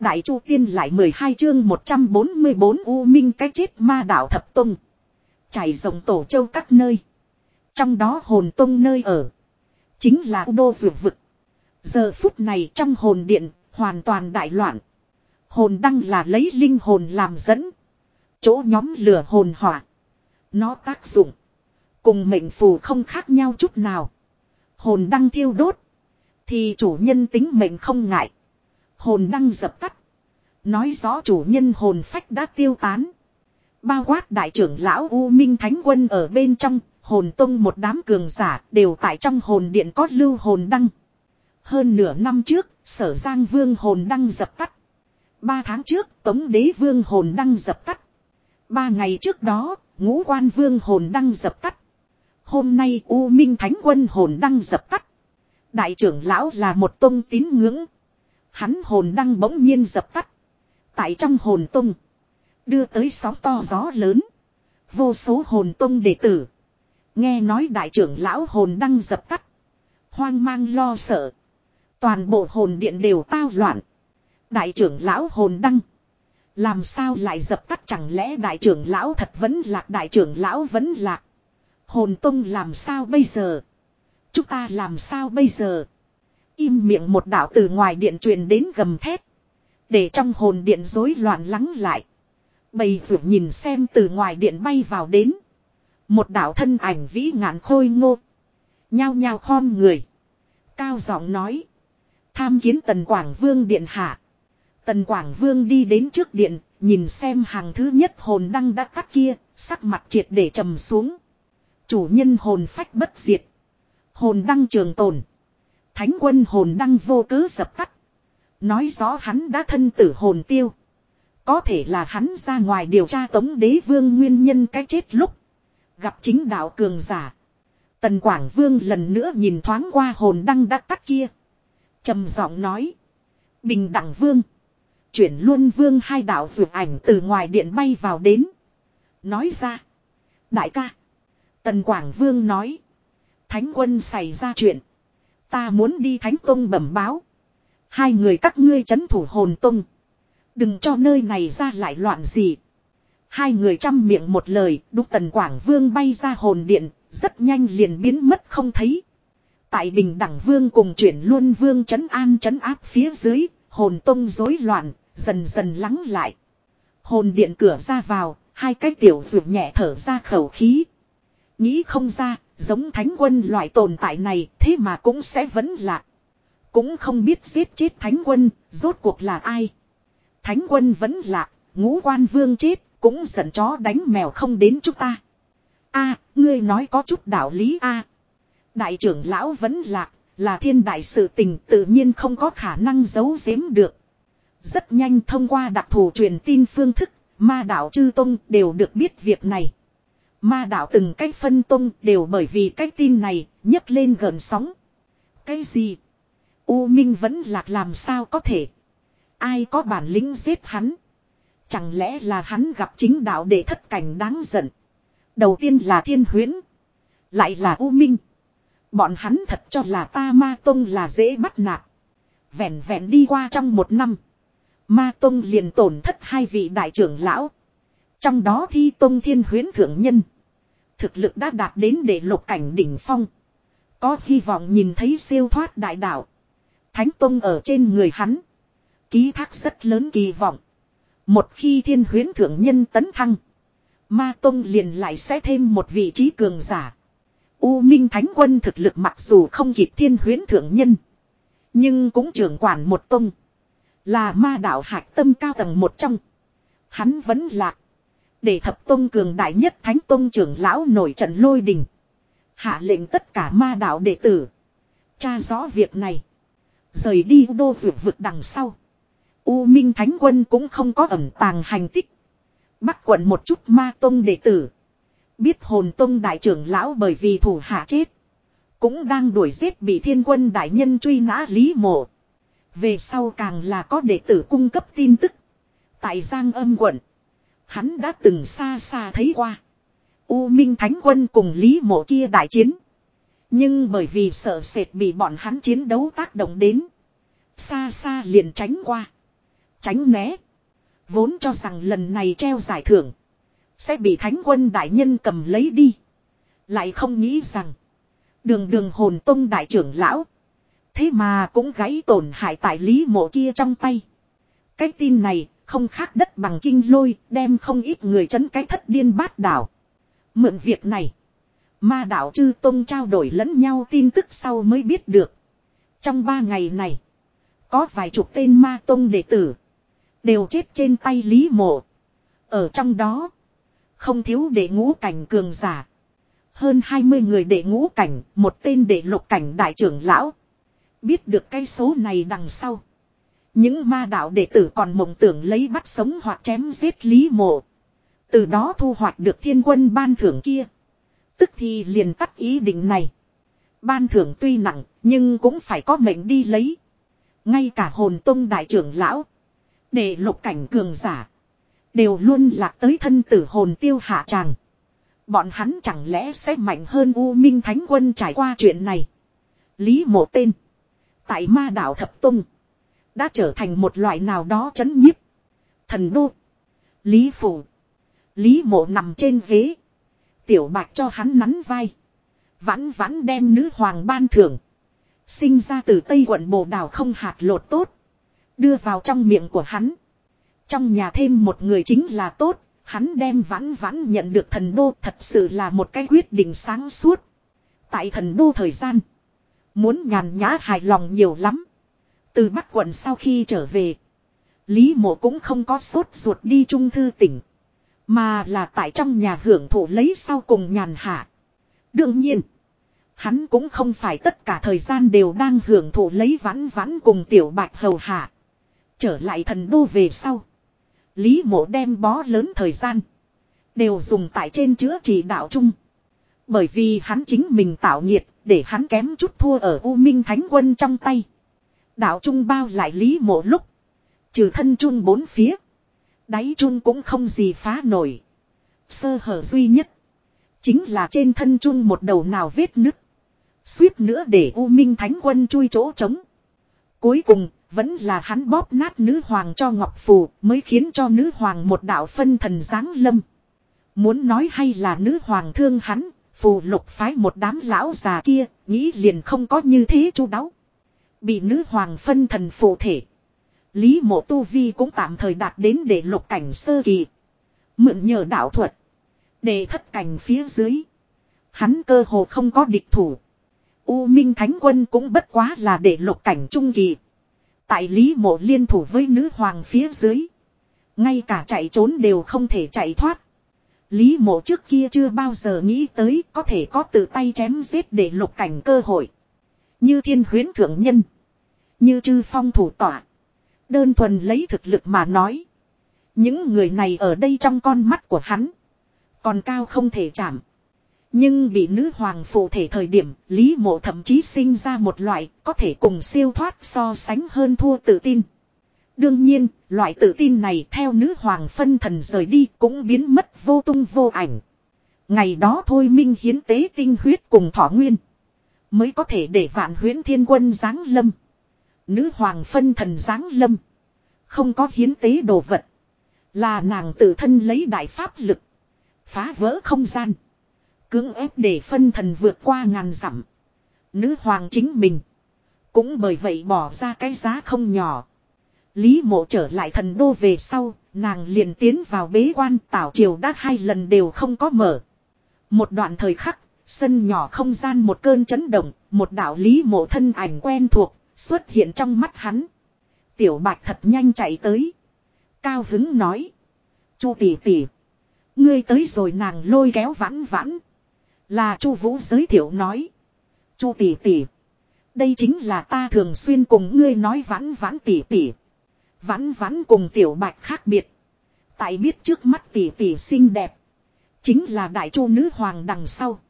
Đại Chu Tiên lại 12 chương 144 U Minh cái chết ma đạo thập tung. Trải rộng tổ châu các nơi. Trong đó hồn tung nơi ở. Chính là U Đô Dược Vực. Giờ phút này trong hồn điện, hoàn toàn đại loạn. Hồn đăng là lấy linh hồn làm dẫn. Chỗ nhóm lửa hồn hỏa. Nó tác dụng. Cùng mệnh phù không khác nhau chút nào. Hồn đăng thiêu đốt. Thì chủ nhân tính mệnh không ngại. Hồn đăng dập tắt. Nói rõ chủ nhân hồn phách đã tiêu tán. Bao quát đại trưởng lão U Minh Thánh Quân ở bên trong, hồn tông một đám cường giả đều tại trong hồn điện có lưu hồn đăng. Hơn nửa năm trước, sở giang vương hồn đăng dập tắt. Ba tháng trước, tống đế vương hồn đăng dập tắt. Ba ngày trước đó, ngũ quan vương hồn đăng dập tắt. Hôm nay U Minh Thánh Quân hồn đăng dập tắt. Đại trưởng lão là một tông tín ngưỡng. Hắn hồn đăng bỗng nhiên dập tắt. Tại trong hồn tung, Đưa tới sóng to gió lớn. Vô số hồn tung đệ tử. Nghe nói đại trưởng lão hồn đăng dập tắt. Hoang mang lo sợ. Toàn bộ hồn điện đều tao loạn. Đại trưởng lão hồn đăng. Làm sao lại dập tắt chẳng lẽ đại trưởng lão thật vẫn lạc, đại trưởng lão vẫn lạc. Hồn tông làm sao bây giờ? Chúng ta làm sao bây giờ? Im miệng một đạo từ ngoài điện truyền đến gầm thét. Để trong hồn điện rối loạn lắng lại. Bầy vượt nhìn xem từ ngoài điện bay vào đến. Một đạo thân ảnh vĩ ngạn khôi ngô. Nhao nhao khom người. Cao giọng nói. Tham kiến tần Quảng Vương điện hạ. Tần Quảng Vương đi đến trước điện, nhìn xem hàng thứ nhất hồn đăng đã cắt kia, sắc mặt triệt để trầm xuống. Chủ nhân hồn phách bất diệt. Hồn đăng trường tồn. Thánh quân hồn đăng vô cớ dập tắt. Nói rõ hắn đã thân tử hồn tiêu. Có thể là hắn ra ngoài điều tra tống đế vương nguyên nhân cái chết lúc. Gặp chính đạo cường giả. Tần Quảng Vương lần nữa nhìn thoáng qua hồn đăng đã tắt kia. trầm giọng nói. Bình đẳng vương. Chuyển luôn vương hai đạo dược ảnh từ ngoài điện bay vào đến. Nói ra. Đại ca. Tần Quảng Vương nói. Thánh quân xảy ra chuyện. Ta muốn đi Thánh Tông bẩm báo. Hai người các ngươi chấn thủ hồn Tông. Đừng cho nơi này ra lại loạn gì. Hai người chăm miệng một lời, đúc tần Quảng Vương bay ra hồn điện, rất nhanh liền biến mất không thấy. Tại Bình Đẳng Vương cùng chuyển luôn Vương chấn an chấn áp phía dưới, hồn tông rối loạn, dần dần lắng lại. Hồn điện cửa ra vào, hai cái tiểu ruột nhẹ thở ra khẩu khí. Nghĩ không ra, giống thánh quân loại tồn tại này thế mà cũng sẽ vẫn lạc. Cũng không biết giết chết thánh quân, rốt cuộc là ai. Thánh quân vẫn lạc, ngũ quan vương chết, cũng giận chó đánh mèo không đến chúng ta. a ngươi nói có chút đạo lý a Đại trưởng lão vẫn lạc, là thiên đại sự tình tự nhiên không có khả năng giấu giếm được. Rất nhanh thông qua đặc thù truyền tin phương thức, ma đạo chư tông đều được biết việc này. Ma đạo từng cách phân tung đều bởi vì cái tin này nhấc lên gần sóng. Cái gì? U Minh vẫn lạc làm sao có thể? Ai có bản lĩnh giết hắn? Chẳng lẽ là hắn gặp chính đạo để thất cảnh đáng giận? Đầu tiên là thiên huyến. Lại là U Minh. Bọn hắn thật cho là ta ma tông là dễ bắt nạt. Vẹn vẹn đi qua trong một năm. Ma tông liền tổn thất hai vị đại trưởng lão. Trong đó thi tông thiên huyến thượng nhân. Thực lực đã đạt đến để lục cảnh đỉnh phong. Có hy vọng nhìn thấy siêu thoát đại đạo. Thánh tông ở trên người hắn. Ký thác rất lớn kỳ vọng. Một khi thiên huyến thượng nhân tấn thăng. Ma tông liền lại sẽ thêm một vị trí cường giả. U Minh Thánh Quân thực lực mặc dù không kịp thiên huyến thượng nhân. Nhưng cũng trưởng quản một tông. Là ma đạo hạch tâm cao tầng một trong. Hắn vẫn lạc. Để thập tông cường đại nhất thánh tông trưởng lão nổi trận lôi đình. Hạ lệnh tất cả ma đạo đệ tử. Tra rõ việc này. Rời đi đô vượt vực đằng sau. U Minh Thánh Quân cũng không có ẩn tàng hành tích. Bắt quận một chút ma tông đệ tử. Biết hồn tông đại trưởng lão bởi vì thủ hạ chết. Cũng đang đuổi giết bị thiên quân đại nhân truy nã lý mộ. Về sau càng là có đệ tử cung cấp tin tức. Tại Giang âm quận. Hắn đã từng xa xa thấy qua. U Minh Thánh Quân cùng Lý Mộ kia đại chiến. Nhưng bởi vì sợ sệt bị bọn hắn chiến đấu tác động đến. Xa xa liền tránh qua. tránh né. Vốn cho rằng lần này treo giải thưởng. Sẽ bị thánh quân đại nhân cầm lấy đi. Lại không nghĩ rằng. Đường đường hồn tông đại trưởng lão. Thế mà cũng gãy tổn hại tại lý mộ kia trong tay. Cái tin này không khác đất bằng kinh lôi, đem không ít người chấn cái thất điên bát đảo. Mượn việc này. Ma đạo chư tông trao đổi lẫn nhau tin tức sau mới biết được. Trong ba ngày này. Có vài chục tên ma tông đệ tử. Đều chết trên tay Lý Mộ. Ở trong đó. Không thiếu đệ ngũ cảnh cường giả. Hơn 20 người đệ ngũ cảnh. Một tên đệ lục cảnh đại trưởng lão. Biết được cái số này đằng sau. Những ma đạo đệ tử còn mộng tưởng lấy bắt sống hoặc chém giết Lý Mộ. Từ đó thu hoạch được thiên quân ban thưởng kia. Tức thì liền tắt ý định này. Ban thưởng tuy nặng, nhưng cũng phải có mệnh đi lấy. Ngay cả hồn tông đại trưởng lão. Để lục cảnh cường giả. Đều luôn lạc tới thân tử hồn tiêu hạ tràng. Bọn hắn chẳng lẽ sẽ mạnh hơn U Minh Thánh Quân trải qua chuyện này. Lý mộ tên. Tại ma Đạo Thập Tung. Đã trở thành một loại nào đó chấn nhiếp. Thần đô. Lý phủ. Lý mộ nằm trên ghế. Tiểu bạch cho hắn nắn vai. Vãn vãn đem nữ hoàng ban thưởng. Sinh ra từ Tây quận bồ đào không hạt lột tốt. Đưa vào trong miệng của hắn. Trong nhà thêm một người chính là tốt. Hắn đem vãn vãn nhận được thần đô thật sự là một cái quyết định sáng suốt. Tại thần đô thời gian. Muốn nhàn nhã hài lòng nhiều lắm. Từ Bắc quận sau khi trở về. Lý mộ cũng không có sốt ruột đi trung thư tỉnh. Mà là tại trong nhà hưởng thụ lấy sau cùng nhàn hạ. Đương nhiên. Hắn cũng không phải tất cả thời gian đều đang hưởng thụ lấy vãn vãn cùng tiểu bạch hầu hạ. Trở lại thần đô về sau. Lý mộ đem bó lớn thời gian. Đều dùng tại trên chữa trị đạo trung. Bởi vì hắn chính mình tạo nhiệt để hắn kém chút thua ở U Minh Thánh Quân trong tay. Đạo trung bao lại Lý mộ lúc. Trừ thân trung bốn phía. Đáy trung cũng không gì phá nổi. Sơ hở duy nhất. Chính là trên thân trung một đầu nào vết nứt. Suýt nữa để U Minh Thánh Quân chui chỗ trống. Cuối cùng, vẫn là hắn bóp nát nữ hoàng cho Ngọc Phù mới khiến cho nữ hoàng một đạo phân thần giáng lâm. Muốn nói hay là nữ hoàng thương hắn, phù lục phái một đám lão già kia, nghĩ liền không có như thế chu đáo. Bị nữ hoàng phân thần phụ thể. Lý mộ tu vi cũng tạm thời đạt đến để lục cảnh sơ kỳ. Mượn nhờ đạo thuật. Để thất cảnh phía dưới. Hắn cơ hồ không có địch thủ. U Minh Thánh Quân cũng bất quá là để lục cảnh trung kỳ. Tại Lý Mộ liên thủ với nữ hoàng phía dưới. Ngay cả chạy trốn đều không thể chạy thoát. Lý Mộ trước kia chưa bao giờ nghĩ tới có thể có tự tay chém giết để lục cảnh cơ hội. Như thiên huyến thượng nhân. Như chư phong thủ tỏa. Đơn thuần lấy thực lực mà nói. Những người này ở đây trong con mắt của hắn. Còn cao không thể chạm. Nhưng bị nữ hoàng phụ thể thời điểm, Lý Mộ thậm chí sinh ra một loại có thể cùng siêu thoát so sánh hơn thua tự tin. Đương nhiên, loại tự tin này theo nữ hoàng phân thần rời đi cũng biến mất vô tung vô ảnh. Ngày đó thôi minh hiến tế tinh huyết cùng thọ nguyên. Mới có thể để vạn huyến thiên quân giáng lâm. Nữ hoàng phân thần giáng lâm. Không có hiến tế đồ vật. Là nàng tự thân lấy đại pháp lực. Phá vỡ không gian. Cưỡng ép để phân thần vượt qua ngàn dặm. Nữ hoàng chính mình. Cũng bởi vậy bỏ ra cái giá không nhỏ. Lý mộ trở lại thần đô về sau, nàng liền tiến vào bế quan tảo triều đã hai lần đều không có mở. Một đoạn thời khắc, sân nhỏ không gian một cơn chấn động, một đạo lý mộ thân ảnh quen thuộc, xuất hiện trong mắt hắn. Tiểu bạch thật nhanh chạy tới. Cao hứng nói. Chu tỷ tỷ. Ngươi tới rồi nàng lôi kéo vãn vãn. Là Chu Vũ giới thiệu nói. Chu tỷ tỷ. Đây chính là ta thường xuyên cùng ngươi nói vãn vãn tỷ tỷ. Vãn vãn cùng tiểu bạch khác biệt. Tại biết trước mắt tỷ tỷ xinh đẹp. Chính là đại chu nữ hoàng đằng sau.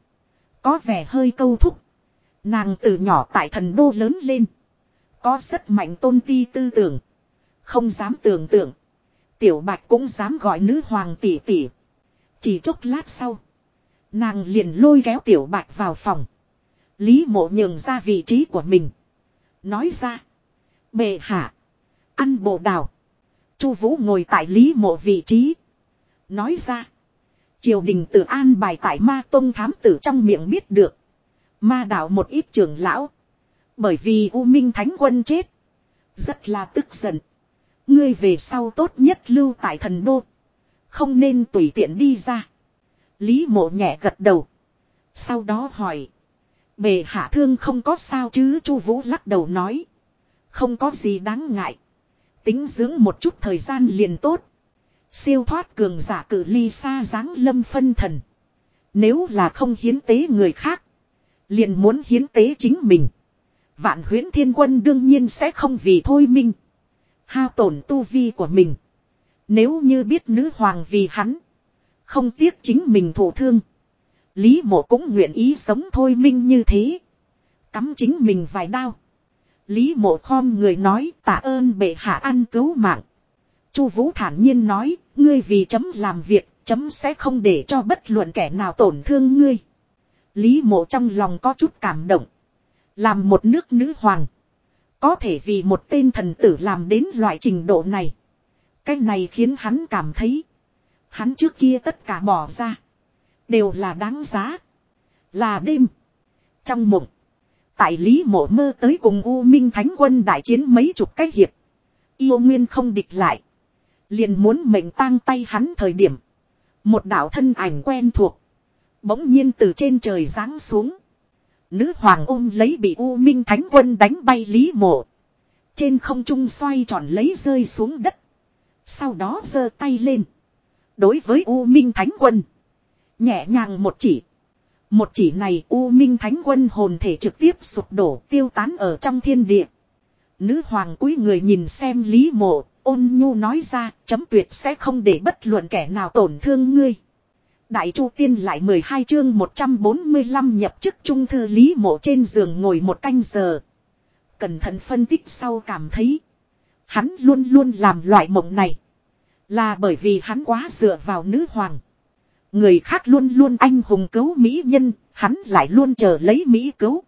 Có vẻ hơi câu thúc. Nàng từ nhỏ tại thần đô lớn lên. Có rất mạnh tôn ti tư tưởng. Không dám tưởng tượng. Tiểu bạch cũng dám gọi nữ hoàng tỷ tỷ. Chỉ chốc lát sau. Nàng liền lôi kéo tiểu bạch vào phòng. Lý mộ nhường ra vị trí của mình. Nói ra. Bệ hạ. Ăn bộ đào. Chu Vũ ngồi tại Lý Mộ vị trí. Nói ra. Triều đình tự an bài tại ma tôn thám tử trong miệng biết được. Ma đạo một ít trưởng lão. Bởi vì U Minh Thánh Quân chết. Rất là tức giận. Ngươi về sau tốt nhất lưu tại thần đô. Không nên tùy tiện đi ra. Lý mộ nhẹ gật đầu. Sau đó hỏi. Bề hạ thương không có sao chứ chu Vũ lắc đầu nói. Không có gì đáng ngại. Tính dưỡng một chút thời gian liền tốt. Siêu thoát cường giả cử ly xa dáng lâm phân thần. Nếu là không hiến tế người khác. Liền muốn hiến tế chính mình. Vạn huyến thiên quân đương nhiên sẽ không vì thôi minh. Hao tổn tu vi của mình. Nếu như biết nữ hoàng vì hắn. Không tiếc chính mình thổ thương. Lý mộ cũng nguyện ý sống thôi minh như thế. Cắm chính mình vài đao. Lý mộ khom người nói tạ ơn bệ hạ ăn cứu mạng. Chu Vũ thản nhiên nói, ngươi vì chấm làm việc, chấm sẽ không để cho bất luận kẻ nào tổn thương ngươi. Lý mộ trong lòng có chút cảm động. Làm một nước nữ hoàng. Có thể vì một tên thần tử làm đến loại trình độ này. Cái này khiến hắn cảm thấy. Hắn trước kia tất cả bỏ ra. Đều là đáng giá. Là đêm. Trong mộng. Tại Lý mộ mơ tới cùng U Minh Thánh quân đại chiến mấy chục cái hiệp. Yêu Nguyên không địch lại. Liền muốn mệnh tang tay hắn thời điểm. Một đạo thân ảnh quen thuộc. Bỗng nhiên từ trên trời giáng xuống. Nữ hoàng ôm lấy bị U Minh Thánh quân đánh bay Lý mộ. Trên không trung xoay tròn lấy rơi xuống đất. Sau đó giơ tay lên. Đối với U Minh Thánh quân. Nhẹ nhàng một chỉ. Một chỉ này U Minh Thánh quân hồn thể trực tiếp sụp đổ tiêu tán ở trong thiên địa. Nữ hoàng cúi người nhìn xem Lý Mộ, ôn nhu nói ra, chấm tuyệt sẽ không để bất luận kẻ nào tổn thương ngươi. Đại Chu Tiên lại 12 chương 145 nhập chức trung thư Lý Mộ trên giường ngồi một canh giờ. Cẩn thận phân tích sau cảm thấy. Hắn luôn luôn làm loại mộng này. Là bởi vì hắn quá dựa vào nữ hoàng. Người khác luôn luôn anh hùng cứu Mỹ nhân, hắn lại luôn chờ lấy Mỹ cứu.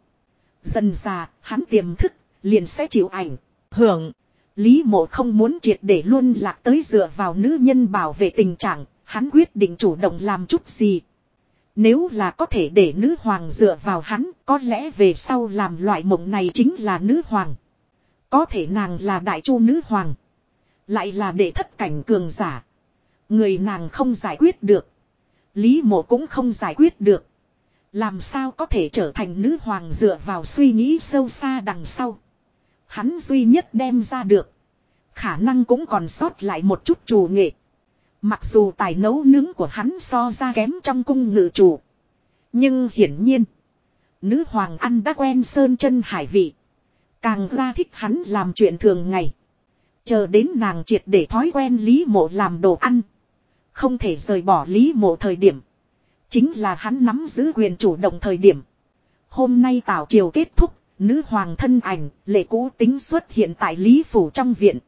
Dần già, hắn tiềm thức, liền sẽ chịu ảnh, hưởng. Lý mộ không muốn triệt để luôn lạc tới dựa vào nữ nhân bảo vệ tình trạng, hắn quyết định chủ động làm chút gì. Nếu là có thể để nữ hoàng dựa vào hắn, có lẽ về sau làm loại mộng này chính là nữ hoàng. Có thể nàng là đại chu nữ hoàng. Lại là để thất cảnh cường giả. Người nàng không giải quyết được. Lý mộ cũng không giải quyết được. Làm sao có thể trở thành nữ hoàng dựa vào suy nghĩ sâu xa đằng sau. Hắn duy nhất đem ra được. Khả năng cũng còn sót lại một chút chủ nghệ. Mặc dù tài nấu nướng của hắn so ra kém trong cung ngự chủ. Nhưng hiển nhiên. Nữ hoàng ăn đã quen sơn chân hải vị. Càng ra thích hắn làm chuyện thường ngày. Chờ đến nàng triệt để thói quen Lý Mộ làm đồ ăn. Không thể rời bỏ Lý Mộ thời điểm. Chính là hắn nắm giữ quyền chủ động thời điểm. Hôm nay tảo triều kết thúc, nữ hoàng thân ảnh, lệ cũ tính xuất hiện tại Lý Phủ trong viện.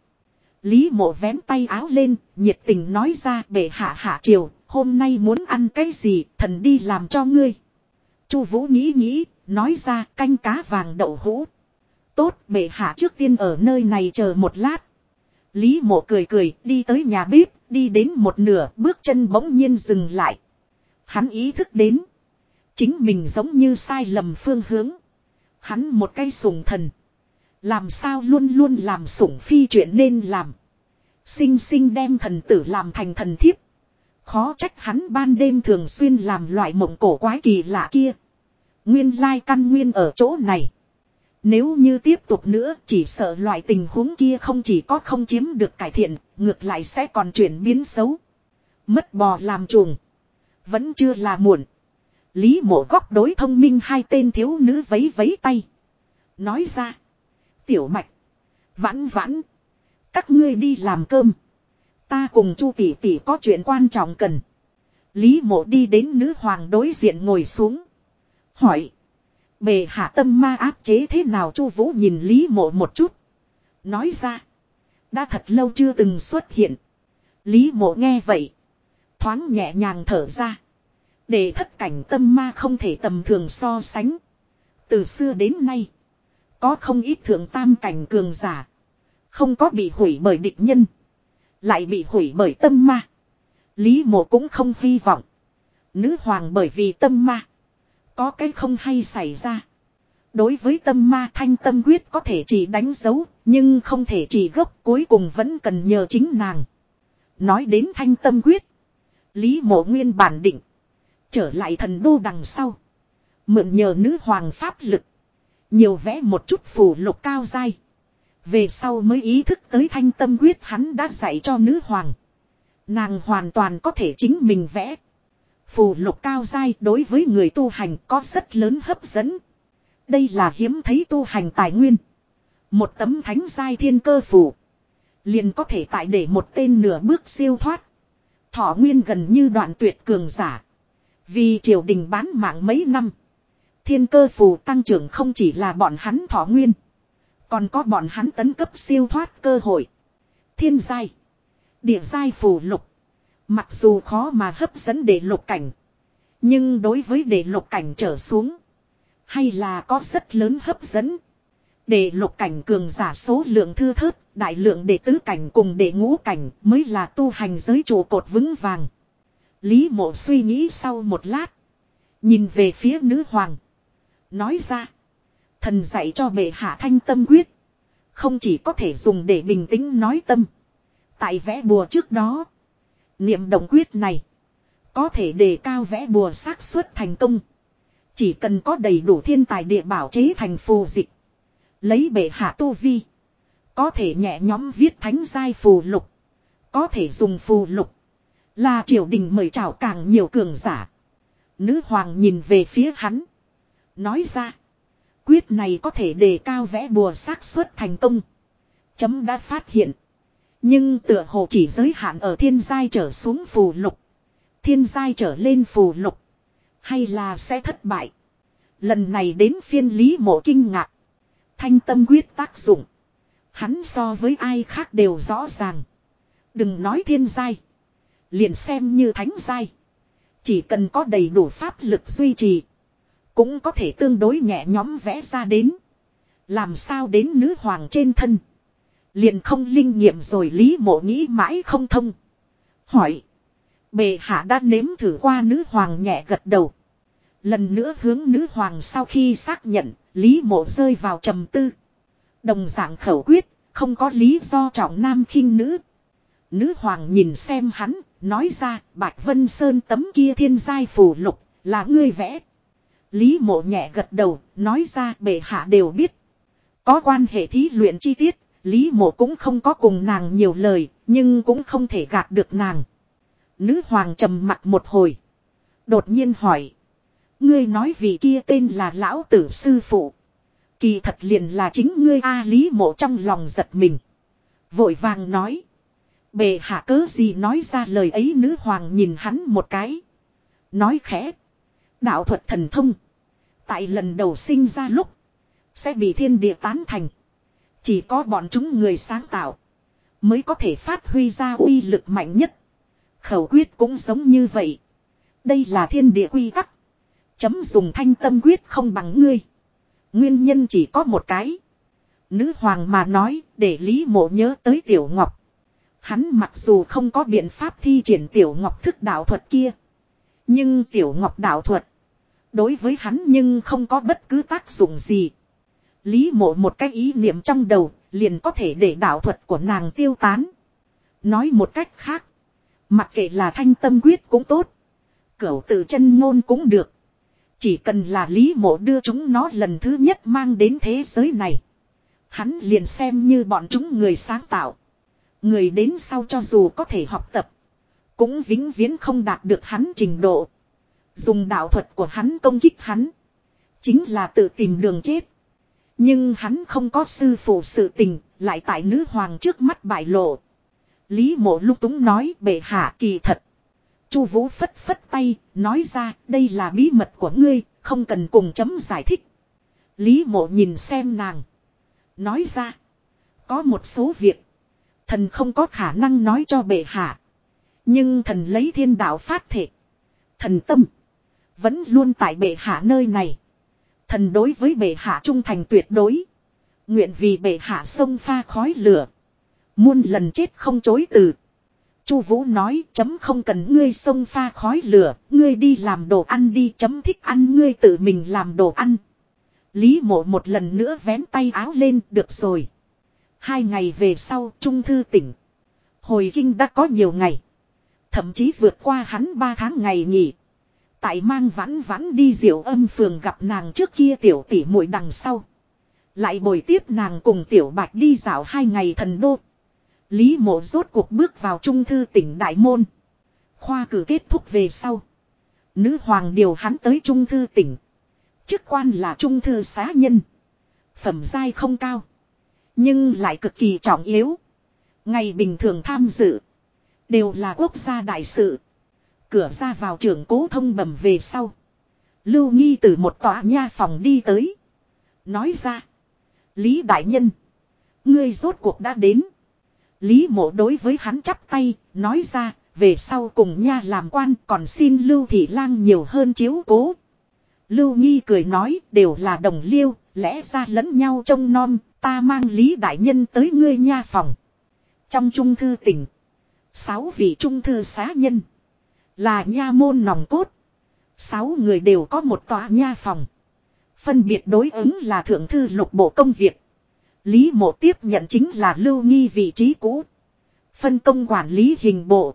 Lý mộ vén tay áo lên, nhiệt tình nói ra bệ hạ hạ triều, hôm nay muốn ăn cái gì, thần đi làm cho ngươi. Chu Vũ nghĩ nghĩ, nói ra canh cá vàng đậu hũ. Tốt, bệ hạ trước tiên ở nơi này chờ một lát. Lý mộ cười cười, đi tới nhà bếp, đi đến một nửa, bước chân bỗng nhiên dừng lại. Hắn ý thức đến. Chính mình giống như sai lầm phương hướng. Hắn một cây sủng thần. Làm sao luôn luôn làm sủng phi chuyện nên làm. Sinh sinh đem thần tử làm thành thần thiếp. Khó trách hắn ban đêm thường xuyên làm loại mộng cổ quái kỳ lạ kia. Nguyên lai căn nguyên ở chỗ này. Nếu như tiếp tục nữa chỉ sợ loại tình huống kia không chỉ có không chiếm được cải thiện, ngược lại sẽ còn chuyển biến xấu. Mất bò làm chuồng. Vẫn chưa là muộn. Lý mộ góc đối thông minh hai tên thiếu nữ vấy vấy tay. Nói ra. Tiểu mạch. Vãn vãn. Các ngươi đi làm cơm. Ta cùng chu tỷ tỷ có chuyện quan trọng cần. Lý mộ đi đến nữ hoàng đối diện ngồi xuống. Hỏi. Bề hạ tâm ma áp chế thế nào chu vũ nhìn Lý mộ một chút. Nói ra. Đã thật lâu chưa từng xuất hiện. Lý mộ nghe vậy. Thoáng nhẹ nhàng thở ra. Để thất cảnh tâm ma không thể tầm thường so sánh. Từ xưa đến nay. Có không ít thượng tam cảnh cường giả. Không có bị hủy bởi địch nhân. Lại bị hủy bởi tâm ma. Lý mộ cũng không hy vọng. Nữ hoàng bởi vì tâm ma. Có cái không hay xảy ra. Đối với tâm ma thanh tâm quyết có thể chỉ đánh dấu, nhưng không thể chỉ gốc cuối cùng vẫn cần nhờ chính nàng. Nói đến thanh tâm quyết. Lý mộ nguyên bản định. Trở lại thần đô đằng sau. Mượn nhờ nữ hoàng pháp lực. Nhiều vẽ một chút phù lục cao dai. Về sau mới ý thức tới thanh tâm quyết hắn đã dạy cho nữ hoàng. Nàng hoàn toàn có thể chính mình vẽ. Phù lục cao dai đối với người tu hành có rất lớn hấp dẫn. Đây là hiếm thấy tu hành tài nguyên. Một tấm thánh giai thiên cơ phù. Liền có thể tại để một tên nửa bước siêu thoát. Thọ nguyên gần như đoạn tuyệt cường giả. Vì triều đình bán mạng mấy năm. Thiên cơ phù tăng trưởng không chỉ là bọn hắn thọ nguyên. Còn có bọn hắn tấn cấp siêu thoát cơ hội. Thiên giai. Địa giai phù lục. Mặc dù khó mà hấp dẫn để lục cảnh. Nhưng đối với để lục cảnh trở xuống. Hay là có rất lớn hấp dẫn. Để lục cảnh cường giả số lượng thư thớt. Đại lượng để tứ cảnh cùng để ngũ cảnh mới là tu hành giới trụ cột vững vàng. Lý mộ suy nghĩ sau một lát. Nhìn về phía nữ hoàng. Nói ra. Thần dạy cho bệ hạ thanh tâm quyết. Không chỉ có thể dùng để bình tĩnh nói tâm. Tại vẽ bùa trước đó. Niệm động quyết này. Có thể đề cao vẽ bùa xác suất thành công. Chỉ cần có đầy đủ thiên tài địa bảo chế thành phù dịch. Lấy bệ hạ tu vi. Có thể nhẹ nhóm viết thánh giai phù lục. Có thể dùng phù lục. Là triều đình mời chào càng nhiều cường giả. Nữ hoàng nhìn về phía hắn. Nói ra. Quyết này có thể đề cao vẽ bùa xác suất thành công. Chấm đã phát hiện. Nhưng tựa hồ chỉ giới hạn ở thiên giai trở xuống phù lục. Thiên giai trở lên phù lục. Hay là sẽ thất bại. Lần này đến phiên lý mộ kinh ngạc. Thanh tâm quyết tác dụng. Hắn so với ai khác đều rõ ràng. Đừng nói thiên giai. Liền xem như thánh giai. Chỉ cần có đầy đủ pháp lực duy trì. Cũng có thể tương đối nhẹ nhóm vẽ ra đến. Làm sao đến nữ hoàng trên thân. Liền không linh nghiệm rồi lý mộ nghĩ mãi không thông. Hỏi. Bề hạ đã nếm thử qua nữ hoàng nhẹ gật đầu. Lần nữa hướng nữ hoàng sau khi xác nhận, lý mộ rơi vào trầm tư. Đồng dạng khẩu quyết, không có lý do trọng nam khinh nữ. Nữ hoàng nhìn xem hắn, nói ra, Bạch Vân Sơn tấm kia thiên giai phù lục, là ngươi vẽ. Lý mộ nhẹ gật đầu, nói ra bệ hạ đều biết. Có quan hệ thí luyện chi tiết, Lý mộ cũng không có cùng nàng nhiều lời, nhưng cũng không thể gạt được nàng. Nữ hoàng trầm mặt một hồi. Đột nhiên hỏi. Ngươi nói vì kia tên là lão tử sư phụ. Kỳ thật liền là chính ngươi A Lý mộ trong lòng giật mình. Vội vàng nói. Bề hạ cớ gì nói ra lời ấy nữ hoàng nhìn hắn một cái. Nói khẽ. Đạo thuật thần thông. Tại lần đầu sinh ra lúc. Sẽ bị thiên địa tán thành. Chỉ có bọn chúng người sáng tạo. Mới có thể phát huy ra uy lực mạnh nhất. Khẩu quyết cũng giống như vậy. Đây là thiên địa quy tắc. Chấm dùng thanh tâm quyết không bằng ngươi. Nguyên nhân chỉ có một cái. Nữ hoàng mà nói, để Lý Mộ nhớ tới Tiểu Ngọc. Hắn mặc dù không có biện pháp thi triển Tiểu Ngọc thức đạo thuật kia. Nhưng Tiểu Ngọc đạo thuật. Đối với hắn nhưng không có bất cứ tác dụng gì. Lý mộ một cái ý niệm trong đầu, liền có thể để đạo thuật của nàng tiêu tán. Nói một cách khác. Mặc kệ là thanh tâm quyết cũng tốt. Cửu tự chân ngôn cũng được. Chỉ cần là lý mộ đưa chúng nó lần thứ nhất mang đến thế giới này. Hắn liền xem như bọn chúng người sáng tạo. Người đến sau cho dù có thể học tập. Cũng vĩnh viễn không đạt được hắn trình độ. Dùng đạo thuật của hắn công kích hắn. Chính là tự tìm đường chết. Nhưng hắn không có sư phụ sự tình, lại tại nữ hoàng trước mắt bại lộ. Lý mộ lúc túng nói bệ hạ kỳ thật. Chu Vũ phất phất tay, nói ra đây là bí mật của ngươi, không cần cùng chấm giải thích. Lý mộ nhìn xem nàng. Nói ra. Có một số việc. Thần không có khả năng nói cho bệ hạ. Nhưng thần lấy thiên đạo phát thể. Thần tâm. Vẫn luôn tại bệ hạ nơi này. Thần đối với bệ hạ trung thành tuyệt đối. Nguyện vì bệ hạ sông pha khói lửa. Muôn lần chết không chối từ. Chu Vũ nói chấm không cần ngươi sông pha khói lửa, ngươi đi làm đồ ăn đi chấm thích ăn ngươi tự mình làm đồ ăn. Lý mộ một lần nữa vén tay áo lên được rồi. Hai ngày về sau, Trung Thư tỉnh. Hồi kinh đã có nhiều ngày. Thậm chí vượt qua hắn ba tháng ngày nghỉ. Tại mang vãn vãn đi diệu âm phường gặp nàng trước kia tiểu tỷ muội đằng sau. Lại bồi tiếp nàng cùng tiểu bạch đi dạo hai ngày thần đô. Lý mộ rốt cuộc bước vào trung thư tỉnh Đại Môn. Khoa cử kết thúc về sau. Nữ hoàng điều hắn tới trung thư tỉnh. Chức quan là trung thư xá nhân. Phẩm giai không cao. Nhưng lại cực kỳ trọng yếu. Ngày bình thường tham dự. Đều là quốc gia đại sự. Cửa ra vào trưởng cố thông bẩm về sau. Lưu Nghi từ một tòa nha phòng đi tới. Nói ra. Lý Đại Nhân. Ngươi rốt cuộc đã đến. Lý mộ đối với hắn chắp tay, nói ra, về sau cùng nha làm quan còn xin Lưu Thị Lang nhiều hơn chiếu cố. Lưu Nghi cười nói, đều là đồng liêu, lẽ ra lẫn nhau trông non, ta mang Lý Đại Nhân tới ngươi nha phòng. Trong trung thư tỉnh, sáu vị trung thư xá nhân, là nha môn nòng cốt. Sáu người đều có một tòa nha phòng. Phân biệt đối ứng là thượng thư lục bộ công việc. Lý mộ tiếp nhận chính là lưu nghi vị trí cũ. Phân công quản lý hình bộ.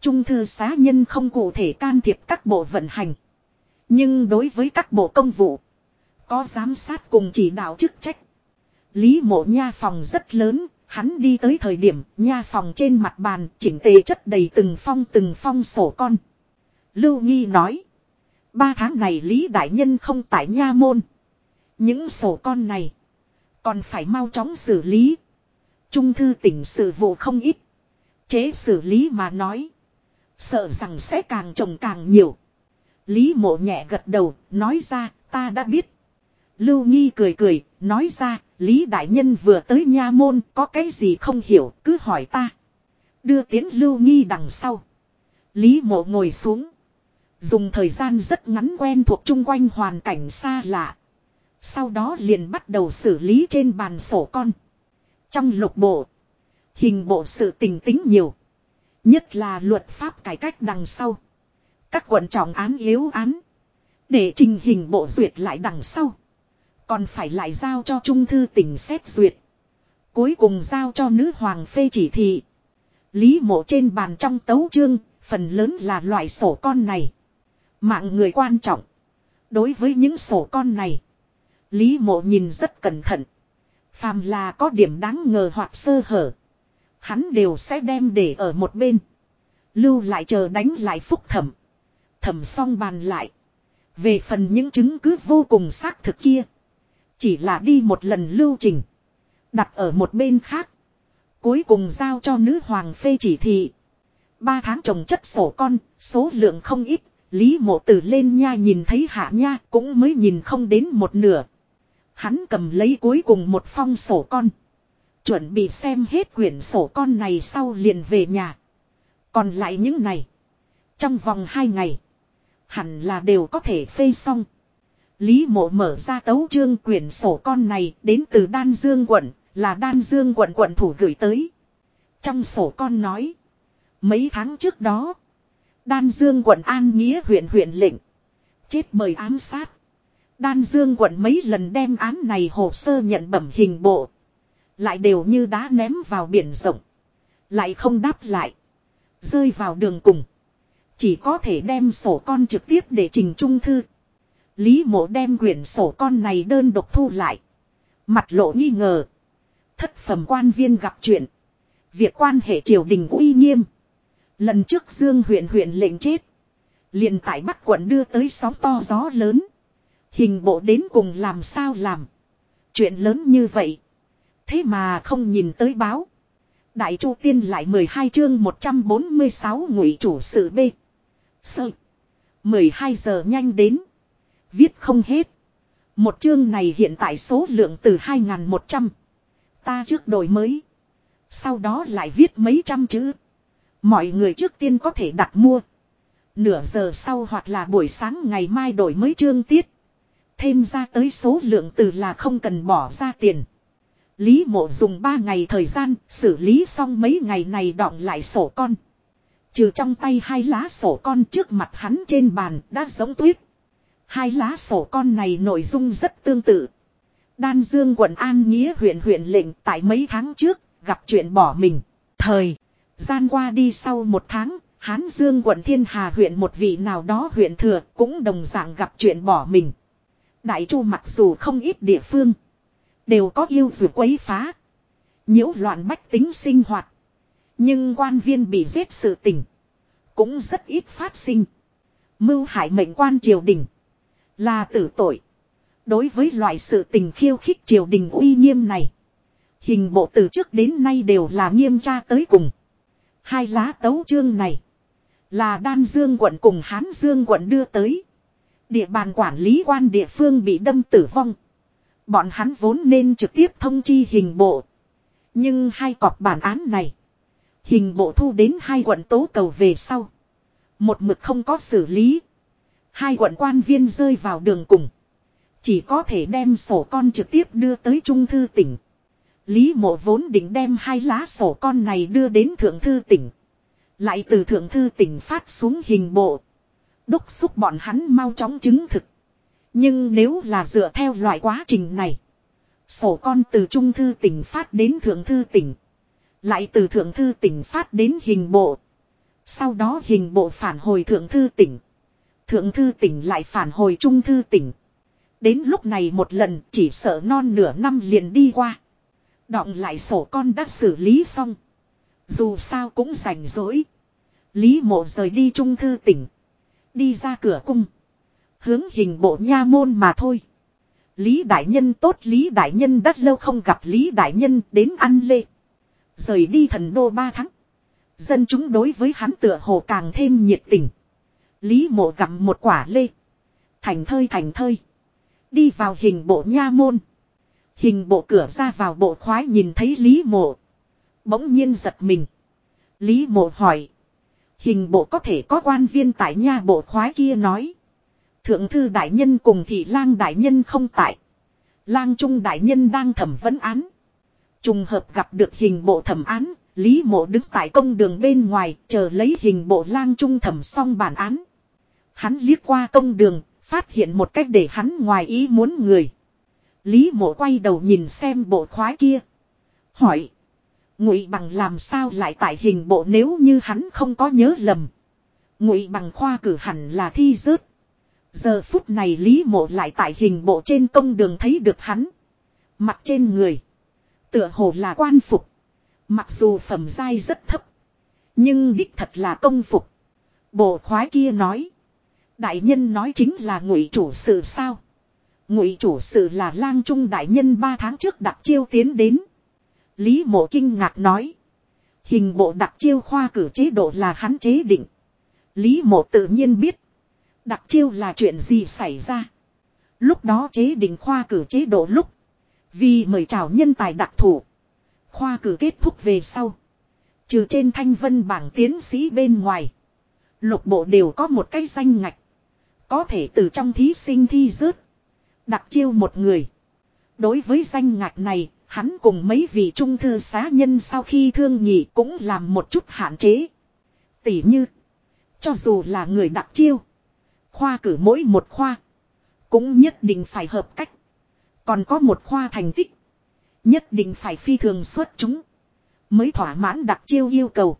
Trung thư xá nhân không cụ thể can thiệp các bộ vận hành. Nhưng đối với các bộ công vụ. Có giám sát cùng chỉ đạo chức trách. Lý mộ nha phòng rất lớn. Hắn đi tới thời điểm nha phòng trên mặt bàn chỉnh tề chất đầy từng phong từng phong sổ con. Lưu Nghi nói. Ba tháng này Lý Đại Nhân không tại nha môn. Những sổ con này. Còn phải mau chóng xử lý. Trung thư tỉnh sự vụ không ít. Chế xử lý mà nói. Sợ rằng sẽ càng trồng càng nhiều. Lý mộ nhẹ gật đầu, nói ra, ta đã biết. Lưu Nghi cười cười, nói ra, Lý Đại Nhân vừa tới nha môn, có cái gì không hiểu, cứ hỏi ta. Đưa tiến Lưu Nghi đằng sau. Lý mộ ngồi xuống. Dùng thời gian rất ngắn quen thuộc chung quanh hoàn cảnh xa lạ. Sau đó liền bắt đầu xử lý trên bàn sổ con. Trong lục bộ. Hình bộ sự tình tính nhiều. Nhất là luật pháp cải cách đằng sau. Các quận trọng án yếu án. Để trình hình bộ duyệt lại đằng sau. Còn phải lại giao cho trung thư tỉnh xét duyệt. Cuối cùng giao cho nữ hoàng phê chỉ thị. Lý mộ trên bàn trong tấu chương, phần lớn là loại sổ con này. Mạng người quan trọng. Đối với những sổ con này. Lý mộ nhìn rất cẩn thận. Phàm là có điểm đáng ngờ hoặc sơ hở. Hắn đều sẽ đem để ở một bên. Lưu lại chờ đánh lại phúc thẩm. Thẩm xong bàn lại. Về phần những chứng cứ vô cùng xác thực kia. Chỉ là đi một lần lưu trình. Đặt ở một bên khác. Cuối cùng giao cho nữ hoàng phê chỉ thị. Ba tháng trồng chất sổ con, số lượng không ít. Lý mộ tử lên nha nhìn thấy hạ nha cũng mới nhìn không đến một nửa. Hắn cầm lấy cuối cùng một phong sổ con. Chuẩn bị xem hết quyển sổ con này sau liền về nhà. Còn lại những này. Trong vòng hai ngày. Hẳn là đều có thể phê xong. Lý mộ mở ra tấu chương quyển sổ con này đến từ Đan Dương quận. Là Đan Dương quận quận thủ gửi tới. Trong sổ con nói. Mấy tháng trước đó. Đan Dương quận An Nghĩa huyện huyện lệnh. Chết mời ám sát. Đan Dương quận mấy lần đem án này hồ sơ nhận bẩm hình bộ. Lại đều như đá ném vào biển rộng. Lại không đáp lại. Rơi vào đường cùng. Chỉ có thể đem sổ con trực tiếp để trình trung thư. Lý mộ đem quyển sổ con này đơn độc thu lại. Mặt lộ nghi ngờ. Thất phẩm quan viên gặp chuyện. Việc quan hệ triều đình uy nghiêm. Lần trước Dương huyện huyện lệnh chết. liền tại Bắc quận đưa tới sóng to gió lớn. Hình bộ đến cùng làm sao làm. Chuyện lớn như vậy. Thế mà không nhìn tới báo. Đại Chu Tiên lại 12 chương 146 ngụy chủ sự B. Sơ. 12 giờ nhanh đến. Viết không hết. Một chương này hiện tại số lượng từ 2.100. Ta trước đổi mới. Sau đó lại viết mấy trăm chữ. Mọi người trước tiên có thể đặt mua. Nửa giờ sau hoặc là buổi sáng ngày mai đổi mới chương tiết. Thêm ra tới số lượng từ là không cần bỏ ra tiền. Lý mộ dùng 3 ngày thời gian xử lý xong mấy ngày này đọng lại sổ con. Trừ trong tay hai lá sổ con trước mặt hắn trên bàn đã giống tuyết. Hai lá sổ con này nội dung rất tương tự. Đan Dương quận An Nghĩa huyện huyện lệnh tại mấy tháng trước gặp chuyện bỏ mình. Thời gian qua đi sau một tháng, Hán Dương quận Thiên Hà huyện một vị nào đó huyện thừa cũng đồng dạng gặp chuyện bỏ mình. Đại Chu mặc dù không ít địa phương đều có yêu dù quấy phá, nhiễu loạn bách tính sinh hoạt, nhưng quan viên bị giết sự tình cũng rất ít phát sinh. Mưu hại mệnh quan triều đình là tử tội. Đối với loại sự tình khiêu khích triều đình uy nghiêm này, hình bộ từ trước đến nay đều là nghiêm tra tới cùng. Hai lá tấu chương này là Đan Dương quận cùng Hán Dương quận đưa tới. Địa bàn quản lý quan địa phương bị đâm tử vong. Bọn hắn vốn nên trực tiếp thông chi hình bộ. Nhưng hai cọp bản án này. Hình bộ thu đến hai quận tố cầu về sau. Một mực không có xử lý. Hai quận quan viên rơi vào đường cùng. Chỉ có thể đem sổ con trực tiếp đưa tới Trung Thư tỉnh. Lý mộ vốn định đem hai lá sổ con này đưa đến Thượng Thư tỉnh. Lại từ Thượng Thư tỉnh phát xuống hình bộ. Đúc xúc bọn hắn mau chóng chứng thực. Nhưng nếu là dựa theo loại quá trình này. Sổ con từ Trung Thư tỉnh phát đến Thượng Thư tỉnh. Lại từ Thượng Thư tỉnh phát đến hình bộ. Sau đó hình bộ phản hồi Thượng Thư tỉnh. Thượng Thư tỉnh lại phản hồi Trung Thư tỉnh. Đến lúc này một lần, chỉ sợ non nửa năm liền đi qua. Đọng lại sổ con đã xử lý xong. Dù sao cũng rảnh rỗi. Lý mộ rời đi trung thư tỉnh. Đi ra cửa cung. Hướng hình bộ nha môn mà thôi. Lý Đại Nhân tốt, Lý Đại Nhân đã lâu không gặp Lý Đại Nhân đến ăn lê. Rời đi thần đô ba tháng. Dân chúng đối với hắn tựa hồ càng thêm nhiệt tình. Lý mộ gặm một quả lê. Thành thơi thành thơi. Đi vào hình bộ nha môn. Hình bộ cửa ra vào bộ khoái nhìn thấy Lý mộ. Bỗng nhiên giật mình. Lý mộ hỏi. Hình bộ có thể có quan viên tại nha bộ khoái kia nói. Thượng thư đại nhân cùng thị lang đại nhân không tại. Lang trung đại nhân đang thẩm vấn án. Trùng hợp gặp được hình bộ thẩm án. Lý mộ đứng tại công đường bên ngoài, chờ lấy hình bộ lang trung thẩm xong bản án. Hắn liếc qua công đường, phát hiện một cách để hắn ngoài ý muốn người. Lý mộ quay đầu nhìn xem bộ khoái kia. Hỏi. Ngụy bằng làm sao lại tại hình bộ nếu như hắn không có nhớ lầm. Ngụy bằng khoa cử hẳn là thi rớt. Giờ phút này Lý mộ lại tại hình bộ trên công đường thấy được hắn. Mặt trên người. Tựa hồ là quan phục. Mặc dù phẩm giai rất thấp. Nhưng đích thật là công phục. Bộ khoái kia nói. Đại nhân nói chính là ngụy chủ sự sao. Ngụy chủ sự là lang trung đại nhân ba tháng trước đặc chiêu tiến đến. Lý mộ kinh ngạc nói. Hình bộ đặc chiêu khoa cử chế độ là hắn chế định. Lý mộ tự nhiên biết. Đặc chiêu là chuyện gì xảy ra. Lúc đó chế định khoa cử chế độ lúc. Vì mời chào nhân tài đặc thủ. Khoa cử kết thúc về sau. Trừ trên thanh vân bảng tiến sĩ bên ngoài. Lục bộ đều có một cái danh ngạch. Có thể từ trong thí sinh thi rớt. Đặc chiêu một người. Đối với danh ngạch này, hắn cùng mấy vị trung thư xá nhân sau khi thương nhị cũng làm một chút hạn chế. Tỉ như, cho dù là người đặc chiêu, khoa cử mỗi một khoa, cũng nhất định phải hợp cách. Còn có một khoa thành tích, nhất định phải phi thường xuất chúng, mới thỏa mãn đặc chiêu yêu cầu.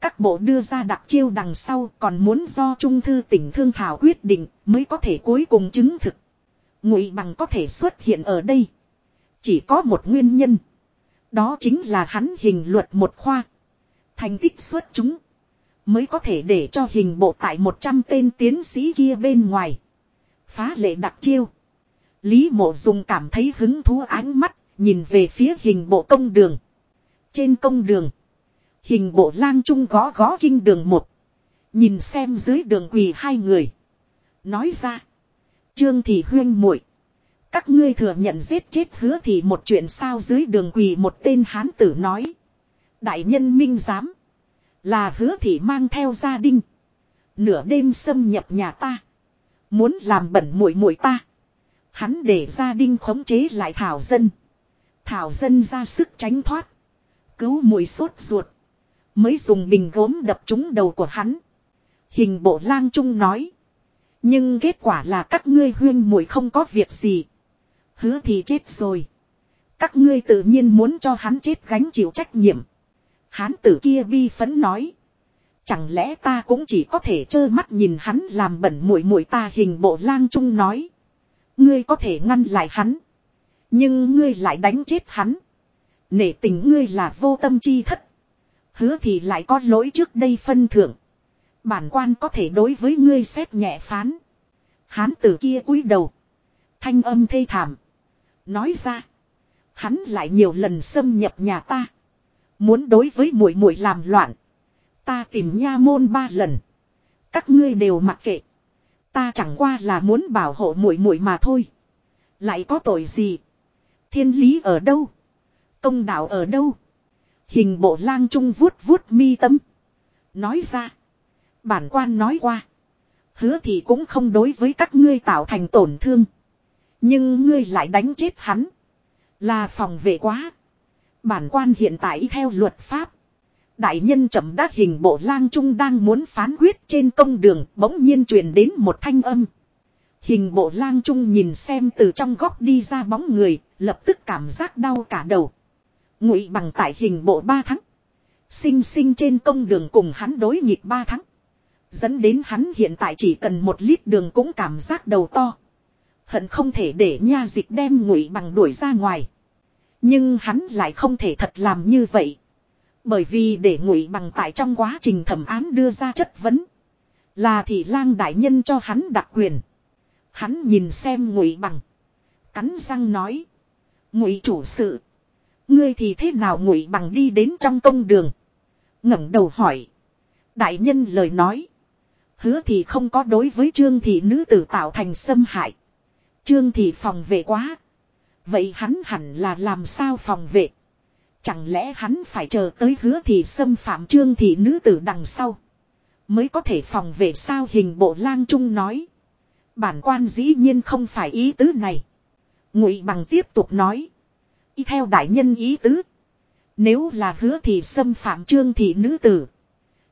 Các bộ đưa ra đặc chiêu đằng sau còn muốn do Trung thư tỉnh Thương Thảo quyết định mới có thể cuối cùng chứng thực. Ngụy bằng có thể xuất hiện ở đây. Chỉ có một nguyên nhân. Đó chính là hắn hình luật một khoa. Thành tích xuất chúng. Mới có thể để cho hình bộ tại 100 tên tiến sĩ kia bên ngoài. Phá lệ đặc chiêu. Lý mộ dùng cảm thấy hứng thú ánh mắt. Nhìn về phía hình bộ công đường. Trên công đường. Hình bộ lang trung gó gó kinh đường một. Nhìn xem dưới đường quỳ hai người. Nói ra. Trương thị huyên muội, Các ngươi thừa nhận giết chết hứa thì một chuyện sao dưới đường quỳ một tên hán tử nói. Đại nhân minh giám. Là hứa thị mang theo gia đình. Nửa đêm xâm nhập nhà ta. Muốn làm bẩn muội muội ta. Hắn để gia đình khống chế lại Thảo Dân. Thảo Dân ra sức tránh thoát. Cứu mùi sốt ruột. Mới dùng bình gốm đập trúng đầu của hắn. Hình bộ lang trung nói. Nhưng kết quả là các ngươi huyên muội không có việc gì. Hứa thì chết rồi. Các ngươi tự nhiên muốn cho hắn chết gánh chịu trách nhiệm. Hán tử kia bi phấn nói. Chẳng lẽ ta cũng chỉ có thể trơ mắt nhìn hắn làm bẩn muội muội ta hình bộ lang trung nói. Ngươi có thể ngăn lại hắn. Nhưng ngươi lại đánh chết hắn. Nể tình ngươi là vô tâm chi thất. Hứa thì lại có lỗi trước đây phân thưởng. Bản quan có thể đối với ngươi xét nhẹ phán. Hán tử kia cúi đầu. Thanh âm thê thảm. Nói ra. Hắn lại nhiều lần xâm nhập nhà ta. Muốn đối với muội muội làm loạn. Ta tìm nha môn ba lần. Các ngươi đều mặc kệ. Ta chẳng qua là muốn bảo hộ muội muội mà thôi. Lại có tội gì? Thiên lý ở đâu? Công đạo ở đâu? Hình bộ lang trung vuốt vuốt mi tâm. Nói ra. Bản quan nói qua. Hứa thì cũng không đối với các ngươi tạo thành tổn thương. Nhưng ngươi lại đánh chết hắn. Là phòng vệ quá. Bản quan hiện tại theo luật pháp. Đại nhân chậm đát hình bộ lang trung đang muốn phán quyết trên công đường bỗng nhiên truyền đến một thanh âm. Hình bộ lang trung nhìn xem từ trong góc đi ra bóng người, lập tức cảm giác đau cả đầu. Ngụy bằng tại hình bộ ba tháng. Sinh sinh trên công đường cùng hắn đối nghịch ba tháng. Dẫn đến hắn hiện tại chỉ cần một lít đường cũng cảm giác đầu to. Hận không thể để nha dịch đem ngụy bằng đuổi ra ngoài. Nhưng hắn lại không thể thật làm như vậy. Bởi vì để ngụy bằng tại trong quá trình thẩm án đưa ra chất vấn. Là thị lang đại nhân cho hắn đặc quyền. Hắn nhìn xem ngụy bằng. Cắn răng nói. Ngụy chủ sự. Ngươi thì thế nào ngụy bằng đi đến trong công đường. ngẩng đầu hỏi. Đại nhân lời nói. Hứa thì không có đối với trương thị nữ tử tạo thành xâm hại. Trương thị phòng vệ quá. Vậy hắn hẳn là làm sao phòng vệ. Chẳng lẽ hắn phải chờ tới hứa thì xâm phạm trương thị nữ tử đằng sau. Mới có thể phòng vệ sao hình bộ lang trung nói. Bản quan dĩ nhiên không phải ý tứ này. Ngụy bằng tiếp tục nói. Y theo đại nhân ý tứ. Nếu là hứa thì xâm phạm trương thị nữ tử.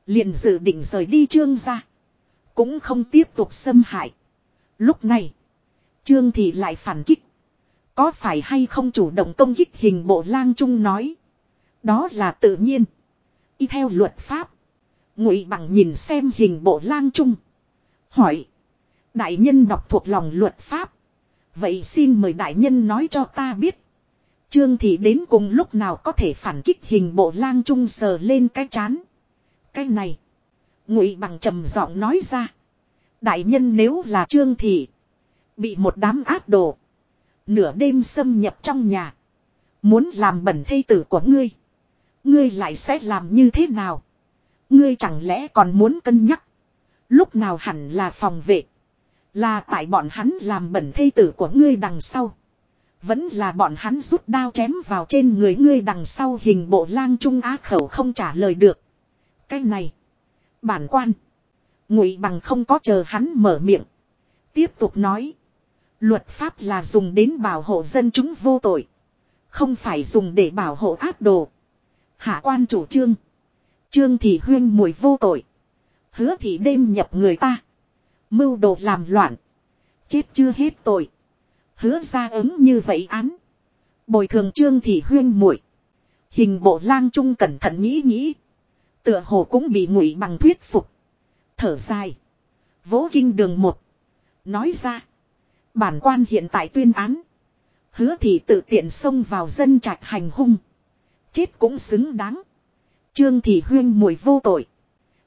Liền dự định rời đi trương ra. Cũng không tiếp tục xâm hại. Lúc này. Trương thị lại phản kích. Có phải hay không chủ động công kích hình bộ lang trung nói. Đó là tự nhiên. Y theo luật pháp. Ngụy bằng nhìn xem hình bộ lang trung. Hỏi. Đại nhân đọc thuộc lòng luật pháp. Vậy xin mời đại nhân nói cho ta biết. Trương thị đến cùng lúc nào có thể phản kích hình bộ lang trung sờ lên cái chán. Cái này. Ngụy bằng trầm giọng nói ra. Đại nhân nếu là trương thị. Bị một đám ác đồ. Nửa đêm xâm nhập trong nhà. Muốn làm bẩn thây tử của ngươi. Ngươi lại sẽ làm như thế nào? Ngươi chẳng lẽ còn muốn cân nhắc? Lúc nào hẳn là phòng vệ? Là tại bọn hắn làm bẩn thây tử của ngươi đằng sau. Vẫn là bọn hắn rút đao chém vào trên người ngươi đằng sau hình bộ lang trung á khẩu không trả lời được. Cái này. Bản quan. Ngụy bằng không có chờ hắn mở miệng. Tiếp tục nói. Luật pháp là dùng đến bảo hộ dân chúng vô tội. Không phải dùng để bảo hộ ác đồ. Hạ quan chủ trương. Trương thị huyên mùi vô tội. Hứa thị đêm nhập người ta. Mưu đồ làm loạn. Chết chưa hết tội. Hứa ra ứng như vậy án. Bồi thường trương thị huyên muội Hình bộ lang trung cẩn thận nghĩ nghĩ. Tựa hồ cũng bị ngụy bằng thuyết phục. Thở dài. Vỗ kinh đường một. Nói ra. Bản quan hiện tại tuyên án. Hứa thì tự tiện xông vào dân trạch hành hung. Chết cũng xứng đáng. Trương thị huyên mùi vô tội.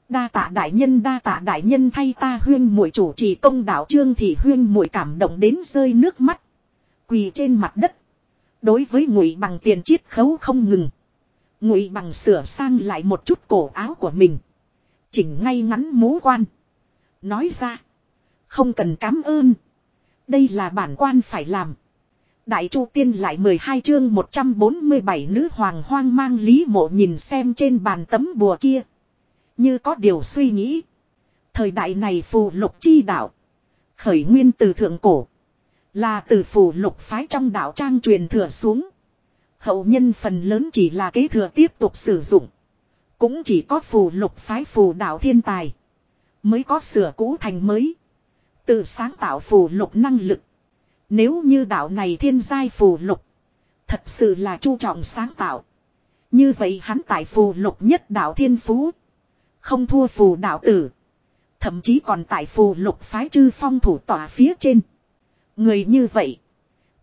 Đa tạ đại nhân, đa tạ đại nhân thay ta huyên mùi chủ trì công đạo trương thị huyên mùi cảm động đến rơi nước mắt. Quỳ trên mặt đất. Đối với ngụy bằng tiền chiết khấu không ngừng. Ngụy bằng sửa sang lại một chút cổ áo của mình. Chỉnh ngay ngắn mũ quan. Nói ra. Không cần cám ơn. Đây là bản quan phải làm. Đại Chu Tiên lại 12 chương 147 nữ hoàng hoang mang lý mộ nhìn xem trên bàn tấm bùa kia. Như có điều suy nghĩ. Thời đại này phù lục chi đạo. Khởi nguyên từ thượng cổ. Là từ phù lục phái trong đạo trang truyền thừa xuống. Hậu nhân phần lớn chỉ là kế thừa tiếp tục sử dụng. Cũng chỉ có phù lục phái phù đạo thiên tài. Mới có sửa cũ thành mới. Tự sáng tạo phù lục năng lực. Nếu như đạo này thiên giai phù lục. Thật sự là chu trọng sáng tạo. Như vậy hắn tại phù lục nhất đạo thiên phú. Không thua phù đạo tử. Thậm chí còn tại phù lục phái chư phong thủ tỏa phía trên. Người như vậy.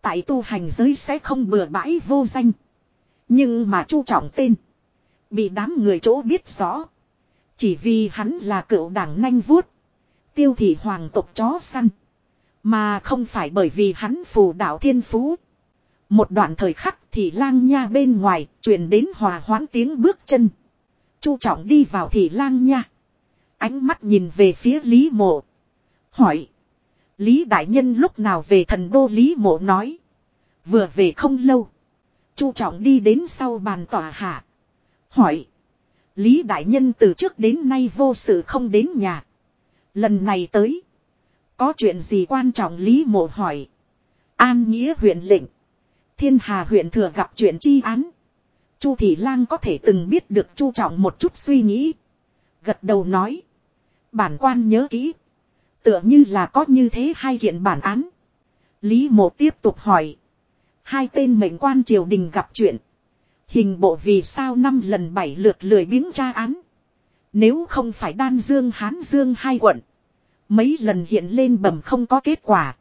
Tại tu hành giới sẽ không bừa bãi vô danh. Nhưng mà chu trọng tên. Bị đám người chỗ biết rõ. Chỉ vì hắn là cựu đảng nanh vuốt. Tiêu thị hoàng tộc chó săn. Mà không phải bởi vì hắn phù đạo thiên phú. Một đoạn thời khắc thì lang nha bên ngoài truyền đến hòa hoãn tiếng bước chân. Chu trọng đi vào thị lang nha. Ánh mắt nhìn về phía Lý mộ. Hỏi. Lý đại nhân lúc nào về thần đô Lý mộ nói. Vừa về không lâu. Chu trọng đi đến sau bàn tòa hạ. Hỏi. Lý đại nhân từ trước đến nay vô sự không đến nhà. Lần này tới. Có chuyện gì quan trọng Lý mộ hỏi. An nghĩa huyện lệnh. Thiên Hà huyện thừa gặp chuyện chi án. Chu Thị Lang có thể từng biết được chu trọng một chút suy nghĩ. Gật đầu nói. Bản quan nhớ kỹ. Tựa như là có như thế hai kiện bản án. Lý mộ tiếp tục hỏi. Hai tên mệnh quan triều đình gặp chuyện. Hình bộ vì sao năm lần bảy lượt lười biếng tra án. Nếu không phải đan dương, hán dương hai quận. Mấy lần hiện lên bẩm không có kết quả.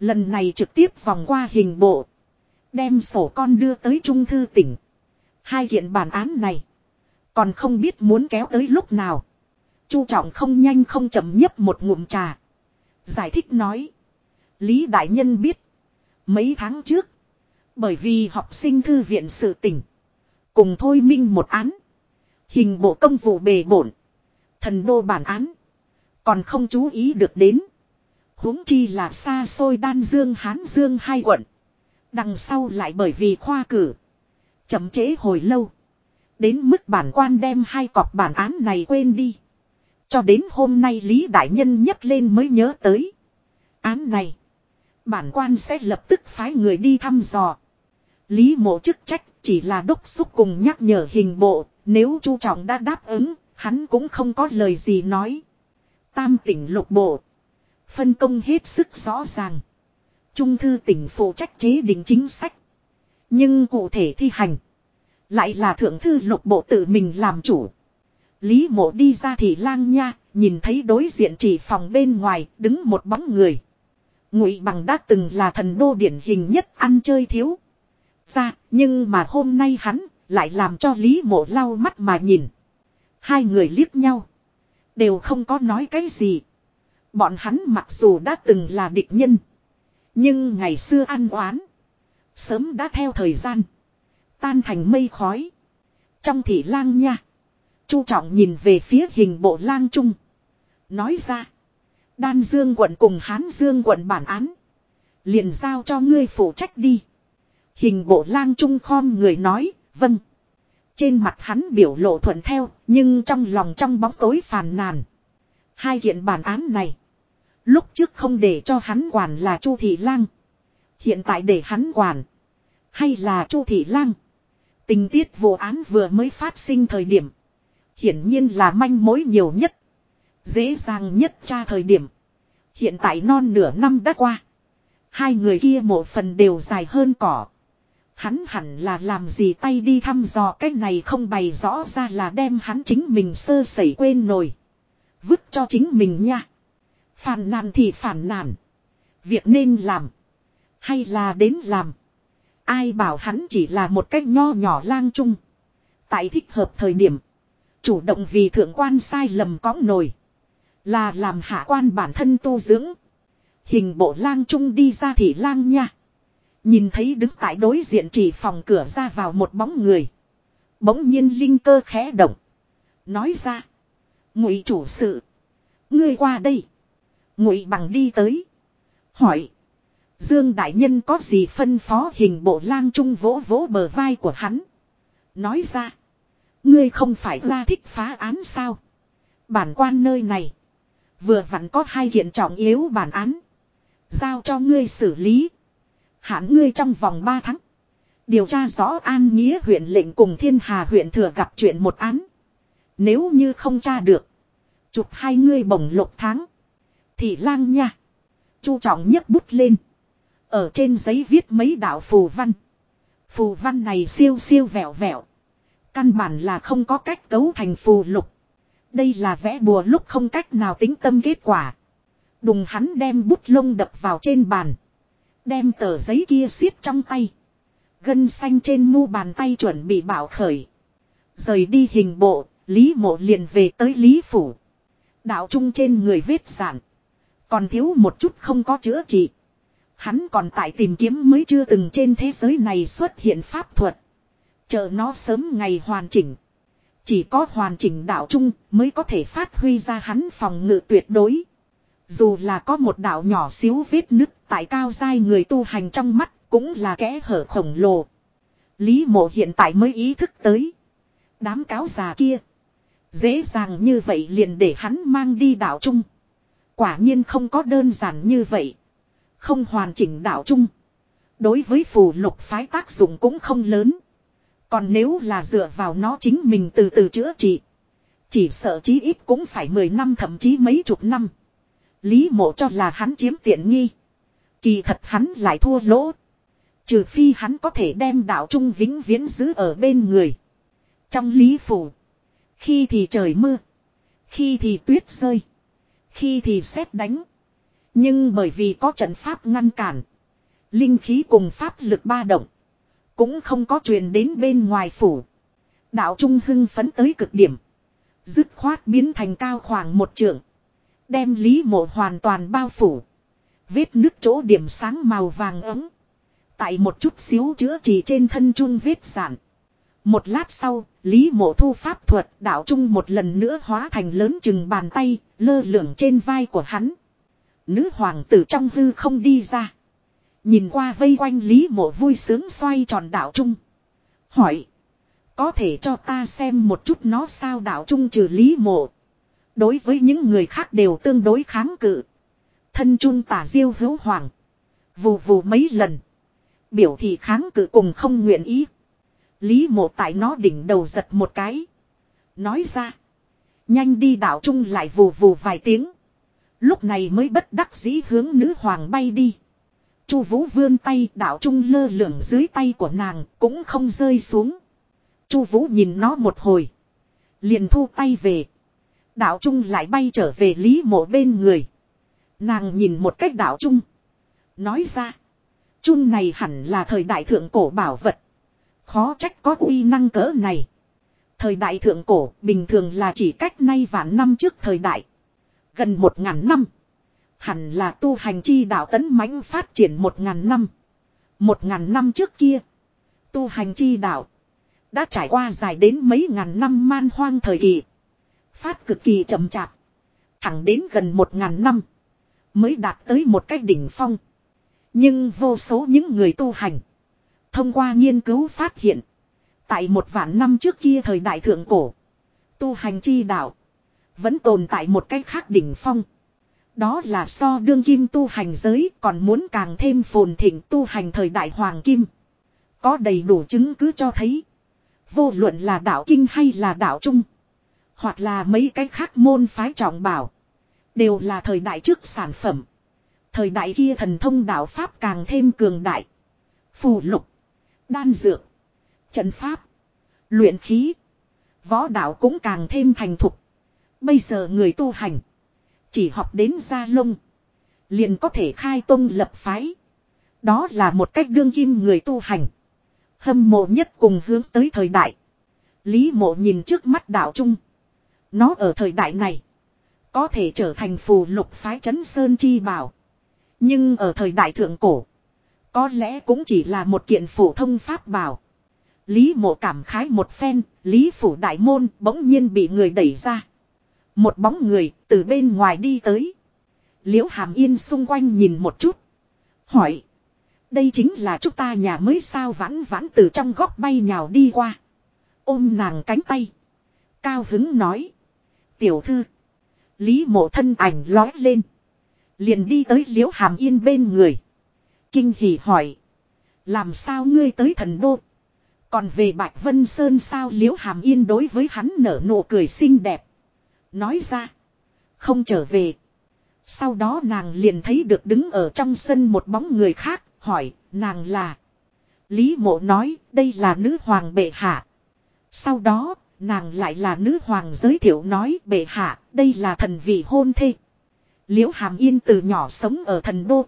Lần này trực tiếp vòng qua hình bộ. Đem sổ con đưa tới trung thư tỉnh. Hai hiện bản án này. Còn không biết muốn kéo tới lúc nào. Chu trọng không nhanh không chậm nhấp một ngụm trà. Giải thích nói. Lý Đại Nhân biết. Mấy tháng trước. Bởi vì học sinh thư viện sự tỉnh. Cùng thôi minh một án. Hình bộ công vụ bề bổn. Thần đô bản án. Còn không chú ý được đến. huống chi là xa xôi đan dương, hán dương hai quận. Đằng sau lại bởi vì khoa cử. Chậm chế hồi lâu. Đến mức bản quan đem hai cọc bản án này quên đi. Cho đến hôm nay Lý Đại Nhân nhấc lên mới nhớ tới. Án này. Bản quan sẽ lập tức phái người đi thăm dò. Lý mộ chức trách chỉ là đốc xúc cùng nhắc nhở hình bộ. Nếu chu trọng đã đáp ứng, hắn cũng không có lời gì nói. Tam tỉnh lục bộ. Phân công hết sức rõ ràng. Trung thư tỉnh phụ trách chế định chính sách. Nhưng cụ thể thi hành. Lại là thượng thư lục bộ tự mình làm chủ. Lý mộ đi ra thì lang nha, nhìn thấy đối diện chỉ phòng bên ngoài đứng một bóng người. Ngụy bằng đã từng là thần đô điển hình nhất ăn chơi thiếu. Ra, nhưng mà hôm nay hắn lại làm cho Lý mộ lau mắt mà nhìn. Hai người liếc nhau. Đều không có nói cái gì. Bọn hắn mặc dù đã từng là địch nhân. Nhưng ngày xưa ăn oán. Sớm đã theo thời gian. Tan thành mây khói. Trong thị lang nha. Chu trọng nhìn về phía hình bộ lang trung. Nói ra. Đan Dương quận cùng Hán Dương quận bản án. Liền giao cho ngươi phụ trách đi. Hình bộ lang trung khom người nói. Vâng. Trên mặt hắn biểu lộ thuận theo. Nhưng trong lòng trong bóng tối phàn nàn. Hai kiện bản án này. Lúc trước không để cho hắn quản là Chu Thị Lang. Hiện tại để hắn quản. Hay là Chu Thị Lang. Tình tiết vụ án vừa mới phát sinh thời điểm. Hiển nhiên là manh mối nhiều nhất. Dễ dàng nhất tra thời điểm. Hiện tại non nửa năm đã qua. Hai người kia một phần đều dài hơn cỏ. Hắn hẳn là làm gì tay đi thăm dò cái này không bày rõ ra là đem hắn chính mình sơ sẩy quên nổi. Vứt cho chính mình nha. Phản nàn thì phản nàn. Việc nên làm. Hay là đến làm. Ai bảo hắn chỉ là một cách nho nhỏ lang trung. Tại thích hợp thời điểm. Chủ động vì thượng quan sai lầm cõng nổi. Là làm hạ quan bản thân tu dưỡng. Hình bộ lang trung đi ra thì lang nha. Nhìn thấy đứng tại đối diện chỉ phòng cửa ra vào một bóng người. Bỗng nhiên linh cơ khẽ động. Nói ra. Ngụy chủ sự. Ngươi qua đây. Ngụy bằng đi tới. Hỏi. Dương Đại Nhân có gì phân phó hình bộ lang trung vỗ vỗ bờ vai của hắn. Nói ra. Ngươi không phải ra thích phá án sao. Bản quan nơi này. Vừa vặn có hai kiện trọng yếu bản án. Giao cho ngươi xử lý. Hạn ngươi trong vòng 3 tháng. Điều tra rõ an nghĩa huyện lệnh cùng thiên hà huyện thừa gặp chuyện một án. Nếu như không tra được. Chụp hai ngươi bổng lục tháng. Thị lang nha. Chu trọng nhấc bút lên. Ở trên giấy viết mấy đạo phù văn. Phù văn này siêu siêu vẹo vẹo. Căn bản là không có cách cấu thành phù lục. Đây là vẽ bùa lúc không cách nào tính tâm kết quả. Đùng hắn đem bút lông đập vào trên bàn. Đem tờ giấy kia xiết trong tay. Gân xanh trên mu bàn tay chuẩn bị bảo khởi. Rời đi hình bộ, Lý mộ liền về tới Lý Phủ. Đạo trung trên người vết sản. Còn thiếu một chút không có chữa trị. Hắn còn tại tìm kiếm mới chưa từng trên thế giới này xuất hiện pháp thuật. Chờ nó sớm ngày hoàn chỉnh. Chỉ có hoàn chỉnh đạo trung mới có thể phát huy ra hắn phòng ngự tuyệt đối. Dù là có một đạo nhỏ xíu vết nứt tại cao dai người tu hành trong mắt cũng là kẽ hở khổng lồ. Lý mộ hiện tại mới ý thức tới. Đám cáo già kia. Dễ dàng như vậy liền để hắn mang đi đạo trung. Quả nhiên không có đơn giản như vậy. Không hoàn chỉnh đạo trung. Đối với phù lục phái tác dụng cũng không lớn. Còn nếu là dựa vào nó chính mình từ từ chữa trị. Chỉ sợ chí ít cũng phải 10 năm thậm chí mấy chục năm. Lý mộ cho là hắn chiếm tiện nghi. Kỳ thật hắn lại thua lỗ. Trừ phi hắn có thể đem đạo trung vĩnh viễn giữ ở bên người. Trong lý phủ. Khi thì trời mưa. Khi thì tuyết rơi. Khi thì xét đánh. Nhưng bởi vì có trận pháp ngăn cản. Linh khí cùng pháp lực ba động. Cũng không có truyền đến bên ngoài phủ. Đạo trung hưng phấn tới cực điểm. Dứt khoát biến thành cao khoảng một trượng. Đem lý mộ hoàn toàn bao phủ. Vết nước chỗ điểm sáng màu vàng ấm. Tại một chút xíu chữa trị trên thân trung vết sản. Một lát sau, Lý mộ thu pháp thuật đạo trung một lần nữa hóa thành lớn chừng bàn tay, lơ lửng trên vai của hắn. Nữ hoàng tử trong hư không đi ra. Nhìn qua vây quanh Lý mộ vui sướng xoay tròn đạo trung. Hỏi. Có thể cho ta xem một chút nó sao đạo trung trừ Lý mộ. Đối với những người khác đều tương đối kháng cự. Thân trung tả diêu hữu hoàng. Vù vù mấy lần. Biểu thị kháng cự cùng không nguyện ý. Lý mộ tại nó đỉnh đầu giật một cái. Nói ra. Nhanh đi đảo trung lại vù vù vài tiếng. Lúc này mới bất đắc dĩ hướng nữ hoàng bay đi. Chu vũ vươn tay, Đạo trung lơ lửng dưới tay của nàng, cũng không rơi xuống. Chu vũ nhìn nó một hồi. Liền thu tay về. Đạo trung lại bay trở về lý mộ bên người. Nàng nhìn một cách đạo trung. Nói ra. Trung này hẳn là thời đại thượng cổ bảo vật. Khó trách có uy năng cỡ này. Thời đại thượng cổ bình thường là chỉ cách nay vạn năm trước thời đại. Gần một ngàn năm. Hẳn là tu hành chi đạo tấn mãnh phát triển một ngàn năm. Một ngàn năm trước kia. Tu hành chi đạo. Đã trải qua dài đến mấy ngàn năm man hoang thời kỳ. Phát cực kỳ chậm chạp. Thẳng đến gần một ngàn năm. Mới đạt tới một cái đỉnh phong. Nhưng vô số những người tu hành. Thông qua nghiên cứu phát hiện. Tại một vạn năm trước kia thời đại thượng cổ. Tu hành chi đạo. Vẫn tồn tại một cách khác đỉnh phong. Đó là so đương kim tu hành giới còn muốn càng thêm phồn thịnh tu hành thời đại hoàng kim. Có đầy đủ chứng cứ cho thấy. Vô luận là đạo kinh hay là đạo trung. Hoặc là mấy cái khác môn phái trọng bảo. Đều là thời đại trước sản phẩm. Thời đại kia thần thông đạo Pháp càng thêm cường đại. Phù lục. Đan dược. Trận pháp. Luyện khí. Võ đạo cũng càng thêm thành thục. Bây giờ người tu hành. Chỉ học đến gia lông. Liền có thể khai tông lập phái. Đó là một cách đương kim người tu hành. Hâm mộ nhất cùng hướng tới thời đại. Lý mộ nhìn trước mắt đạo trung. Nó ở thời đại này. Có thể trở thành phù lục phái trấn sơn chi bảo. Nhưng ở thời đại thượng cổ. Có lẽ cũng chỉ là một kiện phổ thông pháp bảo. Lý mộ cảm khái một phen, Lý phủ đại môn bỗng nhiên bị người đẩy ra. Một bóng người từ bên ngoài đi tới. Liễu hàm yên xung quanh nhìn một chút. Hỏi. Đây chính là chúng ta nhà mới sao vãn vãn từ trong góc bay nhào đi qua. Ôm nàng cánh tay. Cao hứng nói. Tiểu thư. Lý mộ thân ảnh lói lên. Liền đi tới liễu hàm yên bên người. Kinh hỉ hỏi. Làm sao ngươi tới thần đô? Còn về Bạch Vân Sơn sao liễu hàm yên đối với hắn nở nụ cười xinh đẹp. Nói ra. Không trở về. Sau đó nàng liền thấy được đứng ở trong sân một bóng người khác. Hỏi, nàng là. Lý mộ nói, đây là nữ hoàng bệ hạ. Sau đó, nàng lại là nữ hoàng giới thiệu nói, bệ hạ, đây là thần vị hôn thê. Liễu hàm yên từ nhỏ sống ở thần đô.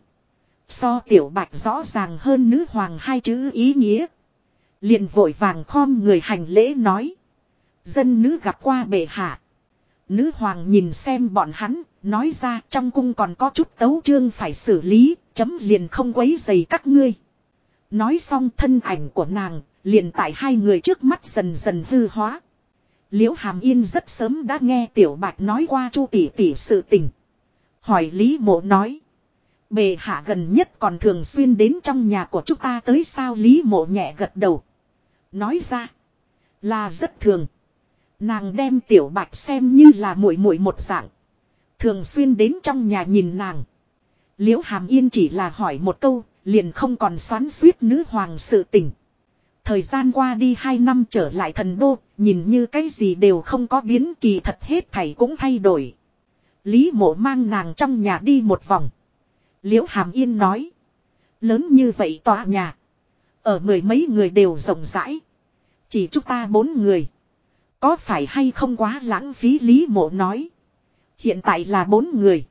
So tiểu bạch rõ ràng hơn nữ hoàng hai chữ ý nghĩa. liền vội vàng khom người hành lễ nói. Dân nữ gặp qua bệ hạ. Nữ hoàng nhìn xem bọn hắn, nói ra trong cung còn có chút tấu chương phải xử lý, chấm liền không quấy dày các ngươi. Nói xong thân ảnh của nàng, liền tại hai người trước mắt dần dần hư hóa. Liễu Hàm Yên rất sớm đã nghe Tiểu Bạch nói qua Chu tỷ tỷ sự tình. Hỏi Lý Mộ nói. Bề hạ gần nhất còn thường xuyên đến trong nhà của chúng ta tới sao Lý Mộ nhẹ gật đầu. Nói ra. Là rất thường. Nàng đem Tiểu Bạch xem như là muội muội một dạng. Thường xuyên đến trong nhà nhìn nàng. Liễu Hàm Yên chỉ là hỏi một câu, liền không còn xoắn suýt nữ hoàng sự tình. Thời gian qua đi hai năm trở lại thần đô, nhìn như cái gì đều không có biến kỳ thật hết thảy cũng thay đổi. Lý mộ mang nàng trong nhà đi một vòng. Liễu Hàm Yên nói. Lớn như vậy tòa nhà. Ở mười mấy người đều rộng rãi. Chỉ chúng ta bốn người. Có phải hay không quá lãng phí Lý mộ nói. Hiện tại là bốn người.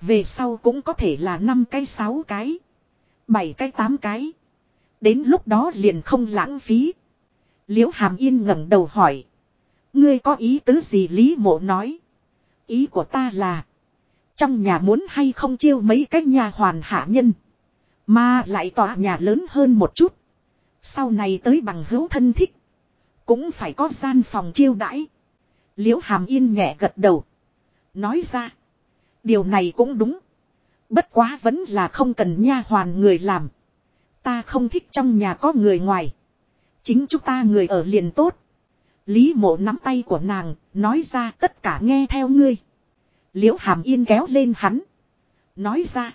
Về sau cũng có thể là năm cái, sáu cái. bảy cái, tám cái. Đến lúc đó liền không lãng phí. Liễu Hàm Yên ngẩng đầu hỏi. Ngươi có ý tứ gì Lý Mộ nói. Ý của ta là. Trong nhà muốn hay không chiêu mấy cái nhà hoàn hạ nhân. Mà lại tòa nhà lớn hơn một chút. Sau này tới bằng hữu thân thích. Cũng phải có gian phòng chiêu đãi. Liễu Hàm Yên nhẹ gật đầu. Nói ra. Điều này cũng đúng. Bất quá vẫn là không cần nha hoàn người làm. Ta không thích trong nhà có người ngoài. Chính chúng ta người ở liền tốt. Lý mộ nắm tay của nàng, nói ra tất cả nghe theo ngươi. Liễu hàm yên kéo lên hắn. Nói ra.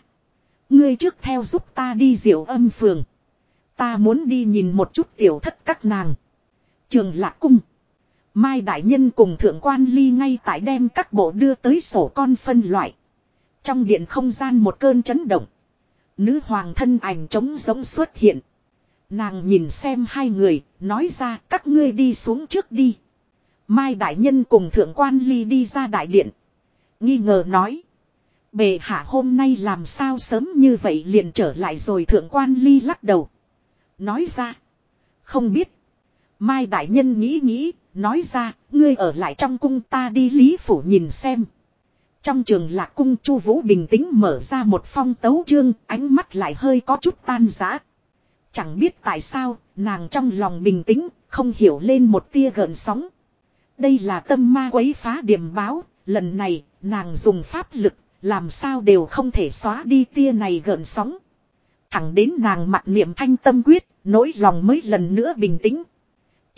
Ngươi trước theo giúp ta đi diệu âm phường. Ta muốn đi nhìn một chút tiểu thất các nàng. Trường lạc cung. Mai Đại Nhân cùng Thượng quan Ly ngay tại đem các bộ đưa tới sổ con phân loại. Trong điện không gian một cơn chấn động. Nữ hoàng thân ảnh trống giống xuất hiện. Nàng nhìn xem hai người, nói ra các ngươi đi xuống trước đi. Mai Đại Nhân cùng Thượng quan Ly đi ra đại điện. Nghi ngờ nói. Bề hạ hôm nay làm sao sớm như vậy liền trở lại rồi Thượng quan Ly lắc đầu. Nói ra. Không biết. Mai Đại Nhân nghĩ nghĩ, nói ra, ngươi ở lại trong cung ta đi lý phủ nhìn xem. Trong trường lạc cung Chu Vũ bình tĩnh mở ra một phong tấu chương, ánh mắt lại hơi có chút tan rã. Chẳng biết tại sao, nàng trong lòng bình tĩnh, không hiểu lên một tia gợn sóng. Đây là tâm ma quấy phá điểm báo, lần này, nàng dùng pháp lực, làm sao đều không thể xóa đi tia này gợn sóng. Thẳng đến nàng mặt niệm thanh tâm quyết, nỗi lòng mới lần nữa bình tĩnh.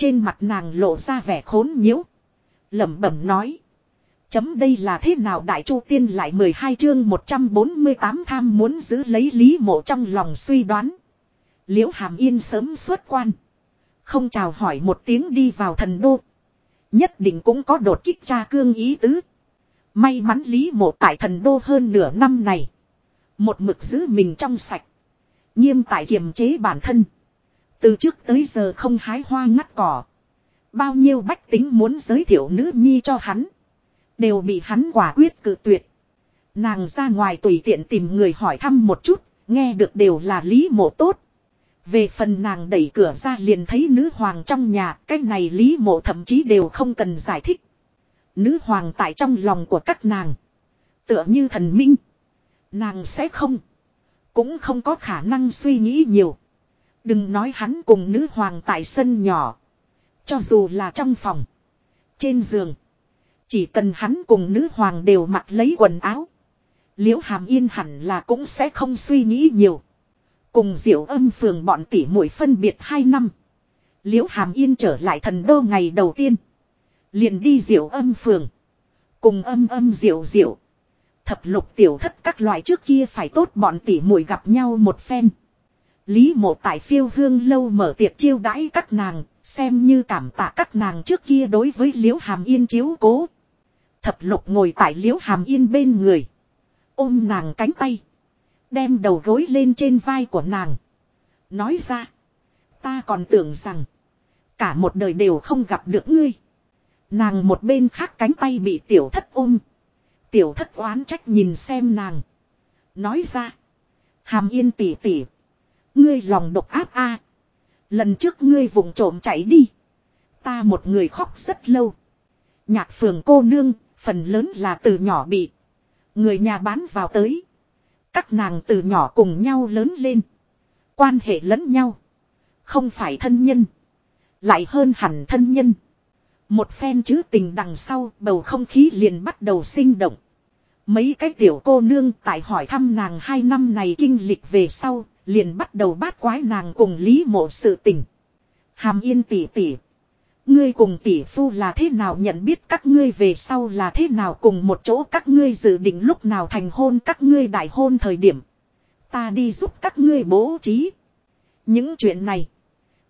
Trên mặt nàng lộ ra vẻ khốn nhiễu. lẩm bẩm nói. Chấm đây là thế nào đại chu tiên lại 12 chương 148 tham muốn giữ lấy lý mộ trong lòng suy đoán. Liễu hàm yên sớm xuất quan. Không chào hỏi một tiếng đi vào thần đô. Nhất định cũng có đột kích tra cương ý tứ. May mắn lý mộ tại thần đô hơn nửa năm này. Một mực giữ mình trong sạch. Nghiêm tại kiềm chế bản thân. Từ trước tới giờ không hái hoa ngắt cỏ. Bao nhiêu bách tính muốn giới thiệu nữ nhi cho hắn. Đều bị hắn quả quyết cự tuyệt. Nàng ra ngoài tùy tiện tìm người hỏi thăm một chút. Nghe được đều là lý mộ tốt. Về phần nàng đẩy cửa ra liền thấy nữ hoàng trong nhà. Cái này lý mộ thậm chí đều không cần giải thích. Nữ hoàng tại trong lòng của các nàng. Tựa như thần minh. Nàng sẽ không. Cũng không có khả năng suy nghĩ nhiều. Đừng nói hắn cùng nữ hoàng tại sân nhỏ. Cho dù là trong phòng. Trên giường. Chỉ cần hắn cùng nữ hoàng đều mặc lấy quần áo. Liễu hàm yên hẳn là cũng sẽ không suy nghĩ nhiều. Cùng diệu âm phường bọn tỷ muội phân biệt hai năm. Liễu hàm yên trở lại thần đô ngày đầu tiên. Liền đi diệu âm phường. Cùng âm âm diệu diệu. Thập lục tiểu thất các loại trước kia phải tốt bọn tỷ muội gặp nhau một phen. Lý mộ tại phiêu hương lâu mở tiệc chiêu đãi các nàng, xem như cảm tạ các nàng trước kia đối với liễu hàm yên chiếu cố. Thập lục ngồi tại liễu hàm yên bên người. Ôm nàng cánh tay. Đem đầu gối lên trên vai của nàng. Nói ra. Ta còn tưởng rằng. Cả một đời đều không gặp được ngươi. Nàng một bên khác cánh tay bị tiểu thất ôm. Tiểu thất oán trách nhìn xem nàng. Nói ra. Hàm yên tỉ tỉ. Ngươi lòng độc áp a. Lần trước ngươi vùng trộm chạy đi. Ta một người khóc rất lâu. Nhạc phường cô nương, phần lớn là từ nhỏ bị. Người nhà bán vào tới. Các nàng từ nhỏ cùng nhau lớn lên. Quan hệ lẫn nhau. Không phải thân nhân. Lại hơn hẳn thân nhân. Một phen chữ tình đằng sau bầu không khí liền bắt đầu sinh động. Mấy cái tiểu cô nương tại hỏi thăm nàng hai năm này kinh lịch về sau, liền bắt đầu bát quái nàng cùng lý mộ sự tình. Hàm yên tỷ tỷ. Ngươi cùng tỷ phu là thế nào nhận biết các ngươi về sau là thế nào cùng một chỗ các ngươi dự định lúc nào thành hôn các ngươi đại hôn thời điểm. Ta đi giúp các ngươi bố trí. Những chuyện này.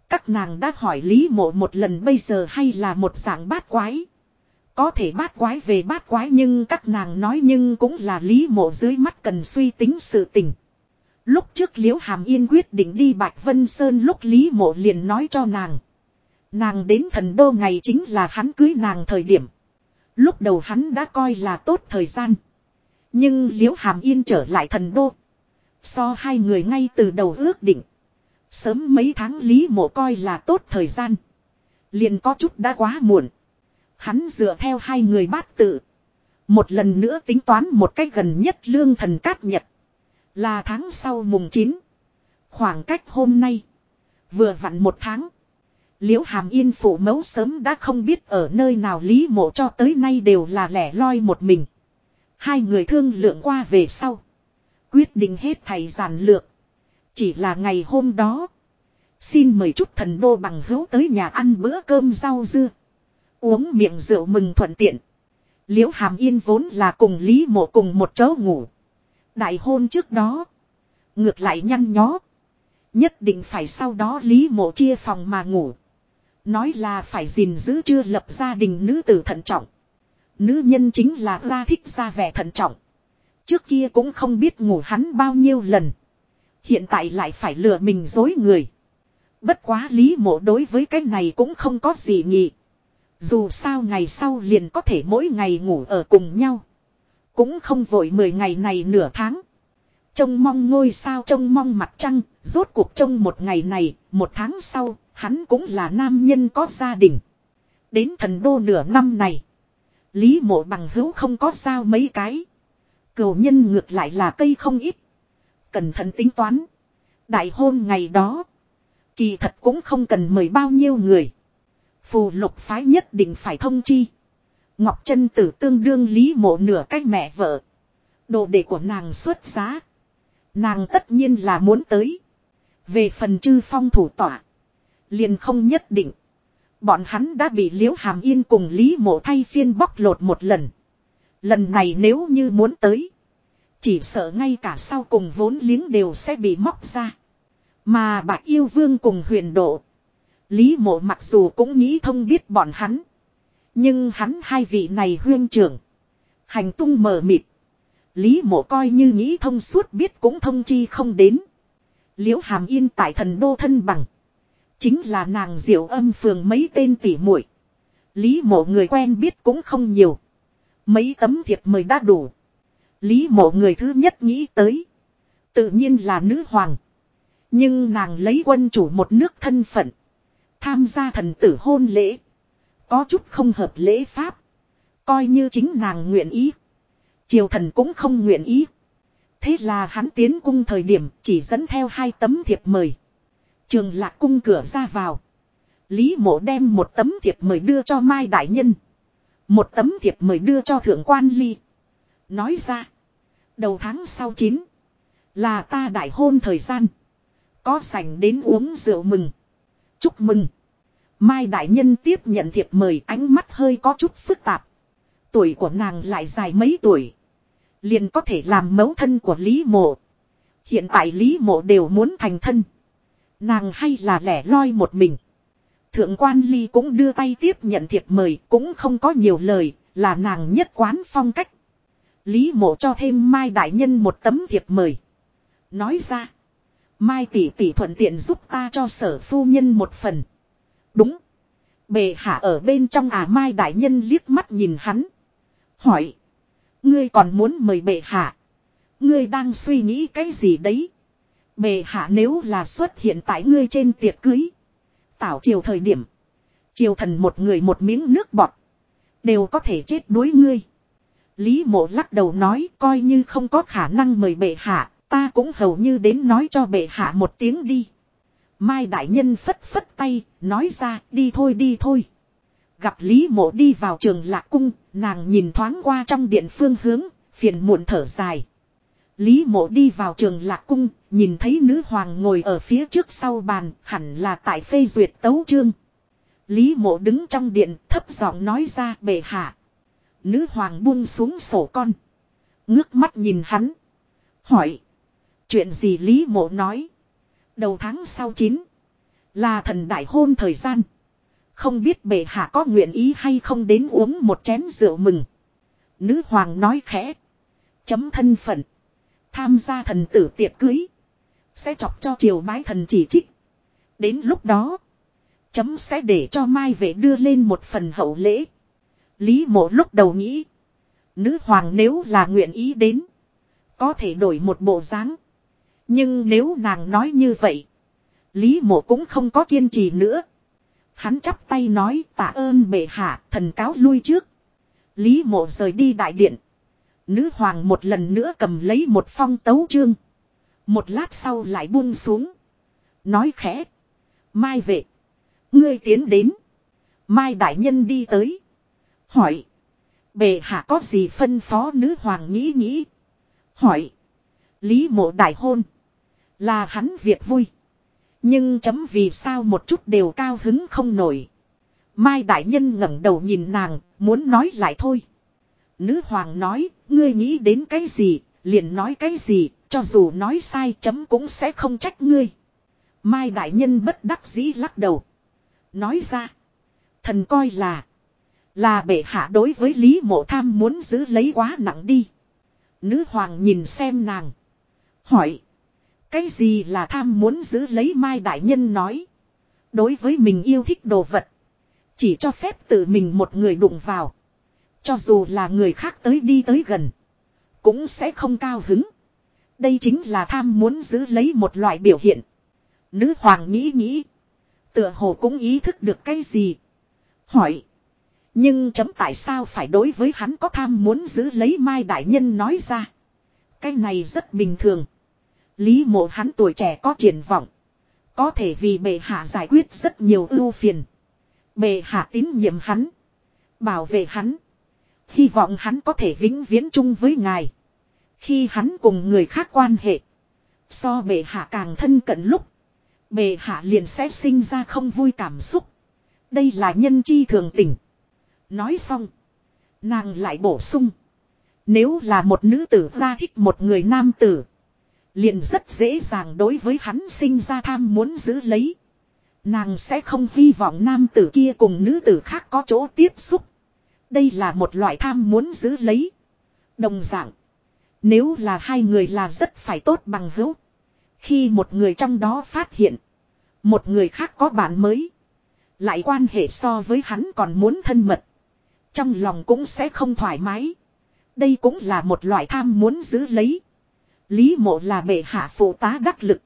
Các nàng đã hỏi Lý Mộ một lần bây giờ hay là một dạng bát quái. Có thể bát quái về bát quái nhưng các nàng nói nhưng cũng là Lý Mộ dưới mắt cần suy tính sự tình. Lúc trước Liễu Hàm Yên quyết định đi Bạch Vân Sơn lúc Lý Mộ liền nói cho nàng. Nàng đến thần đô ngày chính là hắn cưới nàng thời điểm. Lúc đầu hắn đã coi là tốt thời gian. Nhưng Liễu Hàm Yên trở lại thần đô. So hai người ngay từ đầu ước định. Sớm mấy tháng Lý Mộ coi là tốt thời gian. Liền có chút đã quá muộn. Hắn dựa theo hai người bát tự. Một lần nữa tính toán một cách gần nhất lương thần cát nhật. Là tháng sau mùng 9. Khoảng cách hôm nay. Vừa vặn một tháng. Liễu hàm yên phụ mẫu sớm đã không biết ở nơi nào lý mộ cho tới nay đều là lẻ loi một mình. Hai người thương lượng qua về sau. Quyết định hết thầy giản lược. Chỉ là ngày hôm đó. Xin mời chút thần đô bằng hữu tới nhà ăn bữa cơm rau dưa. Uống miệng rượu mừng thuận tiện. Liễu hàm yên vốn là cùng Lý mộ cùng một chỗ ngủ. Đại hôn trước đó. Ngược lại nhăn nhó. Nhất định phải sau đó Lý mộ chia phòng mà ngủ. Nói là phải gìn giữ chưa lập gia đình nữ tử thận trọng. Nữ nhân chính là ra thích ra vẻ thận trọng. Trước kia cũng không biết ngủ hắn bao nhiêu lần. Hiện tại lại phải lừa mình dối người. Bất quá lý mộ đối với cái này cũng không có gì nhị. Dù sao ngày sau liền có thể mỗi ngày ngủ ở cùng nhau. Cũng không vội 10 ngày này nửa tháng. Trông mong ngôi sao trông mong mặt trăng, rốt cuộc trông một ngày này, một tháng sau, hắn cũng là nam nhân có gia đình. Đến thần đô nửa năm này, Lý mộ bằng hữu không có sao mấy cái. Cửu nhân ngược lại là cây không ít. Cẩn thận tính toán. Đại hôn ngày đó, kỳ thật cũng không cần mời bao nhiêu người. Phù lục phái nhất định phải thông chi. Ngọc chân tử tương đương lý mộ nửa cách mẹ vợ. Đồ đệ của nàng xuất giá. Nàng tất nhiên là muốn tới. Về phần chư phong thủ tỏa. Liền không nhất định. Bọn hắn đã bị liễu hàm yên cùng lý mộ thay phiên bóc lột một lần. Lần này nếu như muốn tới. Chỉ sợ ngay cả sau cùng vốn liếng đều sẽ bị móc ra. Mà bạc yêu vương cùng huyền độ. Lý mộ mặc dù cũng nghĩ thông biết bọn hắn. Nhưng hắn hai vị này huyên trưởng. Hành tung mờ mịt. Lý mộ coi như nghĩ thông suốt biết cũng thông chi không đến. Liễu hàm yên tại thần đô thân bằng. Chính là nàng diệu âm phường mấy tên tỉ muội Lý mộ người quen biết cũng không nhiều. Mấy tấm thiệp mời đã đủ. Lý mộ người thứ nhất nghĩ tới. Tự nhiên là nữ hoàng. Nhưng nàng lấy quân chủ một nước thân phận. Tham gia thần tử hôn lễ. Có chút không hợp lễ pháp. Coi như chính nàng nguyện ý. Triều thần cũng không nguyện ý. Thế là hắn tiến cung thời điểm chỉ dẫn theo hai tấm thiệp mời. Trường lạc cung cửa ra vào. Lý mộ đem một tấm thiệp mời đưa cho Mai Đại Nhân. Một tấm thiệp mời đưa cho Thượng quan Ly. Nói ra. Đầu tháng sau chín, Là ta đại hôn thời gian. Có sảnh đến uống rượu mừng. Chúc mừng. Mai Đại Nhân tiếp nhận thiệp mời, ánh mắt hơi có chút phức tạp. Tuổi của nàng lại dài mấy tuổi. Liền có thể làm mẫu thân của Lý Mộ. Hiện tại Lý Mộ đều muốn thành thân. Nàng hay là lẻ loi một mình. Thượng quan ly cũng đưa tay tiếp nhận thiệp mời, cũng không có nhiều lời, là nàng nhất quán phong cách. Lý mộ cho thêm Mai Đại Nhân một tấm thiệp mời. Nói ra. Mai tỷ tỷ thuận tiện giúp ta cho sở phu nhân một phần. Đúng. Bề hạ ở bên trong à Mai Đại Nhân liếc mắt nhìn hắn. Hỏi. Ngươi còn muốn mời bệ hạ. Ngươi đang suy nghĩ cái gì đấy. Bề hạ nếu là xuất hiện tại ngươi trên tiệc cưới. Tảo chiều thời điểm. chiều thần một người một miếng nước bọt. Đều có thể chết đuối ngươi. Lý mộ lắc đầu nói coi như không có khả năng mời bệ hạ. Ta cũng hầu như đến nói cho bệ hạ một tiếng đi. Mai đại nhân phất phất tay, nói ra đi thôi đi thôi. Gặp Lý mộ đi vào trường lạc cung, nàng nhìn thoáng qua trong điện phương hướng, phiền muộn thở dài. Lý mộ đi vào trường lạc cung, nhìn thấy nữ hoàng ngồi ở phía trước sau bàn, hẳn là tại phê duyệt tấu chương. Lý mộ đứng trong điện, thấp giọng nói ra bệ hạ. Nữ hoàng buông xuống sổ con. Ngước mắt nhìn hắn. Hỏi. Chuyện gì Lý mộ nói. Đầu tháng sau chín. Là thần đại hôn thời gian. Không biết bệ hạ có nguyện ý hay không đến uống một chén rượu mừng. Nữ hoàng nói khẽ. Chấm thân phận. Tham gia thần tử tiệc cưới. Sẽ chọc cho triều bái thần chỉ trích. Đến lúc đó. Chấm sẽ để cho Mai về đưa lên một phần hậu lễ. Lý mộ lúc đầu nghĩ. Nữ hoàng nếu là nguyện ý đến. Có thể đổi một bộ dáng. Nhưng nếu nàng nói như vậy. Lý mộ cũng không có kiên trì nữa. Hắn chắp tay nói, tạ ơn bệ hạ, thần cáo lui trước. Lý mộ rời đi đại điện. Nữ hoàng một lần nữa cầm lấy một phong tấu chương. Một lát sau lại buông xuống. Nói khẽ. Mai vệ. Ngươi tiến đến. Mai đại nhân đi tới. Hỏi. Bệ hạ có gì phân phó nữ hoàng nghĩ nghĩ. Hỏi. Lý mộ đại hôn. Là hắn việc vui. Nhưng chấm vì sao một chút đều cao hứng không nổi. Mai đại nhân ngẩng đầu nhìn nàng, muốn nói lại thôi. Nữ hoàng nói, ngươi nghĩ đến cái gì, liền nói cái gì, cho dù nói sai chấm cũng sẽ không trách ngươi. Mai đại nhân bất đắc dĩ lắc đầu. Nói ra, thần coi là, là bệ hạ đối với Lý Mộ Tham muốn giữ lấy quá nặng đi. Nữ hoàng nhìn xem nàng. Hỏi. Cái gì là tham muốn giữ lấy Mai Đại Nhân nói. Đối với mình yêu thích đồ vật. Chỉ cho phép tự mình một người đụng vào. Cho dù là người khác tới đi tới gần. Cũng sẽ không cao hứng. Đây chính là tham muốn giữ lấy một loại biểu hiện. Nữ hoàng nghĩ nghĩ. Tựa hồ cũng ý thức được cái gì. Hỏi. Nhưng chấm tại sao phải đối với hắn có tham muốn giữ lấy Mai Đại Nhân nói ra. Cái này rất bình thường. Lý mộ hắn tuổi trẻ có triển vọng. Có thể vì bệ hạ giải quyết rất nhiều ưu phiền. Bệ hạ tín nhiệm hắn. Bảo vệ hắn. Hy vọng hắn có thể vĩnh viễn chung với ngài. Khi hắn cùng người khác quan hệ. So bệ hạ càng thân cận lúc. Bệ hạ liền sẽ sinh ra không vui cảm xúc. Đây là nhân chi thường tình. Nói xong. Nàng lại bổ sung. Nếu là một nữ tử ra thích một người nam tử. Liền rất dễ dàng đối với hắn sinh ra tham muốn giữ lấy. Nàng sẽ không hy vọng nam tử kia cùng nữ tử khác có chỗ tiếp xúc. Đây là một loại tham muốn giữ lấy. Đồng dạng. Nếu là hai người là rất phải tốt bằng hữu. Khi một người trong đó phát hiện. Một người khác có bạn mới. Lại quan hệ so với hắn còn muốn thân mật. Trong lòng cũng sẽ không thoải mái. Đây cũng là một loại tham muốn giữ lấy. Lý mộ là bệ hạ phụ tá đắc lực.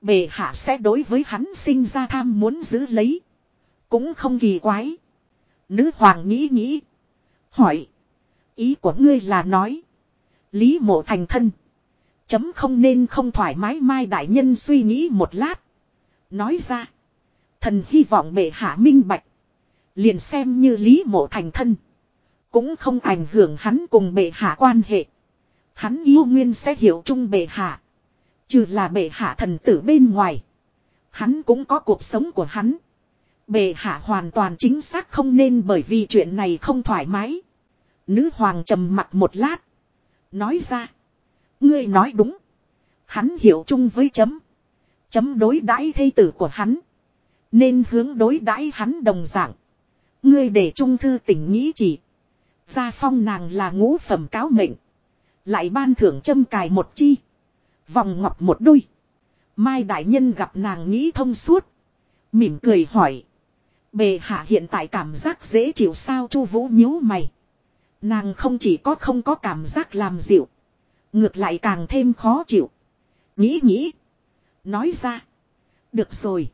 Bệ hạ sẽ đối với hắn sinh ra tham muốn giữ lấy. Cũng không kỳ quái. Nữ hoàng nghĩ nghĩ. Hỏi. Ý của ngươi là nói. Lý mộ thành thân. Chấm không nên không thoải mái mai đại nhân suy nghĩ một lát. Nói ra. Thần hy vọng bệ hạ minh bạch. Liền xem như lý mộ thành thân. Cũng không ảnh hưởng hắn cùng bệ hạ quan hệ. Hắn yêu nguyên sẽ hiểu chung bệ hạ. Trừ là bệ hạ thần tử bên ngoài. Hắn cũng có cuộc sống của hắn. Bệ hạ hoàn toàn chính xác không nên bởi vì chuyện này không thoải mái. Nữ hoàng trầm mặt một lát. Nói ra. Ngươi nói đúng. Hắn hiểu chung với chấm. Chấm đối đãi thây tử của hắn. Nên hướng đối đãi hắn đồng dạng. Ngươi để trung thư tỉnh nghĩ chỉ. Gia phong nàng là ngũ phẩm cáo mệnh. Lại ban thưởng châm cài một chi. Vòng ngọc một đôi. Mai đại nhân gặp nàng nghĩ thông suốt. Mỉm cười hỏi. Bề hạ hiện tại cảm giác dễ chịu sao chu vũ nhíu mày. Nàng không chỉ có không có cảm giác làm dịu. Ngược lại càng thêm khó chịu. Nghĩ nghĩ. Nói ra. Được rồi.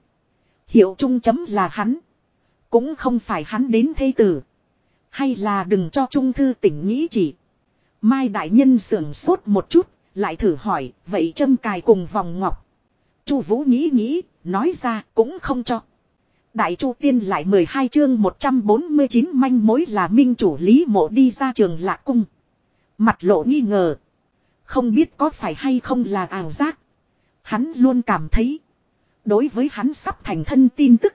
Hiệu trung chấm là hắn. Cũng không phải hắn đến thây tử. Hay là đừng cho trung thư tỉnh nghĩ chỉ. Mai đại nhân sưởng sốt một chút. Lại thử hỏi. Vậy châm cài cùng vòng ngọc. chu Vũ nghĩ nghĩ. Nói ra, cũng không cho. Đại Chu Tiên lại 12 chương 149 manh mối là minh chủ Lý Mộ đi ra trường Lạc Cung. Mặt lộ nghi ngờ. Không biết có phải hay không là ảo giác. Hắn luôn cảm thấy. Đối với hắn sắp thành thân tin tức.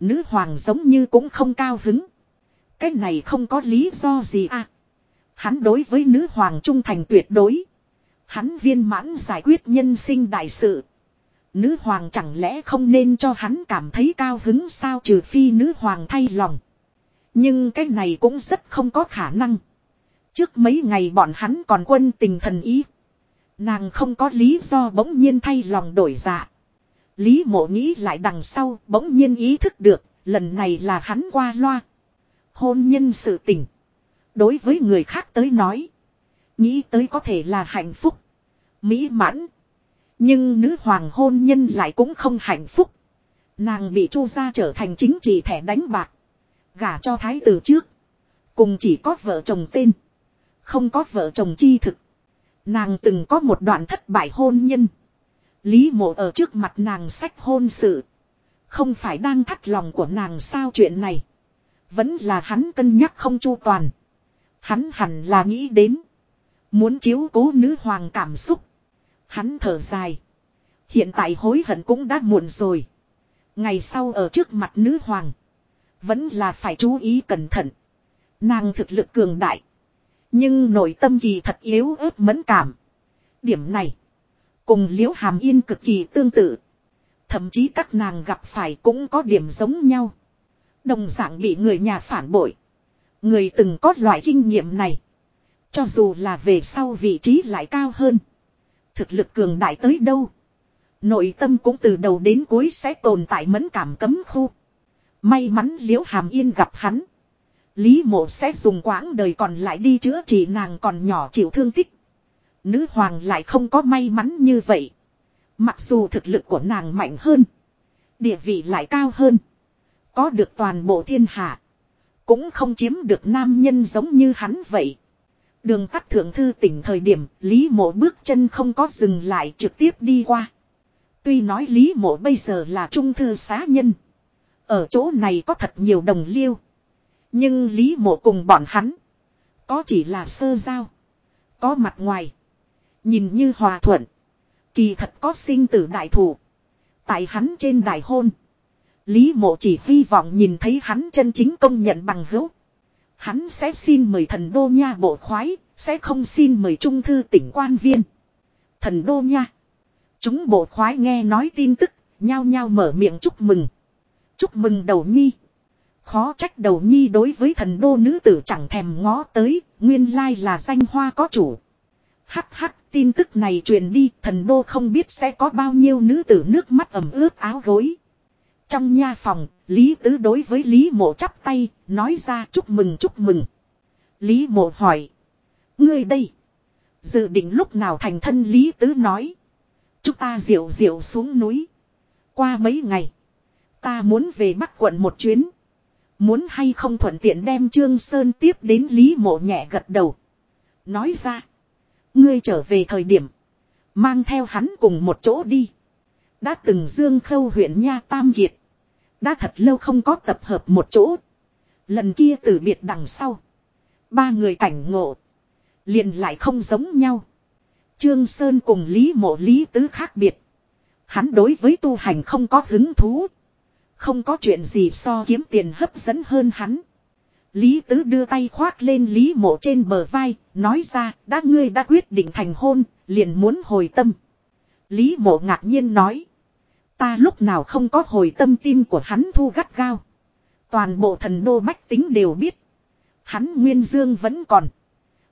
Nữ hoàng giống như cũng không cao hứng. Cái này không có lý do gì à. Hắn đối với nữ hoàng trung thành tuyệt đối. Hắn viên mãn giải quyết nhân sinh đại sự. Nữ hoàng chẳng lẽ không nên cho hắn cảm thấy cao hứng sao trừ phi nữ hoàng thay lòng. Nhưng cái này cũng rất không có khả năng. Trước mấy ngày bọn hắn còn quân tình thần ý. Nàng không có lý do bỗng nhiên thay lòng đổi dạ. Lý mộ nghĩ lại đằng sau bỗng nhiên ý thức được, lần này là hắn qua loa. Hôn nhân sự tình. Đối với người khác tới nói. Nghĩ tới có thể là hạnh phúc. Mỹ mãn. Nhưng nữ hoàng hôn nhân lại cũng không hạnh phúc. Nàng bị chu gia trở thành chính trị thẻ đánh bạc. Gả cho thái tử trước. Cùng chỉ có vợ chồng tên. Không có vợ chồng chi thực. Nàng từng có một đoạn thất bại hôn nhân. Lý mộ ở trước mặt nàng sách hôn sự. Không phải đang thắt lòng của nàng sao chuyện này. Vẫn là hắn cân nhắc không chu toàn. Hắn hẳn là nghĩ đến. Muốn chiếu cố nữ hoàng cảm xúc. Hắn thở dài. Hiện tại hối hận cũng đã muộn rồi. Ngày sau ở trước mặt nữ hoàng. Vẫn là phải chú ý cẩn thận. Nàng thực lực cường đại. Nhưng nội tâm kỳ thật yếu ớt mẫn cảm. Điểm này. Cùng liễu hàm yên cực kỳ tương tự. Thậm chí các nàng gặp phải cũng có điểm giống nhau. Đồng dạng bị người nhà phản bội. Người từng có loại kinh nghiệm này. Cho dù là về sau vị trí lại cao hơn. Thực lực cường đại tới đâu. Nội tâm cũng từ đầu đến cuối sẽ tồn tại mẫn cảm cấm khu. May mắn liễu hàm yên gặp hắn. Lý mộ sẽ dùng quãng đời còn lại đi chữa trị nàng còn nhỏ chịu thương tích. Nữ hoàng lại không có may mắn như vậy. Mặc dù thực lực của nàng mạnh hơn. Địa vị lại cao hơn. Có được toàn bộ thiên hạ. Cũng không chiếm được nam nhân giống như hắn vậy. Đường tắt thượng thư tỉnh thời điểm, Lý mộ bước chân không có dừng lại trực tiếp đi qua. Tuy nói Lý mộ bây giờ là trung thư xá nhân. Ở chỗ này có thật nhiều đồng liêu. Nhưng Lý mộ cùng bọn hắn. Có chỉ là sơ giao. Có mặt ngoài. Nhìn như hòa thuận. Kỳ thật có sinh tử đại thủ. Tại hắn trên đài hôn. Lý mộ chỉ hy vọng nhìn thấy hắn chân chính công nhận bằng hữu. Hắn sẽ xin mời thần đô nha bộ khoái, sẽ không xin mời trung thư tỉnh quan viên. Thần đô nha. Chúng bộ khoái nghe nói tin tức, nhao nhao mở miệng chúc mừng. Chúc mừng đầu nhi. Khó trách đầu nhi đối với thần đô nữ tử chẳng thèm ngó tới, nguyên lai là danh hoa có chủ. Hắc hắc, tin tức này truyền đi, thần đô không biết sẽ có bao nhiêu nữ tử nước mắt ẩm ướt áo gối. Trong nha phòng, Lý Tứ đối với Lý Mộ chắp tay, nói ra chúc mừng chúc mừng. Lý Mộ hỏi. Ngươi đây. Dự định lúc nào thành thân Lý Tứ nói. Chúng ta diệu diệu xuống núi. Qua mấy ngày. Ta muốn về Bắc quận một chuyến. Muốn hay không thuận tiện đem Trương Sơn tiếp đến Lý Mộ nhẹ gật đầu. Nói ra. Ngươi trở về thời điểm. Mang theo hắn cùng một chỗ đi. Đã từng dương khâu huyện Nha Tam Kiệt. Đã thật lâu không có tập hợp một chỗ. Lần kia từ biệt đằng sau. Ba người cảnh ngộ. Liền lại không giống nhau. Trương Sơn cùng Lý Mộ Lý Tứ khác biệt. Hắn đối với tu hành không có hứng thú. Không có chuyện gì so kiếm tiền hấp dẫn hơn hắn. Lý Tứ đưa tay khoác lên Lý Mộ trên bờ vai, nói ra, đã ngươi đã quyết định thành hôn, liền muốn hồi tâm. Lý Mộ ngạc nhiên nói. Ta lúc nào không có hồi tâm tim của hắn thu gắt gao. Toàn bộ thần đô bách tính đều biết. Hắn nguyên dương vẫn còn.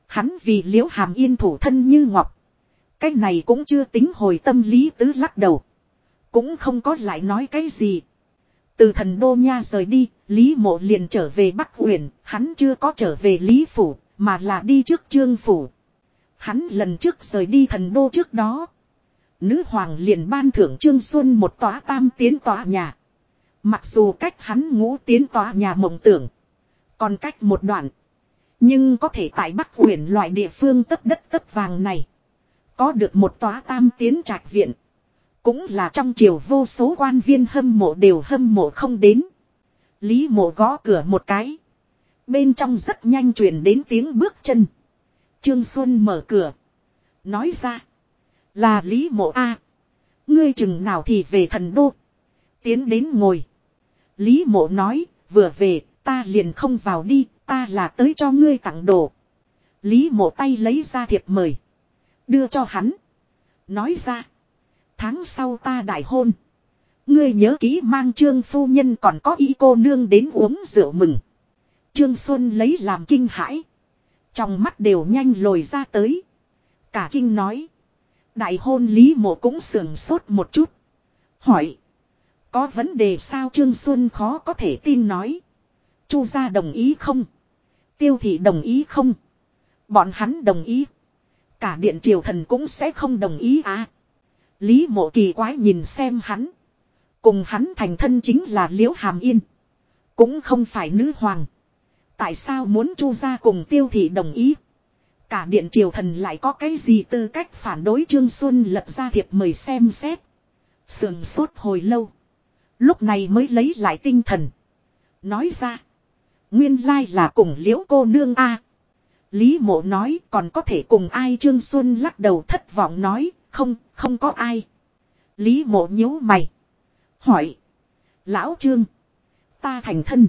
Hắn vì liễu hàm yên thủ thân như ngọc. Cái này cũng chưa tính hồi tâm lý tứ lắc đầu. Cũng không có lại nói cái gì. Từ thần đô nha rời đi, Lý mộ liền trở về Bắc Uyển, hắn chưa có trở về Lý Phủ, mà là đi trước Trương Phủ. Hắn lần trước rời đi thần đô trước đó. Nữ hoàng liền ban thưởng Trương Xuân một tòa tam tiến tòa nhà. Mặc dù cách hắn ngũ tiến tòa nhà mộng tưởng. Còn cách một đoạn. Nhưng có thể tại Bắc Uyển loại địa phương tấp đất tấp vàng này. Có được một tòa tam tiến trạch viện. Cũng là trong triều vô số quan viên hâm mộ đều hâm mộ không đến. Lý mộ gõ cửa một cái. Bên trong rất nhanh truyền đến tiếng bước chân. Trương Xuân mở cửa. Nói ra. Là Lý mộ A. Ngươi chừng nào thì về thần đô. Tiến đến ngồi. Lý mộ nói. Vừa về, ta liền không vào đi. Ta là tới cho ngươi tặng đồ. Lý mộ tay lấy ra thiệp mời. Đưa cho hắn. Nói ra. Tháng sau ta đại hôn. Ngươi nhớ ký mang trương phu nhân còn có ý cô nương đến uống rượu mừng. Trương Xuân lấy làm kinh hãi. Trong mắt đều nhanh lồi ra tới. Cả kinh nói. Đại hôn Lý Mộ cũng sườn sốt một chút. Hỏi. Có vấn đề sao Trương Xuân khó có thể tin nói. Chu gia đồng ý không? Tiêu thị đồng ý không? Bọn hắn đồng ý. Cả điện triều thần cũng sẽ không đồng ý à. Lý mộ kỳ quái nhìn xem hắn. Cùng hắn thành thân chính là Liễu Hàm Yên. Cũng không phải nữ hoàng. Tại sao muốn chu gia cùng tiêu thị đồng ý? Cả điện triều thần lại có cái gì tư cách phản đối Trương Xuân lật ra thiệp mời xem xét. Sườn sốt hồi lâu. Lúc này mới lấy lại tinh thần. Nói ra. Nguyên lai là cùng liễu cô nương a Lý mộ nói còn có thể cùng ai Trương Xuân lắc đầu thất vọng nói không, không có ai. Lý mộ nhíu mày. Hỏi. Lão Trương. Ta thành thân.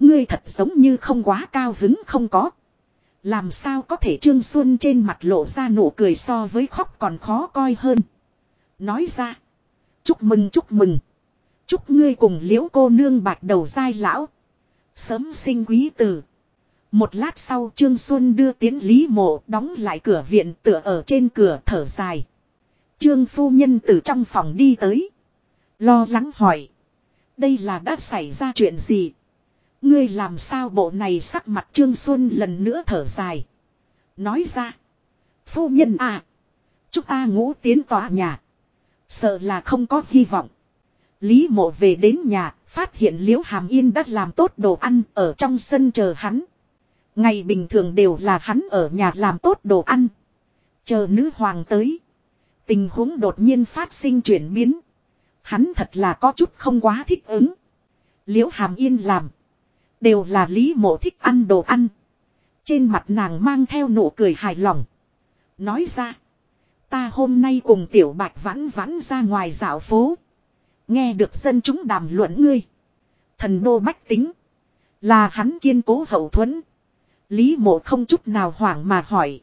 Ngươi thật giống như không quá cao hứng không có. Làm sao có thể Trương Xuân trên mặt lộ ra nụ cười so với khóc còn khó coi hơn. Nói ra. Chúc mừng chúc mừng. Chúc ngươi cùng liễu cô nương bạc đầu dai lão. Sớm sinh quý tử. Một lát sau Trương Xuân đưa tiến Lý Mộ đóng lại cửa viện tựa ở trên cửa thở dài. Trương phu nhân từ trong phòng đi tới. Lo lắng hỏi. Đây là đã xảy ra chuyện gì? Ngươi làm sao bộ này sắc mặt Trương Xuân lần nữa thở dài. Nói ra. Phu nhân à. Chúng ta ngủ tiến tòa nhà. Sợ là không có hy vọng. Lý mộ về đến nhà, phát hiện Liễu Hàm Yên đã làm tốt đồ ăn ở trong sân chờ hắn. Ngày bình thường đều là hắn ở nhà làm tốt đồ ăn. Chờ nữ hoàng tới. Tình huống đột nhiên phát sinh chuyển biến. Hắn thật là có chút không quá thích ứng. Liễu hàm yên làm. Đều là lý mộ thích ăn đồ ăn. Trên mặt nàng mang theo nụ cười hài lòng. Nói ra. Ta hôm nay cùng tiểu bạch vãn vãn ra ngoài dạo phố. Nghe được dân chúng đàm luận ngươi. Thần đô bách tính. Là hắn kiên cố hậu thuẫn. Lý mộ không chút nào hoảng mà hỏi.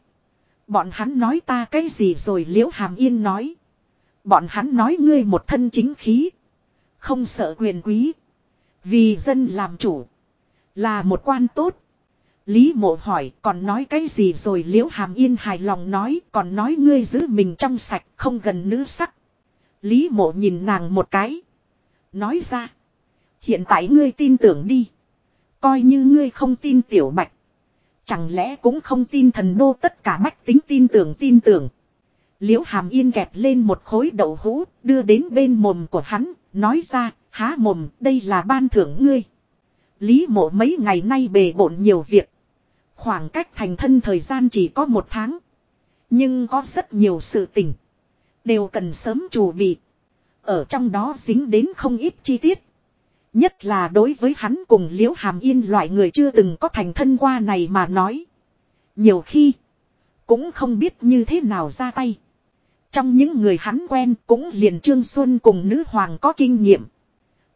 Bọn hắn nói ta cái gì rồi liễu hàm yên nói. Bọn hắn nói ngươi một thân chính khí. Không sợ quyền quý. Vì dân làm chủ. Là một quan tốt. Lý mộ hỏi còn nói cái gì rồi liễu hàm yên hài lòng nói còn nói ngươi giữ mình trong sạch không gần nữ sắc. Lý mộ nhìn nàng một cái. Nói ra. Hiện tại ngươi tin tưởng đi. Coi như ngươi không tin tiểu bạch. Chẳng lẽ cũng không tin thần đô tất cả bách tính tin tưởng tin tưởng. Liễu hàm yên kẹp lên một khối đậu hũ, đưa đến bên mồm của hắn, nói ra, há mồm, đây là ban thưởng ngươi. Lý mộ mấy ngày nay bề bộn nhiều việc. Khoảng cách thành thân thời gian chỉ có một tháng. Nhưng có rất nhiều sự tình. Đều cần sớm chuẩn bị. Ở trong đó dính đến không ít chi tiết. Nhất là đối với hắn cùng liễu hàm yên loại người chưa từng có thành thân qua này mà nói. Nhiều khi. Cũng không biết như thế nào ra tay. Trong những người hắn quen cũng liền Trương Xuân cùng nữ hoàng có kinh nghiệm.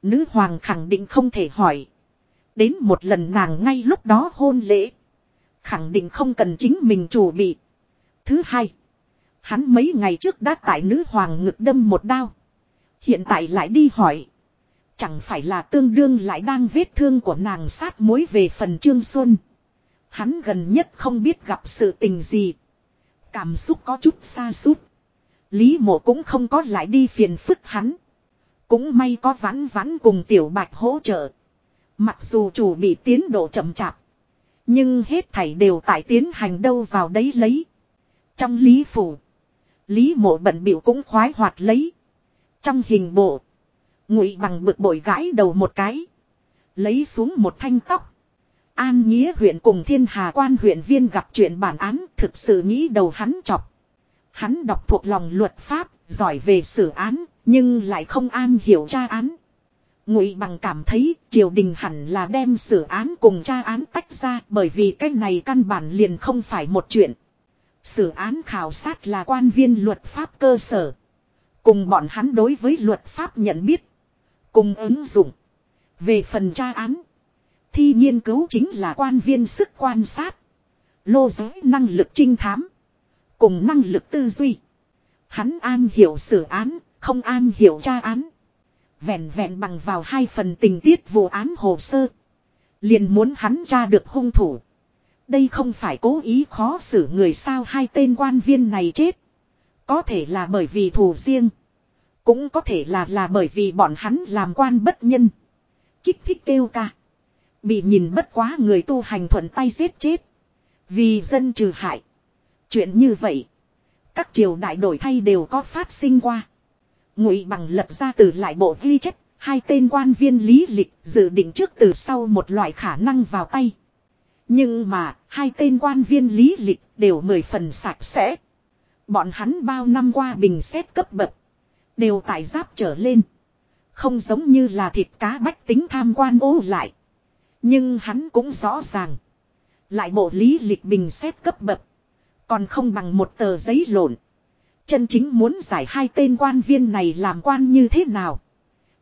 Nữ hoàng khẳng định không thể hỏi. Đến một lần nàng ngay lúc đó hôn lễ. Khẳng định không cần chính mình chủ bị. Thứ hai. Hắn mấy ngày trước đã tại nữ hoàng ngực đâm một đao. Hiện tại lại đi hỏi. Chẳng phải là tương đương lại đang vết thương của nàng sát mối về phần Trương Xuân. Hắn gần nhất không biết gặp sự tình gì. Cảm xúc có chút xa sút Lý mộ cũng không có lại đi phiền phức hắn. Cũng may có vãn vãn cùng tiểu bạch hỗ trợ. Mặc dù chủ bị tiến độ chậm chạp. Nhưng hết thảy đều tại tiến hành đâu vào đấy lấy. Trong lý phủ. Lý mộ bận biểu cũng khoái hoạt lấy. Trong hình bộ. Ngụy bằng bực bội gãi đầu một cái. Lấy xuống một thanh tóc. An Nghĩa huyện cùng thiên hà quan huyện viên gặp chuyện bản án thực sự nghĩ đầu hắn chọc. Hắn đọc thuộc lòng luật pháp, giỏi về xử án, nhưng lại không an hiểu tra án. Ngụy bằng cảm thấy triều đình hẳn là đem xử án cùng tra án tách ra bởi vì cái này căn bản liền không phải một chuyện. Xử án khảo sát là quan viên luật pháp cơ sở. Cùng bọn hắn đối với luật pháp nhận biết. Cùng ứng dụng. Về phần tra án. Thi nghiên cứu chính là quan viên sức quan sát. Lô giới năng lực trinh thám. Cùng năng lực tư duy. Hắn an hiểu xử án, không an hiểu tra án. Vẹn vẹn bằng vào hai phần tình tiết vụ án hồ sơ. Liền muốn hắn tra được hung thủ. Đây không phải cố ý khó xử người sao hai tên quan viên này chết. Có thể là bởi vì thù riêng. Cũng có thể là là bởi vì bọn hắn làm quan bất nhân. Kích thích kêu ca. Bị nhìn bất quá người tu hành thuận tay giết chết. Vì dân trừ hại. Chuyện như vậy. Các triều đại đổi thay đều có phát sinh qua. Ngụy bằng lập ra từ lại bộ ghi chép. Hai tên quan viên lý lịch dự định trước từ sau một loại khả năng vào tay. Nhưng mà, hai tên quan viên lý lịch đều mười phần sạch sẽ. Bọn hắn bao năm qua bình xét cấp bậc. Đều tại giáp trở lên. Không giống như là thịt cá bách tính tham quan ô lại. Nhưng hắn cũng rõ ràng. Lại bộ lý lịch bình xét cấp bậc. Còn không bằng một tờ giấy lộn. Chân chính muốn giải hai tên quan viên này làm quan như thế nào.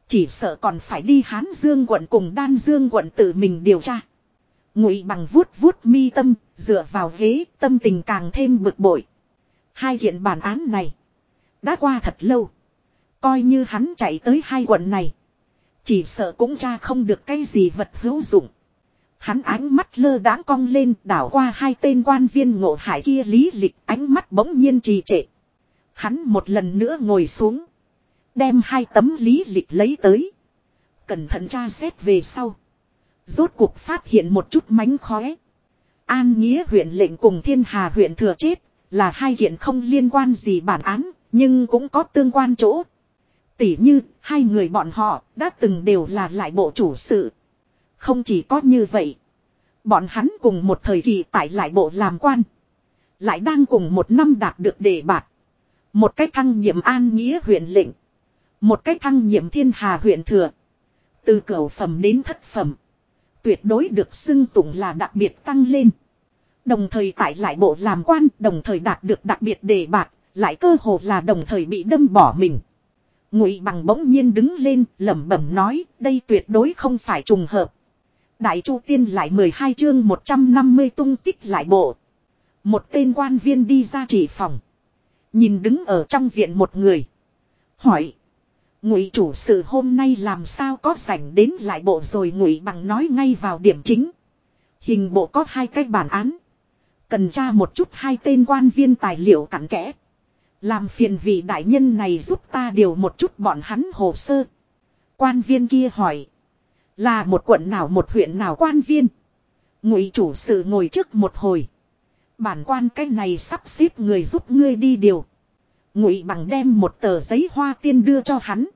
Chỉ sợ còn phải đi Hán Dương quận cùng Đan Dương quận tự mình điều tra. Ngụy bằng vuốt vuốt mi tâm, dựa vào ghế, tâm tình càng thêm bực bội. Hai hiện bản án này. Đã qua thật lâu. Coi như hắn chạy tới hai quận này. Chỉ sợ cũng tra không được cái gì vật hữu dụng. Hắn ánh mắt lơ đãng cong lên đảo qua hai tên quan viên ngộ hải kia lý lịch ánh mắt bỗng nhiên trì trệ. Hắn một lần nữa ngồi xuống. Đem hai tấm lý lịch lấy tới. Cẩn thận tra xét về sau. Rốt cuộc phát hiện một chút mánh khóe. An Nghĩa huyện lệnh cùng Thiên Hà huyện thừa chết là hai hiện không liên quan gì bản án, nhưng cũng có tương quan chỗ. Tỉ như, hai người bọn họ đã từng đều là lại bộ chủ sự. Không chỉ có như vậy. Bọn hắn cùng một thời kỳ tại lại bộ làm quan. Lại đang cùng một năm đạt được đề bạt. Một cách thăng nhiệm an nghĩa huyện lệnh. Một cách thăng nhiệm thiên hà huyện thừa. Từ cửu phẩm đến thất phẩm. Tuyệt đối được xưng tụng là đặc biệt tăng lên. Đồng thời tại lại bộ làm quan đồng thời đạt được đặc biệt đề bạc, Lại cơ hồ là đồng thời bị đâm bỏ mình. Ngụy bằng bỗng nhiên đứng lên lẩm bẩm nói đây tuyệt đối không phải trùng hợp. Đại Chu Tiên lại 12 chương 150 tung tích lại bộ. Một tên quan viên đi ra chỉ phòng. Nhìn đứng ở trong viện một người. Hỏi. Ngụy chủ sự hôm nay làm sao có rảnh đến lại bộ rồi ngụy bằng nói ngay vào điểm chính. Hình bộ có hai cái bản án. Cần tra một chút hai tên quan viên tài liệu cặn kẽ. Làm phiền vị đại nhân này giúp ta điều một chút bọn hắn hồ sơ. Quan viên kia hỏi. Là một quận nào một huyện nào quan viên. Ngụy chủ sự ngồi trước một hồi. Bản quan cái này sắp xếp người giúp ngươi đi điều. Ngụy bằng đem một tờ giấy hoa tiên đưa cho hắn.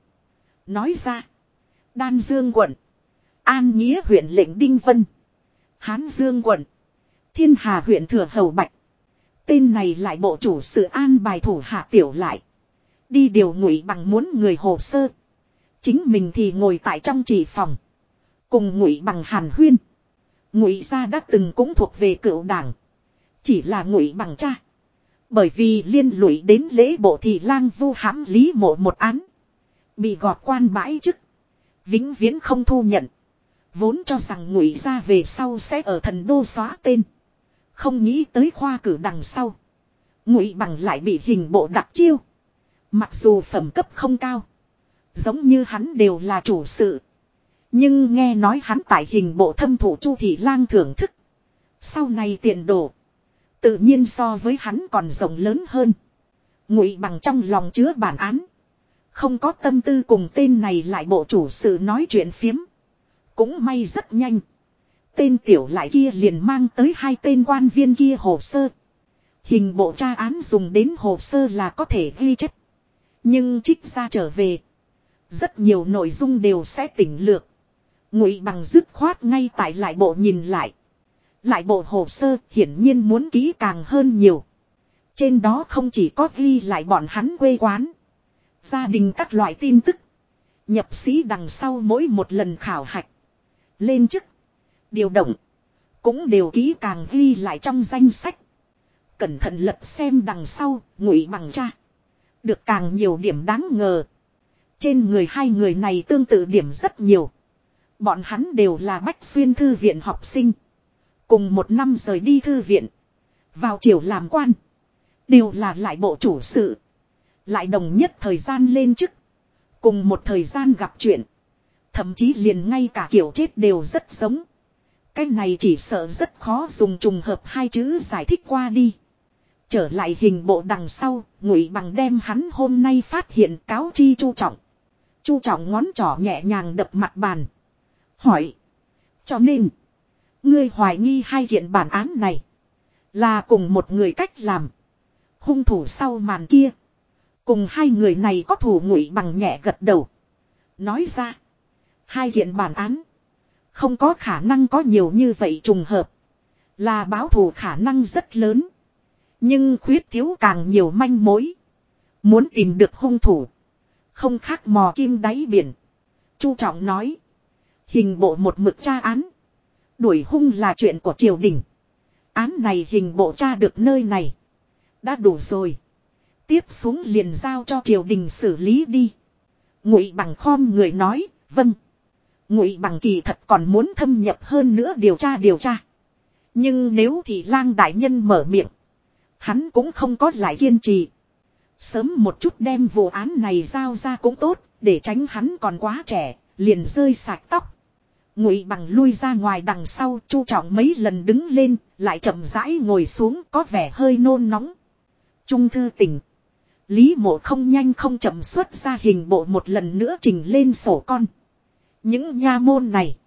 Nói ra. Đan Dương quận. An Nghĩa huyện lệnh Đinh Vân. Hán Dương quận. Thiên Hà huyện Thừa Hầu Bạch. Tên này lại bộ chủ sự an bài thủ hạ tiểu lại. Đi điều ngụy bằng muốn người hồ sơ. Chính mình thì ngồi tại trong chỉ phòng. Cùng ngụy bằng hàn huyên. Ngụy gia đã từng cũng thuộc về cựu đảng. Chỉ là ngụy bằng cha. Bởi vì liên lụy đến lễ bộ thì lang vu hãm lý mộ một án. Bị gọt quan bãi chức. Vĩnh viễn không thu nhận. Vốn cho rằng ngụy gia về sau sẽ ở thần đô xóa tên. Không nghĩ tới khoa cử đằng sau. Ngụy bằng lại bị hình bộ đặc chiêu. Mặc dù phẩm cấp không cao. Giống như hắn đều là chủ sự. Nhưng nghe nói hắn tại hình bộ thâm thủ chu thị lang thưởng thức. Sau này tiền đồ. Tự nhiên so với hắn còn rộng lớn hơn. Ngụy bằng trong lòng chứa bản án. Không có tâm tư cùng tên này lại bộ chủ sự nói chuyện phiếm. Cũng may rất nhanh. Tên tiểu lại kia liền mang tới hai tên quan viên kia hồ sơ. Hình bộ tra án dùng đến hồ sơ là có thể ghi chép. Nhưng trích ra trở về. Rất nhiều nội dung đều sẽ tỉnh lược. Ngụy bằng dứt khoát ngay tại lại bộ nhìn lại. Lại bộ hồ sơ hiển nhiên muốn ký càng hơn nhiều. Trên đó không chỉ có ghi lại bọn hắn quê quán. Gia đình các loại tin tức. Nhập sĩ đằng sau mỗi một lần khảo hạch. Lên chức. Điều động. Cũng đều ký càng ghi lại trong danh sách. Cẩn thận lật xem đằng sau, ngụy bằng cha. Được càng nhiều điểm đáng ngờ. Trên người hai người này tương tự điểm rất nhiều. Bọn hắn đều là bách xuyên thư viện học sinh. Cùng một năm rời đi thư viện. Vào chiều làm quan. Đều là lại bộ chủ sự. Lại đồng nhất thời gian lên chức. Cùng một thời gian gặp chuyện. Thậm chí liền ngay cả kiểu chết đều rất giống. Cái này chỉ sợ rất khó dùng trùng hợp hai chữ giải thích qua đi. Trở lại hình bộ đằng sau, ngụy bằng đem hắn hôm nay phát hiện cáo chi chu trọng. Chu trọng ngón trỏ nhẹ nhàng đập mặt bàn. Hỏi. Cho nên. Ngươi hoài nghi hai kiện bản án này. Là cùng một người cách làm. Hung thủ sau màn kia. Cùng hai người này có thủ ngụy bằng nhẹ gật đầu. Nói ra. Hai kiện bản án. Không có khả năng có nhiều như vậy trùng hợp. Là báo thù khả năng rất lớn. Nhưng khuyết thiếu càng nhiều manh mối. Muốn tìm được hung thủ. Không khác mò kim đáy biển. Chu trọng nói. Hình bộ một mực tra án. Đuổi hung là chuyện của triều đình. Án này hình bộ tra được nơi này. Đã đủ rồi. Tiếp xuống liền giao cho triều đình xử lý đi. Ngụy bằng khom người nói, vâng. Ngụy bằng kỳ thật còn muốn thâm nhập hơn nữa điều tra điều tra. Nhưng nếu thì lang đại nhân mở miệng. Hắn cũng không có lại kiên trì. Sớm một chút đem vụ án này giao ra cũng tốt, để tránh hắn còn quá trẻ, liền rơi sạch tóc. Ngụy bằng lui ra ngoài đằng sau, chu trọng mấy lần đứng lên, lại chậm rãi ngồi xuống có vẻ hơi nôn nóng. Trung thư tỉnh. Lý mộ không nhanh không chậm xuất ra hình bộ một lần nữa trình lên sổ con. Những nha môn này.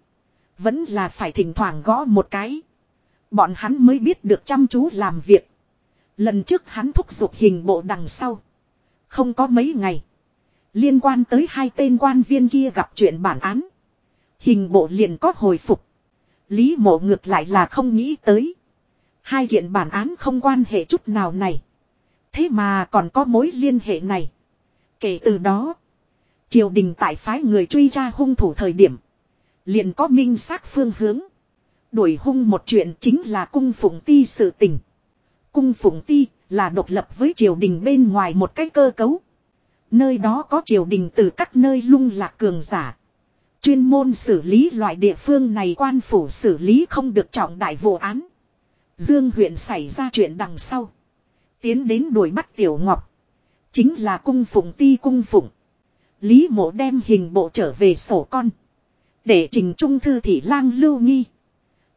Vẫn là phải thỉnh thoảng gõ một cái. Bọn hắn mới biết được chăm chú làm việc. Lần trước hắn thúc giục hình bộ đằng sau. Không có mấy ngày. Liên quan tới hai tên quan viên kia gặp chuyện bản án. Hình bộ liền có hồi phục. Lý mộ ngược lại là không nghĩ tới. Hai kiện bản án không quan hệ chút nào này. Thế mà còn có mối liên hệ này. Kể từ đó. Triều đình tại phái người truy tra hung thủ thời điểm. Liền có minh xác phương hướng. Đuổi hung một chuyện chính là cung phụng ti sự tình. Cung phụng ti là độc lập với triều đình bên ngoài một cái cơ cấu. Nơi đó có triều đình từ các nơi lung lạc cường giả. Chuyên môn xử lý loại địa phương này quan phủ xử lý không được trọng đại vụ án. Dương huyện xảy ra chuyện đằng sau. Tiến đến đuổi bắt Tiểu Ngọc. Chính là cung phụng ti cung phụng. Lý mộ đem hình bộ trở về sổ con. Để trình trung thư thị lang lưu nghi.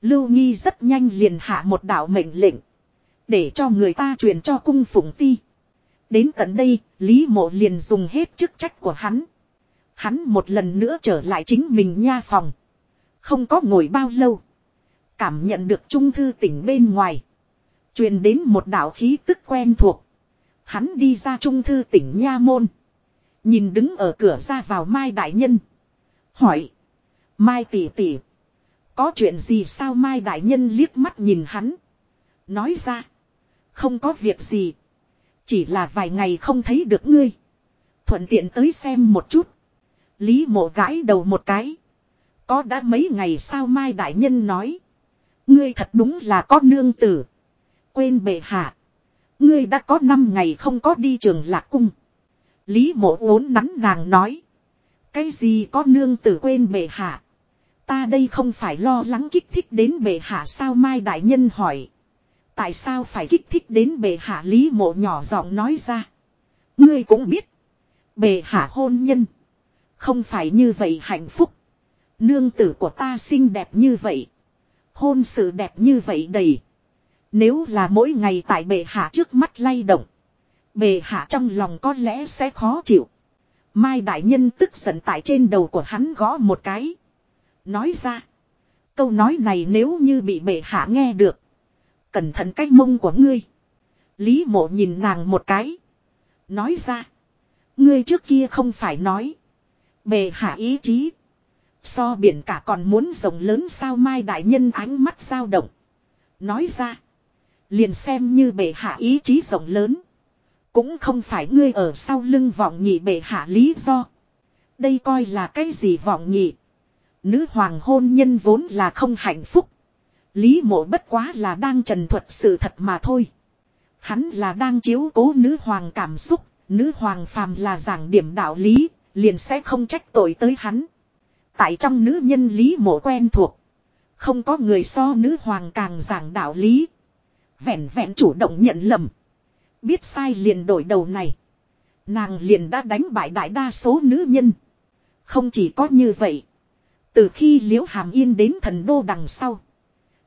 Lưu nghi rất nhanh liền hạ một đạo mệnh lệnh. Để cho người ta truyền cho cung phụng ti. Đến tận đây, Lý mộ liền dùng hết chức trách của hắn. Hắn một lần nữa trở lại chính mình nha phòng. Không có ngồi bao lâu. Cảm nhận được trung thư tỉnh bên ngoài. Truyền đến một đạo khí tức quen thuộc. Hắn đi ra trung thư tỉnh Nha Môn. Nhìn đứng ở cửa ra vào Mai Đại Nhân. Hỏi. Mai tỷ tỷ. Có chuyện gì sao Mai Đại Nhân liếc mắt nhìn hắn. Nói ra. Không có việc gì. Chỉ là vài ngày không thấy được ngươi. Thuận tiện tới xem một chút. Lý mộ gãi đầu một cái. Có đã mấy ngày sao Mai Đại Nhân nói. Ngươi thật đúng là có nương tử. Quên bệ hạ. Ngươi đã có 5 ngày không có đi trường lạc cung. Lý mộ uốn nắn nàng nói. Cái gì có nương tử quên bệ hạ. Ta đây không phải lo lắng kích thích đến bệ hạ sao Mai Đại Nhân hỏi. Tại sao phải kích thích đến bệ hạ Lý mộ nhỏ giọng nói ra. Ngươi cũng biết. Bệ hạ hôn nhân. Không phải như vậy hạnh phúc. Nương tử của ta xinh đẹp như vậy. Hôn sự đẹp như vậy đầy. Nếu là mỗi ngày tại bệ hạ trước mắt lay động. Bệ hạ trong lòng có lẽ sẽ khó chịu. Mai đại nhân tức giận tại trên đầu của hắn gõ một cái. Nói ra. Câu nói này nếu như bị bệ hạ nghe được. Cẩn thận cách mông của ngươi. Lý mộ nhìn nàng một cái. Nói ra. Ngươi trước kia không phải nói. Bệ hạ ý chí. So biển cả còn muốn rộng lớn sao mai đại nhân ánh mắt dao động. Nói ra. Liền xem như bệ hạ ý chí rộng lớn. Cũng không phải ngươi ở sau lưng vọng nhị bệ hạ lý do. Đây coi là cái gì vọng nhị. Nữ hoàng hôn nhân vốn là không hạnh phúc. Lý mộ bất quá là đang trần thuật sự thật mà thôi. Hắn là đang chiếu cố nữ hoàng cảm xúc. Nữ hoàng phàm là giảng điểm đạo lý. Liền sẽ không trách tội tới hắn. Tại trong nữ nhân lý mộ quen thuộc. Không có người so nữ hoàng càng giảng đạo lý. Vẹn vẹn chủ động nhận lầm. Biết sai liền đổi đầu này. Nàng liền đã đánh bại đại đa số nữ nhân. Không chỉ có như vậy. Từ khi liễu hàm yên đến thần đô đằng sau.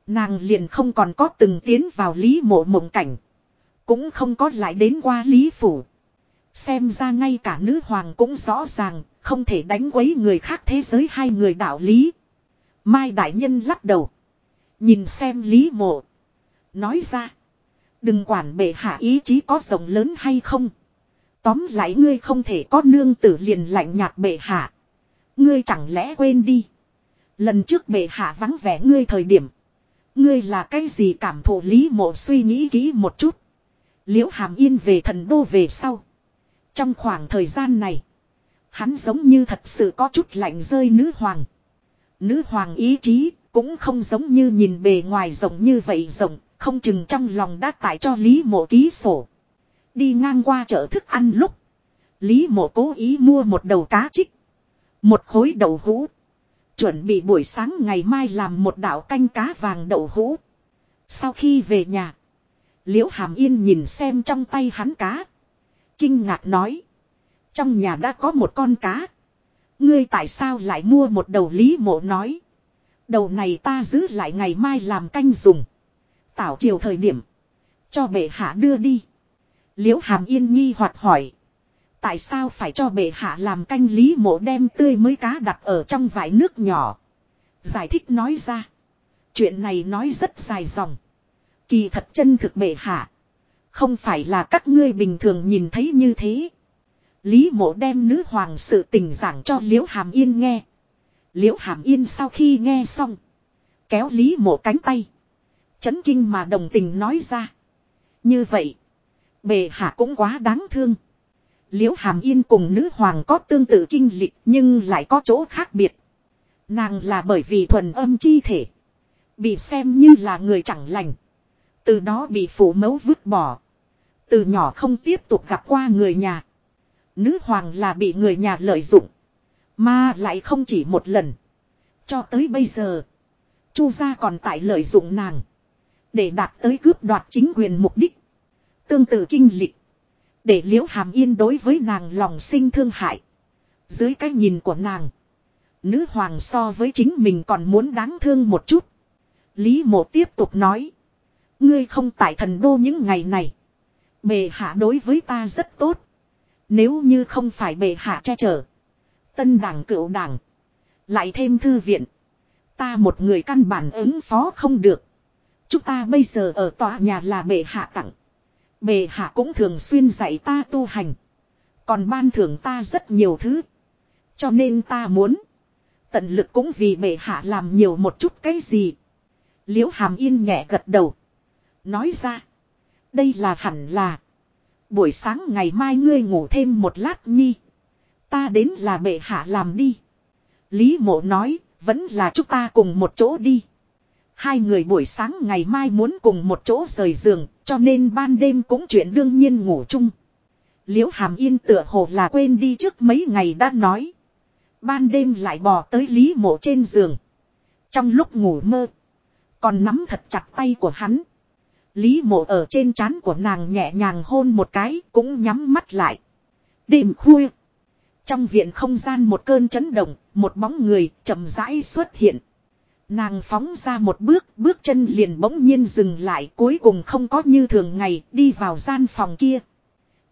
Nàng liền không còn có từng tiến vào lý mộ mộng cảnh. Cũng không có lại đến qua lý phủ. Xem ra ngay cả nữ hoàng cũng rõ ràng, không thể đánh quấy người khác thế giới hai người đạo lý. Mai đại nhân lắc đầu. Nhìn xem lý mộ. Nói ra. Đừng quản bệ hạ ý chí có rộng lớn hay không. Tóm lại ngươi không thể có nương tử liền lạnh nhạt bệ hạ. Ngươi chẳng lẽ quên đi. Lần trước bệ hạ vắng vẻ ngươi thời điểm. Ngươi là cái gì cảm thụ lý mộ suy nghĩ kỹ một chút. Liễu hàm yên về thần đô về sau. Trong khoảng thời gian này. Hắn giống như thật sự có chút lạnh rơi nữ hoàng. Nữ hoàng ý chí cũng không giống như nhìn bề ngoài rộng như vậy rộng. Không chừng trong lòng đã tải cho Lý mộ ký sổ. Đi ngang qua chợ thức ăn lúc. Lý mộ cố ý mua một đầu cá trích. Một khối đậu hũ. Chuẩn bị buổi sáng ngày mai làm một đạo canh cá vàng đậu hũ. Sau khi về nhà. Liễu Hàm Yên nhìn xem trong tay hắn cá. Kinh ngạc nói. Trong nhà đã có một con cá. Ngươi tại sao lại mua một đầu lý mộ nói. Đầu này ta giữ lại ngày mai làm canh dùng. Tảo chiều thời điểm. Cho bệ hạ đưa đi. Liễu hàm yên nghi hoặc hỏi. Tại sao phải cho bệ hạ làm canh lý mộ đem tươi mới cá đặt ở trong vải nước nhỏ. Giải thích nói ra. Chuyện này nói rất dài dòng. Kỳ thật chân thực bệ hạ. Không phải là các ngươi bình thường nhìn thấy như thế. Lý mộ đem nữ hoàng sự tình giảng cho Liễu Hàm Yên nghe. Liễu Hàm Yên sau khi nghe xong. Kéo Lý mộ cánh tay. Chấn kinh mà đồng tình nói ra. Như vậy. Bề hạ cũng quá đáng thương. Liễu Hàm Yên cùng nữ hoàng có tương tự kinh lịch nhưng lại có chỗ khác biệt. Nàng là bởi vì thuần âm chi thể. Bị xem như là người chẳng lành. Từ đó bị phủ mẫu vứt bỏ. Từ nhỏ không tiếp tục gặp qua người nhà. Nữ hoàng là bị người nhà lợi dụng. Mà lại không chỉ một lần. Cho tới bây giờ. Chu gia còn tại lợi dụng nàng. Để đạt tới cướp đoạt chính quyền mục đích. Tương tự kinh lịch. Để liễu hàm yên đối với nàng lòng sinh thương hại. Dưới cái nhìn của nàng. Nữ hoàng so với chính mình còn muốn đáng thương một chút. Lý mộ tiếp tục nói. Ngươi không tại thần đô những ngày này. Bệ hạ đối với ta rất tốt. Nếu như không phải bệ hạ che chở. Tân đảng cựu đảng. Lại thêm thư viện. Ta một người căn bản ứng phó không được. Chúng ta bây giờ ở tòa nhà là bệ hạ tặng. Bệ hạ cũng thường xuyên dạy ta tu hành. Còn ban thưởng ta rất nhiều thứ. Cho nên ta muốn. Tận lực cũng vì bệ hạ làm nhiều một chút cái gì. Liễu hàm yên nhẹ gật đầu. Nói ra. Đây là hẳn là. Buổi sáng ngày mai ngươi ngủ thêm một lát nhi. Ta đến là bệ hạ làm đi. Lý mộ nói. Vẫn là chúng ta cùng một chỗ đi. Hai người buổi sáng ngày mai muốn cùng một chỗ rời giường, cho nên ban đêm cũng chuyện đương nhiên ngủ chung. Liễu Hàm Yên tựa hồ là quên đi trước mấy ngày đã nói. Ban đêm lại bò tới Lý Mộ trên giường. Trong lúc ngủ mơ, còn nắm thật chặt tay của hắn. Lý Mộ ở trên trán của nàng nhẹ nhàng hôn một cái, cũng nhắm mắt lại. Đêm khuya, Trong viện không gian một cơn chấn động, một bóng người chậm rãi xuất hiện. Nàng phóng ra một bước, bước chân liền bỗng nhiên dừng lại cuối cùng không có như thường ngày đi vào gian phòng kia.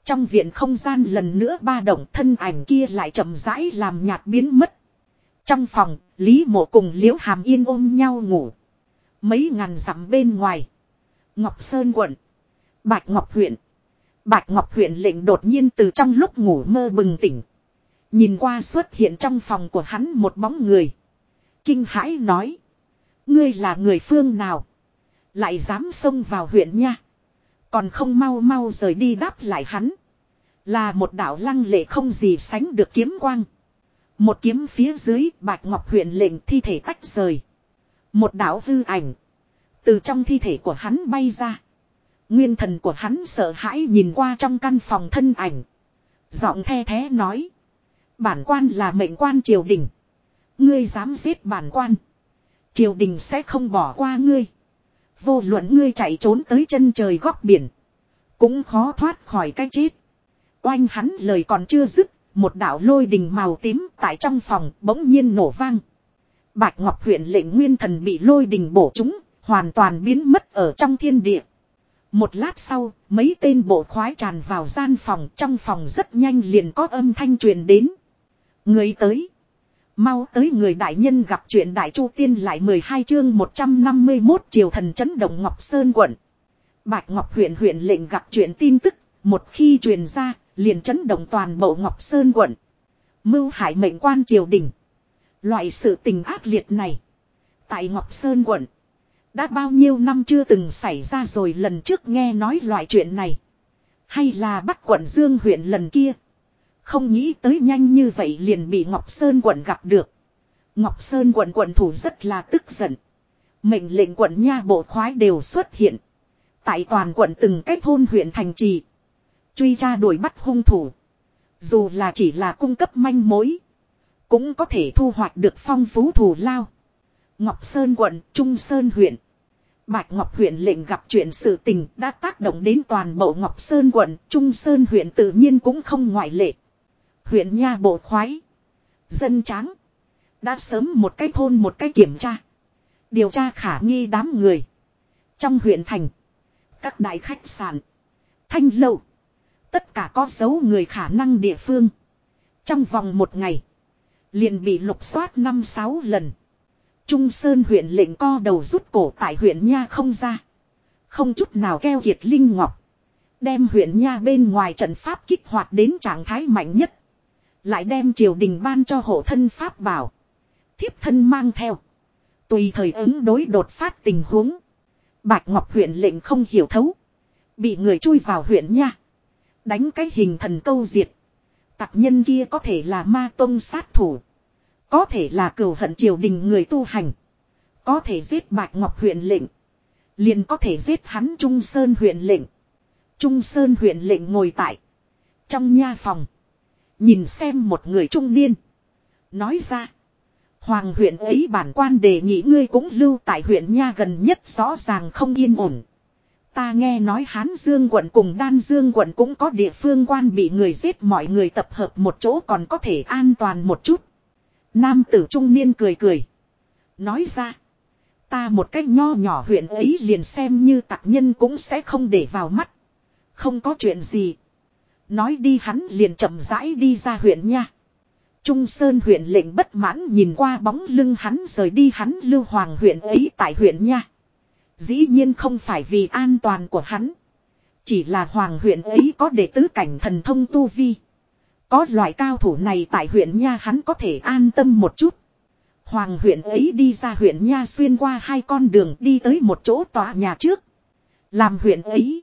Trong viện không gian lần nữa ba động thân ảnh kia lại chậm rãi làm nhạt biến mất. Trong phòng, Lý Mộ cùng Liễu Hàm Yên ôm nhau ngủ. Mấy ngàn dặm bên ngoài. Ngọc Sơn quận. Bạch Ngọc huyện. Bạch Ngọc huyện lệnh đột nhiên từ trong lúc ngủ mơ bừng tỉnh. Nhìn qua xuất hiện trong phòng của hắn một bóng người. Kinh hãi nói. Ngươi là người phương nào? Lại dám xông vào huyện nha. Còn không mau mau rời đi đáp lại hắn. Là một đạo lăng lệ không gì sánh được kiếm quang. Một kiếm phía dưới, bạch ngọc huyện lệnh thi thể tách rời. Một đạo hư ảnh. Từ trong thi thể của hắn bay ra. Nguyên thần của hắn sợ hãi nhìn qua trong căn phòng thân ảnh. Giọng the thế nói. Bản quan là mệnh quan triều đình. Ngươi dám giết bản quan. Triều đình sẽ không bỏ qua ngươi. Vô luận ngươi chạy trốn tới chân trời góc biển. Cũng khó thoát khỏi cái chết. Oanh hắn lời còn chưa dứt. Một đạo lôi đình màu tím tại trong phòng bỗng nhiên nổ vang. Bạch Ngọc huyện lệnh nguyên thần bị lôi đình bổ trúng. Hoàn toàn biến mất ở trong thiên địa. Một lát sau, mấy tên bộ khoái tràn vào gian phòng, trong phòng rất nhanh liền có âm thanh truyền đến. Người tới. Mau tới người đại nhân gặp chuyện đại chu tiên lại 12 chương 151 triều thần chấn động Ngọc Sơn quận. Bạch Ngọc huyện huyện lệnh gặp chuyện tin tức, một khi truyền ra, liền chấn động toàn bộ Ngọc Sơn quận. Mưu hải mệnh quan triều đình. Loại sự tình ác liệt này. Tại Ngọc Sơn quận. Đã bao nhiêu năm chưa từng xảy ra rồi lần trước nghe nói loại chuyện này. Hay là bắt quận Dương huyện lần kia. Không nghĩ tới nhanh như vậy liền bị Ngọc Sơn quận gặp được. Ngọc Sơn quận quận thủ rất là tức giận. Mệnh lệnh quận nha bộ khoái đều xuất hiện. Tại toàn quận từng cái thôn huyện thành trì. Truy tra đuổi bắt hung thủ. Dù là chỉ là cung cấp manh mối. Cũng có thể thu hoạch được phong phú thù lao. Ngọc Sơn quận, Trung Sơn huyện. Bạch Ngọc huyện lệnh gặp chuyện sự tình đã tác động đến toàn bộ Ngọc Sơn quận, Trung Sơn huyện tự nhiên cũng không ngoại lệ. Huyện nha bộ khoái. Dân tráng. Đã sớm một cái thôn một cái kiểm tra. Điều tra khả nghi đám người. Trong huyện thành. Các đại khách sạn. Thanh lâu. Tất cả có dấu người khả năng địa phương. Trong vòng một ngày. Liền bị lục soát năm sáu lần. Trung Sơn huyện lệnh co đầu rút cổ tại huyện Nha không ra. Không chút nào keo kiệt Linh Ngọc. Đem huyện Nha bên ngoài trận pháp kích hoạt đến trạng thái mạnh nhất. Lại đem triều đình ban cho hộ thân pháp bảo. Thiếp thân mang theo. Tùy thời ứng đối đột phát tình huống. Bạch Ngọc huyện lệnh không hiểu thấu. Bị người chui vào huyện nha. Đánh cái hình thần câu diệt. Tặc nhân kia có thể là ma tông sát thủ. Có thể là cửu hận triều đình người tu hành. Có thể giết Bạch Ngọc huyện lệnh. Liền có thể giết hắn Trung Sơn huyện lệnh. Trung Sơn huyện lệnh ngồi tại. Trong nha phòng. Nhìn xem một người trung niên. Nói ra. Hoàng huyện ấy bản quan đề nghị ngươi cũng lưu tại huyện nha gần nhất rõ ràng không yên ổn. Ta nghe nói Hán Dương quận cùng Đan Dương quận cũng có địa phương quan bị người giết mọi người tập hợp một chỗ còn có thể an toàn một chút. Nam tử trung niên cười cười. Nói ra. Ta một cách nho nhỏ huyện ấy liền xem như tạc nhân cũng sẽ không để vào mắt. Không có chuyện gì. Nói đi hắn liền chậm rãi đi ra huyện nha. Trung Sơn huyện lệnh bất mãn nhìn qua bóng lưng hắn rời đi hắn lưu hoàng huyện ấy tại huyện nha. Dĩ nhiên không phải vì an toàn của hắn. Chỉ là hoàng huyện ấy có đệ tứ cảnh thần thông tu vi. Có loại cao thủ này tại huyện nha hắn có thể an tâm một chút. Hoàng huyện ấy đi ra huyện nha xuyên qua hai con đường đi tới một chỗ tòa nhà trước. Làm huyện ấy.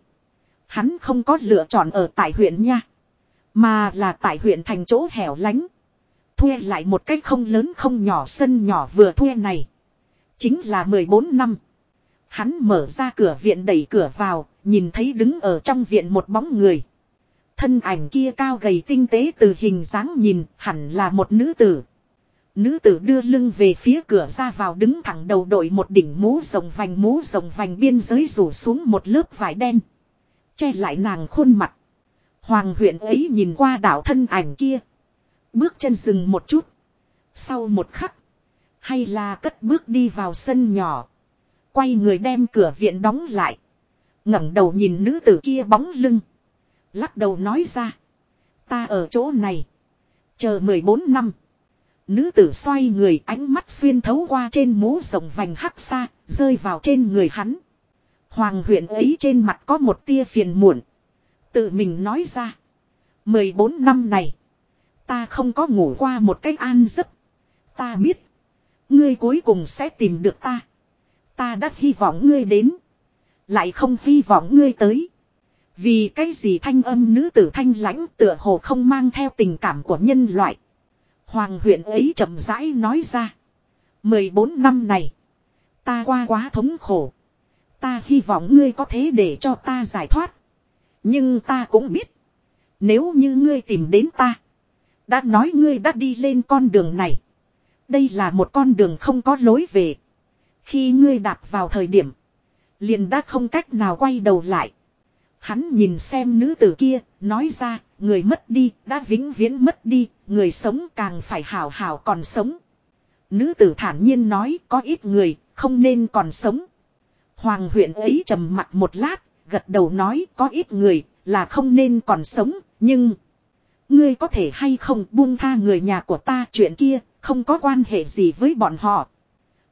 Hắn không có lựa chọn ở tại huyện nha. Mà là tại huyện thành chỗ hẻo lánh. Thuê lại một cách không lớn không nhỏ sân nhỏ vừa thuê này. Chính là 14 năm. Hắn mở ra cửa viện đẩy cửa vào, nhìn thấy đứng ở trong viện một bóng người. Thân ảnh kia cao gầy tinh tế từ hình dáng nhìn hẳn là một nữ tử. Nữ tử đưa lưng về phía cửa ra vào đứng thẳng đầu đội một đỉnh mũ rồng vành mũ rồng vành biên giới rủ xuống một lớp vải đen. Che lại nàng khuôn mặt. Hoàng huyện ấy nhìn qua đảo thân ảnh kia. Bước chân dừng một chút. Sau một khắc. Hay là cất bước đi vào sân nhỏ. Quay người đem cửa viện đóng lại. ngẩng đầu nhìn nữ tử kia bóng lưng. Lắc đầu nói ra. Ta ở chỗ này. Chờ 14 năm. Nữ tử xoay người ánh mắt xuyên thấu qua trên mũ rồng vành hắc xa, rơi vào trên người hắn. Hoàng huyện ấy trên mặt có một tia phiền muộn. Tự mình nói ra. 14 năm này. Ta không có ngủ qua một cách an giấc. Ta biết. Ngươi cuối cùng sẽ tìm được ta. Ta đã hy vọng ngươi đến. Lại không hy vọng ngươi tới. Vì cái gì thanh âm nữ tử thanh lãnh tựa hồ không mang theo tình cảm của nhân loại. Hoàng huyện ấy chậm rãi nói ra. 14 năm này. Ta qua quá thống khổ. Ta hy vọng ngươi có thế để cho ta giải thoát. Nhưng ta cũng biết. Nếu như ngươi tìm đến ta. Đã nói ngươi đã đi lên con đường này. Đây là một con đường không có lối về. Khi ngươi đạp vào thời điểm. Liền đã không cách nào quay đầu lại. Hắn nhìn xem nữ tử kia, nói ra, người mất đi, đã vĩnh viễn mất đi, người sống càng phải hảo hảo còn sống. Nữ tử thản nhiên nói, có ít người, không nên còn sống. Hoàng huyện ấy trầm mặt một lát, gật đầu nói, có ít người, là không nên còn sống, nhưng... Ngươi có thể hay không buông tha người nhà của ta chuyện kia, không có quan hệ gì với bọn họ.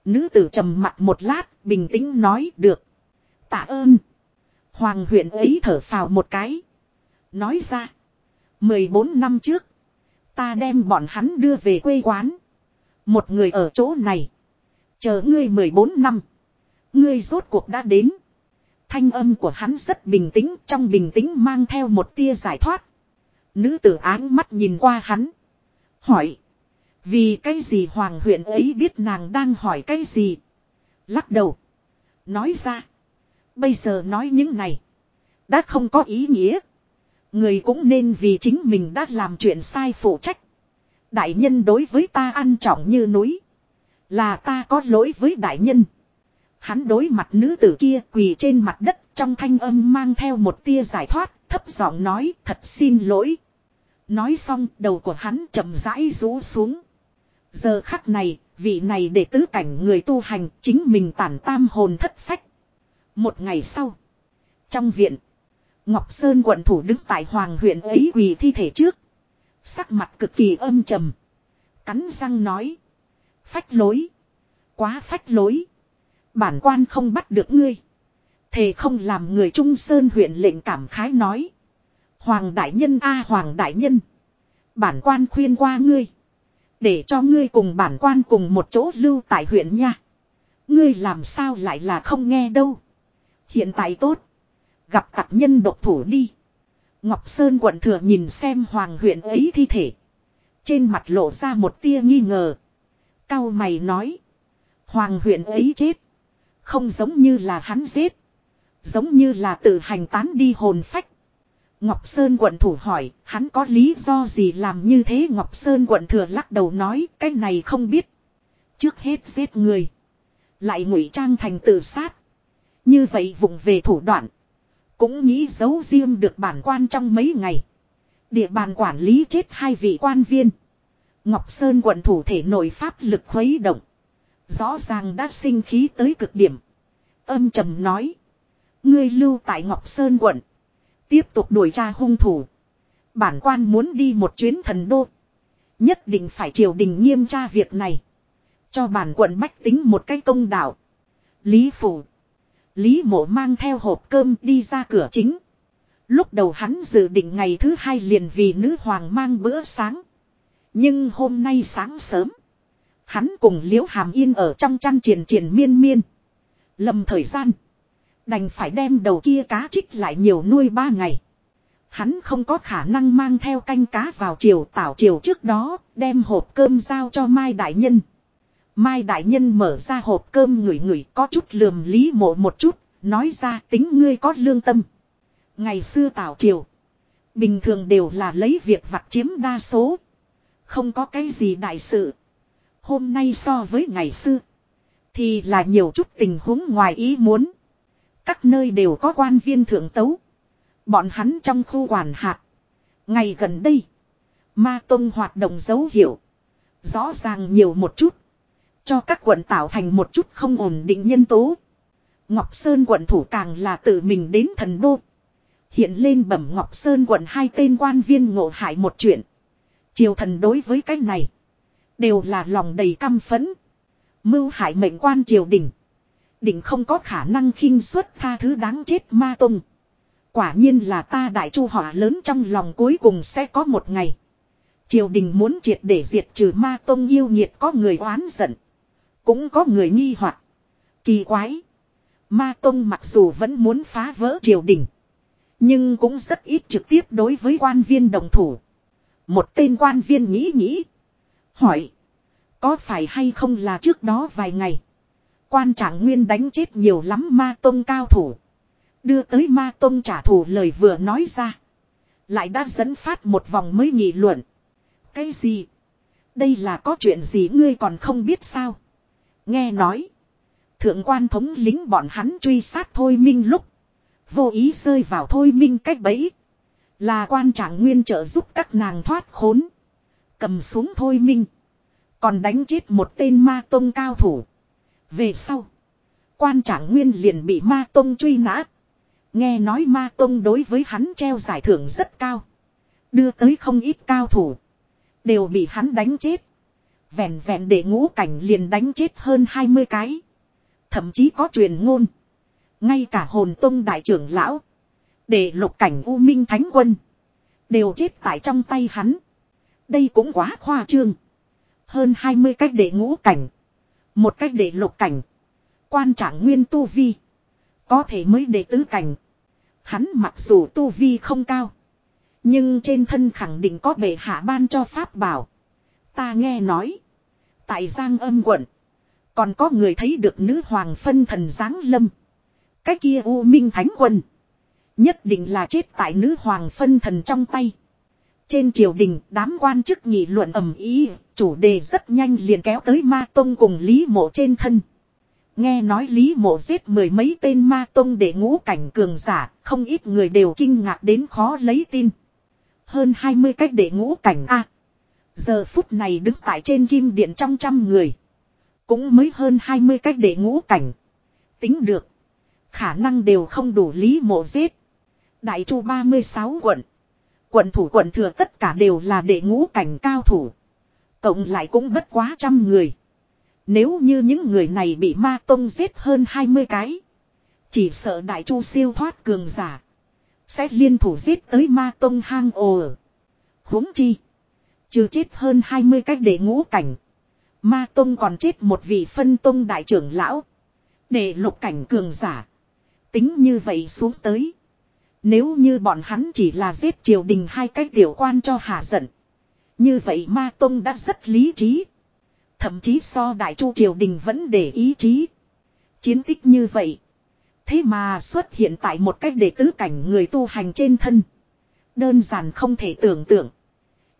Nữ tử trầm mặt một lát, bình tĩnh nói được. Tạ ơn. Hoàng huyện ấy thở phào một cái. Nói ra. 14 năm trước. Ta đem bọn hắn đưa về quê quán. Một người ở chỗ này. Chờ ngươi 14 năm. Ngươi rốt cuộc đã đến. Thanh âm của hắn rất bình tĩnh. Trong bình tĩnh mang theo một tia giải thoát. Nữ tử áng mắt nhìn qua hắn. Hỏi. Vì cái gì hoàng huyện ấy biết nàng đang hỏi cái gì. Lắc đầu. Nói ra. Bây giờ nói những này. Đã không có ý nghĩa. Người cũng nên vì chính mình đã làm chuyện sai phụ trách. Đại nhân đối với ta ăn trọng như núi. Là ta có lỗi với đại nhân. Hắn đối mặt nữ tử kia quỳ trên mặt đất trong thanh âm mang theo một tia giải thoát, thấp giọng nói thật xin lỗi. Nói xong đầu của hắn chậm rãi rũ xuống. Giờ khắc này, vị này để tứ cảnh người tu hành chính mình tản tam hồn thất phách. Một ngày sau, trong viện, Ngọc Sơn quận thủ đứng tại hoàng huyện ấy quỳ thi thể trước. Sắc mặt cực kỳ âm trầm. Cắn răng nói. Phách lối. Quá phách lối. Bản quan không bắt được ngươi. Thề không làm người Trung Sơn huyện lệnh cảm khái nói. Hoàng đại nhân a hoàng đại nhân. Bản quan khuyên qua ngươi. Để cho ngươi cùng bản quan cùng một chỗ lưu tại huyện nha. Ngươi làm sao lại là không nghe đâu. Hiện tại tốt. Gặp tặc nhân độc thủ đi. Ngọc Sơn quận thừa nhìn xem hoàng huyện ấy thi thể. Trên mặt lộ ra một tia nghi ngờ. Cao mày nói. Hoàng huyện ấy chết. Không giống như là hắn giết. Giống như là tự hành tán đi hồn phách. Ngọc Sơn quận thủ hỏi, hắn có lý do gì làm như thế Ngọc Sơn quận thừa lắc đầu nói, cái này không biết. Trước hết giết người. Lại ngụy trang thành tự sát. Như vậy vùng về thủ đoạn. Cũng nghĩ giấu riêng được bản quan trong mấy ngày. Địa bàn quản lý chết hai vị quan viên. Ngọc Sơn quận thủ thể nội pháp lực khuấy động. Rõ ràng đã sinh khí tới cực điểm. Âm trầm nói. Ngươi lưu tại Ngọc Sơn quận. Tiếp tục đuổi tra hung thủ. Bản quan muốn đi một chuyến thần đô. Nhất định phải triều đình nghiêm tra việc này. Cho bản quận bách tính một cái công đạo. Lý Phủ. Lý mộ mang theo hộp cơm đi ra cửa chính. Lúc đầu hắn dự định ngày thứ hai liền vì nữ hoàng mang bữa sáng. Nhưng hôm nay sáng sớm. Hắn cùng liễu hàm yên ở trong chăn triền triền miên miên. Lầm thời gian. Đành phải đem đầu kia cá trích lại nhiều nuôi ba ngày. Hắn không có khả năng mang theo canh cá vào chiều tảo chiều trước đó, đem hộp cơm giao cho Mai Đại Nhân. Mai Đại Nhân mở ra hộp cơm ngửi ngửi có chút lườm lý mộ một chút, nói ra tính ngươi có lương tâm. Ngày xưa tảo triều bình thường đều là lấy việc vặt chiếm đa số. Không có cái gì đại sự. Hôm nay so với ngày xưa, thì là nhiều chút tình huống ngoài ý muốn. Các nơi đều có quan viên thượng tấu. Bọn hắn trong khu quản hạt. Ngày gần đây. Ma Tông hoạt động dấu hiệu. Rõ ràng nhiều một chút. Cho các quận tạo thành một chút không ổn định nhân tố. Ngọc Sơn quận thủ càng là tự mình đến thần đô. Hiện lên bẩm Ngọc Sơn quận hai tên quan viên ngộ hại một chuyện. Triều thần đối với cái này. Đều là lòng đầy căm phẫn. Mưu hại mệnh quan triều đình. Định không có khả năng khinh suất tha thứ đáng chết ma tông. Quả nhiên là ta đại chu họa lớn trong lòng cuối cùng sẽ có một ngày. Triều đình muốn triệt để diệt trừ ma tông yêu nhiệt có người oán giận. Cũng có người nghi hoặc Kỳ quái. Ma tông mặc dù vẫn muốn phá vỡ triều đình. Nhưng cũng rất ít trực tiếp đối với quan viên đồng thủ. Một tên quan viên nghĩ nghĩ. Hỏi. Có phải hay không là trước đó vài ngày. Quan trạng nguyên đánh chết nhiều lắm ma tông cao thủ. Đưa tới ma tông trả thù lời vừa nói ra. Lại đã dẫn phát một vòng mới nghị luận. Cái gì? Đây là có chuyện gì ngươi còn không biết sao? Nghe nói. Thượng quan thống lính bọn hắn truy sát Thôi Minh lúc. Vô ý rơi vào Thôi Minh cách bẫy. Là quan trạng nguyên trợ giúp các nàng thoát khốn. Cầm xuống Thôi Minh. Còn đánh chết một tên ma tông cao thủ. Về sau. Quan trạng nguyên liền bị ma tông truy nã. Nghe nói ma tông đối với hắn treo giải thưởng rất cao. Đưa tới không ít cao thủ. Đều bị hắn đánh chết. Vẹn vẹn để ngũ cảnh liền đánh chết hơn 20 cái. Thậm chí có truyền ngôn. Ngay cả hồn tông đại trưởng lão. Để lục cảnh U Minh Thánh Quân. Đều chết tại trong tay hắn. Đây cũng quá khoa trương. Hơn 20 cách để ngũ cảnh. Một cách để lục cảnh. Quan trạng nguyên tu vi. Có thể mới để tứ cảnh. Hắn mặc dù tu vi không cao. Nhưng trên thân khẳng định có bệ hạ ban cho pháp bảo. Ta nghe nói. Tại Giang âm quận. Còn có người thấy được nữ hoàng phân thần giáng lâm. Cái kia U Minh Thánh Quân. Nhất định là chết tại nữ hoàng phân thần trong tay. Trên triều đình, đám quan chức nghị luận ầm ý. Chủ đề rất nhanh liền kéo tới ma tông cùng Lý Mộ trên thân. Nghe nói Lý Mộ giết mười mấy tên ma tông để ngũ cảnh cường giả. Không ít người đều kinh ngạc đến khó lấy tin. Hơn 20 cách để ngũ cảnh A. Giờ phút này đứng tại trên kim điện trong trăm người. Cũng mới hơn 20 cách để ngũ cảnh. Tính được. Khả năng đều không đủ lý mộ giết. Đại chu 36 quận. Quận thủ quận thừa tất cả đều là đệ ngũ cảnh cao thủ. Cộng lại cũng bất quá trăm người. Nếu như những người này bị ma tông giết hơn 20 cái. Chỉ sợ đại chu siêu thoát cường giả. Sẽ liên thủ giết tới ma tông hang ồ. huống chi. Trừ chết hơn 20 cách để ngũ cảnh. Ma tông còn chết một vị phân tông đại trưởng lão. Để lục cảnh cường giả. Tính như vậy xuống tới. Nếu như bọn hắn chỉ là giết triều đình hai cách tiểu quan cho hạ giận. Như vậy ma tông đã rất lý trí. Thậm chí so đại chu triều đình vẫn để ý chí. Chiến tích như vậy. Thế mà xuất hiện tại một cách để tứ cảnh người tu hành trên thân. Đơn giản không thể tưởng tượng.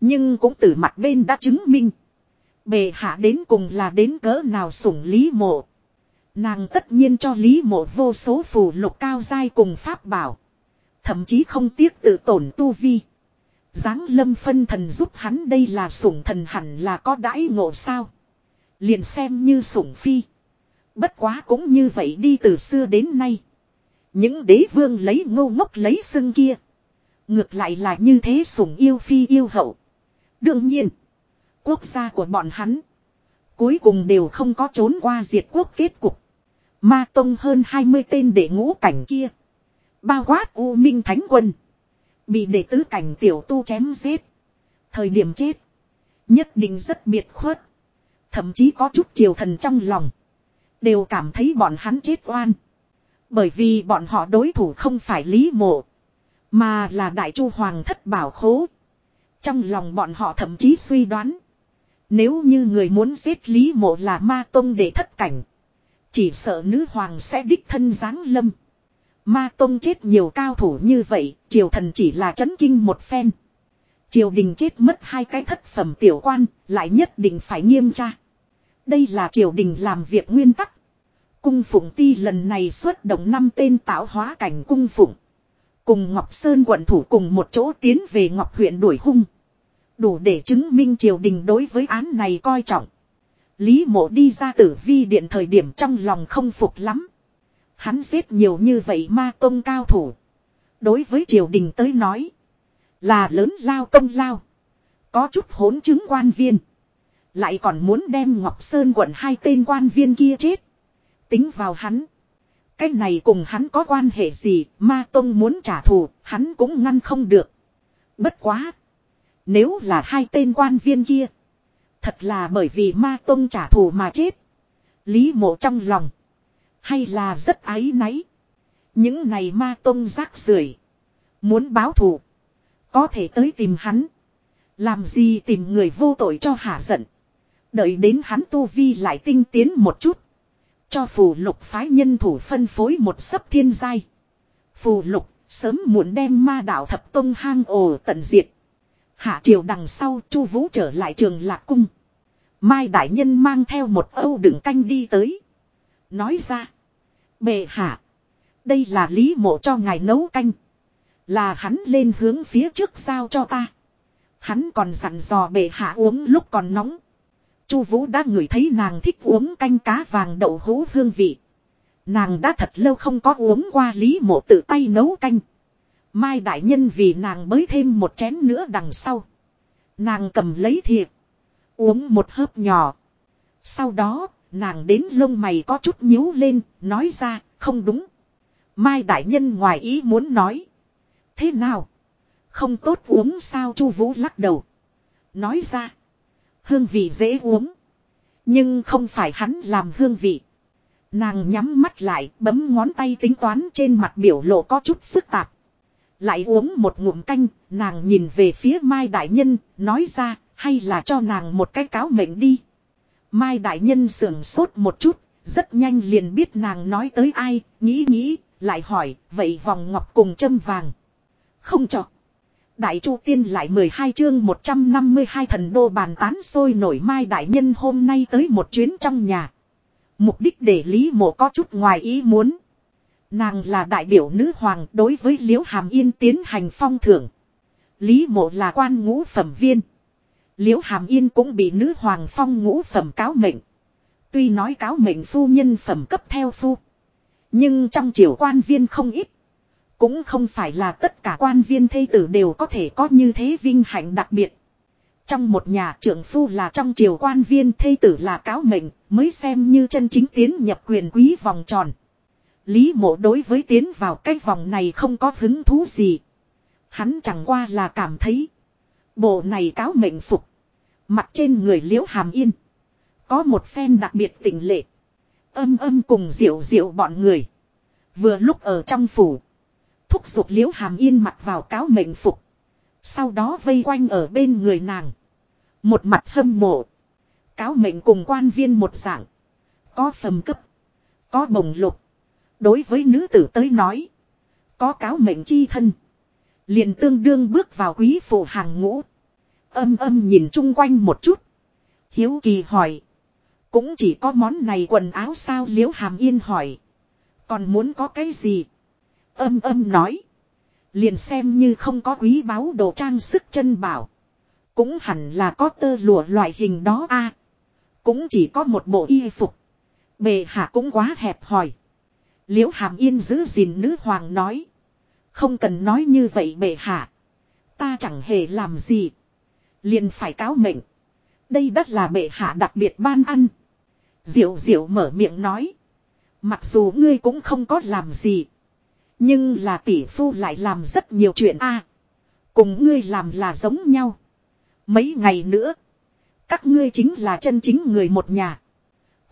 Nhưng cũng từ mặt bên đã chứng minh. Bề hạ đến cùng là đến cỡ nào sủng Lý Mộ. Nàng tất nhiên cho Lý Mộ vô số phù lục cao dai cùng pháp bảo. Thậm chí không tiếc tự tổn tu vi. Giáng lâm phân thần giúp hắn đây là sủng thần hẳn là có đãi ngộ sao. Liền xem như sủng phi. Bất quá cũng như vậy đi từ xưa đến nay. Những đế vương lấy ngô ngốc lấy xưng kia. Ngược lại là như thế sủng yêu phi yêu hậu. Đương nhiên. Quốc gia của bọn hắn. Cuối cùng đều không có trốn qua diệt quốc kết cục. Ma tông hơn 20 tên đệ ngũ cảnh kia. Bao quát U Minh Thánh Quân. Bị đệ tứ cảnh tiểu tu chém giết. Thời điểm chết. Nhất định rất biệt khuất. Thậm chí có chút triều thần trong lòng. Đều cảm thấy bọn hắn chết oan. Bởi vì bọn họ đối thủ không phải Lý Mộ. Mà là Đại Chu Hoàng thất bảo khố. Trong lòng bọn họ thậm chí suy đoán. Nếu như người muốn giết Lý Mộ là ma tông để thất cảnh. Chỉ sợ nữ hoàng sẽ đích thân giáng lâm. Ma tông chết nhiều cao thủ như vậy, triều thần chỉ là chấn kinh một phen. Triều đình chết mất hai cái thất phẩm tiểu quan, lại nhất định phải nghiêm tra. Đây là triều đình làm việc nguyên tắc. Cung phụng ti lần này xuất động năm tên tạo hóa cảnh cung phụng. Cùng Ngọc Sơn quận thủ cùng một chỗ tiến về Ngọc huyện đuổi hung. Đủ để chứng minh triều đình đối với án này coi trọng. Lý mộ đi ra tử vi điện thời điểm trong lòng không phục lắm. Hắn giết nhiều như vậy ma tông cao thủ. Đối với triều đình tới nói. Là lớn lao công lao. Có chút hỗn chứng quan viên. Lại còn muốn đem Ngọc Sơn quận hai tên quan viên kia chết. Tính vào hắn. Cái này cùng hắn có quan hệ gì, ma tông muốn trả thù, hắn cũng ngăn không được. Bất quá. Nếu là hai tên quan viên kia. Thật là bởi vì ma tông trả thù mà chết. Lý mộ trong lòng. Hay là rất áy náy. Những này ma tông rác rưởi, Muốn báo thù. Có thể tới tìm hắn. Làm gì tìm người vô tội cho hạ giận. Đợi đến hắn tu vi lại tinh tiến một chút. Cho phù lục phái nhân thủ phân phối một sấp thiên giai. Phù lục, sớm muộn đem ma đạo thập tông hang ồ tận diệt. Hạ triều đằng sau chu vũ trở lại trường lạc cung. Mai đại nhân mang theo một âu đựng canh đi tới. Nói ra. Bệ hạ. Đây là lý mộ cho ngài nấu canh. Là hắn lên hướng phía trước sao cho ta. Hắn còn dặn dò bệ hạ uống lúc còn nóng. Chu Vũ đã ngửi thấy nàng thích uống canh cá vàng đậu hũ hương vị. Nàng đã thật lâu không có uống qua Lý Mộ tự tay nấu canh. Mai đại nhân vì nàng mới thêm một chén nữa đằng sau. Nàng cầm lấy thìa. Uống một hớp nhỏ. Sau đó, nàng đến lông mày có chút nhíu lên, nói ra, không đúng. Mai đại nhân ngoài ý muốn nói. Thế nào? Không tốt uống sao Chu Vũ lắc đầu. Nói ra. Hương vị dễ uống. Nhưng không phải hắn làm hương vị. Nàng nhắm mắt lại bấm ngón tay tính toán trên mặt biểu lộ có chút phức tạp. Lại uống một ngụm canh, nàng nhìn về phía Mai Đại Nhân, nói ra, hay là cho nàng một cái cáo mệnh đi. Mai Đại Nhân sưởng sốt một chút, rất nhanh liền biết nàng nói tới ai, nghĩ nghĩ, lại hỏi, vậy vòng ngọc cùng châm vàng. Không cho. Đại Chu Tiên lại 12 chương 152 thần đô bàn tán sôi nổi mai đại nhân hôm nay tới một chuyến trong nhà. Mục đích để Lý Mộ có chút ngoài ý muốn. Nàng là đại biểu nữ hoàng đối với Liễu Hàm Yên tiến hành phong thưởng. Lý Mộ là quan ngũ phẩm viên. Liễu Hàm Yên cũng bị nữ hoàng phong ngũ phẩm cáo mệnh. Tuy nói cáo mệnh phu nhân phẩm cấp theo phu. Nhưng trong triều quan viên không ít. Cũng không phải là tất cả quan viên thây tử đều có thể có như thế vinh hạnh đặc biệt. Trong một nhà trưởng phu là trong triều quan viên thây tử là cáo mệnh, mới xem như chân chính tiến nhập quyền quý vòng tròn. Lý mộ đối với tiến vào cái vòng này không có hứng thú gì. Hắn chẳng qua là cảm thấy. Bộ này cáo mệnh phục. Mặt trên người liễu hàm yên. Có một phen đặc biệt tỉnh lệ. Âm âm cùng diệu diệu bọn người. Vừa lúc ở trong phủ, thúc giục liễu hàm yên mặc vào cáo mệnh phục. Sau đó vây quanh ở bên người nàng. Một mặt hâm mộ. Cáo mệnh cùng quan viên một dạng. Có phẩm cấp. Có bồng lục. Đối với nữ tử tới nói. Có cáo mệnh chi thân. liền tương đương bước vào quý phụ hàng ngũ. Âm âm nhìn chung quanh một chút. Hiếu kỳ hỏi. Cũng chỉ có món này quần áo sao liễu hàm yên hỏi. Còn muốn có cái gì? Âm âm nói. Liền xem như không có quý báu đồ trang sức chân bảo. Cũng hẳn là có tơ lụa loại hình đó a Cũng chỉ có một bộ y phục. Bề hạ cũng quá hẹp hòi. Liễu hàm yên giữ gìn nữ hoàng nói. Không cần nói như vậy bệ hạ. Ta chẳng hề làm gì. Liền phải cáo mệnh. Đây đất là bệ hạ đặc biệt ban ăn. Diệu diệu mở miệng nói. Mặc dù ngươi cũng không có làm gì. Nhưng là tỷ phu lại làm rất nhiều chuyện a Cùng ngươi làm là giống nhau. Mấy ngày nữa. Các ngươi chính là chân chính người một nhà.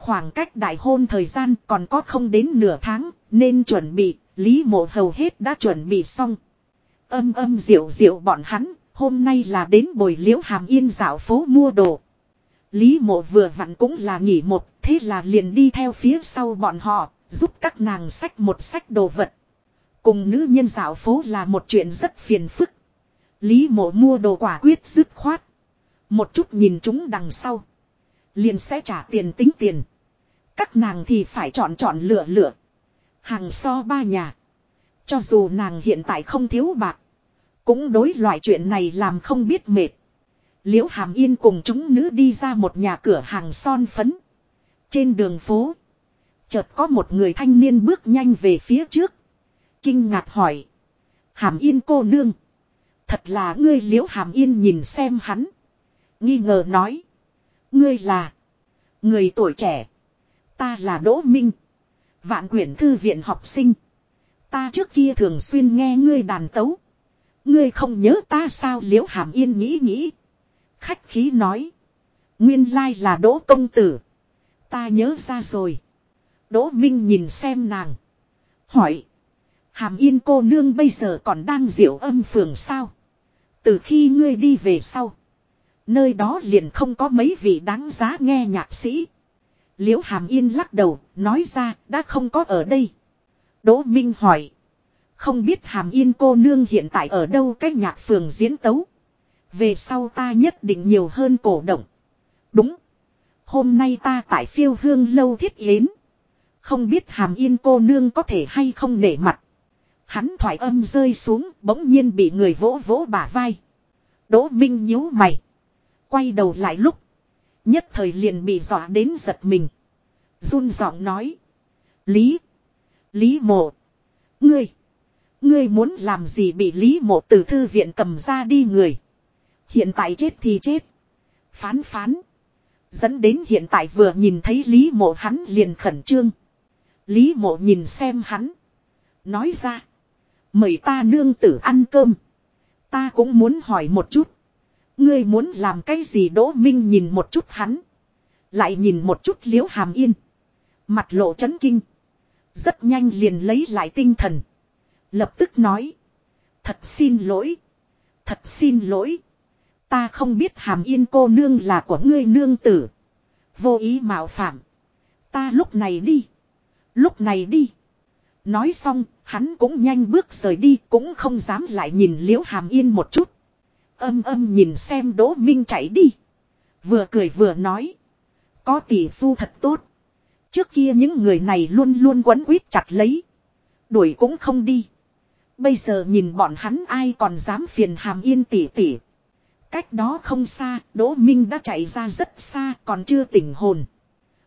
Khoảng cách đại hôn thời gian còn có không đến nửa tháng. Nên chuẩn bị. Lý mộ hầu hết đã chuẩn bị xong. Âm âm diệu diệu bọn hắn. Hôm nay là đến bồi liễu hàm yên dạo phố mua đồ. Lý mộ vừa vặn cũng là nghỉ một. Thế là liền đi theo phía sau bọn họ. Giúp các nàng sách một sách đồ vật. Cùng nữ nhân dạo phố là một chuyện rất phiền phức. Lý mộ mua đồ quả quyết dứt khoát. Một chút nhìn chúng đằng sau. Liền sẽ trả tiền tính tiền. Các nàng thì phải chọn chọn lựa lựa. Hàng so ba nhà. Cho dù nàng hiện tại không thiếu bạc. Cũng đối loại chuyện này làm không biết mệt. Liễu Hàm Yên cùng chúng nữ đi ra một nhà cửa hàng son phấn. Trên đường phố. Chợt có một người thanh niên bước nhanh về phía trước. Kinh ngạc hỏi. Hàm Yên cô nương. Thật là ngươi liễu Hàm Yên nhìn xem hắn. Nghi ngờ nói. Ngươi là. Người tuổi trẻ. Ta là Đỗ Minh. Vạn quyển thư viện học sinh. Ta trước kia thường xuyên nghe ngươi đàn tấu. Ngươi không nhớ ta sao liễu hàm yên nghĩ nghĩ. Khách khí nói. Nguyên lai là Đỗ Công Tử. Ta nhớ ra rồi. Đỗ Minh nhìn xem nàng. Hỏi. Hàm yên cô nương bây giờ còn đang diệu âm phường sao. Từ khi ngươi đi về sau. Nơi đó liền không có mấy vị đáng giá nghe nhạc sĩ. Liễu Hàm Yên lắc đầu, nói ra, đã không có ở đây. Đỗ Minh hỏi. Không biết Hàm Yên cô nương hiện tại ở đâu cách nhạc phường diễn tấu. Về sau ta nhất định nhiều hơn cổ động. Đúng. Hôm nay ta tại phiêu hương lâu thiết yến. Không biết Hàm Yên cô nương có thể hay không nể mặt. Hắn thoại âm rơi xuống, bỗng nhiên bị người vỗ vỗ bả vai. Đỗ Minh nhíu mày. Quay đầu lại lúc. Nhất thời liền bị dọa đến giật mình. run giọng nói. Lý. Lý mộ. Ngươi. Ngươi muốn làm gì bị Lý mộ từ thư viện cầm ra đi người. Hiện tại chết thì chết. Phán phán. Dẫn đến hiện tại vừa nhìn thấy Lý mộ hắn liền khẩn trương. Lý mộ nhìn xem hắn. Nói ra. Mời ta nương tử ăn cơm. Ta cũng muốn hỏi một chút. Ngươi muốn làm cái gì Đỗ Minh nhìn một chút hắn. Lại nhìn một chút liễu hàm yên. Mặt lộ chấn kinh. Rất nhanh liền lấy lại tinh thần. Lập tức nói. Thật xin lỗi. Thật xin lỗi. Ta không biết hàm yên cô nương là của ngươi nương tử. Vô ý mạo phạm. Ta lúc này đi. Lúc này đi. Nói xong, hắn cũng nhanh bước rời đi, cũng không dám lại nhìn liễu hàm yên một chút. Âm âm nhìn xem Đỗ Minh chạy đi. Vừa cười vừa nói. Có tỷ phu thật tốt. Trước kia những người này luôn luôn quấn quýt chặt lấy. Đuổi cũng không đi. Bây giờ nhìn bọn hắn ai còn dám phiền hàm yên tỷ tỷ. Cách đó không xa, Đỗ Minh đã chạy ra rất xa còn chưa tỉnh hồn.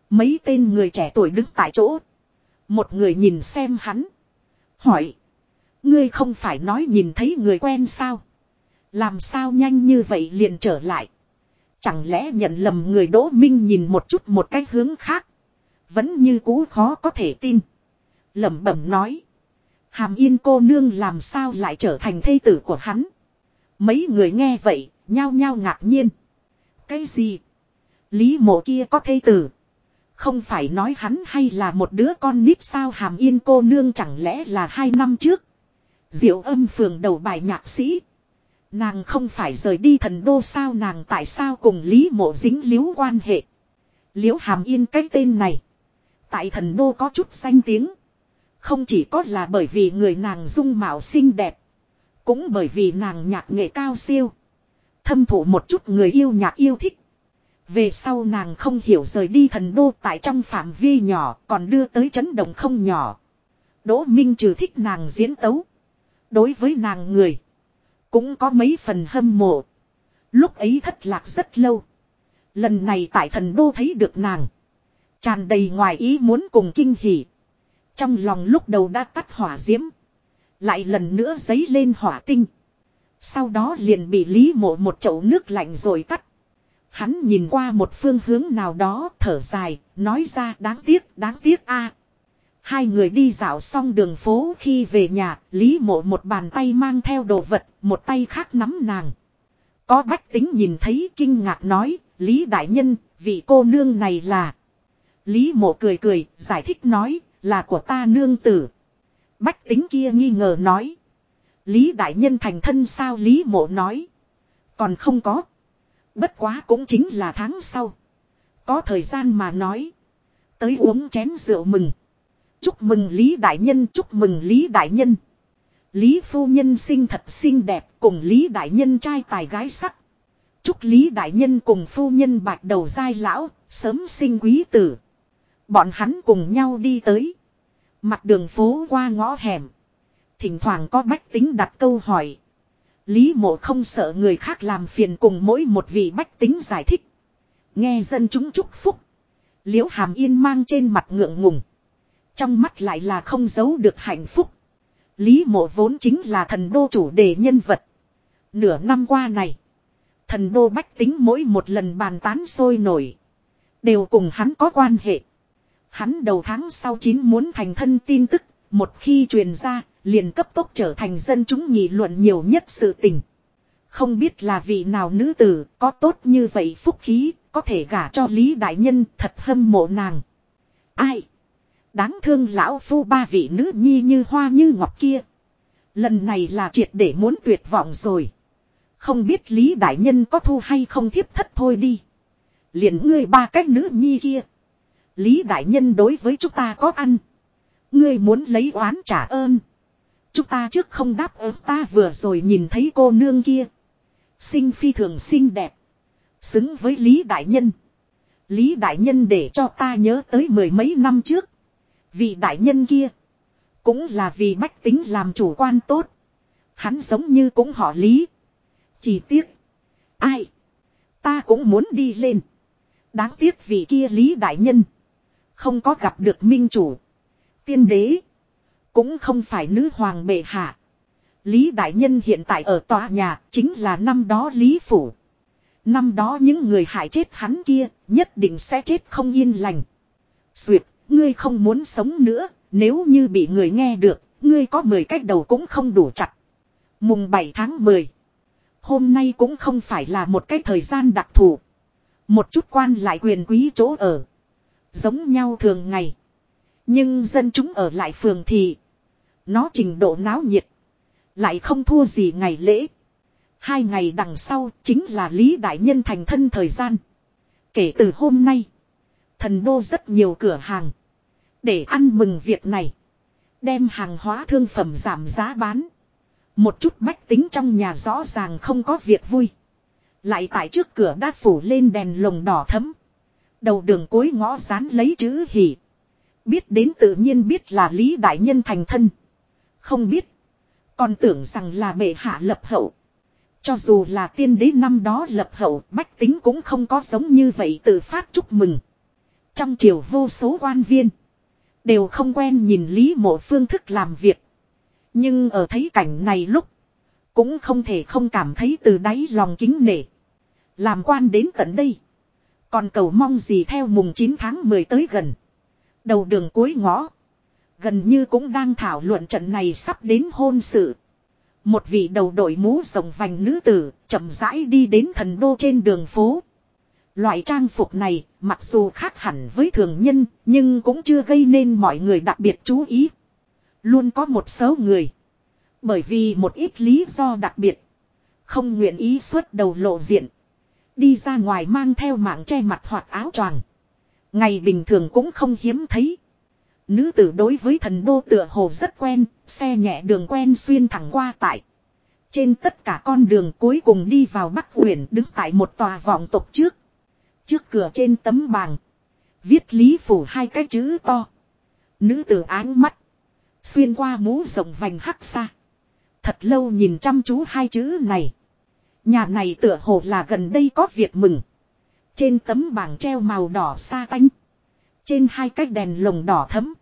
Mấy tên người trẻ tuổi đứng tại chỗ. Một người nhìn xem hắn. Hỏi. Ngươi không phải nói nhìn thấy người quen sao? Làm sao nhanh như vậy liền trở lại. Chẳng lẽ nhận lầm người Đỗ Minh nhìn một chút một cái hướng khác. Vẫn như cũ khó có thể tin. lẩm bẩm nói. Hàm yên cô nương làm sao lại trở thành thây tử của hắn. Mấy người nghe vậy, nhao nhao ngạc nhiên. Cái gì? Lý mộ kia có thây tử. Không phải nói hắn hay là một đứa con nít sao hàm yên cô nương chẳng lẽ là hai năm trước. Diệu âm phường đầu bài nhạc sĩ. Nàng không phải rời đi thần đô sao, nàng tại sao cùng Lý mộ dính líu quan hệ. Liễu hàm yên cái tên này. Tại thần đô có chút danh tiếng. Không chỉ có là bởi vì người nàng dung mạo xinh đẹp. Cũng bởi vì nàng nhạc nghệ cao siêu. Thâm thụ một chút người yêu nhạc yêu thích. Về sau nàng không hiểu rời đi thần đô tại trong phạm vi nhỏ, còn đưa tới chấn động không nhỏ. Đỗ Minh trừ thích nàng diễn tấu. Đối với nàng người. Cũng có mấy phần hâm mộ. Lúc ấy thất lạc rất lâu. Lần này tại thần đô thấy được nàng. Tràn đầy ngoài ý muốn cùng kinh hỉ. Trong lòng lúc đầu đã tắt hỏa diễm. Lại lần nữa giấy lên hỏa tinh. Sau đó liền bị lý mộ một chậu nước lạnh rồi tắt. Hắn nhìn qua một phương hướng nào đó thở dài, nói ra đáng tiếc, đáng tiếc a Hai người đi dạo xong đường phố khi về nhà, Lý mộ một bàn tay mang theo đồ vật, một tay khác nắm nàng. Có bách tính nhìn thấy kinh ngạc nói, Lý Đại Nhân, vị cô nương này là... Lý mộ cười cười, giải thích nói, là của ta nương tử. Bách tính kia nghi ngờ nói. Lý Đại Nhân thành thân sao Lý mộ nói. Còn không có. Bất quá cũng chính là tháng sau. Có thời gian mà nói. Tới uống chén rượu mừng. Chúc mừng Lý Đại Nhân, chúc mừng Lý Đại Nhân. Lý Phu Nhân sinh thật xinh đẹp cùng Lý Đại Nhân trai tài gái sắc. Chúc Lý Đại Nhân cùng Phu Nhân bạch đầu dai lão, sớm sinh quý tử. Bọn hắn cùng nhau đi tới. Mặt đường phố qua ngõ hẻm. Thỉnh thoảng có bách tính đặt câu hỏi. Lý mộ không sợ người khác làm phiền cùng mỗi một vị bách tính giải thích. Nghe dân chúng chúc phúc. Liễu hàm yên mang trên mặt ngượng ngùng. Trong mắt lại là không giấu được hạnh phúc. Lý mộ vốn chính là thần đô chủ đề nhân vật. Nửa năm qua này. Thần đô bách tính mỗi một lần bàn tán sôi nổi. Đều cùng hắn có quan hệ. Hắn đầu tháng sau chín muốn thành thân tin tức. Một khi truyền ra, liền cấp tốc trở thành dân chúng nghị luận nhiều nhất sự tình. Không biết là vị nào nữ tử có tốt như vậy phúc khí, có thể gả cho Lý Đại Nhân thật hâm mộ nàng. Ai? Đáng thương lão phu ba vị nữ nhi như hoa như ngọc kia. Lần này là triệt để muốn tuyệt vọng rồi. Không biết Lý Đại Nhân có thu hay không thiếp thất thôi đi. liền ngươi ba cách nữ nhi kia. Lý Đại Nhân đối với chúng ta có ăn. Ngươi muốn lấy oán trả ơn. Chúng ta trước không đáp ứng ta vừa rồi nhìn thấy cô nương kia. Sinh phi thường xinh đẹp. Xứng với Lý Đại Nhân. Lý Đại Nhân để cho ta nhớ tới mười mấy năm trước. Vị Đại Nhân kia. Cũng là vì bách tính làm chủ quan tốt. Hắn giống như cũng họ Lý. Chỉ tiếc. Ai. Ta cũng muốn đi lên. Đáng tiếc vị kia Lý Đại Nhân. Không có gặp được minh chủ. Tiên đế. Cũng không phải nữ hoàng bệ hạ. Lý Đại Nhân hiện tại ở tòa nhà chính là năm đó Lý Phủ. Năm đó những người hại chết hắn kia nhất định sẽ chết không yên lành. Duyệt, ngươi không muốn sống nữa, nếu như bị người nghe được, ngươi có 10 cách đầu cũng không đủ chặt. Mùng 7 tháng 10. Hôm nay cũng không phải là một cái thời gian đặc thù. Một chút quan lại quyền quý chỗ ở. Giống nhau thường ngày. Nhưng dân chúng ở lại phường thì. Nó trình độ náo nhiệt. Lại không thua gì ngày lễ. Hai ngày đằng sau chính là Lý Đại Nhân thành thân thời gian. Kể từ hôm nay. Thần đô rất nhiều cửa hàng. Để ăn mừng việc này. Đem hàng hóa thương phẩm giảm giá bán. Một chút bách tính trong nhà rõ ràng không có việc vui. Lại tại trước cửa đã phủ lên đèn lồng đỏ thấm. Đầu đường cối ngõ dán lấy chữ hỉ. Biết đến tự nhiên biết là Lý Đại Nhân thành thân. Không biết. Còn tưởng rằng là bệ hạ lập hậu. Cho dù là tiên đế năm đó lập hậu, bách tính cũng không có giống như vậy tự phát chúc mừng. Trong triều vô số quan viên. Đều không quen nhìn Lý mộ phương thức làm việc. Nhưng ở thấy cảnh này lúc. Cũng không thể không cảm thấy từ đáy lòng kính nể. Làm quan đến tận đây. Còn cầu mong gì theo mùng 9 tháng 10 tới gần. Đầu đường cuối ngõ. Gần như cũng đang thảo luận trận này sắp đến hôn sự. Một vị đầu đội mũ rồng vành nữ tử, chậm rãi đi đến thần đô trên đường phố. Loại trang phục này, mặc dù khác hẳn với thường nhân, nhưng cũng chưa gây nên mọi người đặc biệt chú ý. Luôn có một số người. Bởi vì một ít lý do đặc biệt. Không nguyện ý xuất đầu lộ diện. Đi ra ngoài mang theo mạng che mặt hoặc áo choàng. Ngày bình thường cũng không hiếm thấy. Nữ tử đối với thần đô tựa hồ rất quen, xe nhẹ đường quen xuyên thẳng qua tại. Trên tất cả con đường cuối cùng đi vào Bắc Uyển đứng tại một tòa vọng tộc trước. Trước cửa trên tấm bảng. Viết Lý Phủ hai cái chữ to. Nữ tử áng mắt. Xuyên qua mũ rộng vành hắc xa. Thật lâu nhìn chăm chú hai chữ này. Nhà này tựa hồ là gần đây có việc mừng. Trên tấm bảng treo màu đỏ sa tanh. Trên hai cái đèn lồng đỏ thấm.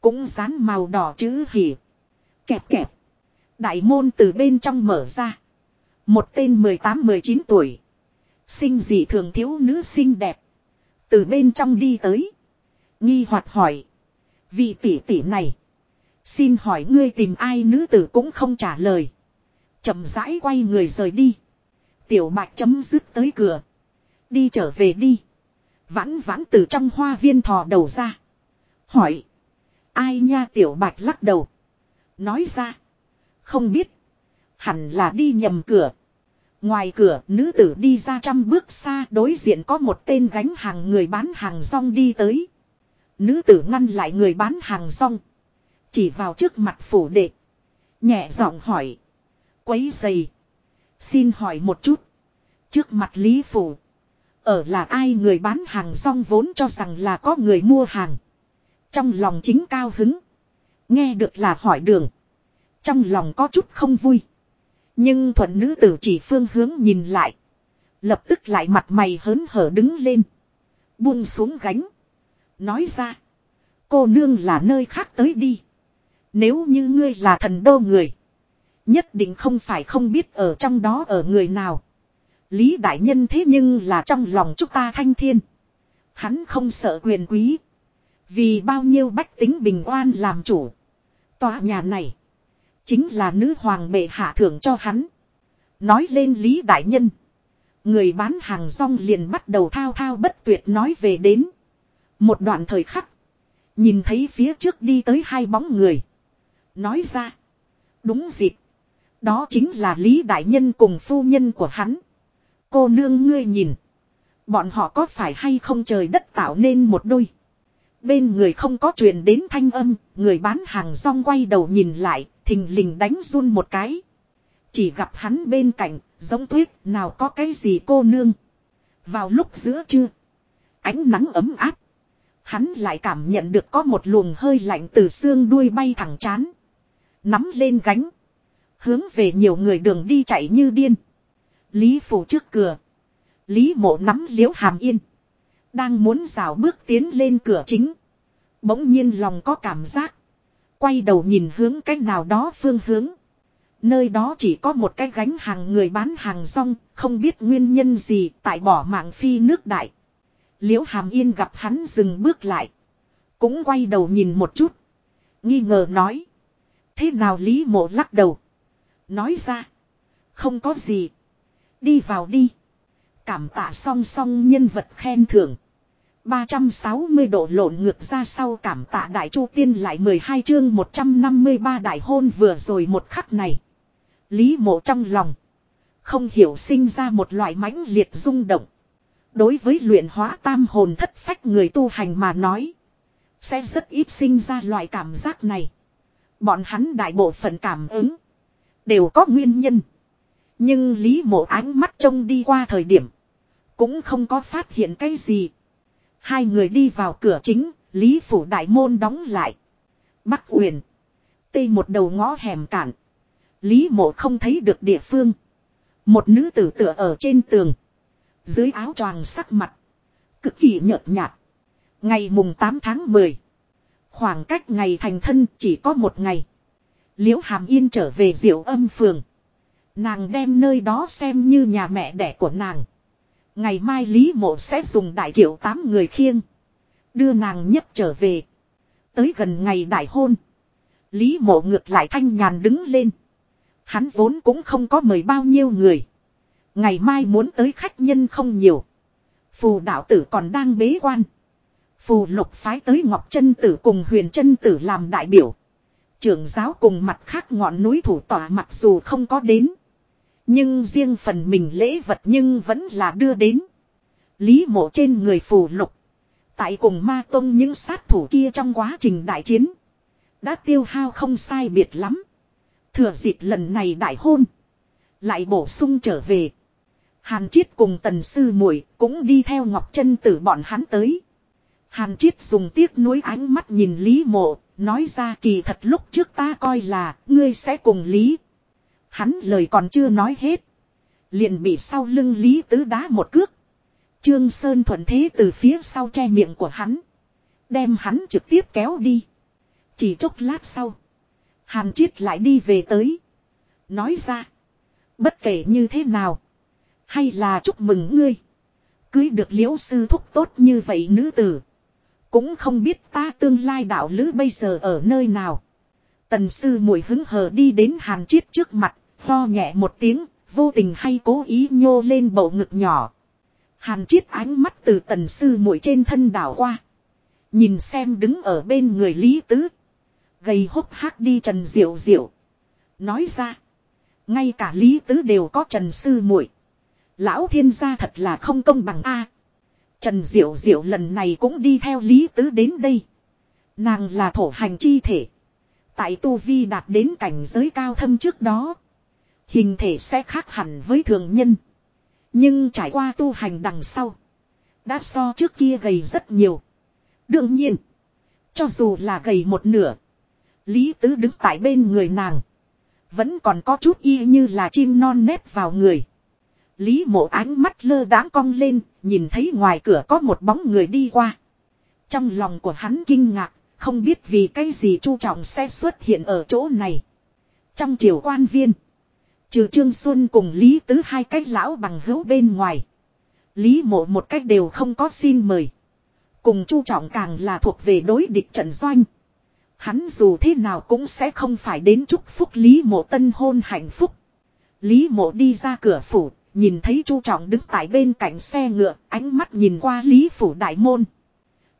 Cũng dán màu đỏ chữ hỉ. Kẹp kẹp. Đại môn từ bên trong mở ra. Một tên 18-19 tuổi. Sinh dị thường thiếu nữ xinh đẹp. Từ bên trong đi tới. Nghi hoạt hỏi. Vị tỷ tỷ này. Xin hỏi ngươi tìm ai nữ tử cũng không trả lời. chậm rãi quay người rời đi. Tiểu bạch chấm dứt tới cửa. Đi trở về đi. Vãn vãn từ trong hoa viên thò đầu ra. Hỏi. Ai nha tiểu bạch lắc đầu. Nói ra. Không biết. Hẳn là đi nhầm cửa. Ngoài cửa, nữ tử đi ra trăm bước xa, đối diện có một tên gánh hàng người bán hàng rong đi tới. Nữ tử ngăn lại người bán hàng rong. Chỉ vào trước mặt phủ đệ. Nhẹ giọng hỏi. Quấy dày. Xin hỏi một chút. Trước mặt Lý Phủ. Ở là ai người bán hàng rong vốn cho rằng là có người mua hàng. Trong lòng chính cao hứng. Nghe được là hỏi đường. Trong lòng có chút không vui. Nhưng thuận nữ tử chỉ phương hướng nhìn lại. Lập tức lại mặt mày hớn hở đứng lên. Buông xuống gánh. Nói ra. Cô nương là nơi khác tới đi. Nếu như ngươi là thần đô người. Nhất định không phải không biết ở trong đó ở người nào. Lý đại nhân thế nhưng là trong lòng chúng ta thanh thiên. Hắn không sợ quyền quý. Vì bao nhiêu bách tính bình oan làm chủ. Tòa nhà này. Chính là nữ hoàng bệ hạ thưởng cho hắn. Nói lên Lý Đại Nhân. Người bán hàng rong liền bắt đầu thao thao bất tuyệt nói về đến. Một đoạn thời khắc. Nhìn thấy phía trước đi tới hai bóng người. Nói ra. Đúng dịp. Đó chính là Lý Đại Nhân cùng phu nhân của hắn. Cô nương ngươi nhìn. Bọn họ có phải hay không trời đất tạo nên một đôi. Bên người không có truyền đến thanh âm, người bán hàng rong quay đầu nhìn lại, thình lình đánh run một cái. Chỉ gặp hắn bên cạnh, giống tuyết, nào có cái gì cô nương. Vào lúc giữa trưa, ánh nắng ấm áp. Hắn lại cảm nhận được có một luồng hơi lạnh từ xương đuôi bay thẳng chán. Nắm lên gánh. Hướng về nhiều người đường đi chạy như điên. Lý phủ trước cửa. Lý mộ nắm liễu hàm yên. Đang muốn rào bước tiến lên cửa chính. Bỗng nhiên lòng có cảm giác. Quay đầu nhìn hướng cách nào đó phương hướng. Nơi đó chỉ có một cái gánh hàng người bán hàng rong, không biết nguyên nhân gì tại bỏ mạng phi nước đại. Liễu hàm yên gặp hắn dừng bước lại. Cũng quay đầu nhìn một chút. Nghi ngờ nói. Thế nào Lý mộ lắc đầu. Nói ra. Không có gì. Đi vào đi. Cảm tạ song song nhân vật khen thưởng. 360 độ lộn ngược ra sau cảm tạ đại chu tiên lại 12 chương 153 đại hôn vừa rồi một khắc này. Lý mộ trong lòng. Không hiểu sinh ra một loại mãnh liệt rung động. Đối với luyện hóa tam hồn thất phách người tu hành mà nói. Sẽ rất ít sinh ra loại cảm giác này. Bọn hắn đại bộ phận cảm ứng. Đều có nguyên nhân. Nhưng Lý mộ ánh mắt trông đi qua thời điểm. Cũng không có phát hiện cái gì. Hai người đi vào cửa chính, Lý Phủ Đại Môn đóng lại. Bắc Uyển. Tây một đầu ngõ hẻm cản. Lý mộ không thấy được địa phương. Một nữ tử tựa ở trên tường. Dưới áo choàng sắc mặt. Cực kỳ nhợt nhạt. Ngày mùng 8 tháng 10. Khoảng cách ngày thành thân chỉ có một ngày. Liễu Hàm Yên trở về diệu âm phường. Nàng đem nơi đó xem như nhà mẹ đẻ của nàng. Ngày mai Lý Mộ sẽ dùng đại kiểu tám người khiêng. Đưa nàng nhấp trở về. Tới gần ngày đại hôn. Lý Mộ ngược lại thanh nhàn đứng lên. Hắn vốn cũng không có mời bao nhiêu người. Ngày mai muốn tới khách nhân không nhiều. Phù đạo tử còn đang bế quan. Phù lục phái tới Ngọc chân Tử cùng Huyền chân Tử làm đại biểu. Trưởng giáo cùng mặt khác ngọn núi thủ tỏa mặc dù không có đến. Nhưng riêng phần mình lễ vật nhưng vẫn là đưa đến. Lý mộ trên người phù lục. Tại cùng ma tông những sát thủ kia trong quá trình đại chiến. Đã tiêu hao không sai biệt lắm. Thừa dịp lần này đại hôn. Lại bổ sung trở về. Hàn Chiết cùng tần sư muội cũng đi theo Ngọc chân Tử bọn hắn tới. Hàn Chiết dùng tiếc nuối ánh mắt nhìn Lý Mộ, nói ra kỳ thật lúc trước ta coi là ngươi sẽ cùng Lý Hắn lời còn chưa nói hết. Liền bị sau lưng Lý Tứ đá một cước. Trương Sơn thuận thế từ phía sau che miệng của hắn. Đem hắn trực tiếp kéo đi. Chỉ chốc lát sau. Hàn Triết lại đi về tới. Nói ra. Bất kể như thế nào. Hay là chúc mừng ngươi. Cưới được liễu sư thúc tốt như vậy nữ tử. Cũng không biết ta tương lai đạo lữ bây giờ ở nơi nào. Tần sư mùi hứng hờ đi đến hàn chiết trước mặt, Ho nhẹ một tiếng, vô tình hay cố ý nhô lên bầu ngực nhỏ. Hàn chiết ánh mắt từ tần sư muội trên thân đảo qua. Nhìn xem đứng ở bên người Lý Tứ. Gầy hốc hác đi Trần Diệu Diệu. Nói ra. Ngay cả Lý Tứ đều có Trần Sư muội Lão thiên gia thật là không công bằng a Trần Diệu Diệu lần này cũng đi theo Lý Tứ đến đây. Nàng là thổ hành chi thể. Tại Tu Vi đạt đến cảnh giới cao thâm trước đó. Hình thể sẽ khác hẳn với thường nhân. Nhưng trải qua tu hành đằng sau. Đã so trước kia gầy rất nhiều. Đương nhiên. Cho dù là gầy một nửa. Lý Tứ đứng tại bên người nàng. Vẫn còn có chút y như là chim non nép vào người. Lý mộ ánh mắt lơ đãng cong lên, nhìn thấy ngoài cửa có một bóng người đi qua. Trong lòng của hắn kinh ngạc, không biết vì cái gì Chu Trọng sẽ xuất hiện ở chỗ này. Trong triều quan viên, trừ Trương Xuân cùng Lý Tứ hai cách lão bằng hữu bên ngoài. Lý mộ một cách đều không có xin mời. Cùng Chu Trọng càng là thuộc về đối địch trận doanh. Hắn dù thế nào cũng sẽ không phải đến chúc phúc Lý mộ tân hôn hạnh phúc. Lý mộ đi ra cửa phủ, nhìn thấy Chu Trọng đứng tại bên cạnh xe ngựa, ánh mắt nhìn qua Lý phủ đại môn.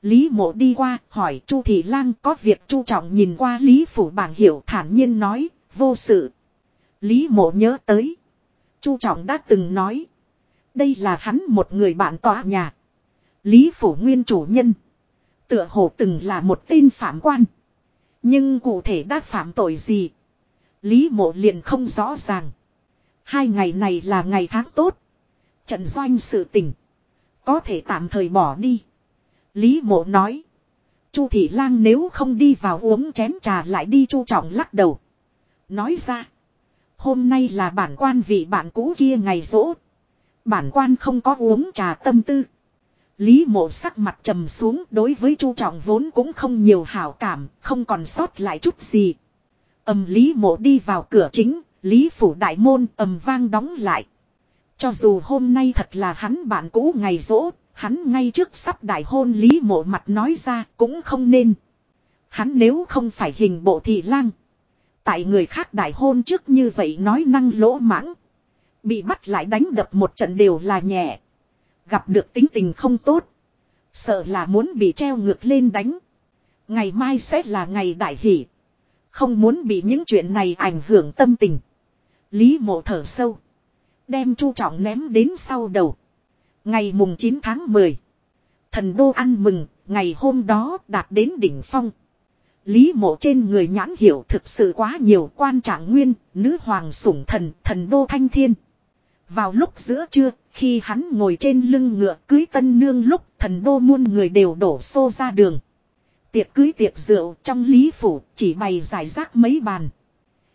Lý mộ đi qua, hỏi Chu Thị Lang có việc Chu Trọng nhìn qua Lý phủ bảng hiểu thản nhiên nói, vô sự. Lý mộ nhớ tới. Chu Trọng đã từng nói. Đây là hắn một người bạn tòa nhà. Lý phủ nguyên chủ nhân. Tựa hồ từng là một tên phạm quan. Nhưng cụ thể đã phạm tội gì? Lý mộ liền không rõ ràng. Hai ngày này là ngày tháng tốt. Trận doanh sự tình. Có thể tạm thời bỏ đi. Lý mộ nói. Chu thị lang nếu không đi vào uống chén trà lại đi, chu trọng lắc đầu. Nói ra. Hôm nay là bản quan vị bạn cũ kia ngày rỗ. Bản quan không có uống trà tâm tư. Lý mộ sắc mặt trầm xuống đối với chu trọng vốn cũng không nhiều hảo cảm, không còn sót lại chút gì. Ầm Lý mộ đi vào cửa chính, Lý phủ đại môn ầm vang đóng lại. Cho dù hôm nay thật là hắn bạn cũ ngày rỗ, hắn ngay trước sắp đại hôn Lý mộ mặt nói ra cũng không nên. Hắn nếu không phải hình bộ thị lang. Tại người khác đại hôn trước như vậy nói năng lỗ mãng. Bị bắt lại đánh đập một trận đều là nhẹ. Gặp được tính tình không tốt. Sợ là muốn bị treo ngược lên đánh. Ngày mai sẽ là ngày đại hỷ. Không muốn bị những chuyện này ảnh hưởng tâm tình. Lý mộ thở sâu. Đem chu trọng ném đến sau đầu. Ngày mùng 9 tháng 10. Thần đô ăn mừng, ngày hôm đó đạt đến đỉnh phong. Lý mộ trên người nhãn hiểu thực sự quá nhiều quan trạng nguyên, nữ hoàng sủng thần, thần đô thanh thiên. Vào lúc giữa trưa, khi hắn ngồi trên lưng ngựa cưới tân nương lúc thần đô muôn người đều đổ xô ra đường. Tiệc cưới tiệc rượu trong Lý Phủ chỉ bày giải rác mấy bàn.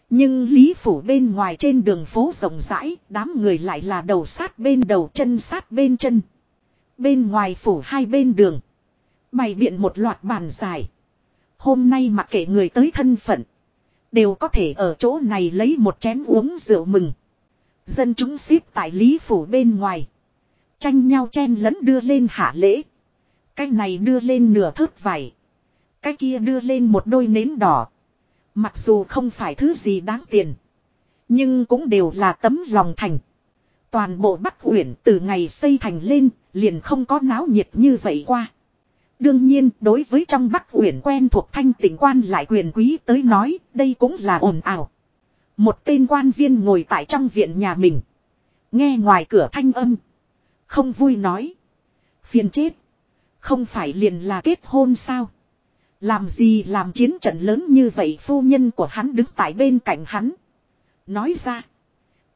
Nhưng Lý Phủ bên ngoài trên đường phố rộng rãi, đám người lại là đầu sát bên đầu chân sát bên chân. Bên ngoài phủ hai bên đường. Bày biện một loạt bàn dài. Hôm nay mặc kệ người tới thân phận. Đều có thể ở chỗ này lấy một chén uống rượu mừng. Dân chúng xếp tại Lý Phủ bên ngoài. Tranh nhau chen lẫn đưa lên hạ lễ. Cái này đưa lên nửa thớt vải. Cái kia đưa lên một đôi nến đỏ. Mặc dù không phải thứ gì đáng tiền. Nhưng cũng đều là tấm lòng thành. Toàn bộ Bắc Uyển từ ngày xây thành lên, liền không có náo nhiệt như vậy qua. Đương nhiên, đối với trong Bắc Uyển quen thuộc thanh tỉnh quan lại quyền quý tới nói, đây cũng là ồn ào. Một tên quan viên ngồi tại trong viện nhà mình. Nghe ngoài cửa thanh âm. Không vui nói. Phiền chết. Không phải liền là kết hôn sao? Làm gì làm chiến trận lớn như vậy phu nhân của hắn đứng tại bên cạnh hắn. Nói ra.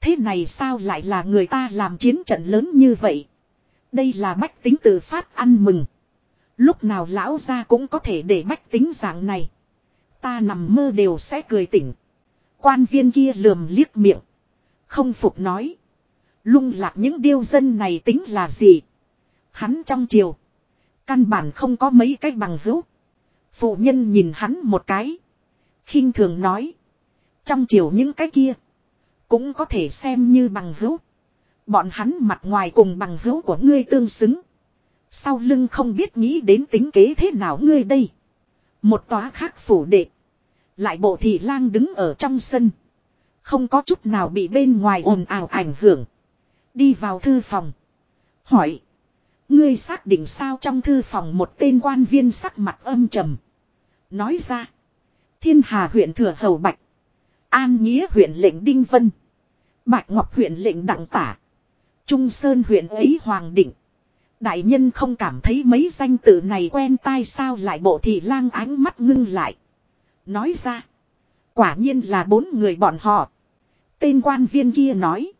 Thế này sao lại là người ta làm chiến trận lớn như vậy? Đây là bách tính tự phát ăn mừng. Lúc nào lão ra cũng có thể để bách tính dạng này. Ta nằm mơ đều sẽ cười tỉnh. Quan viên kia lườm liếc miệng. Không phục nói. Lung lạc những điêu dân này tính là gì? Hắn trong chiều. Căn bản không có mấy cái bằng hữu. Phụ nhân nhìn hắn một cái. khinh thường nói. Trong chiều những cái kia. Cũng có thể xem như bằng hữu. Bọn hắn mặt ngoài cùng bằng hữu của ngươi tương xứng. Sau lưng không biết nghĩ đến tính kế thế nào ngươi đây. Một tòa khác phủ đệ. Lại bộ thị lang đứng ở trong sân. Không có chút nào bị bên ngoài ồn ào ảnh hưởng. Đi vào thư phòng. Hỏi. Ngươi xác định sao trong thư phòng một tên quan viên sắc mặt âm trầm. Nói ra. Thiên Hà huyện Thừa Hầu Bạch. An Nghĩa huyện lệnh Đinh Vân. Bạch Ngọc huyện lệnh Đặng Tả. Trung Sơn huyện ấy Hoàng Định. Đại nhân không cảm thấy mấy danh tự này quen tai sao lại bộ thị lang ánh mắt ngưng lại. Nói ra. Quả nhiên là bốn người bọn họ. Tên quan viên kia nói.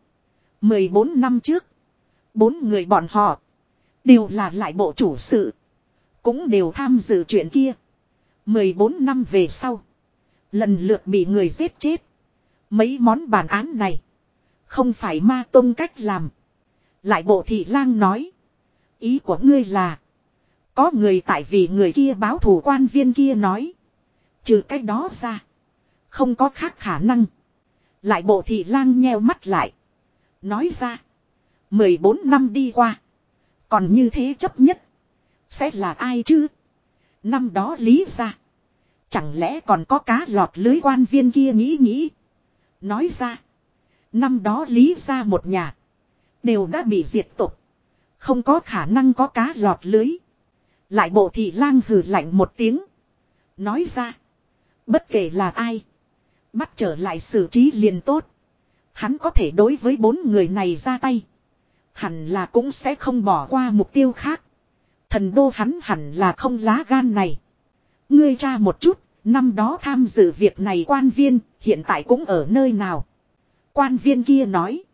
14 năm trước. Bốn người bọn họ. Đều là lại bộ chủ sự. Cũng đều tham dự chuyện kia. 14 năm về sau. Lần lượt bị người giết chết. Mấy món bản án này. Không phải ma tông cách làm. Lại bộ thị lang nói. Ý của ngươi là. Có người tại vì người kia báo thủ quan viên kia nói. Trừ cách đó ra. Không có khác khả năng. Lại bộ thị lang nheo mắt lại. Nói ra. 14 năm đi qua. Còn như thế chấp nhất. Sẽ là ai chứ? Năm đó lý ra. Chẳng lẽ còn có cá lọt lưới quan viên kia nghĩ nghĩ. Nói ra. Năm đó lý ra một nhà. Đều đã bị diệt tục. Không có khả năng có cá lọt lưới. Lại bộ thị lang hừ lạnh một tiếng. Nói ra. Bất kể là ai. Bắt trở lại xử trí liền tốt. Hắn có thể đối với bốn người này ra tay. Hẳn là cũng sẽ không bỏ qua mục tiêu khác. Thần đô hắn hẳn là không lá gan này. Ngươi tra một chút, năm đó tham dự việc này quan viên, hiện tại cũng ở nơi nào. Quan viên kia nói.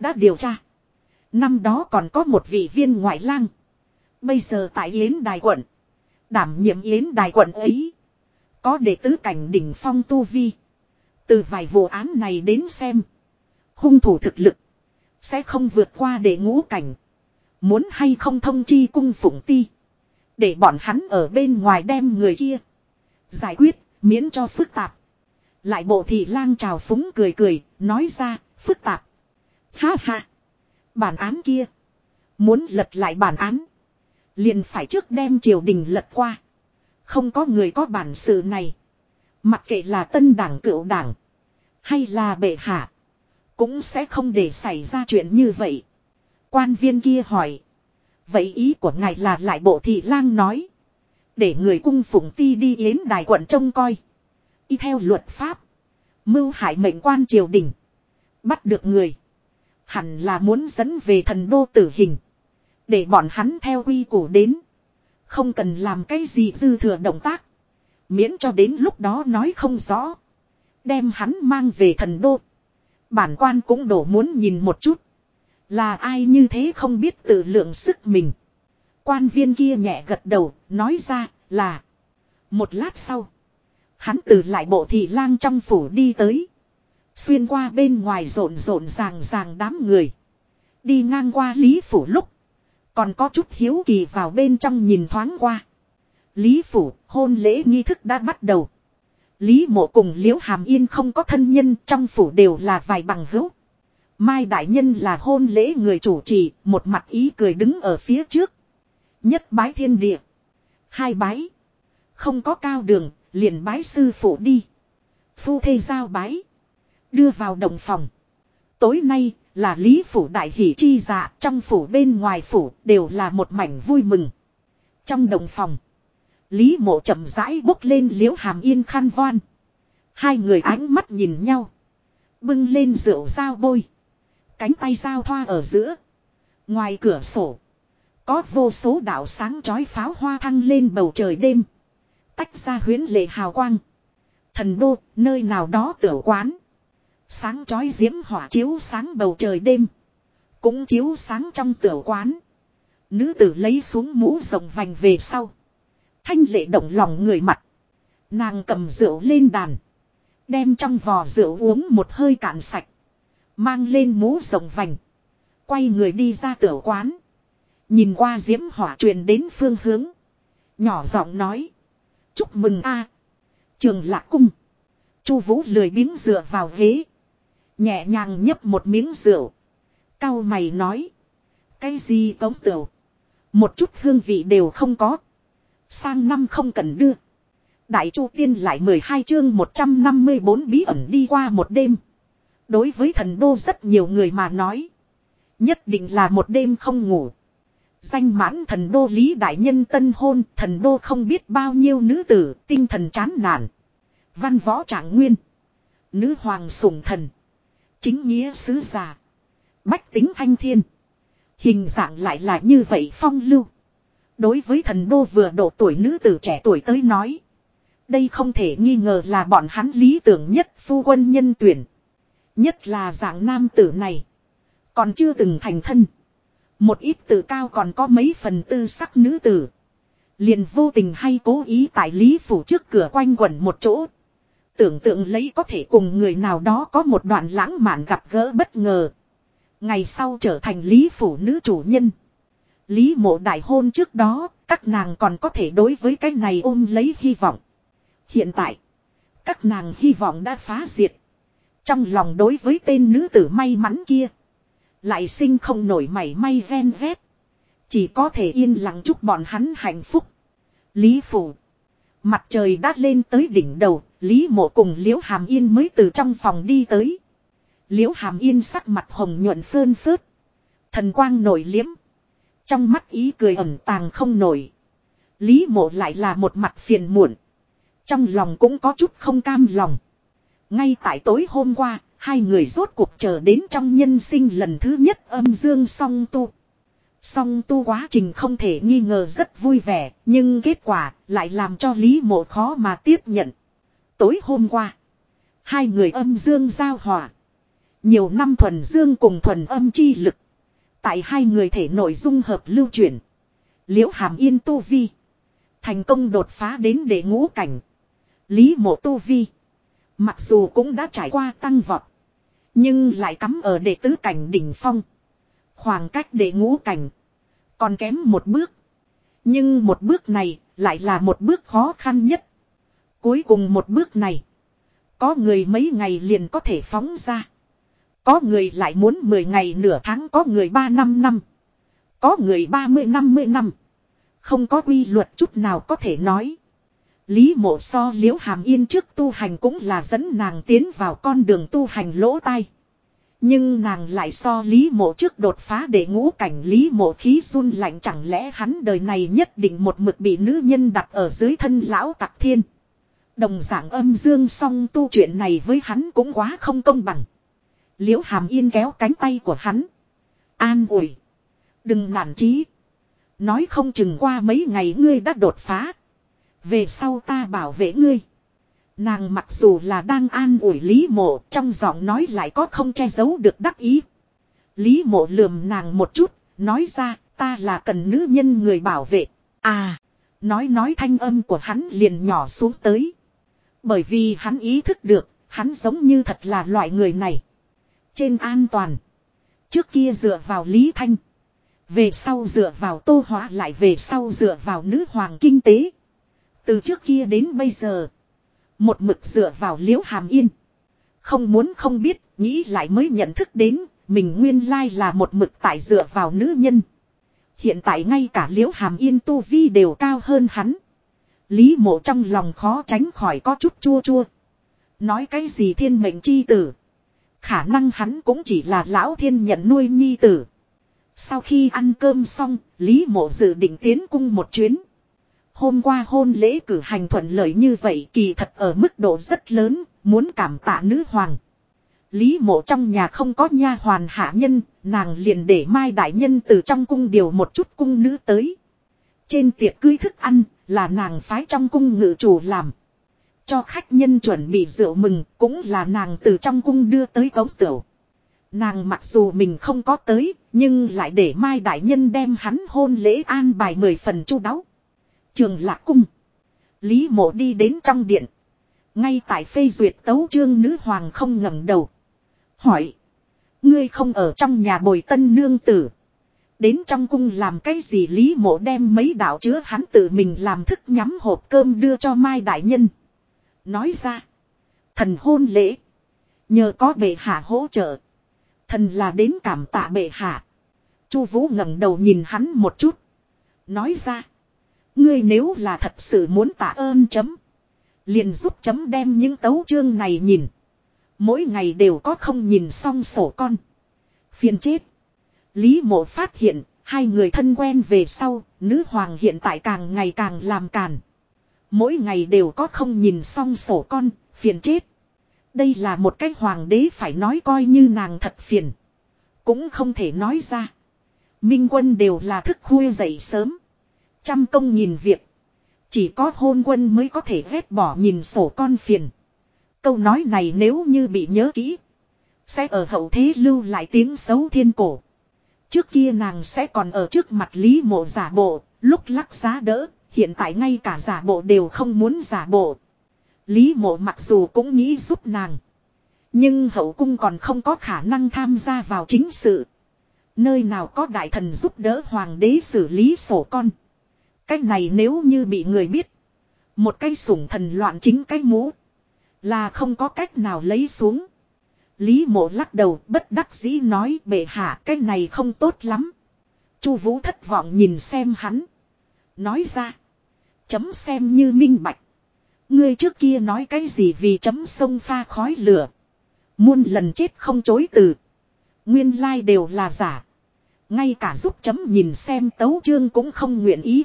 Đã điều tra. Năm đó còn có một vị viên ngoại lang. Bây giờ tại Yến Đài quận. Đảm nhiệm Yến Đài quận ấy. Có đệ tứ cảnh đỉnh phong tu vi. Từ vài vụ án này đến xem. Hung thủ thực lực. Sẽ không vượt qua để ngũ cảnh. Muốn hay không thông chi cung phụng ti. Để bọn hắn ở bên ngoài đem người kia. Giải quyết, miễn cho phức tạp. Lại bộ thị lang trào phúng cười cười, nói ra, phức tạp. Ha ha. Bản án kia. Muốn lật lại bản án. Liền phải trước đem triều đình lật qua. Không có người có bản sự này. Mặc kệ là tân đảng cựu đảng. Hay là bệ hạ. Cũng sẽ không để xảy ra chuyện như vậy. Quan viên kia hỏi. Vậy ý của ngài là lại bộ thị lang nói. Để người cung phụng ti đi yến đài quận trông coi. Y theo luật pháp. Mưu hại mệnh quan triều đình. Bắt được người. Hẳn là muốn dẫn về thần đô tử hình. Để bọn hắn theo quy củ đến. Không cần làm cái gì dư thừa động tác. Miễn cho đến lúc đó nói không rõ. Đem hắn mang về thần đô. Bản quan cũng đổ muốn nhìn một chút. Là ai như thế không biết tự lượng sức mình. Quan viên kia nhẹ gật đầu, nói ra là. Một lát sau. Hắn từ lại bộ thị lang trong phủ đi tới. Xuyên qua bên ngoài rộn rộn ràng ràng đám người. Đi ngang qua Lý Phủ lúc. Còn có chút hiếu kỳ vào bên trong nhìn thoáng qua. Lý Phủ, hôn lễ nghi thức đã bắt đầu. Lý mộ cùng Liễu Hàm Yên không có thân nhân trong phủ đều là vài bằng hữu. Mai Đại Nhân là hôn lễ người chủ trì, một mặt ý cười đứng ở phía trước. Nhất bái thiên địa. Hai bái. Không có cao đường, liền bái sư phụ đi. Phu thê giao bái. Đưa vào đồng phòng. Tối nay là Lý Phủ Đại Hỷ Chi dạ trong phủ bên ngoài phủ đều là một mảnh vui mừng. Trong đồng phòng. Lý mộ chậm rãi bốc lên liễu hàm yên khăn voan. Hai người ánh mắt nhìn nhau. Bưng lên rượu dao bôi. Cánh tay dao thoa ở giữa. Ngoài cửa sổ. Có vô số đạo sáng chói pháo hoa thăng lên bầu trời đêm. Tách ra huyến lệ hào quang. Thần đô, nơi nào đó tiểu quán. Sáng chói diễm hỏa chiếu sáng bầu trời đêm. Cũng chiếu sáng trong tiểu quán. Nữ tử lấy xuống mũ rồng vành về sau. Thanh lệ động lòng người mặt. Nàng cầm rượu lên đàn. Đem trong vò rượu uống một hơi cạn sạch. Mang lên mũ rồng vành. Quay người đi ra tiểu quán. Nhìn qua diễm hỏa truyền đến phương hướng. Nhỏ giọng nói. Chúc mừng a Trường lạc cung. Chu vũ lười biếng dựa vào ghế. Nhẹ nhàng nhấp một miếng rượu. Cao mày nói. Cái gì tống tửu. Một chút hương vị đều không có. Sang năm không cần đưa. Đại Chu Tiên lại 12 chương 154 bí ẩn đi qua một đêm. Đối với thần đô rất nhiều người mà nói. Nhất định là một đêm không ngủ. Danh mãn thần đô Lý Đại Nhân tân hôn, thần đô không biết bao nhiêu nữ tử, tinh thần chán nản. Văn võ trạng nguyên. Nữ hoàng sủng thần. Chính nghĩa sứ giả. Bách tính thanh thiên. Hình dạng lại là như vậy phong lưu. Đối với thần đô vừa độ tuổi nữ tử trẻ tuổi tới nói. Đây không thể nghi ngờ là bọn hắn lý tưởng nhất phu quân nhân tuyển. Nhất là dạng nam tử này. Còn chưa từng thành thân. Một ít tự cao còn có mấy phần tư sắc nữ tử. Liền vô tình hay cố ý tại lý phủ trước cửa quanh quẩn một chỗ. Tưởng tượng lấy có thể cùng người nào đó có một đoạn lãng mạn gặp gỡ bất ngờ. Ngày sau trở thành Lý Phủ nữ chủ nhân. Lý mộ đại hôn trước đó, các nàng còn có thể đối với cái này ôm lấy hy vọng. Hiện tại, các nàng hy vọng đã phá diệt. Trong lòng đối với tên nữ tử may mắn kia. Lại sinh không nổi mảy may ven vét. Chỉ có thể yên lặng chúc bọn hắn hạnh phúc. Lý Phủ. Mặt trời đã lên tới đỉnh đầu, Lý Mộ cùng Liễu Hàm Yên mới từ trong phòng đi tới. Liễu Hàm Yên sắc mặt hồng nhuận phơn phớt. Thần quang nổi liếm. Trong mắt ý cười ẩn tàng không nổi. Lý Mộ lại là một mặt phiền muộn. Trong lòng cũng có chút không cam lòng. Ngay tại tối hôm qua, hai người rốt cuộc chờ đến trong nhân sinh lần thứ nhất âm dương song tu. Song tu quá trình không thể nghi ngờ rất vui vẻ, nhưng kết quả lại làm cho Lý Mộ khó mà tiếp nhận. Tối hôm qua, hai người âm dương giao hòa. Nhiều năm thuần dương cùng thuần âm chi lực. Tại hai người thể nội dung hợp lưu chuyển. Liễu hàm yên tu vi. Thành công đột phá đến để ngũ cảnh. Lý mộ tu vi. Mặc dù cũng đã trải qua tăng vọt. Nhưng lại cắm ở đệ tứ cảnh đỉnh phong. Khoảng cách đệ ngũ cảnh. Còn kém một bước. Nhưng một bước này lại là một bước khó khăn nhất. Cuối cùng một bước này. Có người mấy ngày liền có thể phóng ra. Có người lại muốn 10 ngày nửa tháng, có người 3 năm năm. Có người 30 50 năm. Không có quy luật chút nào có thể nói. Lý mộ so liễu hàm yên trước tu hành cũng là dẫn nàng tiến vào con đường tu hành lỗ tai. Nhưng nàng lại so lý mộ trước đột phá để ngũ cảnh lý mộ khí run lạnh chẳng lẽ hắn đời này nhất định một mực bị nữ nhân đặt ở dưới thân lão tặc thiên. Đồng dạng âm dương song tu chuyện này với hắn cũng quá không công bằng. Liễu hàm yên kéo cánh tay của hắn. An ủi. Đừng nản chí. Nói không chừng qua mấy ngày ngươi đã đột phá. Về sau ta bảo vệ ngươi. Nàng mặc dù là đang an ủi Lý mộ trong giọng nói lại có không che giấu được đắc ý. Lý mộ lườm nàng một chút, nói ra ta là cần nữ nhân người bảo vệ. À, nói nói thanh âm của hắn liền nhỏ xuống tới. Bởi vì hắn ý thức được, hắn giống như thật là loại người này. Trên an toàn. Trước kia dựa vào Lý Thanh. Về sau dựa vào tô hóa lại về sau dựa vào nữ hoàng kinh tế. Từ trước kia đến bây giờ. Một mực dựa vào liễu hàm yên. Không muốn không biết, nghĩ lại mới nhận thức đến, mình nguyên lai là một mực tại dựa vào nữ nhân. Hiện tại ngay cả liễu hàm yên tu vi đều cao hơn hắn. Lý mộ trong lòng khó tránh khỏi có chút chua chua. Nói cái gì thiên mệnh chi tử. Khả năng hắn cũng chỉ là lão thiên nhận nuôi nhi tử. Sau khi ăn cơm xong, Lý mộ dự định tiến cung một chuyến. Hôm qua hôn lễ cử hành thuận lợi như vậy kỳ thật ở mức độ rất lớn, muốn cảm tạ nữ hoàng. Lý mộ trong nhà không có nha hoàn hạ nhân, nàng liền để mai đại nhân từ trong cung điều một chút cung nữ tới. Trên tiệc cưới thức ăn, là nàng phái trong cung ngự chủ làm. Cho khách nhân chuẩn bị rượu mừng, cũng là nàng từ trong cung đưa tới cống tửu. Nàng mặc dù mình không có tới, nhưng lại để mai đại nhân đem hắn hôn lễ an bài mười phần chu đáo. Trường lạc cung. Lý mộ đi đến trong điện. Ngay tại phê duyệt tấu trương nữ hoàng không ngẩng đầu. Hỏi. Ngươi không ở trong nhà bồi tân nương tử. Đến trong cung làm cái gì Lý mộ đem mấy đạo chứa hắn tự mình làm thức nhắm hộp cơm đưa cho Mai Đại Nhân. Nói ra. Thần hôn lễ. Nhờ có bệ hạ hỗ trợ. Thần là đến cảm tạ bệ hạ. Chu Vũ ngẩng đầu nhìn hắn một chút. Nói ra. Ngươi nếu là thật sự muốn tạ ơn chấm. Liền giúp chấm đem những tấu chương này nhìn. Mỗi ngày đều có không nhìn xong sổ con. Phiền chết. Lý mộ phát hiện, hai người thân quen về sau, nữ hoàng hiện tại càng ngày càng làm càn. Mỗi ngày đều có không nhìn xong sổ con, phiền chết. Đây là một cái hoàng đế phải nói coi như nàng thật phiền. Cũng không thể nói ra. Minh quân đều là thức khuya dậy sớm. Trăm công nhìn việc. Chỉ có hôn quân mới có thể ghét bỏ nhìn sổ con phiền. Câu nói này nếu như bị nhớ kỹ. Sẽ ở hậu thế lưu lại tiếng xấu thiên cổ. Trước kia nàng sẽ còn ở trước mặt lý mộ giả bộ, lúc lắc giá đỡ, hiện tại ngay cả giả bộ đều không muốn giả bộ. Lý mộ mặc dù cũng nghĩ giúp nàng. Nhưng hậu cung còn không có khả năng tham gia vào chính sự. Nơi nào có đại thần giúp đỡ hoàng đế xử lý sổ con. Cách này nếu như bị người biết. Một cái sủng thần loạn chính cái mũ. Là không có cách nào lấy xuống. Lý mộ lắc đầu, bất đắc dĩ nói, bệ hạ, cái này không tốt lắm. Chu vũ thất vọng nhìn xem hắn. Nói ra. Chấm xem như minh bạch. Ngươi trước kia nói cái gì vì chấm sông pha khói lửa. Muôn lần chết không chối từ. Nguyên lai đều là giả. Ngay cả giúp chấm nhìn xem tấu chương cũng không nguyện ý.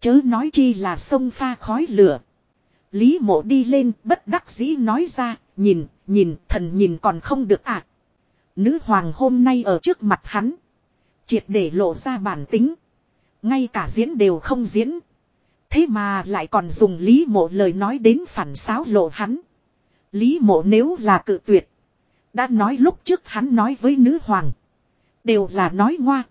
Chớ nói chi là sông pha khói lửa. Lý mộ đi lên bất đắc dĩ nói ra, nhìn, nhìn, thần nhìn còn không được ạ. À. Nữ hoàng hôm nay ở trước mặt hắn. Triệt để lộ ra bản tính. Ngay cả diễn đều không diễn. Thế mà lại còn dùng lý mộ lời nói đến phản xáo lộ hắn. Lý mộ nếu là cự tuyệt. Đã nói lúc trước hắn nói với nữ hoàng. Đều là nói ngoa.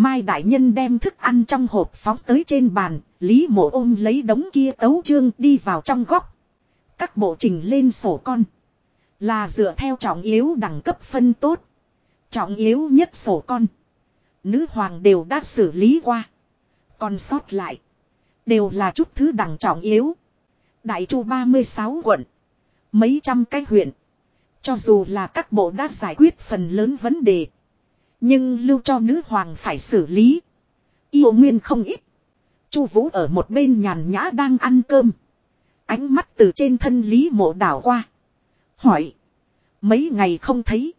Mai đại nhân đem thức ăn trong hộp phóng tới trên bàn, Lý mộ ôm lấy đống kia tấu chương đi vào trong góc. Các bộ trình lên sổ con. Là dựa theo trọng yếu đẳng cấp phân tốt. Trọng yếu nhất sổ con. Nữ hoàng đều đã xử lý qua. Còn sót lại. Đều là chút thứ đẳng trọng yếu. Đại chu 36 quận. Mấy trăm cái huyện. Cho dù là các bộ đã giải quyết phần lớn vấn đề. Nhưng lưu cho nữ hoàng phải xử lý. Yêu nguyên không ít. Chu Vũ ở một bên nhàn nhã đang ăn cơm. Ánh mắt từ trên thân Lý Mộ đảo qua. Hỏi. Mấy ngày không thấy.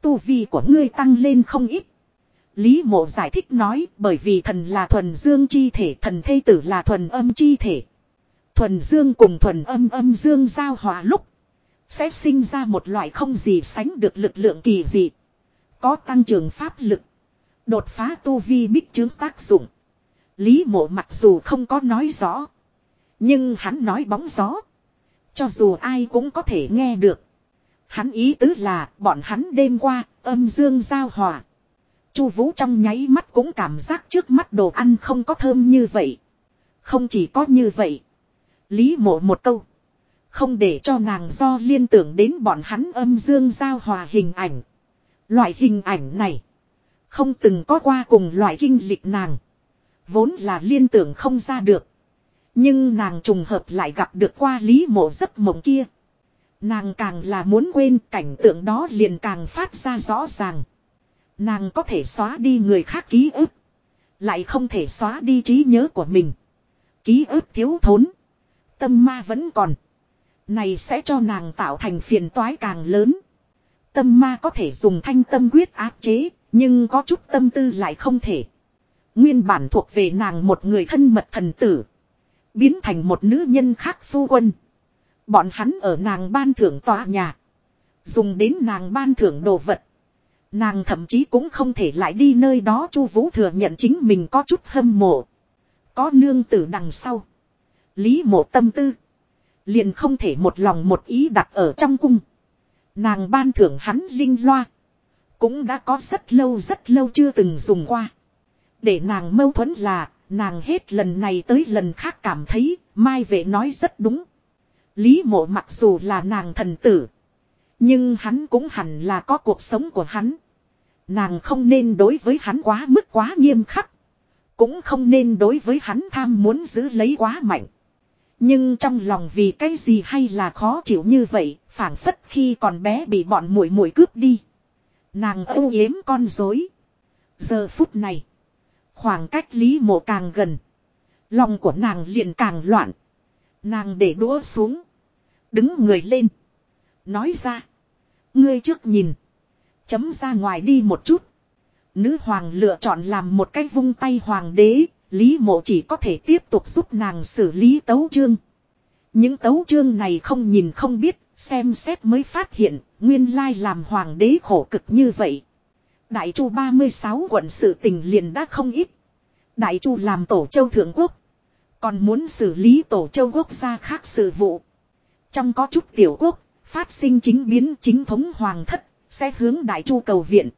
Tu vi của ngươi tăng lên không ít. Lý mộ giải thích nói, bởi vì thần là thuần dương chi thể, thần thây tử là thuần âm chi thể. Thuần dương cùng thuần âm âm dương giao hòa lúc. Sẽ sinh ra một loại không gì sánh được lực lượng kỳ dị. Có tăng trưởng pháp lực. Đột phá tu vi bích chứng tác dụng. Lý mộ mặc dù không có nói rõ. Nhưng hắn nói bóng gió. Cho dù ai cũng có thể nghe được. Hắn ý tứ là bọn hắn đêm qua âm dương giao hòa. Chu Vũ trong nháy mắt cũng cảm giác trước mắt đồ ăn không có thơm như vậy. Không chỉ có như vậy. Lý mộ một câu. Không để cho nàng do liên tưởng đến bọn hắn âm dương giao hòa hình ảnh. Loại hình ảnh này. Không từng có qua cùng loại kinh lịch nàng. Vốn là liên tưởng không ra được. Nhưng nàng trùng hợp lại gặp được qua lý mộ giấc mộng kia. Nàng càng là muốn quên cảnh tượng đó liền càng phát ra rõ ràng. Nàng có thể xóa đi người khác ký ức. Lại không thể xóa đi trí nhớ của mình. Ký ức thiếu thốn. Tâm ma vẫn còn. Này sẽ cho nàng tạo thành phiền toái càng lớn. Tâm ma có thể dùng thanh tâm quyết áp chế, nhưng có chút tâm tư lại không thể. Nguyên bản thuộc về nàng một người thân mật thần tử. Biến thành một nữ nhân khác phu quân. Bọn hắn ở nàng ban thưởng tòa nhà. Dùng đến nàng ban thưởng đồ vật. Nàng thậm chí cũng không thể lại đi nơi đó Chu Vũ thừa nhận chính mình có chút hâm mộ. Có nương tử đằng sau. Lý mộ tâm tư. Liền không thể một lòng một ý đặt ở trong cung. Nàng ban thưởng hắn linh loa. Cũng đã có rất lâu rất lâu chưa từng dùng qua. Để nàng mâu thuẫn là, nàng hết lần này tới lần khác cảm thấy, Mai Vệ nói rất đúng. Lý mộ mặc dù là nàng thần tử. Nhưng hắn cũng hẳn là có cuộc sống của hắn. Nàng không nên đối với hắn quá mức quá nghiêm khắc. Cũng không nên đối với hắn tham muốn giữ lấy quá mạnh. Nhưng trong lòng vì cái gì hay là khó chịu như vậy, phảng phất khi còn bé bị bọn muội muội cướp đi. Nàng âu yếm con dối. Giờ phút này, khoảng cách Lý Mộ càng gần, lòng của nàng liền càng loạn. Nàng để đũa xuống, đứng người lên, nói ra: "Ngươi trước nhìn, chấm ra ngoài đi một chút." Nữ hoàng lựa chọn làm một cái vung tay hoàng đế, Lý mộ chỉ có thể tiếp tục giúp nàng xử lý tấu chương. Những tấu chương này không nhìn không biết, xem xét mới phát hiện, nguyên lai làm hoàng đế khổ cực như vậy. Đại chu 36 quận sự tình liền đã không ít. Đại chu làm tổ châu thượng quốc. Còn muốn xử lý tổ châu quốc gia khác sự vụ. Trong có chút tiểu quốc, phát sinh chính biến chính thống hoàng thất, sẽ hướng đại chu cầu viện.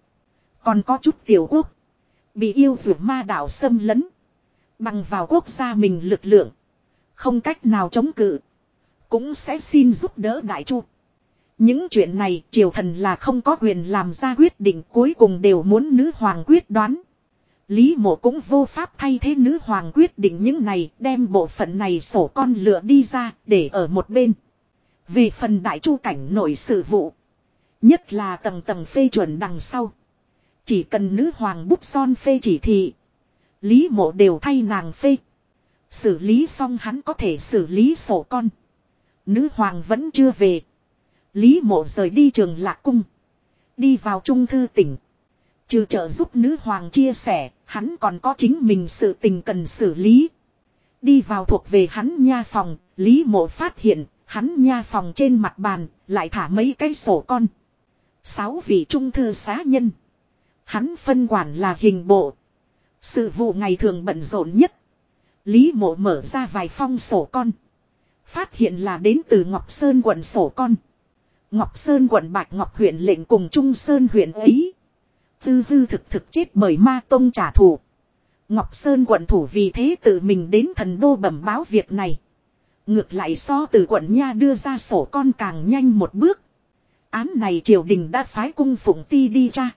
Còn có chút tiểu quốc, bị yêu dược ma đạo xâm lấn. Bằng vào quốc gia mình lực lượng. Không cách nào chống cự. Cũng sẽ xin giúp đỡ đại chu. Những chuyện này, triều thần là không có quyền làm ra quyết định cuối cùng đều muốn nữ hoàng quyết đoán. Lý mộ cũng vô pháp thay thế nữ hoàng quyết định những này, đem bộ phận này sổ con lựa đi ra, để ở một bên. Về phần đại chu cảnh nội sự vụ. Nhất là tầng tầng phê chuẩn đằng sau. Chỉ cần nữ hoàng bút son phê chỉ thị. Lý mộ đều thay nàng phê. Xử lý xong hắn có thể xử lý sổ con. Nữ hoàng vẫn chưa về. Lý mộ rời đi trường lạc cung. Đi vào trung thư tỉnh. Trừ trợ giúp nữ hoàng chia sẻ, hắn còn có chính mình sự tình cần xử lý. Đi vào thuộc về hắn nha phòng, Lý mộ phát hiện, hắn nha phòng trên mặt bàn, lại thả mấy cái sổ con. Sáu vị trung thư xá nhân. Hắn phân quản là hình bộ. Sự vụ ngày thường bận rộn nhất. Lý mộ mở ra vài phong sổ con. Phát hiện là đến từ Ngọc Sơn quận sổ con. Ngọc Sơn quận Bạch Ngọc huyện lệnh cùng Trung Sơn huyện ấy. Tư hư thực thực chết bởi ma tông trả thù. Ngọc Sơn quận thủ vì thế tự mình đến thần đô bẩm báo việc này. Ngược lại so từ quận Nha đưa ra sổ con càng nhanh một bước. Án này triều đình đã phái cung phụng ti đi cha.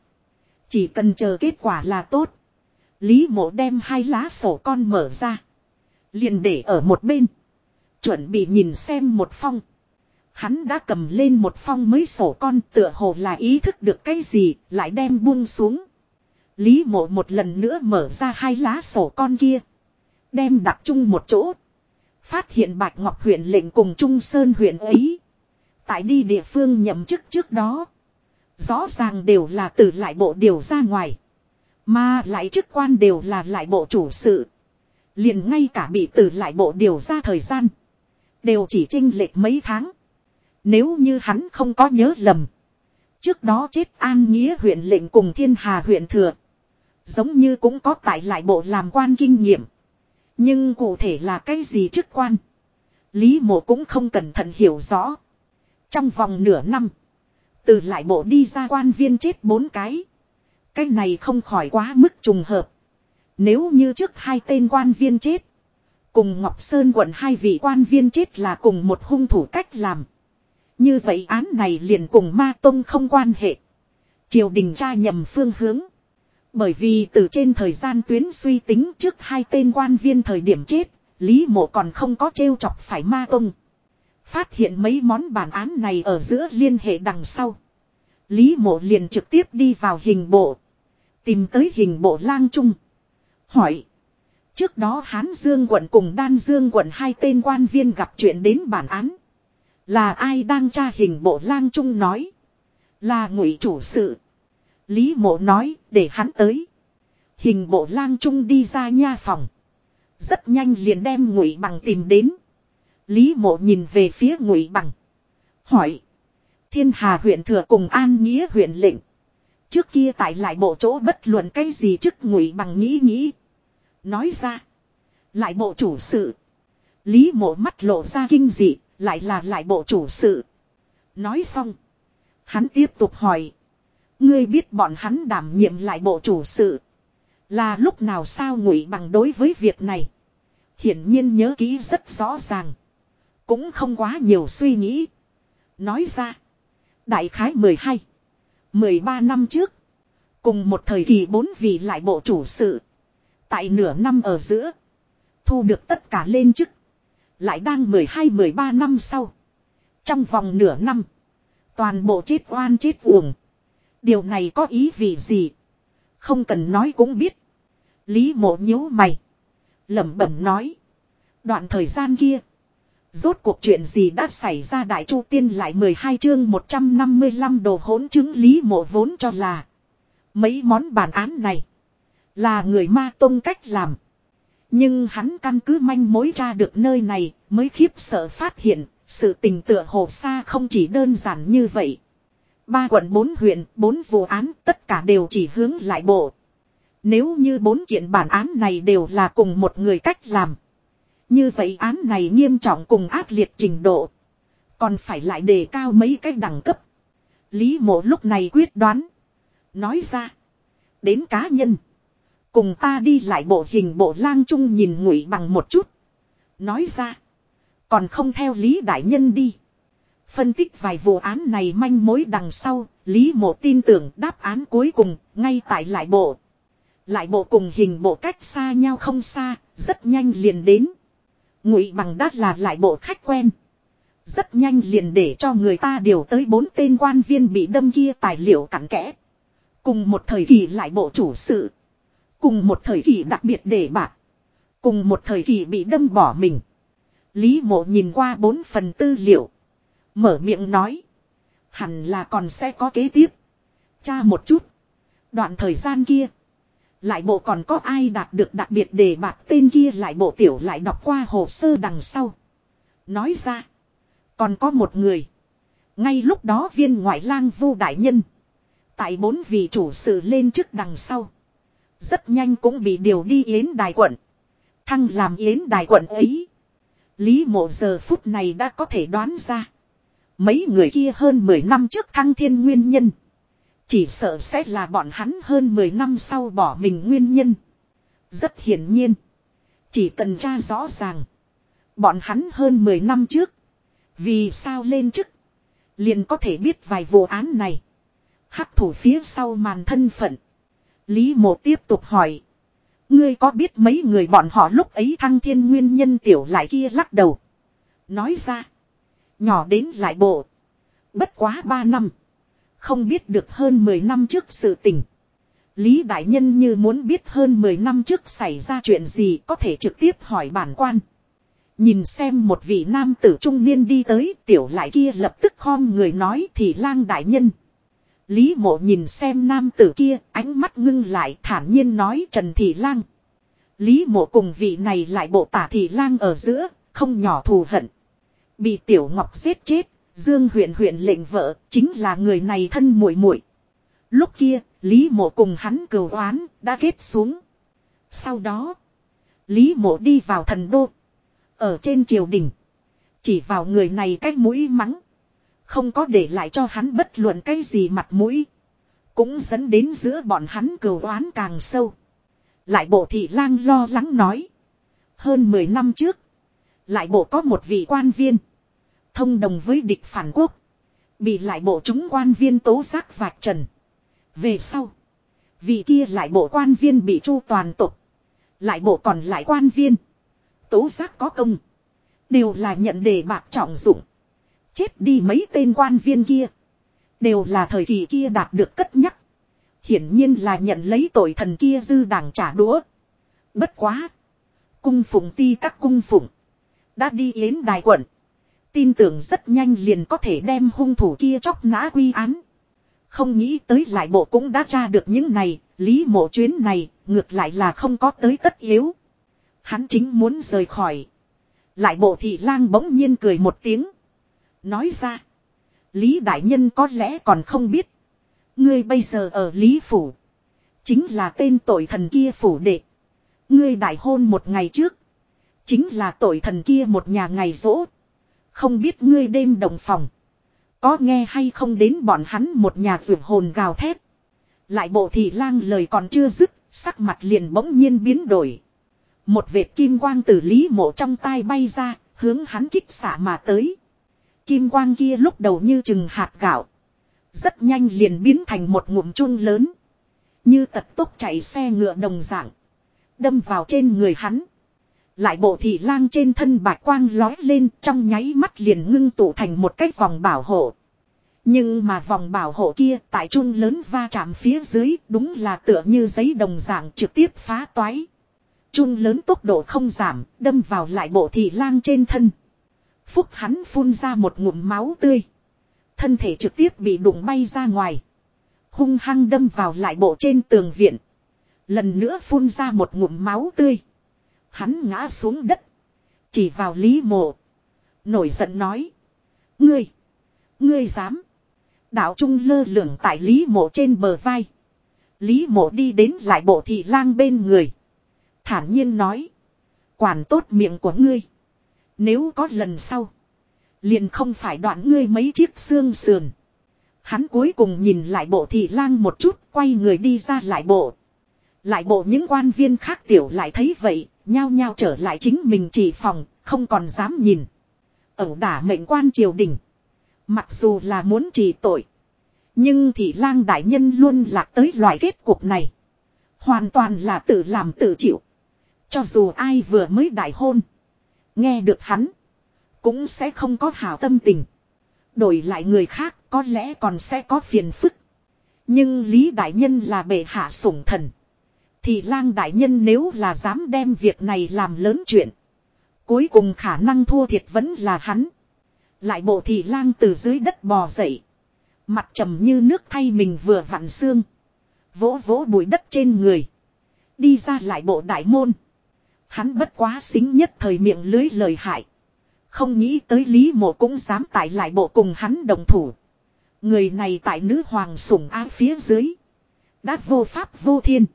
Chỉ cần chờ kết quả là tốt. Lý mộ đem hai lá sổ con mở ra. liền để ở một bên. Chuẩn bị nhìn xem một phong. Hắn đã cầm lên một phong mới sổ con tựa hồ là ý thức được cái gì, lại đem buông xuống. Lý mộ một lần nữa mở ra hai lá sổ con kia. Đem đặt chung một chỗ. Phát hiện Bạch Ngọc huyện lệnh cùng Trung Sơn huyện ấy. Tại đi địa phương nhậm chức trước đó. Rõ ràng đều là từ lại bộ điều ra ngoài. Mà lại chức quan đều là lại bộ chủ sự. liền ngay cả bị từ lại bộ điều ra thời gian. Đều chỉ trinh lệch mấy tháng. Nếu như hắn không có nhớ lầm. Trước đó chết an nghĩa huyện lệnh cùng thiên hà huyện thừa. Giống như cũng có tại lại bộ làm quan kinh nghiệm. Nhưng cụ thể là cái gì chức quan. Lý mộ cũng không cẩn thận hiểu rõ. Trong vòng nửa năm. Từ lại bộ đi ra quan viên chết bốn cái. Cái này không khỏi quá mức trùng hợp. Nếu như trước hai tên quan viên chết. Cùng Ngọc Sơn quận hai vị quan viên chết là cùng một hung thủ cách làm. Như vậy án này liền cùng ma tông không quan hệ. Triều đình tra nhầm phương hướng. Bởi vì từ trên thời gian tuyến suy tính trước hai tên quan viên thời điểm chết, Lý mộ còn không có trêu chọc phải ma tông. Phát hiện mấy món bản án này ở giữa liên hệ đằng sau. Lý mộ liền trực tiếp đi vào hình bộ. Tìm tới hình bộ lang trung. Hỏi. Trước đó Hán Dương quận cùng Đan Dương quận hai tên quan viên gặp chuyện đến bản án. Là ai đang tra hình bộ lang trung nói. Là ngụy chủ sự. Lý mộ nói, để hắn tới. Hình bộ lang trung đi ra nha phòng. Rất nhanh liền đem ngụy bằng tìm đến. Lý mộ nhìn về phía ngụy bằng. Hỏi. Thiên Hà huyện thừa cùng An Nghĩa huyện lệnh. Trước kia tại lại bộ chỗ bất luận cái gì chức ngụy bằng nghĩ nghĩ. Nói ra. Lại bộ chủ sự. Lý mộ mắt lộ ra kinh dị. Lại là lại bộ chủ sự. Nói xong. Hắn tiếp tục hỏi. Ngươi biết bọn hắn đảm nhiệm lại bộ chủ sự. Là lúc nào sao ngụy bằng đối với việc này. Hiển nhiên nhớ kỹ rất rõ ràng. Cũng không quá nhiều suy nghĩ. Nói ra. Đại khái 12. 13 năm trước. Cùng một thời kỳ bốn vị lại bộ chủ sự. Tại nửa năm ở giữa. Thu được tất cả lên chức. Lại đang 12-13 năm sau. Trong vòng nửa năm. Toàn bộ chết oan chết uổng. Điều này có ý vị gì? Không cần nói cũng biết. Lý mộ nhíu mày. lẩm bẩm nói. Đoạn thời gian kia. Rốt cuộc chuyện gì đã xảy ra đại chu tiên lại 12 chương 155 đồ hỗn chứng lý mộ vốn cho là. Mấy món bản án này. Là người ma tông cách làm. Nhưng hắn căn cứ manh mối ra được nơi này mới khiếp sợ phát hiện. Sự tình tựa hồ xa không chỉ đơn giản như vậy. Ba quận bốn huyện, bốn vụ án tất cả đều chỉ hướng lại bộ. Nếu như bốn kiện bản án này đều là cùng một người cách làm. Như vậy án này nghiêm trọng cùng ác liệt trình độ. Còn phải lại đề cao mấy cái đẳng cấp. Lý mộ lúc này quyết đoán. Nói ra. Đến cá nhân. Cùng ta đi lại bộ hình bộ lang trung nhìn ngụy bằng một chút. Nói ra. Còn không theo Lý Đại Nhân đi. Phân tích vài vụ án này manh mối đằng sau, Lý Mộ tin tưởng đáp án cuối cùng, ngay tại lại bộ. Lại bộ cùng hình bộ cách xa nhau không xa, rất nhanh liền đến. Ngụy bằng đát là lại bộ khách quen. Rất nhanh liền để cho người ta điều tới bốn tên quan viên bị đâm kia tài liệu cặn kẽ. Cùng một thời kỳ lại bộ chủ sự. Cùng một thời kỳ đặc biệt để bạc. Cùng một thời kỳ bị đâm bỏ mình. Lý mộ nhìn qua bốn phần tư liệu. Mở miệng nói. Hẳn là còn sẽ có kế tiếp. Cha một chút. Đoạn thời gian kia. Lại bộ còn có ai đạt được đặc biệt đề bạc tên kia lại bộ tiểu lại đọc qua hồ sơ đằng sau. Nói ra. Còn có một người. Ngay lúc đó viên ngoại lang vu đại nhân. Tại bốn vị chủ sự lên trước đằng sau. Rất nhanh cũng bị điều đi yến đài quận. Thăng làm yến đài quận ấy. Lý mộ giờ phút này đã có thể đoán ra. Mấy người kia hơn 10 năm trước thăng thiên nguyên nhân. Chỉ sợ sẽ là bọn hắn hơn 10 năm sau bỏ mình nguyên nhân. Rất hiển nhiên. Chỉ cần tra rõ ràng. Bọn hắn hơn 10 năm trước. Vì sao lên chức. Liền có thể biết vài vụ án này. Hắc thủ phía sau màn thân phận. Lý mộ tiếp tục hỏi. Ngươi có biết mấy người bọn họ lúc ấy thăng thiên nguyên nhân tiểu lại kia lắc đầu. Nói ra. Nhỏ đến lại bộ. Bất quá ba năm. Không biết được hơn 10 năm trước sự tình. Lý Đại Nhân như muốn biết hơn 10 năm trước xảy ra chuyện gì có thể trực tiếp hỏi bản quan. Nhìn xem một vị nam tử trung niên đi tới tiểu lại kia lập tức khom người nói thì lang đại nhân. Lý mộ nhìn xem nam tử kia ánh mắt ngưng lại thản nhiên nói Trần Thị Lang. Lý mộ cùng vị này lại bộ tả Thị Lang ở giữa, không nhỏ thù hận. Bị tiểu ngọc giết chết, Dương huyện huyện lệnh vợ chính là người này thân muội muội. Lúc kia, Lý mộ cùng hắn cừu oán, đã kết xuống. Sau đó, Lý mộ đi vào thần đô. Ở trên triều đình. Chỉ vào người này cách mũi mắng. Không có để lại cho hắn bất luận cái gì mặt mũi. Cũng dẫn đến giữa bọn hắn cừu oán càng sâu. Lại bộ thị lang lo lắng nói. Hơn 10 năm trước. Lại bộ có một vị quan viên. Thông đồng với địch phản quốc. Bị lại bộ chúng quan viên tố giác vạch trần. Về sau. Vị kia lại bộ quan viên bị chu toàn tục. Lại bộ còn lại quan viên. Tố giác có công. Đều là nhận đề bạc trọng dụng. Chết đi mấy tên quan viên kia. Đều là thời kỳ kia đạt được cất nhắc. Hiển nhiên là nhận lấy tội thần kia dư đảng trả đũa. Bất quá. Cung phụng ti các cung phụng. Đã đi yến đài quận. Tin tưởng rất nhanh liền có thể đem hung thủ kia chóc nã quy án. Không nghĩ tới lại bộ cũng đã tra được những này, lý mộ chuyến này, ngược lại là không có tới tất yếu. Hắn chính muốn rời khỏi. Lại bộ thị lang bỗng nhiên cười một tiếng. Nói ra. Lý đại nhân có lẽ còn không biết. Ngươi bây giờ ở Lý Phủ. Chính là tên tội thần kia phủ đệ. Ngươi đại hôn một ngày trước. Chính là tội thần kia một nhà ngày rỗ. Không biết ngươi đêm đồng phòng. Có nghe hay không đến bọn hắn một nhà rượu hồn gào thét. Lại bộ thị lang lời còn chưa dứt, sắc mặt liền bỗng nhiên biến đổi. Một vệt kim quang từ lý mộ trong tay bay ra, hướng hắn kích xả mà tới. Kim quang kia lúc đầu như chừng hạt gạo. Rất nhanh liền biến thành một ngụm chun lớn. Như tật tốc chạy xe ngựa đồng dạng. Đâm vào trên người hắn. Lại bộ thị lang trên thân bạch quang lói lên trong nháy mắt liền ngưng tụ thành một cái vòng bảo hộ. Nhưng mà vòng bảo hộ kia tại chun lớn va chạm phía dưới đúng là tựa như giấy đồng dạng trực tiếp phá toái. Chun lớn tốc độ không giảm, đâm vào lại bộ thị lang trên thân. Phúc hắn phun ra một ngụm máu tươi. Thân thể trực tiếp bị đụng bay ra ngoài. Hung hăng đâm vào lại bộ trên tường viện. Lần nữa phun ra một ngụm máu tươi. Hắn ngã xuống đất. Chỉ vào Lý Mộ. Nổi giận nói. Ngươi. Ngươi dám. Đạo Trung lơ lửng tại Lý Mộ trên bờ vai. Lý Mộ đi đến lại bộ thị lang bên người. Thản nhiên nói. Quản tốt miệng của ngươi. Nếu có lần sau. Liền không phải đoạn ngươi mấy chiếc xương sườn. Hắn cuối cùng nhìn lại bộ thị lang một chút. Quay người đi ra lại bộ. Lại bộ những quan viên khác tiểu lại thấy vậy. Nhao nhao trở lại chính mình chỉ phòng. Không còn dám nhìn. Ẩu đả mệnh quan triều đình. Mặc dù là muốn trì tội. Nhưng thị lang đại nhân luôn lạc tới loại kết cục này. Hoàn toàn là tự làm tự chịu. Cho dù ai vừa mới đại hôn. Nghe được hắn. Cũng sẽ không có hảo tâm tình. Đổi lại người khác có lẽ còn sẽ có phiền phức. Nhưng Lý Đại Nhân là bệ hạ sủng thần. Thì lang đại nhân nếu là dám đem việc này làm lớn chuyện. Cuối cùng khả năng thua thiệt vẫn là hắn. Lại bộ thị lang từ dưới đất bò dậy. Mặt trầm như nước thay mình vừa vặn xương. Vỗ vỗ bụi đất trên người. Đi ra lại bộ đại môn. Hắn bất quá xính nhất thời miệng lưới lời hại. Không nghĩ tới Lý Mộ cũng dám tại lại bộ cùng hắn đồng thủ. Người này tại nữ hoàng sủng ái phía dưới. Đã vô pháp vô thiên.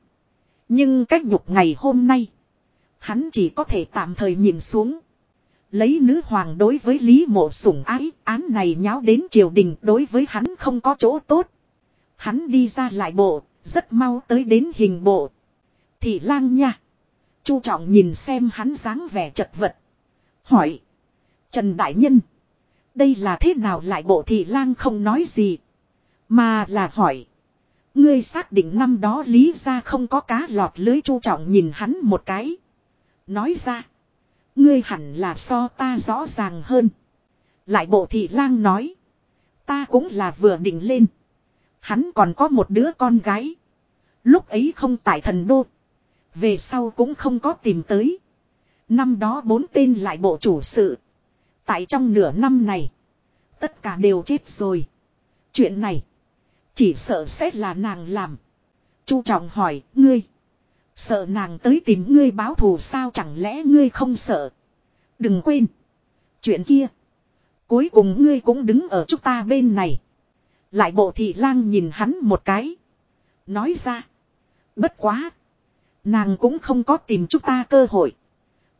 Nhưng cách nhục ngày hôm nay. Hắn chỉ có thể tạm thời nhìn xuống. Lấy nữ hoàng đối với Lý Mộ sủng ái, án này nháo đến triều đình đối với hắn không có chỗ tốt. Hắn đi ra lại bộ, rất mau tới đến hình bộ. Thị lang nha. Chu trọng nhìn xem hắn dáng vẻ chật vật. Hỏi. Trần Đại Nhân. Đây là thế nào lại bộ thị lang không nói gì. Mà là hỏi. Ngươi xác định năm đó lý ra không có cá lọt lưới chu trọng nhìn hắn một cái. Nói ra. Ngươi hẳn là so ta rõ ràng hơn. Lại bộ thị lang nói. Ta cũng là vừa định lên. Hắn còn có một đứa con gái. Lúc ấy không tại thần đô. Về sau cũng không có tìm tới. Năm đó bốn tên lại bộ chủ sự. Tại trong nửa năm này. Tất cả đều chết rồi. Chuyện này. Chỉ sợ sẽ là nàng làm. Chu trọng hỏi, ngươi. Sợ nàng tới tìm ngươi báo thù sao chẳng lẽ ngươi không sợ. Đừng quên. Chuyện kia. Cuối cùng ngươi cũng đứng ở chúng ta bên này. Lại bộ thị lang nhìn hắn một cái. Nói ra. Bất quá. Nàng cũng không có tìm chúng ta cơ hội.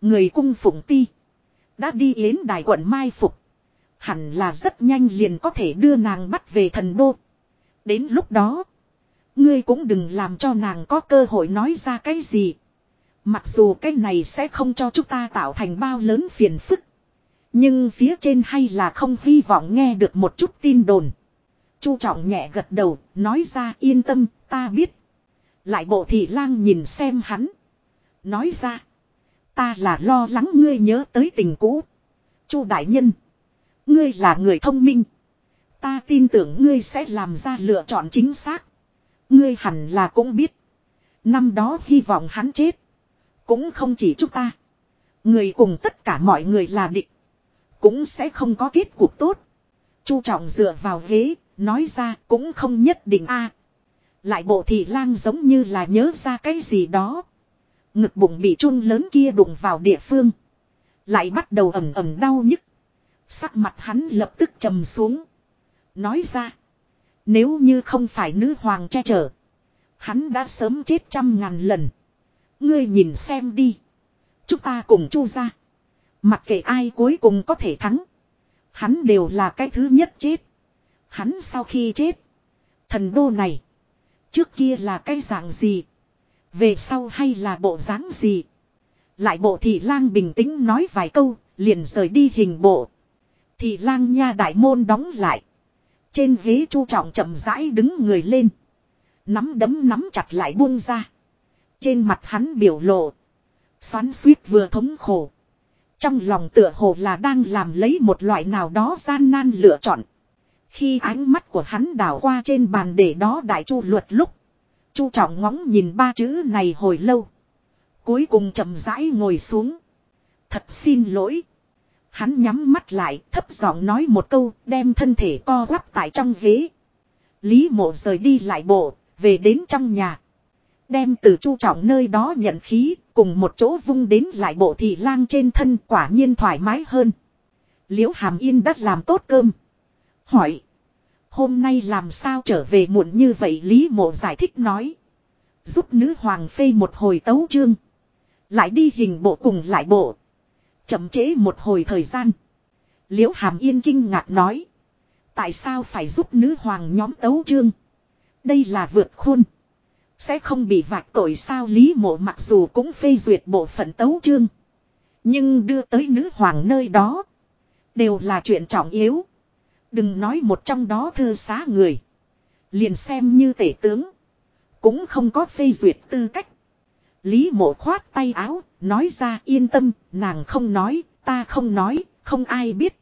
Người cung phụng ti. Đã đi yến đài quận Mai Phục. Hẳn là rất nhanh liền có thể đưa nàng bắt về thần đô. Đến lúc đó. Ngươi cũng đừng làm cho nàng có cơ hội nói ra cái gì. Mặc dù cái này sẽ không cho chúng ta tạo thành bao lớn phiền phức. Nhưng phía trên hay là không hy vọng nghe được một chút tin đồn. Chu trọng nhẹ gật đầu, nói ra yên tâm, ta biết. Lại bộ thị lang nhìn xem hắn. Nói ra. Ta là lo lắng ngươi nhớ tới tình cũ. Chu đại nhân. Ngươi là người thông minh. Ta tin tưởng ngươi sẽ làm ra lựa chọn chính xác. Ngươi hẳn là cũng biết. Năm đó hy vọng hắn chết. Cũng không chỉ chúng ta. Người cùng tất cả mọi người là địch. Cũng sẽ không có kết cục tốt. Chu trọng dựa vào ghế. Nói ra cũng không nhất định a Lại bộ thị lang giống như là nhớ ra cái gì đó. Ngực bụng bị chun lớn kia đụng vào địa phương. Lại bắt đầu ẩm ẩm đau nhức. Sắc mặt hắn lập tức trầm xuống. Nói ra. Nếu như không phải nữ hoàng che chở. Hắn đã sớm chết trăm ngàn lần. Ngươi nhìn xem đi. Chúng ta cùng chu ra. Mặc kệ ai cuối cùng có thể thắng. Hắn đều là cái thứ nhất chết. Hắn sau khi chết. Thần đô này. Trước kia là cái dạng gì. Về sau hay là bộ dáng gì. Lại bộ thị lang bình tĩnh nói vài câu. Liền rời đi hình bộ. Thị lang nha đại môn đóng lại. Trên ghế chu trọng chậm rãi đứng người lên. Nắm đấm nắm chặt lại buông ra. Trên mặt hắn biểu lộ. Xoắn suýt vừa thống khổ. Trong lòng tựa hồ là đang làm lấy một loại nào đó gian nan lựa chọn. Khi ánh mắt của hắn đảo qua trên bàn để đó đại chu luật lúc. Chu trọng ngóng nhìn ba chữ này hồi lâu. Cuối cùng chậm rãi ngồi xuống. Thật xin lỗi. Hắn nhắm mắt lại thấp giọng nói một câu đem thân thể co quắp tại trong ghế. Lý mộ rời đi lại bộ, về đến trong nhà. Đem từ chu trọng nơi đó nhận khí, cùng một chỗ vung đến lại bộ thị lang trên thân quả nhiên thoải mái hơn. Liễu hàm yên đã làm tốt cơm. Hỏi. Hôm nay làm sao trở về muộn như vậy Lý mộ giải thích nói. Giúp nữ hoàng phê một hồi tấu chương. Lại đi hình bộ cùng lại bộ. Chậm chế một hồi thời gian. Liễu hàm yên kinh ngạc nói. Tại sao phải giúp nữ hoàng nhóm tấu chương? Đây là vượt khôn. Sẽ không bị vạch tội sao Lý mộ mặc dù cũng phê duyệt bộ phận tấu chương. Nhưng đưa tới nữ hoàng nơi đó. Đều là chuyện trọng yếu. Đừng nói một trong đó thư xá người. Liền xem như tể tướng. Cũng không có phê duyệt tư cách. Lý mộ khoát tay áo, nói ra yên tâm, nàng không nói, ta không nói, không ai biết.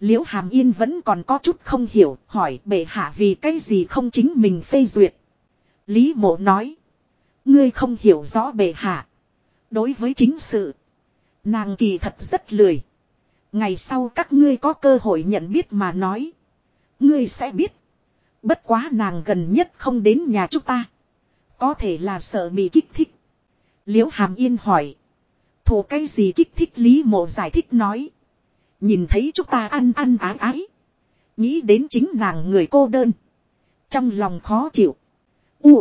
Liễu Hàm Yên vẫn còn có chút không hiểu, hỏi bệ hạ vì cái gì không chính mình phê duyệt. Lý mộ nói. Ngươi không hiểu rõ bệ hạ. Đối với chính sự. Nàng kỳ thật rất lười. Ngày sau các ngươi có cơ hội nhận biết mà nói. Ngươi sẽ biết. Bất quá nàng gần nhất không đến nhà chúng ta. Có thể là sợ bị kích thích. Liễu Hàm Yên hỏi thù cái gì kích thích Lý Mộ giải thích nói. Nhìn thấy chúng ta ăn ăn ái ái. Nghĩ đến chính nàng người cô đơn. Trong lòng khó chịu. U.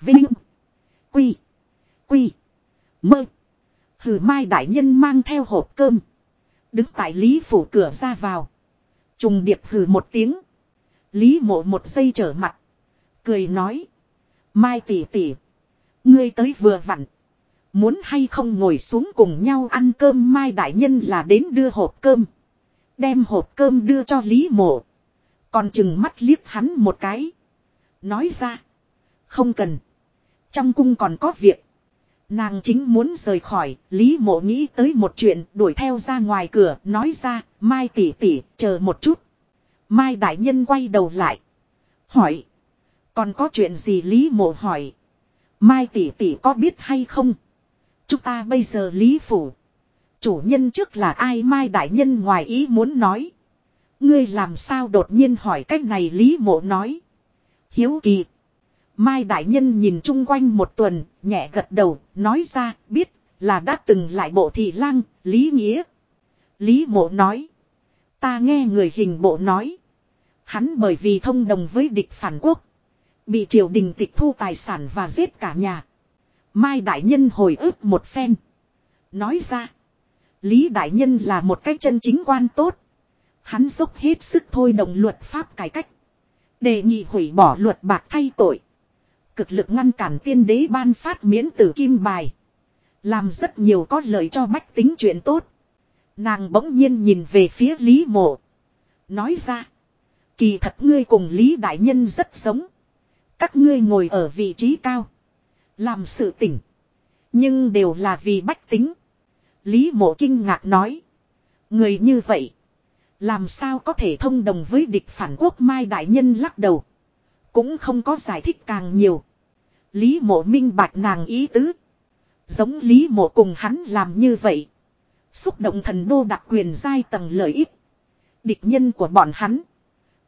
Vinh. Quy. Quy. Mơ. Hử mai đại nhân mang theo hộp cơm. Đứng tại Lý phủ cửa ra vào. Trùng điệp hử một tiếng. Lý mộ một giây trở mặt. Cười nói. Mai tỷ tỷ. Ngươi tới vừa vặn. Muốn hay không ngồi xuống cùng nhau ăn cơm Mai đại nhân là đến đưa hộp cơm. Đem hộp cơm đưa cho Lý mộ. Còn chừng mắt liếc hắn một cái. Nói ra. Không cần. Trong cung còn có việc. Nàng chính muốn rời khỏi, Lý mộ nghĩ tới một chuyện, đuổi theo ra ngoài cửa, nói ra, Mai tỷ tỷ, chờ một chút. Mai đại nhân quay đầu lại. Hỏi. Còn có chuyện gì Lý mộ hỏi. Mai tỷ tỷ có biết hay không? Chúng ta bây giờ Lý phủ. Chủ nhân trước là ai Mai đại nhân ngoài ý muốn nói. Ngươi làm sao đột nhiên hỏi cách này Lý mộ nói. Hiếu kỳ. Mai Đại Nhân nhìn chung quanh một tuần, nhẹ gật đầu, nói ra, biết, là đã từng lại bộ thị lang, Lý Nghĩa. Lý Mộ nói. Ta nghe người hình bộ nói. Hắn bởi vì thông đồng với địch phản quốc. Bị triều đình tịch thu tài sản và giết cả nhà. Mai Đại Nhân hồi ức một phen. Nói ra. Lý Đại Nhân là một cách chân chính quan tốt. Hắn dốc hết sức thôi đồng luật pháp cải cách. Đề nghị hủy bỏ luật bạc thay tội. Cực lực ngăn cản tiên đế ban phát miễn tử kim bài. Làm rất nhiều có lợi cho bách tính chuyện tốt. Nàng bỗng nhiên nhìn về phía Lý Mộ. Nói ra. Kỳ thật ngươi cùng Lý Đại Nhân rất giống. Các ngươi ngồi ở vị trí cao. Làm sự tỉnh. Nhưng đều là vì bách tính. Lý Mộ kinh ngạc nói. Người như vậy. Làm sao có thể thông đồng với địch phản quốc Mai Đại Nhân lắc đầu. Cũng không có giải thích càng nhiều. Lý mộ minh bạch nàng ý tứ. Giống Lý mộ cùng hắn làm như vậy. Xúc động thần đô đặc quyền giai tầng lợi ích. Địch nhân của bọn hắn.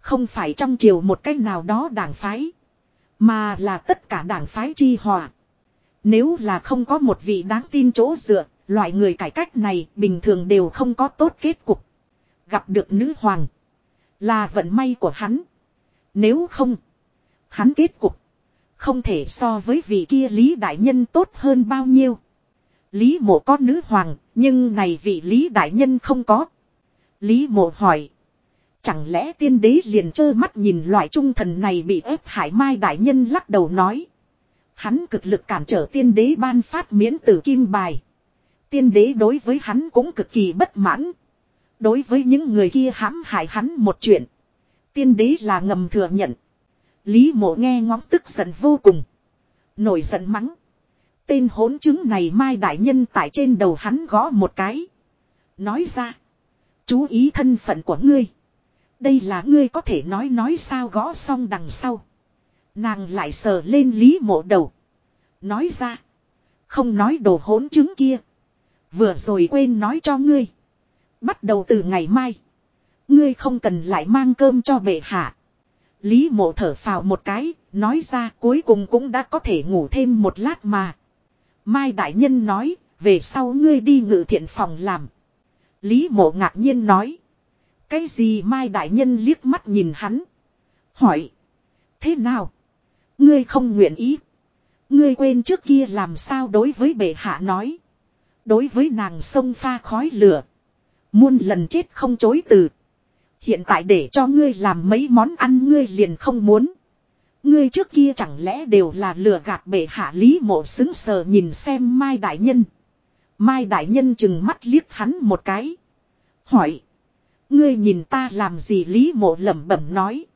Không phải trong triều một cách nào đó đảng phái. Mà là tất cả đảng phái chi hòa. Nếu là không có một vị đáng tin chỗ dựa, loại người cải cách này bình thường đều không có tốt kết cục. Gặp được nữ hoàng. Là vận may của hắn. Nếu không. Hắn kết cục. Không thể so với vị kia Lý Đại Nhân tốt hơn bao nhiêu. Lý mộ có nữ hoàng, nhưng này vị Lý Đại Nhân không có. Lý mộ hỏi. Chẳng lẽ tiên đế liền trơ mắt nhìn loại trung thần này bị ép hại mai đại nhân lắc đầu nói. Hắn cực lực cản trở tiên đế ban phát miễn tử kim bài. Tiên đế đối với hắn cũng cực kỳ bất mãn. Đối với những người kia hãm hại hắn một chuyện. Tiên đế là ngầm thừa nhận. Lý mộ nghe ngóng tức giận vô cùng. Nổi giận mắng. Tên hỗn chứng này mai đại nhân tại trên đầu hắn gõ một cái. Nói ra. Chú ý thân phận của ngươi. Đây là ngươi có thể nói nói sao gõ xong đằng sau. Nàng lại sờ lên lý mộ đầu. Nói ra. Không nói đồ hỗn chứng kia. Vừa rồi quên nói cho ngươi. Bắt đầu từ ngày mai. Ngươi không cần lại mang cơm cho bệ hạ. Lý mộ thở phào một cái, nói ra cuối cùng cũng đã có thể ngủ thêm một lát mà. Mai Đại Nhân nói, về sau ngươi đi ngự thiện phòng làm. Lý mộ ngạc nhiên nói. Cái gì Mai Đại Nhân liếc mắt nhìn hắn. Hỏi. Thế nào? Ngươi không nguyện ý. Ngươi quên trước kia làm sao đối với bệ hạ nói. Đối với nàng sông pha khói lửa. Muôn lần chết không chối từ. Hiện tại để cho ngươi làm mấy món ăn ngươi liền không muốn. Ngươi trước kia chẳng lẽ đều là lừa gạt bệ hạ lý mộ xứng sờ nhìn xem Mai Đại Nhân. Mai Đại Nhân chừng mắt liếc hắn một cái. Hỏi. Ngươi nhìn ta làm gì Lý mộ lẩm bẩm nói.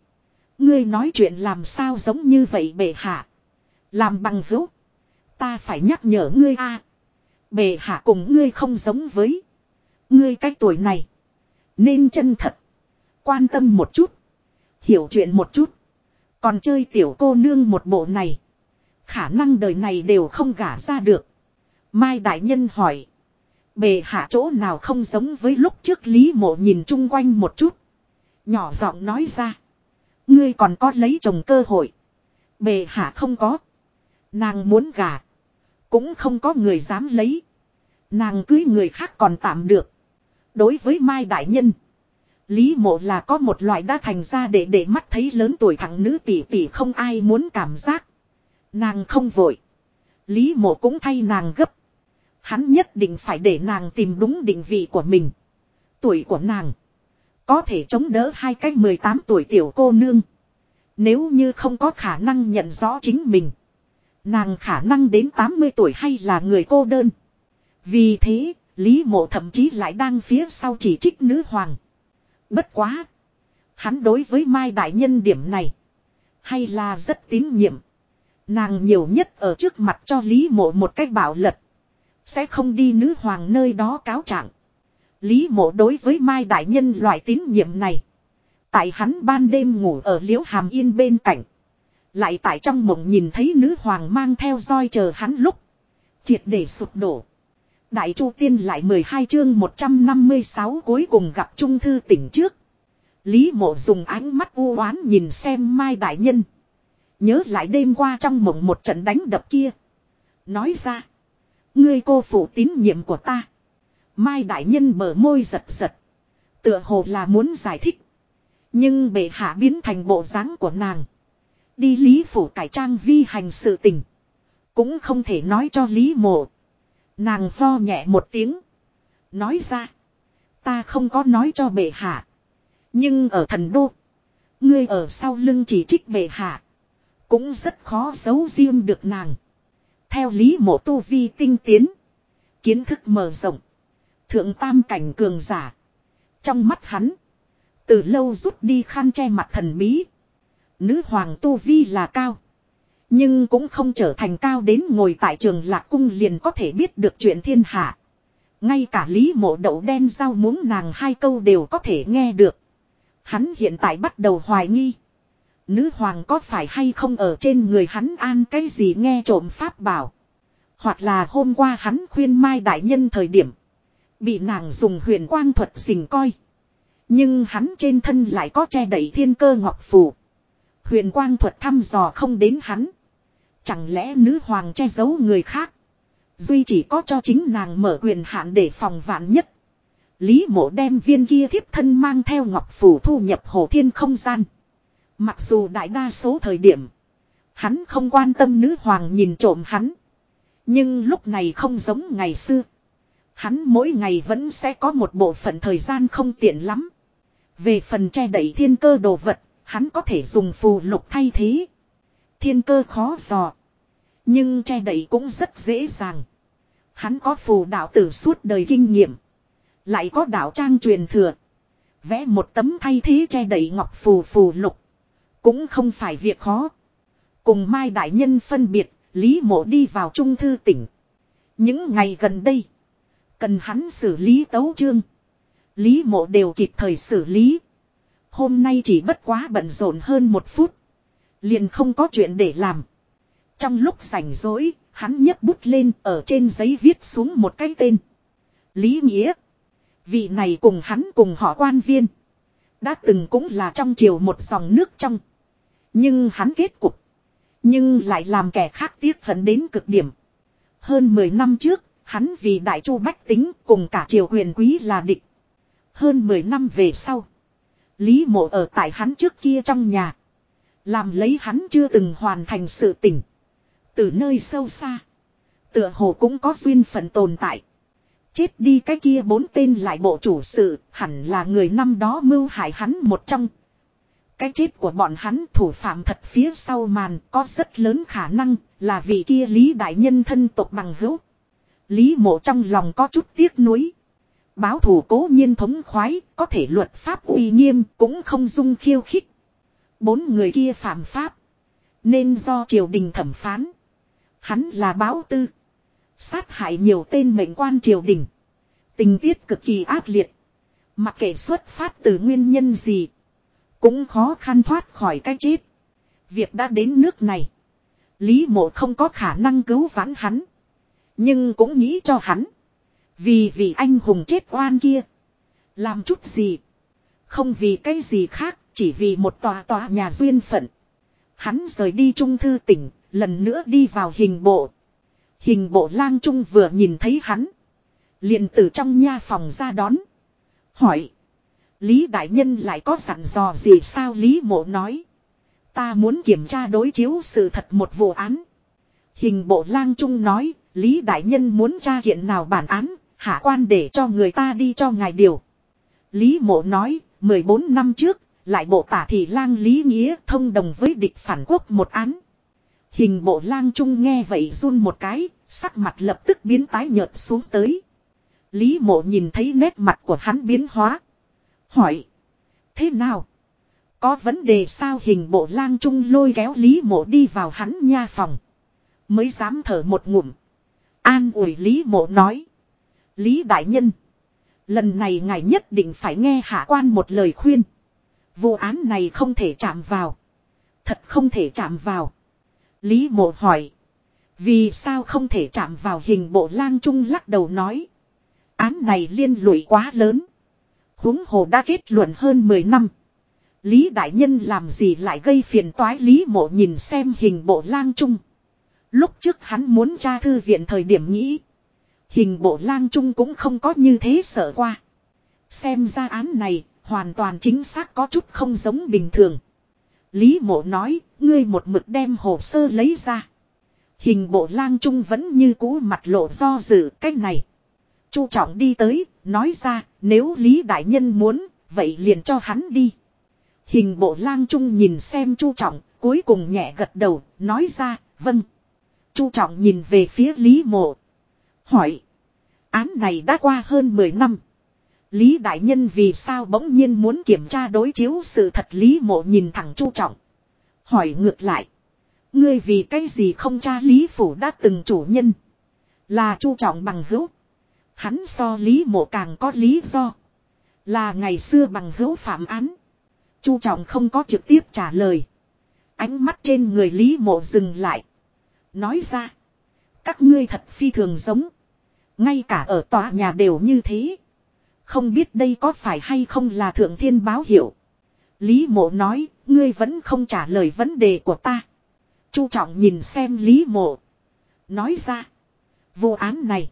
Ngươi nói chuyện làm sao giống như vậy bệ hạ. Làm bằng hữu. Ta phải nhắc nhở ngươi a. Bệ hạ cùng ngươi không giống với. Ngươi cái tuổi này. Nên chân thật. Quan tâm một chút. Hiểu chuyện một chút. Còn chơi tiểu cô nương một bộ này. Khả năng đời này đều không gả ra được. Mai Đại Nhân hỏi. Bề hạ chỗ nào không giống với lúc trước Lý Mộ nhìn chung quanh một chút. Nhỏ giọng nói ra. Ngươi còn có lấy chồng cơ hội. Bề hạ không có. Nàng muốn gả. Cũng không có người dám lấy. Nàng cưới người khác còn tạm được. Đối với Mai Đại Nhân. Lý mộ là có một loại đã thành ra để để mắt thấy lớn tuổi thằng nữ tỷ tỷ không ai muốn cảm giác. Nàng không vội. Lý mộ cũng thay nàng gấp. Hắn nhất định phải để nàng tìm đúng định vị của mình. Tuổi của nàng. Có thể chống đỡ hai cách 18 tuổi tiểu cô nương. Nếu như không có khả năng nhận rõ chính mình. Nàng khả năng đến 80 tuổi hay là người cô đơn. Vì thế, Lý mộ thậm chí lại đang phía sau chỉ trích nữ hoàng. Bất quá. Hắn đối với Mai Đại Nhân điểm này. Hay là rất tín nhiệm. Nàng nhiều nhất ở trước mặt cho Lý mộ một cách bảo lật. Sẽ không đi nữ hoàng nơi đó cáo trạng. Lý mộ đối với Mai Đại Nhân loại tín nhiệm này. Tại hắn ban đêm ngủ ở liễu hàm yên bên cạnh. Lại tại trong mộng nhìn thấy nữ hoàng mang theo roi chờ hắn lúc. Triệt để sụp đổ. Đại Chu Tiên lại 12 chương 156 cuối cùng gặp Trung Thư tỉnh trước. Lý mộ dùng ánh mắt u oán nhìn xem Mai Đại Nhân. Nhớ lại đêm qua trong mộng một trận đánh đập kia. Nói ra. Ngươi cô phụ tín nhiệm của ta. Mai Đại Nhân mở môi giật giật. Tựa hồ là muốn giải thích. Nhưng bệ hạ biến thành bộ dáng của nàng. Đi Lý Phủ cải trang vi hành sự tình. Cũng không thể nói cho Lý mộ. Nàng lo nhẹ một tiếng. Nói ra. Ta không có nói cho bệ hạ. Nhưng ở thần đô. Ngươi ở sau lưng chỉ trích bệ hạ. Cũng rất khó giấu riêng được nàng. Theo lý mộ tu vi tinh tiến. Kiến thức mở rộng. Thượng tam cảnh cường giả. Trong mắt hắn. Từ lâu rút đi khăn che mặt thần bí. Nữ hoàng tu vi là cao. Nhưng cũng không trở thành cao đến ngồi tại trường lạc cung liền có thể biết được chuyện thiên hạ. Ngay cả lý mộ đậu đen giao muốn nàng hai câu đều có thể nghe được. Hắn hiện tại bắt đầu hoài nghi. Nữ hoàng có phải hay không ở trên người hắn an cái gì nghe trộm pháp bảo. Hoặc là hôm qua hắn khuyên mai đại nhân thời điểm. Bị nàng dùng huyền quang thuật xình coi. Nhưng hắn trên thân lại có che đẩy thiên cơ ngọc phù. Huyền quang thuật thăm dò không đến hắn. Chẳng lẽ nữ hoàng che giấu người khác. Duy chỉ có cho chính nàng mở quyền hạn để phòng vạn nhất. Lý mộ đem viên kia thiếp thân mang theo ngọc phủ thu nhập hồ thiên không gian. Mặc dù đại đa số thời điểm. Hắn không quan tâm nữ hoàng nhìn trộm hắn. Nhưng lúc này không giống ngày xưa. Hắn mỗi ngày vẫn sẽ có một bộ phận thời gian không tiện lắm. Về phần che đẩy thiên cơ đồ vật, hắn có thể dùng phù lục thay thế. Thiên cơ khó dò. Nhưng che đẩy cũng rất dễ dàng. Hắn có phù đạo tử suốt đời kinh nghiệm. Lại có đạo trang truyền thừa. Vẽ một tấm thay thế che đẩy ngọc phù phù lục. Cũng không phải việc khó. Cùng Mai Đại Nhân phân biệt, Lý Mộ đi vào Trung Thư tỉnh. Những ngày gần đây, cần hắn xử lý tấu chương. Lý Mộ đều kịp thời xử lý. Hôm nay chỉ bất quá bận rộn hơn một phút. Liền không có chuyện để làm. Trong lúc rảnh rỗi, hắn nhấc bút lên ở trên giấy viết xuống một cái tên. Lý Nghĩa. Vị này cùng hắn cùng họ quan viên. Đã từng cũng là trong triều một dòng nước trong. Nhưng hắn kết cục. Nhưng lại làm kẻ khác tiếc hận đến cực điểm. Hơn 10 năm trước, hắn vì đại chu bách tính cùng cả triều huyền quý là địch. Hơn 10 năm về sau. Lý mộ ở tại hắn trước kia trong nhà. Làm lấy hắn chưa từng hoàn thành sự tỉnh. Từ nơi sâu xa. Tựa hồ cũng có duyên phận tồn tại. Chết đi cái kia bốn tên lại bộ chủ sự, hẳn là người năm đó mưu hại hắn một trong. Cái chết của bọn hắn thủ phạm thật phía sau màn có rất lớn khả năng là vị kia Lý Đại Nhân thân tộc bằng hữu. Lý mộ trong lòng có chút tiếc nuối. Báo thủ cố nhiên thống khoái, có thể luật pháp uy nghiêm, cũng không dung khiêu khích. Bốn người kia phạm pháp. Nên do triều đình thẩm phán. Hắn là báo tư. Sát hại nhiều tên mệnh quan triều đình. Tình tiết cực kỳ ác liệt. Mặc kệ xuất phát từ nguyên nhân gì. Cũng khó khăn thoát khỏi cái chết. Việc đã đến nước này. Lý mộ không có khả năng cứu vãn hắn. Nhưng cũng nghĩ cho hắn. Vì vì anh hùng chết oan kia. Làm chút gì. Không vì cái gì khác. Chỉ vì một tòa tòa nhà duyên phận. Hắn rời đi trung thư tỉnh. Lần nữa đi vào hình bộ. Hình bộ lang trung vừa nhìn thấy hắn. liền từ trong nha phòng ra đón. Hỏi. Lý Đại Nhân lại có dặn dò gì sao Lý Mộ nói. Ta muốn kiểm tra đối chiếu sự thật một vụ án. Hình bộ lang trung nói, Lý Đại Nhân muốn tra hiện nào bản án, hạ quan để cho người ta đi cho ngài điều. Lý mộ nói, 14 năm trước, lại bộ tả thị lang Lý Nghĩa thông đồng với địch phản quốc một án. Hình bộ lang trung nghe vậy run một cái, sắc mặt lập tức biến tái nhợt xuống tới. Lý mộ nhìn thấy nét mặt của hắn biến hóa. Hỏi. Thế nào? Có vấn đề sao hình bộ lang trung lôi kéo Lý mộ đi vào hắn nha phòng. Mới dám thở một ngụm. An ủi Lý mộ nói. Lý đại nhân. Lần này ngài nhất định phải nghe hạ quan một lời khuyên. Vụ án này không thể chạm vào. Thật không thể chạm vào. Lý mộ hỏi. Vì sao không thể chạm vào hình bộ lang trung lắc đầu nói. Án này liên lụy quá lớn. huống hồ đã kết luận hơn 10 năm. Lý đại nhân làm gì lại gây phiền toái Lý mộ nhìn xem hình bộ lang trung. Lúc trước hắn muốn tra thư viện thời điểm nghĩ. Hình bộ lang trung cũng không có như thế sợ qua. Xem ra án này hoàn toàn chính xác có chút không giống bình thường. Lý mộ nói, ngươi một mực đem hồ sơ lấy ra. Hình bộ lang trung vẫn như cũ mặt lộ do dự cách này. Chu trọng đi tới, nói ra, nếu Lý Đại Nhân muốn, vậy liền cho hắn đi. Hình bộ lang trung nhìn xem chu trọng, cuối cùng nhẹ gật đầu, nói ra, vâng chu trọng nhìn về phía Lý mộ. Hỏi, án này đã qua hơn 10 năm. Lý Đại Nhân vì sao bỗng nhiên muốn kiểm tra đối chiếu sự thật Lý mộ nhìn thẳng chu trọng. Hỏi ngược lại. Ngươi vì cái gì không tra Lý Phủ đã từng chủ nhân. Là chu trọng bằng hữu. Hắn so Lý mộ càng có lý do. Là ngày xưa bằng hữu phạm án. Chu trọng không có trực tiếp trả lời. Ánh mắt trên người Lý mộ dừng lại. Nói ra. Các ngươi thật phi thường giống. Ngay cả ở tòa nhà đều như thế. Không biết đây có phải hay không là thượng thiên báo hiệu. Lý mộ nói, ngươi vẫn không trả lời vấn đề của ta. Chu trọng nhìn xem Lý mộ. Nói ra. Vụ án này.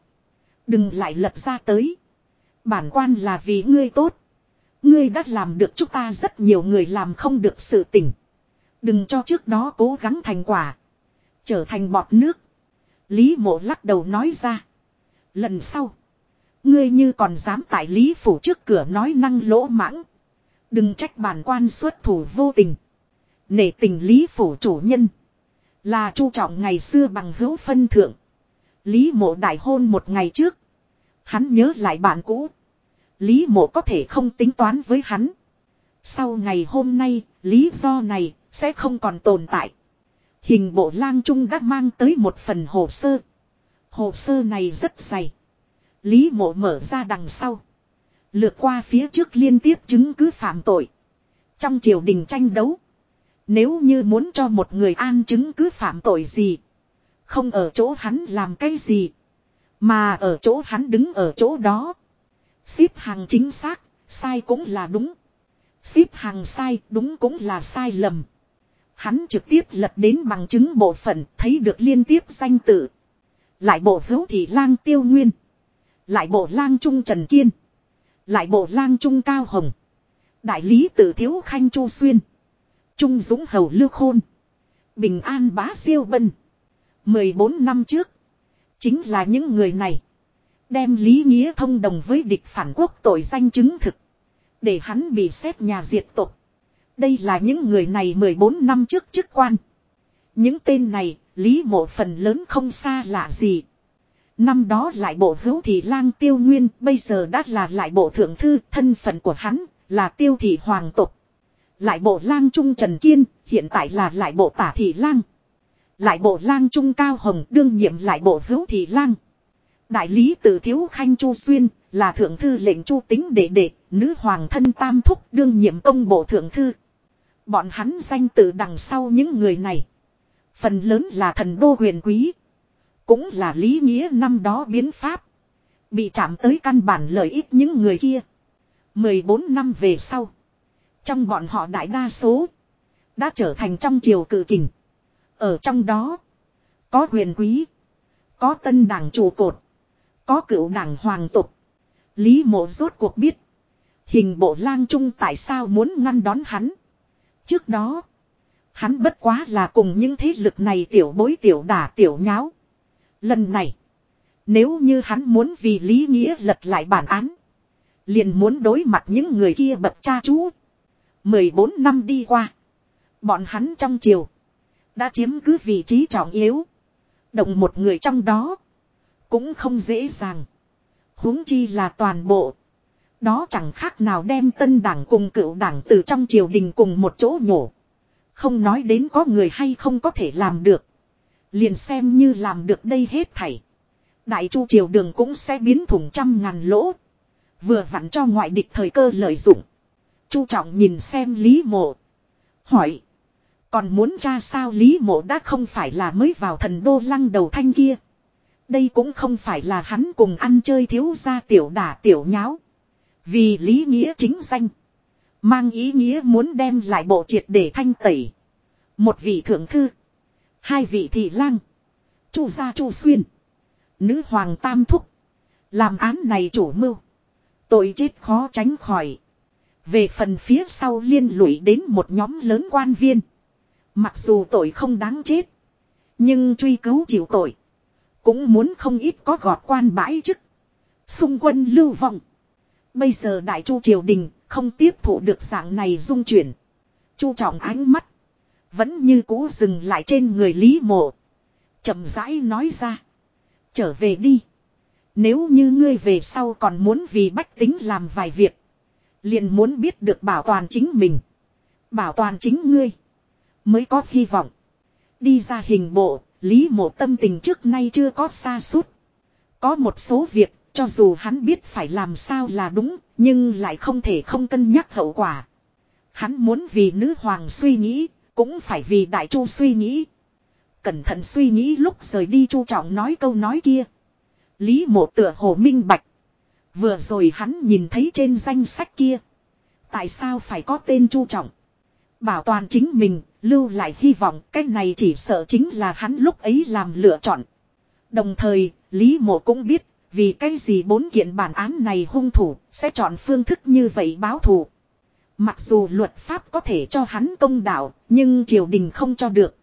Đừng lại lật ra tới. Bản quan là vì ngươi tốt. Ngươi đã làm được chúng ta rất nhiều người làm không được sự tỉnh. Đừng cho trước đó cố gắng thành quả. Trở thành bọt nước. Lý mộ lắc đầu nói ra. Lần sau. Ngươi như còn dám tại Lý Phủ trước cửa nói năng lỗ mãng. Đừng trách bản quan xuất thủ vô tình. Nể tình Lý Phủ chủ nhân. Là chu trọng ngày xưa bằng hữu phân thượng. Lý mộ đại hôn một ngày trước. Hắn nhớ lại bạn cũ. Lý mộ có thể không tính toán với hắn. Sau ngày hôm nay, lý do này sẽ không còn tồn tại. Hình bộ lang trung đã mang tới một phần hồ sơ. Hồ sơ này rất dày. Lý mộ mở ra đằng sau. Lượt qua phía trước liên tiếp chứng cứ phạm tội. Trong triều đình tranh đấu. Nếu như muốn cho một người an chứng cứ phạm tội gì. Không ở chỗ hắn làm cái gì. Mà ở chỗ hắn đứng ở chỗ đó. Xếp hàng chính xác, sai cũng là đúng. Xếp hàng sai, đúng cũng là sai lầm. Hắn trực tiếp lật đến bằng chứng bộ phận, thấy được liên tiếp danh tự. Lại bộ hữu thị lang tiêu nguyên. Lại bộ lang trung trần kiên. Lại bộ lang trung cao hồng. Đại lý tử thiếu khanh chu xuyên. Trung dũng hầu lưu khôn. Bình an bá siêu bân. 14 năm trước. Chính là những người này. Đem Lý Nghĩa thông đồng với địch phản quốc tội danh chứng thực. Để hắn bị xét nhà diệt tộc. Đây là những người này 14 năm trước chức quan. Những tên này, Lý mộ phần lớn không xa lạ gì. Năm đó lại bộ hữu thị lang tiêu nguyên bây giờ đã là lại bộ thượng thư thân phận của hắn là tiêu thị hoàng tục. Lại bộ lang trung trần kiên hiện tại là lại bộ tả thị lang. Lại bộ lang trung cao hồng đương nhiệm lại bộ hữu thị lang. Đại lý tử thiếu khanh chu xuyên là thượng thư lệnh chu tính đệ đệ nữ hoàng thân tam thúc đương nhiệm công bộ thượng thư. Bọn hắn danh tự đằng sau những người này. Phần lớn là thần đô huyền quý. Cũng là lý nghĩa năm đó biến pháp. Bị chạm tới căn bản lợi ích những người kia. 14 năm về sau. Trong bọn họ đại đa số. Đã trở thành trong triều cự kình. Ở trong đó. Có huyền quý. Có tân đảng trụ cột. Có cựu đảng hoàng tục. Lý mộ rốt cuộc biết. Hình bộ lang trung tại sao muốn ngăn đón hắn. Trước đó. Hắn bất quá là cùng những thế lực này tiểu bối tiểu đả tiểu nháo. Lần này. Nếu như hắn muốn vì lý nghĩa lật lại bản án. Liền muốn đối mặt những người kia bậc cha chú. 14 năm đi qua. Bọn hắn trong triều. Đã chiếm cứ vị trí trọng yếu. Động một người trong đó. Cũng không dễ dàng. huống chi là toàn bộ. Đó chẳng khác nào đem tân đảng cùng cựu đảng từ trong triều đình cùng một chỗ nhổ. Không nói đến có người hay không có thể làm được. Liền xem như làm được đây hết thảy. Đại chu triều đường cũng sẽ biến thủng trăm ngàn lỗ. Vừa vặn cho ngoại địch thời cơ lợi dụng. Chu trọng nhìn xem Lý Mộ. Hỏi. Còn muốn ra sao Lý Mộ đã không phải là mới vào thần đô lăng đầu thanh kia. Đây cũng không phải là hắn cùng ăn chơi thiếu gia tiểu đả tiểu nháo. Vì lý nghĩa chính danh. Mang ý nghĩa muốn đem lại bộ triệt để thanh tẩy. Một vị thượng thư. Hai vị thị lang. Chu gia chu xuyên. Nữ hoàng tam thúc. Làm án này chủ mưu. Tội chết khó tránh khỏi. Về phần phía sau liên lụy đến một nhóm lớn quan viên. Mặc dù tội không đáng chết. Nhưng truy cứu chịu tội. Cũng muốn không ít có gọt quan bãi chức. Xung quân lưu vọng. Bây giờ đại chu triều đình không tiếp thụ được dạng này dung chuyển. Chu trọng ánh mắt. Vẫn như cũ dừng lại trên người Lý Mộ. chậm rãi nói ra. Trở về đi. Nếu như ngươi về sau còn muốn vì bách tính làm vài việc. Liền muốn biết được bảo toàn chính mình. Bảo toàn chính ngươi. Mới có hy vọng. Đi ra hình bộ, Lý mộ tâm tình trước nay chưa có xa suốt. Có một số việc, cho dù hắn biết phải làm sao là đúng, nhưng lại không thể không cân nhắc hậu quả. Hắn muốn vì nữ hoàng suy nghĩ, cũng phải vì đại chu suy nghĩ. Cẩn thận suy nghĩ lúc rời đi chu trọng nói câu nói kia. Lý mộ tựa hồ minh bạch. Vừa rồi hắn nhìn thấy trên danh sách kia. Tại sao phải có tên chu trọng? Bảo toàn chính mình, lưu lại hy vọng cái này chỉ sợ chính là hắn lúc ấy làm lựa chọn. Đồng thời, Lý mộ cũng biết, vì cái gì bốn kiện bản án này hung thủ, sẽ chọn phương thức như vậy báo thù. Mặc dù luật pháp có thể cho hắn công đạo, nhưng triều đình không cho được.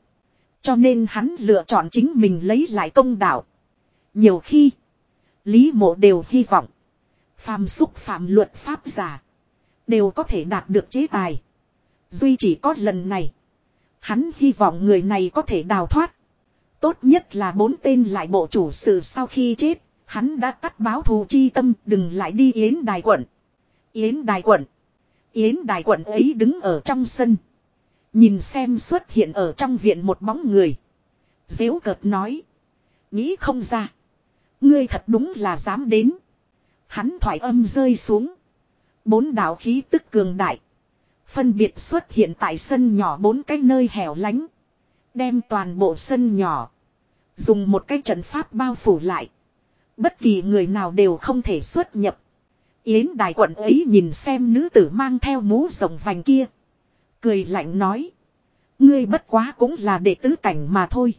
Cho nên hắn lựa chọn chính mình lấy lại công đạo. Nhiều khi, Lý mộ đều hy vọng, phàm xúc phạm luật pháp giả, đều có thể đạt được chế tài. Duy chỉ có lần này, hắn hy vọng người này có thể đào thoát. Tốt nhất là bốn tên lại bộ chủ sự sau khi chết, hắn đã cắt báo thù chi tâm, đừng lại đi yến đài quận. Yến đài quận. Yến đài quận ấy đứng ở trong sân. Nhìn xem xuất hiện ở trong viện một bóng người. Dễu cợt nói. Nghĩ không ra. Ngươi thật đúng là dám đến. Hắn thoải âm rơi xuống. Bốn đạo khí tức cường đại. Phân biệt xuất hiện tại sân nhỏ bốn cái nơi hẻo lánh. Đem toàn bộ sân nhỏ. Dùng một cái trận pháp bao phủ lại. Bất kỳ người nào đều không thể xuất nhập. Yến đại quận ấy nhìn xem nữ tử mang theo mũ rồng vành kia. Cười lạnh nói. Ngươi bất quá cũng là đệ tứ cảnh mà thôi.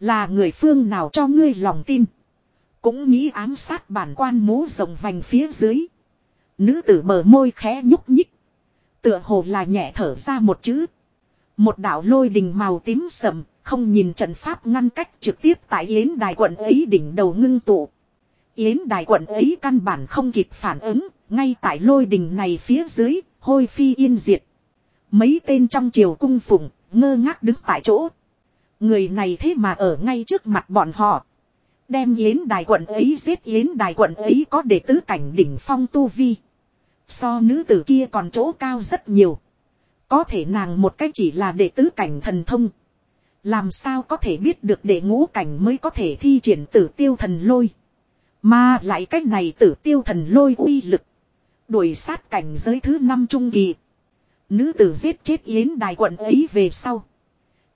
Là người phương nào cho ngươi lòng tin. Cũng nghĩ ám sát bản quan mũ rồng vành phía dưới. Nữ tử bờ môi khẽ nhúc nhích. Tựa hồ là nhẹ thở ra một chữ. Một đạo lôi đình màu tím sầm, không nhìn trận pháp ngăn cách trực tiếp tại yến đài quận ấy đỉnh đầu ngưng tụ. Yến đài quận ấy căn bản không kịp phản ứng, ngay tại lôi đình này phía dưới, hôi phi yên diệt. Mấy tên trong triều cung phụng, ngơ ngác đứng tại chỗ. Người này thế mà ở ngay trước mặt bọn họ. Đem yến đài quận ấy giết yến đài quận ấy có đệ tứ cảnh đỉnh phong tu vi. So nữ tử kia còn chỗ cao rất nhiều. Có thể nàng một cách chỉ là đệ tứ cảnh thần thông. Làm sao có thể biết được đệ ngũ cảnh mới có thể thi triển tử tiêu thần lôi. Mà lại cách này tử tiêu thần lôi uy lực. Đuổi sát cảnh giới thứ năm trung kỳ. Nữ tử giết chết yến đài quận ấy về sau.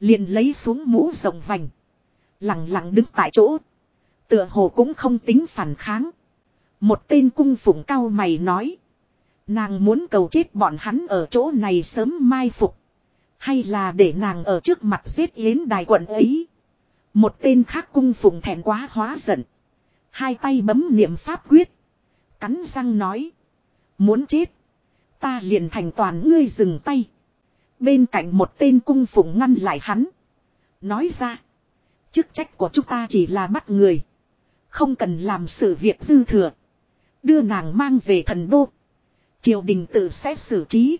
Liền lấy xuống mũ rộng vành. Lặng lặng đứng tại chỗ. Tựa hồ cũng không tính phản kháng. Một tên cung phụng cao mày nói. Nàng muốn cầu chết bọn hắn ở chỗ này sớm mai phục. Hay là để nàng ở trước mặt giết yến đài quận ấy. Một tên khác cung phụng thẹn quá hóa giận. Hai tay bấm niệm pháp quyết. Cắn răng nói. Muốn chết. Ta liền thành toàn ngươi dừng tay. Bên cạnh một tên cung phụng ngăn lại hắn. Nói ra. Chức trách của chúng ta chỉ là bắt người. Không cần làm sự việc dư thừa. Đưa nàng mang về thần đô. Triều đình tự sẽ xử trí.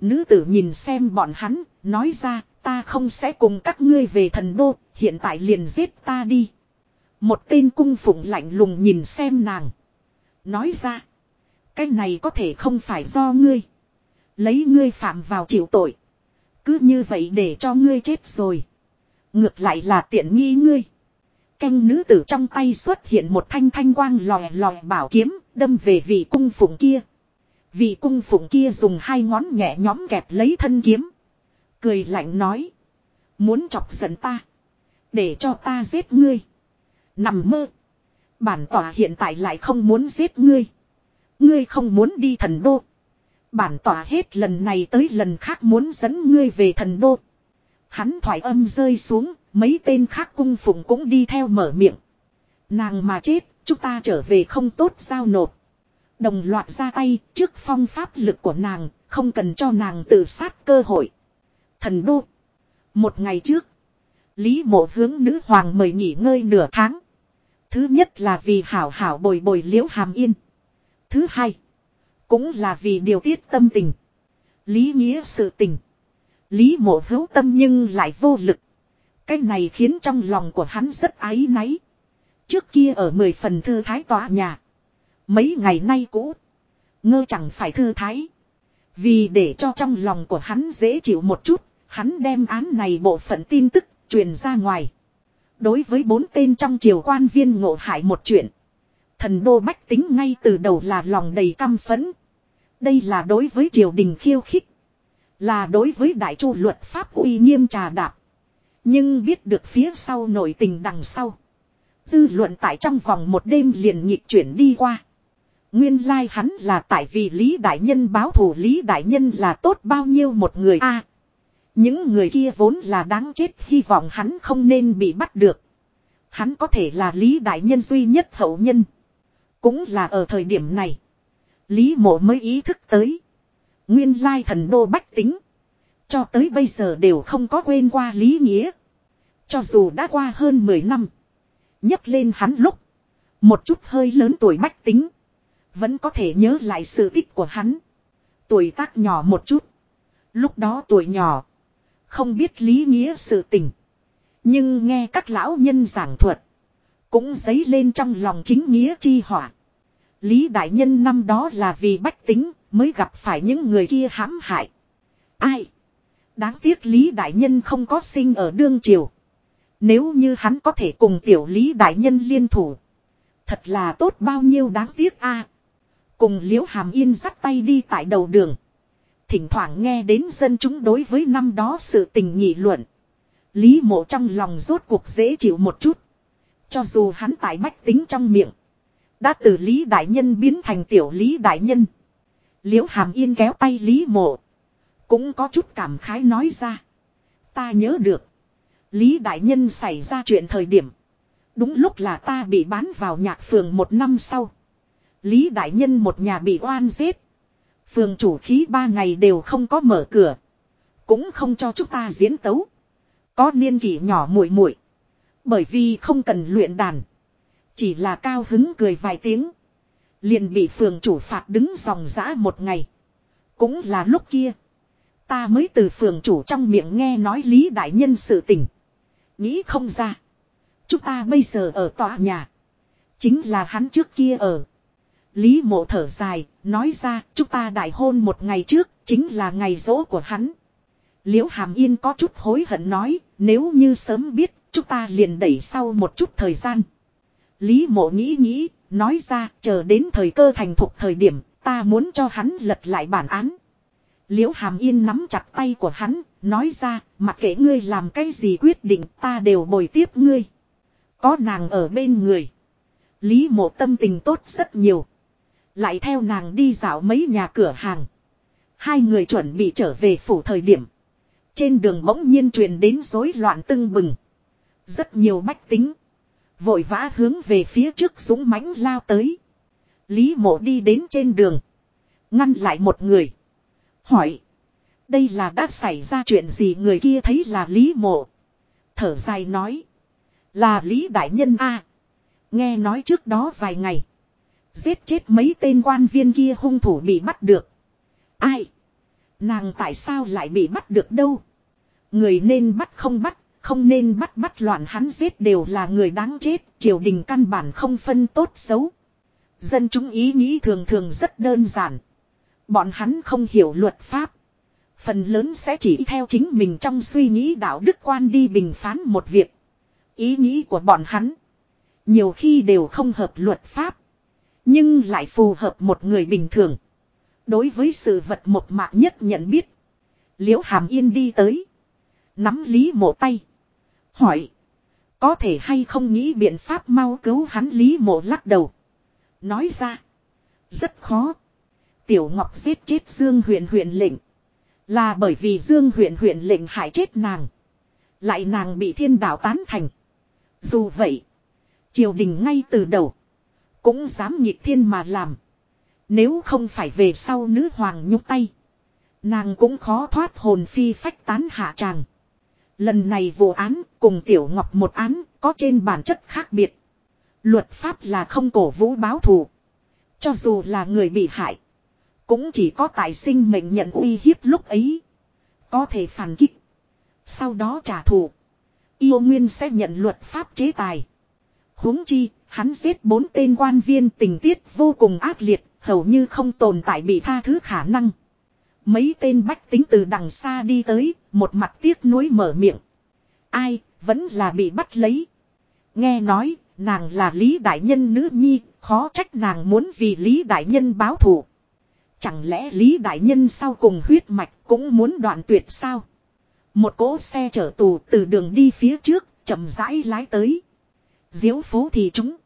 Nữ tử nhìn xem bọn hắn, nói ra, ta không sẽ cùng các ngươi về thần đô, hiện tại liền giết ta đi. Một tên cung phụng lạnh lùng nhìn xem nàng. Nói ra, cái này có thể không phải do ngươi. Lấy ngươi phạm vào chịu tội. Cứ như vậy để cho ngươi chết rồi. Ngược lại là tiện nghi ngươi. Canh nữ tử trong tay xuất hiện một thanh thanh quang lòe lòe bảo kiếm, đâm về vị cung phụng kia. Vị cung phụng kia dùng hai ngón nhẹ nhóm kẹp lấy thân kiếm. Cười lạnh nói. Muốn chọc giận ta. Để cho ta giết ngươi. Nằm mơ. Bản tỏa hiện tại lại không muốn giết ngươi. Ngươi không muốn đi thần đô. Bản tỏa hết lần này tới lần khác muốn dẫn ngươi về thần đô. Hắn thoải âm rơi xuống, mấy tên khác cung phụng cũng đi theo mở miệng. Nàng mà chết, chúng ta trở về không tốt giao nộp. Đồng loạt ra tay trước phong pháp lực của nàng, không cần cho nàng tự sát cơ hội. Thần đô. Một ngày trước, Lý mộ hướng nữ hoàng mời nghỉ ngơi nửa tháng. Thứ nhất là vì hảo hảo bồi bồi liễu hàm yên. Thứ hai, cũng là vì điều tiết tâm tình. Lý nghĩa sự tình. Lý mộ hữu tâm nhưng lại vô lực. Cái này khiến trong lòng của hắn rất áy náy. Trước kia ở mười phần thư thái tòa nhà. Mấy ngày nay cũ. Ngơ chẳng phải thư thái. Vì để cho trong lòng của hắn dễ chịu một chút. Hắn đem án này bộ phận tin tức truyền ra ngoài. Đối với bốn tên trong triều quan viên ngộ hại một chuyện. Thần đô bách tính ngay từ đầu là lòng đầy căm phẫn. Đây là đối với triều đình khiêu khích. Là đối với đại chu luật pháp uy nghiêm trà đạp. Nhưng biết được phía sau nội tình đằng sau. Dư luận tại trong vòng một đêm liền nhịp chuyển đi qua. Nguyên lai like hắn là tại vì Lý Đại Nhân báo thù Lý Đại Nhân là tốt bao nhiêu một người a những người kia vốn là đáng chết, hy vọng hắn không nên bị bắt được. Hắn có thể là Lý Đại Nhân duy nhất hậu nhân. Cũng là ở thời điểm này. Lý mộ mới ý thức tới. Nguyên lai thần đô bách tính. Cho tới bây giờ đều không có quên qua Lý Nghĩa. Cho dù đã qua hơn 10 năm. nhấc lên hắn lúc. Một chút hơi lớn tuổi bách tính. Vẫn có thể nhớ lại sự tích của hắn. Tuổi tác nhỏ một chút. Lúc đó tuổi nhỏ. Không biết lý nghĩa sự tình. Nhưng nghe các lão nhân giảng thuật. Cũng dấy lên trong lòng chính nghĩa chi hỏa. Lý đại nhân năm đó là vì bách tính mới gặp phải những người kia hãm hại. Ai? Đáng tiếc Lý đại nhân không có sinh ở đương triều. Nếu như hắn có thể cùng tiểu Lý đại nhân liên thủ. Thật là tốt bao nhiêu đáng tiếc a. Cùng liễu hàm yên dắt tay đi tại đầu đường. Thỉnh thoảng nghe đến dân chúng đối với năm đó sự tình nghị luận. Lý mộ trong lòng rốt cuộc dễ chịu một chút. Cho dù hắn tại bách tính trong miệng. Đã từ Lý Đại Nhân biến thành tiểu Lý Đại Nhân. Liễu hàm yên kéo tay Lý mộ. Cũng có chút cảm khái nói ra. Ta nhớ được. Lý Đại Nhân xảy ra chuyện thời điểm. Đúng lúc là ta bị bán vào nhạc phường một năm sau. Lý Đại Nhân một nhà bị oan giết. Phường chủ khí ba ngày đều không có mở cửa. Cũng không cho chúng ta diễn tấu. Có niên kỷ nhỏ muội muội Bởi vì không cần luyện đàn. Chỉ là cao hứng cười vài tiếng. Liền bị phường chủ phạt đứng dòng giã một ngày. Cũng là lúc kia. Ta mới từ phường chủ trong miệng nghe nói Lý Đại Nhân sự tình. Nghĩ không ra. Chúng ta bây giờ ở tòa nhà. Chính là hắn trước kia ở. Lý mộ thở dài, nói ra chúng ta đại hôn một ngày trước, chính là ngày rỗ của hắn. Liễu Hàm Yên có chút hối hận nói, nếu như sớm biết, chúng ta liền đẩy sau một chút thời gian. Lý mộ nghĩ nghĩ, nói ra, chờ đến thời cơ thành thục thời điểm, ta muốn cho hắn lật lại bản án. Liễu Hàm Yên nắm chặt tay của hắn, nói ra, mặc kệ ngươi làm cái gì quyết định ta đều bồi tiếp ngươi. Có nàng ở bên người. Lý mộ tâm tình tốt rất nhiều. Lại theo nàng đi dạo mấy nhà cửa hàng. Hai người chuẩn bị trở về phủ thời điểm. Trên đường bỗng nhiên truyền đến rối loạn tưng bừng. Rất nhiều bách tính. Vội vã hướng về phía trước súng mãnh lao tới. Lý mộ đi đến trên đường. Ngăn lại một người. Hỏi. Đây là đã xảy ra chuyện gì người kia thấy là Lý mộ. Thở dài nói. Là Lý Đại Nhân A. nghe nói trước đó vài ngày. Giết chết mấy tên quan viên kia hung thủ bị bắt được. Ai? Nàng tại sao lại bị bắt được đâu? Người nên bắt không bắt, không nên bắt bắt loạn hắn giết đều là người đáng chết, triều đình căn bản không phân tốt xấu. Dân chúng ý nghĩ thường thường rất đơn giản. Bọn hắn không hiểu luật pháp. Phần lớn sẽ chỉ theo chính mình trong suy nghĩ đạo đức quan đi bình phán một việc. Ý nghĩ của bọn hắn. Nhiều khi đều không hợp luật pháp. Nhưng lại phù hợp một người bình thường. Đối với sự vật một mạng nhất nhận biết. Liễu Hàm Yên đi tới. Nắm Lý mộ tay. Hỏi. Có thể hay không nghĩ biện pháp mau cứu hắn Lý mộ lắc đầu. Nói ra. Rất khó. Tiểu Ngọc giết chết Dương huyện huyện lệnh. Là bởi vì Dương huyện huyện lệnh hại chết nàng. Lại nàng bị thiên đạo tán thành. Dù vậy. Triều đình ngay từ đầu. Cũng dám nhịp thiên mà làm. Nếu không phải về sau nữ hoàng nhúc tay. Nàng cũng khó thoát hồn phi phách tán hạ tràng. Lần này vụ án cùng Tiểu Ngọc một án có trên bản chất khác biệt. Luật pháp là không cổ vũ báo thù. Cho dù là người bị hại. Cũng chỉ có tài sinh mệnh nhận uy hiếp lúc ấy. Có thể phản kích. Sau đó trả thù. Yêu Nguyên sẽ nhận luật pháp chế tài. huống chi, hắn giết bốn tên quan viên tình tiết vô cùng ác liệt, hầu như không tồn tại bị tha thứ khả năng. Mấy tên bách tính từ đằng xa đi tới, một mặt tiếc nuối mở miệng. Ai, vẫn là bị bắt lấy. Nghe nói, nàng là Lý Đại Nhân nữ nhi, khó trách nàng muốn vì Lý Đại Nhân báo thù. Chẳng lẽ Lý Đại Nhân sau cùng huyết mạch cũng muốn đoạn tuyệt sao? Một cỗ xe chở tù từ đường đi phía trước, chậm rãi lái tới. Diếu phố thì chúng.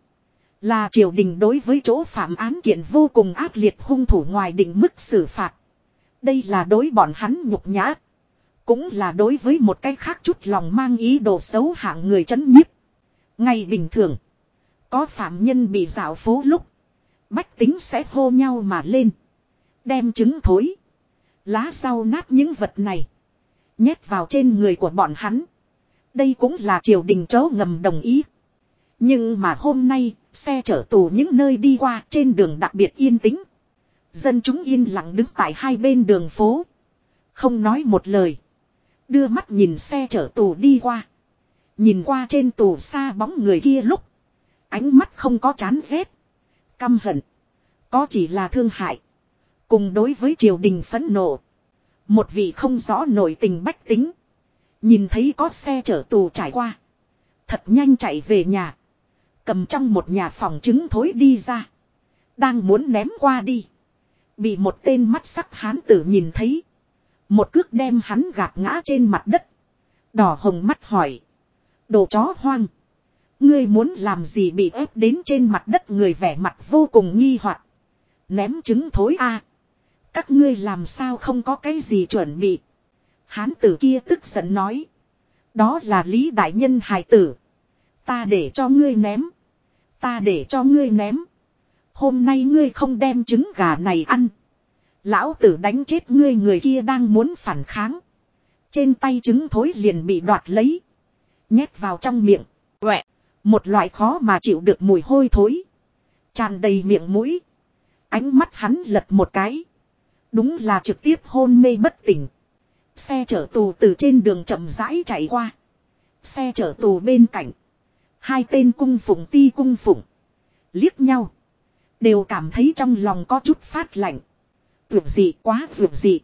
Là triều đình đối với chỗ phạm án kiện vô cùng ác liệt hung thủ ngoài định mức xử phạt. Đây là đối bọn hắn nhục nhã. Cũng là đối với một cái khác chút lòng mang ý đồ xấu hạng người chấn nhiếp. Ngày bình thường. Có phạm nhân bị dạo phố lúc. Bách tính sẽ hô nhau mà lên. Đem trứng thối. Lá rau nát những vật này. Nhét vào trên người của bọn hắn. Đây cũng là triều đình chó ngầm đồng ý. Nhưng mà hôm nay, xe chở tù những nơi đi qua trên đường đặc biệt yên tĩnh. Dân chúng yên lặng đứng tại hai bên đường phố. Không nói một lời. Đưa mắt nhìn xe chở tù đi qua. Nhìn qua trên tù xa bóng người kia lúc. Ánh mắt không có chán ghét. Căm hận. Có chỉ là thương hại. Cùng đối với triều đình phẫn nộ. Một vị không rõ nổi tình bách tính. Nhìn thấy có xe chở tù trải qua. Thật nhanh chạy về nhà. Cầm trong một nhà phòng trứng thối đi ra. Đang muốn ném qua đi. Bị một tên mắt sắc hán tử nhìn thấy. Một cước đem hắn gạt ngã trên mặt đất. Đỏ hồng mắt hỏi. Đồ chó hoang. Ngươi muốn làm gì bị ép đến trên mặt đất người vẻ mặt vô cùng nghi hoặc Ném trứng thối a Các ngươi làm sao không có cái gì chuẩn bị. Hán tử kia tức giận nói. Đó là Lý Đại Nhân hài tử. Ta để cho ngươi ném. Ta để cho ngươi ném. Hôm nay ngươi không đem trứng gà này ăn. Lão tử đánh chết ngươi người kia đang muốn phản kháng. Trên tay trứng thối liền bị đoạt lấy. Nhét vào trong miệng. Quẹ. Một loại khó mà chịu được mùi hôi thối. Tràn đầy miệng mũi. Ánh mắt hắn lật một cái. Đúng là trực tiếp hôn mê bất tỉnh. Xe chở tù từ trên đường chậm rãi chạy qua. Xe chở tù bên cạnh. Hai tên cung phụng ti cung phụng. Liếc nhau. Đều cảm thấy trong lòng có chút phát lạnh. Vượt gì quá vượt gì.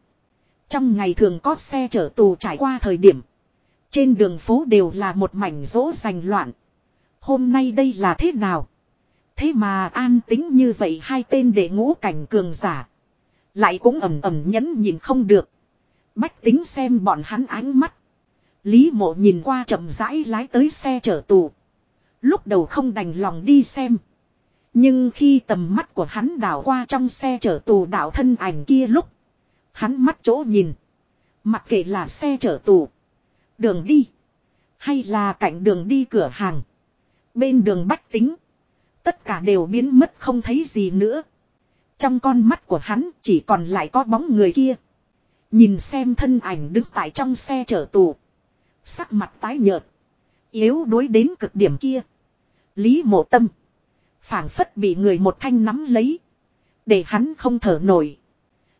Trong ngày thường có xe chở tù trải qua thời điểm. Trên đường phố đều là một mảnh rỗ rành loạn. Hôm nay đây là thế nào? Thế mà an tính như vậy hai tên để ngũ cảnh cường giả. Lại cũng ẩm ẩm nhẫn nhìn không được. Bách tính xem bọn hắn ánh mắt. Lý mộ nhìn qua chậm rãi lái tới xe chở tù. Lúc đầu không đành lòng đi xem. Nhưng khi tầm mắt của hắn đảo qua trong xe chở tù đảo thân ảnh kia lúc. Hắn mắt chỗ nhìn. Mặc kệ là xe chở tù. Đường đi. Hay là cạnh đường đi cửa hàng. Bên đường bách tính. Tất cả đều biến mất không thấy gì nữa. Trong con mắt của hắn chỉ còn lại có bóng người kia. Nhìn xem thân ảnh đứng tại trong xe chở tù. Sắc mặt tái nhợt. Yếu đuối đến cực điểm kia. Lý mộ tâm. phảng phất bị người một thanh nắm lấy. Để hắn không thở nổi.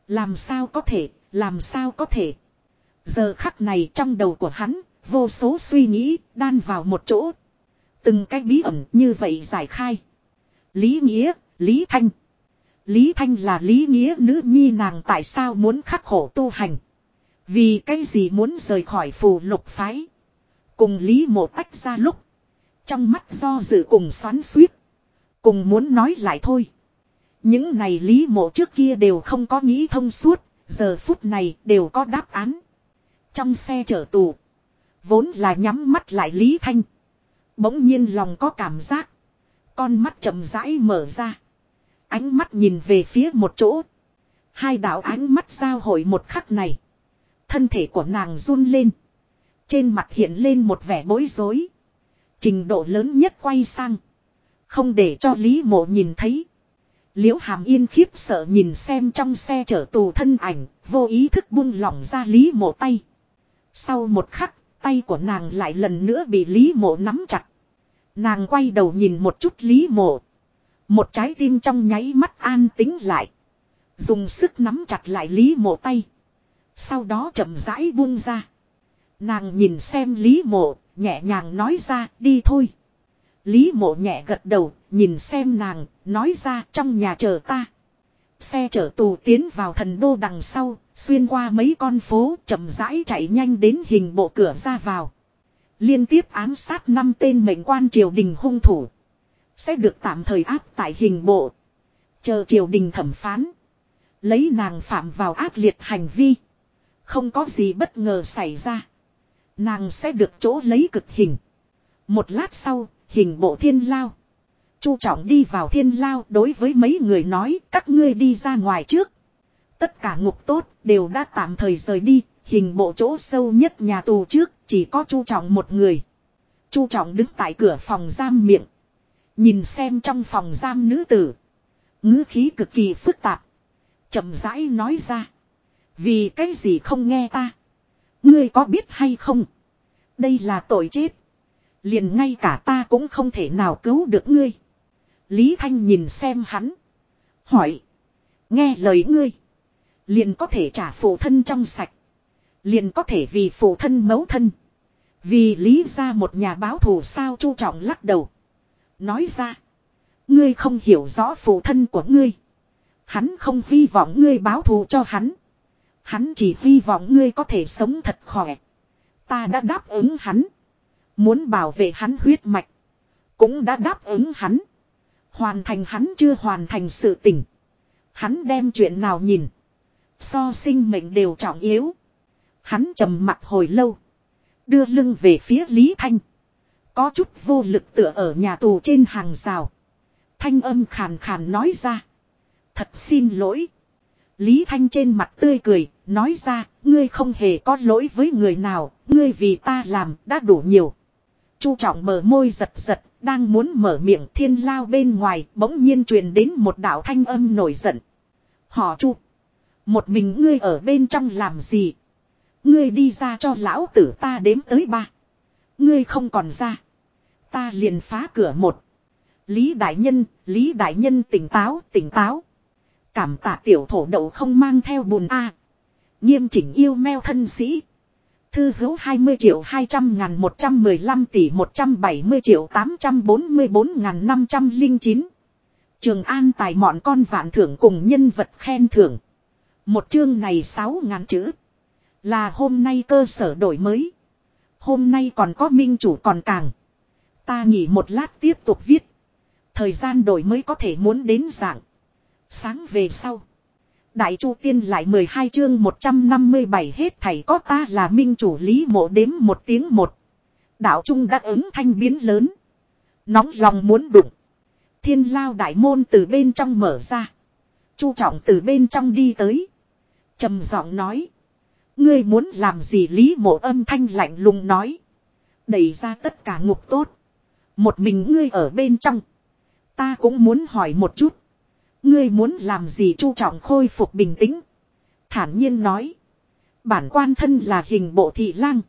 Làm sao có thể, làm sao có thể. Giờ khắc này trong đầu của hắn, vô số suy nghĩ, đan vào một chỗ. Từng cái bí ẩn như vậy giải khai. Lý Nghĩa, Lý Thanh. Lý Thanh là Lý Nghĩa nữ nhi nàng tại sao muốn khắc khổ tu hành. Vì cái gì muốn rời khỏi phù lục phái. Cùng Lý mộ tách ra lúc. Trong mắt do dự cùng xoắn suýt. Cùng muốn nói lại thôi. Những này Lý mộ trước kia đều không có nghĩ thông suốt. Giờ phút này đều có đáp án. Trong xe chở tù. Vốn là nhắm mắt lại Lý Thanh. Bỗng nhiên lòng có cảm giác. Con mắt chậm rãi mở ra. Ánh mắt nhìn về phía một chỗ. Hai đạo ánh mắt giao hội một khắc này. Thân thể của nàng run lên. Trên mặt hiện lên một vẻ bối rối. Trình độ lớn nhất quay sang. Không để cho Lý mộ nhìn thấy. Liễu hàm yên khiếp sợ nhìn xem trong xe chở tù thân ảnh. Vô ý thức buông lỏng ra Lý mộ tay. Sau một khắc, tay của nàng lại lần nữa bị Lý mộ nắm chặt. Nàng quay đầu nhìn một chút Lý mộ. Một trái tim trong nháy mắt an tính lại. Dùng sức nắm chặt lại Lý mộ tay. Sau đó chậm rãi buông ra. Nàng nhìn xem Lý mộ, nhẹ nhàng nói ra, đi thôi. Lý mộ nhẹ gật đầu, nhìn xem nàng, nói ra trong nhà chờ ta. Xe chở tù tiến vào thần đô đằng sau, xuyên qua mấy con phố chậm rãi chạy nhanh đến hình bộ cửa ra vào. Liên tiếp ám sát năm tên mệnh quan triều đình hung thủ. Sẽ được tạm thời áp tại hình bộ. Chờ triều đình thẩm phán. Lấy nàng phạm vào ác liệt hành vi. Không có gì bất ngờ xảy ra. Nàng sẽ được chỗ lấy cực hình. Một lát sau, hình bộ thiên lao. Chu trọng đi vào thiên lao đối với mấy người nói các ngươi đi ra ngoài trước. Tất cả ngục tốt đều đã tạm thời rời đi, hình bộ chỗ sâu nhất nhà tù trước chỉ có chu trọng một người. Chu trọng đứng tại cửa phòng giam miệng. Nhìn xem trong phòng giam nữ tử. ngữ khí cực kỳ phức tạp. chậm rãi nói ra. Vì cái gì không nghe ta. Ngươi có biết hay không? Đây là tội chết. Liền ngay cả ta cũng không thể nào cứu được ngươi. Lý Thanh nhìn xem hắn. Hỏi. Nghe lời ngươi. Liền có thể trả phụ thân trong sạch. Liền có thể vì phụ thân mấu thân. Vì lý ra một nhà báo thù sao chu trọng lắc đầu. Nói ra. Ngươi không hiểu rõ phụ thân của ngươi. Hắn không hy vọng ngươi báo thù cho hắn. Hắn chỉ hy vọng ngươi có thể sống thật khỏe. Ta đã đáp ứng hắn. Muốn bảo vệ hắn huyết mạch. Cũng đã đáp ứng hắn. Hoàn thành hắn chưa hoàn thành sự tình. Hắn đem chuyện nào nhìn. So sinh mệnh đều trọng yếu. Hắn trầm mặt hồi lâu. Đưa lưng về phía Lý Thanh. Có chút vô lực tựa ở nhà tù trên hàng rào. Thanh âm khàn khàn nói ra. Thật xin lỗi. Lý Thanh trên mặt tươi cười, nói ra, ngươi không hề có lỗi với người nào, ngươi vì ta làm, đã đủ nhiều. Chu trọng mở môi giật giật, đang muốn mở miệng thiên lao bên ngoài, bỗng nhiên truyền đến một đạo thanh âm nổi giận. Họ chu. Một mình ngươi ở bên trong làm gì? Ngươi đi ra cho lão tử ta đếm tới ba. Ngươi không còn ra. Ta liền phá cửa một. Lý đại nhân, Lý đại nhân tỉnh táo, tỉnh táo. Cảm tạ tiểu thổ đậu không mang theo bùn a. Nghiêm chỉnh yêu meo thân sĩ. Thư hữu 20 triệu 200 ngàn 115 tỷ 170 triệu 844 ngàn 509. Trường An tài mọn con vạn thưởng cùng nhân vật khen thưởng. Một chương này 6 ngàn chữ. Là hôm nay cơ sở đổi mới. Hôm nay còn có minh chủ còn càng. Ta nghỉ một lát tiếp tục viết. Thời gian đổi mới có thể muốn đến dạng. Sáng về sau. Đại Chu Tiên lại 12 chương 157 hết thảy có ta là minh chủ lý mộ đếm một tiếng một. Đạo Trung đã ứng thanh biến lớn. Nóng lòng muốn đụng. Thiên lao đại môn từ bên trong mở ra. Chu trọng từ bên trong đi tới. trầm giọng nói. Ngươi muốn làm gì lý mộ âm thanh lạnh lùng nói. Đẩy ra tất cả ngục tốt. Một mình ngươi ở bên trong. Ta cũng muốn hỏi một chút. Ngươi muốn làm gì chu trọng khôi phục bình tĩnh. Thản nhiên nói. Bản quan thân là hình bộ thị lang.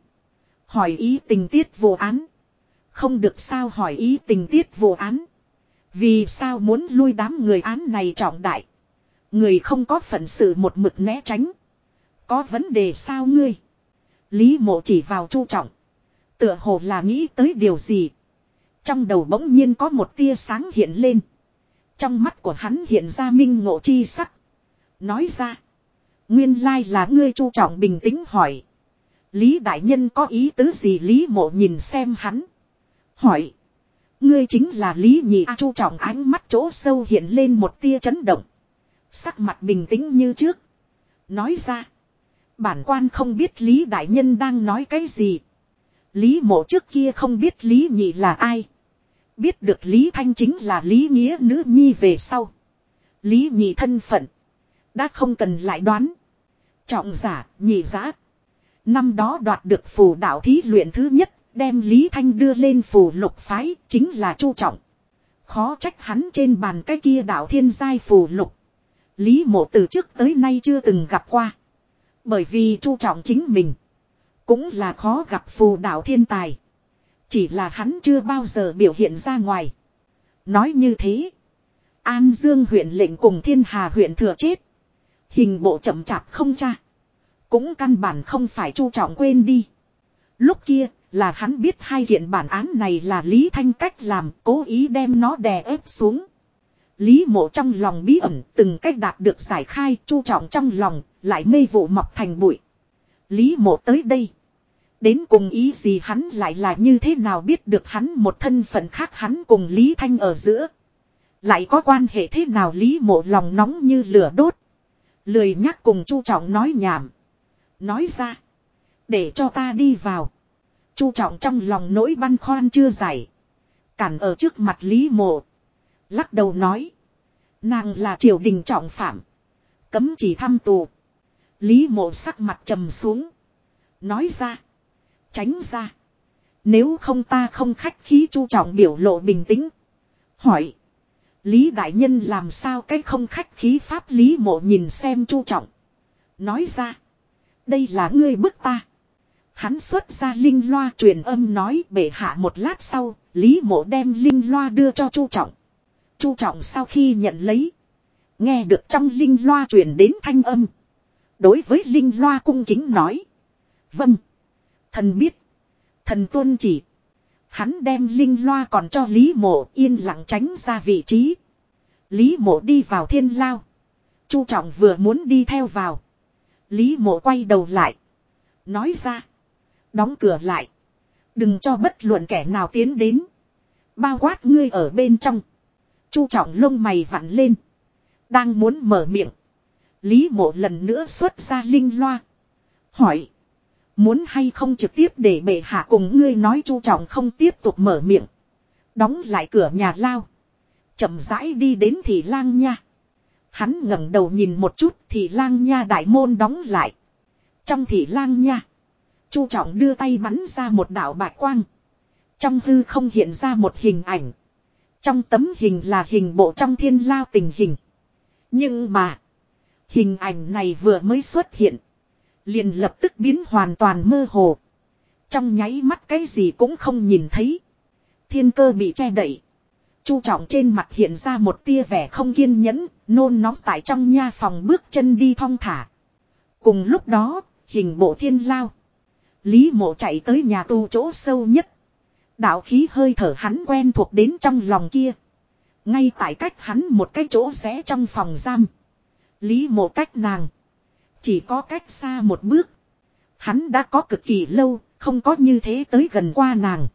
Hỏi ý tình tiết vụ án. Không được sao hỏi ý tình tiết vụ án. Vì sao muốn lui đám người án này trọng đại. Người không có phận sự một mực né tránh. Có vấn đề sao ngươi? Lý mộ chỉ vào chu trọng. Tựa hồ là nghĩ tới điều gì. Trong đầu bỗng nhiên có một tia sáng hiện lên. Trong mắt của hắn hiện ra minh ngộ chi sắc. Nói ra. Nguyên lai là ngươi chu trọng bình tĩnh hỏi. Lý đại nhân có ý tứ gì Lý mộ nhìn xem hắn. Hỏi. Ngươi chính là Lý nhị A chu trọng ánh mắt chỗ sâu hiện lên một tia chấn động. Sắc mặt bình tĩnh như trước. Nói ra. Bản quan không biết Lý đại nhân đang nói cái gì. Lý mộ trước kia không biết Lý nhị là ai. Biết được Lý Thanh chính là Lý Nghĩa nữ nhi về sau. Lý nhị thân phận. Đã không cần lại đoán. Trọng giả, nhị giá. Năm đó đoạt được phù đạo thí luyện thứ nhất, đem Lý Thanh đưa lên phù lục phái, chính là Chu Trọng. Khó trách hắn trên bàn cái kia đạo thiên giai phù lục. Lý mộ từ trước tới nay chưa từng gặp qua. Bởi vì Chu Trọng chính mình. Cũng là khó gặp phù đạo thiên tài. Chỉ là hắn chưa bao giờ biểu hiện ra ngoài. Nói như thế. An Dương huyện lệnh cùng Thiên Hà huyện thừa chết. Hình bộ chậm chạp không cha. Cũng căn bản không phải chu trọng quên đi. Lúc kia, là hắn biết hai hiện bản án này là Lý Thanh cách làm, cố ý đem nó đè ép xuống. Lý mộ trong lòng bí ẩn, từng cách đạt được giải khai, chu trọng trong lòng, lại mê vụ mọc thành bụi. Lý mộ tới đây. Đến cùng ý gì hắn lại là như thế nào biết được hắn một thân phận khác hắn cùng Lý Thanh ở giữa. Lại có quan hệ thế nào Lý mộ lòng nóng như lửa đốt. Lười nhắc cùng Chu Trọng nói nhảm. Nói ra. Để cho ta đi vào. Chu Trọng trong lòng nỗi băn khoăn chưa giải. Cản ở trước mặt Lý mộ. Lắc đầu nói. Nàng là triều đình trọng phạm. Cấm chỉ thăm tù. Lý mộ sắc mặt trầm xuống. Nói ra. Tránh ra. Nếu không ta không khách khí chu trọng biểu lộ bình tĩnh. Hỏi. Lý đại nhân làm sao cái không khách khí pháp lý mộ nhìn xem chu trọng. Nói ra. Đây là ngươi bức ta. Hắn xuất ra linh loa truyền âm nói bể hạ một lát sau, Lý mộ đem linh loa đưa cho chu trọng. chu trọng sau khi nhận lấy. Nghe được trong linh loa truyền đến thanh âm. Đối với linh loa cung kính nói. Vâng. Thần biết. Thần tuân chỉ. Hắn đem linh loa còn cho Lý mộ yên lặng tránh ra vị trí. Lý mộ đi vào thiên lao. Chu trọng vừa muốn đi theo vào. Lý mộ quay đầu lại. Nói ra. Đóng cửa lại. Đừng cho bất luận kẻ nào tiến đến. Bao quát ngươi ở bên trong. Chu trọng lông mày vặn lên. Đang muốn mở miệng. Lý mộ lần nữa xuất ra linh loa. Hỏi. Muốn hay không trực tiếp để bệ hạ cùng ngươi nói chu trọng không tiếp tục mở miệng. Đóng lại cửa nhà lao. chậm rãi đi đến thị lang nha. Hắn ngẩng đầu nhìn một chút thì lang nha đại môn đóng lại. Trong thị lang nha. Chu trọng đưa tay bắn ra một đạo bạch quang. Trong hư không hiện ra một hình ảnh. Trong tấm hình là hình bộ trong thiên lao tình hình. Nhưng mà. Hình ảnh này vừa mới xuất hiện. Liền lập tức biến hoàn toàn mơ hồ. Trong nháy mắt cái gì cũng không nhìn thấy. Thiên cơ bị che đậy. Chu trọng trên mặt hiện ra một tia vẻ không kiên nhẫn, nôn nóng tại trong nha phòng bước chân đi thong thả. Cùng lúc đó, hình bộ thiên lao. Lý mộ chạy tới nhà tu chỗ sâu nhất. Đạo khí hơi thở hắn quen thuộc đến trong lòng kia. Ngay tại cách hắn một cái chỗ rẽ trong phòng giam. Lý mộ cách nàng. Chỉ có cách xa một bước. Hắn đã có cực kỳ lâu, không có như thế tới gần qua nàng.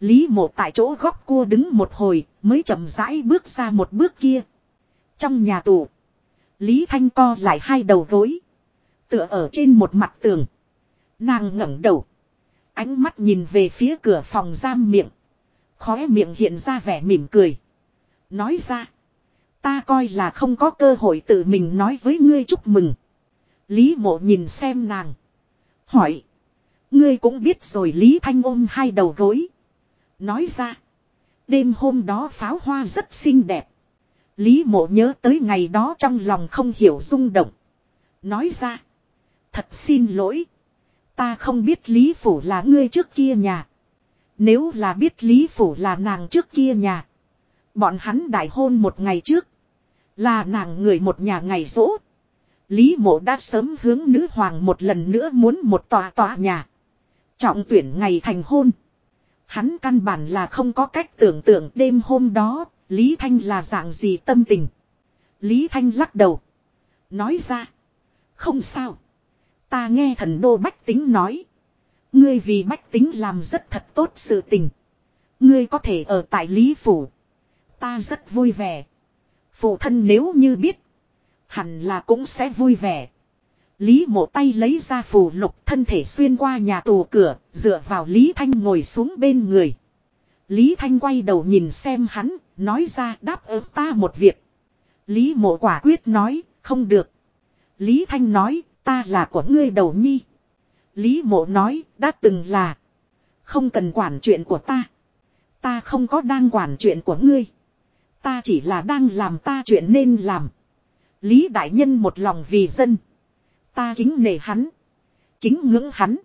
Lý mộ tại chỗ góc cua đứng một hồi, mới chậm rãi bước ra một bước kia. Trong nhà tù, Lý Thanh co lại hai đầu gối. Tựa ở trên một mặt tường. Nàng ngẩng đầu. Ánh mắt nhìn về phía cửa phòng giam miệng. Khóe miệng hiện ra vẻ mỉm cười. Nói ra. Ta coi là không có cơ hội tự mình nói với ngươi chúc mừng. Lý mộ nhìn xem nàng. Hỏi. Ngươi cũng biết rồi Lý Thanh ôm hai đầu gối. Nói ra. Đêm hôm đó pháo hoa rất xinh đẹp. Lý mộ nhớ tới ngày đó trong lòng không hiểu rung động. Nói ra. Thật xin lỗi. Ta không biết Lý Phủ là ngươi trước kia nhà. Nếu là biết Lý Phủ là nàng trước kia nhà. Bọn hắn đại hôn một ngày trước. Là nàng người một nhà ngày rỗ. Lý mộ đã sớm hướng nữ hoàng một lần nữa muốn một tòa tòa nhà. Trọng tuyển ngày thành hôn. Hắn căn bản là không có cách tưởng tượng đêm hôm đó, Lý Thanh là dạng gì tâm tình. Lý Thanh lắc đầu. Nói ra. Không sao. Ta nghe thần đô Bách Tính nói. Ngươi vì Bách Tính làm rất thật tốt sự tình. Ngươi có thể ở tại Lý Phủ. Ta rất vui vẻ. Phụ thân nếu như biết. Hẳn là cũng sẽ vui vẻ. Lý mộ tay lấy ra phù lục thân thể xuyên qua nhà tù cửa, dựa vào Lý Thanh ngồi xuống bên người. Lý Thanh quay đầu nhìn xem hắn, nói ra đáp ứng ta một việc. Lý mộ quả quyết nói, không được. Lý Thanh nói, ta là của ngươi đầu nhi. Lý mộ nói, đã từng là. Không cần quản chuyện của ta. Ta không có đang quản chuyện của ngươi. Ta chỉ là đang làm ta chuyện nên làm. Lý Đại Nhân một lòng vì dân. Ta kính nể hắn. Kính ngưỡng hắn.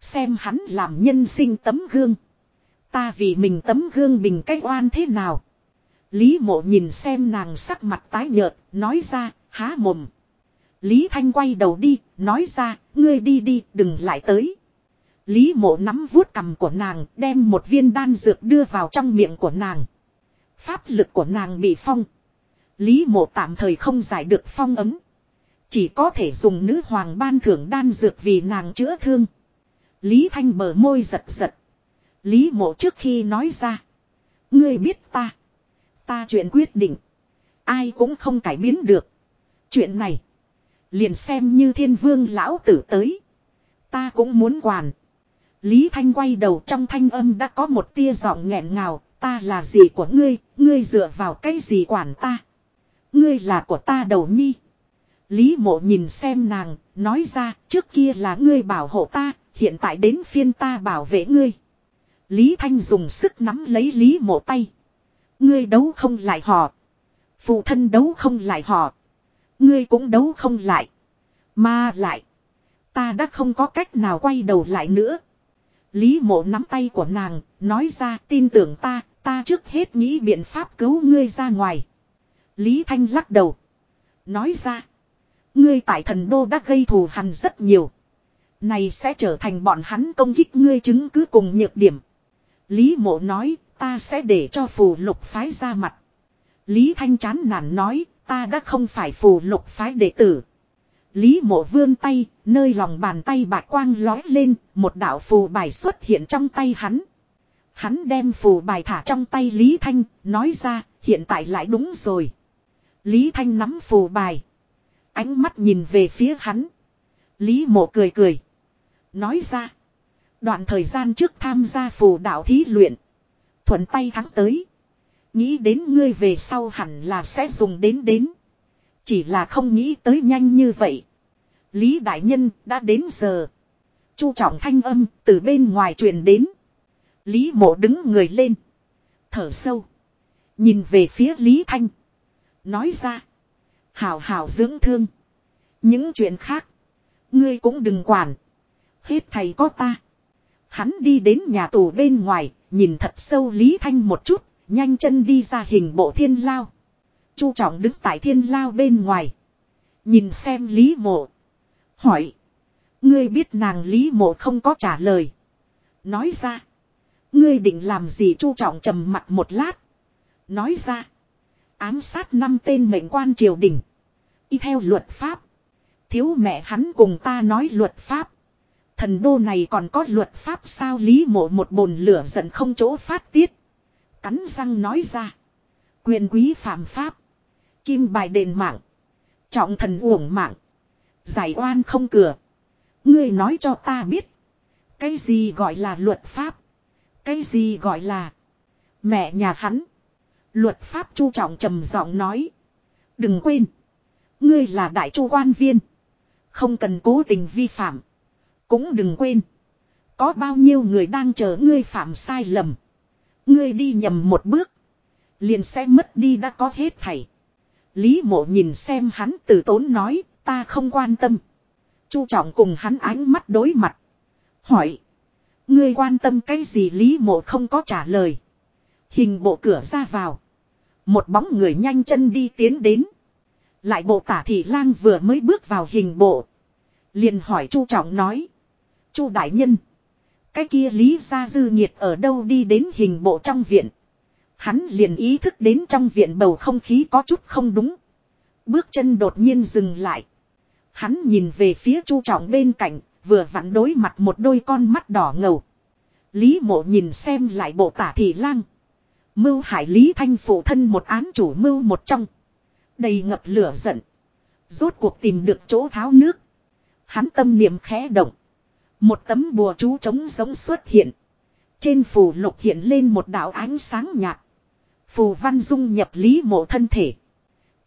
Xem hắn làm nhân sinh tấm gương. Ta vì mình tấm gương bình cách oan thế nào. Lý mộ nhìn xem nàng sắc mặt tái nhợt, nói ra, há mồm. Lý Thanh quay đầu đi, nói ra, ngươi đi đi, đừng lại tới. Lý mộ nắm vuốt cầm của nàng, đem một viên đan dược đưa vào trong miệng của nàng. Pháp lực của nàng bị phong. Lý mộ tạm thời không giải được phong ấm. Chỉ có thể dùng nữ hoàng ban thưởng đan dược vì nàng chữa thương. Lý Thanh bờ môi giật giật. Lý mộ trước khi nói ra. Ngươi biết ta. Ta chuyện quyết định. Ai cũng không cải biến được. Chuyện này. Liền xem như thiên vương lão tử tới. Ta cũng muốn quản. Lý Thanh quay đầu trong thanh âm đã có một tia giọng nghẹn ngào. Ta là gì của ngươi, ngươi dựa vào cái gì quản ta. Ngươi là của ta đầu nhi. Lý mộ nhìn xem nàng, nói ra, trước kia là ngươi bảo hộ ta, hiện tại đến phiên ta bảo vệ ngươi. Lý Thanh dùng sức nắm lấy Lý mộ tay. Ngươi đấu không lại họ. Phụ thân đấu không lại họ. Ngươi cũng đấu không lại. Mà lại. Ta đã không có cách nào quay đầu lại nữa. Lý mộ nắm tay của nàng, nói ra tin tưởng ta, ta trước hết nghĩ biện pháp cứu ngươi ra ngoài. Lý Thanh lắc đầu. Nói ra. Ngươi tại thần đô đã gây thù hằn rất nhiều. Này sẽ trở thành bọn hắn công kích ngươi chứng cứ cùng nhược điểm. Lý mộ nói, ta sẽ để cho phù lục phái ra mặt. Lý Thanh chán nản nói, ta đã không phải phù lục phái đệ tử. Lý mộ vươn tay, nơi lòng bàn tay bạc quang lói lên, một đạo phù bài xuất hiện trong tay hắn. Hắn đem phù bài thả trong tay Lý Thanh, nói ra, hiện tại lại đúng rồi. Lý Thanh nắm phù bài. Ánh mắt nhìn về phía hắn. Lý mộ cười cười. Nói ra. Đoạn thời gian trước tham gia phù đạo thí luyện. Thuận tay thắng tới. Nghĩ đến ngươi về sau hẳn là sẽ dùng đến đến. Chỉ là không nghĩ tới nhanh như vậy. Lý Đại Nhân đã đến giờ. Chu trọng thanh âm từ bên ngoài truyền đến. Lý mộ đứng người lên. Thở sâu. Nhìn về phía Lý Thanh. Nói ra. Hảo hảo dưỡng thương. Những chuyện khác. Ngươi cũng đừng quản. Hết thầy có ta. Hắn đi đến nhà tù bên ngoài. Nhìn thật sâu Lý Thanh một chút. Nhanh chân đi ra hình bộ thiên lao. Chu trọng đứng tại thiên lao bên ngoài. Nhìn xem Lý mộ. Hỏi. Ngươi biết nàng Lý Mộ không có trả lời. Nói ra. Ngươi định làm gì chu trọng trầm mặt một lát. Nói ra. Ám sát năm tên mệnh quan triều đình. Y theo luật pháp. Thiếu mẹ hắn cùng ta nói luật pháp. Thần đô này còn có luật pháp sao lý mộ một bồn lửa giận không chỗ phát tiết. Cắn răng nói ra. Quyền quý phạm pháp. Kim bài đền mạng. Trọng thần uổng mạng. Giải oan không cửa. Ngươi nói cho ta biết. Cái gì gọi là luật pháp. Cái gì gọi là. Mẹ nhà hắn. Luật pháp chu trọng trầm giọng nói. Đừng quên. Ngươi là đại chu quan viên. Không cần cố tình vi phạm. Cũng đừng quên. Có bao nhiêu người đang chờ ngươi phạm sai lầm. Ngươi đi nhầm một bước. Liền sẽ mất đi đã có hết thảy. Lý mộ nhìn xem hắn từ tốn nói. Ta không quan tâm. Chu trọng cùng hắn ánh mắt đối mặt. Hỏi. Ngươi quan tâm cái gì Lý mộ không có trả lời. Hình bộ cửa ra vào. Một bóng người nhanh chân đi tiến đến. Lại bộ tả thị lang vừa mới bước vào hình bộ. Liền hỏi chu trọng nói. chu đại nhân. Cái kia lý gia dư nhiệt ở đâu đi đến hình bộ trong viện. Hắn liền ý thức đến trong viện bầu không khí có chút không đúng. Bước chân đột nhiên dừng lại. Hắn nhìn về phía chu trọng bên cạnh, vừa vặn đối mặt một đôi con mắt đỏ ngầu. Lý mộ nhìn xem lại bộ tả thị lang. Mưu hải Lý Thanh phụ thân một án chủ mưu một trong. Đầy ngập lửa giận. Rốt cuộc tìm được chỗ tháo nước. Hắn tâm niệm khẽ động. Một tấm bùa chú trống giống xuất hiện. Trên phù lục hiện lên một đạo ánh sáng nhạt. Phù văn dung nhập lý mộ thân thể.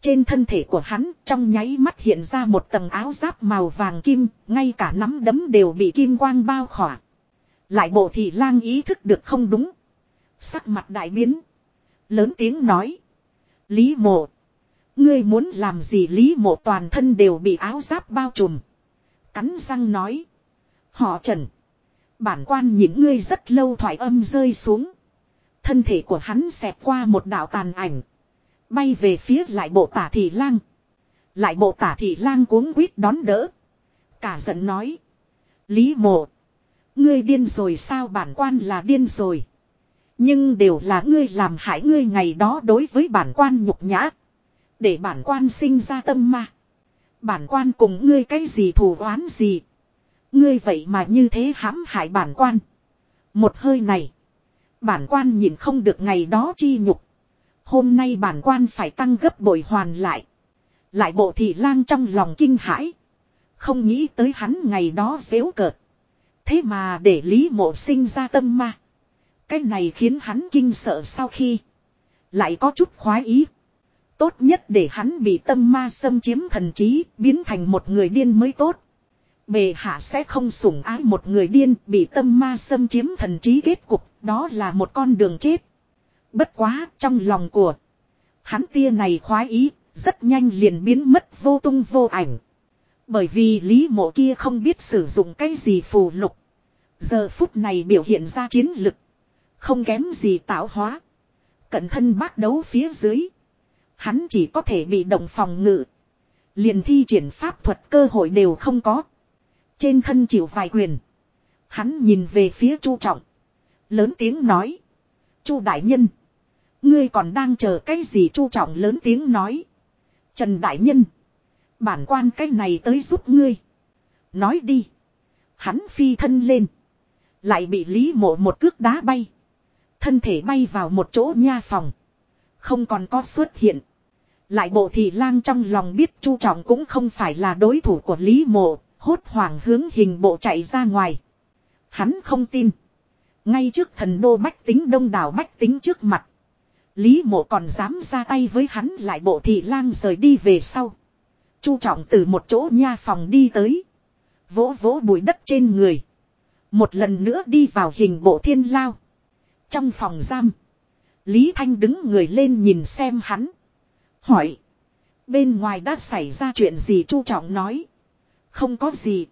Trên thân thể của hắn trong nháy mắt hiện ra một tầng áo giáp màu vàng kim, ngay cả nắm đấm đều bị kim quang bao khỏa. Lại bộ thị lang ý thức được không đúng. Sắc mặt đại biến. Lớn tiếng nói. Lý mộ. Ngươi muốn làm gì Lý mộ toàn thân đều bị áo giáp bao trùm. Cắn răng nói. Họ trần. Bản quan nhìn ngươi rất lâu thoại âm rơi xuống. Thân thể của hắn xẹp qua một đạo tàn ảnh. Bay về phía lại bộ tả thị lang. Lại bộ tả thị lang cuống quýt đón đỡ. Cả giận nói. Lý mộ. Ngươi điên rồi sao bản quan là điên rồi. Nhưng đều là ngươi làm hại ngươi ngày đó đối với bản quan nhục nhã. Để bản quan sinh ra tâm ma. Bản quan cùng ngươi cái gì thù oán gì. Ngươi vậy mà như thế hãm hại bản quan. Một hơi này. Bản quan nhìn không được ngày đó chi nhục. Hôm nay bản quan phải tăng gấp bội hoàn lại. Lại bộ thị lang trong lòng kinh hãi. Không nghĩ tới hắn ngày đó xéo cợt. Thế mà để Lý Mộ sinh ra tâm ma. Cái này khiến hắn kinh sợ sau khi. Lại có chút khoái ý. Tốt nhất để hắn bị tâm ma xâm chiếm thần trí, biến thành một người điên mới tốt. Bề hạ sẽ không sủng ái một người điên bị tâm ma xâm chiếm thần trí kết cục, đó là một con đường chết. Bất quá, trong lòng của hắn tia này khoái ý, rất nhanh liền biến mất vô tung vô ảnh. Bởi vì lý mộ kia không biết sử dụng cái gì phù lục. Giờ phút này biểu hiện ra chiến lực. Không kém gì tạo hóa. Cận thân bác đấu phía dưới. Hắn chỉ có thể bị động phòng ngự. Liền thi triển pháp thuật cơ hội đều không có. Trên thân chịu vài quyền. Hắn nhìn về phía Chu Trọng. Lớn tiếng nói. Chu Đại Nhân. Ngươi còn đang chờ cái gì Chu Trọng lớn tiếng nói. Trần Đại Nhân. Bản quan cái này tới giúp ngươi. Nói đi. Hắn phi thân lên. Lại bị Lý Mộ một cước đá bay. Thân thể bay vào một chỗ nha phòng. Không còn có xuất hiện. Lại bộ thì lang trong lòng biết Chu Trọng cũng không phải là đối thủ của Lý Mộ, hốt hoảng hướng hình bộ chạy ra ngoài. Hắn không tin. Ngay trước thần đô bách tính đông đảo bách tính trước mặt. Lý mộ còn dám ra tay với hắn lại bộ thị lang rời đi về sau. Chu trọng từ một chỗ nha phòng đi tới. Vỗ vỗ bụi đất trên người. Một lần nữa đi vào hình bộ thiên lao. Trong phòng giam. Lý Thanh đứng người lên nhìn xem hắn. Hỏi. Bên ngoài đã xảy ra chuyện gì Chu Trọng nói. Không có gì.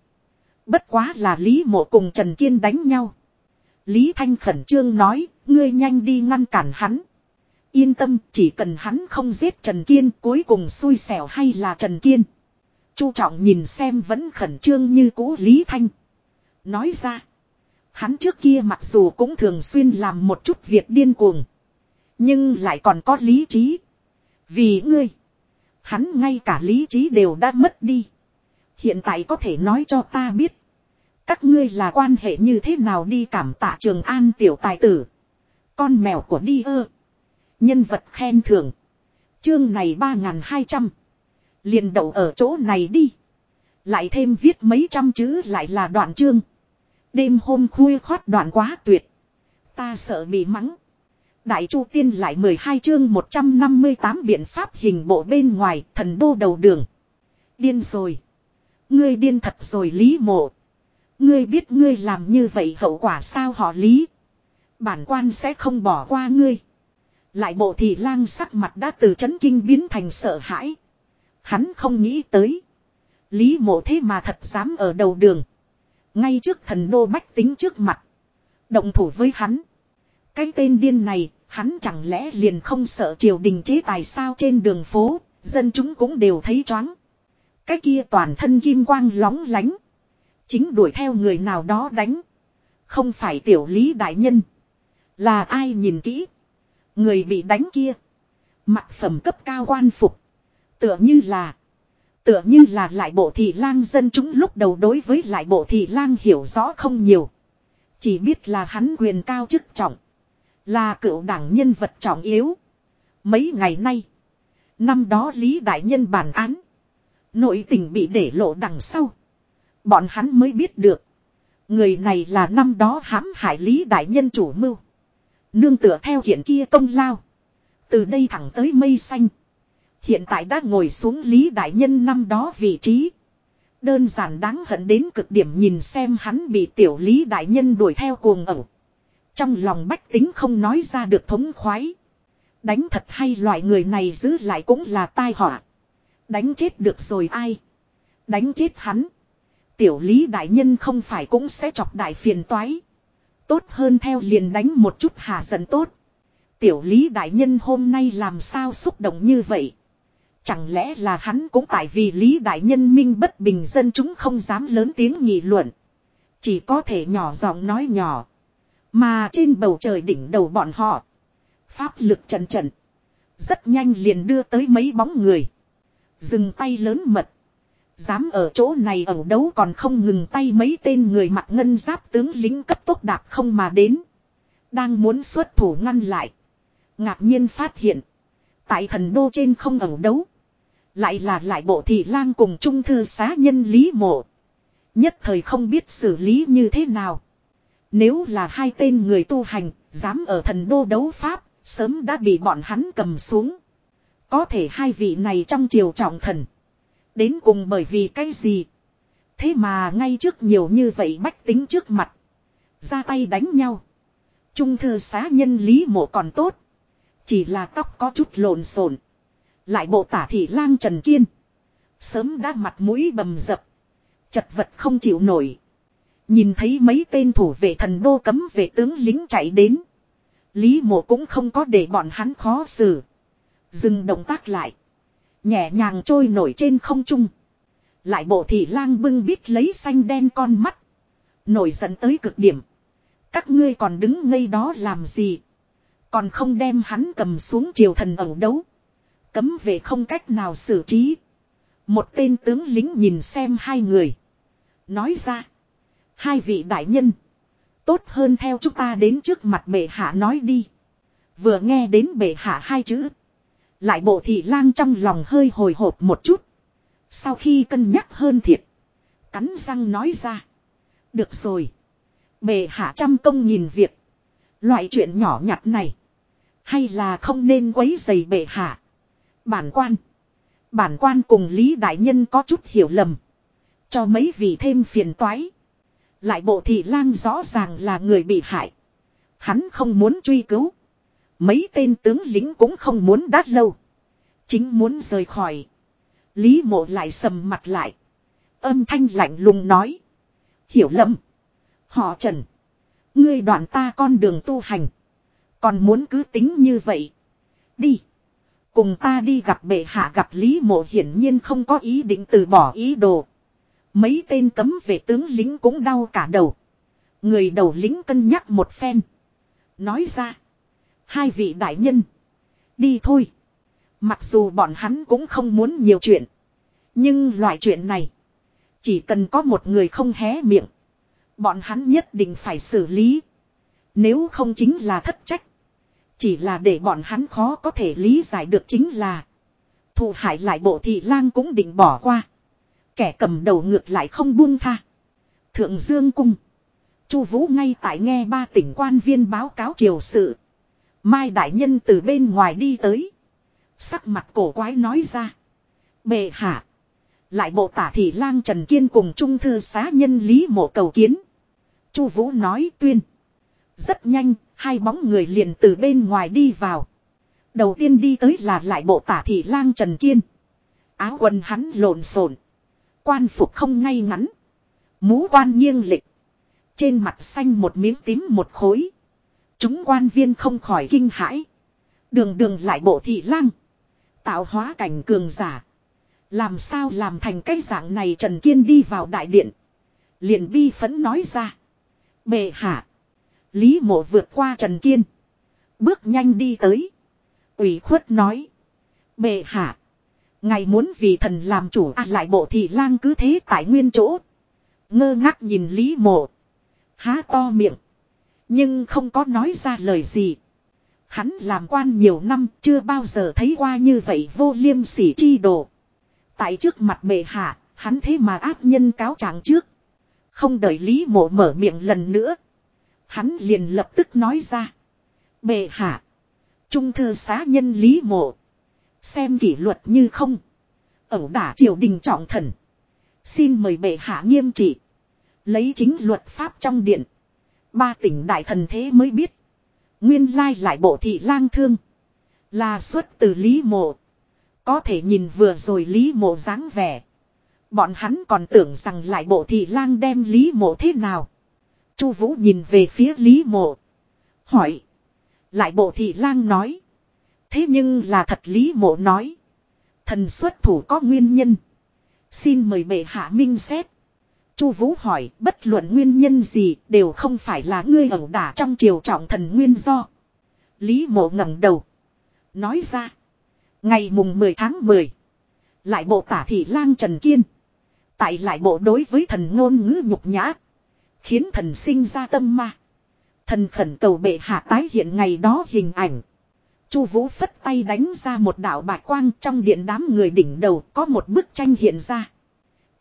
Bất quá là Lý Mộ cùng Trần Kiên đánh nhau. Lý Thanh khẩn trương nói, ngươi nhanh đi ngăn cản hắn. Yên tâm, chỉ cần hắn không giết Trần Kiên cuối cùng xui xẻo hay là Trần Kiên. Chu trọng nhìn xem vẫn khẩn trương như cũ Lý Thanh. Nói ra. Hắn trước kia mặc dù cũng thường xuyên làm một chút việc điên cuồng. Nhưng lại còn có lý trí. Vì ngươi. Hắn ngay cả lý trí đều đã mất đi. Hiện tại có thể nói cho ta biết. Các ngươi là quan hệ như thế nào đi cảm tạ trường an tiểu tài tử. Con mèo của đi ơ. Nhân vật khen thưởng. Chương này 3.200. Liền đậu ở chỗ này đi. Lại thêm viết mấy trăm chữ lại là đoạn chương. Đêm hôm khuya khót đoạn quá tuyệt. Ta sợ bị mắng. Đại Chu Tiên lại 12 chương 158 biện pháp hình bộ bên ngoài thần đô đầu đường. Điên rồi. Ngươi điên thật rồi Lý Mộ. Ngươi biết ngươi làm như vậy hậu quả sao họ Lý. Bản quan sẽ không bỏ qua ngươi. Lại bộ thị lang sắc mặt đã từ chấn kinh biến thành sợ hãi. Hắn không nghĩ tới. Lý mộ thế mà thật dám ở đầu đường. Ngay trước thần đô bách tính trước mặt. Động thủ với hắn. Cái tên điên này, hắn chẳng lẽ liền không sợ triều đình chế tài sao trên đường phố, dân chúng cũng đều thấy choáng. Cái kia toàn thân kim quang lóng lánh. Chính đuổi theo người nào đó đánh. Không phải tiểu lý đại nhân. Là ai nhìn kỹ. Người bị đánh kia. Mặt phẩm cấp cao quan phục. Tựa như là. Tựa như là lại bộ thị lang dân chúng lúc đầu đối với lại bộ thị lang hiểu rõ không nhiều. Chỉ biết là hắn quyền cao chức trọng. Là cựu đảng nhân vật trọng yếu. Mấy ngày nay. Năm đó Lý Đại Nhân bản án. Nội tình bị để lộ đằng sau. Bọn hắn mới biết được. Người này là năm đó hãm hại Lý Đại Nhân chủ mưu. Nương tựa theo hiện kia công lao. Từ đây thẳng tới mây xanh. Hiện tại đã ngồi xuống Lý Đại Nhân năm đó vị trí. Đơn giản đáng hận đến cực điểm nhìn xem hắn bị tiểu Lý Đại Nhân đuổi theo cuồng ẩu. Trong lòng bách tính không nói ra được thống khoái. Đánh thật hay loại người này giữ lại cũng là tai họa. Đánh chết được rồi ai? Đánh chết hắn. Tiểu lý đại nhân không phải cũng sẽ chọc đại phiền toái. Tốt hơn theo liền đánh một chút hà giận tốt. Tiểu lý đại nhân hôm nay làm sao xúc động như vậy? Chẳng lẽ là hắn cũng tại vì lý đại nhân minh bất bình dân chúng không dám lớn tiếng nghị luận. Chỉ có thể nhỏ giọng nói nhỏ. Mà trên bầu trời đỉnh đầu bọn họ. Pháp lực trần trần. Rất nhanh liền đưa tới mấy bóng người. Dừng tay lớn mật. Dám ở chỗ này ẩu đấu còn không ngừng tay mấy tên người mặc ngân giáp tướng lính cấp tốc đạp không mà đến. Đang muốn xuất thủ ngăn lại. Ngạc nhiên phát hiện. Tại thần đô trên không ẩu đấu. Lại là lại bộ thị lang cùng trung thư xá nhân lý mộ. Nhất thời không biết xử lý như thế nào. Nếu là hai tên người tu hành, dám ở thần đô đấu pháp, sớm đã bị bọn hắn cầm xuống. Có thể hai vị này trong triều trọng thần. Đến cùng bởi vì cái gì? Thế mà ngay trước nhiều như vậy bách tính trước mặt. Ra tay đánh nhau. Trung thư xá nhân lý mộ còn tốt. Chỉ là tóc có chút lộn xộn. Lại bộ tả thị lang Trần Kiên. Sớm đã mặt mũi bầm dập. Chật vật không chịu nổi. Nhìn thấy mấy tên thủ vệ thần đô cấm vệ tướng lính chạy đến. Lý mộ cũng không có để bọn hắn khó xử. Dừng động tác lại. Nhẹ nhàng trôi nổi trên không trung. Lại bộ thị lang bưng bít lấy xanh đen con mắt. Nổi giận tới cực điểm. Các ngươi còn đứng ngây đó làm gì. Còn không đem hắn cầm xuống triều thần ẩu đấu. Cấm về không cách nào xử trí. Một tên tướng lính nhìn xem hai người. Nói ra. Hai vị đại nhân. Tốt hơn theo chúng ta đến trước mặt bệ hạ nói đi. Vừa nghe đến bệ hạ hai chữ. Lại bộ thị lang trong lòng hơi hồi hộp một chút. Sau khi cân nhắc hơn thiệt. Cắn răng nói ra. Được rồi. Bệ hạ trăm công nhìn việc. Loại chuyện nhỏ nhặt này. Hay là không nên quấy dày bệ hạ. Bản quan. Bản quan cùng Lý Đại Nhân có chút hiểu lầm. Cho mấy vị thêm phiền toái. Lại bộ thị lang rõ ràng là người bị hại. Hắn không muốn truy cứu. Mấy tên tướng lính cũng không muốn đát lâu. Chính muốn rời khỏi. Lý mộ lại sầm mặt lại. Âm thanh lạnh lùng nói. Hiểu lầm. Họ trần. Ngươi đoạn ta con đường tu hành. Còn muốn cứ tính như vậy. Đi. Cùng ta đi gặp bệ hạ gặp Lý Mộ hiển nhiên không có ý định từ bỏ ý đồ. Mấy tên cấm vệ tướng lính cũng đau cả đầu. Người đầu lính cân nhắc một phen. Nói ra. Hai vị đại nhân. Đi thôi. Mặc dù bọn hắn cũng không muốn nhiều chuyện. Nhưng loại chuyện này. Chỉ cần có một người không hé miệng. Bọn hắn nhất định phải xử lý. Nếu không chính là thất trách. Chỉ là để bọn hắn khó có thể lý giải được chính là. Thù hại lại bộ thị lang cũng định bỏ qua. Kẻ cầm đầu ngược lại không buông tha. Thượng Dương Cung. Chu Vũ ngay tại nghe ba tỉnh quan viên báo cáo triều sự. Mai Đại Nhân từ bên ngoài đi tới. Sắc mặt cổ quái nói ra. Bệ hạ. Lại bộ tả thị lang Trần Kiên cùng trung thư xá nhân Lý Mộ cầu kiến. Chu Vũ nói tuyên. Rất nhanh, hai bóng người liền từ bên ngoài đi vào. Đầu tiên đi tới là lại bộ tả thị lang Trần Kiên. Áo quần hắn lộn xộn, quan phục không ngay ngắn, mũ quan nghiêng lịch, trên mặt xanh một miếng tím một khối. Chúng quan viên không khỏi kinh hãi. Đường đường lại bộ thị lang, tạo hóa cảnh cường giả, làm sao làm thành cái dạng này Trần Kiên đi vào đại điện, liền bi phấn nói ra: "Bệ hạ, Lý mộ vượt qua Trần Kiên. Bước nhanh đi tới. ủy khuất nói. Bệ hạ. Ngài muốn vì thần làm chủ à lại bộ thị lang cứ thế tại nguyên chỗ. Ngơ ngác nhìn Lý mộ. Há to miệng. Nhưng không có nói ra lời gì. Hắn làm quan nhiều năm chưa bao giờ thấy qua như vậy vô liêm sỉ chi đồ. Tại trước mặt bệ hạ, hắn thế mà áp nhân cáo trạng trước. Không đợi Lý mộ mở miệng lần nữa. Hắn liền lập tức nói ra. Bệ hạ. Trung thư xá nhân lý mộ. Xem kỷ luật như không. Ẩu đả triều đình trọng thần. Xin mời bệ hạ nghiêm trị. Lấy chính luật pháp trong điện. Ba tỉnh đại thần thế mới biết. Nguyên lai lại bộ thị lang thương. Là xuất từ Lý Mộ. Có thể nhìn vừa rồi Lý Mộ dáng vẻ. Bọn hắn còn tưởng rằng lại bộ thị lang đem Lý Mộ thế nào. Chu Vũ nhìn về phía Lý Mộ. Hỏi. Lại bộ thị lang nói. Thế nhưng là thật Lý Mộ nói. Thần xuất thủ có nguyên nhân. Xin mời bệ hạ minh xét. Chu Vũ hỏi, bất luận nguyên nhân gì đều không phải là ngươi ẩu đả trong triều trọng thần nguyên do. Lý mộ ngẩng đầu. Nói ra. Ngày mùng 10 tháng 10. Lại bộ tả thị lang Trần Kiên. Tại lại bộ đối với thần ngôn ngữ nhục nhã. Khiến thần sinh ra tâm ma. Thần khẩn cầu bệ hạ tái hiện ngày đó hình ảnh. Chu Vũ phất tay đánh ra một đạo bạch quang trong điện đám người đỉnh đầu có một bức tranh hiện ra.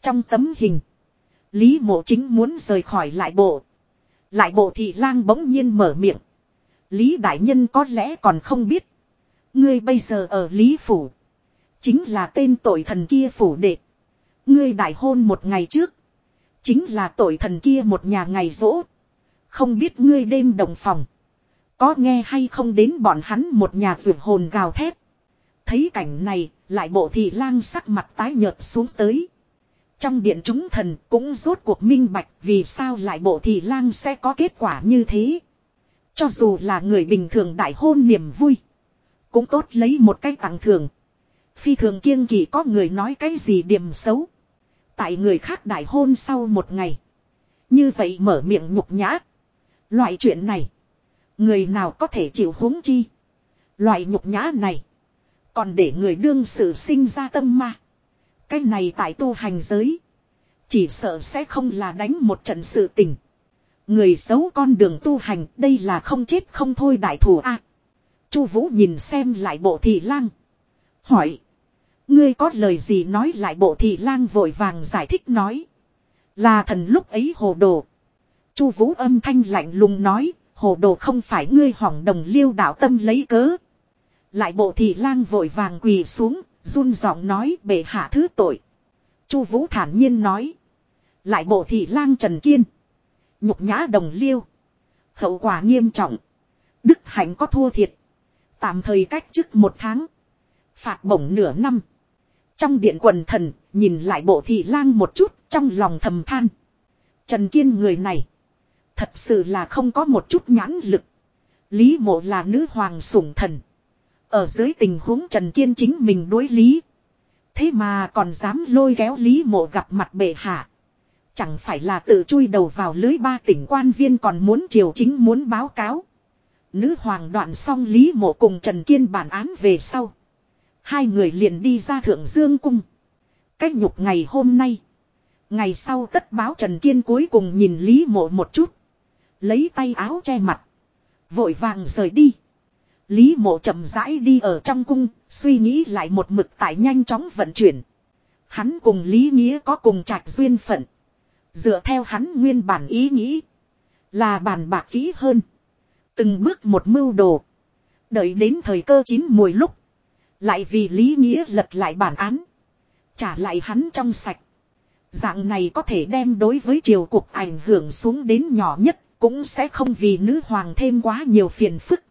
Trong tấm hình, Lý Mộ Chính muốn rời khỏi lại bộ. Lại bộ thị lang bỗng nhiên mở miệng. Lý đại nhân có lẽ còn không biết, ngươi bây giờ ở Lý phủ, chính là tên tội thần kia phủ đệ. Ngươi đại hôn một ngày trước, Chính là tội thần kia một nhà ngày rỗ. Không biết ngươi đêm đồng phòng. Có nghe hay không đến bọn hắn một nhà vượt hồn gào thét. Thấy cảnh này, lại bộ thị lang sắc mặt tái nhợt xuống tới. Trong điện chúng thần cũng rốt cuộc minh bạch vì sao lại bộ thị lang sẽ có kết quả như thế. Cho dù là người bình thường đại hôn niềm vui. Cũng tốt lấy một cách tặng thường. Phi thường kiêng kỳ có người nói cái gì điểm xấu. Tại người khác đại hôn sau một ngày. Như vậy mở miệng nhục nhã. Loại chuyện này. Người nào có thể chịu huống chi. Loại nhục nhã này. Còn để người đương sự sinh ra tâm ma. Cái này tại tu hành giới. Chỉ sợ sẽ không là đánh một trận sự tình. Người xấu con đường tu hành, đây là không chết không thôi đại thủ a. Chu Vũ nhìn xem lại bộ thị lang. Hỏi. Ngươi có lời gì nói lại bộ thị lang vội vàng giải thích nói. Là thần lúc ấy hồ đồ. Chu vũ âm thanh lạnh lùng nói, hồ đồ không phải ngươi hỏng đồng liêu đạo tâm lấy cớ. Lại bộ thị lang vội vàng quỳ xuống, run giọng nói bệ hạ thứ tội. Chu vũ thản nhiên nói. Lại bộ thị lang trần kiên. Nhục nhã đồng liêu. Hậu quả nghiêm trọng. Đức hạnh có thua thiệt. Tạm thời cách chức một tháng. Phạt bổng nửa năm. Trong điện quần thần, nhìn lại bộ thị lang một chút, trong lòng thầm than. Trần Kiên người này, thật sự là không có một chút nhãn lực. Lý mộ là nữ hoàng sủng thần. Ở dưới tình huống Trần Kiên chính mình đối lý. Thế mà còn dám lôi kéo lý mộ gặp mặt bệ hạ. Chẳng phải là tự chui đầu vào lưới ba tỉnh quan viên còn muốn triều chính muốn báo cáo. Nữ hoàng đoạn xong Lý Mộ cùng Trần Kiên bản án về sau. Hai người liền đi ra Thượng Dương Cung. Cách nhục ngày hôm nay. Ngày sau tất báo Trần Kiên cuối cùng nhìn Lý Mộ một chút. Lấy tay áo che mặt. Vội vàng rời đi. Lý Mộ chậm rãi đi ở trong cung, suy nghĩ lại một mực tại nhanh chóng vận chuyển. Hắn cùng Lý Nghĩa có cùng trạch duyên phận. Dựa theo hắn nguyên bản ý nghĩ. Là bàn bạc kỹ hơn. Từng bước một mưu đồ. Đợi đến thời cơ chín mùi lúc. Lại vì lý nghĩa lật lại bản án. Trả lại hắn trong sạch. Dạng này có thể đem đối với triều cục ảnh hưởng xuống đến nhỏ nhất. Cũng sẽ không vì nữ hoàng thêm quá nhiều phiền phức.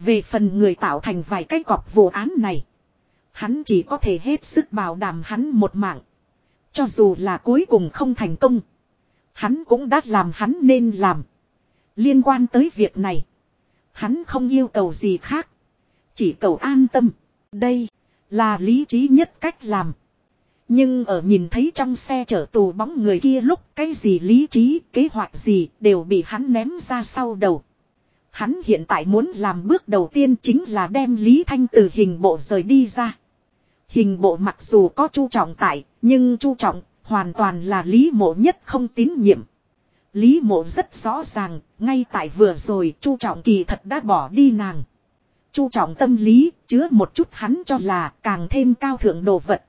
Về phần người tạo thành vài cái cọp vụ án này. Hắn chỉ có thể hết sức bảo đảm hắn một mạng. Cho dù là cuối cùng không thành công. Hắn cũng đã làm hắn nên làm. Liên quan tới việc này. Hắn không yêu cầu gì khác. Chỉ cầu an tâm. Đây là lý trí nhất cách làm. Nhưng ở nhìn thấy trong xe chở tù bóng người kia lúc cái gì lý trí, kế hoạch gì đều bị hắn ném ra sau đầu. Hắn hiện tại muốn làm bước đầu tiên chính là đem Lý Thanh từ hình bộ rời đi ra. Hình bộ mặc dù có chu trọng tại, nhưng chu trọng hoàn toàn là Lý mộ nhất không tín nhiệm. Lý mộ rất rõ ràng, ngay tại vừa rồi Chu Trọng kỳ thật đã bỏ đi nàng. Chu Trọng tâm lý, chứa một chút hắn cho là càng thêm cao thượng đồ vật.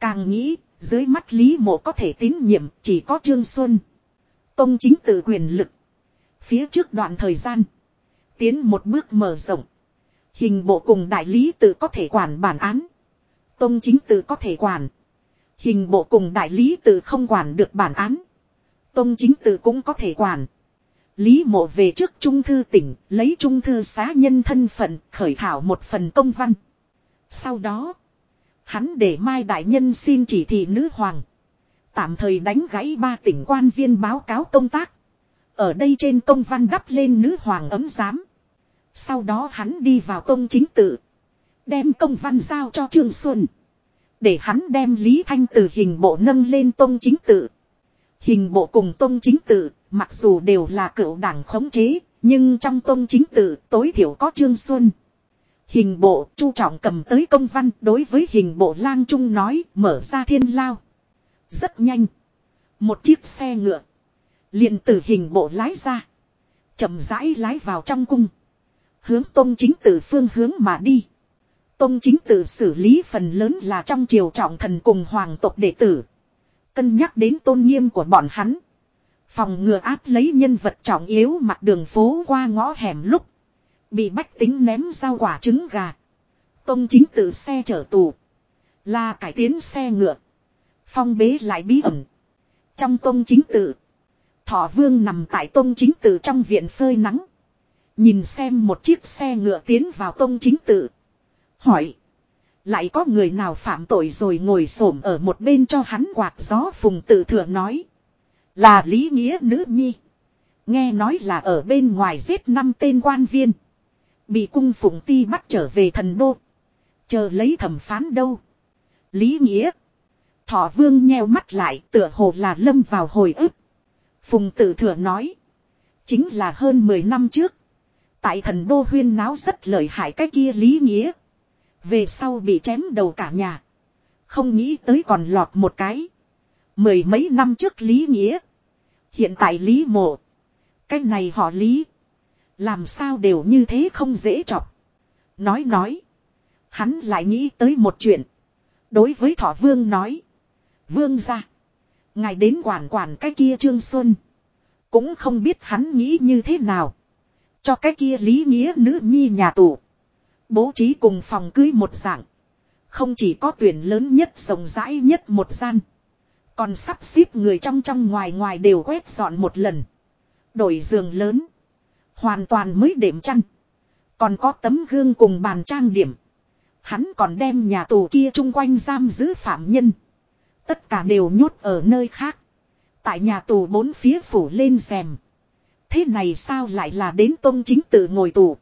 Càng nghĩ, dưới mắt Lý mộ có thể tín nhiệm chỉ có Trương Xuân. Tông chính tự quyền lực. Phía trước đoạn thời gian. Tiến một bước mở rộng. Hình bộ cùng đại lý tự có thể quản bản án. Tông chính tự có thể quản. Hình bộ cùng đại lý tự không quản được bản án. Tông chính tự cũng có thể quản. Lý mộ về trước trung thư tỉnh, lấy trung thư xá nhân thân phận, khởi thảo một phần công văn. Sau đó, hắn để Mai Đại Nhân xin chỉ thị nữ hoàng. Tạm thời đánh gãy ba tỉnh quan viên báo cáo công tác. Ở đây trên công văn đắp lên nữ hoàng ấm giám. Sau đó hắn đi vào tông chính tự. Đem công văn giao cho Trương Xuân. Để hắn đem Lý Thanh từ hình bộ nâng lên tông chính tự. Hình bộ cùng tôn chính tự, mặc dù đều là cựu đảng khống chế, nhưng trong tôn chính tự tối thiểu có Trương Xuân. Hình bộ, chu trọng cầm tới công văn đối với hình bộ lang trung nói mở ra thiên lao. Rất nhanh. Một chiếc xe ngựa. liền từ hình bộ lái ra. chậm rãi lái vào trong cung. Hướng tôn chính tự phương hướng mà đi. tôn chính tự xử lý phần lớn là trong triều trọng thần cùng hoàng tộc đệ tử. Cân nhắc đến tôn nghiêm của bọn hắn. Phòng ngừa áp lấy nhân vật trọng yếu mặt đường phố qua ngõ hẻm lúc. Bị bách tính ném rau quả trứng gà. Tông chính tự xe chở tù. Là cải tiến xe ngựa. Phong bế lại bí ẩn. Trong tông chính tự. Thọ vương nằm tại tông chính tự trong viện phơi nắng. Nhìn xem một chiếc xe ngựa tiến vào tông chính tự. Hỏi. Lại có người nào phạm tội rồi ngồi xổm ở một bên cho hắn quạt gió phùng tự thừa nói. Là lý nghĩa nữ nhi. Nghe nói là ở bên ngoài giết năm tên quan viên. Bị cung phụng ti bắt trở về thần đô. Chờ lấy thẩm phán đâu. Lý nghĩa. Thọ vương nheo mắt lại tựa hồ là lâm vào hồi ức. Phùng tự thừa nói. Chính là hơn 10 năm trước. Tại thần đô huyên náo rất lợi hại cái kia lý nghĩa. Về sau bị chém đầu cả nhà. Không nghĩ tới còn lọt một cái. Mười mấy năm trước Lý Nghĩa. Hiện tại Lý Mộ. Cái này họ Lý. Làm sao đều như thế không dễ chọc. Nói nói. Hắn lại nghĩ tới một chuyện. Đối với thọ vương nói. Vương ra. Ngài đến quản quản cái kia Trương Xuân. Cũng không biết hắn nghĩ như thế nào. Cho cái kia Lý Nghĩa nữ nhi nhà tù. Bố trí cùng phòng cưới một dạng. Không chỉ có tuyển lớn nhất, rộng rãi nhất một gian. Còn sắp xếp người trong trong ngoài ngoài đều quét dọn một lần. Đổi giường lớn. Hoàn toàn mới đệm chăn. Còn có tấm gương cùng bàn trang điểm. Hắn còn đem nhà tù kia chung quanh giam giữ phạm nhân. Tất cả đều nhốt ở nơi khác. Tại nhà tù bốn phía phủ lên rèm. Thế này sao lại là đến tôn chính tự ngồi tù.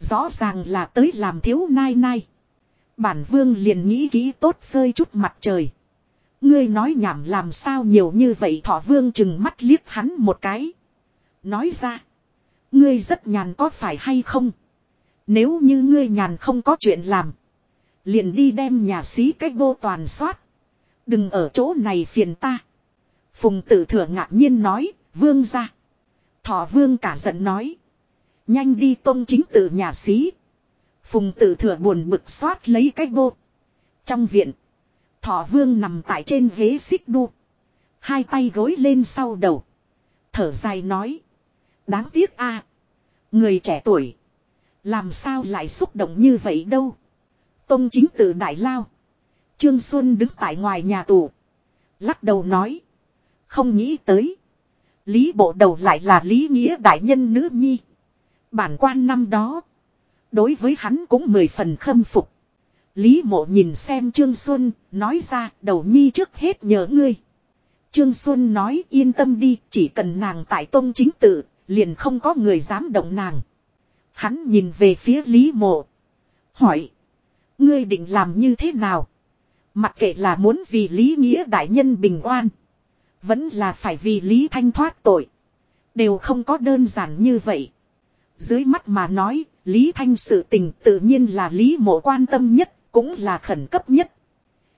Rõ ràng là tới làm thiếu nai nai. Bản vương liền nghĩ kỹ tốt phơi chút mặt trời. Ngươi nói nhảm làm sao nhiều như vậy thọ vương chừng mắt liếc hắn một cái. Nói ra. Ngươi rất nhàn có phải hay không? Nếu như ngươi nhàn không có chuyện làm. Liền đi đem nhà xí cách vô toàn soát. Đừng ở chỗ này phiền ta. Phùng tử thừa ngạc nhiên nói, vương ra. Thọ vương cả giận nói. Nhanh đi tông chính tự nhà sĩ Phùng tử thừa buồn bực xoát lấy cách vô. Trong viện. Thọ vương nằm tại trên ghế xích đu. Hai tay gối lên sau đầu. Thở dài nói. Đáng tiếc a Người trẻ tuổi. Làm sao lại xúc động như vậy đâu. Tông chính tự đại lao. Trương Xuân đứng tại ngoài nhà tù. Lắc đầu nói. Không nghĩ tới. Lý bộ đầu lại là lý nghĩa đại nhân nữ nhi. Bản quan năm đó. Đối với hắn cũng mười phần khâm phục. Lý mộ nhìn xem Trương Xuân, nói ra đầu nhi trước hết nhớ ngươi. Trương Xuân nói yên tâm đi, chỉ cần nàng tại tôn chính tự, liền không có người dám động nàng. Hắn nhìn về phía Lý mộ. Hỏi. Ngươi định làm như thế nào? Mặc kệ là muốn vì Lý Nghĩa đại nhân bình oan. Vẫn là phải vì Lý Thanh thoát tội. Đều không có đơn giản như vậy. Dưới mắt mà nói, Lý Thanh sự tình tự nhiên là Lý mộ quan tâm nhất, cũng là khẩn cấp nhất.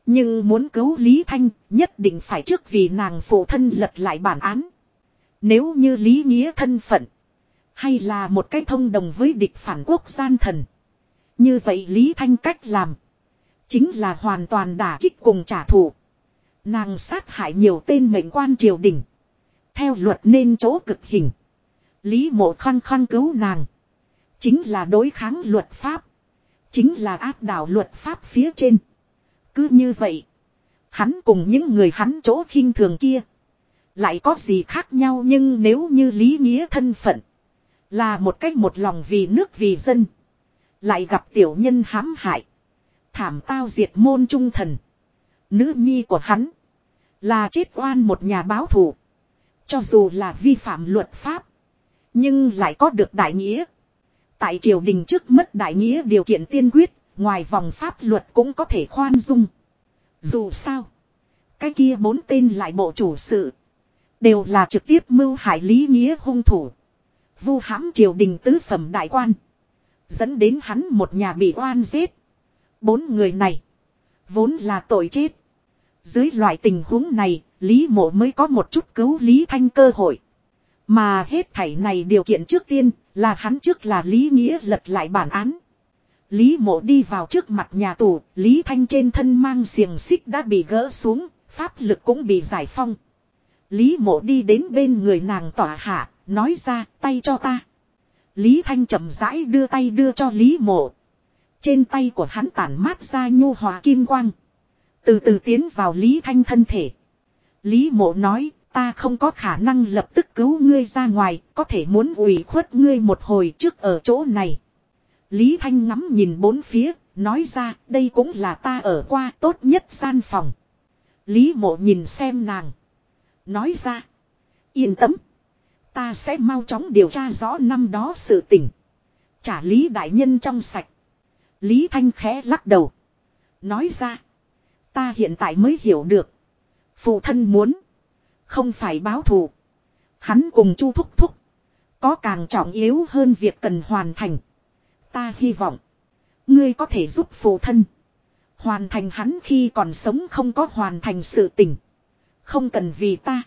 Nhưng muốn cứu Lý Thanh, nhất định phải trước vì nàng phụ thân lật lại bản án. Nếu như Lý Nghĩa thân phận, hay là một cái thông đồng với địch phản quốc gian thần. Như vậy Lý Thanh cách làm, chính là hoàn toàn đả kích cùng trả thù. Nàng sát hại nhiều tên mệnh quan triều đình. Theo luật nên chỗ cực hình. Lý mộ khăng khăng cứu nàng. Chính là đối kháng luật pháp. Chính là áp đảo luật pháp phía trên. Cứ như vậy. Hắn cùng những người hắn chỗ khinh thường kia. Lại có gì khác nhau nhưng nếu như lý nghĩa thân phận. Là một cách một lòng vì nước vì dân. Lại gặp tiểu nhân hãm hại. Thảm tao diệt môn trung thần. Nữ nhi của hắn. Là chết oan một nhà báo thù. Cho dù là vi phạm luật pháp. Nhưng lại có được đại nghĩa. Tại triều đình trước mất đại nghĩa điều kiện tiên quyết. Ngoài vòng pháp luật cũng có thể khoan dung. Dù sao. Cái kia bốn tên lại bộ chủ sự. Đều là trực tiếp mưu hại lý nghĩa hung thủ. Vu hãm triều đình tứ phẩm đại quan. Dẫn đến hắn một nhà bị oan giết. Bốn người này. Vốn là tội chết. Dưới loại tình huống này, Lý mộ mới có một chút cứu Lý Thanh cơ hội. Mà hết thảy này điều kiện trước tiên là hắn trước là Lý Nghĩa lật lại bản án. Lý mộ đi vào trước mặt nhà tù, Lý Thanh trên thân mang xiềng xích đã bị gỡ xuống, pháp lực cũng bị giải phong. Lý mộ đi đến bên người nàng tỏa hạ, nói ra tay cho ta. Lý Thanh chậm rãi đưa tay đưa cho Lý mộ. Trên tay của hắn tản mát ra nhu hòa kim quang. Từ từ tiến vào Lý Thanh thân thể. Lý mộ nói, ta không có khả năng lập tức cứu ngươi ra ngoài, có thể muốn ủy khuất ngươi một hồi trước ở chỗ này. Lý Thanh ngắm nhìn bốn phía, nói ra, đây cũng là ta ở qua tốt nhất gian phòng. Lý mộ nhìn xem nàng. Nói ra, yên tâm. Ta sẽ mau chóng điều tra rõ năm đó sự tình. Trả Lý Đại Nhân trong sạch. Lý Thanh khẽ lắc đầu. Nói ra. Ta hiện tại mới hiểu được. Phụ thân muốn. Không phải báo thù. Hắn cùng chu thúc thúc. Có càng trọng yếu hơn việc cần hoàn thành. Ta hy vọng. Ngươi có thể giúp phụ thân. Hoàn thành hắn khi còn sống không có hoàn thành sự tình. Không cần vì ta.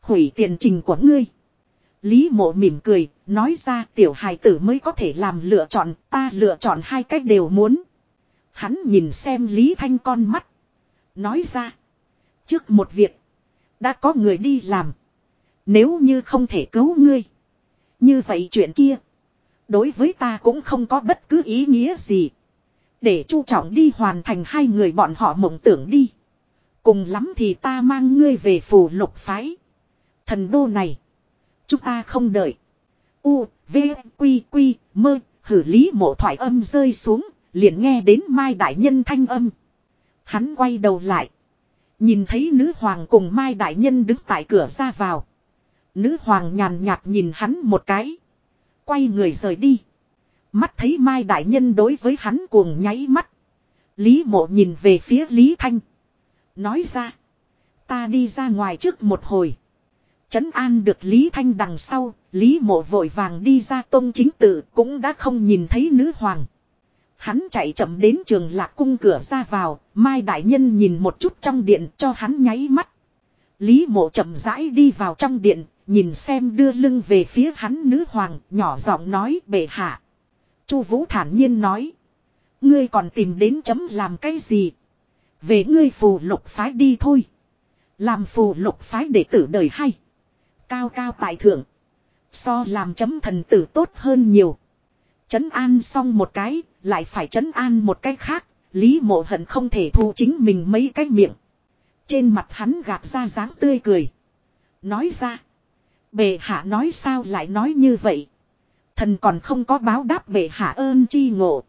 Hủy tiền trình của ngươi. Lý mộ mỉm cười, nói ra tiểu hài tử mới có thể làm lựa chọn, ta lựa chọn hai cách đều muốn. Hắn nhìn xem Lý Thanh con mắt. Nói ra. Trước một việc. Đã có người đi làm. Nếu như không thể cứu ngươi. Như vậy chuyện kia. Đối với ta cũng không có bất cứ ý nghĩa gì. Để chu trọng đi hoàn thành hai người bọn họ mộng tưởng đi. Cùng lắm thì ta mang ngươi về phủ lục phái. Thần đô này. Chúng ta không đợi. U, V, Quy, Quy, mơ, hử lý mộ thoại âm rơi xuống, liền nghe đến Mai Đại Nhân thanh âm. Hắn quay đầu lại. Nhìn thấy nữ hoàng cùng Mai Đại Nhân đứng tại cửa ra vào. Nữ hoàng nhàn nhạt nhìn hắn một cái. Quay người rời đi. Mắt thấy Mai Đại Nhân đối với hắn cuồng nháy mắt. Lý mộ nhìn về phía Lý Thanh. Nói ra. Ta đi ra ngoài trước một hồi. Trấn an được Lý Thanh đằng sau. Lý mộ vội vàng đi ra tôn chính tự cũng đã không nhìn thấy nữ hoàng. Hắn chạy chậm đến trường lạc cung cửa ra vào. Mai Đại Nhân nhìn một chút trong điện cho hắn nháy mắt. Lý mộ chậm rãi đi vào trong điện. Nhìn xem đưa lưng về phía hắn nữ hoàng. Nhỏ giọng nói bệ hạ. Chu Vũ thản nhiên nói. Ngươi còn tìm đến chấm làm cái gì? Về ngươi phù lục phái đi thôi. Làm phù lục phái để tử đời hay. Cao cao tại thượng. So làm chấm thần tử tốt hơn nhiều. Chấn an xong một cái, lại phải chấn an một cái khác. Lý mộ hận không thể thu chính mình mấy cái miệng. Trên mặt hắn gạt ra dáng tươi cười. Nói ra. Bệ hạ nói sao lại nói như vậy. Thần còn không có báo đáp bệ hạ ơn chi ngộ.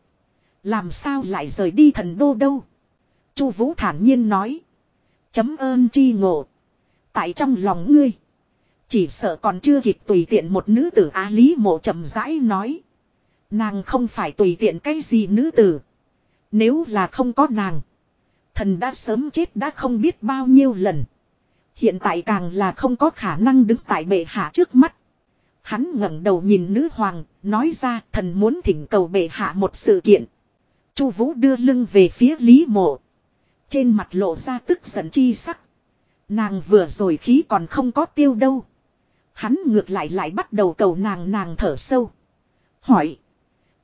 Làm sao lại rời đi thần đô đâu. Chu Vũ thản nhiên nói. Chấm ơn chi ngộ. Tại trong lòng ngươi. Chỉ sợ còn chưa kịp tùy tiện một nữ tử á lý mộ chậm rãi nói. Nàng không phải tùy tiện cái gì nữ tử. Nếu là không có nàng. Thần đã sớm chết đã không biết bao nhiêu lần. Hiện tại càng là không có khả năng đứng tại bệ hạ trước mắt. Hắn ngẩng đầu nhìn nữ hoàng, nói ra thần muốn thỉnh cầu bệ hạ một sự kiện. Chu Vũ đưa lưng về phía Lý Mộ. Trên mặt lộ ra tức giận chi sắc. Nàng vừa rồi khí còn không có tiêu đâu. Hắn ngược lại lại bắt đầu cầu nàng nàng thở sâu. Hỏi.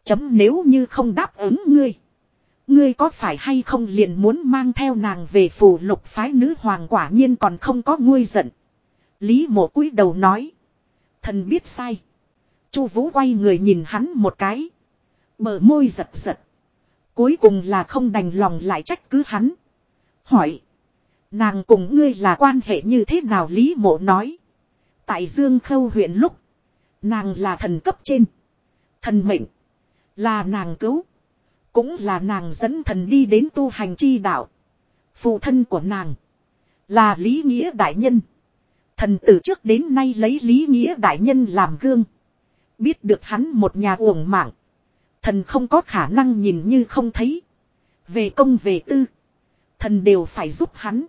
Chấm nếu như không đáp ứng ngươi. Ngươi có phải hay không liền muốn mang theo nàng về phù lục phái nữ hoàng quả nhiên còn không có nguôi giận. Lý mộ cúi đầu nói. Thần biết sai. Chu Vũ quay người nhìn hắn một cái. Bờ môi giật giật. Cuối cùng là không đành lòng lại trách cứ hắn. Hỏi. Nàng cùng ngươi là quan hệ như thế nào Lý mộ nói. Tại Dương Khâu huyện lúc. Nàng là thần cấp trên. Thần mệnh. Là nàng cứu. Cũng là nàng dẫn thần đi đến tu hành chi đạo. Phụ thân của nàng. Là Lý Nghĩa Đại Nhân. Thần từ trước đến nay lấy Lý Nghĩa Đại Nhân làm gương. Biết được hắn một nhà uổng mạng. Thần không có khả năng nhìn như không thấy. Về công về tư. Thần đều phải giúp hắn.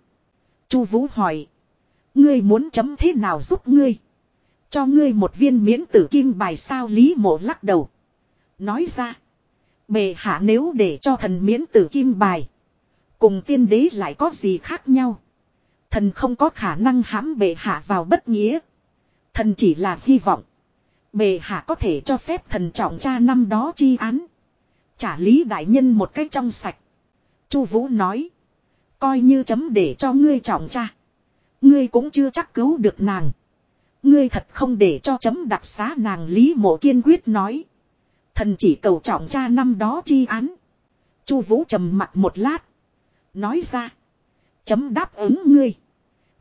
Chu Vũ hỏi. Ngươi muốn chấm thế nào giúp ngươi? Cho ngươi một viên miễn tử kim bài sao Lý mộ lắc đầu. Nói ra. Bề hạ nếu để cho thần miễn tử kim bài. Cùng tiên đế lại có gì khác nhau. Thần không có khả năng hãm bệ hạ vào bất nghĩa. Thần chỉ là hy vọng. Bệ hạ có thể cho phép thần trọng cha năm đó chi án. Trả lý đại nhân một cách trong sạch. Chu Vũ nói. Coi như chấm để cho ngươi trọng cha, Ngươi cũng chưa chắc cứu được nàng. Ngươi thật không để cho chấm đặc xá nàng Lý Mộ kiên quyết nói. Thần chỉ cầu trọng cha năm đó chi án. Chu Vũ trầm mặt một lát. Nói ra. Chấm đáp ứng ngươi.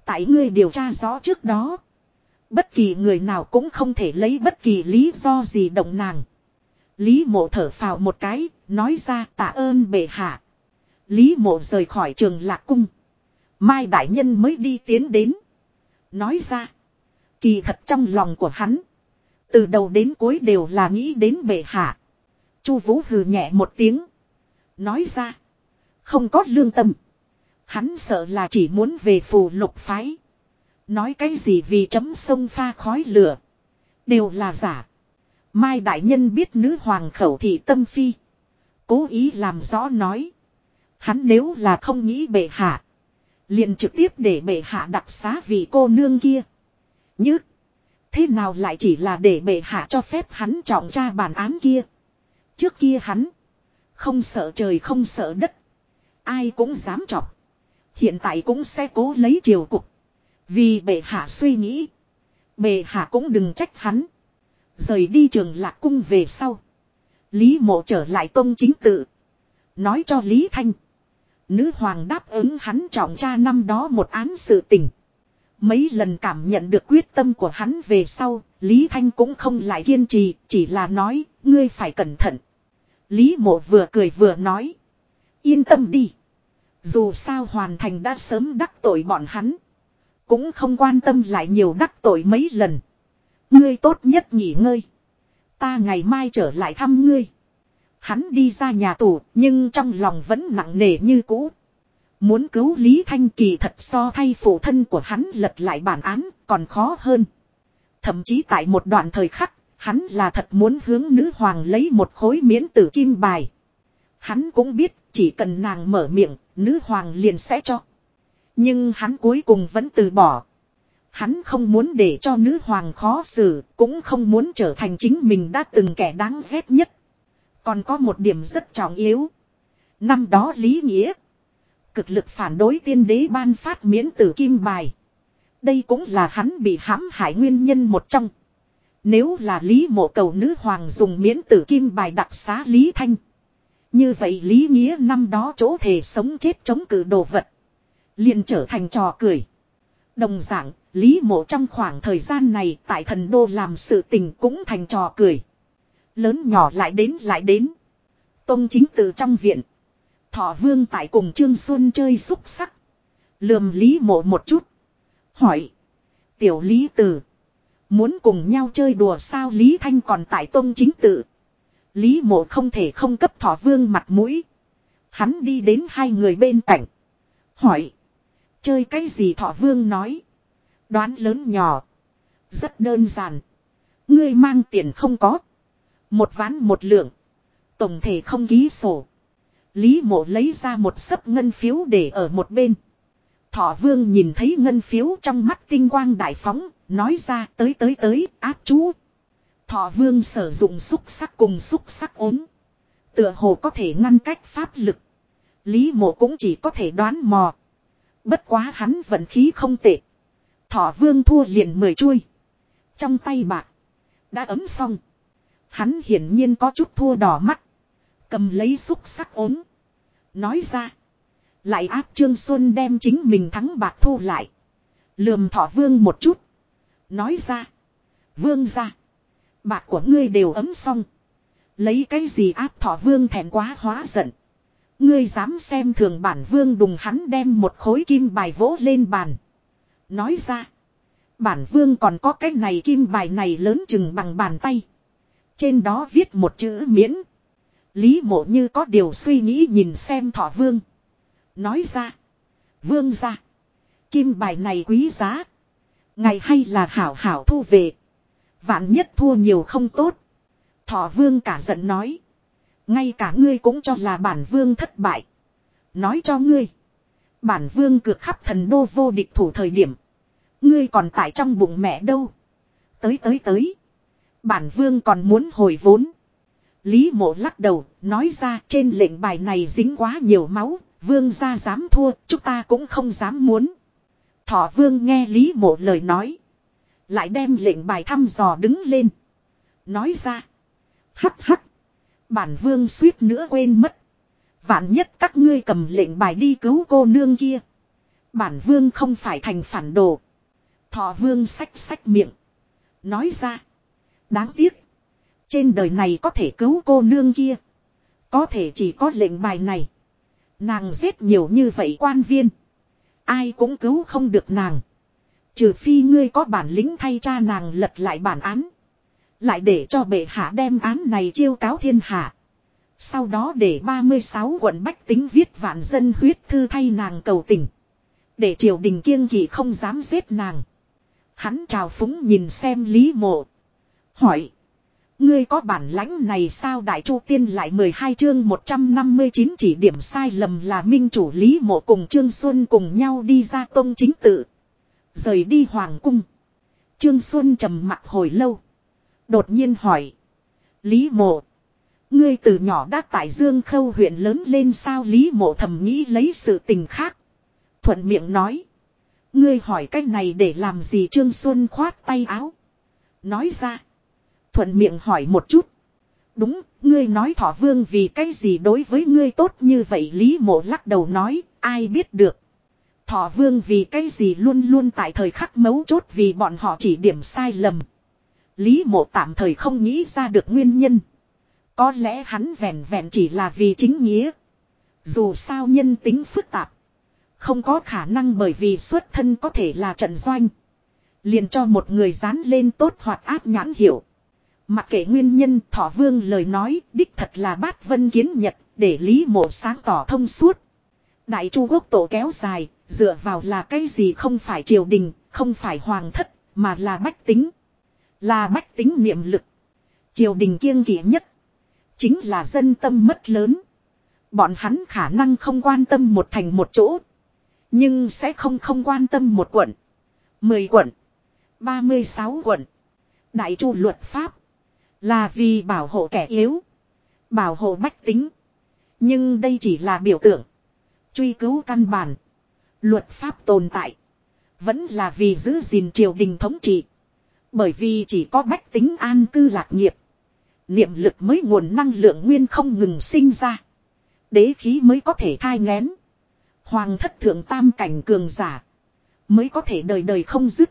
Tại ngươi điều tra rõ trước đó. Bất kỳ người nào cũng không thể lấy bất kỳ lý do gì động nàng. Lý mộ thở phào một cái, nói ra tạ ơn bệ hạ. Lý mộ rời khỏi trường lạc cung. Mai đại nhân mới đi tiến đến. Nói ra. Kỳ thật trong lòng của hắn. Từ đầu đến cuối đều là nghĩ đến bệ hạ. Chu vũ hừ nhẹ một tiếng. Nói ra. Không có lương tâm. Hắn sợ là chỉ muốn về phù lục phái. Nói cái gì vì chấm sông pha khói lửa. Đều là giả. Mai đại nhân biết nữ hoàng khẩu thị tâm phi. Cố ý làm rõ nói. Hắn nếu là không nghĩ bệ hạ. liền trực tiếp để bệ hạ đặc xá vì cô nương kia. Như. Thế nào lại chỉ là để bệ hạ cho phép hắn trọng tra bản án kia. Trước kia hắn. Không sợ trời không sợ đất. Ai cũng dám chọc. Hiện tại cũng sẽ cố lấy triều cục. Vì bệ hạ suy nghĩ. Bệ hạ cũng đừng trách hắn. Rời đi trường lạc cung về sau. Lý mộ trở lại tông chính tự. Nói cho Lý Thanh. Nữ hoàng đáp ứng hắn trọng tra năm đó một án sự tình. Mấy lần cảm nhận được quyết tâm của hắn về sau, Lý Thanh cũng không lại kiên trì, chỉ là nói, ngươi phải cẩn thận. Lý mộ vừa cười vừa nói. Yên tâm đi. Dù sao hoàn thành đã sớm đắc tội bọn hắn. Cũng không quan tâm lại nhiều đắc tội mấy lần. Ngươi tốt nhất nghỉ ngơi. Ta ngày mai trở lại thăm ngươi. Hắn đi ra nhà tù nhưng trong lòng vẫn nặng nề như cũ. Muốn cứu Lý Thanh Kỳ thật so thay phụ thân của hắn lật lại bản án còn khó hơn. Thậm chí tại một đoạn thời khắc, hắn là thật muốn hướng nữ hoàng lấy một khối miễn tử kim bài. Hắn cũng biết chỉ cần nàng mở miệng, nữ hoàng liền sẽ cho. Nhưng hắn cuối cùng vẫn từ bỏ. Hắn không muốn để cho nữ hoàng khó xử, cũng không muốn trở thành chính mình đã từng kẻ đáng ghét nhất. Còn có một điểm rất trọng yếu. Năm đó Lý Nghĩa. Cực lực phản đối tiên đế ban phát miễn tử kim bài. Đây cũng là hắn bị hãm hại nguyên nhân một trong. Nếu là Lý mộ cầu nữ hoàng dùng miễn tử kim bài đặc xá Lý Thanh. Như vậy Lý Nghĩa năm đó chỗ thể sống chết chống cự đồ vật. liền trở thành trò cười. Đồng dạng, Lý mộ trong khoảng thời gian này tại thần đô làm sự tình cũng thành trò cười. Lớn nhỏ lại đến lại đến. Tông chính từ trong viện. Thọ vương tại cùng Trương Xuân chơi xúc sắc. Lườm Lý mộ một chút. Hỏi. Tiểu Lý Tử. Muốn cùng nhau chơi đùa sao Lý Thanh còn tại tôn chính tự. Lý mộ không thể không cấp thọ vương mặt mũi. Hắn đi đến hai người bên cạnh. Hỏi. Chơi cái gì thọ vương nói. Đoán lớn nhỏ. Rất đơn giản. Ngươi mang tiền không có. Một ván một lượng. Tổng thể không ký sổ. Lý mộ lấy ra một sấp ngân phiếu để ở một bên. Thọ vương nhìn thấy ngân phiếu trong mắt tinh quang đại phóng, nói ra tới tới tới, áp chú. Thọ vương sử dụng xúc sắc cùng xúc sắc ốm. Tựa hồ có thể ngăn cách pháp lực. Lý mộ cũng chỉ có thể đoán mò. Bất quá hắn vận khí không tệ. Thọ vương thua liền mười chuôi. Trong tay bạc. Đã ấm xong. Hắn hiển nhiên có chút thua đỏ mắt. Cầm lấy xúc sắc ốm. Nói ra. Lại áp Trương Xuân đem chính mình thắng bạc thu lại. Lườm thọ vương một chút. Nói ra. Vương ra. Bạc của ngươi đều ấm xong. Lấy cái gì áp thọ vương thèm quá hóa giận. Ngươi dám xem thường bản vương đùng hắn đem một khối kim bài vỗ lên bàn. Nói ra. Bản vương còn có cái này kim bài này lớn chừng bằng bàn tay. Trên đó viết một chữ miễn. Lý mộ như có điều suy nghĩ nhìn xem thọ vương. Nói ra. Vương ra. Kim bài này quý giá. Ngày hay là hảo hảo thu về. Vạn nhất thua nhiều không tốt. Thọ vương cả giận nói. Ngay cả ngươi cũng cho là bản vương thất bại. Nói cho ngươi. Bản vương cược khắp thần đô vô địch thủ thời điểm. Ngươi còn tại trong bụng mẹ đâu. Tới tới tới. Bản vương còn muốn hồi vốn. Lý mộ lắc đầu, nói ra trên lệnh bài này dính quá nhiều máu, vương gia dám thua, chúng ta cũng không dám muốn. Thọ vương nghe Lý mộ lời nói. Lại đem lệnh bài thăm dò đứng lên. Nói ra. Hắc hắc. Bản vương suýt nữa quên mất. Vạn nhất các ngươi cầm lệnh bài đi cứu cô nương kia. Bản vương không phải thành phản đồ. Thọ vương sách sách miệng. Nói ra. Đáng tiếc. Trên đời này có thể cứu cô nương kia. Có thể chỉ có lệnh bài này. Nàng giết nhiều như vậy quan viên. Ai cũng cứu không được nàng. Trừ phi ngươi có bản lĩnh thay cha nàng lật lại bản án. Lại để cho bệ hạ đem án này chiêu cáo thiên hạ. Sau đó để 36 quận Bách tính viết vạn dân huyết thư thay nàng cầu tình. Để triều đình kiêng kỵ không dám giết nàng. Hắn trào phúng nhìn xem Lý Mộ. Hỏi. Ngươi có bản lãnh này sao Đại Chu Tiên lại 12 chương 159 chỉ điểm sai lầm là minh chủ Lý Mộ cùng Trương Xuân cùng nhau đi ra tông chính tự. Rời đi Hoàng Cung. Trương Xuân trầm mặt hồi lâu. Đột nhiên hỏi. Lý Mộ. Ngươi từ nhỏ đã tại Dương Khâu huyện lớn lên sao Lý Mộ thầm nghĩ lấy sự tình khác. Thuận miệng nói. Ngươi hỏi cách này để làm gì Trương Xuân khoát tay áo. Nói ra. Thuận miệng hỏi một chút. Đúng, ngươi nói thọ vương vì cái gì đối với ngươi tốt như vậy Lý mộ lắc đầu nói, ai biết được. Thọ vương vì cái gì luôn luôn tại thời khắc mấu chốt vì bọn họ chỉ điểm sai lầm. Lý mộ tạm thời không nghĩ ra được nguyên nhân. Có lẽ hắn vẹn vẹn chỉ là vì chính nghĩa. Dù sao nhân tính phức tạp. Không có khả năng bởi vì xuất thân có thể là trận doanh. Liền cho một người dán lên tốt hoặc áp nhãn hiệu. Mặc kệ nguyên nhân thọ vương lời nói đích thật là bát vân kiến nhật để lý mộ sáng tỏ thông suốt. Đại chu quốc tổ kéo dài, dựa vào là cái gì không phải triều đình, không phải hoàng thất, mà là bách tính. Là bách tính niệm lực. Triều đình kiêng kỵ nhất. Chính là dân tâm mất lớn. Bọn hắn khả năng không quan tâm một thành một chỗ. Nhưng sẽ không không quan tâm một quận. Mười quận. ba mươi sáu quận. Đại chu luật pháp. Là vì bảo hộ kẻ yếu. Bảo hộ bách tính. Nhưng đây chỉ là biểu tượng. Truy cứu căn bản. Luật pháp tồn tại. Vẫn là vì giữ gìn triều đình thống trị. Bởi vì chỉ có bách tính an cư lạc nghiệp. Niệm lực mới nguồn năng lượng nguyên không ngừng sinh ra. Đế khí mới có thể thai ngén. Hoàng thất thượng tam cảnh cường giả. Mới có thể đời đời không dứt.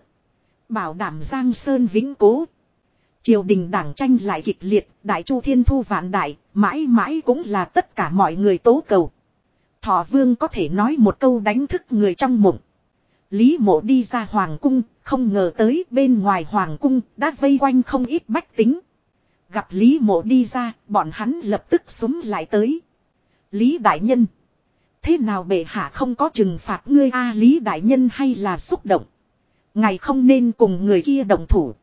Bảo đảm Giang Sơn vĩnh cố. Triều đình đảng tranh lại kịch liệt, đại chu thiên thu vạn đại, mãi mãi cũng là tất cả mọi người tố cầu. Thọ vương có thể nói một câu đánh thức người trong mộng. Lý mộ đi ra hoàng cung, không ngờ tới bên ngoài hoàng cung đã vây quanh không ít bách tính. Gặp Lý mộ đi ra, bọn hắn lập tức súng lại tới. Lý đại nhân. Thế nào bệ hạ không có trừng phạt ngươi a Lý đại nhân hay là xúc động. Ngài không nên cùng người kia đồng thủ.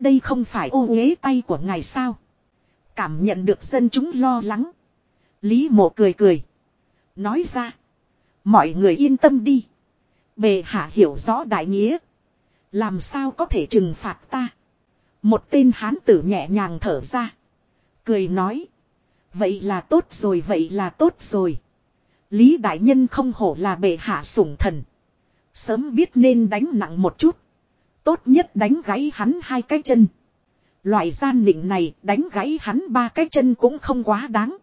Đây không phải ô uế tay của ngài sao. Cảm nhận được dân chúng lo lắng. Lý mộ cười cười. Nói ra. Mọi người yên tâm đi. Bề hạ hiểu rõ đại nghĩa. Làm sao có thể trừng phạt ta. Một tên hán tử nhẹ nhàng thở ra. Cười nói. Vậy là tốt rồi, vậy là tốt rồi. Lý đại nhân không hổ là bệ hạ sủng thần. Sớm biết nên đánh nặng một chút. Tốt nhất đánh gãy hắn hai cái chân. Loại gian định này đánh gãy hắn ba cái chân cũng không quá đáng.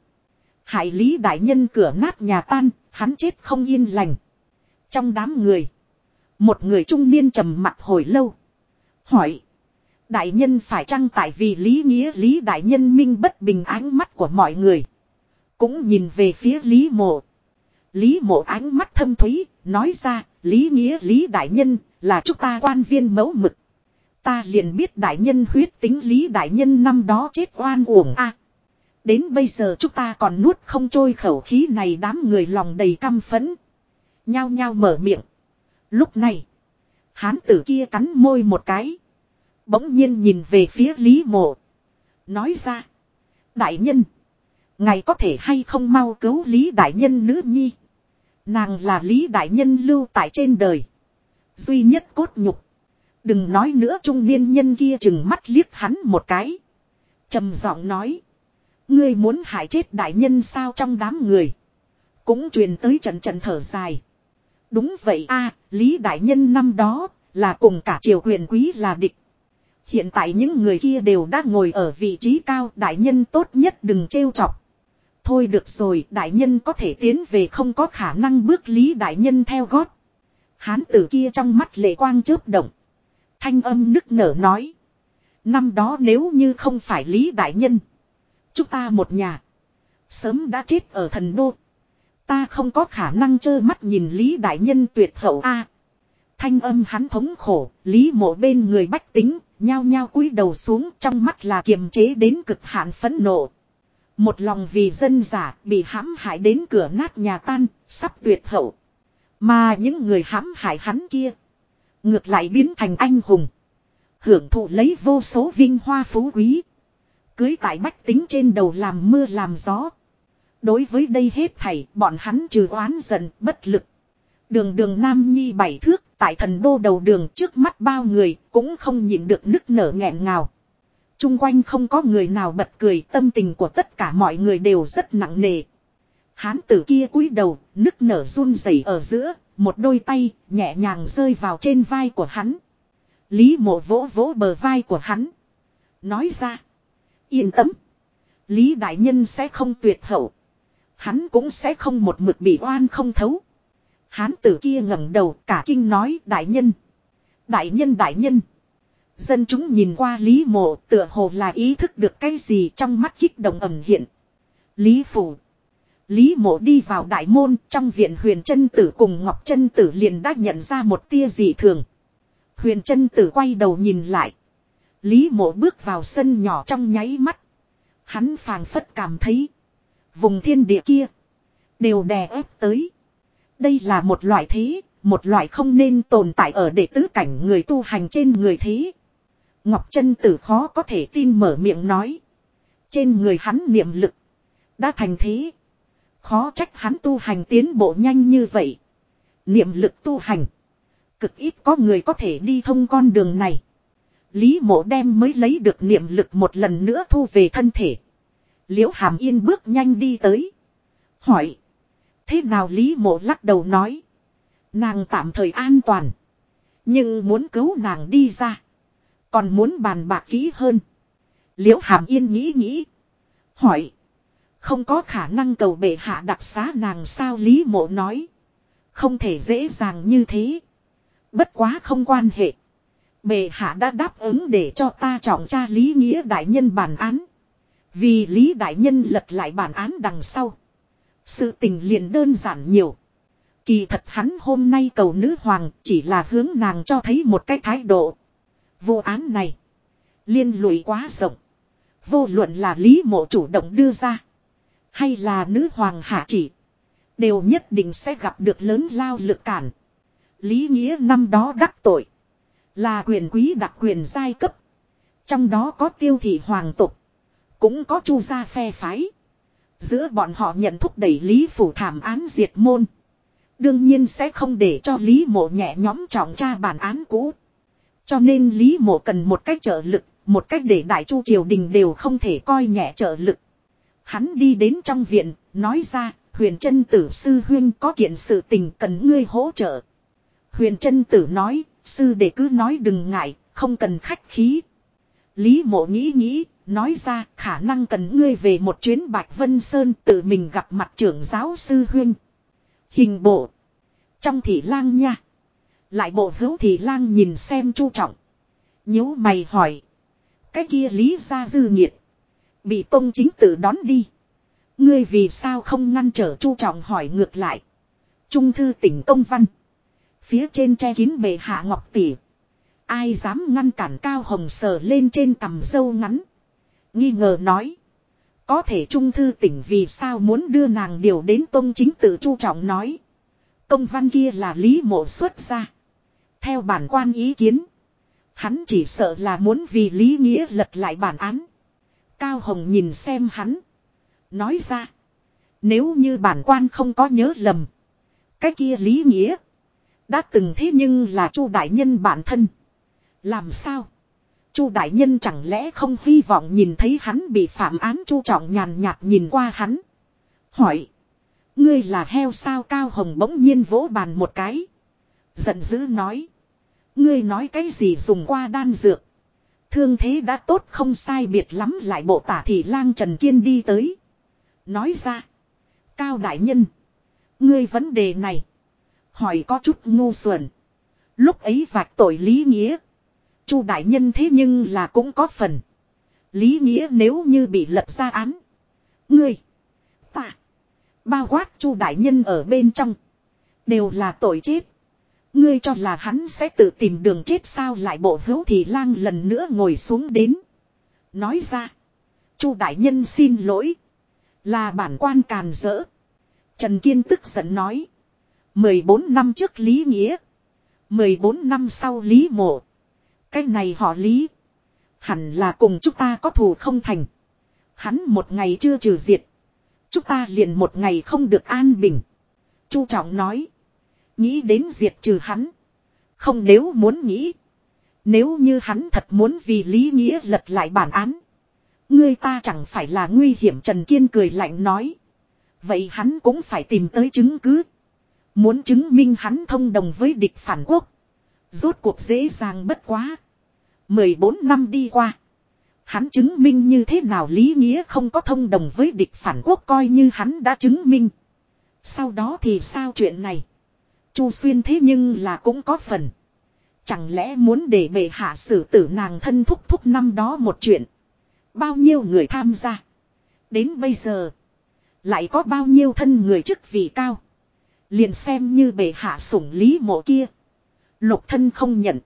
Hải lý đại nhân cửa nát nhà tan, hắn chết không yên lành. Trong đám người, một người trung niên trầm mặt hồi lâu. Hỏi, đại nhân phải chăng tại vì lý nghĩa lý đại nhân minh bất bình ánh mắt của mọi người. Cũng nhìn về phía lý mộ. Lý mộ ánh mắt thâm thúy, nói ra, lý nghĩa lý đại nhân, là chúng ta quan viên mẫu mực. Ta liền biết đại nhân huyết tính lý đại nhân năm đó chết oan uổng a. đến bây giờ chúng ta còn nuốt không trôi khẩu khí này đám người lòng đầy căm phẫn. Nhao nhao mở miệng. Lúc này, hán tử kia cắn môi một cái. Bỗng nhiên nhìn về phía Lý Mộ. Nói ra. Đại nhân. Ngài có thể hay không mau cứu Lý Đại Nhân nữ nhi. Nàng là Lý Đại Nhân lưu tại trên đời. Duy nhất cốt nhục. Đừng nói nữa trung niên nhân kia chừng mắt liếc hắn một cái. trầm giọng nói. Ngươi muốn hại chết đại nhân sao trong đám người. Cũng truyền tới trận trận thở dài. Đúng vậy a, Lý đại nhân năm đó là cùng cả triều quyền quý là địch. Hiện tại những người kia đều đã ngồi ở vị trí cao đại nhân tốt nhất đừng trêu chọc. Thôi được rồi đại nhân có thể tiến về không có khả năng bước Lý đại nhân theo gót. Hán tử kia trong mắt lệ quang chớp động. Thanh âm nức nở nói. Năm đó nếu như không phải Lý Đại Nhân. Chúng ta một nhà. Sớm đã chết ở thần đô. Ta không có khả năng trơ mắt nhìn Lý Đại Nhân tuyệt hậu A. thanh âm hắn thống khổ, Lý mộ bên người bách tính, nhao nhao cúi đầu xuống trong mắt là kiềm chế đến cực hạn phẫn nộ. Một lòng vì dân giả bị hãm hại đến cửa nát nhà tan, sắp tuyệt hậu. Mà những người hãm hại hắn kia. Ngược lại biến thành anh hùng. Hưởng thụ lấy vô số vinh hoa phú quý. Cưới tại bách tính trên đầu làm mưa làm gió. Đối với đây hết thảy bọn hắn trừ oán giận bất lực. Đường đường Nam Nhi bảy thước tại thần đô đầu đường trước mắt bao người cũng không nhịn được nức nở nghẹn ngào. Trung quanh không có người nào bật cười tâm tình của tất cả mọi người đều rất nặng nề. Hán tử kia cúi đầu, nức nở run rẩy ở giữa, một đôi tay nhẹ nhàng rơi vào trên vai của hắn. Lý mộ vỗ vỗ bờ vai của hắn. Nói ra. Yên tâm. Lý đại nhân sẽ không tuyệt hậu. Hắn cũng sẽ không một mực bị oan không thấu. Hán tử kia ngẩng đầu cả kinh nói đại nhân. Đại nhân đại nhân. Dân chúng nhìn qua Lý mộ tựa hồ là ý thức được cái gì trong mắt kích động ẩm hiện. Lý phủ. Lý mộ đi vào đại môn, trong viện huyền chân tử cùng ngọc chân tử liền đã nhận ra một tia dị thường. Huyền chân tử quay đầu nhìn lại. Lý mộ bước vào sân nhỏ trong nháy mắt. Hắn phàng phất cảm thấy. Vùng thiên địa kia. Đều đè ép tới. Đây là một loại thế. Một loại không nên tồn tại ở đệ tứ cảnh người tu hành trên người thế. Ngọc Trân tử khó có thể tin mở miệng nói. Trên người hắn niệm lực. Đã thành thế. Khó trách hắn tu hành tiến bộ nhanh như vậy. Niệm lực tu hành. Cực ít có người có thể đi thông con đường này. Lý mộ đem mới lấy được niệm lực một lần nữa thu về thân thể. Liễu hàm yên bước nhanh đi tới. Hỏi. Thế nào Lý mộ lắc đầu nói. Nàng tạm thời an toàn. Nhưng muốn cứu nàng đi ra. Còn muốn bàn bạc kỹ hơn. Liễu hàm yên nghĩ nghĩ. Hỏi. Không có khả năng cầu bệ hạ đặc xá nàng sao Lý mộ nói. Không thể dễ dàng như thế. Bất quá không quan hệ. Bệ hạ đã đáp ứng để cho ta trọng tra Lý Nghĩa Đại Nhân bản án. Vì Lý Đại Nhân lật lại bản án đằng sau. Sự tình liền đơn giản nhiều. Kỳ thật hắn hôm nay cầu nữ hoàng chỉ là hướng nàng cho thấy một cái thái độ. Vụ án này. Liên lụy quá rộng. Vô luận là Lý Mộ chủ động đưa ra. Hay là nữ hoàng hạ chỉ. Đều nhất định sẽ gặp được lớn lao lực cản. Lý Nghĩa năm đó đắc tội. Là quyền quý đặc quyền giai cấp. Trong đó có tiêu thị hoàng tục. Cũng có chu gia phe phái. Giữa bọn họ nhận thúc đẩy Lý Phủ thảm án diệt môn. Đương nhiên sẽ không để cho Lý Mộ nhẹ nhóm trọng tra bản án cũ. Cho nên Lý Mộ cần một cách trợ lực, một cách để đại chu triều đình đều không thể coi nhẹ trợ lực. Hắn đi đến trong viện, nói ra, huyền chân tử sư huyên có kiện sự tình cần ngươi hỗ trợ. Huyền chân tử nói, sư đệ cứ nói đừng ngại, không cần khách khí. Lý mộ nghĩ nghĩ, nói ra khả năng cần ngươi về một chuyến Bạch Vân Sơn tự mình gặp mặt trưởng giáo sư huyên. Hình bộ. Trong thị lang nha. Lại bộ hữu thị lang nhìn xem chu trọng. nhíu mày hỏi. Cái kia lý ra dư nghiệt Bị công chính tự đón đi. Ngươi vì sao không ngăn trở chu trọng hỏi ngược lại. Trung thư tỉnh công văn. Phía trên che kín bề hạ ngọc tỉ. Ai dám ngăn cản cao hồng sờ lên trên cằm dâu ngắn. Nghi ngờ nói. Có thể trung thư tỉnh vì sao muốn đưa nàng điều đến tôn chính tự chu trọng nói. Công văn kia là lý mộ xuất ra. Theo bản quan ý kiến. Hắn chỉ sợ là muốn vì lý nghĩa lật lại bản án. Cao Hồng nhìn xem hắn. Nói ra. Nếu như bản quan không có nhớ lầm. Cái kia lý nghĩa. Đã từng thế nhưng là chu đại nhân bản thân. Làm sao? Chu đại nhân chẳng lẽ không hy vọng nhìn thấy hắn bị phạm án chu trọng nhàn nhạt nhìn qua hắn. Hỏi. Ngươi là heo sao cao hồng bỗng nhiên vỗ bàn một cái. Giận dữ nói. Ngươi nói cái gì dùng qua đan dược. Thương thế đã tốt không sai biệt lắm lại bộ tả thị lang Trần Kiên đi tới. Nói ra. Cao đại nhân. Ngươi vấn đề này. Hỏi có chút ngu xuẩn. Lúc ấy vạch tội lý nghĩa. Chu đại nhân thế nhưng là cũng có phần. Lý nghĩa nếu như bị lật ra án. Ngươi. Ta. Bao quát chu đại nhân ở bên trong. Đều là tội chết. Ngươi cho là hắn sẽ tự tìm đường chết sao lại bộ hữu thì lang lần nữa ngồi xuống đến. Nói ra. chu đại nhân xin lỗi. Là bản quan càn rỡ. Trần Kiên tức giận nói. 14 năm trước Lý Nghĩa. 14 năm sau Lý Mộ. Cái này họ Lý. Hẳn là cùng chúng ta có thù không thành. Hắn một ngày chưa trừ diệt. Chúng ta liền một ngày không được an bình. Chu Trọng nói. Nghĩ đến diệt trừ hắn. Không nếu muốn nghĩ. Nếu như hắn thật muốn vì Lý Nghĩa lật lại bản án. Ngươi ta chẳng phải là nguy hiểm Trần Kiên cười lạnh nói. Vậy hắn cũng phải tìm tới chứng cứ. Muốn chứng minh hắn thông đồng với địch phản quốc. Rốt cuộc dễ dàng bất quá. 14 năm đi qua. Hắn chứng minh như thế nào lý nghĩa không có thông đồng với địch phản quốc coi như hắn đã chứng minh. Sau đó thì sao chuyện này? Chu xuyên thế nhưng là cũng có phần. Chẳng lẽ muốn để bệ hạ xử tử nàng thân thúc thúc năm đó một chuyện. Bao nhiêu người tham gia. Đến bây giờ. Lại có bao nhiêu thân người chức vị cao. Liền xem như bệ hạ sủng lý mộ kia. Lục thân không nhận.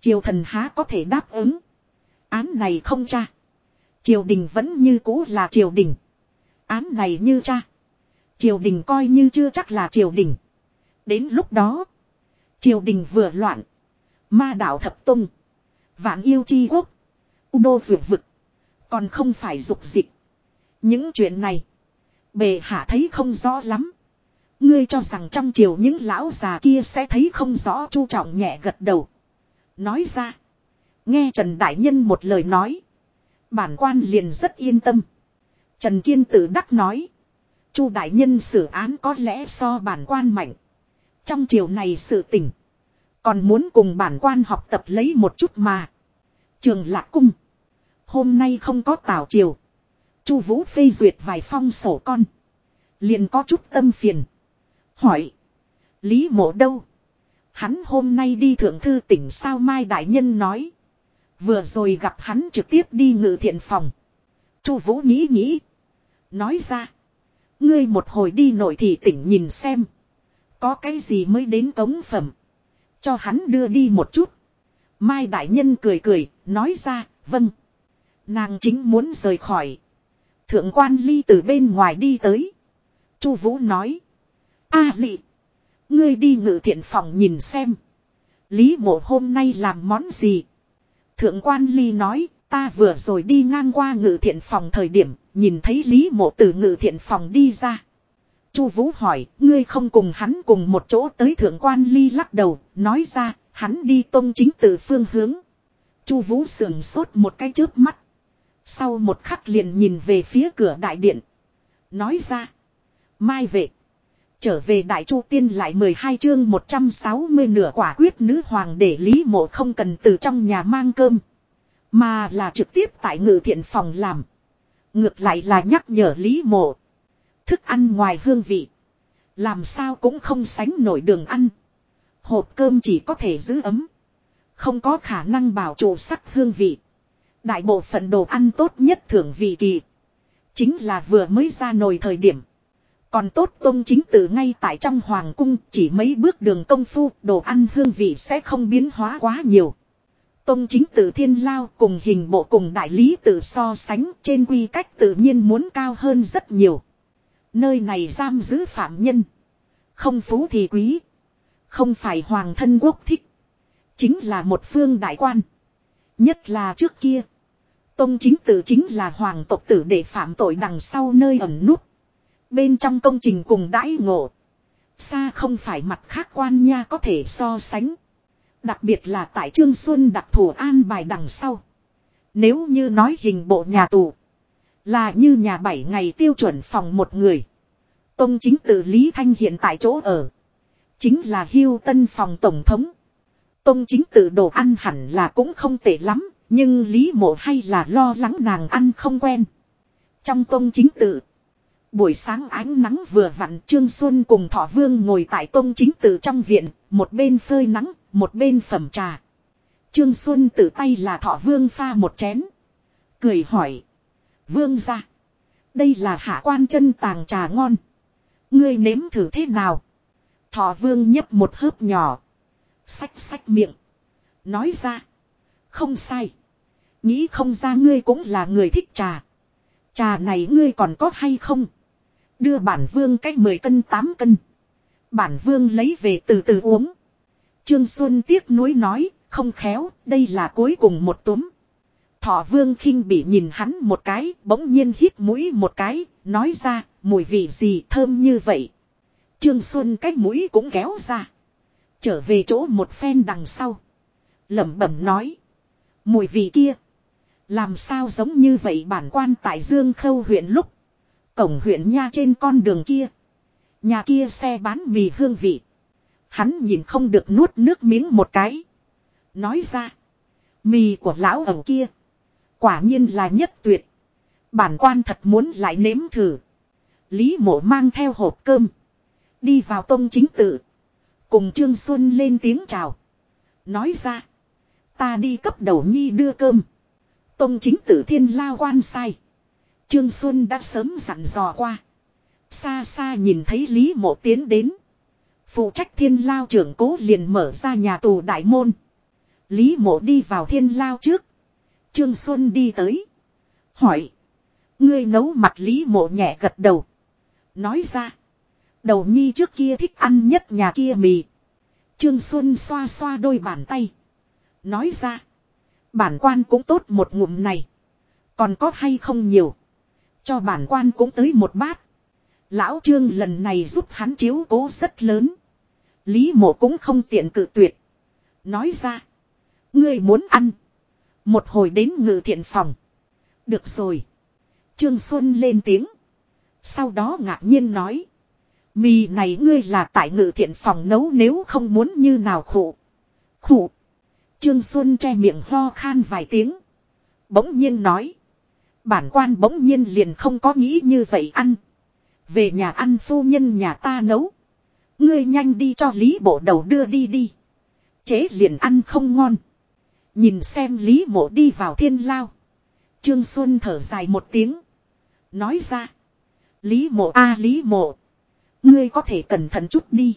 Triều thần há có thể đáp ứng. Án này không cha. Triều đình vẫn như cũ là triều đình. Án này như cha. Triều đình coi như chưa chắc là triều đình. Đến lúc đó. Triều đình vừa loạn. Ma đạo thập tung. Vạn yêu chi quốc. U đô dược vực. Còn không phải dục dịch. Những chuyện này. Bề hạ thấy không rõ lắm. Ngươi cho rằng trong triều những lão già kia sẽ thấy không rõ, chu trọng nhẹ gật đầu. Nói ra. Nghe Trần Đại Nhân một lời nói. Bản quan liền rất yên tâm. Trần Kiên tự đắc nói. Chu Đại Nhân xử án có lẽ so bản quan mạnh. Trong triều này sự tình. Còn muốn cùng bản quan học tập lấy một chút mà. Trường Lạc Cung. Hôm nay không có tảo triều. Chu Vũ phê duyệt vài phong sổ con. Liền có chút tâm phiền. Hỏi. Lý mộ đâu? Hắn hôm nay đi thượng thư tỉnh sao Mai Đại Nhân nói. Vừa rồi gặp hắn trực tiếp đi ngự thiện phòng. Chu Vũ nghĩ nghĩ. Nói ra. Ngươi một hồi đi nội thị tỉnh nhìn xem. Có cái gì mới đến cống phẩm. Cho hắn đưa đi một chút. Mai Đại Nhân cười cười, nói ra, vâng. Nàng chính muốn rời khỏi. Thượng quan ly từ bên ngoài đi tới. Chu Vũ nói. A à, lị. Ngươi đi ngự thiện phòng nhìn xem. Lý mộ hôm nay làm món gì? Thượng quan ly nói, ta vừa rồi đi ngang qua ngự thiện phòng thời điểm, nhìn thấy Lý mộ từ ngự thiện phòng đi ra. Chu Vũ hỏi, ngươi không cùng hắn cùng một chỗ tới thượng quan ly lắc đầu, nói ra, hắn đi tông chính từ phương hướng. Chu Vũ sườn sốt một cái chớp mắt. Sau một khắc liền nhìn về phía cửa đại điện. Nói ra, mai vệ. Trở về đại chu tiên lại 12 chương 160 nửa quả quyết nữ hoàng để Lý Mộ không cần từ trong nhà mang cơm. Mà là trực tiếp tại ngự thiện phòng làm. Ngược lại là nhắc nhở Lý Mộ. Thức ăn ngoài hương vị. Làm sao cũng không sánh nổi đường ăn. Hộp cơm chỉ có thể giữ ấm. Không có khả năng bảo trụ sắc hương vị. Đại bộ phận đồ ăn tốt nhất thưởng vị kỳ. Chính là vừa mới ra nồi thời điểm. Còn tốt tông chính tự ngay tại trong hoàng cung, chỉ mấy bước đường công phu, đồ ăn hương vị sẽ không biến hóa quá nhiều. Tông chính tự thiên lao cùng hình bộ cùng đại lý tự so sánh trên quy cách tự nhiên muốn cao hơn rất nhiều. Nơi này giam giữ phạm nhân. Không phú thì quý. Không phải hoàng thân quốc thích. Chính là một phương đại quan. Nhất là trước kia. Tông chính tự chính là hoàng tộc tử để phạm tội đằng sau nơi ẩn nút. Bên trong công trình cùng đãi ngộ. Xa không phải mặt khác quan nha có thể so sánh. Đặc biệt là tại Trương Xuân đặc thủ an bài đằng sau. Nếu như nói hình bộ nhà tù. Là như nhà bảy ngày tiêu chuẩn phòng một người. Tông chính tự Lý Thanh hiện tại chỗ ở. Chính là hưu tân phòng tổng thống. Tông chính tự đồ ăn hẳn là cũng không tệ lắm. Nhưng Lý mộ hay là lo lắng nàng ăn không quen. Trong tông chính tự. Buổi sáng ánh nắng vừa vặn Trương Xuân cùng Thọ Vương ngồi tại tông chính tự trong viện. Một bên phơi nắng, một bên phẩm trà. Trương Xuân tự tay là Thọ Vương pha một chén. Cười hỏi. Vương ra. Đây là hạ quan chân tàng trà ngon. Ngươi nếm thử thế nào? Thọ Vương nhấp một hớp nhỏ. Xách xách miệng. Nói ra. Không sai. Nghĩ không ra ngươi cũng là người thích trà. Trà này ngươi còn có hay không? Đưa bản vương cách 10 cân 8 cân. Bản vương lấy về từ từ uống. Trương Xuân tiếc nuối nói, không khéo, đây là cuối cùng một túm. Thọ vương khinh bị nhìn hắn một cái, bỗng nhiên hít mũi một cái, nói ra, mùi vị gì thơm như vậy. Trương Xuân cách mũi cũng kéo ra. Trở về chỗ một phen đằng sau. lẩm bẩm nói. Mùi vị kia. Làm sao giống như vậy bản quan tại Dương Khâu huyện lúc. Cổng huyện nha trên con đường kia. Nhà kia xe bán mì hương vị. Hắn nhìn không được nuốt nước miếng một cái. Nói ra. Mì của lão ẩu kia. Quả nhiên là nhất tuyệt. Bản quan thật muốn lại nếm thử. Lý mộ mang theo hộp cơm. Đi vào tông chính tự. Cùng Trương Xuân lên tiếng chào. Nói ra. Ta đi cấp đầu nhi đưa cơm. Tông chính tử thiên lao quan sai. Trương Xuân đã sớm dặn dò qua. Xa xa nhìn thấy Lý Mộ tiến đến. Phụ trách thiên lao trưởng cố liền mở ra nhà tù đại môn. Lý Mộ đi vào thiên lao trước. Trương Xuân đi tới. Hỏi. Ngươi nấu mặt Lý mộ nhẹ gật đầu. Nói ra. Đầu nhi trước kia thích ăn nhất nhà kia mì. Trương Xuân xoa xoa đôi bàn tay. Nói ra. Bản quan cũng tốt một ngụm này. Còn có hay không nhiều. Cho bản quan cũng tới một bát. Lão Trương lần này giúp hắn chiếu cố rất lớn. Lý mộ cũng không tiện cự tuyệt. Nói ra. Ngươi muốn ăn. Một hồi đến ngự thiện phòng. Được rồi. Trương Xuân lên tiếng. Sau đó ngạc nhiên nói. Mì này ngươi là tại ngự thiện phòng nấu nếu không muốn như nào khổ. Khổ. Trương Xuân che miệng ho khan vài tiếng. Bỗng nhiên nói. Bản quan bỗng nhiên liền không có nghĩ như vậy ăn. Về nhà ăn phu nhân nhà ta nấu. Ngươi nhanh đi cho Lý bộ đầu đưa đi đi. Chế liền ăn không ngon. Nhìn xem Lý mộ đi vào thiên lao. Trương Xuân thở dài một tiếng. Nói ra. Lý mộ a Lý mộ. Ngươi có thể cẩn thận chút đi.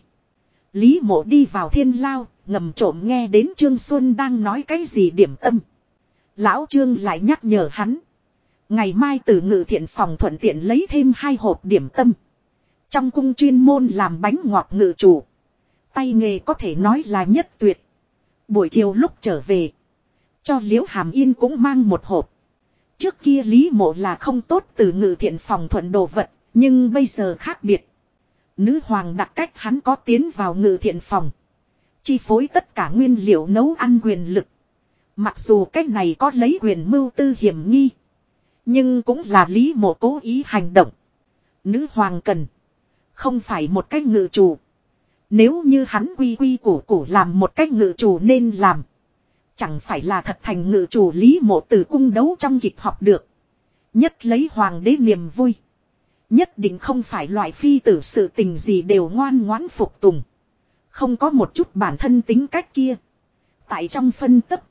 Lý mộ đi vào thiên lao, ngầm trộm nghe đến Trương Xuân đang nói cái gì điểm tâm. Lão Trương lại nhắc nhở hắn. Ngày mai từ ngự thiện phòng thuận tiện lấy thêm hai hộp điểm tâm. Trong cung chuyên môn làm bánh ngọt ngự chủ. Tay nghề có thể nói là nhất tuyệt. Buổi chiều lúc trở về. Cho liễu hàm yên cũng mang một hộp. Trước kia lý mộ là không tốt từ ngự thiện phòng thuận đồ vật. Nhưng bây giờ khác biệt. Nữ hoàng đặt cách hắn có tiến vào ngự thiện phòng. Chi phối tất cả nguyên liệu nấu ăn quyền lực. Mặc dù cách này có lấy quyền mưu tư hiểm nghi. Nhưng cũng là lý mộ cố ý hành động. Nữ hoàng cần. Không phải một cách ngự chủ. Nếu như hắn quy quy củ củ làm một cách ngự chủ nên làm. Chẳng phải là thật thành ngự chủ lý mộ từ cung đấu trong kịch học được. Nhất lấy hoàng đế niềm vui. Nhất định không phải loại phi tử sự tình gì đều ngoan ngoãn phục tùng. Không có một chút bản thân tính cách kia. Tại trong phân tấp.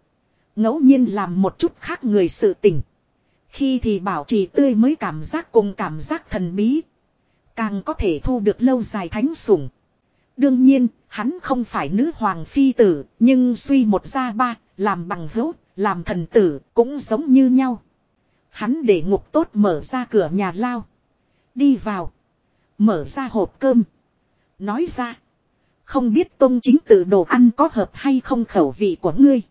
ngẫu nhiên làm một chút khác người sự tình. Khi thì bảo trì tươi mới cảm giác cùng cảm giác thần bí. Càng có thể thu được lâu dài thánh sủng. Đương nhiên, hắn không phải nữ hoàng phi tử, nhưng suy một ra ba, làm bằng hữu, làm thần tử, cũng giống như nhau. Hắn để ngục tốt mở ra cửa nhà lao. Đi vào. Mở ra hộp cơm. Nói ra. Không biết tôn chính tự đồ ăn có hợp hay không khẩu vị của ngươi.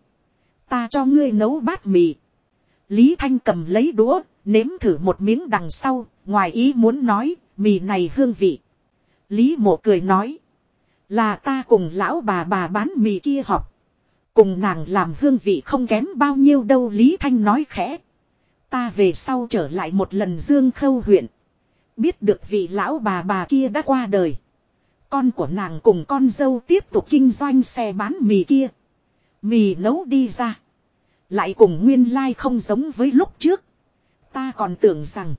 Ta cho ngươi nấu bát mì. Lý Thanh cầm lấy đũa, nếm thử một miếng đằng sau, ngoài ý muốn nói, mì này hương vị. Lý mộ cười nói. Là ta cùng lão bà bà bán mì kia học. Cùng nàng làm hương vị không kém bao nhiêu đâu Lý Thanh nói khẽ. Ta về sau trở lại một lần dương khâu huyện. Biết được vị lão bà bà kia đã qua đời. Con của nàng cùng con dâu tiếp tục kinh doanh xe bán mì kia. Mì nấu đi ra. Lại cùng nguyên lai like không giống với lúc trước. Ta còn tưởng rằng.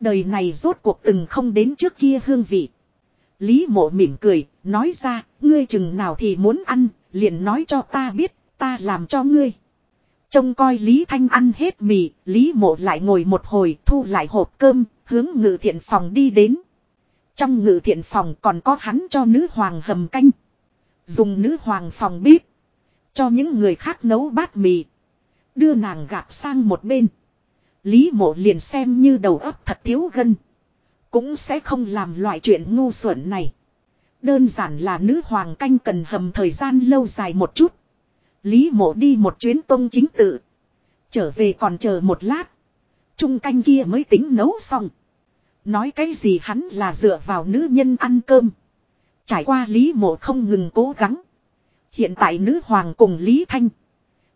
Đời này rốt cuộc từng không đến trước kia hương vị. Lý mộ mỉm cười, nói ra, ngươi chừng nào thì muốn ăn, liền nói cho ta biết, ta làm cho ngươi. Trông coi Lý Thanh ăn hết mì, Lý mộ lại ngồi một hồi thu lại hộp cơm, hướng ngự thiện phòng đi đến. Trong ngự thiện phòng còn có hắn cho nữ hoàng hầm canh. Dùng nữ hoàng phòng bếp. Cho những người khác nấu bát mì. Đưa nàng gạt sang một bên. Lý mộ liền xem như đầu óc thật thiếu gân. Cũng sẽ không làm loại chuyện ngu xuẩn này. Đơn giản là nữ hoàng canh cần hầm thời gian lâu dài một chút. Lý mộ đi một chuyến tông chính tự. Trở về còn chờ một lát. Trung canh kia mới tính nấu xong. Nói cái gì hắn là dựa vào nữ nhân ăn cơm. Trải qua Lý mộ không ngừng cố gắng. Hiện tại nữ hoàng cùng Lý Thanh.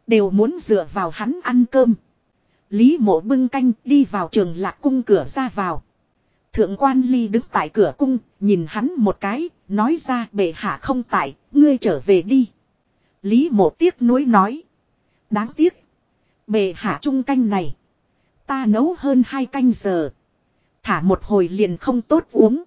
Đều muốn dựa vào hắn ăn cơm. Lý mộ bưng canh đi vào trường lạc cung cửa ra vào. Thượng quan ly đứng tại cửa cung, nhìn hắn một cái, nói ra bệ hạ không tại, ngươi trở về đi. Lý mộ tiếc nuối nói. Đáng tiếc. Bệ hạ trung canh này. Ta nấu hơn hai canh giờ. Thả một hồi liền không tốt uống.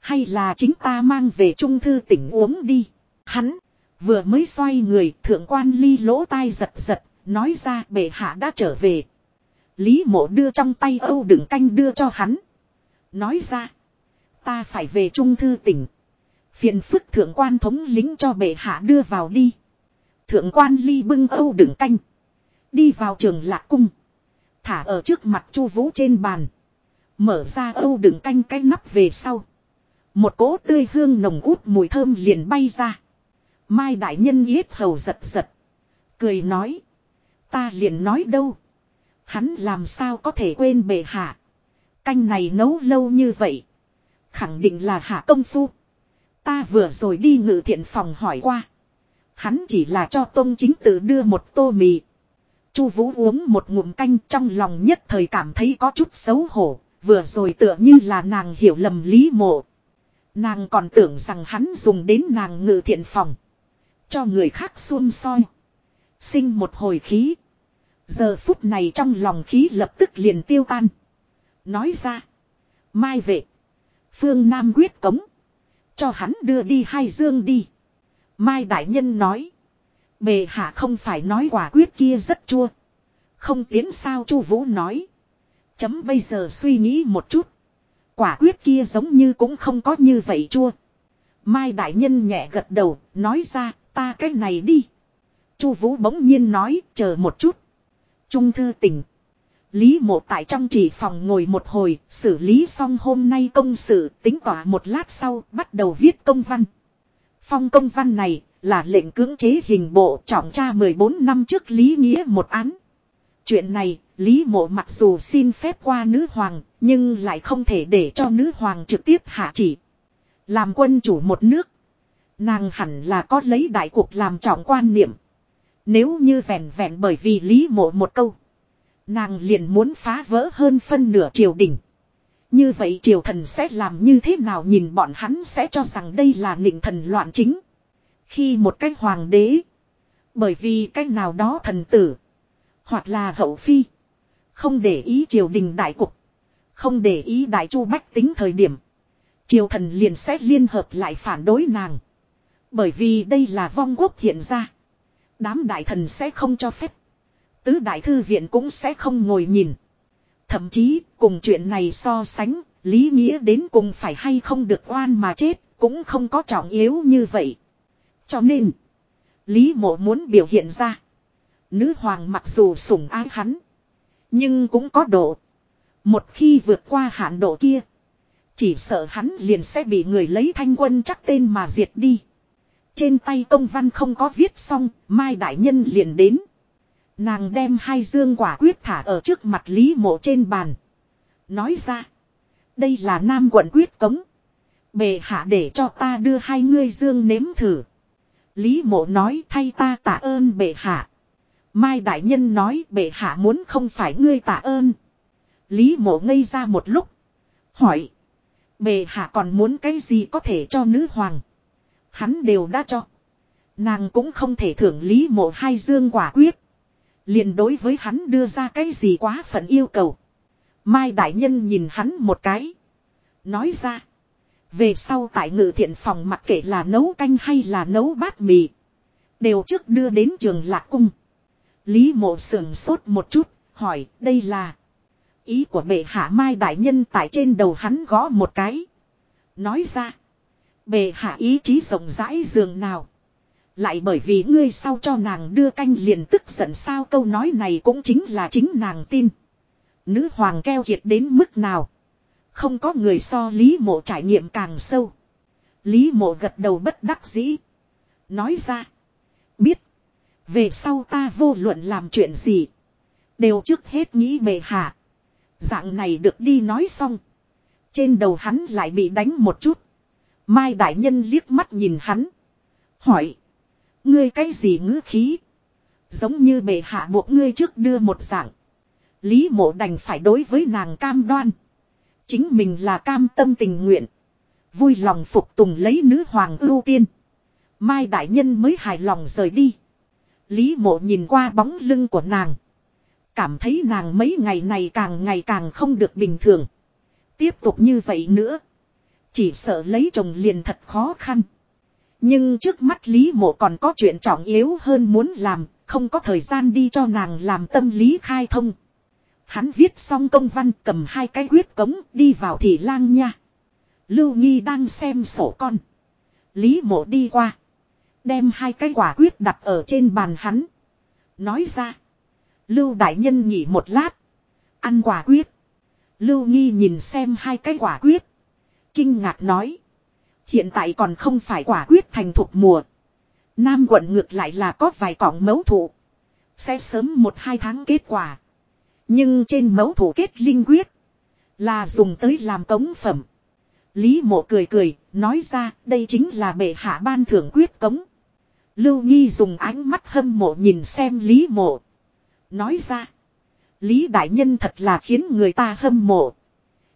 Hay là chính ta mang về trung thư tỉnh uống đi. Hắn. Vừa mới xoay người thượng quan ly lỗ tai giật giật. Nói ra bệ hạ đã trở về. Lý mộ đưa trong tay âu đựng canh đưa cho hắn. Nói ra. Ta phải về trung thư tỉnh. Phiền phức thượng quan thống lính cho bệ hạ đưa vào đi. Thượng quan ly bưng âu đựng canh. Đi vào trường lạc cung. Thả ở trước mặt chu vũ trên bàn. Mở ra âu đựng canh cái nắp về sau. Một cỗ tươi hương nồng út mùi thơm liền bay ra. Mai đại nhân yết hầu giật giật. Cười nói. Ta liền nói đâu. Hắn làm sao có thể quên bệ hạ. Canh này nấu lâu như vậy. Khẳng định là hạ công phu. Ta vừa rồi đi ngự thiện phòng hỏi qua. Hắn chỉ là cho tôn chính tự đưa một tô mì. Chu Vũ uống một ngụm canh trong lòng nhất thời cảm thấy có chút xấu hổ, vừa rồi tựa như là nàng hiểu lầm Lý Mộ. Nàng còn tưởng rằng hắn dùng đến nàng ngự thiện phòng. Cho người khác xuôn soi. Sinh một hồi khí. Giờ phút này trong lòng khí lập tức liền tiêu tan. Nói ra. Mai vệ. Phương Nam quyết cống. Cho hắn đưa đi hai dương đi. Mai Đại Nhân nói. Bề hạ không phải nói quả quyết kia rất chua. Không tiến sao chu Vũ nói. Chấm bây giờ suy nghĩ một chút. Quả quyết kia giống như cũng không có như vậy chua. Mai Đại Nhân nhẹ gật đầu, nói ra, ta cái này đi. Chu Vũ bỗng nhiên nói, chờ một chút. Trung thư tỉnh. Lý mộ tại trong chỉ phòng ngồi một hồi, xử lý xong hôm nay công sự, tính tỏa một lát sau, bắt đầu viết công văn. Phong công văn này, là lệnh cưỡng chế hình bộ trọng tra 14 năm trước Lý Nghĩa một án. Chuyện này, Lý mộ mặc dù xin phép qua nữ hoàng, nhưng lại không thể để cho nữ hoàng trực tiếp hạ chỉ. Làm quân chủ một nước. Nàng hẳn là có lấy đại cuộc làm trọng quan niệm. Nếu như vẹn vẹn bởi vì Lý mộ một câu. Nàng liền muốn phá vỡ hơn phân nửa triều đình. Như vậy triều thần sẽ làm như thế nào nhìn bọn hắn sẽ cho rằng đây là nịnh thần loạn chính. Khi một cái hoàng đế. Bởi vì cái nào đó thần tử. Hoặc là hậu phi. Không để ý triều đình đại cục. Không để ý đại chu bách tính thời điểm. Triều thần liền sẽ liên hợp lại phản đối nàng. Bởi vì đây là vong quốc hiện ra. Đám đại thần sẽ không cho phép. Tứ đại thư viện cũng sẽ không ngồi nhìn. Thậm chí cùng chuyện này so sánh, lý nghĩa đến cùng phải hay không được oan mà chết, cũng không có trọng yếu như vậy. Cho nên, lý mộ muốn biểu hiện ra. Nữ hoàng mặc dù sủng ái hắn, nhưng cũng có độ. Một khi vượt qua hạn độ kia, chỉ sợ hắn liền sẽ bị người lấy thanh quân chắc tên mà diệt đi. Trên tay công văn không có viết xong, Mai Đại Nhân liền đến. Nàng đem hai dương quả quyết thả ở trước mặt Lý Mộ trên bàn. Nói ra. Đây là nam quận quyết cống. Bề hạ để cho ta đưa hai ngươi dương nếm thử. Lý mộ nói, thay ta tạ ơn bệ hạ. Mai đại nhân nói, bệ hạ muốn không phải ngươi tạ ơn. Lý mộ ngây ra một lúc. Hỏi. Bệ hạ còn muốn cái gì có thể cho nữ hoàng. Hắn đều đã cho. Nàng cũng không thể thưởng lý mộ hai dương quả quyết liền đối với hắn đưa ra cái gì quá phận yêu cầu. Mai đại nhân nhìn hắn một cái. Nói ra. Về sau tại ngự thiện phòng mặc kệ là nấu canh hay là nấu bát mì. Đều trước đưa đến trường lạc cung. Lý mộ sườn sốt một chút, hỏi đây là. Ý của bệ hạ mai đại nhân tại trên đầu hắn gõ một cái. Nói ra. Bệ hạ ý chí rộng rãi giường nào. Lại bởi vì ngươi sau cho nàng đưa canh liền tức giận sao câu nói này cũng chính là chính nàng tin. Nữ hoàng keo kiệt đến mức nào. Không có người so Lý mộ trải nghiệm càng sâu. Lý mộ gật đầu bất đắc dĩ. Nói ra. Biết. Về sau ta vô luận làm chuyện gì. Đều trước hết nghĩ bề hạ. Dạng này được đi nói xong. Trên đầu hắn lại bị đánh một chút. Mai đại nhân liếc mắt nhìn hắn. Hỏi. Ngươi cái gì ngữ khí? Giống như bệ hạ buộc ngươi trước đưa một dạng. Lý mộ đành phải đối với nàng cam đoan. Chính mình là cam tâm tình nguyện. Vui lòng phục tùng lấy nữ hoàng ưu tiên. Mai đại nhân mới hài lòng rời đi. Lý mộ nhìn qua bóng lưng của nàng. Cảm thấy nàng mấy ngày này càng ngày càng không được bình thường. Tiếp tục như vậy nữa. Chỉ sợ lấy chồng liền thật khó khăn. Nhưng trước mắt Lý mộ còn có chuyện trọng yếu hơn muốn làm, không có thời gian đi cho nàng làm tâm lý khai thông. Hắn viết xong công văn cầm hai cái huyết cống đi vào thị lang nha. Lưu Nghi đang xem sổ con. Lý mộ đi qua. Đem hai cái quả quyết đặt ở trên bàn hắn. Nói ra. Lưu đại nhân nghỉ một lát. Ăn quả quyết. Lưu nghi nhìn xem hai cái quả quyết. Kinh ngạc nói. Hiện tại còn không phải quả quyết thành thuộc mùa. Nam quận ngược lại là có vài cọng mấu thụ. Sẽ sớm một hai tháng kết quả. Nhưng trên mấu thụ kết linh quyết. Là dùng tới làm cống phẩm. Lý mộ cười cười, nói ra đây chính là bệ hạ ban thưởng quyết cống. Lưu Nghi dùng ánh mắt hâm mộ nhìn xem Lý mộ. Nói ra. Lý Đại Nhân thật là khiến người ta hâm mộ.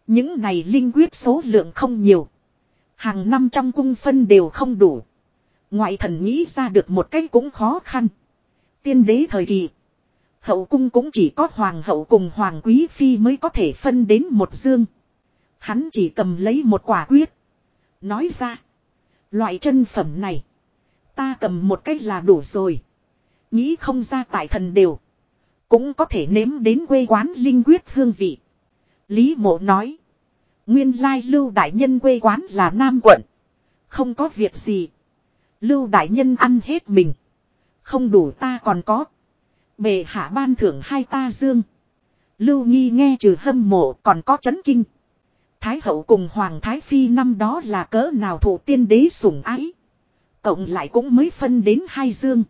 Những này linh quyết số lượng không nhiều. Hàng năm trong cung phân đều không đủ. Ngoại thần nghĩ ra được một cách cũng khó khăn. Tiên đế thời kỳ. Hậu cung cũng chỉ có hoàng hậu cùng hoàng quý phi mới có thể phân đến một dương. Hắn chỉ cầm lấy một quả quyết. Nói ra. Loại chân phẩm này. Ta cầm một cách là đủ rồi. Nghĩ không ra tại thần đều. Cũng có thể nếm đến quê quán linh quyết hương vị. Lý mộ nói. Nguyên lai lưu đại nhân quê quán là Nam quận. Không có việc gì. Lưu đại nhân ăn hết mình. Không đủ ta còn có. Bề hạ ban thưởng hai ta dương. Lưu nghi nghe trừ hâm mộ còn có chấn kinh. Thái hậu cùng Hoàng Thái Phi năm đó là cỡ nào thủ tiên đế sủng ái. Cộng lại cũng mới phân đến hai dương.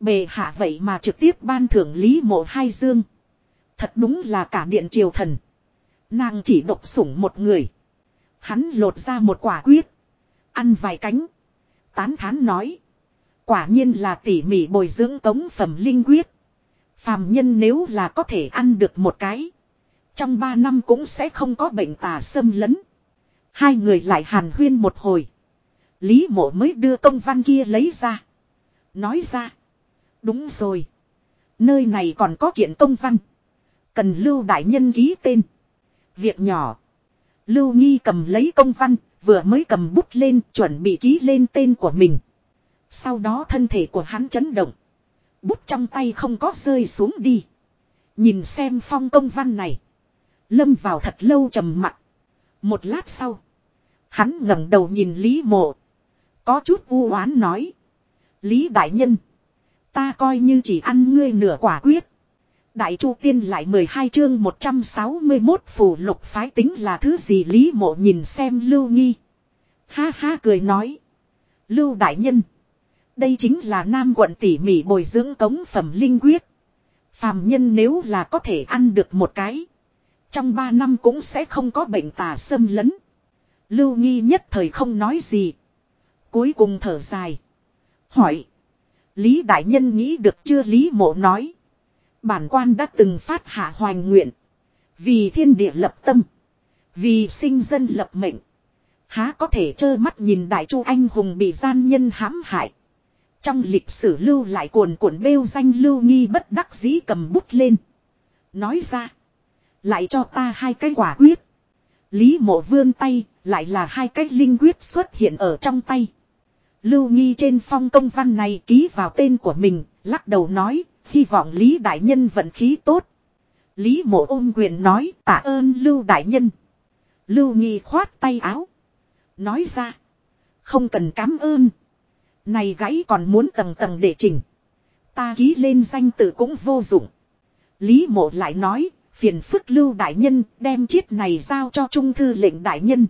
Bề hạ vậy mà trực tiếp ban thưởng lý mộ hai dương. Thật đúng là cả điện triều thần. Nàng chỉ độc sủng một người. Hắn lột ra một quả quyết. Ăn vài cánh. Tán thán nói. Quả nhiên là tỉ mỉ bồi dưỡng cống phẩm linh quyết. Phàm nhân nếu là có thể ăn được một cái. Trong ba năm cũng sẽ không có bệnh tà xâm lấn. Hai người lại hàn huyên một hồi. Lý mộ mới đưa công văn kia lấy ra. Nói ra. Đúng rồi. Nơi này còn có kiện công văn. Cần lưu đại nhân ký tên. Việc nhỏ. Lưu Nghi cầm lấy công văn, vừa mới cầm bút lên chuẩn bị ký lên tên của mình. Sau đó thân thể của hắn chấn động. Bút trong tay không có rơi xuống đi. Nhìn xem phong công văn này. Lâm vào thật lâu trầm mặt. Một lát sau. Hắn ngẩng đầu nhìn Lý Mộ. Có chút u oán nói. Lý Đại Nhân. Ta coi như chỉ ăn ngươi nửa quả quyết. Đại Chu Tiên lại 12 chương 161 phù lục phái tính là thứ gì Lý Mộ nhìn xem Lưu Nghi. Ha ha cười nói. Lưu Đại Nhân. Đây chính là Nam quận tỉ mỉ bồi dưỡng cống phẩm linh quyết. Phàm nhân nếu là có thể ăn được một cái. Trong ba năm cũng sẽ không có bệnh tà xâm lấn. Lưu Nghi nhất thời không nói gì. Cuối cùng thở dài. Hỏi. Lý Đại Nhân nghĩ được chưa Lý Mộ nói. Bản quan đã từng phát hạ hoành nguyện. Vì thiên địa lập tâm. Vì sinh dân lập mệnh. Há có thể trơ mắt nhìn đại chu anh hùng bị gian nhân hãm hại. Trong lịch sử lưu lại cuồn cuộn bêu danh lưu nghi bất đắc dĩ cầm bút lên. Nói ra. Lại cho ta hai cái quả quyết. Lý mộ vươn tay, lại là hai cái linh quyết xuất hiện ở trong tay. Lưu nghi trên phong công văn này ký vào tên của mình, lắc đầu nói, hy vọng Lý Đại Nhân vận khí tốt. Lý mộ ôm quyền nói, tạ ơn Lưu Đại Nhân. Lưu nghi khoát tay áo. Nói ra, không cần cảm ơn. Này gãy còn muốn tầng tầng để chỉnh. Ta ký lên danh tự cũng vô dụng. Lý mộ lại nói, phiền phức lưu đại nhân đem chiếc này giao cho trung thư lệnh đại nhân.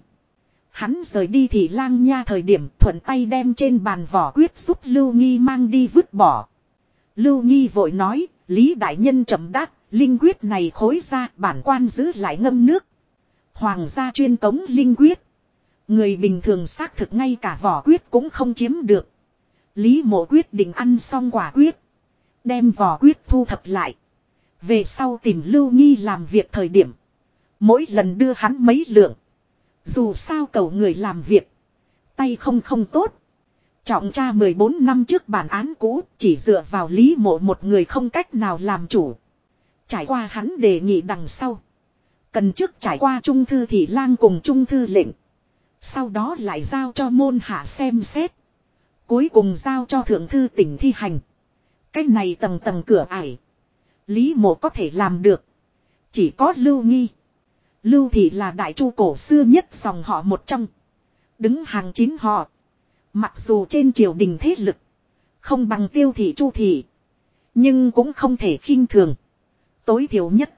Hắn rời đi thì lang nha thời điểm thuận tay đem trên bàn vỏ quyết giúp Lưu Nghi mang đi vứt bỏ. Lưu Nghi vội nói, Lý Đại Nhân chậm đáp, linh quyết này khối ra bản quan giữ lại ngâm nước. Hoàng gia chuyên tống linh quyết. Người bình thường xác thực ngay cả vỏ quyết cũng không chiếm được. Lý mộ quyết định ăn xong quả quyết. Đem vỏ quyết thu thập lại. Về sau tìm Lưu Nghi làm việc thời điểm. Mỗi lần đưa hắn mấy lượng. Dù sao cầu người làm việc. Tay không không tốt. Trọng tra 14 năm trước bản án cũ, chỉ dựa vào lý mộ một người không cách nào làm chủ. Trải qua hắn đề nghị đằng sau. Cần trước trải qua trung thư thị lang cùng trung thư lệnh. Sau đó lại giao cho môn hạ xem xét. Cuối cùng giao cho thượng thư tỉnh thi hành. cách này tầng tầng cửa ải. Lý mộ có thể làm được. Chỉ có lưu nghi. Lưu thị là đại chu cổ xưa nhất dòng họ một trong. Đứng hàng chín họ. Mặc dù trên triều đình thế lực. Không bằng tiêu thị chu thị. Nhưng cũng không thể khinh thường. Tối thiểu nhất.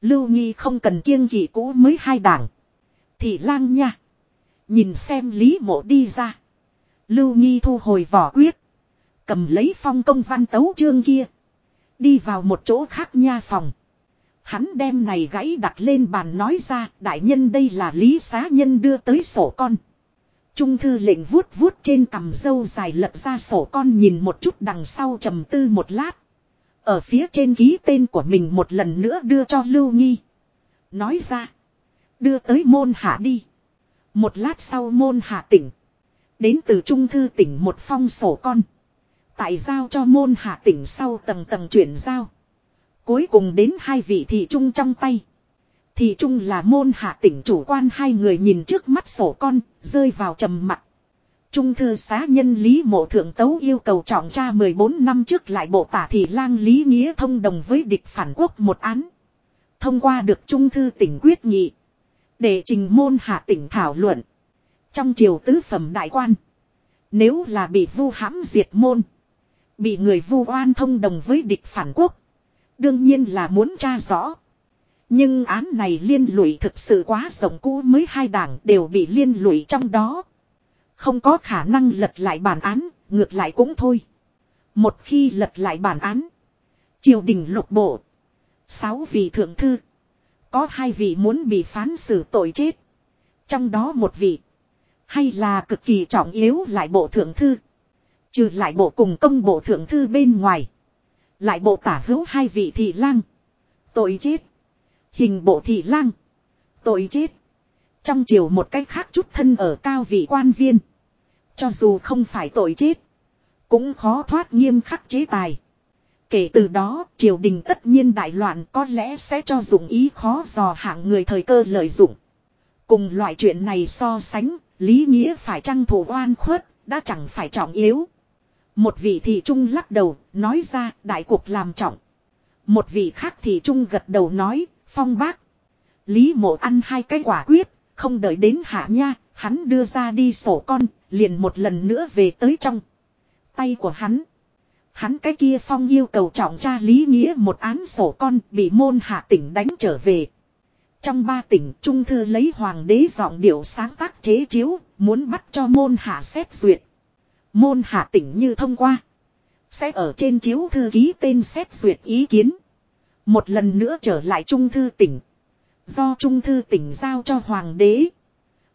Lưu Nghi không cần kiêng kỵ cũ mới hai đảng. Thị lang nha. Nhìn xem Lý mộ đi ra. Lưu Nghi thu hồi vỏ quyết. Cầm lấy phong công văn tấu chương kia. Đi vào một chỗ khác nha phòng. Hắn đem này gãy đặt lên bàn nói ra. Đại nhân đây là Lý xá nhân đưa tới sổ con. Trung thư lệnh vuốt vuốt trên cằm dâu dài lật ra sổ con nhìn một chút đằng sau trầm tư một lát. Ở phía trên ký tên của mình một lần nữa đưa cho Lưu Nghi. Nói ra. Đưa tới môn hạ đi. Một lát sau môn hạ tỉnh. Đến từ trung thư tỉnh một phong sổ con. Tại giao cho môn hạ tỉnh sau tầng tầng chuyển giao. Cuối cùng đến hai vị thị trung trong tay thì trung là môn hạ tỉnh chủ quan hai người nhìn trước mắt sổ con, rơi vào trầm mặt. Trung thư xá nhân Lý Mộ Thượng Tấu yêu cầu trọng tra 14 năm trước lại bộ tả thị lang Lý Nghĩa thông đồng với địch phản quốc một án. Thông qua được Trung thư tỉnh quyết nghị. Để trình môn hạ tỉnh thảo luận. Trong triều tứ phẩm đại quan. Nếu là bị vu hãm diệt môn. Bị người vu oan thông đồng với địch phản quốc. Đương nhiên là muốn tra rõ. Nhưng án này liên lụy thực sự quá rộng cũ mới hai đảng đều bị liên lụy trong đó. Không có khả năng lật lại bản án, ngược lại cũng thôi. Một khi lật lại bản án. Triều đình lục bộ. Sáu vị thượng thư. Có hai vị muốn bị phán xử tội chết. Trong đó một vị. Hay là cực kỳ trọng yếu lại bộ thượng thư. Trừ lại bộ cùng công bộ thượng thư bên ngoài. Lại bộ tả hữu hai vị thị lang. Tội chết. Hình bộ thị lang. Tội chết. Trong triều một cách khác chút thân ở cao vị quan viên. Cho dù không phải tội chết. Cũng khó thoát nghiêm khắc chế tài. Kể từ đó, triều đình tất nhiên đại loạn có lẽ sẽ cho dụng ý khó dò hạng người thời cơ lợi dụng. Cùng loại chuyện này so sánh, lý nghĩa phải trăng thủ oan khuất, đã chẳng phải trọng yếu. Một vị thị trung lắc đầu, nói ra đại cuộc làm trọng. Một vị khác thị trung gật đầu nói, phong bác. Lý mộ ăn hai cái quả quyết, không đợi đến hạ nha, hắn đưa ra đi sổ con, liền một lần nữa về tới trong. Tay của hắn. Hắn cái kia phong yêu cầu trọng tra lý nghĩa một án sổ con bị môn hạ tỉnh đánh trở về. Trong ba tỉnh trung thư lấy hoàng đế giọng điệu sáng tác chế chiếu, muốn bắt cho môn hạ xét duyệt. Môn hạ tỉnh như thông qua. Sẽ ở trên chiếu thư ký tên xét duyệt ý kiến. Một lần nữa trở lại trung thư tỉnh. Do trung thư tỉnh giao cho hoàng đế.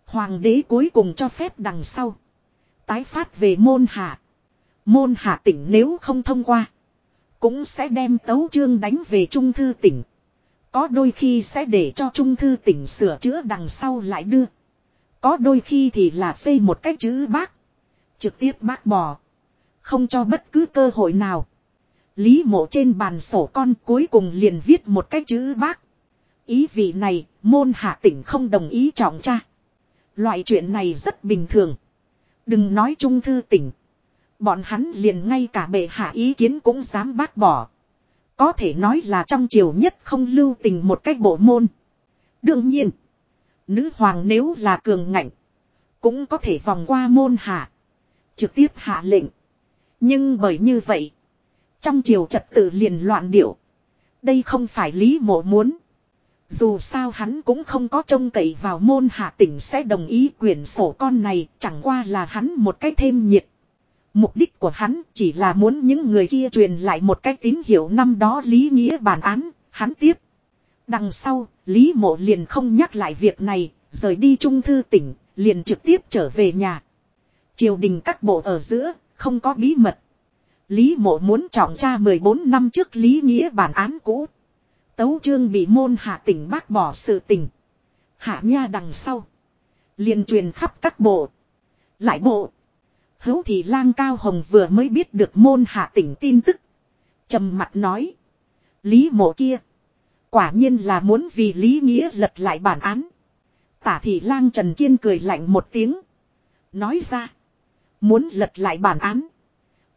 Hoàng đế cuối cùng cho phép đằng sau. Tái phát về môn hạ. Môn hạ tỉnh nếu không thông qua. Cũng sẽ đem tấu chương đánh về trung thư tỉnh. Có đôi khi sẽ để cho trung thư tỉnh sửa chữa đằng sau lại đưa. Có đôi khi thì là phê một cách chữ bác. Trực tiếp bác bỏ. Không cho bất cứ cơ hội nào. Lý mộ trên bàn sổ con cuối cùng liền viết một cái chữ bác. Ý vị này, môn hạ tỉnh không đồng ý trọng cha Loại chuyện này rất bình thường. Đừng nói trung thư tỉnh. Bọn hắn liền ngay cả bệ hạ ý kiến cũng dám bác bỏ. Có thể nói là trong triều nhất không lưu tình một cách bộ môn. Đương nhiên, nữ hoàng nếu là cường ngạnh, cũng có thể vòng qua môn hạ. Trực tiếp hạ lệnh. Nhưng bởi như vậy, trong triều trật tự liền loạn điệu. Đây không phải lý mộ muốn. Dù sao hắn cũng không có trông cậy vào môn hạ tỉnh sẽ đồng ý quyển sổ con này, chẳng qua là hắn một cách thêm nhiệt. Mục đích của hắn chỉ là muốn những người kia truyền lại một cách tín hiệu năm đó lý nghĩa bản án, hắn tiếp. Đằng sau, Lý Mộ liền không nhắc lại việc này, rời đi trung thư tỉnh, liền trực tiếp trở về nhà. Triều đình các bộ ở giữa, không có bí mật. Lý Mộ muốn trọng tra 14 năm trước Lý Nghĩa bản án cũ. Tấu chương bị môn hạ tỉnh bác bỏ sự tình. Hạ nha đằng sau. liền truyền khắp các bộ. Lại bộ. Hữu thị lang cao hồng vừa mới biết được môn hạ tỉnh tin tức. trầm mặt nói. Lý mộ kia. Quả nhiên là muốn vì lý nghĩa lật lại bản án. Tả thị lang Trần Kiên cười lạnh một tiếng. Nói ra. Muốn lật lại bản án.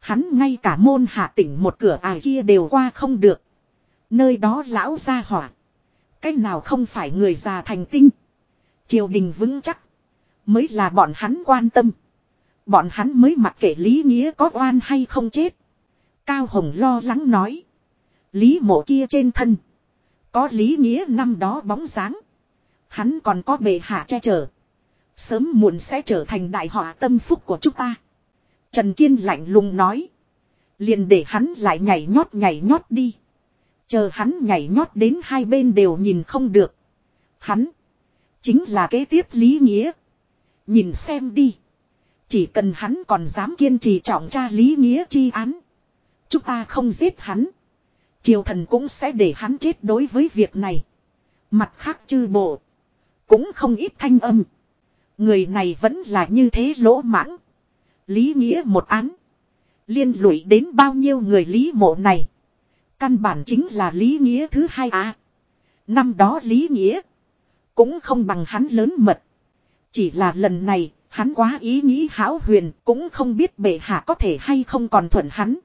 Hắn ngay cả môn hạ tỉnh một cửa ải kia đều qua không được. Nơi đó lão ra hỏa. Cách nào không phải người già thành tinh. Triều đình vững chắc. Mới là bọn hắn quan tâm. Bọn hắn mới mặc kệ Lý Nghĩa có oan hay không chết. Cao Hồng lo lắng nói. Lý mộ kia trên thân. Có lý nghĩa năm đó bóng dáng. Hắn còn có bệ hạ che chở. Sớm muộn sẽ trở thành đại họa tâm phúc của chúng ta. Trần Kiên lạnh lùng nói. Liền để hắn lại nhảy nhót nhảy nhót đi. Chờ hắn nhảy nhót đến hai bên đều nhìn không được. Hắn. Chính là kế tiếp lý nghĩa. Nhìn xem đi. Chỉ cần hắn còn dám kiên trì trọng tra lý nghĩa chi án. Chúng ta không giết hắn. Triều thần cũng sẽ để hắn chết đối với việc này. Mặt khác chư bộ. Cũng không ít thanh âm. Người này vẫn là như thế lỗ mãng. Lý nghĩa một án. Liên lụy đến bao nhiêu người lý mộ này. Căn bản chính là lý nghĩa thứ hai à. Năm đó lý nghĩa. Cũng không bằng hắn lớn mật. Chỉ là lần này, hắn quá ý nghĩ hão huyền, cũng không biết bệ hạ có thể hay không còn thuận hắn.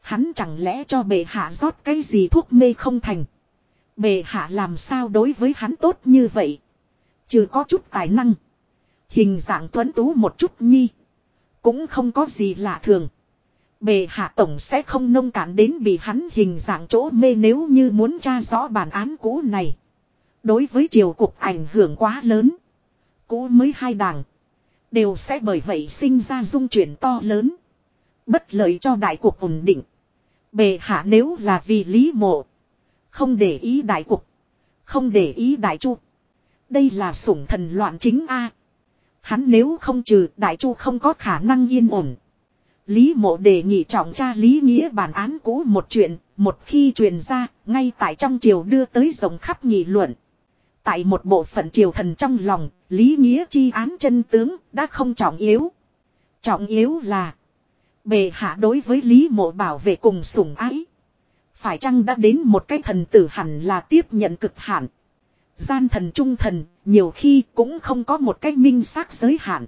Hắn chẳng lẽ cho bệ hạ rót cái gì thuốc mê không thành. Bệ hạ làm sao đối với hắn tốt như vậy. Chứ có chút tài năng. Hình dạng tuấn tú một chút nhi. Cũng không có gì lạ thường. Bề hạ tổng sẽ không nông cản đến bị hắn hình dạng chỗ mê nếu như muốn tra rõ bản án cũ này. Đối với triều cục ảnh hưởng quá lớn. Cũ mới hai đảng. Đều sẽ bởi vậy sinh ra dung chuyển to lớn. Bất lợi cho đại cuộc ổn định. Bề hạ nếu là vì lý mộ. Không để ý đại cục. Không để ý đại chu. Đây là sủng thần loạn chính A. Hắn nếu không trừ đại chu không có khả năng yên ổn. Lý mộ đề nghị trọng tra lý nghĩa bản án cũ một chuyện, một khi truyền ra, ngay tại trong triều đưa tới rộng khắp nghị luận. Tại một bộ phận triều thần trong lòng, lý nghĩa chi án chân tướng đã không trọng yếu. Trọng yếu là bề hạ đối với lý mộ bảo vệ cùng sủng ái. Phải chăng đã đến một cái thần tử hẳn là tiếp nhận cực hạn. Gian thần trung thần, nhiều khi cũng không có một cách minh xác giới hạn.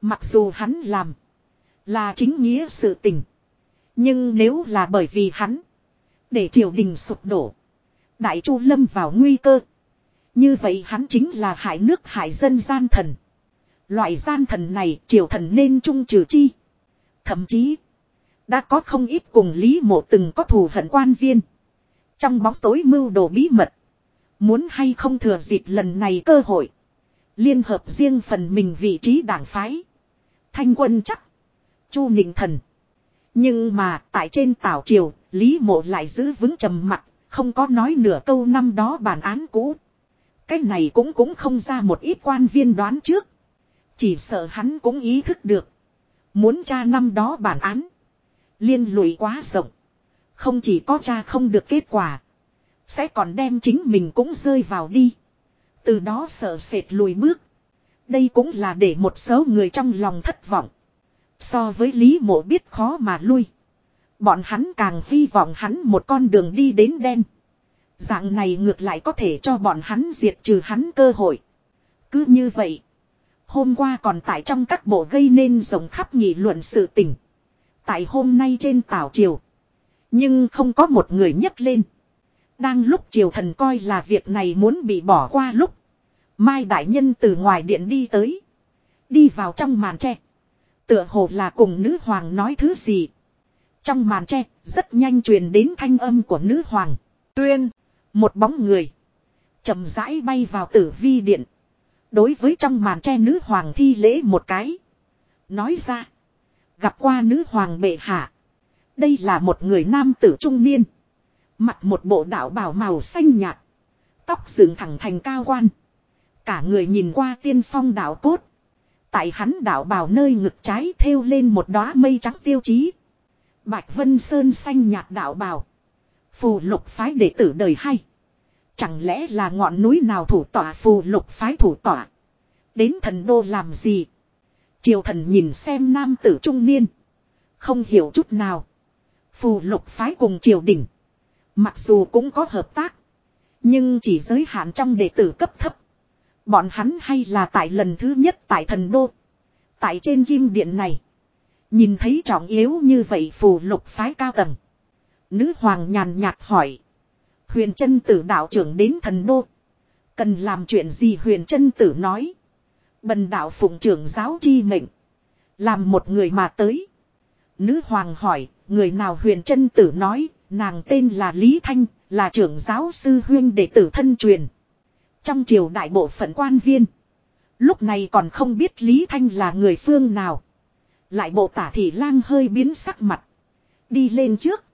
Mặc dù hắn làm, là chính nghĩa sự tình. Nhưng nếu là bởi vì hắn, để triều đình sụp đổ, đại chu lâm vào nguy cơ. Như vậy hắn chính là hại nước hại dân gian thần. Loại gian thần này triều thần nên trung trừ chi. Thậm chí, đã có không ít cùng Lý Mộ từng có thù hận quan viên. Trong bóng tối mưu đồ bí mật. Muốn hay không thừa dịp lần này cơ hội. Liên hợp riêng phần mình vị trí đảng phái. Thanh quân chắc. Chu Ninh Thần. Nhưng mà tại trên tảo triều, Lý Mộ lại giữ vững trầm mặt, không có nói nửa câu năm đó bản án cũ. Cái này cũng cũng không ra một ít quan viên đoán trước. Chỉ sợ hắn cũng ý thức được. Muốn tra năm đó bản án. Liên lụy quá rộng. Không chỉ có tra không được kết quả. Sẽ còn đem chính mình cũng rơi vào đi. Từ đó sợ sệt lùi bước. Đây cũng là để một số người trong lòng thất vọng. So với Lý Mộ biết khó mà lui. Bọn hắn càng hy vọng hắn một con đường đi đến đen. Dạng này ngược lại có thể cho bọn hắn diệt trừ hắn cơ hội. Cứ như vậy. Hôm qua còn tại trong các bộ gây nên rồng khắp nghị luận sự tình. Tại hôm nay trên tảo triều. Nhưng không có một người nhấc lên. Đang lúc triều thần coi là việc này muốn bị bỏ qua lúc. Mai đại nhân từ ngoài điện đi tới. Đi vào trong màn tre. Tựa hồ là cùng nữ hoàng nói thứ gì. Trong màn tre, rất nhanh truyền đến thanh âm của nữ hoàng. Tuyên, một bóng người. chậm rãi bay vào tử vi điện. Đối với trong màn tre nữ hoàng thi lễ một cái. Nói ra. Gặp qua nữ hoàng bệ hạ. Đây là một người nam tử trung niên. Mặt một bộ đạo bào màu xanh nhạt. Tóc dựng thẳng thành cao quan. Cả người nhìn qua tiên phong đạo cốt. Tại hắn đạo bào nơi ngực trái thêu lên một đóa mây trắng tiêu chí. Bạch Vân Sơn xanh nhạt đạo bào. Phù lục phái đệ tử đời hay. Chẳng lẽ là ngọn núi nào thủ tỏa phù lục phái thủ tỏa. Đến thần đô làm gì. Triều thần nhìn xem nam tử trung niên. Không hiểu chút nào. Phù lục phái cùng triều đình. Mặc dù cũng có hợp tác. Nhưng chỉ giới hạn trong đệ tử cấp thấp. Bọn hắn hay là tại lần thứ nhất tại thần đô. Tại trên kim điện này. Nhìn thấy trọng yếu như vậy phù lục phái cao tầng. Nữ hoàng nhàn nhạt hỏi. Huyền chân tử đạo trưởng đến thần đô. Cần làm chuyện gì huyền chân tử nói. Bần đạo phụng trưởng giáo chi mệnh. Làm một người mà tới. Nữ hoàng hỏi, người nào huyền chân tử nói, nàng tên là Lý Thanh, là trưởng giáo sư huyên đệ tử thân truyền. Trong triều đại bộ phận quan viên. Lúc này còn không biết Lý Thanh là người phương nào. Lại bộ tả thị lang hơi biến sắc mặt. Đi lên trước.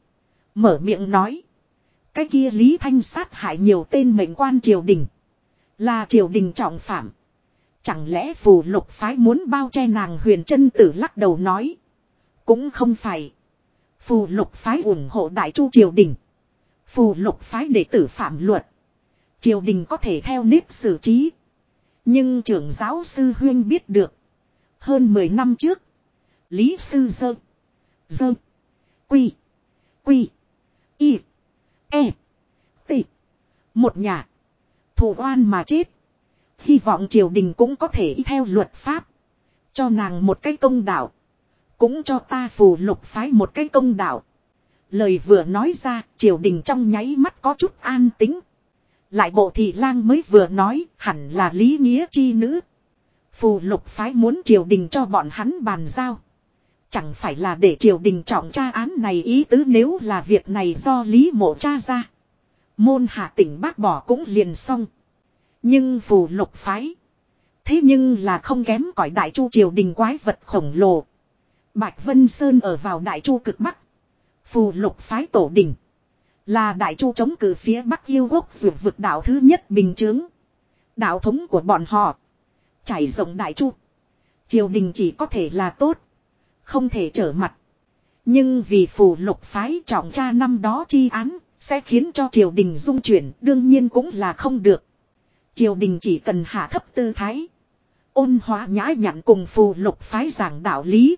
Mở miệng nói. Cái kia Lý Thanh sát hại nhiều tên mệnh quan triều đình. Là triều đình trọng phạm. Chẳng lẽ phù lục phái muốn bao che nàng huyền chân tử lắc đầu nói. Cũng không phải. Phù lục phái ủng hộ đại chu triều đình. Phù lục phái đệ tử phạm luật. Triều đình có thể theo nếp xử trí. Nhưng trưởng giáo sư huyên biết được. Hơn 10 năm trước. Lý sư dơ. Dơ. Quy. Quy. Y. E. T. Một nhà. Thủ oan mà chết. Hy vọng triều đình cũng có thể theo luật pháp. Cho nàng một cái công đạo. Cũng cho ta phù lục phái một cái công đạo. Lời vừa nói ra, triều đình trong nháy mắt có chút an tính. Lại bộ thị lang mới vừa nói, hẳn là lý nghĩa chi nữ. Phù lục phái muốn triều đình cho bọn hắn bàn giao. Chẳng phải là để triều đình trọng tra án này ý tứ nếu là việc này do lý mộ cha ra. Môn hạ tỉnh bác bỏ cũng liền xong. Nhưng phù lục phái. Thế nhưng là không kém cỏi đại chu triều đình quái vật khổng lồ. Bạch Vân Sơn ở vào đại chu cực bắc. Phù lục phái tổ đình. Là đại chu chống cử phía bắc yêu quốc dược vực đảo thứ nhất bình chướng. Đạo thống của bọn họ. Chảy rộng đại chu. Triều đình chỉ có thể là tốt. Không thể trở mặt. Nhưng vì phù lục phái trọng tra năm đó chi án. Sẽ khiến cho triều đình dung chuyển, đương nhiên cũng là không được. Triều đình chỉ cần hạ thấp tư thái. Ôn hóa nhã nhặn cùng phù lục phái giảng đạo lý.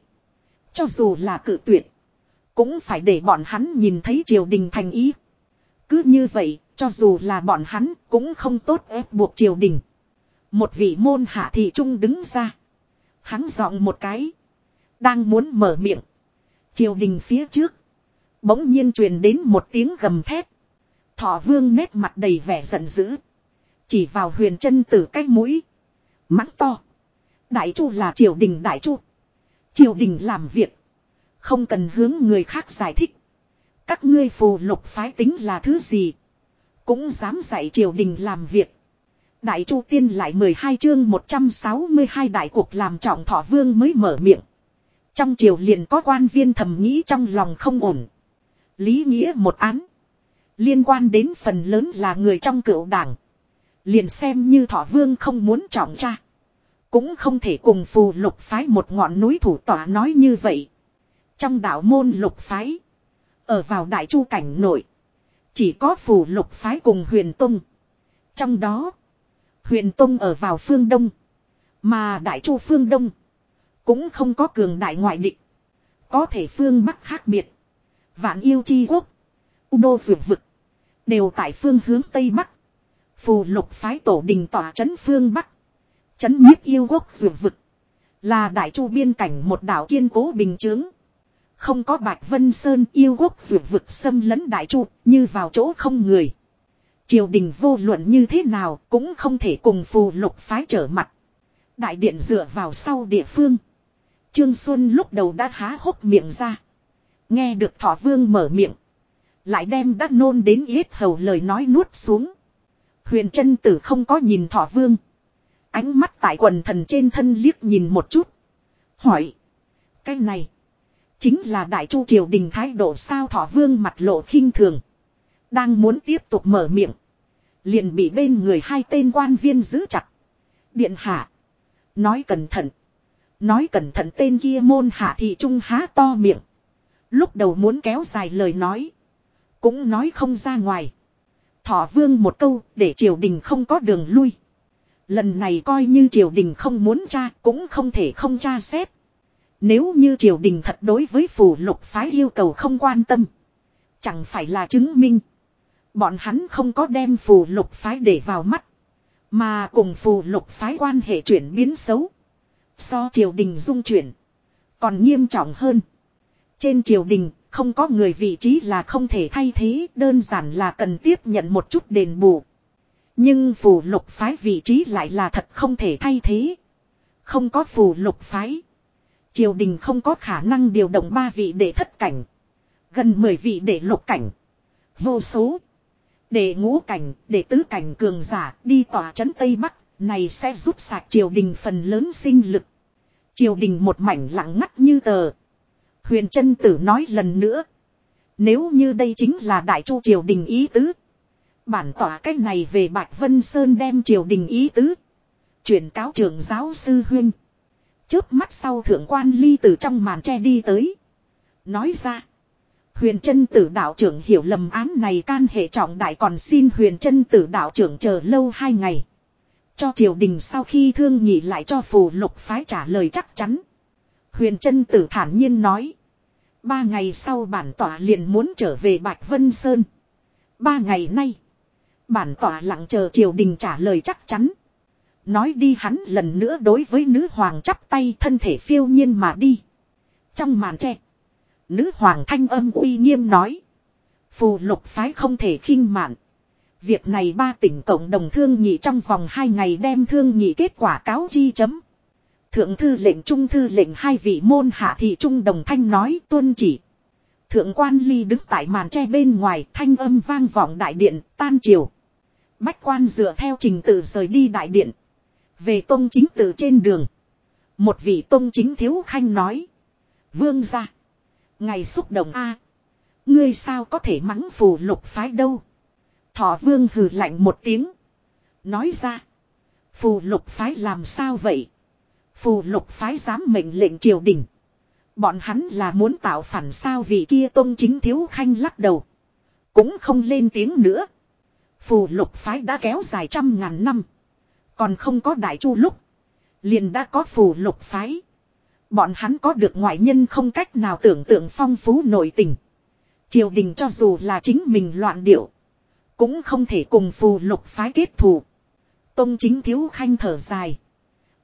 Cho dù là cự tuyệt. Cũng phải để bọn hắn nhìn thấy triều đình thành ý. Cứ như vậy, cho dù là bọn hắn cũng không tốt ép buộc triều đình. Một vị môn hạ thị trung đứng ra. Hắn giọng một cái. Đang muốn mở miệng. Triều đình phía trước. Bỗng nhiên truyền đến một tiếng gầm thét. Thọ vương nét mặt đầy vẻ giận dữ. Chỉ vào huyền chân tử cái mũi. Mắng to. Đại chu là triều đình đại chu. Triều đình làm việc. Không cần hướng người khác giải thích. Các ngươi phù lục phái tính là thứ gì. Cũng dám dạy triều đình làm việc. Đại chu tiên lại 12 chương 162 đại cuộc làm trọng thọ vương mới mở miệng. Trong triều liền có quan viên thầm nghĩ trong lòng không ổn. Lý nghĩa một án. Liên quan đến phần lớn là người trong cựu đảng. Liền xem như thọ vương không muốn trọng tra. Cũng không thể cùng phù lục phái một ngọn núi thủ tỏa nói như vậy. Trong đạo môn lục phái. Ở vào đại chu cảnh nội. Chỉ có phù lục phái cùng huyền tông. Trong đó. Huyền tông ở vào phương đông. Mà đại chu phương đông. Cũng không có cường đại ngoại địch. Có thể phương bắc khác biệt. Vạn yêu chi quốc. Udo dược vực. Đều tại phương hướng tây bắc. Phù lục phái tổ đình tỏa trấn phương bắc chấn nhiếp yêu quốc dược vực. Là đại chu biên cảnh một đảo kiên cố bình chướng. Không có Bạch Vân Sơn yêu quốc dược vực xâm lấn đại chu, như vào chỗ không người. Triều đình vô luận như thế nào cũng không thể cùng phù lục phái trở mặt. Đại điện dựa vào sau địa phương. Trương Xuân lúc đầu đã há hốc miệng ra. Nghe được thọ vương mở miệng. Lại đem đắc nôn đến yết hầu lời nói nuốt xuống. Huyền chân tử không có nhìn thọ vương. Ánh mắt tại quần thần trên thân liếc nhìn một chút. Hỏi. Cái này. Chính là đại chu triều đình thái độ sao thọ vương mặt lộ khinh thường. Đang muốn tiếp tục mở miệng. Liền bị bên người hai tên quan viên giữ chặt. Điện hạ. Nói cẩn thận. Nói cẩn thận tên kia môn hạ thị trung há to miệng. Lúc đầu muốn kéo dài lời nói. Cũng nói không ra ngoài. Thọ vương một câu để triều đình không có đường lui. Lần này coi như triều đình không muốn tra, cũng không thể không tra xét. Nếu như triều đình thật đối với phù lục phái yêu cầu không quan tâm. Chẳng phải là chứng minh. Bọn hắn không có đem phù lục phái để vào mắt. Mà cùng phù lục phái quan hệ chuyển biến xấu. So triều đình dung chuyển. Còn nghiêm trọng hơn. Trên triều đình, không có người vị trí là không thể thay thế. Đơn giản là cần tiếp nhận một chút đền bù. Nhưng phù lục phái vị trí lại là thật không thể thay thế. Không có phù lục phái. Triều đình không có khả năng điều động ba vị để thất cảnh. Gần 10 vị để lục cảnh. Vô số. Để ngũ cảnh, để tứ cảnh cường giả đi tỏa trấn Tây Bắc, này sẽ giúp sạc triều đình phần lớn sinh lực. Triều đình một mảnh lặng ngắt như tờ. Huyền chân tử nói lần nữa. Nếu như đây chính là đại chu triều đình ý tứ. Bản tỏa cách này về Bạch Vân Sơn đem triều đình ý tứ. Chuyển cáo trưởng giáo sư huyên. Chớp mắt sau thượng quan ly từ trong màn che đi tới. Nói ra. Huyền chân tử đạo trưởng hiểu lầm án này can hệ trọng đại còn xin huyền chân tử đạo trưởng chờ lâu hai ngày. Cho triều đình sau khi thương nhị lại cho phù lục phái trả lời chắc chắn. Huyền chân tử thản nhiên nói. Ba ngày sau bản tỏa liền muốn trở về Bạch Vân Sơn. Ba ngày nay. Bản tỏa lặng chờ triều đình trả lời chắc chắn. Nói đi hắn lần nữa đối với nữ hoàng chắp tay thân thể phiêu nhiên mà đi. Trong màn tre. Nữ hoàng thanh âm uy nghiêm nói. Phù lục phái không thể khinh mạn. Việc này ba tỉnh cộng đồng thương nhị trong vòng hai ngày đem thương nhị kết quả cáo chi chấm. Thượng thư lệnh trung thư lệnh hai vị môn hạ thị trung đồng thanh nói tuân chỉ. Thượng quan ly đứng tại màn tre bên ngoài thanh âm vang vọng đại điện, tan triều. Bách quan dựa theo trình tự rời đi đại điện. Về tôn chính tự trên đường. Một vị tôn chính thiếu khanh nói. Vương ra. Ngày xúc động A. Ngươi sao có thể mắng phù lục phái đâu. Thọ vương hừ lạnh một tiếng. Nói ra. Phù lục phái làm sao vậy? Phù lục phái dám mệnh lệnh triều đình. Bọn hắn là muốn tạo phản sao vì kia tôn chính thiếu khanh lắc đầu. Cũng không lên tiếng nữa. Phù lục phái đã kéo dài trăm ngàn năm. Còn không có đại chu lúc. Liền đã có phù lục phái. Bọn hắn có được ngoại nhân không cách nào tưởng tượng phong phú nội tình. Triều đình cho dù là chính mình loạn điệu. Cũng không thể cùng phù lục phái kết thù. Tông chính thiếu khanh thở dài.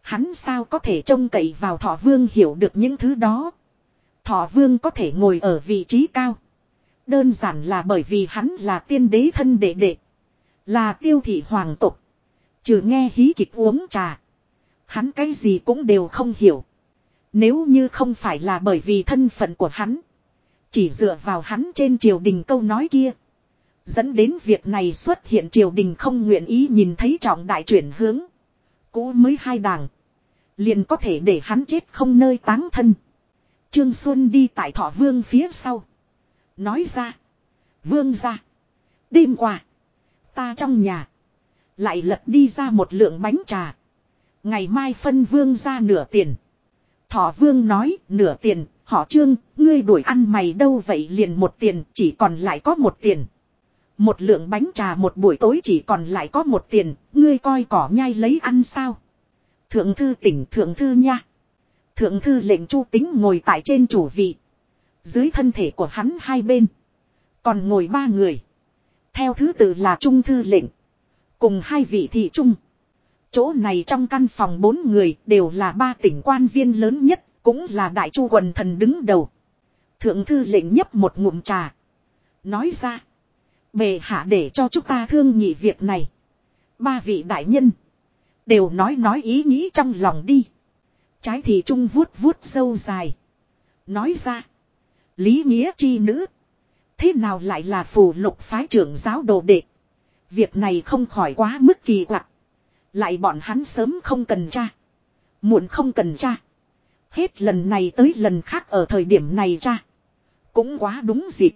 Hắn sao có thể trông cậy vào thọ vương hiểu được những thứ đó. Thọ vương có thể ngồi ở vị trí cao. Đơn giản là bởi vì hắn là tiên đế thân đệ đệ. Là tiêu thị hoàng tục. Trừ nghe hí kịch uống trà. Hắn cái gì cũng đều không hiểu. Nếu như không phải là bởi vì thân phận của hắn. Chỉ dựa vào hắn trên triều đình câu nói kia. Dẫn đến việc này xuất hiện triều đình không nguyện ý nhìn thấy trọng đại chuyển hướng. Cũ mới hai đảng. Liền có thể để hắn chết không nơi táng thân. Trương Xuân đi tại thọ vương phía sau. Nói ra. Vương ra. Đêm qua. Ta trong nhà. Lại lật đi ra một lượng bánh trà. Ngày mai phân vương ra nửa tiền. Thọ vương nói nửa tiền. Họ trương, ngươi đuổi ăn mày đâu vậy liền một tiền, chỉ còn lại có một tiền. Một lượng bánh trà một buổi tối chỉ còn lại có một tiền, ngươi coi cỏ nhai lấy ăn sao. Thượng thư tỉnh thượng thư nha. Thượng thư lệnh chu tính ngồi tại trên chủ vị. Dưới thân thể của hắn hai bên. Còn ngồi ba người. Theo thứ tự là trung thư lệnh. Cùng hai vị thị trung. Chỗ này trong căn phòng bốn người đều là ba tỉnh quan viên lớn nhất. Cũng là đại chu quần thần đứng đầu. Thượng thư lệnh nhấp một ngụm trà. Nói ra. Bề hạ để cho chúng ta thương nhị việc này. Ba vị đại nhân. Đều nói nói ý nghĩ trong lòng đi. Trái thì trung vuốt vuốt sâu dài. Nói ra. Lý nghĩa chi nữ. Thế nào lại là phù lục phái trưởng giáo đồ đệ. Việc này không khỏi quá mức kỳ quặc. Lại bọn hắn sớm không cần cha. Muộn không cần cha. Hết lần này tới lần khác ở thời điểm này cha. Cũng quá đúng dịp.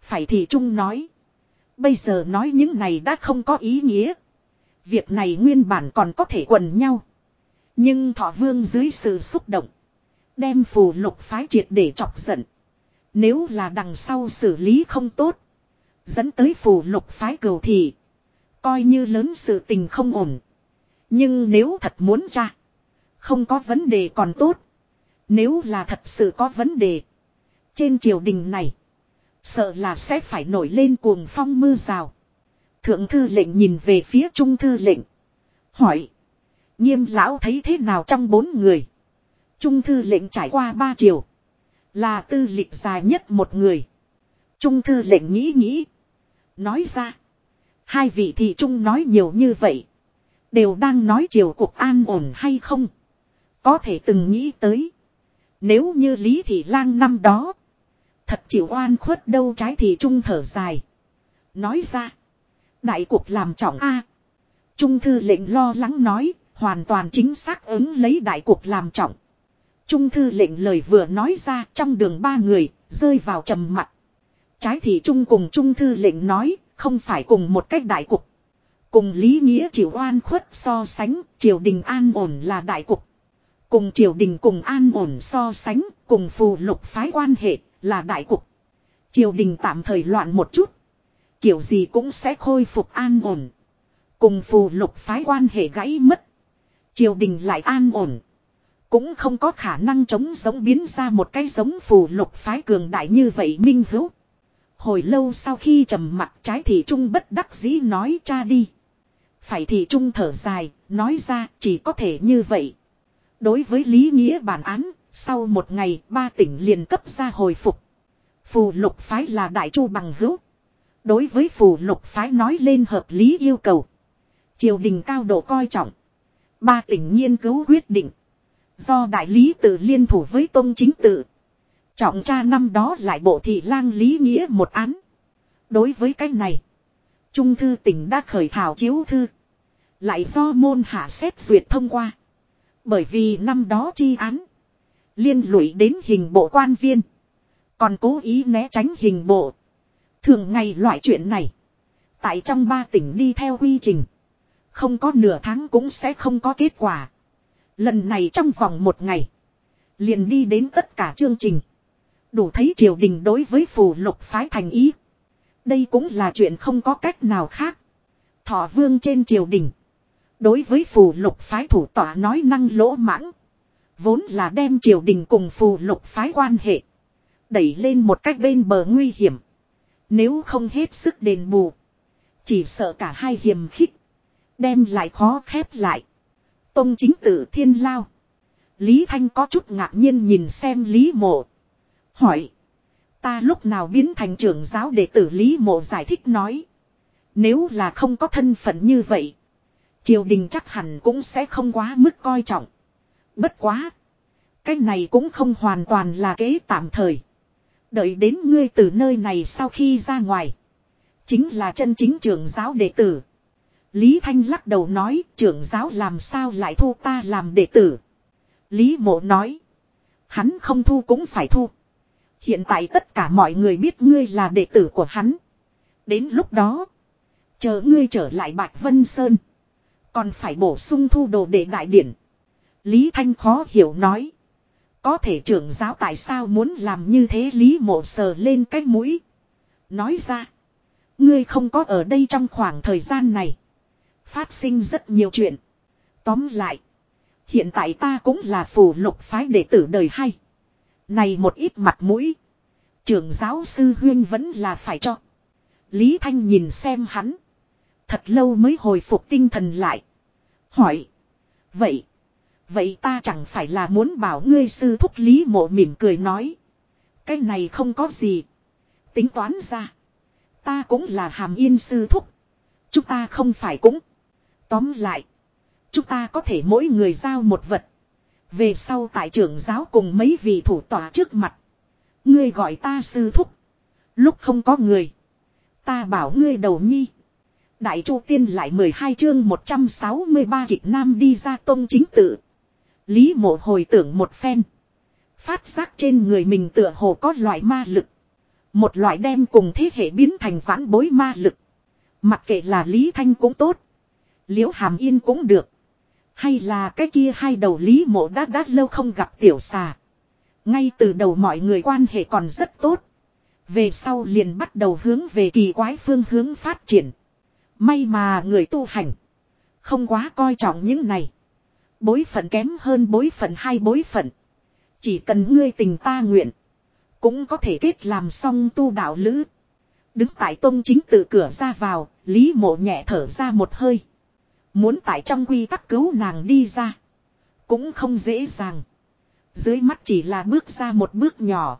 Phải thì Trung nói. Bây giờ nói những này đã không có ý nghĩa. Việc này nguyên bản còn có thể quần nhau. Nhưng thọ vương dưới sự xúc động. Đem phù lục phái triệt để chọc giận. Nếu là đằng sau xử lý không tốt. Dẫn tới phủ lục phái cầu thì. Coi như lớn sự tình không ổn. Nhưng nếu thật muốn tra. Không có vấn đề còn tốt. Nếu là thật sự có vấn đề. Trên triều đình này. Sợ là sẽ phải nổi lên cuồng phong mưa rào. Thượng thư lệnh nhìn về phía trung thư lệnh. Hỏi. Nghiêm lão thấy thế nào trong bốn người. Trung thư lệnh trải qua ba triều. Là tư lịch dài nhất một người. Trung thư lệnh nghĩ nghĩ. Nói ra. Hai vị thị trung nói nhiều như vậy. Đều đang nói triều cục an ổn hay không. Có thể từng nghĩ tới. Nếu như Lý Thị Lang năm đó. Thật chịu oan khuất đâu trái thì trung thở dài. Nói ra. Đại cuộc làm trọng A. Trung thư lệnh lo lắng nói, hoàn toàn chính xác ứng lấy đại cuộc làm trọng. Trung thư lệnh lời vừa nói ra trong đường ba người, rơi vào trầm mặt. Trái thị trung cùng trung thư lệnh nói, không phải cùng một cách đại cục. Cùng lý nghĩa chịu oan khuất so sánh, triều đình an ổn là đại cục. Cùng triều đình cùng an ổn so sánh, cùng phù lục phái quan hệ, là đại cục. Triều đình tạm thời loạn một chút. Kiểu gì cũng sẽ khôi phục an ổn. Cùng phù lục phái quan hệ gãy mất. Triều đình lại an ổn. Cũng không có khả năng chống giống biến ra một cái giống phù lục phái cường đại như vậy minh hữu. Hồi lâu sau khi trầm mặt trái thị trung bất đắc dĩ nói cha đi. Phải thị trung thở dài, nói ra chỉ có thể như vậy. Đối với lý nghĩa bản án, sau một ngày ba tỉnh liền cấp ra hồi phục. Phù lục phái là đại chu bằng hữu. Đối với phù lục phái nói lên hợp lý yêu cầu. Triều đình cao độ coi trọng. Ba tỉnh nghiên cứu quyết định. Do đại lý tự liên thủ với tôn chính tự. Trọng tra năm đó lại bộ thị lang lý nghĩa một án. Đối với cái này. Trung thư tỉnh đã khởi thảo chiếu thư. Lại do môn hạ xét duyệt thông qua. Bởi vì năm đó chi án. Liên lụy đến hình bộ quan viên. Còn cố ý né tránh hình bộ. Thường ngày loại chuyện này. Tại trong ba tỉnh đi theo quy trình. Không có nửa tháng cũng sẽ không có kết quả. Lần này trong vòng một ngày. Liền đi đến tất cả chương trình. Đủ thấy triều đình đối với phù lục phái thành ý. Đây cũng là chuyện không có cách nào khác. Thọ vương trên triều đình. Đối với phù lục phái thủ tọa nói năng lỗ mãng. Vốn là đem triều đình cùng phù lục phái quan hệ. Đẩy lên một cách bên bờ nguy hiểm. Nếu không hết sức đền bù. Chỉ sợ cả hai hiểm khích. Đem lại khó khép lại. Tông chính tử thiên lao. Lý Thanh có chút ngạc nhiên nhìn xem Lý Mộ. Hỏi. Ta lúc nào biến thành trưởng giáo đệ tử Lý Mộ giải thích nói. Nếu là không có thân phận như vậy. Triều đình chắc hẳn cũng sẽ không quá mức coi trọng. Bất quá. Cái này cũng không hoàn toàn là kế tạm thời. Đợi đến ngươi từ nơi này sau khi ra ngoài. Chính là chân chính trưởng giáo đệ tử. Lý Thanh lắc đầu nói, trưởng giáo làm sao lại thu ta làm đệ tử. Lý mộ nói. Hắn không thu cũng phải thu. Hiện tại tất cả mọi người biết ngươi là đệ tử của hắn. Đến lúc đó. Chờ ngươi trở lại Bạch Vân Sơn. Còn phải bổ sung thu đồ để đại điển. Lý Thanh khó hiểu nói. Có thể trưởng giáo tại sao muốn làm như thế Lý mộ sờ lên cái mũi. Nói ra. Ngươi không có ở đây trong khoảng thời gian này. Phát sinh rất nhiều chuyện. Tóm lại. Hiện tại ta cũng là phù lục phái đệ tử đời hay. Này một ít mặt mũi. Trưởng giáo sư huyên vẫn là phải cho. Lý Thanh nhìn xem hắn. Thật lâu mới hồi phục tinh thần lại. Hỏi. Vậy. Vậy ta chẳng phải là muốn bảo ngươi sư thúc Lý mộ mỉm cười nói. Cái này không có gì. Tính toán ra. Ta cũng là hàm yên sư thúc. Chúng ta không phải cũng. Tóm lại. Chúng ta có thể mỗi người giao một vật. Về sau tại trưởng giáo cùng mấy vị thủ tòa trước mặt. Ngươi gọi ta sư thúc. Lúc không có người. Ta bảo ngươi đầu nhi. Đại Chu Tiên lại 12 chương 163 kịch nam đi ra tông chính tự. Lý mộ hồi tưởng một phen. Phát giác trên người mình tựa hồ có loại ma lực. Một loại đem cùng thế hệ biến thành vãn bối ma lực. Mặc kệ là Lý Thanh cũng tốt. Liễu Hàm Yên cũng được. Hay là cái kia hai đầu Lý mộ đã đã lâu không gặp tiểu xà. Ngay từ đầu mọi người quan hệ còn rất tốt. Về sau liền bắt đầu hướng về kỳ quái phương hướng phát triển. May mà người tu hành. Không quá coi trọng những này. Bối phận kém hơn bối phận hai bối phận. Chỉ cần ngươi tình ta nguyện. Cũng có thể kết làm xong tu đạo lữ. Đứng tại tông chính tự cửa ra vào, Lý mộ nhẹ thở ra một hơi. Muốn tại trong quy tắc cứu nàng đi ra. Cũng không dễ dàng. Dưới mắt chỉ là bước ra một bước nhỏ.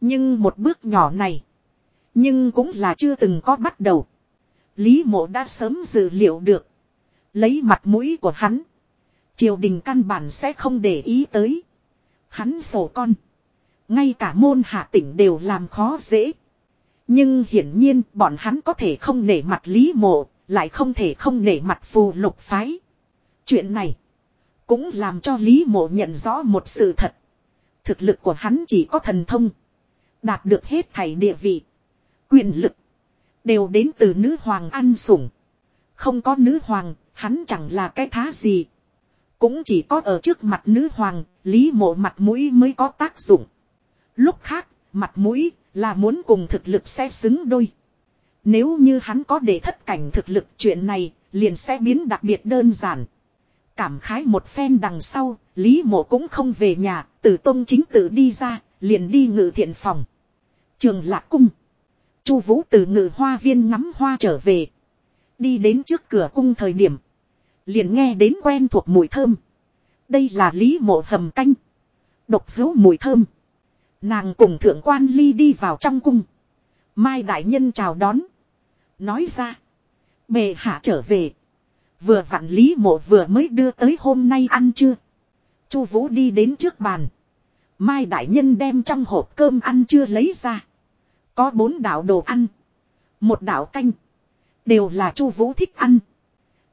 Nhưng một bước nhỏ này. Nhưng cũng là chưa từng có bắt đầu. Lý mộ đã sớm dự liệu được. Lấy mặt mũi của hắn. Triều đình căn bản sẽ không để ý tới. Hắn sổ con. Ngay cả môn hạ tỉnh đều làm khó dễ. Nhưng hiển nhiên bọn hắn có thể không nể mặt Lý Mộ, lại không thể không nể mặt phù lục phái. Chuyện này cũng làm cho Lý Mộ nhận rõ một sự thật. Thực lực của hắn chỉ có thần thông. Đạt được hết thảy địa vị. Quyền lực. Đều đến từ nữ hoàng ăn sủng. Không có nữ hoàng, hắn chẳng là cái thá gì. Cũng chỉ có ở trước mặt nữ hoàng, Lý Mộ mặt mũi mới có tác dụng. Lúc khác, mặt mũi là muốn cùng thực lực sẽ xứng đôi. Nếu như hắn có để thất cảnh thực lực chuyện này, liền sẽ biến đặc biệt đơn giản. Cảm khái một phen đằng sau, Lý Mộ cũng không về nhà, tử tông chính tự đi ra, liền đi ngự thiện phòng. Trường Lạc Cung. Chu Vũ từ ngự hoa viên ngắm hoa trở về. Đi đến trước cửa cung thời điểm. Liền nghe đến quen thuộc mùi thơm. Đây là Lý Mộ hầm canh. Độc hữu mùi thơm. Nàng cùng thượng quan ly đi vào trong cung. Mai đại nhân chào đón. Nói ra. Bề hạ trở về. Vừa vặn Lý Mộ vừa mới đưa tới hôm nay ăn chưa. Chu Vũ đi đến trước bàn. Mai đại nhân đem trong hộp cơm ăn chưa lấy ra. Có bốn đạo đồ ăn. Một đạo canh. Đều là Chu Vũ thích ăn.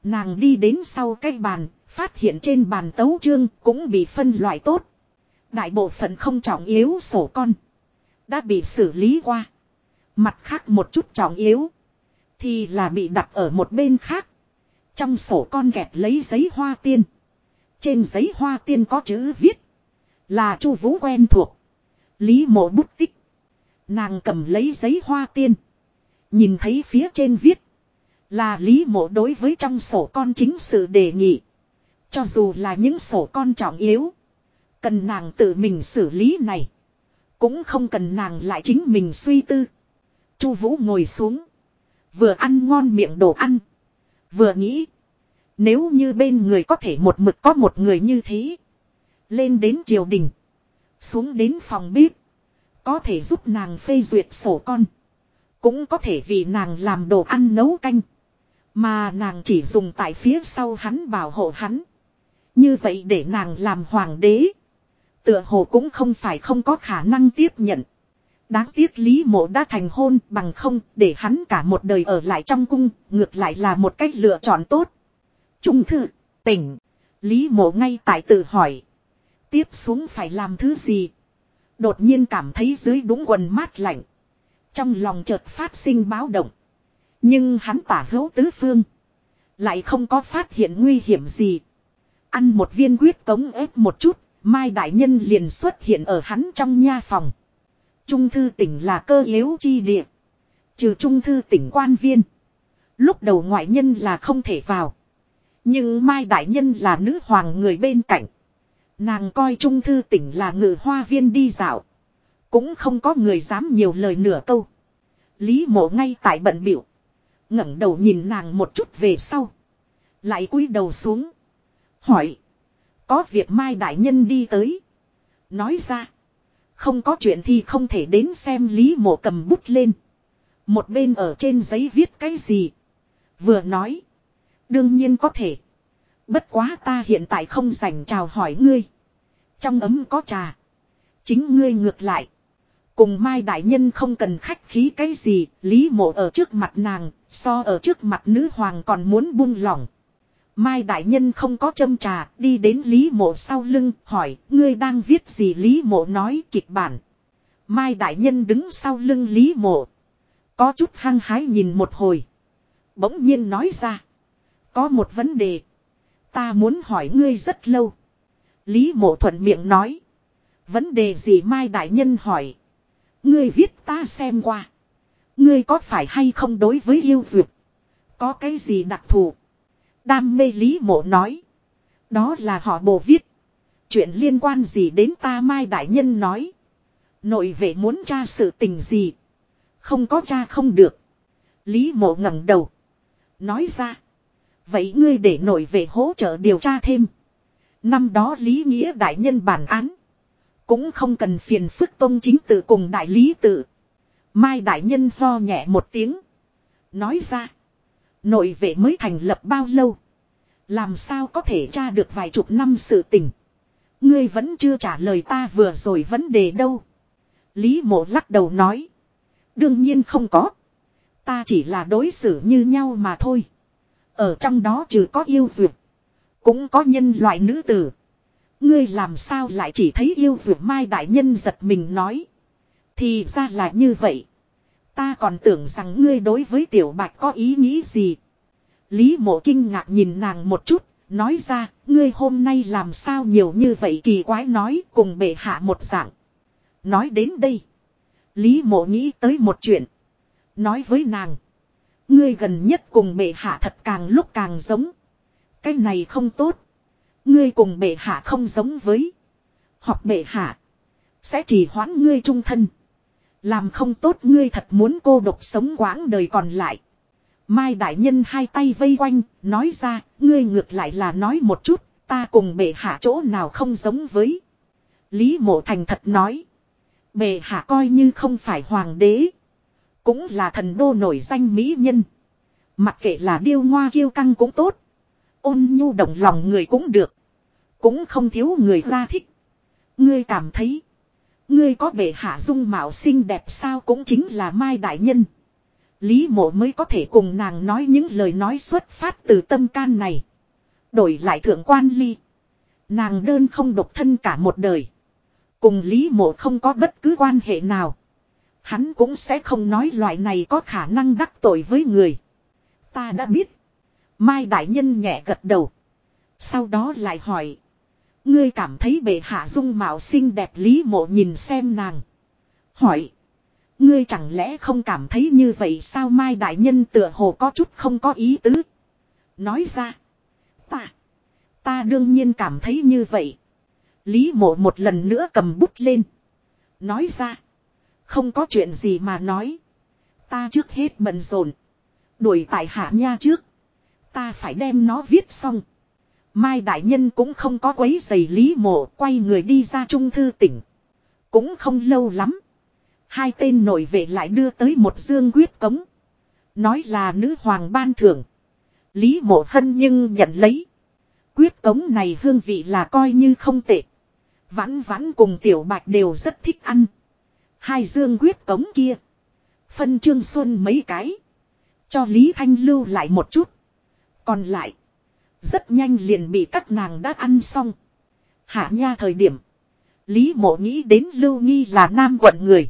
Nàng đi đến sau cái bàn, phát hiện trên bàn tấu chương cũng bị phân loại tốt. Đại bộ phận không trọng yếu sổ con. Đã bị xử lý qua. Mặt khác một chút trọng yếu. Thì là bị đặt ở một bên khác. Trong sổ con kẹp lấy giấy hoa tiên. Trên giấy hoa tiên có chữ viết. Là chu vũ quen thuộc. Lý mộ bút tích. Nàng cầm lấy giấy hoa tiên. Nhìn thấy phía trên viết. Là lý mộ đối với trong sổ con chính sự đề nghị. Cho dù là những sổ con trọng yếu. Cần nàng tự mình xử lý này. Cũng không cần nàng lại chính mình suy tư. Chu Vũ ngồi xuống. Vừa ăn ngon miệng đồ ăn. Vừa nghĩ. Nếu như bên người có thể một mực có một người như thế. Lên đến triều đình. Xuống đến phòng bếp. Có thể giúp nàng phê duyệt sổ con. Cũng có thể vì nàng làm đồ ăn nấu canh. Mà nàng chỉ dùng tại phía sau hắn bảo hộ hắn. Như vậy để nàng làm hoàng đế. Tựa hồ cũng không phải không có khả năng tiếp nhận. Đáng tiếc Lý Mộ đã thành hôn bằng không để hắn cả một đời ở lại trong cung, ngược lại là một cách lựa chọn tốt. Trung thư, tỉnh, Lý Mộ ngay tại tự hỏi. Tiếp xuống phải làm thứ gì? Đột nhiên cảm thấy dưới đúng quần mát lạnh. Trong lòng chợt phát sinh báo động. Nhưng hắn tả hữu tứ phương. Lại không có phát hiện nguy hiểm gì. Ăn một viên quyết cống ép một chút, Mai Đại Nhân liền xuất hiện ở hắn trong nha phòng. Trung thư tỉnh là cơ yếu chi địa. Trừ trung thư tỉnh quan viên. Lúc đầu ngoại nhân là không thể vào. Nhưng Mai Đại Nhân là nữ hoàng người bên cạnh. Nàng coi trung thư tỉnh là ngự hoa viên đi dạo. Cũng không có người dám nhiều lời nửa câu. Lý mộ ngay tại bận biểu ngẩng đầu nhìn nàng một chút về sau. Lại cúi đầu xuống. Hỏi. Có việc Mai Đại Nhân đi tới. Nói ra. Không có chuyện thì không thể đến xem Lý Mộ cầm bút lên. Một bên ở trên giấy viết cái gì. Vừa nói. Đương nhiên có thể. Bất quá ta hiện tại không dành chào hỏi ngươi. Trong ấm có trà. Chính ngươi ngược lại. Cùng Mai Đại Nhân không cần khách khí cái gì, Lý Mộ ở trước mặt nàng, so ở trước mặt nữ hoàng còn muốn buông lỏng. Mai Đại Nhân không có châm trà, đi đến Lý Mộ sau lưng, hỏi, ngươi đang viết gì Lý Mộ nói kịch bản. Mai Đại Nhân đứng sau lưng Lý Mộ. Có chút hăng hái nhìn một hồi. Bỗng nhiên nói ra. Có một vấn đề. Ta muốn hỏi ngươi rất lâu. Lý Mộ thuận miệng nói. Vấn đề gì Mai Đại Nhân hỏi. Ngươi viết ta xem qua. Ngươi có phải hay không đối với yêu duyệt? Có cái gì đặc thù? Đam mê lý mộ nói. Đó là họ bồ viết. Chuyện liên quan gì đến ta mai đại nhân nói. Nội vệ muốn tra sự tình gì. Không có cha không được. Lý mộ ngẩng đầu. Nói ra. Vậy ngươi để nội vệ hỗ trợ điều tra thêm. Năm đó Lý Nghĩa đại nhân bản án. Cũng không cần phiền phức tôn chính tự cùng đại lý tự. Mai đại nhân ho nhẹ một tiếng. Nói ra. Nội vệ mới thành lập bao lâu. Làm sao có thể tra được vài chục năm sự tình. Ngươi vẫn chưa trả lời ta vừa rồi vấn đề đâu. Lý mộ lắc đầu nói. Đương nhiên không có. Ta chỉ là đối xử như nhau mà thôi. Ở trong đó trừ có yêu duyệt. Cũng có nhân loại nữ tử. Ngươi làm sao lại chỉ thấy yêu duyệt mai đại nhân giật mình nói. Thì ra là như vậy. Ta còn tưởng rằng ngươi đối với tiểu bạch có ý nghĩ gì. Lý mộ kinh ngạc nhìn nàng một chút, nói ra, ngươi hôm nay làm sao nhiều như vậy kỳ quái nói cùng bệ hạ một dạng. Nói đến đây. Lý mộ nghĩ tới một chuyện. Nói với nàng. Ngươi gần nhất cùng bệ hạ thật càng lúc càng giống. Cái này không tốt. Ngươi cùng bệ hạ không giống với. Hoặc bệ hạ. Sẽ chỉ hoãn ngươi trung thân. Làm không tốt ngươi thật muốn cô độc sống quãng đời còn lại. Mai đại nhân hai tay vây quanh, nói ra, ngươi ngược lại là nói một chút, ta cùng bệ hạ chỗ nào không giống với. Lý mộ thành thật nói. Bệ hạ coi như không phải hoàng đế. Cũng là thần đô nổi danh mỹ nhân. Mặc kệ là điêu ngoa kiêu căng cũng tốt. Ôn nhu động lòng người cũng được. Cũng không thiếu người ra thích. Ngươi cảm thấy. Ngươi có bệ hạ dung mạo xinh đẹp sao cũng chính là Mai Đại Nhân. Lý mộ mới có thể cùng nàng nói những lời nói xuất phát từ tâm can này. Đổi lại thượng quan ly. Nàng đơn không độc thân cả một đời. Cùng Lý mộ không có bất cứ quan hệ nào. Hắn cũng sẽ không nói loại này có khả năng đắc tội với người. Ta đã biết. Mai Đại Nhân nhẹ gật đầu. Sau đó lại hỏi. Ngươi cảm thấy bệ hạ dung mạo xinh đẹp lý mộ nhìn xem nàng. Hỏi. Ngươi chẳng lẽ không cảm thấy như vậy sao Mai Đại Nhân tựa hồ có chút không có ý tứ. Nói ra. Ta. Ta đương nhiên cảm thấy như vậy. Lý mộ một lần nữa cầm bút lên. Nói ra. Không có chuyện gì mà nói. Ta trước hết bận rộn. Đuổi tại hạ nha trước. Ta phải đem nó viết xong. Mai Đại Nhân cũng không có quấy giày Lý Mộ, quay người đi ra trung thư tỉnh. Cũng không lâu lắm. Hai tên nội vệ lại đưa tới một dương quyết cống. Nói là nữ hoàng ban thưởng. Lý Mộ Hân nhưng nhận lấy. Quyết cống này hương vị là coi như không tệ. Vãn vãn cùng tiểu bạch đều rất thích ăn. Hai dương quyết cống kia. Phân trương xuân mấy cái. Cho Lý Thanh lưu lại một chút. Còn lại. Rất nhanh liền bị các nàng đã ăn xong. Hạ nha thời điểm. Lý mộ nghĩ đến Lưu Nghi là nam quận người.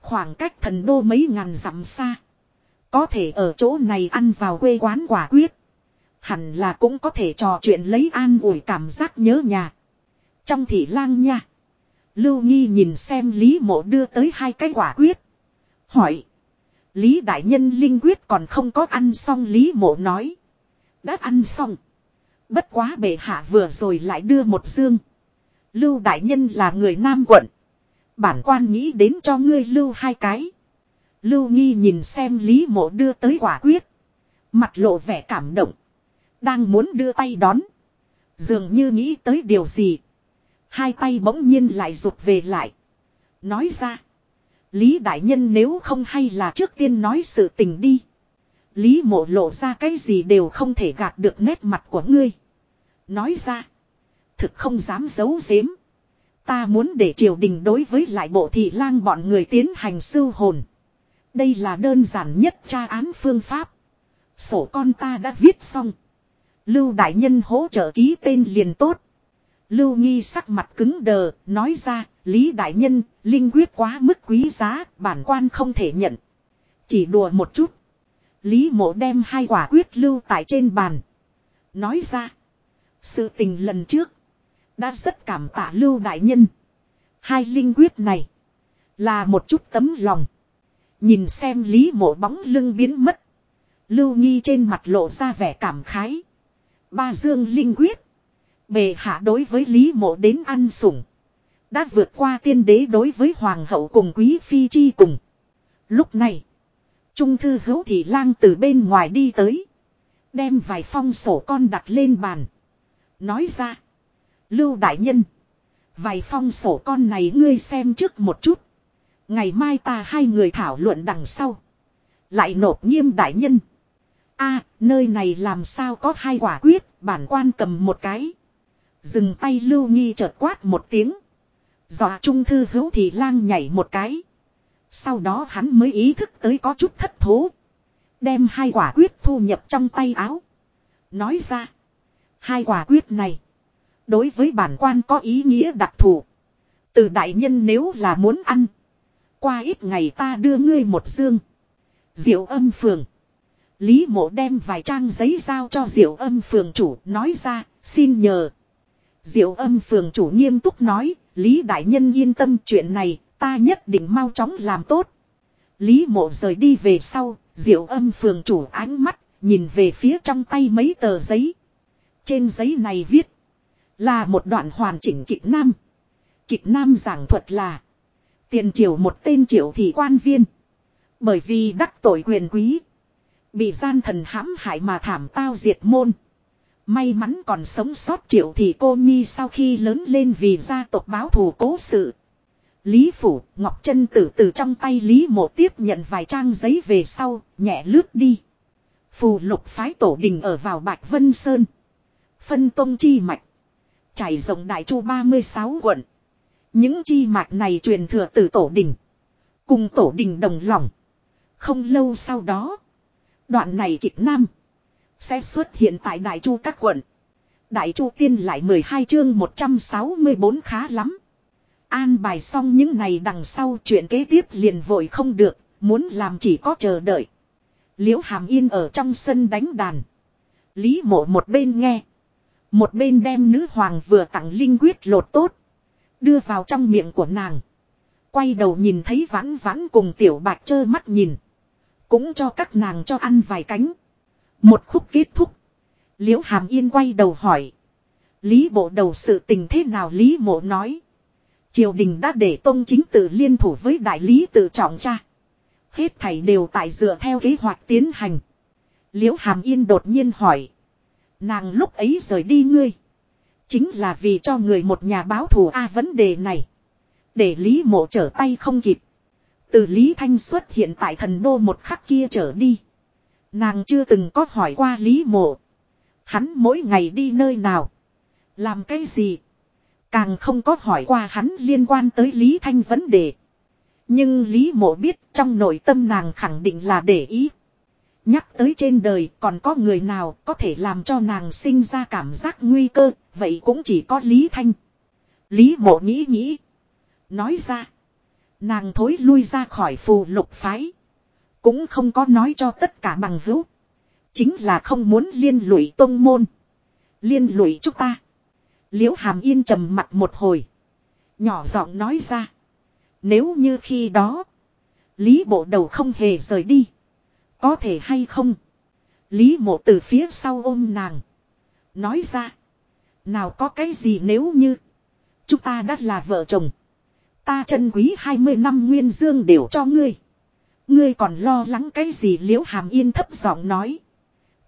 Khoảng cách thần đô mấy ngàn dặm xa. Có thể ở chỗ này ăn vào quê quán quả quyết. Hẳn là cũng có thể trò chuyện lấy an ủi cảm giác nhớ nhà. Trong thị lang nha. Lưu Nghi nhìn xem Lý mộ đưa tới hai cái quả quyết. Hỏi. Lý đại nhân linh quyết còn không có ăn xong Lý mộ nói. Đã ăn xong. Bất quá bệ hạ vừa rồi lại đưa một dương. Lưu đại nhân là người nam quận. Bản quan nghĩ đến cho ngươi lưu hai cái. Lưu nghi nhìn xem Lý mộ đưa tới quả quyết. Mặt lộ vẻ cảm động. Đang muốn đưa tay đón. Dường như nghĩ tới điều gì. Hai tay bỗng nhiên lại rụt về lại. Nói ra. Lý đại nhân nếu không hay là trước tiên nói sự tình đi. Lý mộ lộ ra cái gì đều không thể gạt được nét mặt của ngươi. Nói ra. Thực không dám giấu giếm. Ta muốn để triều đình đối với lại bộ thị lang bọn người tiến hành sưu hồn. Đây là đơn giản nhất tra án phương pháp. Sổ con ta đã viết xong. Lưu đại nhân hỗ trợ ký tên liền tốt. Lưu nghi sắc mặt cứng đờ, nói ra, Lý đại nhân, linh quyết quá mức quý giá, bản quan không thể nhận. Chỉ đùa một chút. Lý mộ đem hai quả quyết lưu tại trên bàn. Nói ra. Sự tình lần trước. Đã rất cảm tạ lưu đại nhân. Hai linh quyết này. Là một chút tấm lòng. Nhìn xem lý mộ bóng lưng biến mất. Lưu nghi trên mặt lộ ra vẻ cảm khái. Ba dương linh quyết. Bề hạ đối với lý mộ đến ăn sủng. Đã vượt qua tiên đế đối với hoàng hậu cùng quý phi chi cùng. Lúc này. Trung thư hữu thị lang từ bên ngoài đi tới. Đem vài phong sổ con đặt lên bàn. Nói ra. Lưu đại nhân. Vài phong sổ con này ngươi xem trước một chút. Ngày mai ta hai người thảo luận đằng sau. Lại nộp nghiêm đại nhân. a nơi này làm sao có hai quả quyết, bản quan cầm một cái. Dừng tay lưu nghi chợt quát một tiếng. Dọa trung thư hữu thì lang nhảy một cái. Sau đó hắn mới ý thức tới có chút thất thố. Đem hai quả quyết thu nhập trong tay áo. Nói ra. Hai quả quyết này. Đối với bản quan có ý nghĩa đặc thù. Từ đại nhân nếu là muốn ăn. Qua ít ngày ta đưa ngươi một dương. Diệu âm phường. Lý mộ đem vài trang giấy giao cho diệu âm phường chủ nói ra, xin nhờ. Diệu âm phường chủ nghiêm túc nói, Lý đại nhân yên tâm chuyện này, ta nhất định mau chóng làm tốt. Lý mộ rời đi về sau, diệu âm phường chủ ánh mắt, nhìn về phía trong tay mấy tờ giấy. Trên giấy này viết, là một đoạn hoàn chỉnh kịch nam. Kịch nam giảng thuật là, tiền triều một tên triệu thị quan viên. Bởi vì đắc tội quyền quý. Bị gian thần hãm hại mà thảm tao diệt môn. May mắn còn sống sót triệu thị cô Nhi sau khi lớn lên vì gia tộc báo thù cố sự. Lý Phủ, Ngọc chân tử từ trong tay Lý Mộ tiếp nhận vài trang giấy về sau, nhẹ lướt đi. Phù lục phái tổ đình ở vào Bạch Vân Sơn. Phân tông chi mạch. Trải rộng đại chu 36 quận. Những chi mạch này truyền thừa từ tổ đình. Cùng tổ đình đồng lòng. Không lâu sau đó. Đoạn này kịch nam. Sẽ xuất hiện tại Đại Chu các quận. Đại Chu tiên lại 12 chương 164 khá lắm. An bài xong những này đằng sau chuyện kế tiếp liền vội không được. Muốn làm chỉ có chờ đợi. Liễu Hàm Yên ở trong sân đánh đàn. Lý mộ một bên nghe. Một bên đem nữ hoàng vừa tặng linh quyết lột tốt. Đưa vào trong miệng của nàng. Quay đầu nhìn thấy vãn vãn cùng tiểu bạch trơ mắt nhìn. Cũng cho các nàng cho ăn vài cánh. Một khúc kết thúc. Liễu Hàm Yên quay đầu hỏi. Lý bộ đầu sự tình thế nào Lý mộ nói. Triều đình đã để tôn chính tự liên thủ với đại lý tự trọng tra. Hết thảy đều tại dựa theo kế hoạch tiến hành. Liễu Hàm Yên đột nhiên hỏi. Nàng lúc ấy rời đi ngươi. Chính là vì cho người một nhà báo thù A vấn đề này. Để Lý mộ trở tay không kịp. Từ Lý Thanh xuất hiện tại thần đô một khắc kia trở đi. Nàng chưa từng có hỏi qua Lý Mộ. Hắn mỗi ngày đi nơi nào. Làm cái gì. Càng không có hỏi qua hắn liên quan tới Lý Thanh vấn đề. Nhưng Lý Mộ biết trong nội tâm nàng khẳng định là để ý. Nhắc tới trên đời còn có người nào có thể làm cho nàng sinh ra cảm giác nguy cơ, vậy cũng chỉ có Lý Thanh. Lý Mộ nghĩ nghĩ. Nói ra. Nàng thối lui ra khỏi phù lục phái. Cũng không có nói cho tất cả bằng hữu. Chính là không muốn liên lụy tôn môn. Liên lụy chúng ta. Liễu hàm yên trầm mặt một hồi. Nhỏ giọng nói ra. Nếu như khi đó. Lý bộ đầu không hề rời đi. Có thể hay không. Lý mộ từ phía sau ôm nàng. Nói ra. Nào có cái gì nếu như. Chúng ta đã là vợ chồng. Ta chân quý 20 năm nguyên dương đều cho ngươi. Ngươi còn lo lắng cái gì liễu hàm yên thấp giọng nói.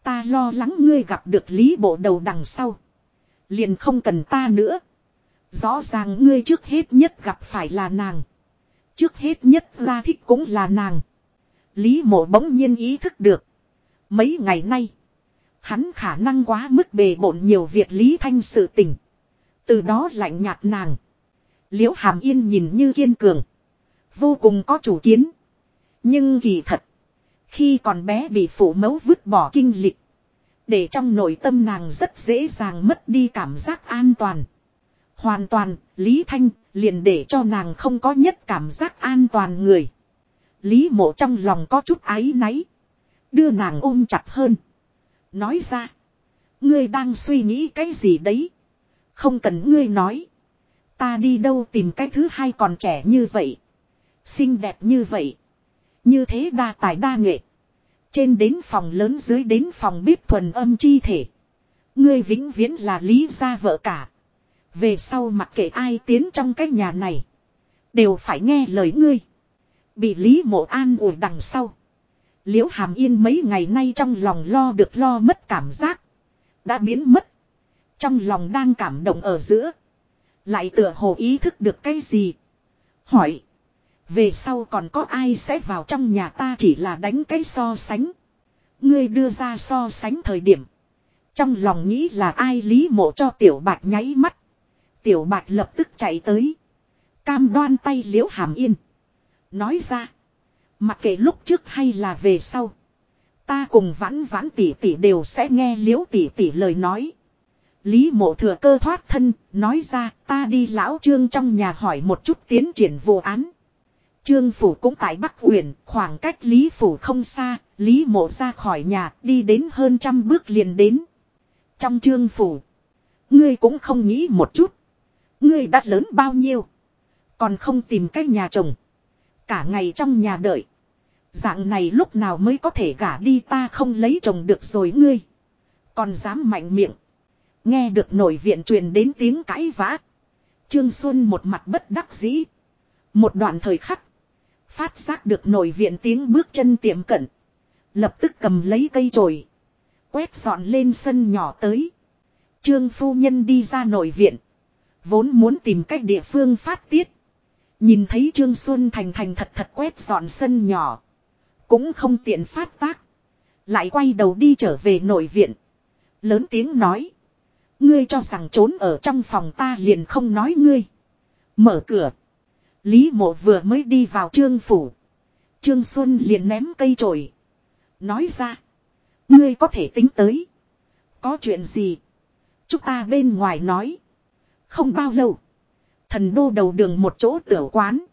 Ta lo lắng ngươi gặp được lý bộ đầu đằng sau. Liền không cần ta nữa. Rõ ràng ngươi trước hết nhất gặp phải là nàng. Trước hết nhất ra thích cũng là nàng. Lý mộ bỗng nhiên ý thức được. Mấy ngày nay. Hắn khả năng quá mức bề bộn nhiều việc Lý Thanh sự tình. Từ đó lạnh nhạt nàng. Liễu Hàm Yên nhìn như kiên cường. Vô cùng có chủ kiến. Nhưng kỳ thật. Khi còn bé bị phụ mẫu vứt bỏ kinh lịch. Để trong nội tâm nàng rất dễ dàng mất đi cảm giác an toàn. Hoàn toàn, Lý Thanh liền để cho nàng không có nhất cảm giác an toàn người. Lý mộ trong lòng có chút áy náy. Đưa nàng ôm chặt hơn. Nói ra. Ngươi đang suy nghĩ cái gì đấy. Không cần ngươi nói. Ta đi đâu tìm cái thứ hai còn trẻ như vậy. Xinh đẹp như vậy. Như thế đa tài đa nghệ. Trên đến phòng lớn dưới đến phòng bếp thuần âm chi thể. Ngươi vĩnh viễn là lý gia vợ cả. Về sau mặc kệ ai tiến trong cái nhà này. Đều phải nghe lời ngươi. Bị lý mộ an ủi đằng sau. Liễu hàm yên mấy ngày nay trong lòng lo được lo mất cảm giác. Đã biến mất. Trong lòng đang cảm động ở giữa. Lại tựa hồ ý thức được cái gì. Hỏi. Về sau còn có ai sẽ vào trong nhà ta chỉ là đánh cái so sánh. Ngươi đưa ra so sánh thời điểm. Trong lòng nghĩ là ai lý mộ cho tiểu bạc nháy mắt. Tiểu bạc lập tức chạy tới. Cam đoan tay liễu hàm yên. Nói ra. Mặc kệ lúc trước hay là về sau. Ta cùng vãn vãn tỷ tỷ đều sẽ nghe liễu tỷ tỷ lời nói. Lý mộ thừa cơ thoát thân, nói ra ta đi lão trương trong nhà hỏi một chút tiến triển vụ án. Trương phủ cũng tại Bắc Uyển, khoảng cách Lý phủ không xa, Lý mộ ra khỏi nhà, đi đến hơn trăm bước liền đến. Trong trương phủ, ngươi cũng không nghĩ một chút. Ngươi đã lớn bao nhiêu, còn không tìm cách nhà chồng. Cả ngày trong nhà đợi. Dạng này lúc nào mới có thể gả đi ta không lấy chồng được rồi ngươi. Còn dám mạnh miệng. Nghe được nội viện truyền đến tiếng cãi vã. Trương Xuân một mặt bất đắc dĩ. Một đoạn thời khắc. Phát giác được nội viện tiếng bước chân tiệm cận. Lập tức cầm lấy cây chổi Quét dọn lên sân nhỏ tới. Trương phu nhân đi ra nội viện. Vốn muốn tìm cách địa phương phát tiết. Nhìn thấy Trương Xuân thành thành thật thật quét dọn sân nhỏ. Cũng không tiện phát tác. Lại quay đầu đi trở về nội viện. Lớn tiếng nói. Ngươi cho rằng trốn ở trong phòng ta liền không nói ngươi. Mở cửa. Lý mộ vừa mới đi vào trương phủ. Trương Xuân liền ném cây trổi. Nói ra. Ngươi có thể tính tới. Có chuyện gì? Chúng ta bên ngoài nói. Không bao lâu. Thần đô đầu đường một chỗ tiểu quán.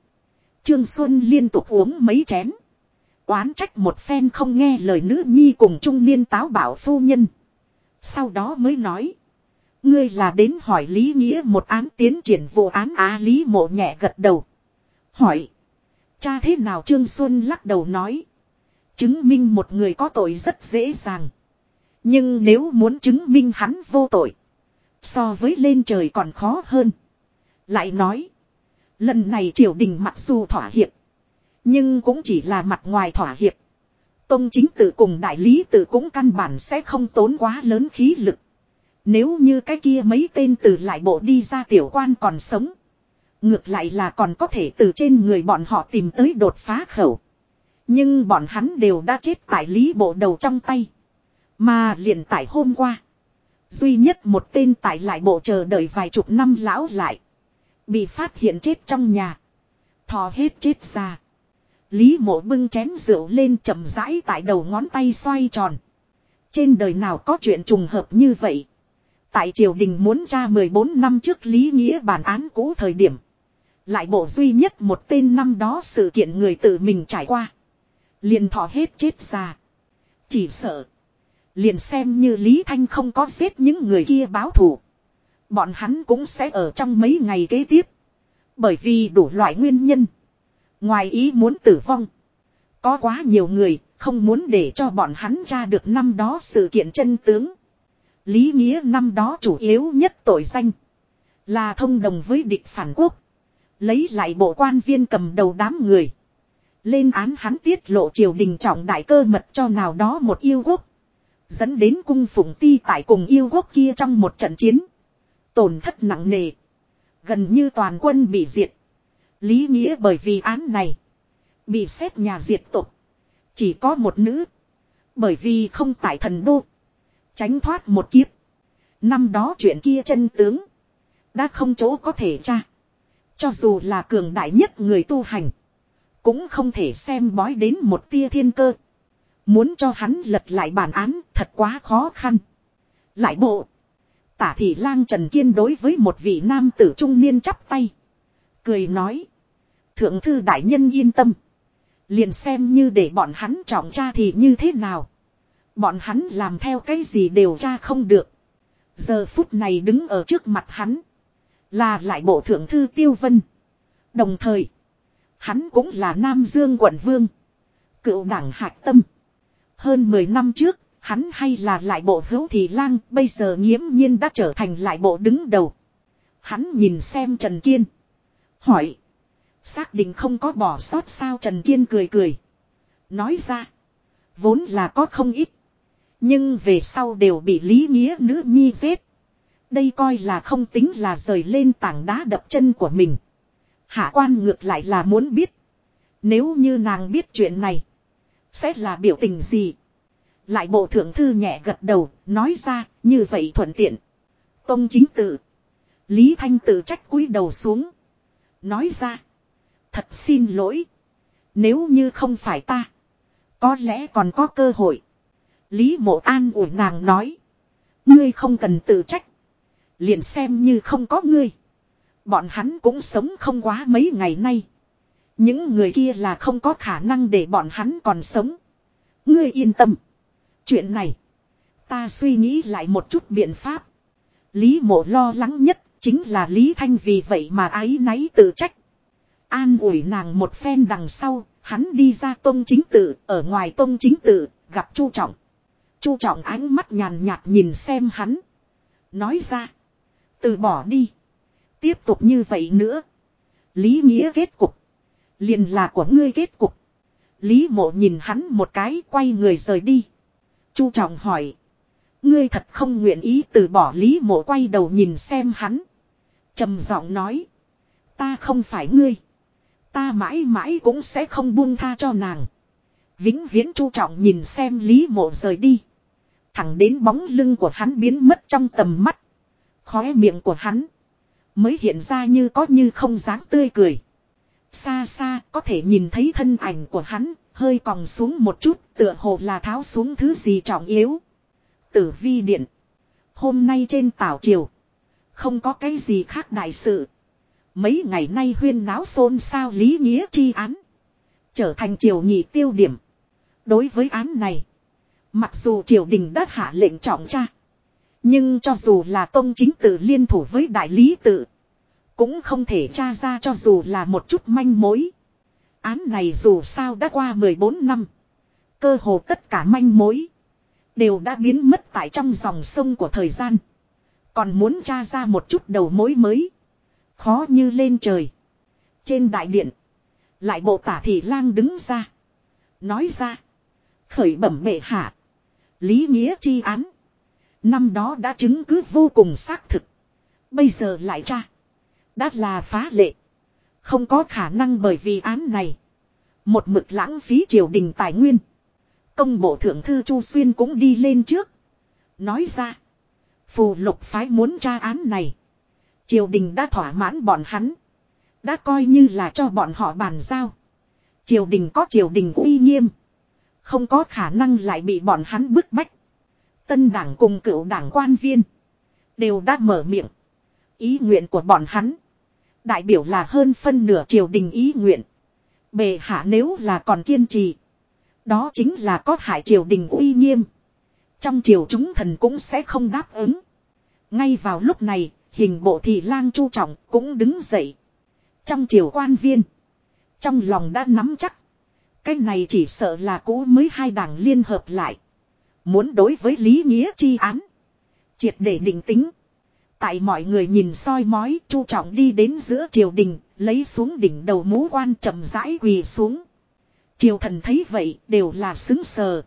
Trương Xuân liên tục uống mấy chén. Quán trách một phen không nghe lời nữ nhi cùng trung niên táo bảo phu nhân. Sau đó mới nói. Ngươi là đến hỏi Lý Nghĩa một án tiến triển vụ án á Lý mộ nhẹ gật đầu. Hỏi. Cha thế nào Trương Xuân lắc đầu nói. Chứng minh một người có tội rất dễ dàng. Nhưng nếu muốn chứng minh hắn vô tội. So với lên trời còn khó hơn. Lại nói. Lần này triều đình mặc dù thỏa hiệp. Nhưng cũng chỉ là mặt ngoài thỏa hiệp. Tông chính tự cùng đại lý tự cũng căn bản sẽ không tốn quá lớn khí lực. Nếu như cái kia mấy tên từ lại bộ đi ra tiểu quan còn sống. Ngược lại là còn có thể từ trên người bọn họ tìm tới đột phá khẩu. Nhưng bọn hắn đều đã chết tại lý bộ đầu trong tay. Mà liền tại hôm qua. Duy nhất một tên tại lại bộ chờ đợi vài chục năm lão lại. Bị phát hiện chết trong nhà. Thò hết chết ra. Lý mộ bưng chén rượu lên chậm rãi tại đầu ngón tay xoay tròn. Trên đời nào có chuyện trùng hợp như vậy. Tại triều đình muốn tra 14 năm trước Lý Nghĩa bản án cũ thời điểm. Lại bộ duy nhất một tên năm đó sự kiện người tự mình trải qua. Liền thọ hết chết già. Chỉ sợ. Liền xem như Lý Thanh không có giết những người kia báo thù. Bọn hắn cũng sẽ ở trong mấy ngày kế tiếp. Bởi vì đủ loại nguyên nhân. Ngoài ý muốn tử vong. Có quá nhiều người không muốn để cho bọn hắn ra được năm đó sự kiện chân tướng. Lý Nghĩa năm đó chủ yếu nhất tội danh. Là thông đồng với địch phản quốc. Lấy lại bộ quan viên cầm đầu đám người. Lên án hắn tiết lộ triều đình trọng đại cơ mật cho nào đó một yêu quốc. Dẫn đến cung phụng ti tại cùng yêu quốc kia trong một trận chiến. Tổn thất nặng nề. Gần như toàn quân bị diệt. Lý nghĩa bởi vì án này. Bị xét nhà diệt tục. Chỉ có một nữ. Bởi vì không tại thần đô. Tránh thoát một kiếp. Năm đó chuyện kia chân tướng. Đã không chỗ có thể tra. Cho dù là cường đại nhất người tu hành. Cũng không thể xem bói đến một tia thiên cơ. Muốn cho hắn lật lại bản án thật quá khó khăn. Lại bộ. Tả thị lang Trần Kiên đối với một vị nam tử trung niên chắp tay. Cười nói. Thượng thư đại nhân yên tâm. Liền xem như để bọn hắn trọng tra thì như thế nào. Bọn hắn làm theo cái gì đều tra không được. Giờ phút này đứng ở trước mặt hắn. Là lại bộ thượng thư Tiêu Vân. Đồng thời. Hắn cũng là Nam Dương quận vương. Cựu đảng hạc tâm. Hơn 10 năm trước. Hắn hay là lại bộ hữu thị lang. Bây giờ nghiễm nhiên đã trở thành lại bộ đứng đầu. Hắn nhìn xem Trần Kiên. Hỏi. Xác định không có bỏ sót sao Trần Kiên cười cười. Nói ra. Vốn là có không ít. Nhưng về sau đều bị Lý Nghĩa nữ nhi giết. Đây coi là không tính là rời lên tảng đá đập chân của mình. Hạ quan ngược lại là muốn biết. Nếu như nàng biết chuyện này. Sẽ là biểu tình gì? Lại bộ thượng thư nhẹ gật đầu. Nói ra, như vậy thuận tiện. Tông chính tự. Lý Thanh tự trách cúi đầu xuống. Nói ra. Thật xin lỗi. Nếu như không phải ta. Có lẽ còn có cơ hội. Lý mộ an ủi nàng nói. Ngươi không cần tự trách. Liền xem như không có ngươi. Bọn hắn cũng sống không quá mấy ngày nay. Những người kia là không có khả năng để bọn hắn còn sống. Ngươi yên tâm. Chuyện này. Ta suy nghĩ lại một chút biện pháp. Lý mộ lo lắng nhất chính là Lý Thanh vì vậy mà ái náy tự trách. An ủi nàng một phen đằng sau, hắn đi ra tông chính tự, ở ngoài tông chính tự, gặp Chu Trọng. Chu Trọng ánh mắt nhàn nhạt nhìn xem hắn. Nói ra. Từ bỏ đi. Tiếp tục như vậy nữa. Lý nghĩa kết cục. Liền là của ngươi kết cục. Lý mộ nhìn hắn một cái, quay người rời đi. Chu trọng hỏi. Ngươi thật không nguyện ý từ bỏ lý mộ quay đầu nhìn xem hắn. trầm giọng nói. Ta không phải ngươi. Ta mãi mãi cũng sẽ không buông tha cho nàng. Vĩnh viễn chu trọng nhìn xem lý mộ rời đi. Thẳng đến bóng lưng của hắn biến mất trong tầm mắt. Khóe miệng của hắn. Mới hiện ra như có như không dáng tươi cười. Xa xa có thể nhìn thấy thân ảnh của hắn, hơi còng xuống một chút, tựa hồ là tháo xuống thứ gì trọng yếu. Tử vi điện. Hôm nay trên tảo triều. Không có cái gì khác đại sự. Mấy ngày nay huyên náo xôn xao lý nghĩa chi án. Trở thành triều nhị tiêu điểm. Đối với án này. Mặc dù triều đình đã hạ lệnh trọng tra. Nhưng cho dù là tông chính tự liên thủ với đại lý tự. Cũng không thể tra ra cho dù là một chút manh mối. Án này dù sao đã qua 14 năm. Cơ hồ tất cả manh mối. Đều đã biến mất tại trong dòng sông của thời gian. Còn muốn tra ra một chút đầu mối mới. Khó như lên trời. Trên đại điện. Lại bộ tả thị lang đứng ra. Nói ra. Khởi bẩm mệ hạ. Lý nghĩa chi án. Năm đó đã chứng cứ vô cùng xác thực. Bây giờ lại tra. Đã là phá lệ. Không có khả năng bởi vì án này. Một mực lãng phí triều đình tài nguyên. Công bộ thượng thư Chu Xuyên cũng đi lên trước. Nói ra. Phù lục phái muốn tra án này. Triều đình đã thỏa mãn bọn hắn. Đã coi như là cho bọn họ bàn giao. Triều đình có triều đình uy nghiêm. Không có khả năng lại bị bọn hắn bức bách. Tân đảng cùng cựu đảng quan viên. Đều đã mở miệng. Ý nguyện của bọn hắn. Đại biểu là hơn phân nửa triều đình ý nguyện. Bề hạ nếu là còn kiên trì. Đó chính là có hại triều đình uy nghiêm. Trong triều chúng thần cũng sẽ không đáp ứng. Ngay vào lúc này, hình bộ thị lang chu trọng cũng đứng dậy. Trong triều quan viên. Trong lòng đã nắm chắc. Cái này chỉ sợ là cũ mới hai đảng liên hợp lại. Muốn đối với lý nghĩa chi án. Triệt để định tính. Tại mọi người nhìn soi mói, Chu Trọng đi đến giữa triều đình, lấy xuống đỉnh đầu mũ quan chậm rãi quỳ xuống. Triều thần thấy vậy, đều là xứng sờ.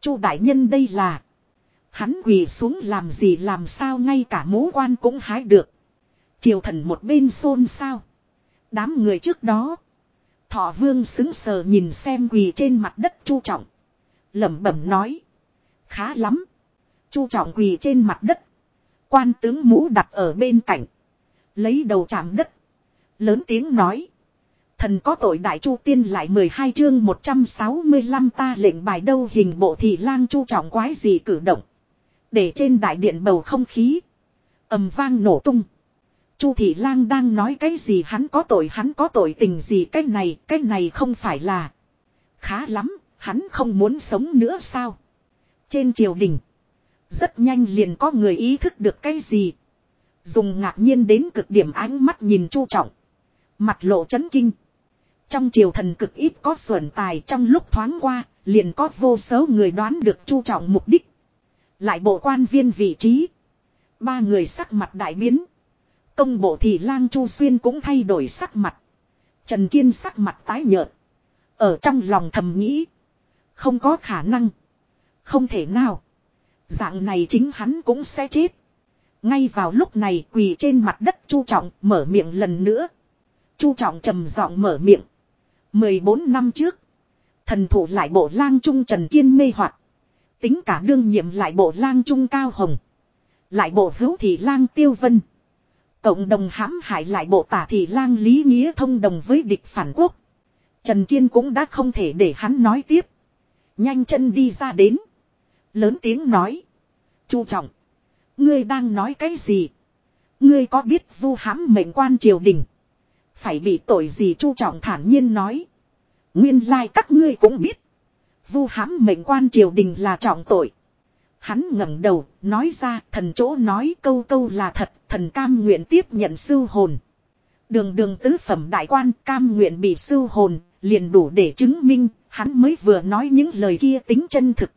Chu đại nhân đây là hắn quỳ xuống làm gì làm sao ngay cả mũ quan cũng hái được. Triều thần một bên xôn xao. Đám người trước đó, Thọ Vương xứng sờ nhìn xem quỳ trên mặt đất Chu Trọng, lẩm bẩm nói: "Khá lắm." Chu Trọng quỳ trên mặt đất, Quan tướng mũ đặt ở bên cạnh. Lấy đầu chạm đất. Lớn tiếng nói. Thần có tội đại chu tiên lại 12 chương 165 ta lệnh bài đâu hình bộ thị lang chu trọng quái gì cử động. Để trên đại điện bầu không khí. ầm vang nổ tung. Chu thị lang đang nói cái gì hắn có tội hắn có tội tình gì cái này cái này không phải là. Khá lắm hắn không muốn sống nữa sao. Trên triều đình. Rất nhanh liền có người ý thức được cái gì. Dùng ngạc nhiên đến cực điểm ánh mắt nhìn chu trọng. Mặt lộ chấn kinh. Trong triều thần cực ít có xuẩn tài trong lúc thoáng qua, liền có vô số người đoán được chu trọng mục đích. Lại bộ quan viên vị trí. Ba người sắc mặt đại biến. Công bộ thì lang chu xuyên cũng thay đổi sắc mặt. Trần Kiên sắc mặt tái nhợt. Ở trong lòng thầm nghĩ. Không có khả năng. Không thể nào. Dạng này chính hắn cũng sẽ chết. Ngay vào lúc này quỳ trên mặt đất Chu Trọng mở miệng lần nữa. Chu Trọng trầm giọng mở miệng. 14 năm trước. Thần thủ lại bộ lang trung Trần Kiên mê hoặc Tính cả đương nhiệm lại bộ lang trung Cao Hồng. Lại bộ hữu thị lang Tiêu Vân. Cộng đồng hãm hại lại bộ tả thị lang Lý Nghĩa thông đồng với địch phản quốc. Trần Kiên cũng đã không thể để hắn nói tiếp. Nhanh chân đi ra đến. Lớn tiếng nói. Chu trọng. Ngươi đang nói cái gì? Ngươi có biết vu hãm mệnh quan triều đình? Phải bị tội gì chu trọng thản nhiên nói. Nguyên lai các ngươi cũng biết. Vu hãm mệnh quan triều đình là trọng tội. Hắn ngẩng đầu, nói ra, thần chỗ nói câu câu là thật, thần cam nguyện tiếp nhận sư hồn. Đường đường tứ phẩm đại quan cam nguyện bị sư hồn, liền đủ để chứng minh, hắn mới vừa nói những lời kia tính chân thực.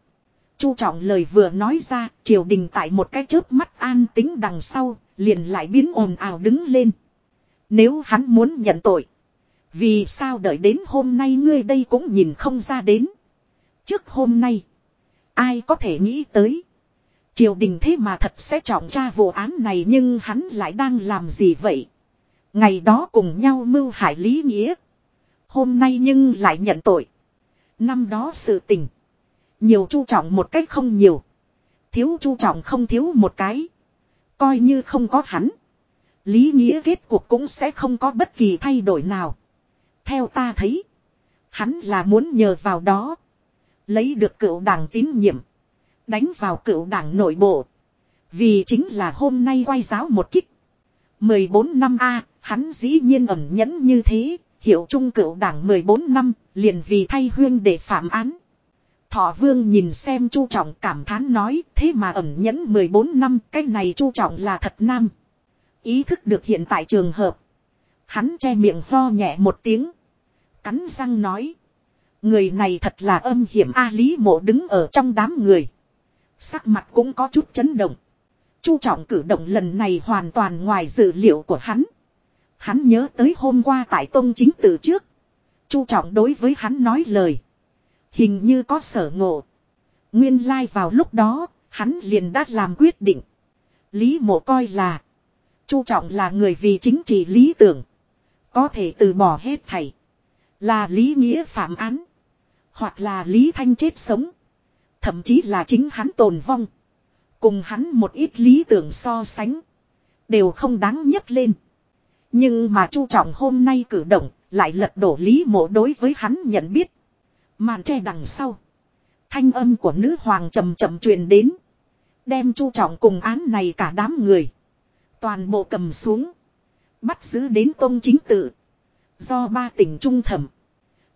Chu trọng lời vừa nói ra, triều đình tại một cái chớp mắt an tính đằng sau, liền lại biến ồn ào đứng lên. Nếu hắn muốn nhận tội, vì sao đợi đến hôm nay ngươi đây cũng nhìn không ra đến. Trước hôm nay, ai có thể nghĩ tới. Triều đình thế mà thật sẽ trọng tra vụ án này nhưng hắn lại đang làm gì vậy? Ngày đó cùng nhau mưu hại lý nghĩa. Hôm nay nhưng lại nhận tội. Năm đó sự tình. Nhiều chu trọng một cách không nhiều. Thiếu chu trọng không thiếu một cái. Coi như không có hắn. Lý nghĩa kết cuộc cũng sẽ không có bất kỳ thay đổi nào. Theo ta thấy. Hắn là muốn nhờ vào đó. Lấy được cựu đảng tín nhiệm. Đánh vào cựu đảng nội bộ. Vì chính là hôm nay quay giáo một kích. 14 năm A, hắn dĩ nhiên ẩn nhẫn như thế, hiệu trung cựu đảng 14 năm, liền vì thay huyên để phạm án. Thọ vương nhìn xem chu trọng cảm thán nói, thế mà ẩn nhẫn 14 năm, cái này chu trọng là thật nam. Ý thức được hiện tại trường hợp. Hắn che miệng ho nhẹ một tiếng. Cắn răng nói. Người này thật là âm hiểm A Lý mộ đứng ở trong đám người. Sắc mặt cũng có chút chấn động. Chu trọng cử động lần này hoàn toàn ngoài dự liệu của hắn. Hắn nhớ tới hôm qua tại tông chính từ trước. Chu trọng đối với hắn nói lời. Hình như có sở ngộ. Nguyên lai like vào lúc đó, hắn liền đã làm quyết định. Lý mộ coi là. Chu trọng là người vì chính trị lý tưởng. Có thể từ bỏ hết thảy. Là lý nghĩa phạm án. Hoặc là lý thanh chết sống. Thậm chí là chính hắn tồn vong. Cùng hắn một ít lý tưởng so sánh. Đều không đáng nhấc lên. Nhưng mà Chu Trọng hôm nay cử động lại lật đổ lý mộ đối với hắn nhận biết. Màn tre đằng sau. Thanh âm của nữ hoàng chậm chậm truyền đến. Đem Chu Trọng cùng án này cả đám người. Toàn bộ cầm xuống. Bắt giữ đến tôn chính tự. Do ba tỉnh trung thẩm.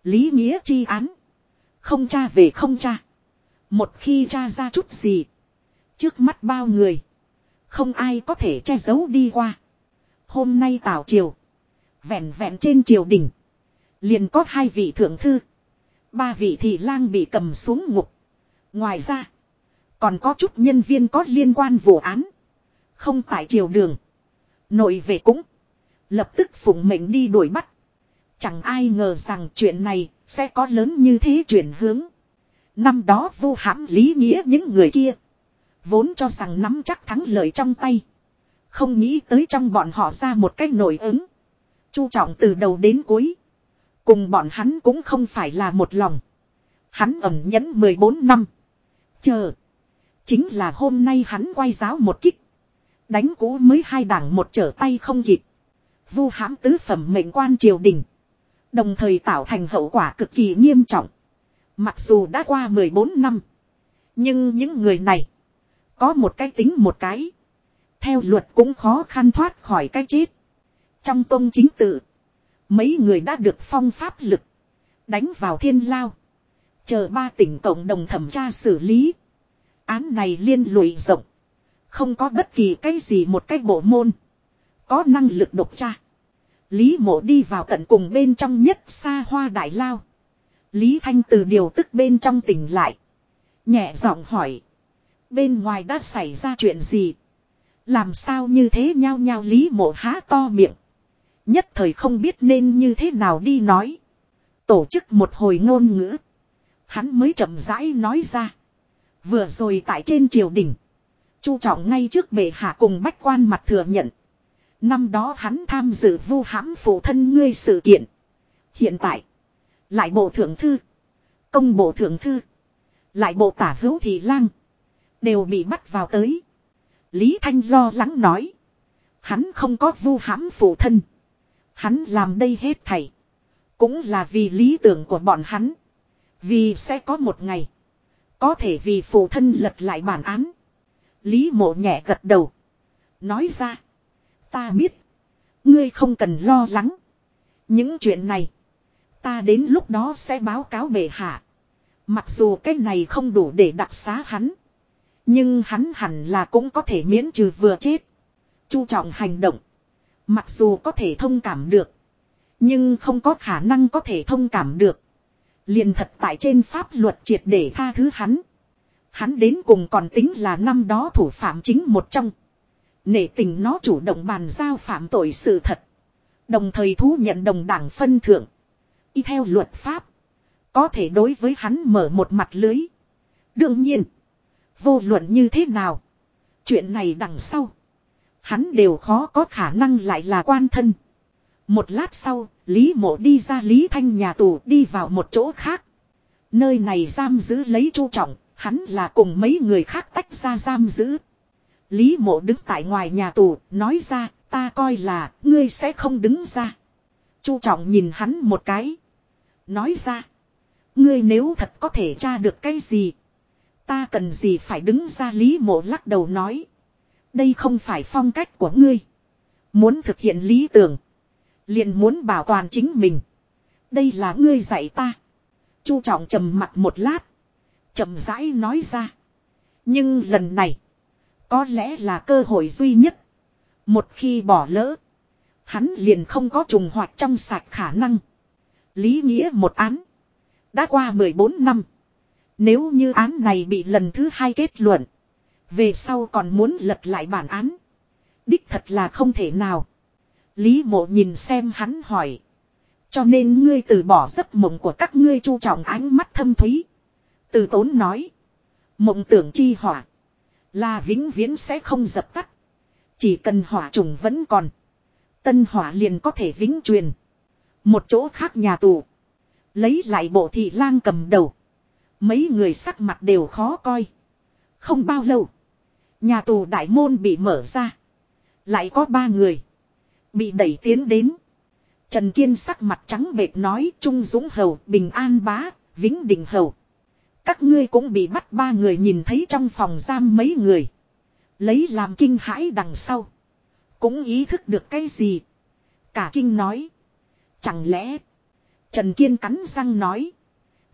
Lý nghĩa chi án. Không tra về không tra. Một khi tra ra chút gì. Trước mắt bao người. Không ai có thể che giấu đi qua. Hôm nay tảo triều. Vẹn vẹn trên triều đình. Liền có hai vị thượng thư. Ba vị thị lang bị cầm xuống ngục. Ngoài ra. Còn có chút nhân viên có liên quan vụ án. Không tại triều đường. Nội về cũng. Lập tức phụng mệnh đi đuổi bắt. Chẳng ai ngờ rằng chuyện này sẽ có lớn như thế chuyển hướng. Năm đó vu hãm lý nghĩa những người kia. Vốn cho rằng nắm chắc thắng lợi trong tay. Không nghĩ tới trong bọn họ ra một cách nổi ứng. Chu trọng từ đầu đến cuối. Cùng bọn hắn cũng không phải là một lòng. Hắn ẩn nhẫn 14 năm. Chờ. Chính là hôm nay hắn quay giáo một kích. Đánh cũ mới hai đảng một trở tay không kịp. Vu hãm tứ phẩm mệnh quan triều đình. Đồng thời tạo thành hậu quả cực kỳ nghiêm trọng. Mặc dù đã qua 14 năm. Nhưng những người này. Có một cái tính một cái. Theo luật cũng khó khăn thoát khỏi cái chết. Trong tôn chính tự. Mấy người đã được phong pháp lực. Đánh vào thiên lao. Chờ ba tỉnh cộng đồng thẩm tra xử lý. Án này liên lụy rộng. Không có bất kỳ cái gì một cách bộ môn. Có năng lực độc tra. Lý mộ đi vào tận cùng bên trong nhất xa hoa đại lao. Lý Thanh từ điều tức bên trong tỉnh lại. Nhẹ giọng hỏi. Bên ngoài đã xảy ra chuyện gì? Làm sao như thế nhau nhau Lý mộ há to miệng. Nhất thời không biết nên như thế nào đi nói. Tổ chức một hồi ngôn ngữ. Hắn mới chậm rãi nói ra. Vừa rồi tại trên triều đình. Chu trọng ngay trước bệ hạ cùng bách quan mặt thừa nhận. Năm đó hắn tham dự vu hãm phụ thân ngươi sự kiện. Hiện tại. Lại bộ thượng thư. Công bộ thượng thư. Lại bộ tả hữu thị lang. Đều bị bắt vào tới. Lý Thanh lo lắng nói. Hắn không có vu hãm phụ thân. Hắn làm đây hết thảy. Cũng là vì lý tưởng của bọn hắn. Vì sẽ có một ngày. Có thể vì phụ thân lật lại bản án. Lý mộ nhẹ gật đầu. Nói ra. Ta biết. Ngươi không cần lo lắng. Những chuyện này. Ta đến lúc đó sẽ báo cáo bệ hạ. Mặc dù cái này không đủ để đặc xá hắn. Nhưng hắn hẳn là cũng có thể miễn trừ vừa chết. Chu trọng hành động. Mặc dù có thể thông cảm được. Nhưng không có khả năng có thể thông cảm được. Liền thật tại trên pháp luật triệt để tha thứ hắn. Hắn đến cùng còn tính là năm đó thủ phạm chính một trong. Nể tình nó chủ động bàn giao phạm tội sự thật. Đồng thời thú nhận đồng đảng phân thượng. Y theo luật pháp. Có thể đối với hắn mở một mặt lưới. Đương nhiên. Vô luận như thế nào. Chuyện này đằng sau. Hắn đều khó có khả năng lại là quan thân. Một lát sau, Lý Mộ đi ra Lý Thanh nhà tù đi vào một chỗ khác. Nơi này giam giữ lấy chu trọng, hắn là cùng mấy người khác tách ra giam giữ. Lý Mộ đứng tại ngoài nhà tù, nói ra, ta coi là, ngươi sẽ không đứng ra. Chu trọng nhìn hắn một cái. Nói ra, ngươi nếu thật có thể tra được cái gì. Ta cần gì phải đứng ra Lý Mộ lắc đầu nói. Đây không phải phong cách của ngươi. Muốn thực hiện lý tưởng. Liền muốn bảo toàn chính mình. Đây là ngươi dạy ta. Chu trọng trầm mặt một lát. trầm rãi nói ra. Nhưng lần này. Có lẽ là cơ hội duy nhất. Một khi bỏ lỡ. Hắn liền không có trùng hoạt trong sạch khả năng. Lý nghĩa một án. Đã qua 14 năm. Nếu như án này bị lần thứ hai kết luận. Về sau còn muốn lật lại bản án. Đích thật là không thể nào. Lý mộ nhìn xem hắn hỏi. Cho nên ngươi từ bỏ giấc mộng của các ngươi chu trọng ánh mắt thâm thúy. Từ tốn nói. Mộng tưởng chi hỏa. Là vĩnh viễn sẽ không dập tắt. Chỉ cần hỏa trùng vẫn còn. Tân hỏa liền có thể vĩnh truyền. Một chỗ khác nhà tù. Lấy lại bộ thị lang cầm đầu. Mấy người sắc mặt đều khó coi. Không bao lâu. Nhà tù đại môn bị mở ra. Lại có ba người. Bị đẩy tiến đến. Trần Kiên sắc mặt trắng bệt nói Trung Dũng Hầu, Bình An Bá, Vĩnh Đình Hầu. Các ngươi cũng bị bắt ba người nhìn thấy trong phòng giam mấy người. Lấy làm kinh hãi đằng sau. Cũng ý thức được cái gì. Cả kinh nói. Chẳng lẽ. Trần Kiên cắn răng nói.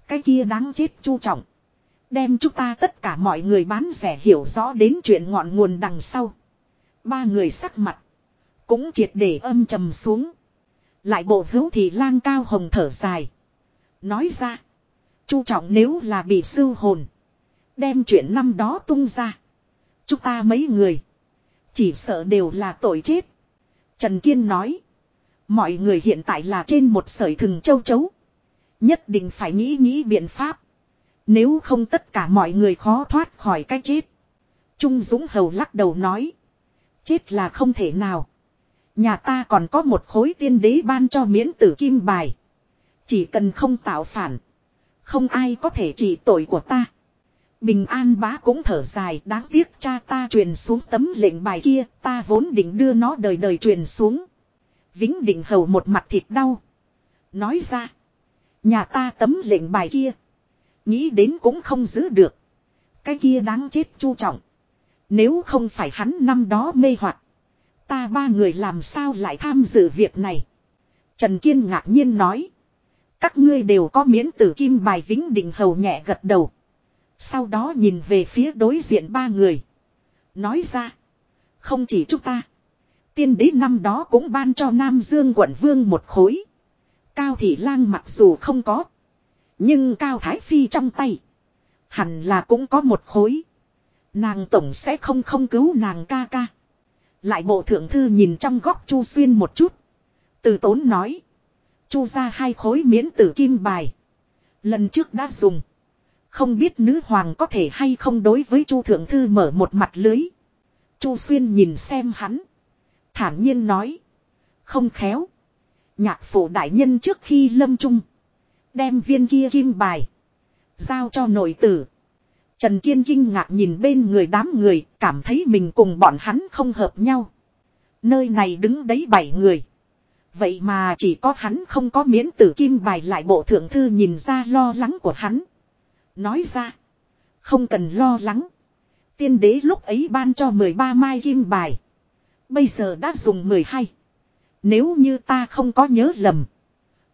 Cái kia đáng chết chu trọng. Đem chúng ta tất cả mọi người bán rẻ hiểu rõ đến chuyện ngọn nguồn đằng sau. Ba người sắc mặt. Cũng triệt để âm trầm xuống. Lại bộ hữu thì lang cao hồng thở dài. Nói ra. Chu trọng nếu là bị sưu hồn. Đem chuyện năm đó tung ra. Chúng ta mấy người. Chỉ sợ đều là tội chết. Trần Kiên nói. Mọi người hiện tại là trên một sợi thừng châu chấu. Nhất định phải nghĩ nghĩ biện pháp. Nếu không tất cả mọi người khó thoát khỏi cái chết. Trung Dũng Hầu lắc đầu nói. Chết là không thể nào. Nhà ta còn có một khối tiên đế ban cho miễn tử kim bài. Chỉ cần không tạo phản. Không ai có thể trị tội của ta. Bình an bá cũng thở dài, đáng tiếc cha ta truyền xuống tấm lệnh bài kia, ta vốn định đưa nó đời đời truyền xuống. Vĩnh định hầu một mặt thịt đau. Nói ra. Nhà ta tấm lệnh bài kia. Nghĩ đến cũng không giữ được. Cái kia đáng chết chu trọng. Nếu không phải hắn năm đó mê hoặc, Ta ba người làm sao lại tham dự việc này. Trần Kiên ngạc nhiên nói. Các ngươi đều có miễn tử kim bài vĩnh định hầu nhẹ gật đầu. Sau đó nhìn về phía đối diện ba người. Nói ra. Không chỉ chúng ta. Tiên đế năm đó cũng ban cho Nam Dương quận vương một khối. Cao Thị Lang mặc dù không có. Nhưng Cao Thái Phi trong tay. Hẳn là cũng có một khối. Nàng tổng sẽ không không cứu nàng ca ca. Lại bộ thượng thư nhìn trong góc Chu Xuyên một chút. Từ tốn nói. Chu ra hai khối miễn tử kim bài. Lần trước đã dùng. Không biết nữ hoàng có thể hay không đối với Chu thượng thư mở một mặt lưới. Chu Xuyên nhìn xem hắn. Thản nhiên nói. Không khéo. Nhạc phụ đại nhân trước khi lâm trung. Đem viên kia kim bài. Giao cho nội tử. Trần Kiên kinh ngạc nhìn bên người đám người, cảm thấy mình cùng bọn hắn không hợp nhau. Nơi này đứng đấy bảy người. Vậy mà chỉ có hắn không có miễn tử kim bài lại bộ thượng thư nhìn ra lo lắng của hắn. Nói ra. Không cần lo lắng. Tiên đế lúc ấy ban cho 13 mai kim bài. Bây giờ đã dùng 12. Nếu như ta không có nhớ lầm.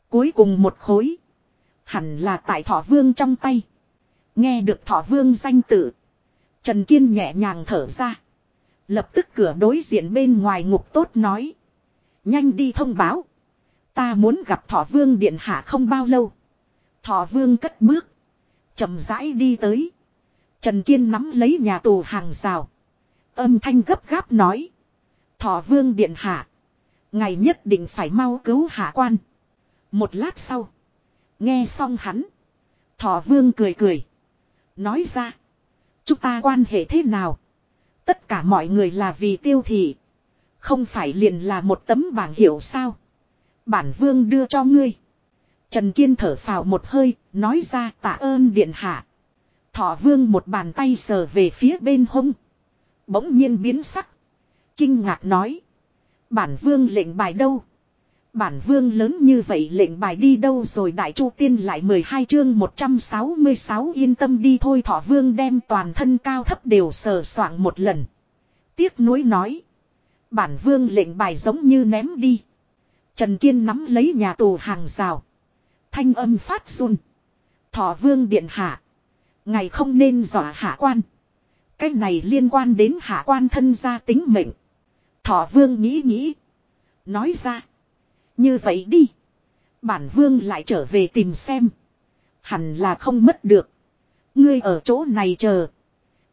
Cuối cùng một khối. Hẳn là tại thọ vương trong tay. Nghe được thọ vương danh tự. Trần Kiên nhẹ nhàng thở ra. Lập tức cửa đối diện bên ngoài ngục tốt nói. Nhanh đi thông báo. Ta muốn gặp thọ vương điện hạ không bao lâu. Thọ vương cất bước. chậm rãi đi tới. Trần Kiên nắm lấy nhà tù hàng rào. Âm thanh gấp gáp nói. Thọ vương điện hạ. Ngày nhất định phải mau cứu hạ quan. Một lát sau. Nghe xong hắn. Thọ vương cười cười. Nói ra. Chúng ta quan hệ thế nào? Tất cả mọi người là vì tiêu thị. Không phải liền là một tấm bảng hiệu sao? Bản vương đưa cho ngươi. Trần Kiên thở phào một hơi, nói ra tạ ơn điện hạ. Thọ vương một bàn tay sờ về phía bên hông. Bỗng nhiên biến sắc. Kinh ngạc nói. Bản vương lệnh bài đâu? Bản vương lớn như vậy lệnh bài đi đâu rồi đại chu tiên lại 12 chương 166 yên tâm đi thôi thọ vương đem toàn thân cao thấp đều sờ soạng một lần. Tiếc nuối nói. Bản vương lệnh bài giống như ném đi. Trần Kiên nắm lấy nhà tù hàng rào. Thanh âm phát run. Thọ vương điện hạ. Ngày không nên dọa hạ quan. Cái này liên quan đến hạ quan thân gia tính mệnh. Thọ vương nghĩ nghĩ. Nói ra. Như vậy đi. Bản vương lại trở về tìm xem. Hẳn là không mất được. Ngươi ở chỗ này chờ.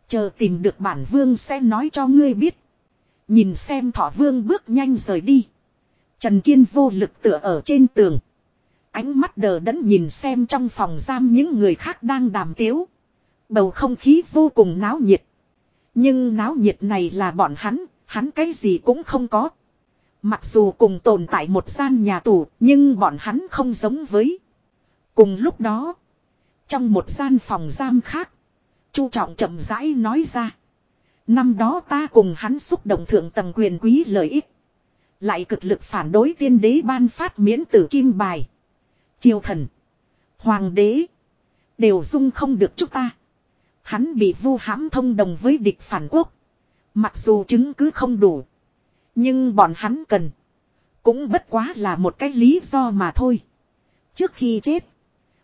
Chờ tìm được bản vương sẽ nói cho ngươi biết. Nhìn xem thọ vương bước nhanh rời đi. Trần Kiên vô lực tựa ở trên tường. Ánh mắt đờ đẫn nhìn xem trong phòng giam những người khác đang đàm tiếu. Bầu không khí vô cùng náo nhiệt. Nhưng náo nhiệt này là bọn hắn, hắn cái gì cũng không có. Mặc dù cùng tồn tại một gian nhà tù, nhưng bọn hắn không giống với. Cùng lúc đó, trong một gian phòng giam khác, Chu Trọng chậm rãi nói ra. Năm đó ta cùng hắn xúc động thượng tầng quyền quý lợi ích. Lại cực lực phản đối tiên đế ban phát miễn tử kim bài. Triều thần. Hoàng đế. Đều dung không được chúng ta. Hắn bị vu hãm thông đồng với địch phản quốc. Mặc dù chứng cứ không đủ. Nhưng bọn hắn cần. Cũng bất quá là một cái lý do mà thôi. Trước khi chết.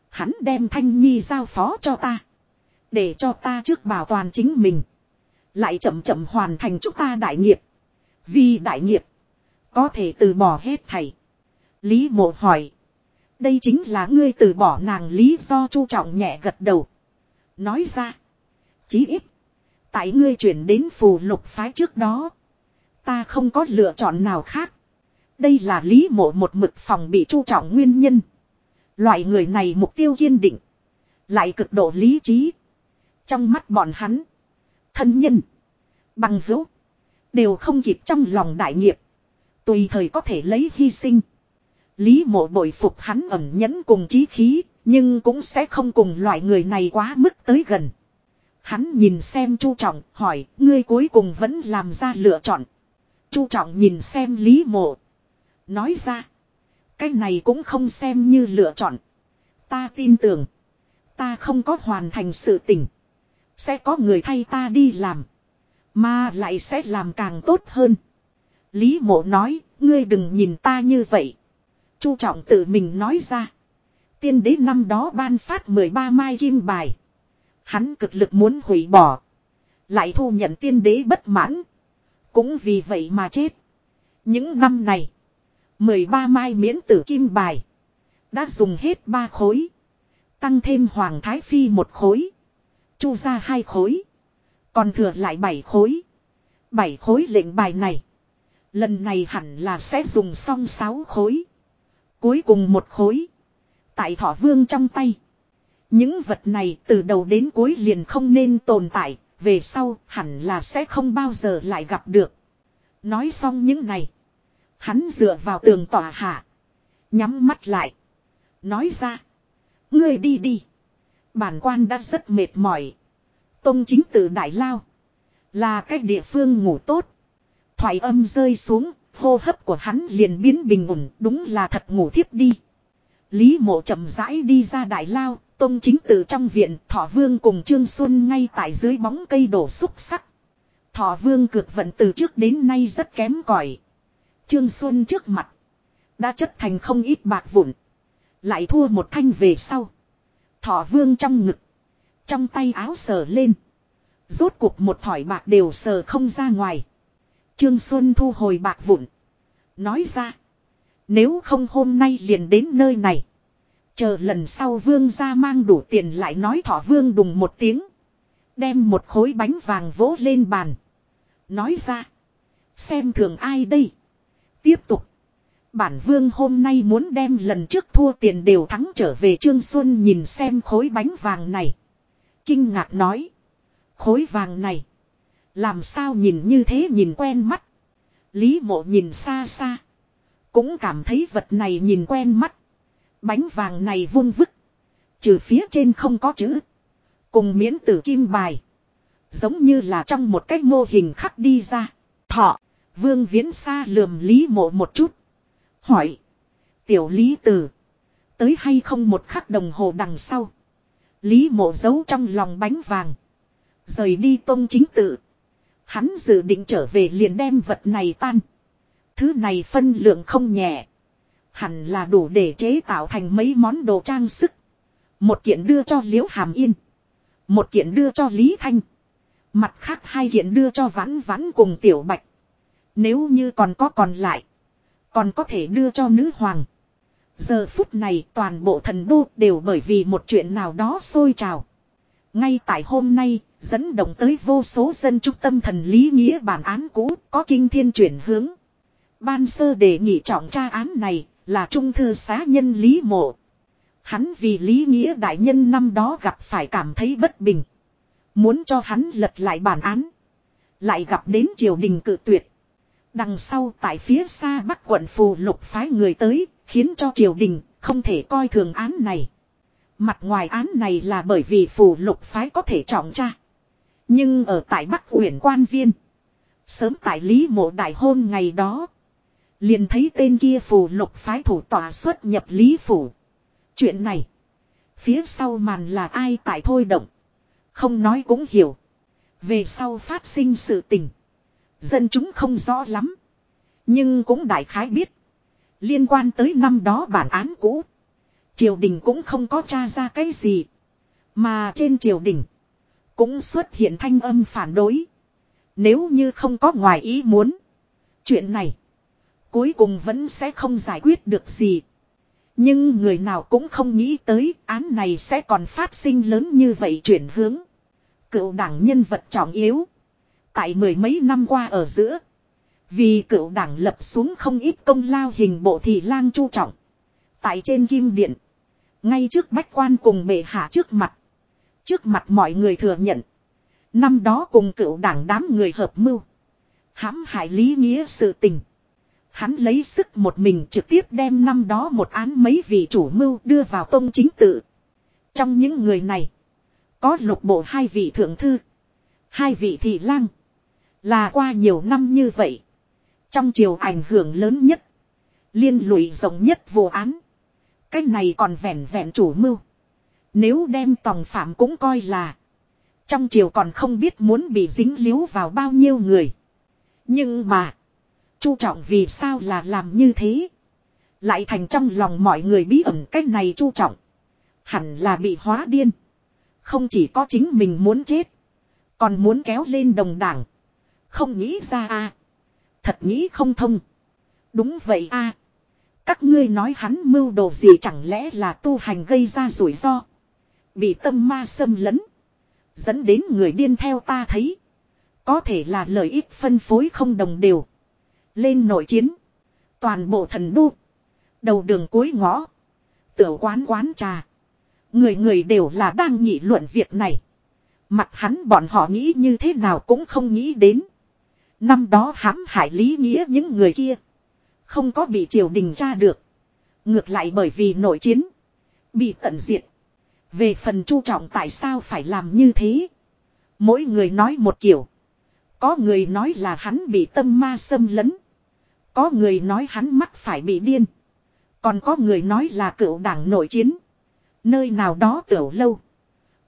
Hắn đem Thanh Nhi giao phó cho ta. Để cho ta trước bảo toàn chính mình. Lại chậm chậm hoàn thành chúng ta đại nghiệp. Vì đại nghiệp. Có thể từ bỏ hết thầy. Lý mộ hỏi. Đây chính là ngươi từ bỏ nàng lý do chu trọng nhẹ gật đầu. Nói ra. Chí ít. Tại ngươi chuyển đến phù lục phái trước đó. Ta không có lựa chọn nào khác. Đây là lý mộ một mực phòng bị chu trọng nguyên nhân. Loại người này mục tiêu kiên định. Lại cực độ lý trí. Trong mắt bọn hắn. Thân nhân. Bằng hữu. Đều không kịp trong lòng đại nghiệp. Tùy thời có thể lấy hy sinh. Lý mộ bội phục hắn ẩn nhẫn cùng trí khí. Nhưng cũng sẽ không cùng loại người này quá mức tới gần. Hắn nhìn xem chu trọng, hỏi, ngươi cuối cùng vẫn làm ra lựa chọn. Chu trọng nhìn xem lý mộ. Nói ra. Cái này cũng không xem như lựa chọn. Ta tin tưởng. Ta không có hoàn thành sự tình. Sẽ có người thay ta đi làm. Mà lại sẽ làm càng tốt hơn. Lý mộ nói, ngươi đừng nhìn ta như vậy. Chu trọng tự mình nói ra. Tiên đế năm đó ban phát 13 mai kim bài. Hắn cực lực muốn hủy bỏ. Lại thu nhận tiên đế bất mãn. Cũng vì vậy mà chết. Những năm này. 13 mai miễn tử kim bài. Đã dùng hết ba khối. Tăng thêm Hoàng Thái Phi một khối. Chu ra hai khối. Còn thừa lại bảy khối. Bảy khối lệnh bài này. Lần này hẳn là sẽ dùng xong sáu khối. Cuối cùng một khối. Tại thọ vương trong tay. Những vật này từ đầu đến cuối liền không nên tồn tại. Về sau hẳn là sẽ không bao giờ lại gặp được. Nói xong những này. Hắn dựa vào tường tỏa hạ. Nhắm mắt lại. Nói ra. Ngươi đi đi. Bản quan đã rất mệt mỏi. Tông chính tử đại lao. Là cách địa phương ngủ tốt. Thoại âm rơi xuống. hô hấp của hắn liền biến bình ổn, đúng là thật ngủ thiếp đi. Lý mộ chậm rãi đi ra đại lao, tông chính tự trong viện, thọ vương cùng Trương Xuân ngay tại dưới bóng cây đổ xúc sắc. Thọ vương cực vận từ trước đến nay rất kém cỏi Trương Xuân trước mặt, đã chất thành không ít bạc vụn. Lại thua một thanh về sau. Thọ vương trong ngực, trong tay áo sờ lên. Rốt cuộc một thỏi bạc đều sờ không ra ngoài. Trương Xuân thu hồi bạc vụn. Nói ra. Nếu không hôm nay liền đến nơi này. Chờ lần sau vương ra mang đủ tiền lại nói thỏ vương đùng một tiếng. Đem một khối bánh vàng vỗ lên bàn. Nói ra. Xem thường ai đây. Tiếp tục. Bản vương hôm nay muốn đem lần trước thua tiền đều thắng trở về Trương Xuân nhìn xem khối bánh vàng này. Kinh ngạc nói. Khối vàng này. Làm sao nhìn như thế nhìn quen mắt. Lý mộ nhìn xa xa. Cũng cảm thấy vật này nhìn quen mắt. Bánh vàng này vung vức. Trừ phía trên không có chữ. Cùng miễn tử kim bài. Giống như là trong một cái mô hình khắc đi ra. Thọ. Vương viễn xa lườm Lý mộ một chút. Hỏi. Tiểu Lý Tử. Tới hay không một khắc đồng hồ đằng sau. Lý mộ giấu trong lòng bánh vàng. Rời đi tôn chính tự. Hắn dự định trở về liền đem vật này tan. Thứ này phân lượng không nhẹ. Hẳn là đủ để chế tạo thành mấy món đồ trang sức. Một kiện đưa cho Liễu Hàm Yên. Một kiện đưa cho Lý Thanh. Mặt khác hai kiện đưa cho Vãn Vãn cùng Tiểu Bạch. Nếu như còn có còn lại. Còn có thể đưa cho nữ hoàng. Giờ phút này toàn bộ thần đô đều bởi vì một chuyện nào đó sôi trào. Ngay tại hôm nay, dẫn động tới vô số dân trung tâm thần lý nghĩa bản án cũ có kinh thiên chuyển hướng. Ban sơ đề nghị trọng tra án này là trung thư xá nhân lý mộ. Hắn vì lý nghĩa đại nhân năm đó gặp phải cảm thấy bất bình. Muốn cho hắn lật lại bản án. Lại gặp đến triều đình cự tuyệt. Đằng sau tại phía xa bắc quận phù lục phái người tới, khiến cho triều đình không thể coi thường án này. Mặt ngoài án này là bởi vì phù lục phái có thể trọng tra. Nhưng ở tại Bắc Uyển quan viên. Sớm tại Lý Mộ đại hôn ngày đó. Liền thấy tên kia phù lục phái thủ tòa xuất nhập Lý Phủ. Chuyện này. Phía sau màn là ai tại thôi động. Không nói cũng hiểu. Về sau phát sinh sự tình. Dân chúng không rõ lắm. Nhưng cũng đại khái biết. Liên quan tới năm đó bản án cũ. Triều đình cũng không có tra ra cái gì. Mà trên triều đình. Cũng xuất hiện thanh âm phản đối. Nếu như không có ngoài ý muốn. Chuyện này. Cuối cùng vẫn sẽ không giải quyết được gì. Nhưng người nào cũng không nghĩ tới án này sẽ còn phát sinh lớn như vậy chuyển hướng. Cựu đảng nhân vật trọng yếu. Tại mười mấy năm qua ở giữa. Vì cựu đảng lập xuống không ít công lao hình bộ thị lang chu trọng. Tại trên kim điện. Ngay trước bách quan cùng bệ hạ trước mặt. Trước mặt mọi người thừa nhận. Năm đó cùng cựu đảng đám người hợp mưu. hãm hại lý nghĩa sự tình. Hắn lấy sức một mình trực tiếp đem năm đó một án mấy vị chủ mưu đưa vào tông chính tự. Trong những người này. Có lục bộ hai vị thượng thư. Hai vị thị lang. Là qua nhiều năm như vậy. Trong chiều ảnh hưởng lớn nhất. Liên lụy rộng nhất vô án. Cái này còn vẹn vẹn chủ mưu. Nếu đem tòng phạm cũng coi là. Trong triều còn không biết muốn bị dính líu vào bao nhiêu người. Nhưng mà. Chu trọng vì sao là làm như thế. Lại thành trong lòng mọi người bí ẩn cái này chu trọng. Hẳn là bị hóa điên. Không chỉ có chính mình muốn chết. Còn muốn kéo lên đồng đảng. Không nghĩ ra a Thật nghĩ không thông. Đúng vậy a Các ngươi nói hắn mưu đồ gì chẳng lẽ là tu hành gây ra rủi ro. Bị tâm ma xâm lấn. Dẫn đến người điên theo ta thấy. Có thể là lợi ích phân phối không đồng đều. Lên nội chiến. Toàn bộ thần đô. Đầu đường cuối ngõ. Tiểu quán quán trà. Người người đều là đang nghị luận việc này. Mặt hắn bọn họ nghĩ như thế nào cũng không nghĩ đến. Năm đó hãm hại lý nghĩa những người kia. Không có bị triều đình tra được. Ngược lại bởi vì nội chiến. Bị tận diệt. Về phần chu trọng tại sao phải làm như thế. Mỗi người nói một kiểu. Có người nói là hắn bị tâm ma xâm lấn. Có người nói hắn mắc phải bị điên. Còn có người nói là cựu đảng nội chiến. Nơi nào đó tiểu lâu.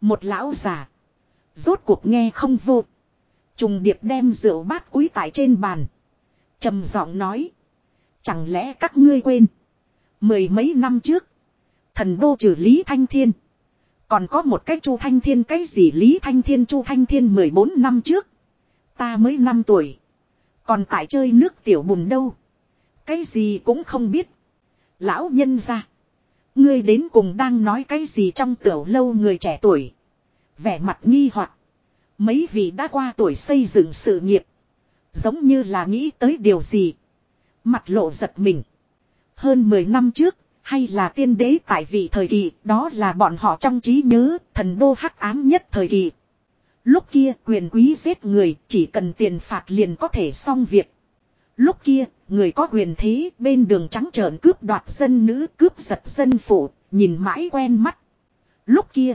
Một lão già. Rốt cuộc nghe không vô. Trùng điệp đem rượu bát quý tại trên bàn. trầm giọng nói. Chẳng lẽ các ngươi quên. Mười mấy năm trước. Thần đô trừ Lý Thanh Thiên. Còn có một cái Chu Thanh Thiên, cái gì Lý Thanh Thiên, Chu Thanh Thiên 14 năm trước. Ta mới 5 tuổi. Còn tại chơi nước tiểu bùn đâu. Cái gì cũng không biết. Lão nhân ra. Ngươi đến cùng đang nói cái gì trong tiểu lâu người trẻ tuổi. Vẻ mặt nghi hoặc Mấy vị đã qua tuổi xây dựng sự nghiệp. Giống như là nghĩ tới điều gì. Mặt lộ giật mình. Hơn 10 năm trước, hay là tiên đế tại vị thời kỳ, đó là bọn họ trong trí nhớ, thần đô hắc ám nhất thời kỳ. Lúc kia quyền quý giết người, chỉ cần tiền phạt liền có thể xong việc. Lúc kia, người có quyền thế bên đường trắng trợn cướp đoạt dân nữ cướp giật dân phụ, nhìn mãi quen mắt. Lúc kia,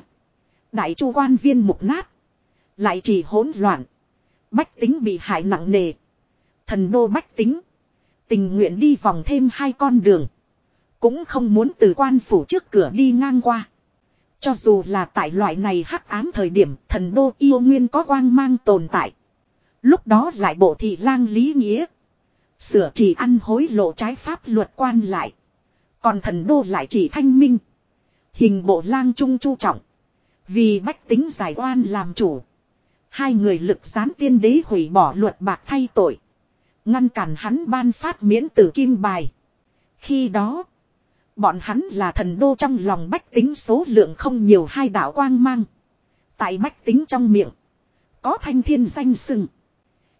đại chu quan viên mục nát, lại chỉ hỗn loạn. Bách tính bị hại nặng nề. Thần đô bách tính, tình nguyện đi vòng thêm hai con đường. Cũng không muốn từ quan phủ trước cửa đi ngang qua. Cho dù là tại loại này hắc ám thời điểm, thần đô yêu nguyên có quang mang tồn tại. Lúc đó lại bộ thị lang lý nghĩa. Sửa chỉ ăn hối lộ trái pháp luật quan lại. Còn thần đô lại chỉ thanh minh. Hình bộ lang trung chu trọng. Vì bách tính giải oan làm chủ. Hai người lực gián tiên đế hủy bỏ luật bạc thay tội. Ngăn cản hắn ban phát miễn tử kim bài. Khi đó. Bọn hắn là thần đô trong lòng bách tính số lượng không nhiều hai đạo quang mang. Tại bách tính trong miệng. Có thanh thiên danh sừng.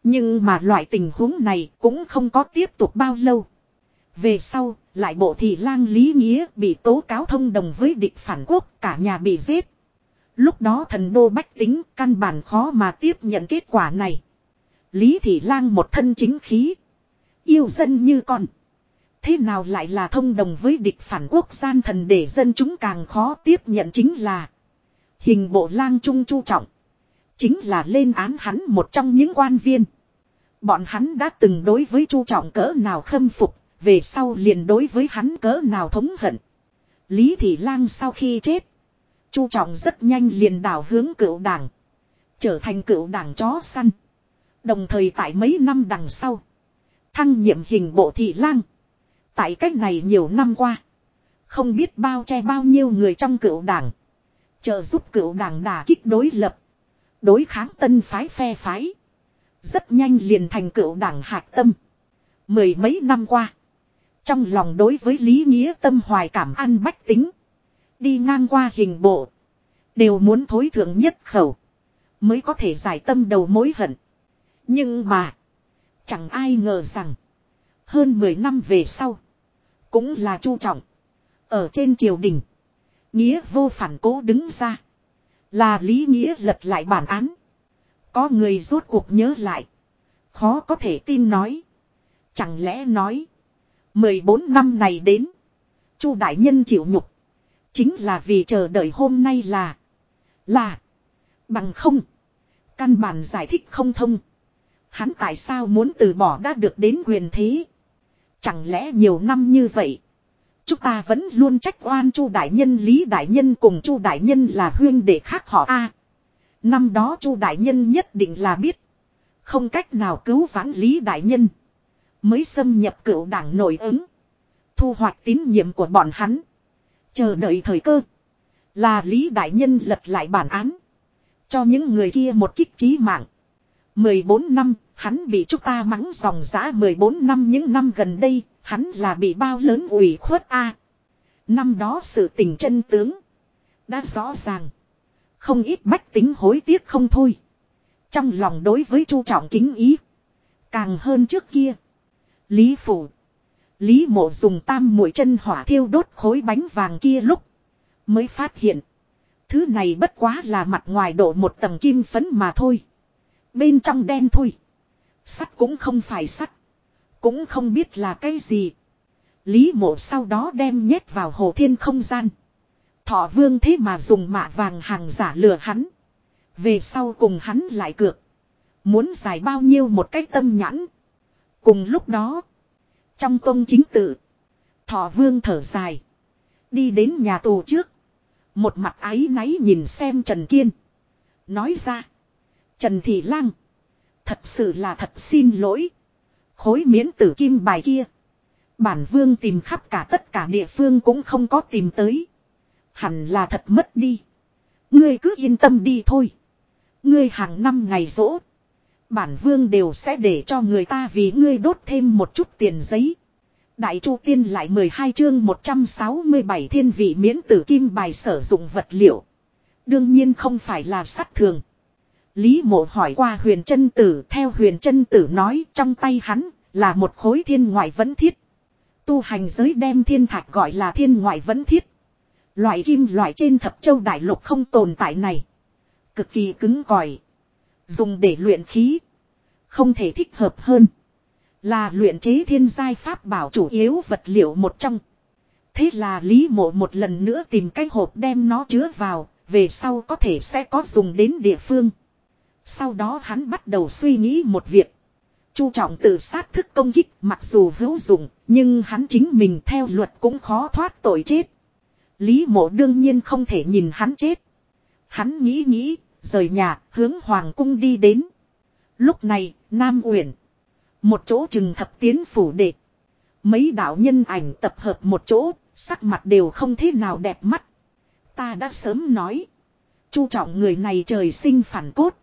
Nhưng mà loại tình huống này cũng không có tiếp tục bao lâu. Về sau, lại bộ thị lang lý nghĩa bị tố cáo thông đồng với địch phản quốc, cả nhà bị giết. Lúc đó thần đô bách tính căn bản khó mà tiếp nhận kết quả này. Lý thị lang một thân chính khí. Yêu dân như con. Thế nào lại là thông đồng với địch phản quốc gian thần để dân chúng càng khó tiếp nhận chính là Hình bộ lang trung chu trọng. Chính là lên án hắn một trong những quan viên. Bọn hắn đã từng đối với chu trọng cỡ nào khâm phục, Về sau liền đối với hắn cỡ nào thống hận. Lý Thị Lang sau khi chết, chu trọng rất nhanh liền đảo hướng cựu đảng, Trở thành cựu đảng chó săn. Đồng thời tại mấy năm đằng sau, Thăng nhiệm hình bộ thị lang. Tại cách này nhiều năm qua. Không biết bao che bao nhiêu người trong cựu đảng. Trợ giúp cựu đảng đà kích đối lập. Đối kháng tân phái phe phái. Rất nhanh liền thành cựu đảng hạc tâm. Mười mấy năm qua. Trong lòng đối với lý nghĩa tâm hoài cảm ăn bách tính. Đi ngang qua hình bộ. Đều muốn thối thượng nhất khẩu. Mới có thể giải tâm đầu mối hận. Nhưng mà. Chẳng ai ngờ rằng. Hơn 10 năm về sau. Cũng là chu trọng. Ở trên triều đình. Nghĩa vô phản cố đứng ra. Là lý nghĩa lật lại bản án. Có người rốt cuộc nhớ lại. Khó có thể tin nói. Chẳng lẽ nói. 14 năm này đến. chu đại nhân chịu nhục. Chính là vì chờ đợi hôm nay là. Là. Bằng không. Căn bản giải thích không thông. Hắn tại sao muốn từ bỏ đã được đến quyền thế. Chẳng lẽ nhiều năm như vậy. Chúng ta vẫn luôn trách oan chu đại nhân Lý đại nhân cùng chu đại nhân là huyên để khác họ a Năm đó chu đại nhân nhất định là biết. Không cách nào cứu vãn Lý đại nhân. Mới xâm nhập cựu đảng nổi ứng. Thu hoạch tín nhiệm của bọn hắn. Chờ đợi thời cơ. Là Lý đại nhân lật lại bản án. Cho những người kia một kích trí mạng. 14 năm, hắn bị chúng ta mắng dòng giã 14 năm những năm gần đây, hắn là bị bao lớn ủy khuất a Năm đó sự tình chân tướng. Đã rõ ràng. Không ít bách tính hối tiếc không thôi. Trong lòng đối với chu trọng kính ý. Càng hơn trước kia. Lý phủ. Lý mộ dùng tam mũi chân hỏa thiêu đốt khối bánh vàng kia lúc. Mới phát hiện. Thứ này bất quá là mặt ngoài độ một tầng kim phấn mà thôi. Bên trong đen thôi. Sắt cũng không phải sắt. Cũng không biết là cái gì. Lý mộ sau đó đem nhét vào hồ thiên không gian. Thọ vương thế mà dùng mạ vàng hàng giả lừa hắn. Về sau cùng hắn lại cược. Muốn giải bao nhiêu một cách tâm nhãn. Cùng lúc đó. Trong tôn chính tự. Thọ vương thở dài. Đi đến nhà tù trước. Một mặt áy náy nhìn xem Trần Kiên. Nói ra. Trần Thị Lang. Thật sự là thật xin lỗi. Khối miễn tử kim bài kia. Bản vương tìm khắp cả tất cả địa phương cũng không có tìm tới. Hẳn là thật mất đi. Ngươi cứ yên tâm đi thôi. Ngươi hàng năm ngày rỗ. Bản vương đều sẽ để cho người ta vì ngươi đốt thêm một chút tiền giấy. Đại Chu Tiên lại 12 chương 167 thiên vị miễn tử kim bài sử dụng vật liệu. Đương nhiên không phải là sắt thường. Lý mộ hỏi qua huyền chân tử theo huyền chân tử nói trong tay hắn là một khối thiên ngoại vẫn thiết. Tu hành giới đem thiên thạch gọi là thiên ngoại vẫn thiết. Loại kim loại trên thập châu đại lục không tồn tại này. Cực kỳ cứng cỏi. Dùng để luyện khí. Không thể thích hợp hơn. Là luyện chế thiên giai pháp bảo chủ yếu vật liệu một trong. Thế là Lý Mộ một lần nữa tìm cái hộp đem nó chứa vào, về sau có thể sẽ có dùng đến địa phương. Sau đó hắn bắt đầu suy nghĩ một việc. Chu trọng tự sát thức công kích mặc dù hữu dụng, nhưng hắn chính mình theo luật cũng khó thoát tội chết. Lý mộ đương nhiên không thể nhìn hắn chết. Hắn nghĩ nghĩ, rời nhà, hướng hoàng cung đi đến. Lúc này, Nam Uyển. Một chỗ chừng thập tiến phủ đệ. Mấy đạo nhân ảnh tập hợp một chỗ, sắc mặt đều không thế nào đẹp mắt. Ta đã sớm nói. Chu trọng người này trời sinh phản cốt.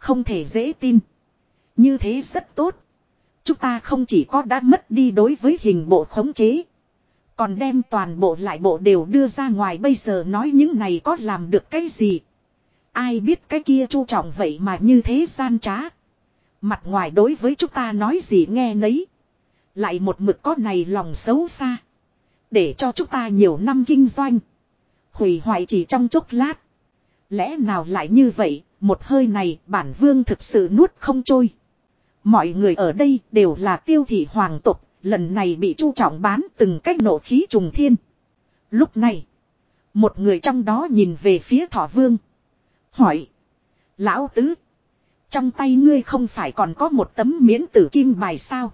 Không thể dễ tin. Như thế rất tốt. Chúng ta không chỉ có đã mất đi đối với hình bộ khống chế. Còn đem toàn bộ lại bộ đều đưa ra ngoài bây giờ nói những này có làm được cái gì. Ai biết cái kia chu trọng vậy mà như thế gian trá. Mặt ngoài đối với chúng ta nói gì nghe nấy. Lại một mực có này lòng xấu xa. Để cho chúng ta nhiều năm kinh doanh. Hủy hoại chỉ trong chốc lát. Lẽ nào lại như vậy, một hơi này bản vương thực sự nuốt không trôi. Mọi người ở đây đều là tiêu thị hoàng tục, lần này bị chu trọng bán từng cách nộ khí trùng thiên. Lúc này, một người trong đó nhìn về phía thọ vương. Hỏi, lão tứ, trong tay ngươi không phải còn có một tấm miễn tử kim bài sao?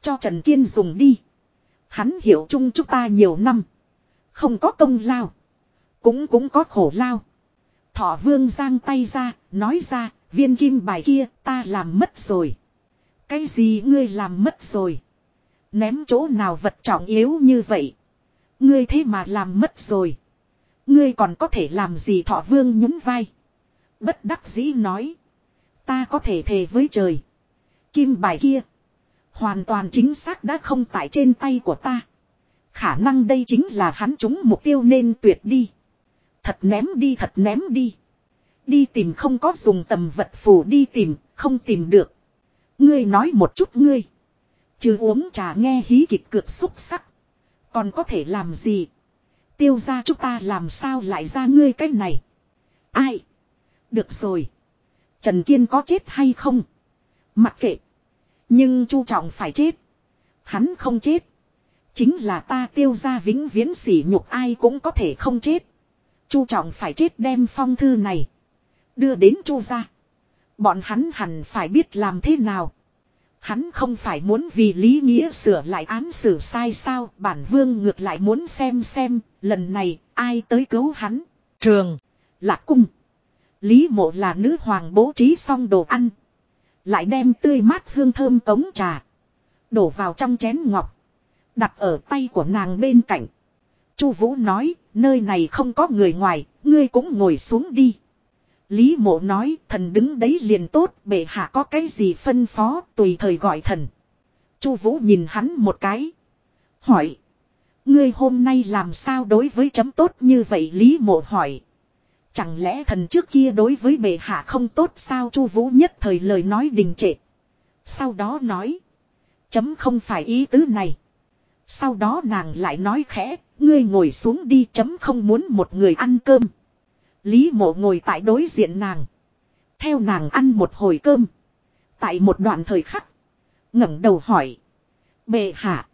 Cho Trần Kiên dùng đi. Hắn hiểu chung chúng ta nhiều năm. Không có công lao. Cũng cũng có khổ lao. Thọ vương giang tay ra, nói ra, viên kim bài kia ta làm mất rồi. Cái gì ngươi làm mất rồi? Ném chỗ nào vật trọng yếu như vậy? Ngươi thế mà làm mất rồi. Ngươi còn có thể làm gì thọ vương nhún vai. Bất đắc dĩ nói. Ta có thể thề với trời. Kim bài kia. Hoàn toàn chính xác đã không tại trên tay của ta. Khả năng đây chính là hắn chúng mục tiêu nên tuyệt đi. Thật ném đi thật ném đi. Đi tìm không có dùng tầm vật phù đi tìm, không tìm được. Ngươi nói một chút ngươi. Chứ uống trà nghe hí kịch cược xúc sắc. Còn có thể làm gì? Tiêu ra chúng ta làm sao lại ra ngươi cái này? Ai? Được rồi. Trần Kiên có chết hay không? Mặc kệ. Nhưng Chu Trọng phải chết. Hắn không chết. Chính là ta tiêu ra vĩnh viễn sỉ nhục ai cũng có thể không chết. Chu Trọng phải chết đem phong thư này. Đưa đến Chu ra. Bọn hắn hẳn phải biết làm thế nào. Hắn không phải muốn vì lý nghĩa sửa lại án xử sai sao. Bản vương ngược lại muốn xem xem. Lần này ai tới cứu hắn. Trường. Lạc cung. Lý mộ là nữ hoàng bố trí xong đồ ăn. Lại đem tươi mát hương thơm cống trà. Đổ vào trong chén ngọc. Đặt ở tay của nàng bên cạnh. Chu Vũ nói, nơi này không có người ngoài, ngươi cũng ngồi xuống đi. Lý mộ nói, thần đứng đấy liền tốt, bệ hạ có cái gì phân phó, tùy thời gọi thần. Chu Vũ nhìn hắn một cái. Hỏi. Ngươi hôm nay làm sao đối với chấm tốt như vậy Lý mộ hỏi. Chẳng lẽ thần trước kia đối với bệ hạ không tốt sao Chu Vũ nhất thời lời nói đình trệ. Sau đó nói. Chấm không phải ý tứ này. Sau đó nàng lại nói khẽ, ngươi ngồi xuống đi chấm không muốn một người ăn cơm. Lý mộ ngồi tại đối diện nàng. Theo nàng ăn một hồi cơm. Tại một đoạn thời khắc. ngẩng đầu hỏi. Bệ hạ.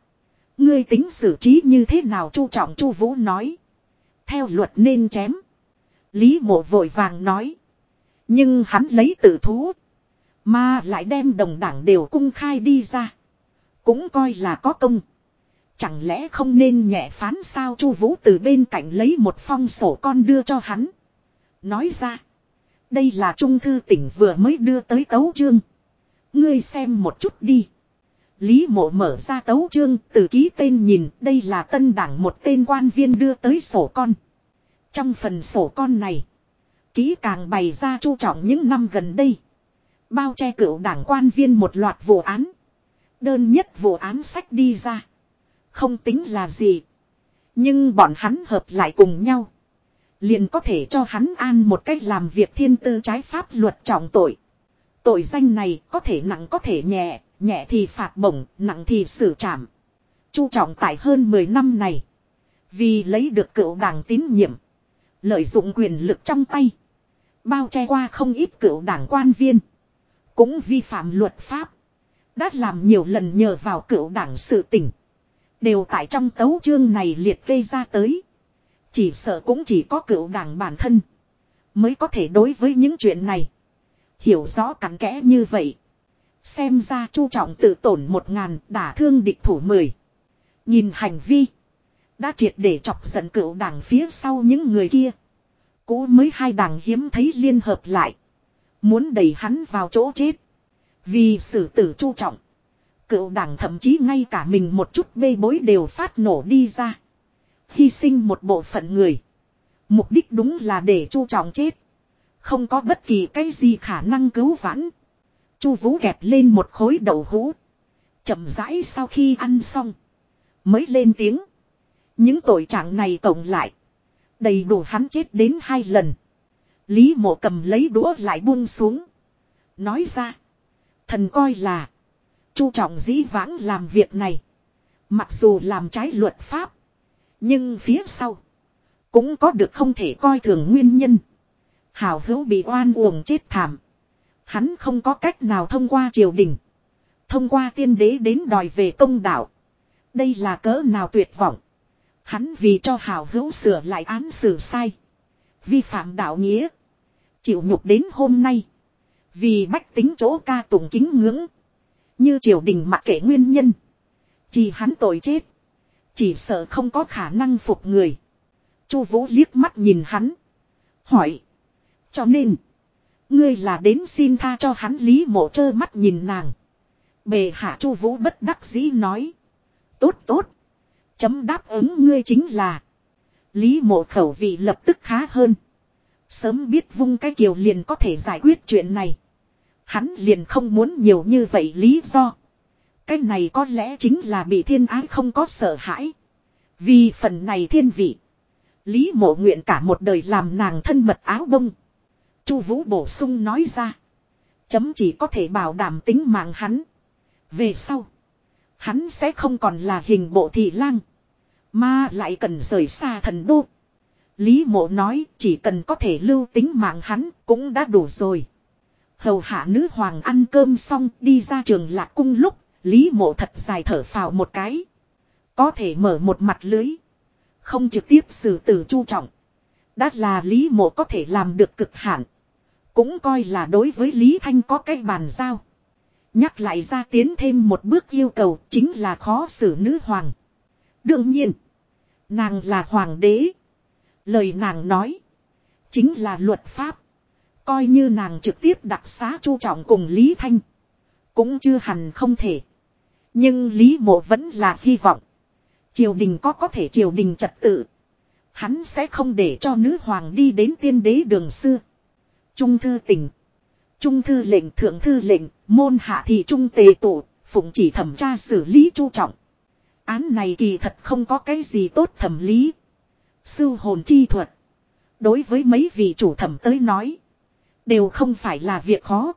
Ngươi tính xử trí như thế nào chu trọng chu vũ nói. Theo luật nên chém. Lý mộ vội vàng nói. Nhưng hắn lấy tự thú. Mà lại đem đồng đảng đều cung khai đi ra. Cũng coi là có công. Chẳng lẽ không nên nhẹ phán sao Chu Vũ từ bên cạnh lấy một phong sổ con đưa cho hắn. Nói ra. Đây là trung thư tỉnh vừa mới đưa tới tấu chương. Ngươi xem một chút đi. Lý mộ mở ra tấu chương, từ ký tên nhìn, đây là tân đảng một tên quan viên đưa tới sổ con. Trong phần sổ con này. Ký càng bày ra chu trọng những năm gần đây. Bao che cựu đảng quan viên một loạt vụ án. Đơn nhất vụ án sách đi ra. Không tính là gì. Nhưng bọn hắn hợp lại cùng nhau. Liền có thể cho hắn an một cách làm việc thiên tư trái pháp luật trọng tội. Tội danh này có thể nặng có thể nhẹ, nhẹ thì phạt bổng, nặng thì xử trảm. Chu trọng tại hơn 10 năm này. Vì lấy được cựu đảng tín nhiệm. Lợi dụng quyền lực trong tay. Bao che qua không ít cựu đảng quan viên. Cũng vi phạm luật pháp. Đã làm nhiều lần nhờ vào cựu đảng sự tỉnh. Đều tại trong tấu chương này liệt kê ra tới. Chỉ sợ cũng chỉ có cựu đảng bản thân. Mới có thể đối với những chuyện này. Hiểu rõ cắn kẽ như vậy. Xem ra chu trọng tự tổn một ngàn, đả thương địch thủ mười. Nhìn hành vi. Đã triệt để chọc giận cựu đảng phía sau những người kia. Cũ mới hai đảng hiếm thấy liên hợp lại. Muốn đẩy hắn vào chỗ chết. Vì xử tử chu trọng. Cựu đảng thậm chí ngay cả mình một chút bê bối đều phát nổ đi ra. Hy sinh một bộ phận người. Mục đích đúng là để chu trọng chết. Không có bất kỳ cái gì khả năng cứu vãn. Chu vũ kẹp lên một khối đậu hũ. chậm rãi sau khi ăn xong. Mới lên tiếng. Những tội trạng này tổng lại. Đầy đủ hắn chết đến hai lần. Lý mộ cầm lấy đũa lại buông xuống. Nói ra. Thần coi là. Chu trọng dĩ vãng làm việc này. Mặc dù làm trái luật pháp. Nhưng phía sau. Cũng có được không thể coi thường nguyên nhân. Hảo hữu bị oan uổng chết thảm. Hắn không có cách nào thông qua triều đình. Thông qua tiên đế đến đòi về công đạo. Đây là cỡ nào tuyệt vọng. Hắn vì cho hảo hữu sửa lại án xử sai. Vi phạm đạo nghĩa. Chịu nhục đến hôm nay. Vì bách tính chỗ ca tụng kính ngưỡng. Như triều đình mặc kệ nguyên nhân. Chỉ hắn tội chết. Chỉ sợ không có khả năng phục người. Chu Vũ liếc mắt nhìn hắn. Hỏi. Cho nên. Ngươi là đến xin tha cho hắn lý mộ trơ mắt nhìn nàng. Bề hạ Chu Vũ bất đắc dĩ nói. Tốt tốt. Chấm đáp ứng ngươi chính là. Lý mộ khẩu vị lập tức khá hơn. Sớm biết vung cái kiều liền có thể giải quyết chuyện này. Hắn liền không muốn nhiều như vậy lý do. Cái này có lẽ chính là bị thiên ái không có sợ hãi. Vì phần này thiên vị. Lý mộ nguyện cả một đời làm nàng thân mật áo bông. Chu vũ bổ sung nói ra. Chấm chỉ có thể bảo đảm tính mạng hắn. Về sau. Hắn sẽ không còn là hình bộ thị lang. Mà lại cần rời xa thần đô. Lý mộ nói, chỉ cần có thể lưu tính mạng hắn cũng đã đủ rồi. Hầu hạ nữ hoàng ăn cơm xong đi ra trường lạc cung lúc, Lý mộ thật dài thở phào một cái. Có thể mở một mặt lưới. Không trực tiếp xử tử chu trọng. Đã là Lý mộ có thể làm được cực hạn. Cũng coi là đối với Lý Thanh có cái bàn giao. Nhắc lại ra tiến thêm một bước yêu cầu chính là khó xử nữ hoàng. Đương nhiên. Nàng là hoàng đế. Lời nàng nói. Chính là luật pháp. Coi như nàng trực tiếp đặc xá chu trọng cùng Lý Thanh. Cũng chưa hẳn không thể. Nhưng Lý Mộ vẫn là hy vọng. Triều đình có có thể triều đình trật tự. Hắn sẽ không để cho nữ hoàng đi đến tiên đế đường xưa. Trung thư tỉnh. Trung thư lệnh thượng thư lệnh, môn hạ thị trung tề tụ, phụng chỉ thẩm tra xử lý chu trọng. Án này kỳ thật không có cái gì tốt thẩm lý. Sư hồn chi thuật. Đối với mấy vị chủ thẩm tới nói. Đều không phải là việc khó.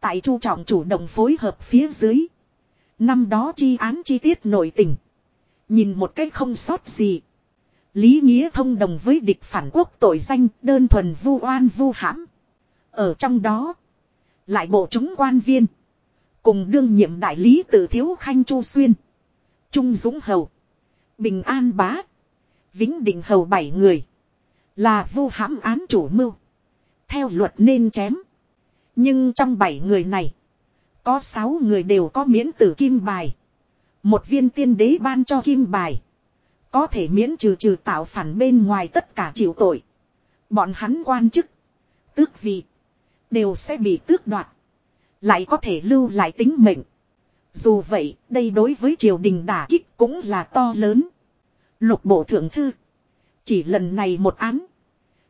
Tại chu trọng chủ động phối hợp phía dưới. Năm đó chi án chi tiết nội tình. Nhìn một cách không sót gì. Lý Nghĩa thông đồng với địch phản quốc tội danh đơn thuần vu oan vu hãm. Ở trong đó. Lại bộ chúng quan viên. Cùng đương nhiệm đại lý tử thiếu khanh chu xuyên. Trung Dũng Hầu. Bình An Bá. Vĩnh Định Hầu bảy người. Là vu hãm án chủ mưu. Theo luật nên chém. Nhưng trong bảy người này. Có sáu người đều có miễn tử kim bài. Một viên tiên đế ban cho kim bài. Có thể miễn trừ trừ tạo phản bên ngoài tất cả chịu tội. Bọn hắn quan chức. Tước vị. Đều sẽ bị tước đoạt. Lại có thể lưu lại tính mệnh. Dù vậy, đây đối với triều đình đả kích cũng là to lớn. Lục bộ thượng thư. Chỉ lần này một án.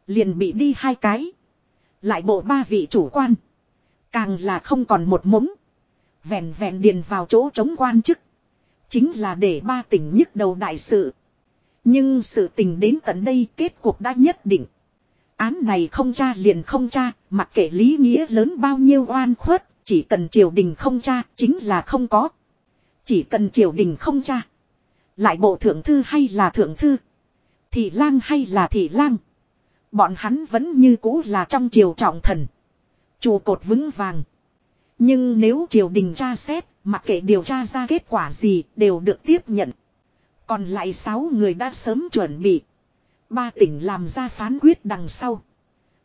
Liền bị đi hai cái. Lại bộ ba vị chủ quan. Càng là không còn một mống. Vẹn vẹn điền vào chỗ chống quan chức. Chính là để ba tỉnh nhức đầu đại sự. Nhưng sự tình đến tận đây kết cuộc đã nhất định. Án này không tra liền không tra, mặc kệ lý nghĩa lớn bao nhiêu oan khuất, chỉ cần triều đình không tra chính là không có. Chỉ cần triều đình không tra. Lại bộ thượng thư hay là thượng thư. Thị lang hay là thị lang. Bọn hắn vẫn như cũ là trong triều trọng thần. Chùa cột vững vàng. Nhưng nếu triều đình tra xét, mặc kệ điều tra ra kết quả gì đều được tiếp nhận. Còn lại 6 người đã sớm chuẩn bị. Ba tỉnh làm ra phán quyết đằng sau.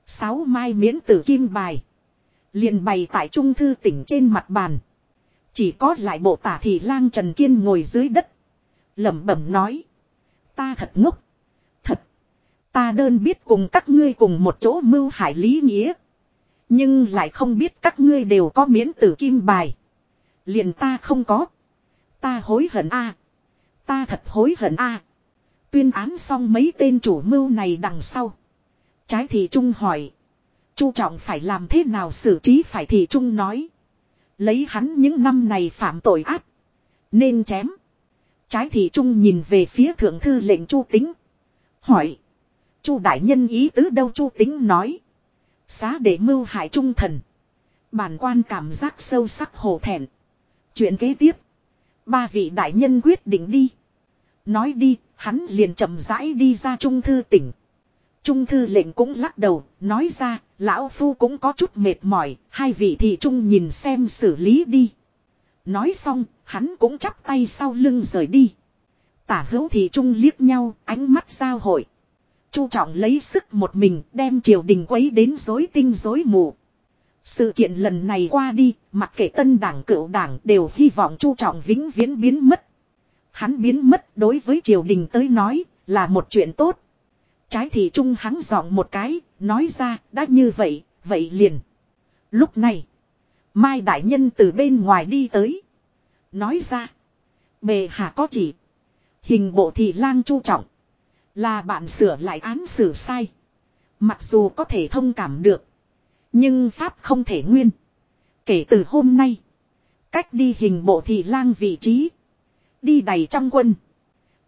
Sáu mai miễn tử kim bài. liền bày tại trung thư tỉnh trên mặt bàn. Chỉ có lại bộ tả thị lang Trần Kiên ngồi dưới đất. lẩm bẩm nói. Ta thật ngốc. Ta đơn biết cùng các ngươi cùng một chỗ mưu hải lý nghĩa. Nhưng lại không biết các ngươi đều có miễn tử kim bài. Liền ta không có. Ta hối hận a Ta thật hối hận a Tuyên án xong mấy tên chủ mưu này đằng sau. Trái thị trung hỏi. Chu trọng phải làm thế nào xử trí phải thị trung nói. Lấy hắn những năm này phạm tội ác. Nên chém. Trái thị trung nhìn về phía thượng thư lệnh chu tính. Hỏi chu đại nhân ý tứ đâu chu tính nói. Xá để mưu hại trung thần. Bản quan cảm giác sâu sắc hổ thẹn. Chuyện kế tiếp. Ba vị đại nhân quyết định đi. Nói đi, hắn liền chậm rãi đi ra trung thư tỉnh. Trung thư lệnh cũng lắc đầu, nói ra, lão phu cũng có chút mệt mỏi, hai vị thị trung nhìn xem xử lý đi. Nói xong, hắn cũng chắp tay sau lưng rời đi. Tả hữu thị trung liếc nhau, ánh mắt giao hội. Chu trọng lấy sức một mình đem triều đình quấy đến rối tinh rối mù. Sự kiện lần này qua đi, mặc kệ tân đảng cựu đảng đều hy vọng chu trọng vĩnh viễn biến mất. Hắn biến mất đối với triều đình tới nói là một chuyện tốt. Trái thì trung hắn giọng một cái, nói ra, đã như vậy, vậy liền. Lúc này, Mai Đại Nhân từ bên ngoài đi tới. Nói ra, bề hạ có chỉ. Hình bộ thị lang chu trọng. Là bạn sửa lại án xử sai. Mặc dù có thể thông cảm được. Nhưng Pháp không thể nguyên. Kể từ hôm nay. Cách đi hình bộ thị lang vị trí. Đi đầy trong quân.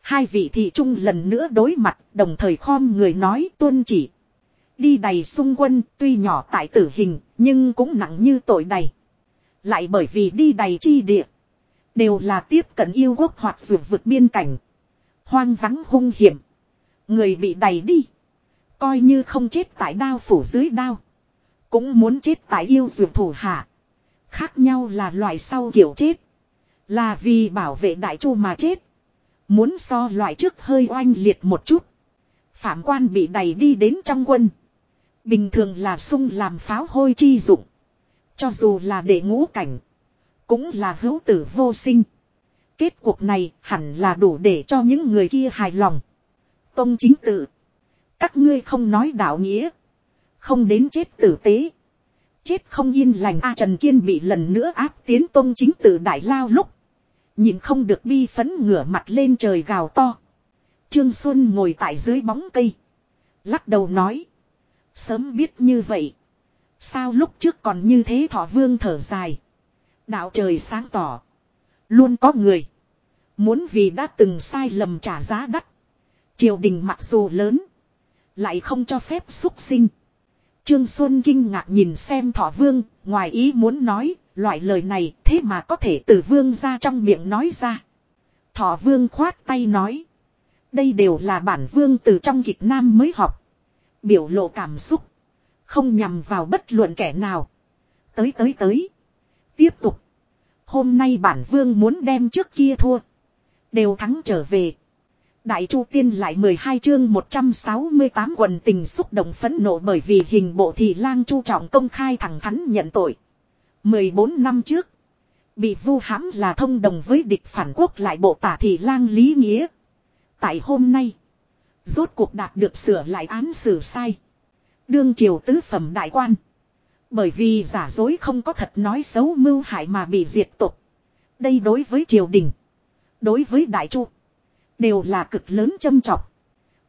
Hai vị thị trung lần nữa đối mặt, đồng thời khom người nói tuân chỉ. Đi đầy xung quân, tuy nhỏ tại tử hình, nhưng cũng nặng như tội đầy. Lại bởi vì đi đầy chi địa. Đều là tiếp cận yêu quốc hoặc vượt vực biên cảnh. Hoang vắng hung hiểm. Người bị đầy đi. Coi như không chết tại đao phủ dưới đao. Cũng muốn chết tại yêu dược thủ hạ. Khác nhau là loại sau kiểu chết. Là vì bảo vệ đại chu mà chết. Muốn so loại trước hơi oanh liệt một chút. Phạm quan bị đẩy đi đến trong quân. Bình thường là sung làm pháo hôi chi dụng. Cho dù là để ngũ cảnh. Cũng là hữu tử vô sinh. Kết cuộc này hẳn là đủ để cho những người kia hài lòng. Tông chính tự. Các ngươi không nói đạo nghĩa. Không đến chết tử tế. Chết không yên lành A Trần Kiên bị lần nữa áp tiến tông chính tự đại lao lúc. Nhìn không được bi phấn ngửa mặt lên trời gào to. Trương Xuân ngồi tại dưới bóng cây. Lắc đầu nói. Sớm biết như vậy. Sao lúc trước còn như thế thọ vương thở dài. Đạo trời sáng tỏ. Luôn có người. Muốn vì đã từng sai lầm trả giá đắt. Triều đình mặc dù lớn. Lại không cho phép xúc sinh. Trương Xuân kinh ngạc nhìn xem thọ vương. Ngoài ý muốn nói. Loại lời này thế mà có thể từ vương ra trong miệng nói ra. Thọ vương khoát tay nói. Đây đều là bản vương từ trong kịch nam mới học. Biểu lộ cảm xúc. Không nhằm vào bất luận kẻ nào. Tới tới tới. Tiếp tục. Hôm nay bản vương muốn đem trước kia thua. Đều thắng trở về. Đại Chu Tiên lại 12 chương 168 quần tình xúc động phẫn nộ bởi vì hình bộ thị lang Chu Trọng công khai thẳng thắn nhận tội. 14 năm trước. Bị vu hãm là thông đồng với địch phản quốc lại bộ tả thị lang lý nghĩa. Tại hôm nay. Rốt cuộc đạt được sửa lại án xử sai. Đương triều tứ phẩm đại quan. Bởi vì giả dối không có thật nói xấu mưu hại mà bị diệt tục. Đây đối với triều đình. Đối với đại chu. Đều là cực lớn châm trọng.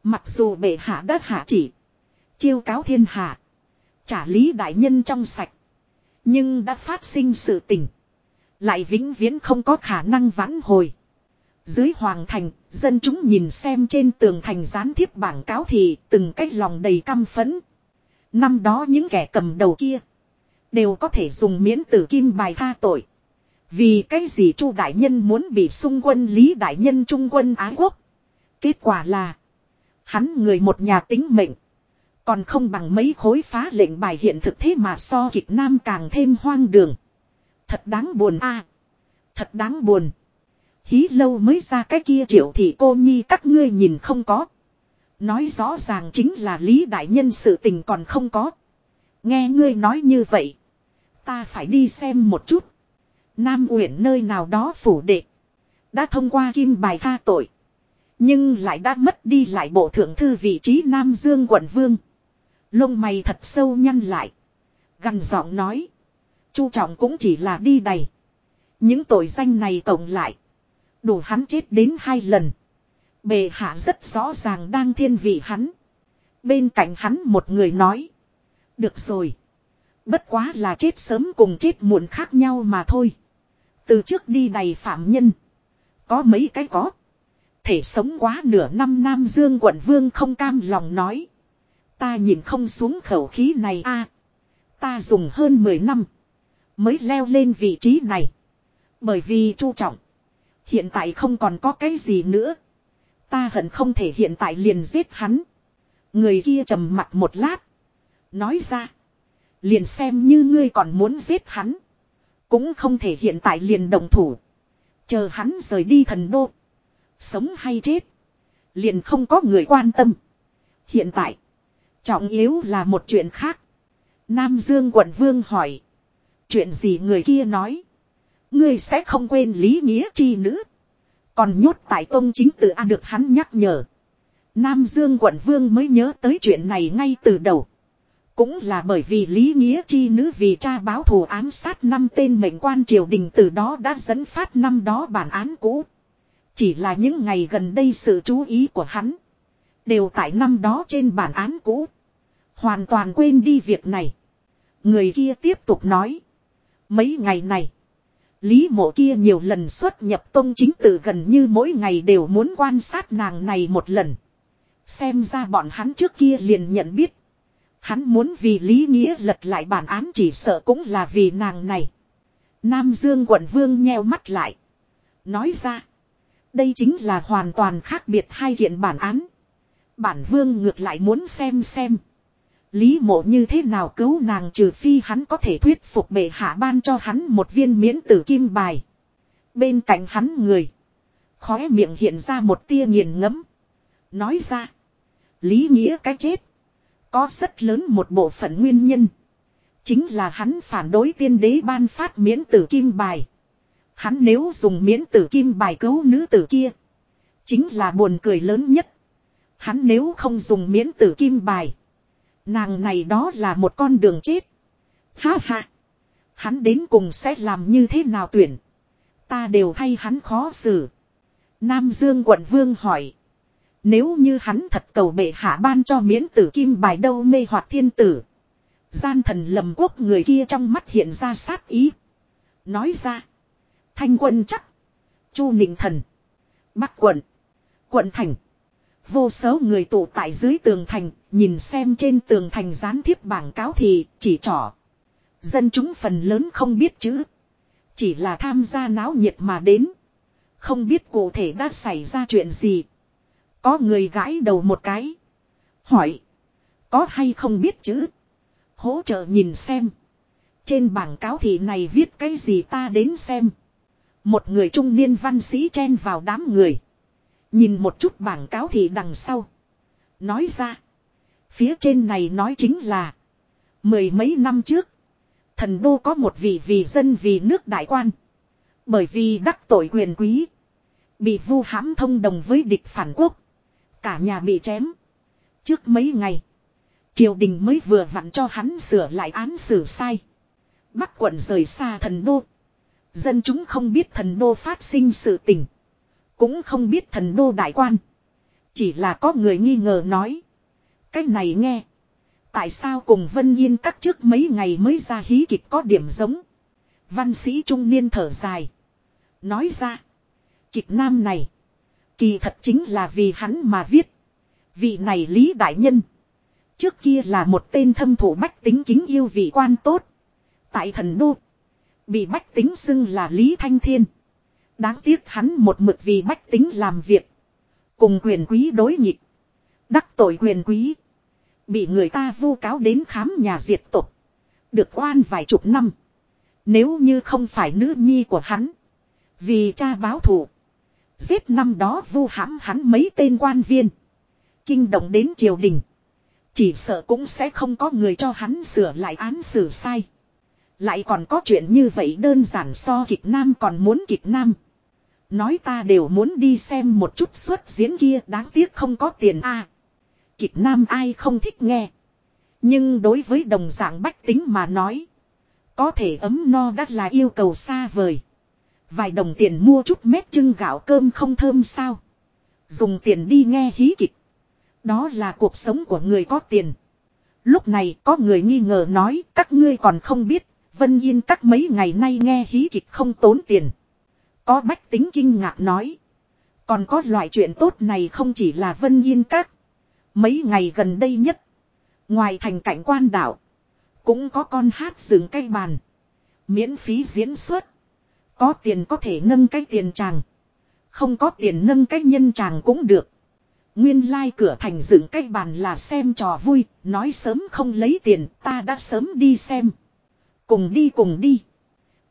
Mặc dù bệ hạ đã hạ chỉ. Chiêu cáo thiên hạ. Trả lý đại nhân trong sạch. Nhưng đã phát sinh sự tình. Lại vĩnh viễn không có khả năng vãn hồi. Dưới hoàng thành, dân chúng nhìn xem trên tường thành gián thiếp bảng cáo thì từng cái lòng đầy căm phẫn. Năm đó những kẻ cầm đầu kia đều có thể dùng miễn tử kim bài tha tội. Vì cái gì Chu đại nhân muốn bị xung quân Lý đại nhân trung quân Ái quốc. Kết quả là, hắn người một nhà tính mệnh còn không bằng mấy khối phá lệnh bài hiện thực thế mà so kịch nam càng thêm hoang đường. Thật đáng buồn a Thật đáng buồn. Hí lâu mới ra cái kia triệu thị cô nhi các ngươi nhìn không có. Nói rõ ràng chính là Lý Đại Nhân sự tình còn không có. Nghe ngươi nói như vậy. Ta phải đi xem một chút. Nam Uyển nơi nào đó phủ đệ. Đã thông qua kim bài tha tội. Nhưng lại đã mất đi lại bộ thượng thư vị trí Nam Dương quận Vương. Lông mày thật sâu nhăn lại. Gần giọng nói. Chu trọng cũng chỉ là đi đầy. Những tội danh này tổng lại. Đủ hắn chết đến hai lần. Bề hạ rất rõ ràng đang thiên vị hắn. Bên cạnh hắn một người nói. Được rồi. Bất quá là chết sớm cùng chết muộn khác nhau mà thôi. Từ trước đi đầy phạm nhân. Có mấy cái có. Thể sống quá nửa năm Nam Dương quận vương không cam lòng nói. Ta nhìn không xuống khẩu khí này a Ta dùng hơn 10 năm. Mới leo lên vị trí này. Bởi vì chu trọng. Hiện tại không còn có cái gì nữa. Ta hận không thể hiện tại liền giết hắn. Người kia trầm mặt một lát. Nói ra. Liền xem như ngươi còn muốn giết hắn. Cũng không thể hiện tại liền đồng thủ. Chờ hắn rời đi thần đô. Sống hay chết. Liền không có người quan tâm. Hiện tại. Trọng yếu là một chuyện khác. Nam Dương quận vương hỏi. Chuyện gì người kia nói. Ngươi sẽ không quên lý nghĩa chi nữ. Còn nhốt tại tông chính tự A được hắn nhắc nhở. Nam Dương quận vương mới nhớ tới chuyện này ngay từ đầu. Cũng là bởi vì lý nghĩa chi nữ vì cha báo thù ám sát năm tên mệnh quan triều đình từ đó đã dẫn phát năm đó bản án cũ. Chỉ là những ngày gần đây sự chú ý của hắn. Đều tại năm đó trên bản án cũ. Hoàn toàn quên đi việc này. Người kia tiếp tục nói. Mấy ngày này. Lý mộ kia nhiều lần xuất nhập tông chính tự gần như mỗi ngày đều muốn quan sát nàng này một lần. Xem ra bọn hắn trước kia liền nhận biết. Hắn muốn vì Lý Nghĩa lật lại bản án chỉ sợ cũng là vì nàng này. Nam Dương quận vương nheo mắt lại. Nói ra. Đây chính là hoàn toàn khác biệt hai kiện bản án. Bản vương ngược lại muốn xem xem. Lý mộ như thế nào cứu nàng trừ phi hắn có thể thuyết phục bệ hạ ban cho hắn một viên miễn tử kim bài. Bên cạnh hắn người. Khóe miệng hiện ra một tia nghiền ngẫm Nói ra. Lý nghĩa cái chết. Có rất lớn một bộ phận nguyên nhân. Chính là hắn phản đối tiên đế ban phát miễn tử kim bài. Hắn nếu dùng miễn tử kim bài cứu nữ tử kia. Chính là buồn cười lớn nhất. Hắn nếu không dùng miễn tử kim bài. Nàng này đó là một con đường chết. Ha ha. Hắn đến cùng sẽ làm như thế nào tuyển. Ta đều thay hắn khó xử. Nam Dương quận vương hỏi. Nếu như hắn thật cầu bệ hạ ban cho miễn tử kim bài đâu mê hoặc thiên tử. Gian thần lầm quốc người kia trong mắt hiện ra sát ý. Nói ra. Thanh quân chắc. Chu nịnh thần. Bắc quận. Quận thành. Vô số người tụ tại dưới tường thành, nhìn xem trên tường thành gián thiếp bảng cáo thì chỉ trỏ. Dân chúng phần lớn không biết chữ. Chỉ là tham gia náo nhiệt mà đến. Không biết cụ thể đã xảy ra chuyện gì. Có người gãi đầu một cái. Hỏi. Có hay không biết chữ. Hỗ trợ nhìn xem. Trên bảng cáo thị này viết cái gì ta đến xem. Một người trung niên văn sĩ chen vào đám người. Nhìn một chút bảng cáo thị đằng sau. Nói ra. Phía trên này nói chính là. Mười mấy năm trước. Thần đô có một vị vì dân vì nước đại quan. Bởi vì đắc tội quyền quý. Bị vu hãm thông đồng với địch phản quốc. Cả nhà bị chém. Trước mấy ngày. Triều đình mới vừa vặn cho hắn sửa lại án xử sai. Bắc quận rời xa thần đô. Dân chúng không biết thần đô phát sinh sự tình. Cũng không biết thần đô đại quan. Chỉ là có người nghi ngờ nói. Cái này nghe. Tại sao cùng Vân Yên các trước mấy ngày mới ra hí kịch có điểm giống. Văn sĩ trung niên thở dài. Nói ra. Kịch nam này. Kỳ thật chính là vì hắn mà viết. Vị này Lý Đại Nhân. Trước kia là một tên thâm thủ bách tính kính yêu vị quan tốt. Tại thần đô. Bị bách tính xưng là Lý Thanh Thiên. Đáng tiếc hắn một mực vì bách tính làm việc. Cùng quyền quý đối nghịch. Đắc tội quyền quý. Bị người ta vu cáo đến khám nhà diệt tục. Được oan vài chục năm. Nếu như không phải nữ nhi của hắn. Vì cha báo thù. Giết năm đó vu hãm hắn mấy tên quan viên. Kinh động đến triều đình. Chỉ sợ cũng sẽ không có người cho hắn sửa lại án xử sai. Lại còn có chuyện như vậy đơn giản so kịch nam còn muốn kịch nam. Nói ta đều muốn đi xem một chút suất diễn kia, đáng tiếc không có tiền a. kịch nam ai không thích nghe. Nhưng đối với đồng dạng bách tính mà nói. Có thể ấm no đắt là yêu cầu xa vời. Vài đồng tiền mua chút mét trưng gạo cơm không thơm sao. Dùng tiền đi nghe hí kịch. Đó là cuộc sống của người có tiền. Lúc này có người nghi ngờ nói, các ngươi còn không biết. Vân Yên các mấy ngày nay nghe hí kịch không tốn tiền. Có bách tính kinh ngạc nói. Còn có loại chuyện tốt này không chỉ là Vân Yên các. Mấy ngày gần đây nhất. Ngoài thành cảnh quan đảo. Cũng có con hát dừng cây bàn. Miễn phí diễn xuất. Có tiền có thể nâng cái tiền chàng. Không có tiền nâng cái nhân chàng cũng được. Nguyên lai like cửa thành dựng cái bàn là xem trò vui, nói sớm không lấy tiền, ta đã sớm đi xem. Cùng đi cùng đi.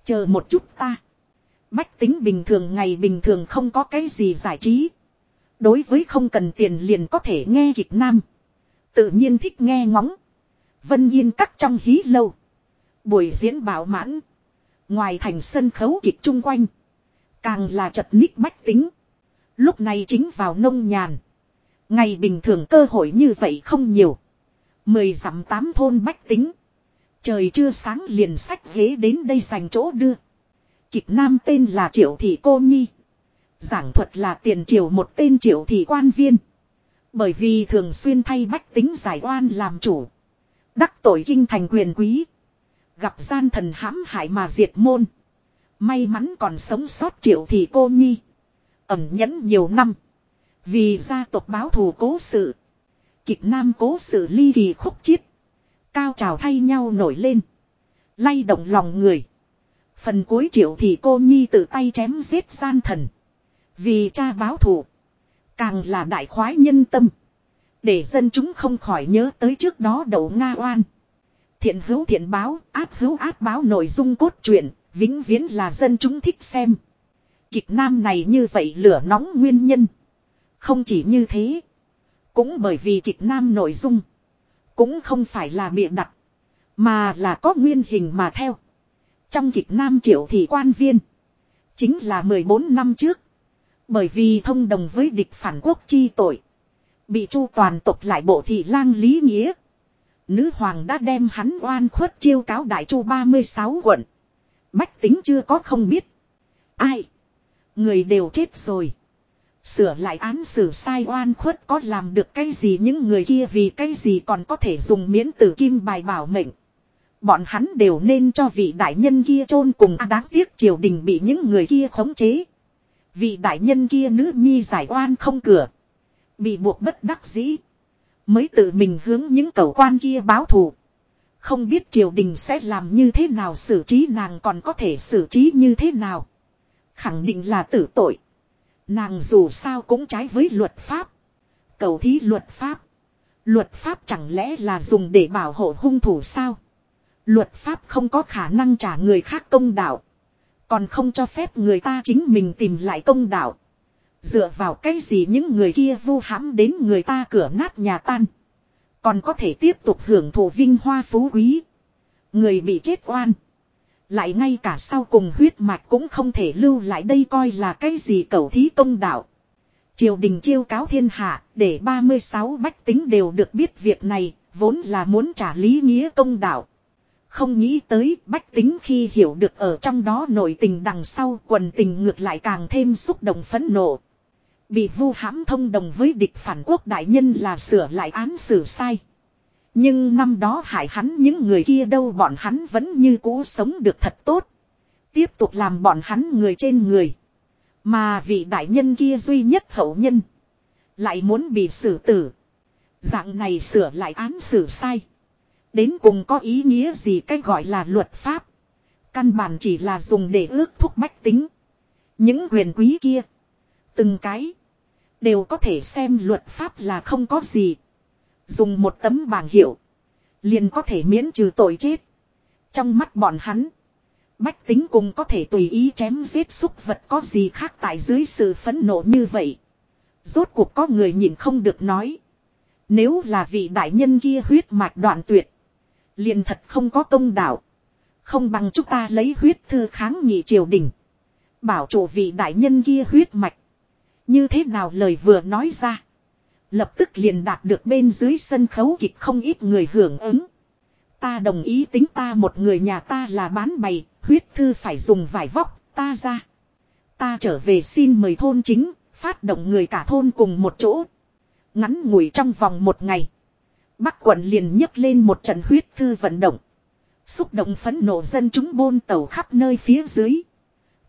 Chờ một chút ta. Bách tính bình thường ngày bình thường không có cái gì giải trí. Đối với không cần tiền liền có thể nghe kịch nam. Tự nhiên thích nghe ngóng. Vân Yên cắt trong hí lâu. Buổi diễn bảo mãn. Ngoài thành sân khấu kịch chung quanh. Càng là chật ních bách tính. Lúc này chính vào nông nhàn. Ngày bình thường cơ hội như vậy không nhiều. Mười dặm tám thôn bách tính. Trời chưa sáng liền sách ghế đến đây dành chỗ đưa. Kịch nam tên là Triệu Thị Cô Nhi. Giảng thuật là tiền triều một tên Triệu Thị quan viên. Bởi vì thường xuyên thay bách tính giải oan làm chủ. Đắc tội kinh thành quyền quý. Gặp gian thần hãm hại mà diệt môn. May mắn còn sống sót Triệu Thị Cô Nhi. Ẩm nhẫn nhiều năm. Vì gia tộc báo thù cố sự. Kịch nam cố sự ly kỳ khúc chiết. Cao trào thay nhau nổi lên. Lay động lòng người. Phần cuối triệu thì cô nhi tự tay chém giết gian thần. Vì cha báo thù. Càng là đại khoái nhân tâm. Để dân chúng không khỏi nhớ tới trước đó đậu Nga oan. Thiện hữu thiện báo, ác hữu ác báo nội dung cốt truyện, vĩnh viễn là dân chúng thích xem. Kịch nam này như vậy lửa nóng nguyên nhân. Không chỉ như thế. Cũng bởi vì kịch nam nội dung. Cũng không phải là bịa đặt. Mà là có nguyên hình mà theo. Trong kịch nam triệu thị quan viên. Chính là 14 năm trước. Bởi vì thông đồng với địch phản quốc chi tội. Bị chu toàn tộc lại bộ thị lang lý nghĩa. Nữ hoàng đã đem hắn oan khuất chiêu cáo đại chu 36 quận. Bách tính chưa có không biết. Ai? Người đều chết rồi. Sửa lại án xử sai oan khuất có làm được cái gì những người kia vì cái gì còn có thể dùng miễn tử kim bài bảo mệnh. Bọn hắn đều nên cho vị đại nhân kia chôn cùng à đáng tiếc triều đình bị những người kia khống chế. Vị đại nhân kia nữ nhi giải oan không cửa. Bị buộc bất đắc dĩ. Mới tự mình hướng những cầu quan kia báo thù. Không biết triều đình sẽ làm như thế nào, xử trí nàng còn có thể xử trí như thế nào. Khẳng định là tử tội. Nàng dù sao cũng trái với luật pháp. Cầu thí luật pháp. Luật pháp chẳng lẽ là dùng để bảo hộ hung thủ sao? Luật pháp không có khả năng trả người khác công đạo. Còn không cho phép người ta chính mình tìm lại công đạo. Dựa vào cái gì những người kia vu hãm đến người ta cửa nát nhà tan. Còn có thể tiếp tục hưởng thụ vinh hoa phú quý. Người bị chết oan. Lại ngay cả sau cùng huyết mạch cũng không thể lưu lại đây coi là cái gì cầu thí công đạo. Triều đình chiêu cáo thiên hạ, để 36 bách tính đều được biết việc này, vốn là muốn trả lý nghĩa công đạo. Không nghĩ tới bách tính khi hiểu được ở trong đó nội tình đằng sau quần tình ngược lại càng thêm xúc động phẫn nộ. Bị vu hãm thông đồng với địch phản quốc đại nhân là sửa lại án xử sai. Nhưng năm đó hại hắn những người kia đâu bọn hắn vẫn như cũ sống được thật tốt. Tiếp tục làm bọn hắn người trên người. Mà vị đại nhân kia duy nhất hậu nhân. Lại muốn bị xử tử. Dạng này sửa lại án xử sai. Đến cùng có ý nghĩa gì cách gọi là luật pháp. Căn bản chỉ là dùng để ước thúc bách tính. Những quyền quý kia. Từng cái. Đều có thể xem luật pháp là không có gì. Dùng một tấm bảng hiệu. Liền có thể miễn trừ tội chết. Trong mắt bọn hắn. Bách tính cùng có thể tùy ý chém giết xúc vật có gì khác tại dưới sự phẫn nộ như vậy. Rốt cuộc có người nhìn không được nói. Nếu là vị đại nhân kia huyết mạch đoạn tuyệt. Liền thật không có công đạo. Không bằng chúng ta lấy huyết thư kháng nghị triều đình. Bảo chủ vị đại nhân kia huyết mạch. Như thế nào lời vừa nói ra. Lập tức liền đạt được bên dưới sân khấu kịch không ít người hưởng ứng. Ta đồng ý tính ta một người nhà ta là bán bày, huyết thư phải dùng vải vóc, ta ra. Ta trở về xin mời thôn chính, phát động người cả thôn cùng một chỗ. Ngắn ngủi trong vòng một ngày. Bắc quận liền nhấc lên một trận huyết thư vận động. Xúc động phấn nộ dân chúng bôn tàu khắp nơi phía dưới.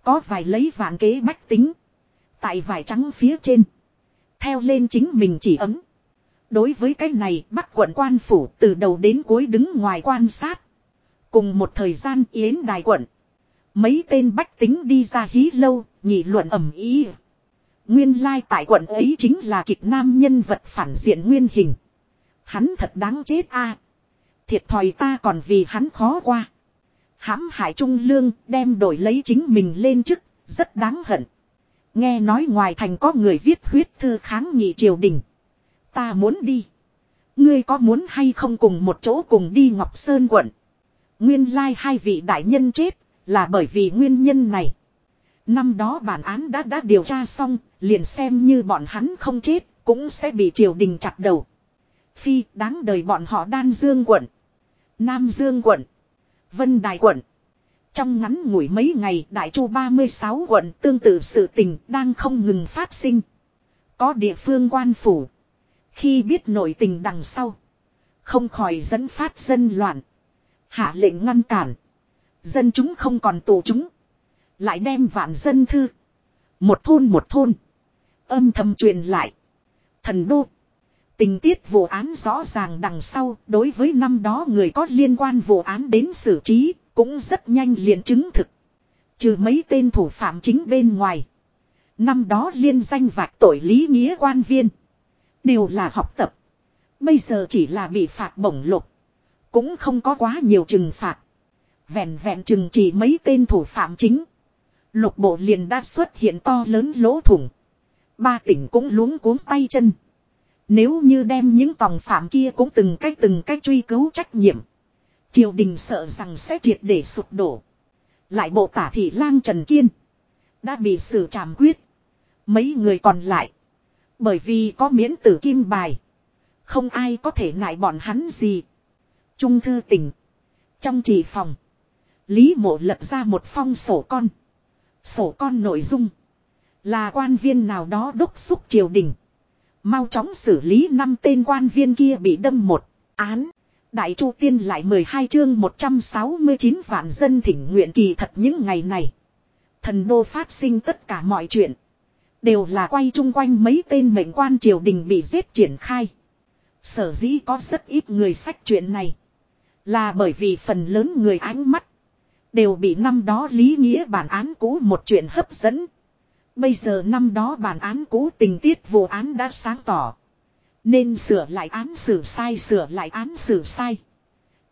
Có vài lấy vạn kế bách tính. Tại vải trắng phía trên. Theo lên chính mình chỉ ấm. Đối với cái này bắc quận quan phủ từ đầu đến cuối đứng ngoài quan sát. Cùng một thời gian yến đài quận. Mấy tên bách tính đi ra hí lâu, nhị luận ẩm ý. Nguyên lai tại quận ấy chính là kịch nam nhân vật phản diện nguyên hình. Hắn thật đáng chết a Thiệt thòi ta còn vì hắn khó qua. hãm hại trung lương đem đổi lấy chính mình lên chức, rất đáng hận. Nghe nói ngoài thành có người viết huyết thư kháng nghị triều đình. Ta muốn đi. Ngươi có muốn hay không cùng một chỗ cùng đi Ngọc Sơn quận. Nguyên lai hai vị đại nhân chết là bởi vì nguyên nhân này. Năm đó bản án đã đã điều tra xong, liền xem như bọn hắn không chết, cũng sẽ bị triều đình chặt đầu. Phi đáng đời bọn họ đan dương quận, Nam Dương quận, Vân Đài quận. Trong ngắn ngủi mấy ngày, Đại Chu 36 quận tương tự sự tình đang không ngừng phát sinh. Có địa phương quan phủ. Khi biết nội tình đằng sau. Không khỏi dẫn phát dân loạn. Hạ lệnh ngăn cản. Dân chúng không còn tù chúng. Lại đem vạn dân thư. Một thôn một thôn. Âm thầm truyền lại. Thần đô. Tình tiết vụ án rõ ràng đằng sau, đối với năm đó người có liên quan vụ án đến xử trí cũng rất nhanh liền chứng thực. Trừ mấy tên thủ phạm chính bên ngoài. Năm đó liên danh vạch tội lý nghĩa quan viên. Đều là học tập. Bây giờ chỉ là bị phạt bổng lục. Cũng không có quá nhiều trừng phạt. Vẹn vẹn trừng chỉ mấy tên thủ phạm chính. Lục bộ liền đã xuất hiện to lớn lỗ thủng. Ba tỉnh cũng luống cuống tay chân. Nếu như đem những tòng phạm kia cũng từng cách từng cách truy cứu trách nhiệm. Triều đình sợ rằng sẽ triệt để sụp đổ. Lại bộ tả thị lang Trần Kiên. Đã bị xử trảm quyết. Mấy người còn lại. Bởi vì có miễn tử kim bài. Không ai có thể nại bọn hắn gì. Trung thư tỉnh. Trong trì phòng. Lý mộ lật ra một phong sổ con. Sổ con nội dung. Là quan viên nào đó đốc xúc triều đình. Mau chóng xử lý năm tên quan viên kia bị đâm một án. Đại Chu Tiên lại 12 chương 169 vạn dân thỉnh nguyện kỳ thật những ngày này. Thần đô phát sinh tất cả mọi chuyện. Đều là quay chung quanh mấy tên mệnh quan triều đình bị giết triển khai. Sở dĩ có rất ít người sách chuyện này. Là bởi vì phần lớn người ánh mắt. Đều bị năm đó lý nghĩa bản án cũ một chuyện hấp dẫn. Bây giờ năm đó bản án cũ tình tiết vụ án đã sáng tỏ. Nên sửa lại án xử sai, sửa lại án xử sai.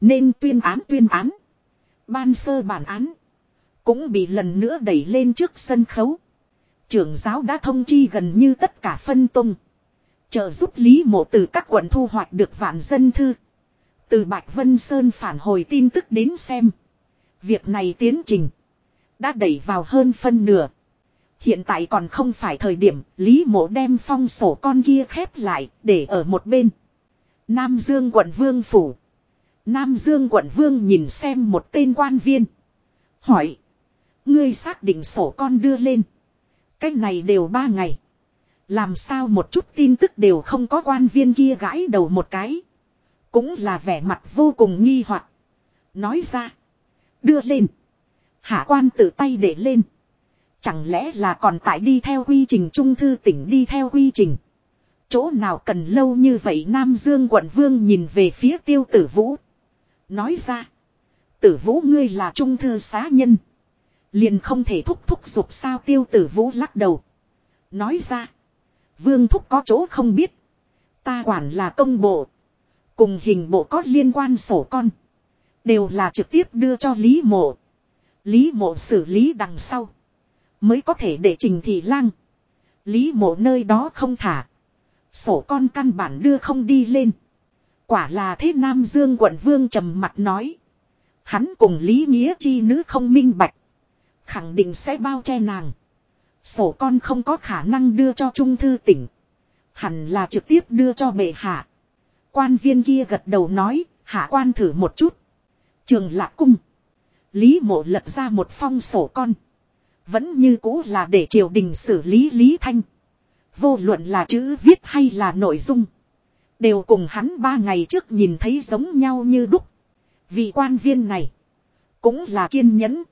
Nên tuyên án tuyên án. Ban sơ bản án. Cũng bị lần nữa đẩy lên trước sân khấu. Trưởng giáo đã thông chi gần như tất cả phân tung. Trợ giúp Lý Mộ từ các quận thu hoạch được vạn dân thư. Từ Bạch Vân Sơn phản hồi tin tức đến xem. Việc này tiến trình. Đã đẩy vào hơn phân nửa. Hiện tại còn không phải thời điểm, Lý mộ đem phong sổ con kia khép lại, để ở một bên. Nam Dương quận Vương Phủ. Nam Dương quận Vương nhìn xem một tên quan viên. Hỏi. Ngươi xác định sổ con đưa lên. Cách này đều ba ngày. Làm sao một chút tin tức đều không có quan viên kia gãi đầu một cái. Cũng là vẻ mặt vô cùng nghi hoặc Nói ra. Đưa lên. Hạ quan tự tay để lên. Chẳng lẽ là còn tại đi theo quy trình trung thư tỉnh đi theo quy trình. Chỗ nào cần lâu như vậy Nam Dương quận vương nhìn về phía tiêu tử vũ. Nói ra. Tử vũ ngươi là trung thư xá nhân. Liền không thể thúc thúc giục sao tiêu tử vũ lắc đầu. Nói ra. Vương thúc có chỗ không biết. Ta quản là công bộ. Cùng hình bộ có liên quan sổ con. Đều là trực tiếp đưa cho Lý mộ. Lý mộ xử lý đằng sau. Mới có thể để trình thị lang. Lý mộ nơi đó không thả. Sổ con căn bản đưa không đi lên. Quả là thế Nam Dương quận vương trầm mặt nói. Hắn cùng Lý Nghĩa chi nữ không minh bạch. Khẳng định sẽ bao che nàng. Sổ con không có khả năng đưa cho trung thư tỉnh. Hẳn là trực tiếp đưa cho bệ hạ. Quan viên kia gật đầu nói, hạ quan thử một chút. Trường lạc cung. Lý mộ lật ra một phong sổ con. Vẫn như cũ là để triều đình xử lý Lý Thanh. Vô luận là chữ viết hay là nội dung. Đều cùng hắn ba ngày trước nhìn thấy giống nhau như đúc. Vị quan viên này. Cũng là kiên nhẫn.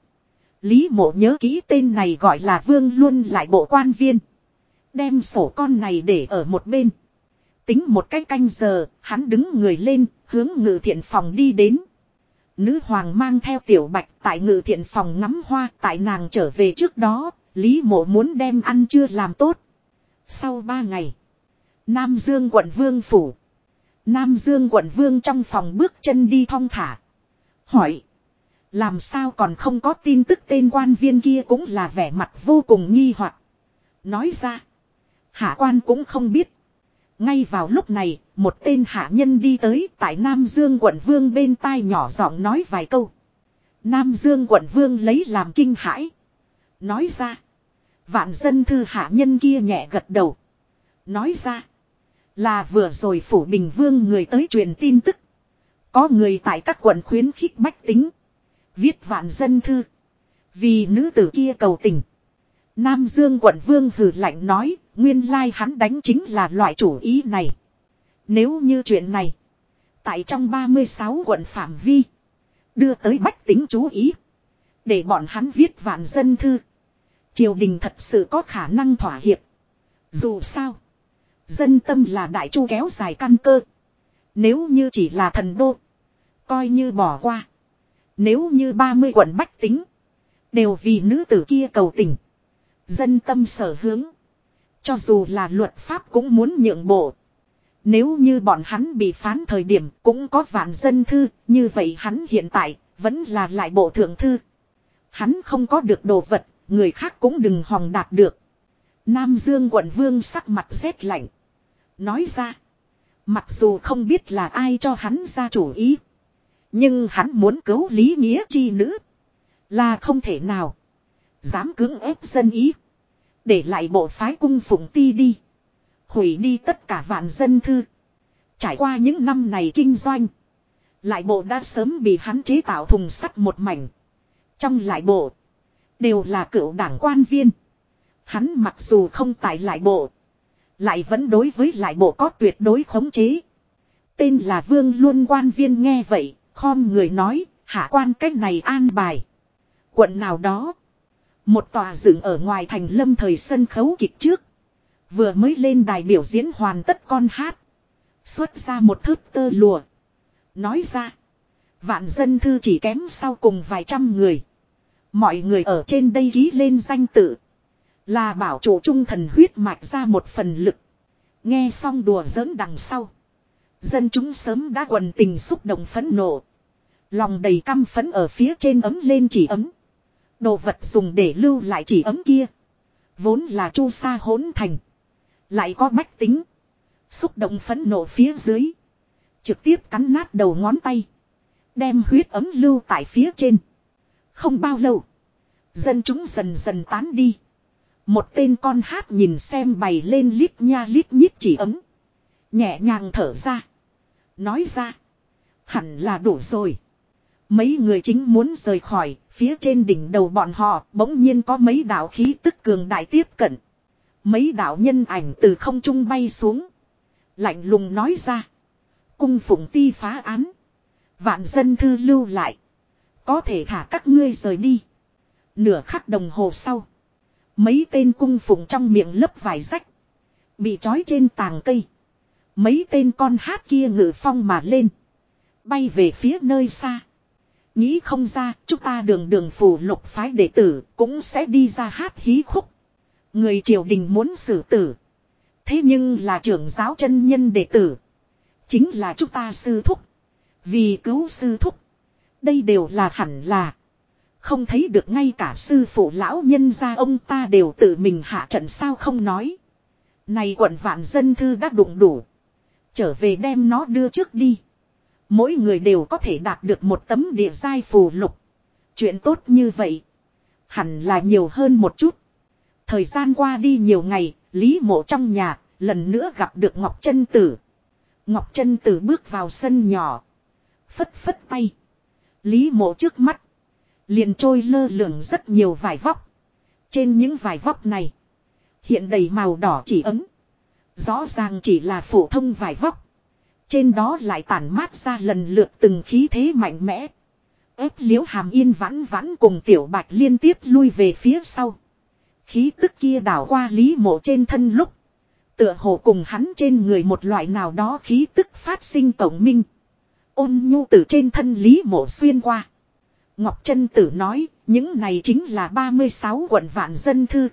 Lý mộ nhớ ký tên này gọi là Vương luôn lại bộ quan viên. Đem sổ con này để ở một bên. Tính một cái canh giờ, hắn đứng người lên, hướng ngự thiện phòng đi đến. Nữ hoàng mang theo tiểu bạch tại ngự thiện phòng ngắm hoa tại nàng trở về trước đó, Lý mộ muốn đem ăn chưa làm tốt. Sau ba ngày, Nam Dương quận vương phủ. Nam Dương quận vương trong phòng bước chân đi thong thả. Hỏi. Làm sao còn không có tin tức tên quan viên kia cũng là vẻ mặt vô cùng nghi hoặc Nói ra. Hạ quan cũng không biết. Ngay vào lúc này, một tên hạ nhân đi tới tại Nam Dương quận vương bên tai nhỏ giọng nói vài câu. Nam Dương quận vương lấy làm kinh hãi. Nói ra. Vạn dân thư hạ nhân kia nhẹ gật đầu. Nói ra. Là vừa rồi phủ bình vương người tới truyền tin tức. Có người tại các quận khuyến khích bách tính. Viết vạn dân thư. Vì nữ tử kia cầu tình. Nam Dương quận vương hử lạnh nói. Nguyên lai hắn đánh chính là loại chủ ý này. Nếu như chuyện này. Tại trong 36 quận phạm vi. Đưa tới bách tính chú ý. Để bọn hắn viết vạn dân thư. Triều đình thật sự có khả năng thỏa hiệp. Dù sao. Dân tâm là đại chu kéo dài căn cơ. Nếu như chỉ là thần đô. Coi như bỏ qua. Nếu như 30 quận bách tính. Đều vì nữ tử kia cầu tình. Dân tâm sở hướng. Cho dù là luật pháp cũng muốn nhượng bộ. Nếu như bọn hắn bị phán thời điểm cũng có vạn dân thư, như vậy hắn hiện tại vẫn là lại bộ thượng thư. Hắn không có được đồ vật, người khác cũng đừng hòng đạt được. Nam Dương quận vương sắc mặt rét lạnh. Nói ra. Mặc dù không biết là ai cho hắn ra chủ ý. Nhưng hắn muốn cứu lý nghĩa chi nữ. Là không thể nào. Dám cưỡng ép dân ý. Để lại bộ phái cung phụng ti đi. Hủy đi tất cả vạn dân thư. Trải qua những năm này kinh doanh. Lại bộ đã sớm bị hắn chế tạo thùng sắt một mảnh. Trong lại bộ. Đều là cựu đảng quan viên. Hắn mặc dù không tại lại bộ. Lại vẫn đối với lại bộ có tuyệt đối khống chế. Tên là Vương Luân quan viên nghe vậy. Khom người nói. Hạ quan cách này an bài. Quận nào đó. Một tòa dựng ở ngoài thành lâm thời sân khấu kịch trước. Vừa mới lên đài biểu diễn hoàn tất con hát. Xuất ra một thớt tơ lùa. Nói ra. Vạn dân thư chỉ kém sau cùng vài trăm người. Mọi người ở trên đây ký lên danh tự. Là bảo chủ trung thần huyết mạch ra một phần lực. Nghe xong đùa giỡn đằng sau. Dân chúng sớm đã quần tình xúc động phẫn nộ. Lòng đầy căm phẫn ở phía trên ấm lên chỉ ấm. Đồ vật dùng để lưu lại chỉ ấm kia. Vốn là chu sa hỗn thành. Lại có bách tính. Xúc động phẫn nộ phía dưới. Trực tiếp cắn nát đầu ngón tay. Đem huyết ấm lưu tại phía trên. Không bao lâu. Dân chúng dần dần tán đi. Một tên con hát nhìn xem bày lên lít nha lít nhít chỉ ấm. Nhẹ nhàng thở ra. Nói ra. Hẳn là đủ rồi. Mấy người chính muốn rời khỏi, phía trên đỉnh đầu bọn họ bỗng nhiên có mấy đạo khí tức cường đại tiếp cận. Mấy đạo nhân ảnh từ không trung bay xuống. Lạnh lùng nói ra. Cung phụng ti phá án. Vạn dân thư lưu lại. Có thể thả các ngươi rời đi. Nửa khắc đồng hồ sau. Mấy tên cung phụng trong miệng lấp vải rách. Bị trói trên tàng cây. Mấy tên con hát kia ngự phong mà lên. Bay về phía nơi xa. Nghĩ không ra, chúng ta đường đường phủ lục phái đệ tử cũng sẽ đi ra hát hí khúc. Người triều đình muốn xử tử. Thế nhưng là trưởng giáo chân nhân đệ tử. Chính là chúng ta sư thúc. Vì cứu sư thúc. Đây đều là hẳn là. Không thấy được ngay cả sư phụ lão nhân gia ông ta đều tự mình hạ trận sao không nói. Này quận vạn dân thư đã đụng đủ. Trở về đem nó đưa trước đi. Mỗi người đều có thể đạt được một tấm địa giai phù lục. Chuyện tốt như vậy. Hẳn là nhiều hơn một chút. Thời gian qua đi nhiều ngày, Lý mộ trong nhà, lần nữa gặp được Ngọc Trân Tử. Ngọc Trân Tử bước vào sân nhỏ. Phất phất tay. Lý mộ trước mắt. Liền trôi lơ lửng rất nhiều vải vóc. Trên những vải vóc này. Hiện đầy màu đỏ chỉ ấm. Rõ ràng chỉ là phổ thông vải vóc. Trên đó lại tản mát ra lần lượt từng khí thế mạnh mẽ. ép liễu hàm yên vãn vãn cùng tiểu bạch liên tiếp lui về phía sau. Khí tức kia đảo qua lý mộ trên thân lúc. Tựa hồ cùng hắn trên người một loại nào đó khí tức phát sinh tổng minh. Ôn nhu từ trên thân lý mộ xuyên qua. Ngọc Trân Tử nói, những này chính là 36 quận vạn dân thư.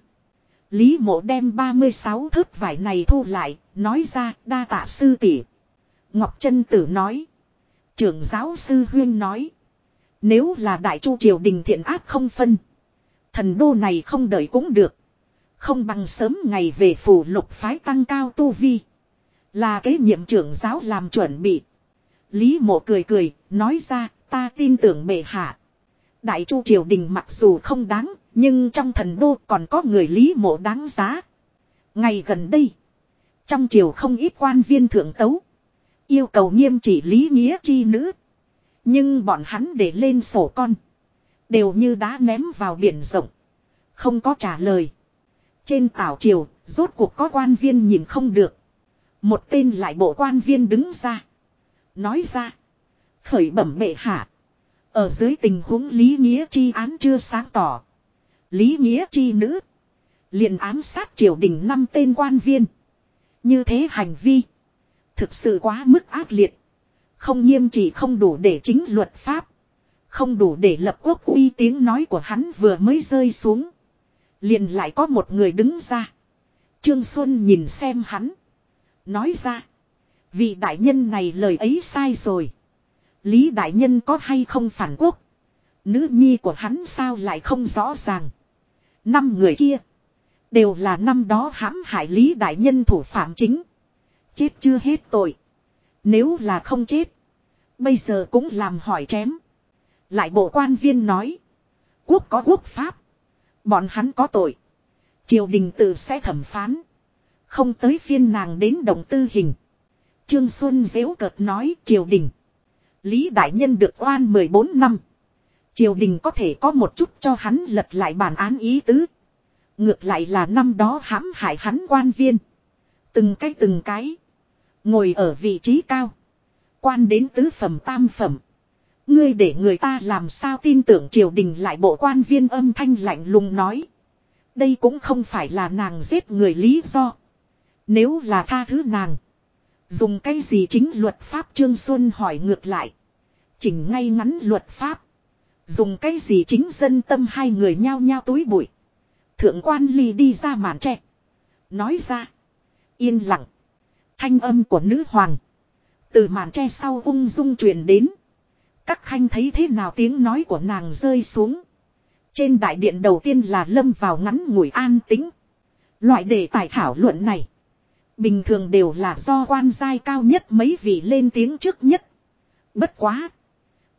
Lý mộ đem 36 thước vải này thu lại, nói ra đa tạ sư tỷ. Ngọc Trân Tử nói. Trưởng giáo sư Huyên nói. Nếu là đại chu triều đình thiện ác không phân. Thần đô này không đợi cũng được. Không bằng sớm ngày về phủ lục phái tăng cao tu vi. Là cái nhiệm trưởng giáo làm chuẩn bị. Lý mộ cười cười, nói ra, ta tin tưởng bệ hạ. Đại chu triều đình mặc dù không đáng, nhưng trong thần đô còn có người lý mộ đáng giá. Ngày gần đây, trong triều không ít quan viên thượng tấu. Yêu cầu nghiêm chỉ lý nghĩa chi nữ. Nhưng bọn hắn để lên sổ con. Đều như đá ném vào biển rộng. Không có trả lời. Trên tảo triều, rốt cuộc có quan viên nhìn không được. Một tên lại bộ quan viên đứng ra. Nói ra. Khởi bẩm bệ hạ. Ở dưới tình huống Lý Nghĩa chi án chưa sáng tỏ. Lý Nghĩa chi nữ. liền ám sát triều đình năm tên quan viên. Như thế hành vi. Thực sự quá mức ác liệt. Không nghiêm trị không đủ để chính luật pháp. Không đủ để lập quốc uy tiếng nói của hắn vừa mới rơi xuống. Liền lại có một người đứng ra. Trương Xuân nhìn xem hắn. Nói ra. Vị đại nhân này lời ấy sai rồi. Lý đại nhân có hay không phản quốc. Nữ nhi của hắn sao lại không rõ ràng. Năm người kia. Đều là năm đó hãm hại Lý đại nhân thủ phạm chính. Chết chưa hết tội. Nếu là không chết. Bây giờ cũng làm hỏi chém. Lại bộ quan viên nói. Quốc có quốc pháp. Bọn hắn có tội. Triều đình tự sẽ thẩm phán. Không tới phiên nàng đến động tư hình. Trương Xuân dễu cợt nói triều đình. Lý Đại Nhân được oan 14 năm. Triều đình có thể có một chút cho hắn lật lại bản án ý tứ. Ngược lại là năm đó hãm hại hắn quan viên. Từng cái từng cái. Ngồi ở vị trí cao. Quan đến tứ phẩm tam phẩm. Ngươi để người ta làm sao tin tưởng triều đình lại bộ quan viên âm thanh lạnh lùng nói. Đây cũng không phải là nàng giết người lý do. Nếu là tha thứ nàng. Dùng cái gì chính luật pháp Trương Xuân hỏi ngược lại. Chỉnh ngay ngắn luật pháp. Dùng cái gì chính dân tâm hai người nhao nhao túi bụi. Thượng quan ly đi ra màn tre. Nói ra. Yên lặng. Thanh âm của nữ hoàng. Từ màn tre sau ung dung truyền đến. Các khanh thấy thế nào tiếng nói của nàng rơi xuống. Trên đại điện đầu tiên là lâm vào ngắn ngủi an tính. Loại đề tài thảo luận này. Bình thường đều là do quan giai cao nhất mấy vị lên tiếng trước nhất. Bất quá.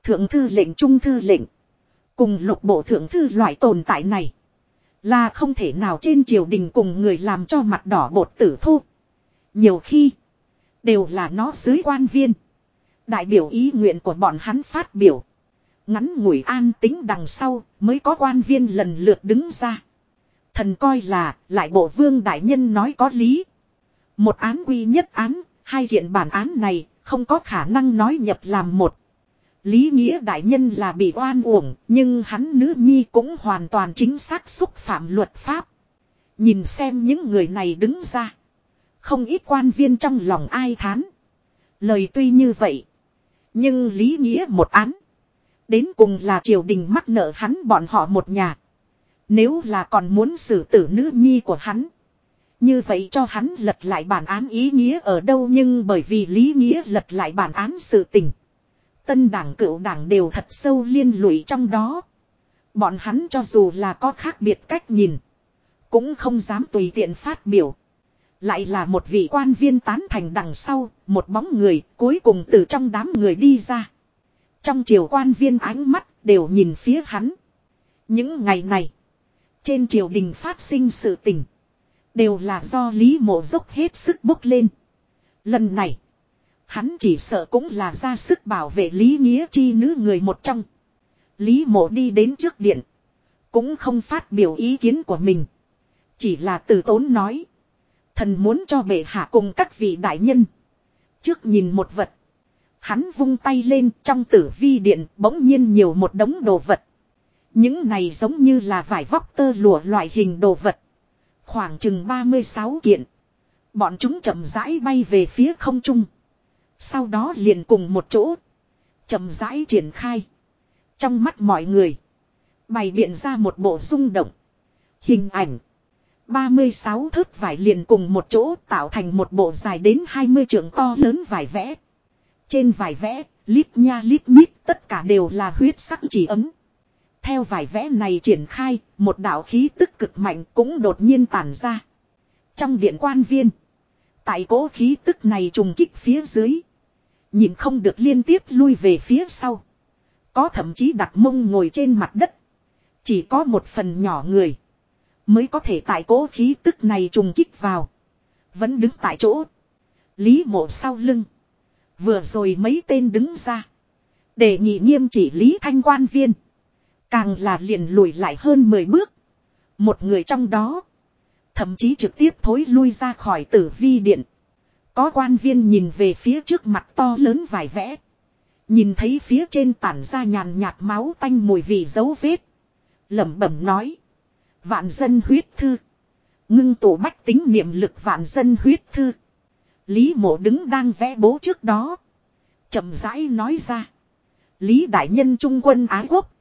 Thượng thư lệnh, trung thư lệnh. Cùng lục bộ thượng thư loại tồn tại này. Là không thể nào trên triều đình cùng người làm cho mặt đỏ bột tử thu. Nhiều khi. Đều là nó dưới quan viên. Đại biểu ý nguyện của bọn hắn phát biểu. Ngắn ngủi an tính đằng sau mới có quan viên lần lượt đứng ra. Thần coi là lại bộ vương đại nhân nói có lý. Một án quy nhất án, hai kiện bản án này không có khả năng nói nhập làm một. Lý nghĩa đại nhân là bị oan uổng, nhưng hắn nữ nhi cũng hoàn toàn chính xác xúc phạm luật pháp. Nhìn xem những người này đứng ra. Không ít quan viên trong lòng ai thán. Lời tuy như vậy. Nhưng lý nghĩa một án. Đến cùng là triều đình mắc nợ hắn bọn họ một nhà. Nếu là còn muốn xử tử nữ nhi của hắn. Như vậy cho hắn lật lại bản án ý nghĩa ở đâu nhưng bởi vì lý nghĩa lật lại bản án sự tình. Tân đảng cựu đảng đều thật sâu liên lụy trong đó. Bọn hắn cho dù là có khác biệt cách nhìn. Cũng không dám tùy tiện phát biểu. Lại là một vị quan viên tán thành đằng sau, một bóng người cuối cùng từ trong đám người đi ra. Trong triều quan viên ánh mắt đều nhìn phía hắn. Những ngày này, trên triều đình phát sinh sự tình. Đều là do Lý Mộ dốc hết sức bốc lên. Lần này, hắn chỉ sợ cũng là ra sức bảo vệ Lý Nghĩa chi nữ người một trong. Lý Mộ đi đến trước điện. Cũng không phát biểu ý kiến của mình. Chỉ là từ tốn nói. Thần muốn cho bệ hạ cùng các vị đại nhân. Trước nhìn một vật. Hắn vung tay lên trong tử vi điện bỗng nhiên nhiều một đống đồ vật. Những này giống như là vải vóc tơ lụa loại hình đồ vật. Khoảng chừng 36 kiện. Bọn chúng chậm rãi bay về phía không trung. Sau đó liền cùng một chỗ. chậm rãi triển khai. Trong mắt mọi người. Bày biện ra một bộ rung động. Hình ảnh. 36 thớt vải liền cùng một chỗ tạo thành một bộ dài đến 20 trượng to lớn vải vẽ. Trên vải vẽ, lít nha lít nhít tất cả đều là huyết sắc chỉ ấm. Theo vải vẽ này triển khai, một đạo khí tức cực mạnh cũng đột nhiên tản ra. Trong điện quan viên, tại cố khí tức này trùng kích phía dưới. Nhìn không được liên tiếp lui về phía sau. Có thậm chí đặt mông ngồi trên mặt đất. Chỉ có một phần nhỏ người. Mới có thể tại cố khí tức này trùng kích vào. Vẫn đứng tại chỗ. Lý mộ sau lưng. Vừa rồi mấy tên đứng ra. để nhị nghiêm chỉ Lý Thanh quan viên. Càng là liền lùi lại hơn 10 bước. Một người trong đó. Thậm chí trực tiếp thối lui ra khỏi tử vi điện. Có quan viên nhìn về phía trước mặt to lớn vài vẽ. Nhìn thấy phía trên tản ra nhàn nhạt máu tanh mùi vị dấu vết. lẩm bẩm nói. Vạn dân huyết thư. Ngưng tổ bách tính niệm lực vạn dân huyết thư. Lý mộ đứng đang vẽ bố trước đó. chậm rãi nói ra. Lý đại nhân trung quân ái quốc.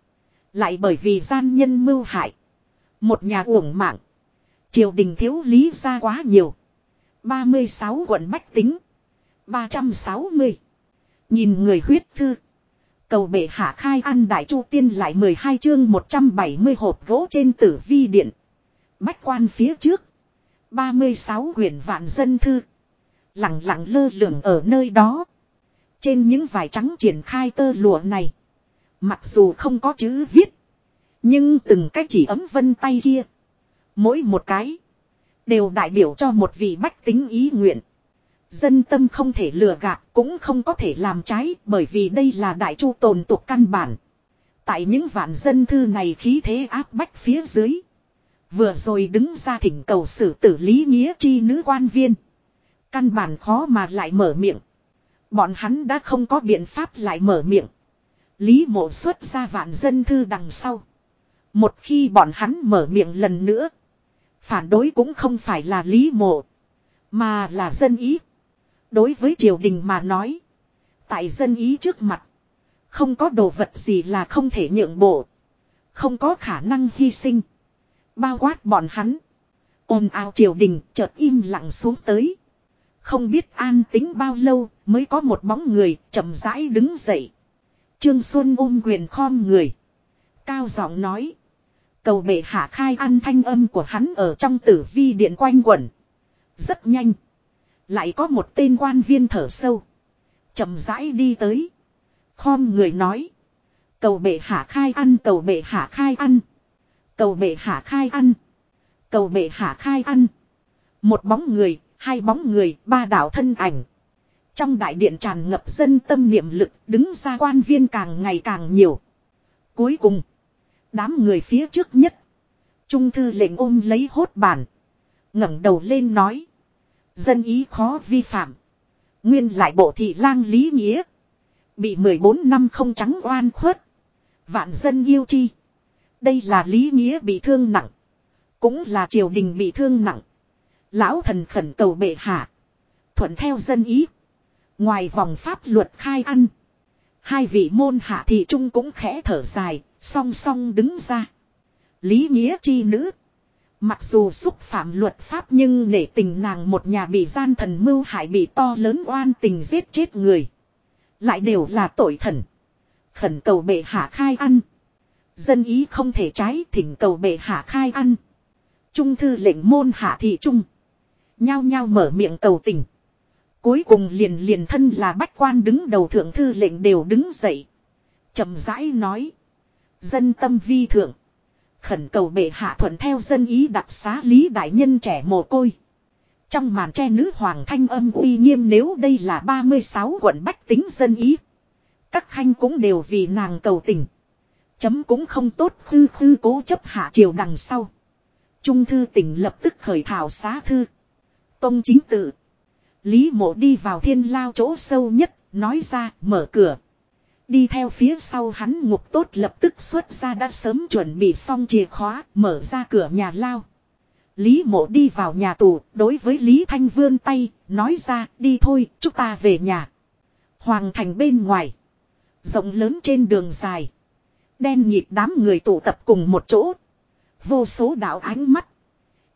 Lại bởi vì gian nhân mưu hại. Một nhà uổng mạng. Triều đình thiếu lý ra quá nhiều. 36 quận bách tính. 360. Nhìn người huyết thư. Cầu bệ hạ khai ăn đại chu tiên lại 12 chương 170 hộp gỗ trên tử vi điện. Bách quan phía trước. 36 quyển vạn dân thư. Lặng lặng lơ lửng ở nơi đó. Trên những vải trắng triển khai tơ lụa này. Mặc dù không có chữ viết. Nhưng từng cái chỉ ấm vân tay kia. Mỗi một cái. Đều đại biểu cho một vị bách tính ý nguyện. Dân tâm không thể lừa gạt, cũng không có thể làm trái, bởi vì đây là đại chu tồn tục căn bản. Tại những vạn dân thư này khí thế áp bách phía dưới. Vừa rồi đứng ra thỉnh cầu xử tử lý nghĩa chi nữ quan viên. Căn bản khó mà lại mở miệng. Bọn hắn đã không có biện pháp lại mở miệng. Lý mộ xuất ra vạn dân thư đằng sau. Một khi bọn hắn mở miệng lần nữa. Phản đối cũng không phải là lý mộ. Mà là dân ý. Đối với triều đình mà nói. Tại dân ý trước mặt. Không có đồ vật gì là không thể nhượng bộ. Không có khả năng hy sinh. Bao quát bọn hắn. ồn ào triều đình chợt im lặng xuống tới. Không biết an tính bao lâu mới có một bóng người chậm rãi đứng dậy. Trương Xuân ôm quyền khom người. Cao giọng nói. Cầu bệ hạ khai ăn thanh âm của hắn ở trong tử vi điện quanh quẩn. Rất nhanh. Lại có một tên quan viên thở sâu. chậm rãi đi tới. Khom người nói. Cầu bệ hạ khai ăn, cầu bệ hạ khai ăn. Cầu bệ hạ khai ăn. Cầu bệ hạ khai ăn. Một bóng người, hai bóng người, ba đạo thân ảnh. Trong đại điện tràn ngập dân tâm niệm lực, đứng ra quan viên càng ngày càng nhiều. Cuối cùng, đám người phía trước nhất. Trung thư lệnh ôm lấy hốt bản. ngẩng đầu lên nói. Dân ý khó vi phạm. Nguyên lại bộ thị lang lý nghĩa. Bị 14 năm không trắng oan khuất. Vạn dân yêu chi. Đây là lý nghĩa bị thương nặng. Cũng là triều đình bị thương nặng. Lão thần khẩn cầu bệ hạ. Thuận theo dân ý. Ngoài vòng pháp luật khai ăn. Hai vị môn hạ thị trung cũng khẽ thở dài. Song song đứng ra. Lý nghĩa chi nữ. Mặc dù xúc phạm luật pháp nhưng nể tình nàng một nhà bị gian thần mưu hại bị to lớn oan tình giết chết người. Lại đều là tội thần. Khẩn cầu bệ hạ khai ăn. Dân ý không thể trái thỉnh cầu bệ hạ khai ăn. Trung thư lệnh môn hạ thị trung. Nhao nhao mở miệng cầu tình. Cuối cùng liền liền thân là bách quan đứng đầu thượng thư lệnh đều đứng dậy. chậm rãi nói. Dân tâm vi thượng. Khẩn cầu bệ hạ thuận theo dân ý đặc xá lý đại nhân trẻ mồ côi. Trong màn tre nữ hoàng thanh âm uy nghiêm nếu đây là 36 quận bách tính dân ý. Các khanh cũng đều vì nàng cầu tình. Chấm cũng không tốt khư khư cố chấp hạ triều đằng sau. Trung thư tỉnh lập tức khởi thảo xá thư. Tông chính tự. Lý mộ đi vào thiên lao chỗ sâu nhất, nói ra, mở cửa. Đi theo phía sau hắn ngục tốt lập tức xuất ra đã sớm chuẩn bị xong chìa khóa, mở ra cửa nhà lao. Lý mộ đi vào nhà tù, đối với Lý Thanh vươn tay, nói ra, đi thôi, chúng ta về nhà. Hoàng thành bên ngoài. Rộng lớn trên đường dài. Đen nhịp đám người tụ tập cùng một chỗ. Vô số đạo ánh mắt.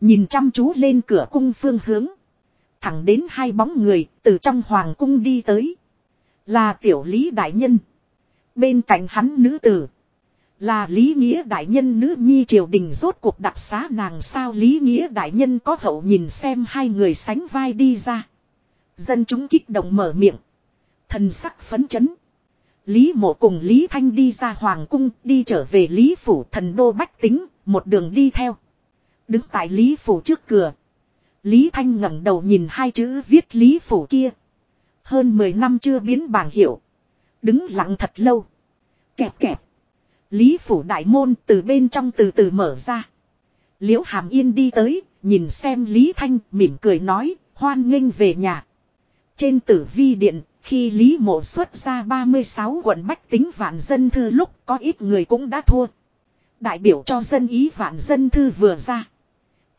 Nhìn chăm chú lên cửa cung phương hướng. Thẳng đến hai bóng người từ trong hoàng cung đi tới. Là tiểu lý đại nhân. Bên cạnh hắn nữ tử. Là Lý Nghĩa Đại Nhân nữ nhi triều đình rốt cuộc đặc xá nàng sao Lý Nghĩa Đại Nhân có hậu nhìn xem hai người sánh vai đi ra. Dân chúng kích động mở miệng. Thần sắc phấn chấn. Lý mộ cùng Lý Thanh đi ra Hoàng cung đi trở về Lý Phủ thần đô bách tính, một đường đi theo. Đứng tại Lý Phủ trước cửa. Lý Thanh ngẩng đầu nhìn hai chữ viết Lý Phủ kia. Hơn 10 năm chưa biến bảng hiệu. Đứng lặng thật lâu. Kẹp kẹp. Lý Phủ đại môn từ bên trong từ từ mở ra. Liễu Hàm Yên đi tới, nhìn xem Lý Thanh mỉm cười nói, hoan nghênh về nhà. Trên tử vi điện, khi Lý Mộ xuất ra 36 quận bách tính vạn dân thư lúc có ít người cũng đã thua. Đại biểu cho dân ý vạn dân thư vừa ra.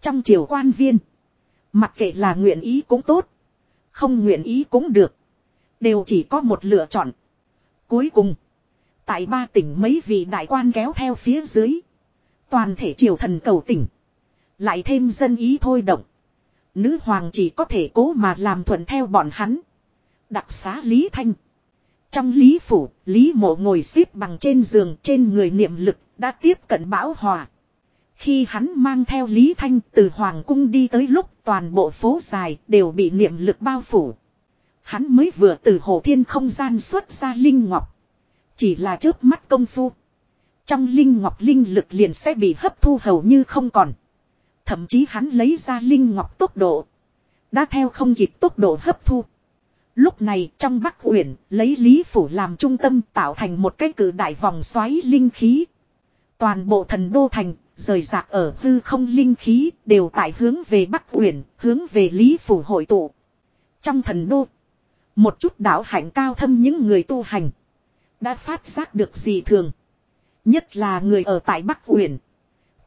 Trong triều quan viên, mặc kệ là nguyện ý cũng tốt, không nguyện ý cũng được. Đều chỉ có một lựa chọn. Cuối cùng, tại ba tỉnh mấy vị đại quan kéo theo phía dưới. Toàn thể triều thần cầu tỉnh. Lại thêm dân ý thôi động. Nữ hoàng chỉ có thể cố mà làm thuận theo bọn hắn. Đặc xá Lý Thanh. Trong Lý Phủ, Lý Mộ ngồi xếp bằng trên giường trên người niệm lực, đã tiếp cận bão hòa. Khi hắn mang theo Lý Thanh từ Hoàng Cung đi tới lúc toàn bộ phố dài đều bị niệm lực bao phủ. Hắn mới vừa từ hồ thiên không gian xuất ra Linh Ngọc. Chỉ là trước mắt công phu. Trong Linh Ngọc Linh lực liền sẽ bị hấp thu hầu như không còn. Thậm chí hắn lấy ra Linh Ngọc tốc độ. Đã theo không kịp tốc độ hấp thu. Lúc này trong Bắc Uyển lấy Lý Phủ làm trung tâm tạo thành một cái cử đại vòng xoáy linh khí. Toàn bộ thần đô thành, rời rạc ở hư không linh khí đều tại hướng về Bắc Uyển, hướng về Lý Phủ hội tụ. Trong thần đô, một chút đạo hạnh cao thâm những người tu hành. Đã phát giác được gì thường. Nhất là người ở tại Bắc Uyển.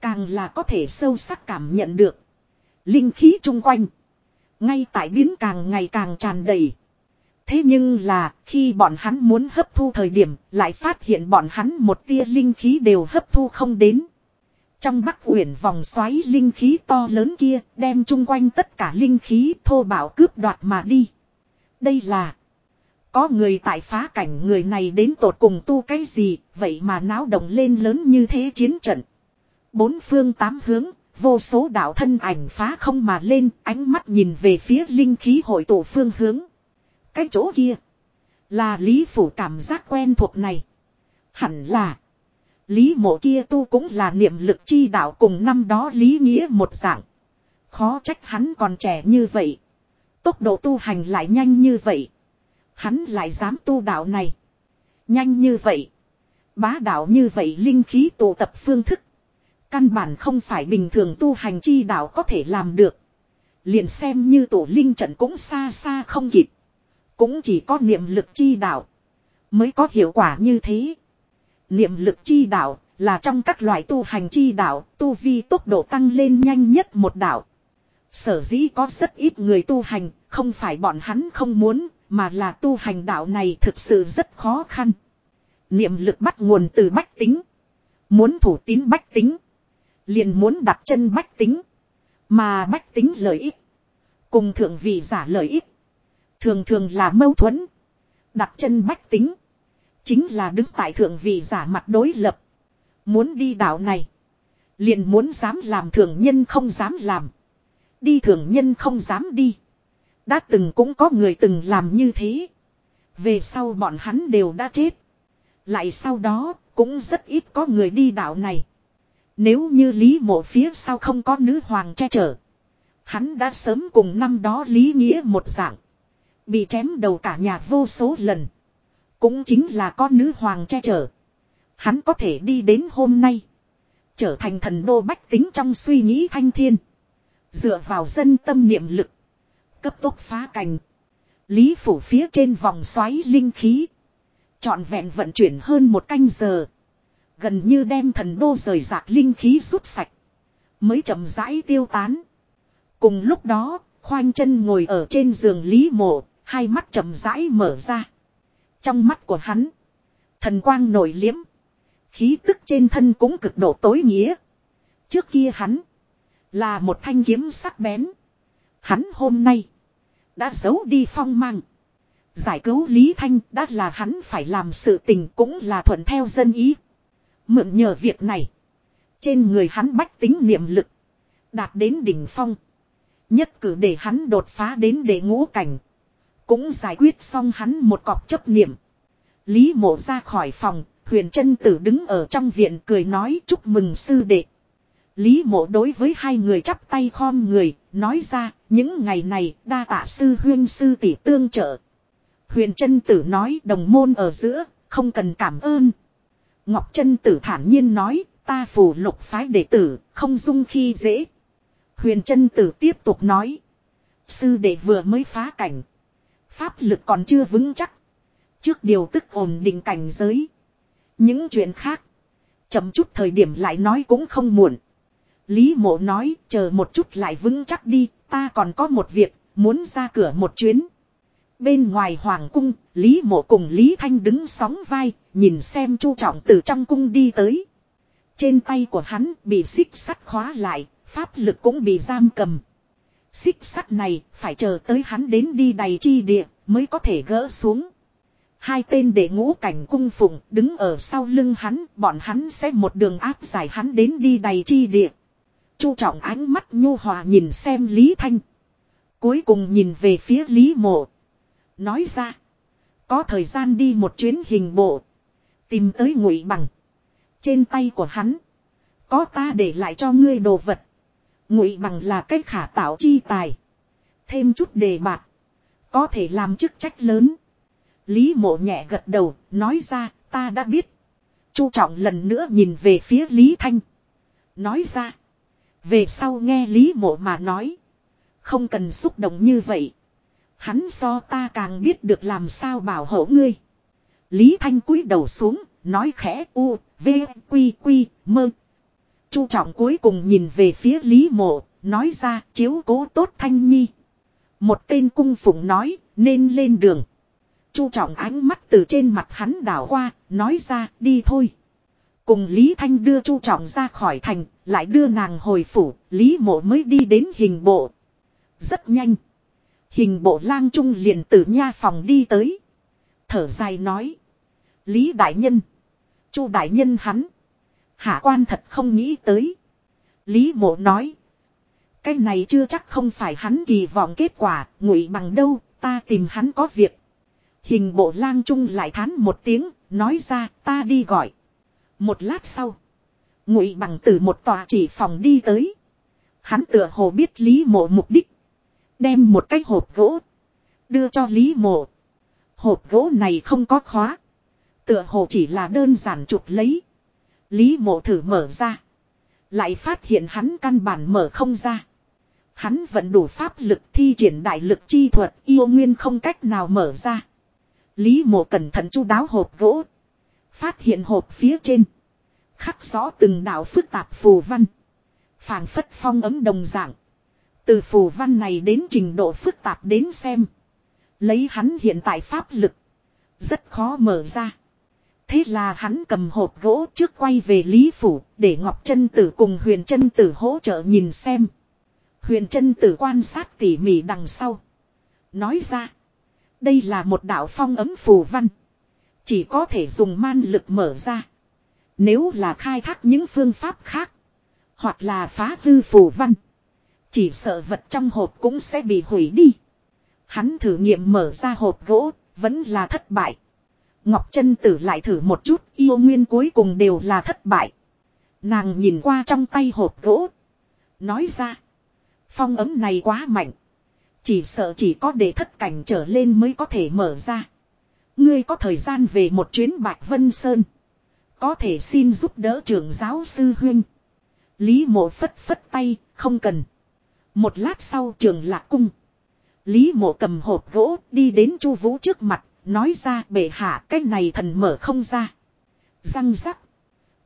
Càng là có thể sâu sắc cảm nhận được. Linh khí chung quanh. Ngay tại biến càng ngày càng tràn đầy. Thế nhưng là, khi bọn hắn muốn hấp thu thời điểm, lại phát hiện bọn hắn một tia linh khí đều hấp thu không đến. Trong bắc uyển vòng xoáy linh khí to lớn kia, đem chung quanh tất cả linh khí thô bạo cướp đoạt mà đi. Đây là, có người tại phá cảnh người này đến tột cùng tu cái gì, vậy mà náo động lên lớn như thế chiến trận. Bốn phương tám hướng, vô số đạo thân ảnh phá không mà lên, ánh mắt nhìn về phía linh khí hội tụ phương hướng. Cái chỗ kia. Là lý phủ cảm giác quen thuộc này. Hẳn là. Lý mộ kia tu cũng là niệm lực chi đạo cùng năm đó lý nghĩa một dạng. Khó trách hắn còn trẻ như vậy. Tốc độ tu hành lại nhanh như vậy. Hắn lại dám tu đạo này. Nhanh như vậy. Bá đạo như vậy linh khí tụ tập phương thức. Căn bản không phải bình thường tu hành chi đạo có thể làm được. Liền xem như tổ linh trận cũng xa xa không kịp. Cũng chỉ có niệm lực chi đạo. Mới có hiệu quả như thế. Niệm lực chi đạo là trong các loại tu hành chi đạo, tu vi tốc độ tăng lên nhanh nhất một đạo. Sở dĩ có rất ít người tu hành, không phải bọn hắn không muốn, mà là tu hành đạo này thực sự rất khó khăn. Niệm lực bắt nguồn từ bách tính. Muốn thủ tín bách tính. Liền muốn đặt chân bách tính. Mà bách tính lợi ích. Cùng thượng vị giả lợi ích. Thường thường là mâu thuẫn. Đặt chân bách tính. Chính là đứng tại thượng vị giả mặt đối lập. Muốn đi đạo này. Liền muốn dám làm thường nhân không dám làm. Đi thường nhân không dám đi. Đã từng cũng có người từng làm như thế. Về sau bọn hắn đều đã chết. Lại sau đó, cũng rất ít có người đi đạo này. Nếu như Lý mộ phía sau không có nữ hoàng che chở. Hắn đã sớm cùng năm đó Lý Nghĩa một dạng. Bị chém đầu cả nhà vô số lần. Cũng chính là có nữ hoàng che chở. Hắn có thể đi đến hôm nay. Trở thành thần đô bách tính trong suy nghĩ thanh thiên. Dựa vào dân tâm niệm lực. Cấp tốc phá cành. Lý phủ phía trên vòng xoáy linh khí. Chọn vẹn vận chuyển hơn một canh giờ. Gần như đem thần đô rời rạc linh khí rút sạch. Mới chậm rãi tiêu tán. Cùng lúc đó, khoanh chân ngồi ở trên giường Lý Mộ, hai mắt chậm rãi mở ra. Trong mắt của hắn, thần quang nổi liếm. Khí tức trên thân cũng cực độ tối nghĩa. Trước kia hắn, là một thanh kiếm sắc bén. Hắn hôm nay, đã giấu đi phong mang. Giải cứu Lý Thanh đã là hắn phải làm sự tình cũng là thuận theo dân ý. Mượn nhờ việc này. Trên người hắn bách tính niệm lực. Đạt đến đỉnh phong. Nhất cử để hắn đột phá đến để ngũ cảnh. Cũng giải quyết xong hắn một cọc chấp niệm. Lý mộ ra khỏi phòng. Huyền chân tử đứng ở trong viện cười nói chúc mừng sư đệ. Lý mộ đối với hai người chắp tay khom người, nói ra, những ngày này đa tạ sư huyên sư tỷ tương trợ. Huyền chân tử nói đồng môn ở giữa, không cần cảm ơn. Ngọc chân tử thản nhiên nói, ta phù lục phái đệ tử, không dung khi dễ. Huyền chân tử tiếp tục nói. Sư đệ vừa mới phá cảnh. Pháp lực còn chưa vững chắc. Trước điều tức ổn định cảnh giới. Những chuyện khác. Chậm chút thời điểm lại nói cũng không muộn. Lý mộ nói chờ một chút lại vững chắc đi. Ta còn có một việc. Muốn ra cửa một chuyến. Bên ngoài hoàng cung, Lý Mộ cùng Lý Thanh đứng sóng vai, nhìn xem Chu Trọng từ trong cung đi tới. Trên tay của hắn bị xích sắt khóa lại, pháp lực cũng bị giam cầm. Xích sắt này phải chờ tới hắn đến đi đầy chi địa mới có thể gỡ xuống. Hai tên để ngũ cảnh cung phụng đứng ở sau lưng hắn, bọn hắn sẽ một đường áp giải hắn đến đi đầy chi địa. Chu trọng ánh mắt nhu hòa nhìn xem Lý Thanh. Cuối cùng nhìn về phía Lý Mộ. Nói ra. Có thời gian đi một chuyến hình bộ. Tìm tới ngụy bằng. Trên tay của hắn. Có ta để lại cho ngươi đồ vật. Ngụy bằng là cách khả tạo chi tài. Thêm chút đề bạc. Có thể làm chức trách lớn. Lý mộ nhẹ gật đầu. Nói ra, ta đã biết. Chu trọng lần nữa nhìn về phía Lý Thanh. Nói ra. Về sau nghe Lý mộ mà nói. Không cần xúc động như vậy. Hắn so ta càng biết được làm sao bảo hộ ngươi. Lý Thanh cúi đầu xuống, nói khẽ u, v, quy quy, mơ. Chu trọng cuối cùng nhìn về phía Lý Mộ, nói ra chiếu cố tốt Thanh Nhi. Một tên cung phụng nói, nên lên đường. Chu trọng ánh mắt từ trên mặt hắn đảo qua, nói ra đi thôi. Cùng Lý Thanh đưa Chu trọng ra khỏi thành, lại đưa nàng hồi phủ, Lý Mộ mới đi đến hình bộ. Rất nhanh. Hình bộ lang trung liền từ nha phòng đi tới. Thở dài nói. Lý đại nhân. chu đại nhân hắn. Hạ quan thật không nghĩ tới. Lý mộ nói. Cái này chưa chắc không phải hắn kỳ vọng kết quả. Ngụy bằng đâu ta tìm hắn có việc. Hình bộ lang trung lại thán một tiếng. nói ra ta đi gọi. Một lát sau. Ngụy bằng từ một tòa chỉ phòng đi tới. Hắn tựa hồ biết Lý mộ mục đích. Đem một cái hộp gỗ. Đưa cho Lý mộ. Hộp gỗ này không có khóa. Tựa hồ chỉ là đơn giản chụp lấy. Lý mộ thử mở ra. Lại phát hiện hắn căn bản mở không ra. Hắn vẫn đủ pháp lực thi triển đại lực chi thuật, yêu nguyên không cách nào mở ra. Lý mộ cẩn thận chu đáo hộp gỗ. Phát hiện hộp phía trên. Khắc rõ từng đạo phức tạp phù văn. phảng phất phong ấm đồng dạng. Từ phù văn này đến trình độ phức tạp đến xem. Lấy hắn hiện tại pháp lực. Rất khó mở ra. Thế là hắn cầm hộp gỗ trước quay về Lý Phủ để Ngọc chân Tử cùng Huyền chân Tử hỗ trợ nhìn xem. Huyền chân Tử quan sát tỉ mỉ đằng sau. Nói ra. Đây là một đạo phong ấm phù văn. Chỉ có thể dùng man lực mở ra. Nếu là khai thác những phương pháp khác. Hoặc là phá hư phù văn. Chỉ sợ vật trong hộp cũng sẽ bị hủy đi. Hắn thử nghiệm mở ra hộp gỗ. Vẫn là thất bại. Ngọc chân Tử lại thử một chút. Yêu nguyên cuối cùng đều là thất bại. Nàng nhìn qua trong tay hộp gỗ. Nói ra. Phong ấm này quá mạnh. Chỉ sợ chỉ có để thất cảnh trở lên mới có thể mở ra. Ngươi có thời gian về một chuyến Bạch Vân Sơn. Có thể xin giúp đỡ trưởng giáo sư huyên. Lý mộ phất phất tay, không cần. Một lát sau trường lạc cung. Lý mộ cầm hộp gỗ đi đến chu vũ trước mặt, nói ra bệ hạ cái này thần mở không ra. Răng rắc.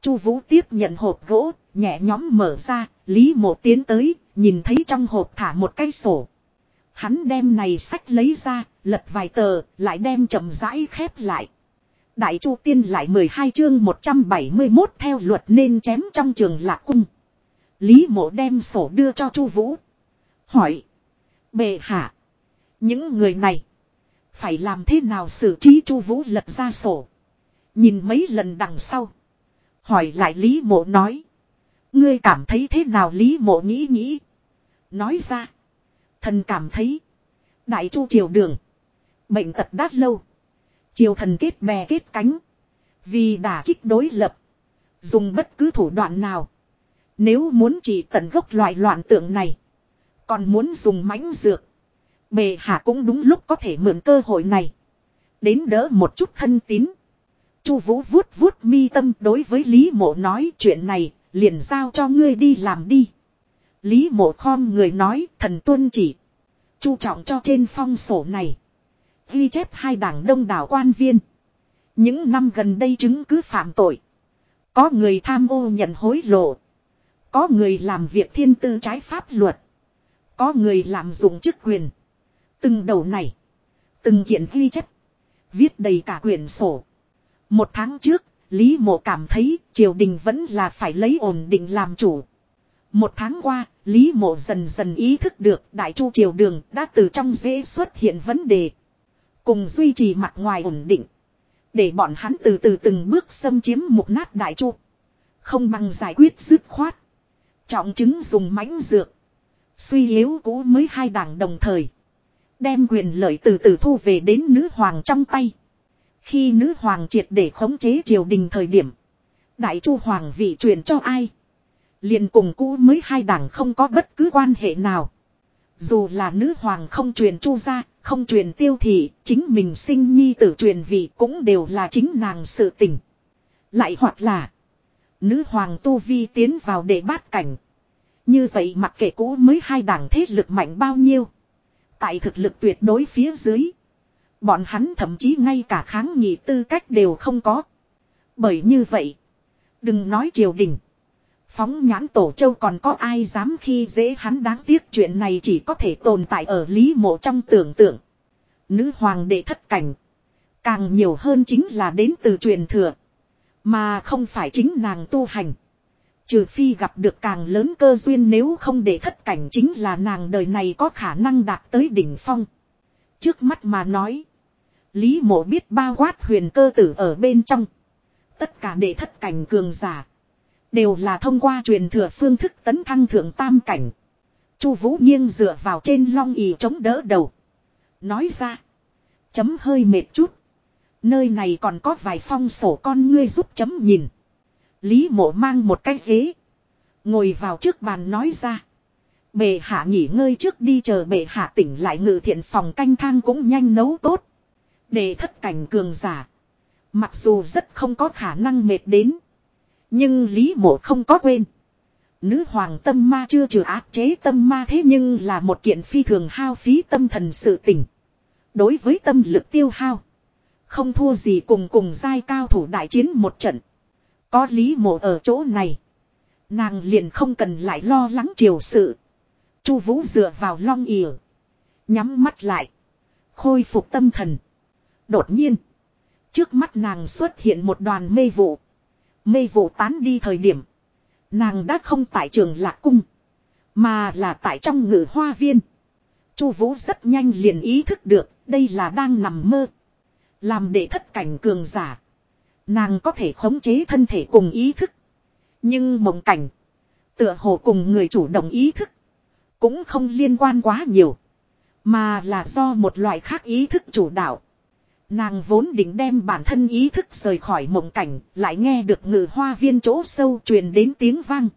chu vũ tiếp nhận hộp gỗ, nhẹ nhóm mở ra, Lý mộ tiến tới, nhìn thấy trong hộp thả một cái sổ. Hắn đem này sách lấy ra, lật vài tờ, lại đem chậm rãi khép lại. Đại Chu Tiên lại 12 chương 171 theo luật nên chém trong trường lạc cung. Lý mộ đem sổ đưa cho Chu Vũ. Hỏi. Bệ hạ. Những người này. Phải làm thế nào xử trí Chu Vũ lật ra sổ. Nhìn mấy lần đằng sau. Hỏi lại Lý mộ nói. Ngươi cảm thấy thế nào Lý mộ nghĩ nghĩ. Nói ra. Thần cảm thấy. Đại chu triều đường. Bệnh tật đát lâu. Triều thần kết bè kết cánh. Vì đả kích đối lập. Dùng bất cứ thủ đoạn nào. Nếu muốn chỉ tận gốc loại loạn tượng này. Còn muốn dùng mãnh dược. Bề hạ cũng đúng lúc có thể mượn cơ hội này. Đến đỡ một chút thân tín. Chu Vũ vuốt vuốt mi tâm đối với Lý Mộ nói chuyện này, liền giao cho ngươi đi làm đi. Lý Mộ khom người nói, thần tuân chỉ. Chu trọng cho trên phong sổ này. Ghi chép hai đảng đông đảo quan viên. Những năm gần đây chứng cứ phạm tội. Có người tham ô nhận hối lộ. Có người làm việc thiên tư trái pháp luật. Có người làm dụng chức quyền. Từng đầu này. Từng kiện ghi chép. Viết đầy cả quyển sổ. Một tháng trước, Lý Mộ cảm thấy triều đình vẫn là phải lấy ổn định làm chủ. Một tháng qua, Lý Mộ dần dần ý thức được Đại Chu Triều Đường đã từ trong dễ xuất hiện vấn đề. Cùng duy trì mặt ngoài ổn định. Để bọn hắn từ từ từng bước xâm chiếm một nát Đại Chu. Không bằng giải quyết dứt khoát. Trọng chứng dùng mãnh dược. Suy yếu cũ mới hai đảng đồng thời. Đem quyền lợi từ từ thu về đến nữ hoàng trong tay. Khi nữ hoàng triệt để khống chế triều đình thời điểm. Đại chu hoàng vị truyền cho ai? Liền cùng cũ mới hai đảng không có bất cứ quan hệ nào. Dù là nữ hoàng không truyền chu ra, không truyền tiêu thị, chính mình sinh nhi tử truyền vị cũng đều là chính nàng sự tình. Lại hoặc là, nữ hoàng tu vi tiến vào để bát cảnh. Như vậy mặc kệ cũ mới hai đảng thế lực mạnh bao nhiêu. Tại thực lực tuyệt đối phía dưới. Bọn hắn thậm chí ngay cả kháng nghị tư cách đều không có. Bởi như vậy, đừng nói triều đình. Phóng nhãn tổ châu còn có ai dám khi dễ hắn đáng tiếc chuyện này chỉ có thể tồn tại ở lý mộ trong tưởng tượng. Nữ hoàng đệ thất cảnh. Càng nhiều hơn chính là đến từ truyền thừa. Mà không phải chính nàng tu hành. Trừ phi gặp được càng lớn cơ duyên nếu không để thất cảnh chính là nàng đời này có khả năng đạt tới đỉnh phong. Trước mắt mà nói. Lý mộ biết bao quát huyền cơ tử ở bên trong. Tất cả đệ thất cảnh cường giả. Đều là thông qua truyền thừa phương thức tấn thăng thượng tam cảnh. Chu Vũ nghiêng dựa vào trên long ỷ chống đỡ đầu. Nói ra. Chấm hơi mệt chút. Nơi này còn có vài phong sổ con ngươi giúp chấm nhìn. Lý mộ mang một cái ghế. Ngồi vào trước bàn nói ra. Bệ hạ nghỉ ngơi trước đi chờ bệ hạ tỉnh lại ngự thiện phòng canh thang cũng nhanh nấu tốt. Để thất cảnh cường giả. Mặc dù rất không có khả năng mệt đến. Nhưng Lý mộ không có quên. Nữ hoàng tâm ma chưa trừ áp chế tâm ma thế nhưng là một kiện phi thường hao phí tâm thần sự tỉnh. Đối với tâm lực tiêu hao. Không thua gì cùng cùng giai cao thủ đại chiến một trận. Có lý mộ ở chỗ này. Nàng liền không cần lại lo lắng triều sự. Chu vũ dựa vào long ỉa. Nhắm mắt lại. Khôi phục tâm thần. Đột nhiên. Trước mắt nàng xuất hiện một đoàn mê vụ. Mê vụ tán đi thời điểm. Nàng đã không tại trường lạc cung. Mà là tại trong ngự hoa viên. Chu Vũ rất nhanh liền ý thức được, đây là đang nằm mơ. Làm để thất cảnh cường giả. Nàng có thể khống chế thân thể cùng ý thức. Nhưng mộng cảnh. Tựa hồ cùng người chủ động ý thức. Cũng không liên quan quá nhiều. Mà là do một loại khác ý thức chủ đạo. Nàng vốn định đem bản thân ý thức rời khỏi mộng cảnh, lại nghe được ngự hoa viên chỗ sâu truyền đến tiếng vang.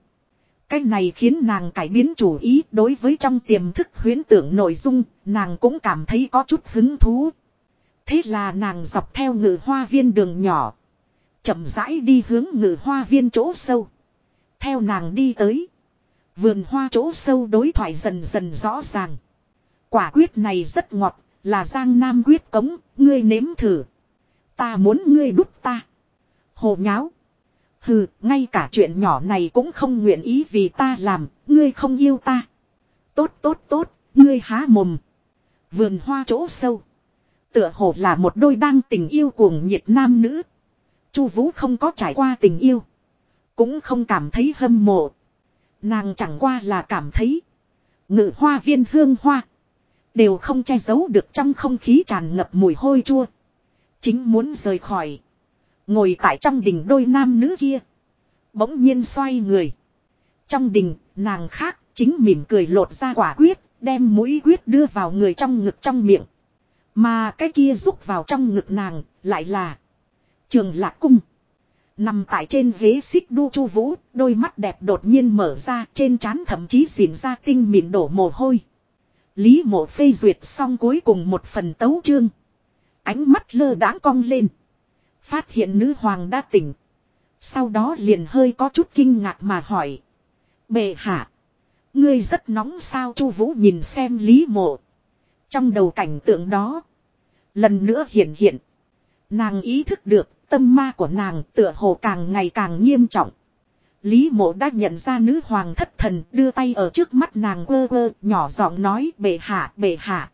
Cái này khiến nàng cải biến chủ ý đối với trong tiềm thức huyến tưởng nội dung, nàng cũng cảm thấy có chút hứng thú. Thế là nàng dọc theo ngự hoa viên đường nhỏ. chậm rãi đi hướng ngự hoa viên chỗ sâu. Theo nàng đi tới. Vườn hoa chỗ sâu đối thoại dần dần rõ ràng. Quả quyết này rất ngọt, là giang nam quyết cống, ngươi nếm thử. Ta muốn ngươi đút ta. Hồ nháo. Hừ, ngay cả chuyện nhỏ này cũng không nguyện ý vì ta làm, ngươi không yêu ta. Tốt tốt tốt, ngươi há mồm. Vườn hoa chỗ sâu. Tựa hồ là một đôi đang tình yêu cuồng nhiệt nam nữ. Chu Vũ không có trải qua tình yêu, cũng không cảm thấy hâm mộ. Nàng chẳng qua là cảm thấy ngự hoa viên hương hoa đều không che giấu được trong không khí tràn ngập mùi hôi chua. Chính muốn rời khỏi. Ngồi tại trong đình đôi nam nữ kia. Bỗng nhiên xoay người. Trong đình, nàng khác, chính mỉm cười lột ra quả quyết, đem mũi quyết đưa vào người trong ngực trong miệng. Mà cái kia rúc vào trong ngực nàng, lại là Trường Lạc Cung. Nằm tại trên ghế xích đu chu vũ, đôi mắt đẹp đột nhiên mở ra, trên trán thậm chí xỉn ra tinh mịn đổ mồ hôi. Lý mộ phê duyệt xong cuối cùng một phần tấu chương. Ánh mắt lơ đãng cong lên. Phát hiện nữ hoàng đã tỉnh. Sau đó liền hơi có chút kinh ngạc mà hỏi. Bệ hạ. Ngươi rất nóng sao chu vũ nhìn xem lý mộ. Trong đầu cảnh tượng đó. Lần nữa hiện hiện. Nàng ý thức được tâm ma của nàng tựa hồ càng ngày càng nghiêm trọng. Lý mộ đã nhận ra nữ hoàng thất thần, đưa tay ở trước mắt nàng quơ quơ, nhỏ giọng nói, bệ hạ bệ hạ.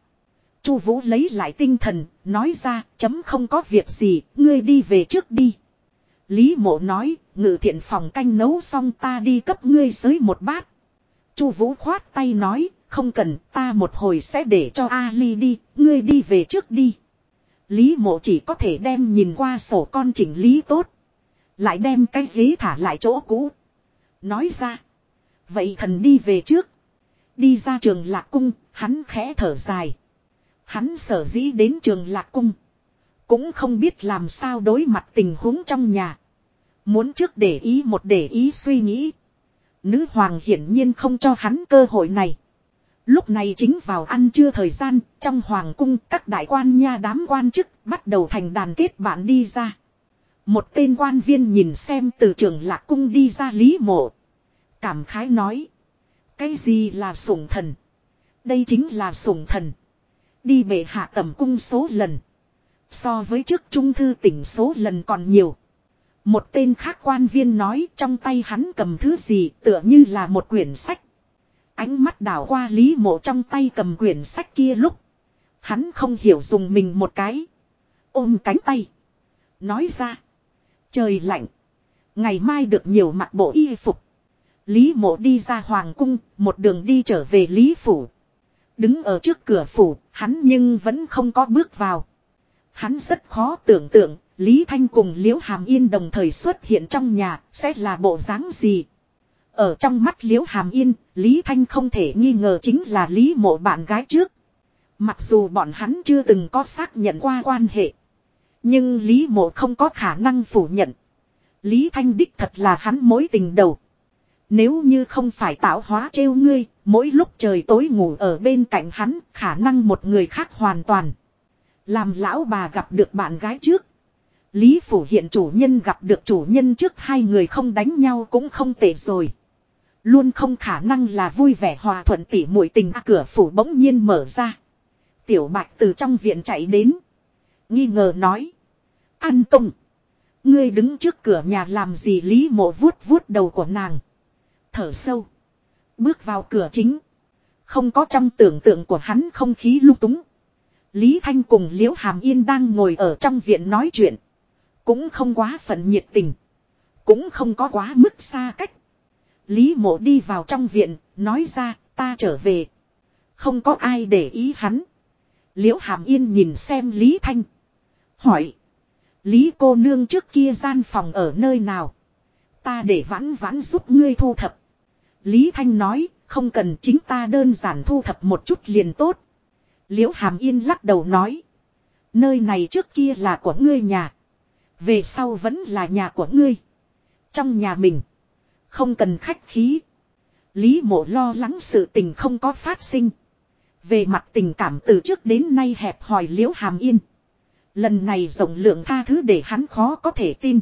Chu vũ lấy lại tinh thần, nói ra, chấm không có việc gì, ngươi đi về trước đi. Lý mộ nói, ngự thiện phòng canh nấu xong ta đi cấp ngươi xới một bát. Chu vũ khoát tay nói, không cần, ta một hồi sẽ để cho Ali đi, ngươi đi về trước đi. Lý mộ chỉ có thể đem nhìn qua sổ con chỉnh lý tốt. Lại đem cái ghế thả lại chỗ cũ. Nói ra. Vậy thần đi về trước. Đi ra trường lạc cung, hắn khẽ thở dài. Hắn sở dĩ đến trường lạc cung. Cũng không biết làm sao đối mặt tình huống trong nhà. Muốn trước để ý một để ý suy nghĩ. Nữ hoàng hiển nhiên không cho hắn cơ hội này. Lúc này chính vào ăn trưa thời gian, trong hoàng cung các đại quan nha đám quan chức bắt đầu thành đàn kết bạn đi ra. Một tên quan viên nhìn xem từ trường lạc cung đi ra lý mộ. Cảm khái nói. Cái gì là sủng thần? Đây chính là sủng thần. Đi bệ hạ tầm cung số lần. So với trước trung thư tỉnh số lần còn nhiều. Một tên khác quan viên nói, trong tay hắn cầm thứ gì tựa như là một quyển sách. Ánh mắt đảo qua lý mộ trong tay cầm quyển sách kia lúc. Hắn không hiểu dùng mình một cái. Ôm cánh tay. Nói ra. Trời lạnh. Ngày mai được nhiều mặc bộ y phục. Lý mộ đi ra hoàng cung, một đường đi trở về Lý phủ. Đứng ở trước cửa phủ, hắn nhưng vẫn không có bước vào. Hắn rất khó tưởng tượng, Lý Thanh cùng Liễu Hàm Yên đồng thời xuất hiện trong nhà, sẽ là bộ dáng gì. Ở trong mắt Liễu Hàm Yên, Lý Thanh không thể nghi ngờ chính là Lý mộ bạn gái trước. Mặc dù bọn hắn chưa từng có xác nhận qua quan hệ. Nhưng Lý Mộ không có khả năng phủ nhận. Lý Thanh đích thật là hắn mối tình đầu. Nếu như không phải tạo hóa trêu ngươi, mỗi lúc trời tối ngủ ở bên cạnh hắn, khả năng một người khác hoàn toàn. Làm lão bà gặp được bạn gái trước. Lý Phủ hiện chủ nhân gặp được chủ nhân trước hai người không đánh nhau cũng không tệ rồi. Luôn không khả năng là vui vẻ hòa thuận tỉ muội tình à, cửa phủ bỗng nhiên mở ra. Tiểu bạch từ trong viện chạy đến. Nghi ngờ nói. An công. Ngươi đứng trước cửa nhà làm gì Lý mộ vuốt vuốt đầu của nàng. Thở sâu. Bước vào cửa chính. Không có trong tưởng tượng của hắn không khí lung túng. Lý Thanh cùng Liễu Hàm Yên đang ngồi ở trong viện nói chuyện. Cũng không quá phận nhiệt tình. Cũng không có quá mức xa cách. Lý mộ đi vào trong viện, nói ra, ta trở về. Không có ai để ý hắn. Liễu Hàm Yên nhìn xem Lý Thanh. Hỏi. Lý cô nương trước kia gian phòng ở nơi nào? Ta để vãn vãn giúp ngươi thu thập. Lý Thanh nói, không cần chính ta đơn giản thu thập một chút liền tốt. Liễu Hàm Yên lắc đầu nói. Nơi này trước kia là của ngươi nhà. Về sau vẫn là nhà của ngươi. Trong nhà mình. Không cần khách khí. Lý mộ lo lắng sự tình không có phát sinh. Về mặt tình cảm từ trước đến nay hẹp hòi liễu hàm yên. Lần này rộng lượng tha thứ để hắn khó có thể tin.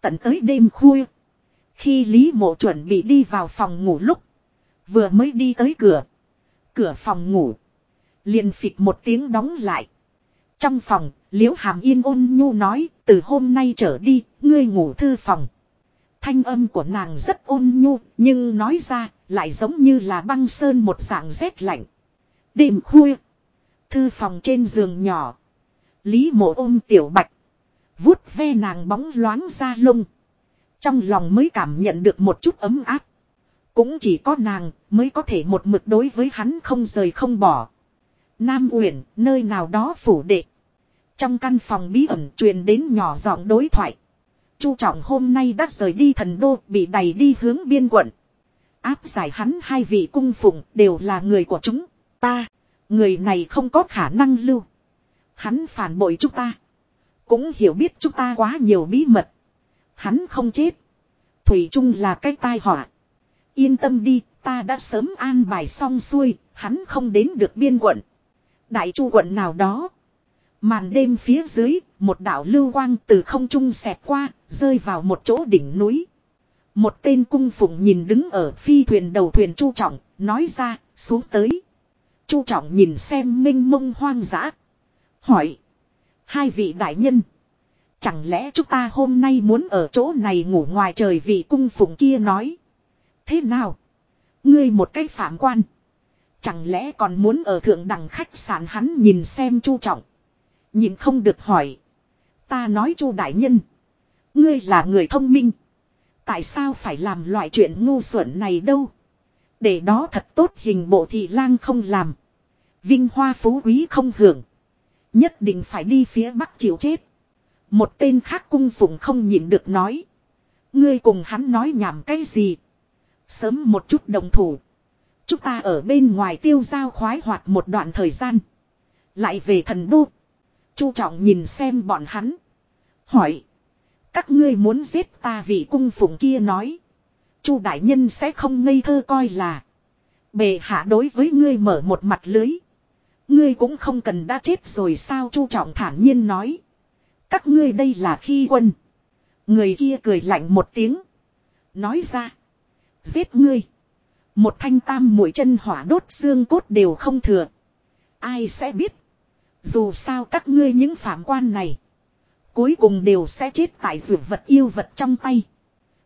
Tận tới đêm khuya. Khi Lý mộ chuẩn bị đi vào phòng ngủ lúc. Vừa mới đi tới cửa. Cửa phòng ngủ. liền phịch một tiếng đóng lại. Trong phòng, Liễu Hàm Yên ôn nhu nói, từ hôm nay trở đi, ngươi ngủ thư phòng. Thanh âm của nàng rất ôn nhu, nhưng nói ra, lại giống như là băng sơn một dạng rét lạnh. Đêm khuya. Thư phòng trên giường nhỏ. Lý mộ ôm tiểu bạch. vuốt ve nàng bóng loáng ra lông. Trong lòng mới cảm nhận được một chút ấm áp. Cũng chỉ có nàng mới có thể một mực đối với hắn không rời không bỏ. Nam Uyển, nơi nào đó phủ đệ. Trong căn phòng bí ẩn truyền đến nhỏ giọng đối thoại. Chu Trọng hôm nay đã rời đi thần đô, bị đẩy đi hướng biên quận. Áp giải hắn hai vị cung phụng đều là người của chúng ta. Người này không có khả năng lưu. Hắn phản bội chúng ta. Cũng hiểu biết chúng ta quá nhiều bí mật. Hắn không chết. Thủy chung là cái tai họa. Yên tâm đi, ta đã sớm an bài xong xuôi, hắn không đến được biên quận. Đại chu quận nào đó. Màn đêm phía dưới, một đạo lưu quang từ không trung xẹt qua, rơi vào một chỗ đỉnh núi. Một tên cung phụng nhìn đứng ở phi thuyền đầu thuyền Chu Trọng, nói ra, xuống tới. Chu Trọng nhìn xem minh mông hoang dã. Hỏi. Hai vị đại nhân. Chẳng lẽ chúng ta hôm nay muốn ở chỗ này ngủ ngoài trời vị cung phụng kia nói. Thế nào? Ngươi một cái phạm quan. Chẳng lẽ còn muốn ở thượng đẳng khách sạn hắn nhìn xem chu trọng. Nhìn không được hỏi. Ta nói chu đại nhân. Ngươi là người thông minh. Tại sao phải làm loại chuyện ngu xuẩn này đâu? Để đó thật tốt hình bộ thị lang không làm. Vinh hoa phú quý không hưởng. Nhất định phải đi phía bắc chịu chết. Một tên khác cung phụng không nhịn được nói. Ngươi cùng hắn nói nhảm cái gì? Sớm một chút đồng thủ. Chúng ta ở bên ngoài tiêu giao khoái hoạt một đoạn thời gian. Lại về thần đô. Chu trọng nhìn xem bọn hắn. Hỏi. Các ngươi muốn giết ta vì cung phụng kia nói. Chu đại nhân sẽ không ngây thơ coi là. Bề hạ đối với ngươi mở một mặt lưới. Ngươi cũng không cần đã chết rồi sao chu trọng thản nhiên nói. Các ngươi đây là khi quân. Người kia cười lạnh một tiếng. Nói ra. Giết ngươi. Một thanh tam mũi chân hỏa đốt xương cốt đều không thừa. Ai sẽ biết. Dù sao các ngươi những phạm quan này. Cuối cùng đều sẽ chết tại vượt vật yêu vật trong tay.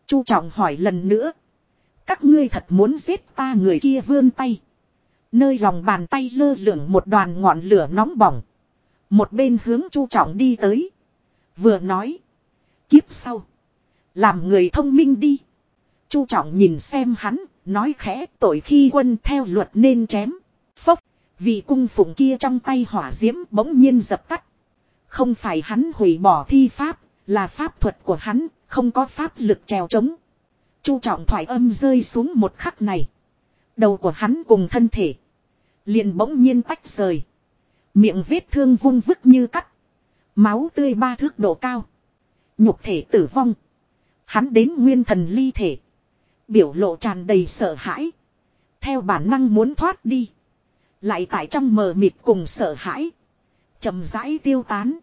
Chu trọng hỏi lần nữa. Các ngươi thật muốn giết ta người kia vươn tay. Nơi lòng bàn tay lơ lửng một đoàn ngọn lửa nóng bỏng. Một bên hướng chu trọng đi tới. Vừa nói. Kiếp sau. Làm người thông minh đi. Chu trọng nhìn xem hắn. Nói khẽ, tội khi quân theo luật nên chém. Phốc. Vị cung phụng kia trong tay hỏa diễm bỗng nhiên dập tắt. Không phải hắn hủy bỏ thi pháp. Là pháp thuật của hắn. Không có pháp lực trèo trống. Chu trọng thoải âm rơi xuống một khắc này. Đầu của hắn cùng thân thể. Liền bỗng nhiên tách rời. Miệng vết thương vung vức như cắt. Máu tươi ba thước độ cao. Nhục thể tử vong. Hắn đến nguyên thần ly thể. Biểu lộ tràn đầy sợ hãi. Theo bản năng muốn thoát đi. Lại tại trong mờ mịt cùng sợ hãi. chậm rãi tiêu tán.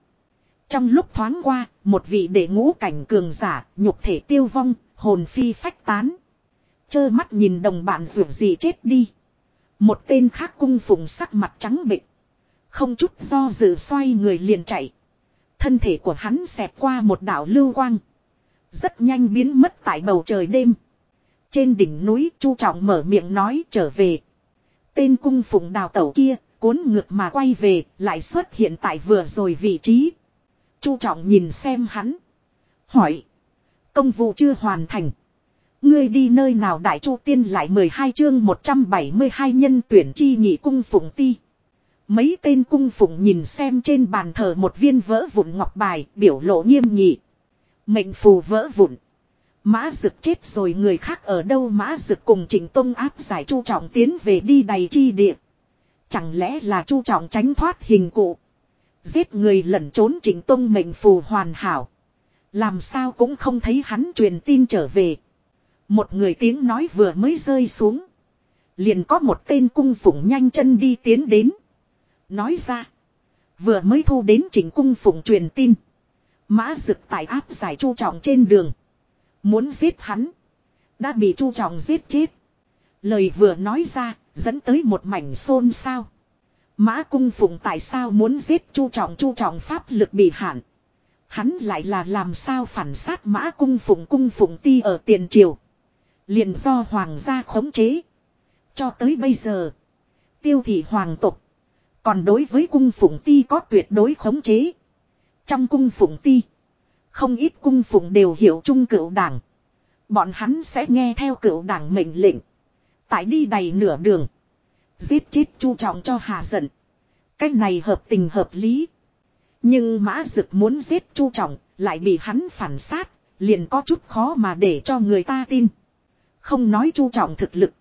Trong lúc thoáng qua, một vị đệ ngũ cảnh cường giả, nhục thể tiêu vong, hồn phi phách tán. Chơ mắt nhìn đồng bạn rượu gì chết đi. Một tên khác cung phụng sắc mặt trắng bệch. Không chút do dự xoay người liền chạy. Thân thể của hắn xẹp qua một đảo lưu quang. Rất nhanh biến mất tại bầu trời đêm. Trên đỉnh núi, Chu Trọng mở miệng nói trở về. Tên cung phụng đào tẩu kia, cuốn ngược mà quay về, lại xuất hiện tại vừa rồi vị trí. Chu Trọng nhìn xem hắn. Hỏi. Công vụ chưa hoàn thành. Ngươi đi nơi nào đại chu tiên lại 12 chương 172 nhân tuyển chi nhị cung phụng ti. Mấy tên cung phụng nhìn xem trên bàn thờ một viên vỡ vụn ngọc bài, biểu lộ nghiêm nghị. Mệnh phù vỡ vụn. Mã dực chết rồi, người khác ở đâu mã dực cùng trình tông áp giải chu trọng tiến về đi đầy chi địa. Chẳng lẽ là chu trọng tránh thoát hình cụ. Giết người lẩn trốn trình tông mệnh phù hoàn hảo. Làm sao cũng không thấy hắn truyền tin trở về. Một người tiếng nói vừa mới rơi xuống. Liền có một tên cung phụng nhanh chân đi tiến đến. Nói ra. Vừa mới thu đến chỉnh cung phụng truyền tin. Mã rực tại áp giải chu trọng trên đường. Muốn giết hắn. Đã bị chu trọng giết chết. Lời vừa nói ra. Dẫn tới một mảnh xôn xao. Mã cung phụng tại sao muốn giết chu trọng chu trọng pháp lực bị hạn. Hắn lại là làm sao phản sát mã cung phụng cung phụng ti ở tiền triều. Liền do hoàng gia khống chế. Cho tới bây giờ. Tiêu thị hoàng tục. Còn đối với cung phụng ti có tuyệt đối khống chế. Trong cung phụng ti. Không ít cung phụng đều hiểu chung cựu đảng. Bọn hắn sẽ nghe theo cựu đảng mệnh lệnh. Tại đi đầy nửa đường. Giết chết chu trọng cho hà giận. Cách này hợp tình hợp lý. Nhưng mã dực muốn giết chu trọng. Lại bị hắn phản sát. Liền có chút khó mà để cho người ta tin. Không nói chu trọng thực lực.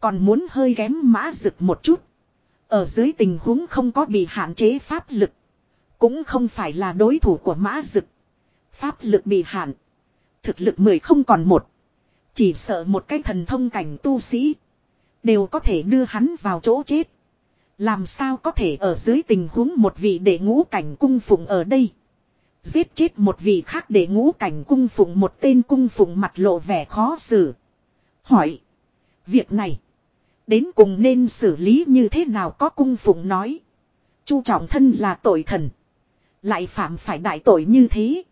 Còn muốn hơi ghém mã dực một chút. Ở dưới tình huống không có bị hạn chế pháp lực. Cũng không phải là đối thủ của mã dực. Pháp lực bị hạn. Thực lực mười không còn một. Chỉ sợ một cái thần thông cảnh tu sĩ. Đều có thể đưa hắn vào chỗ chết. Làm sao có thể ở dưới tình huống một vị đệ ngũ cảnh cung phụng ở đây. Giết chết một vị khác để ngũ cảnh cung phụng, một tên cung phụng mặt lộ vẻ khó xử. Hỏi. Việc này. Đến cùng nên xử lý như thế nào có cung phụng nói. Chu trọng thân là tội thần. Lại phạm phải đại tội như thế.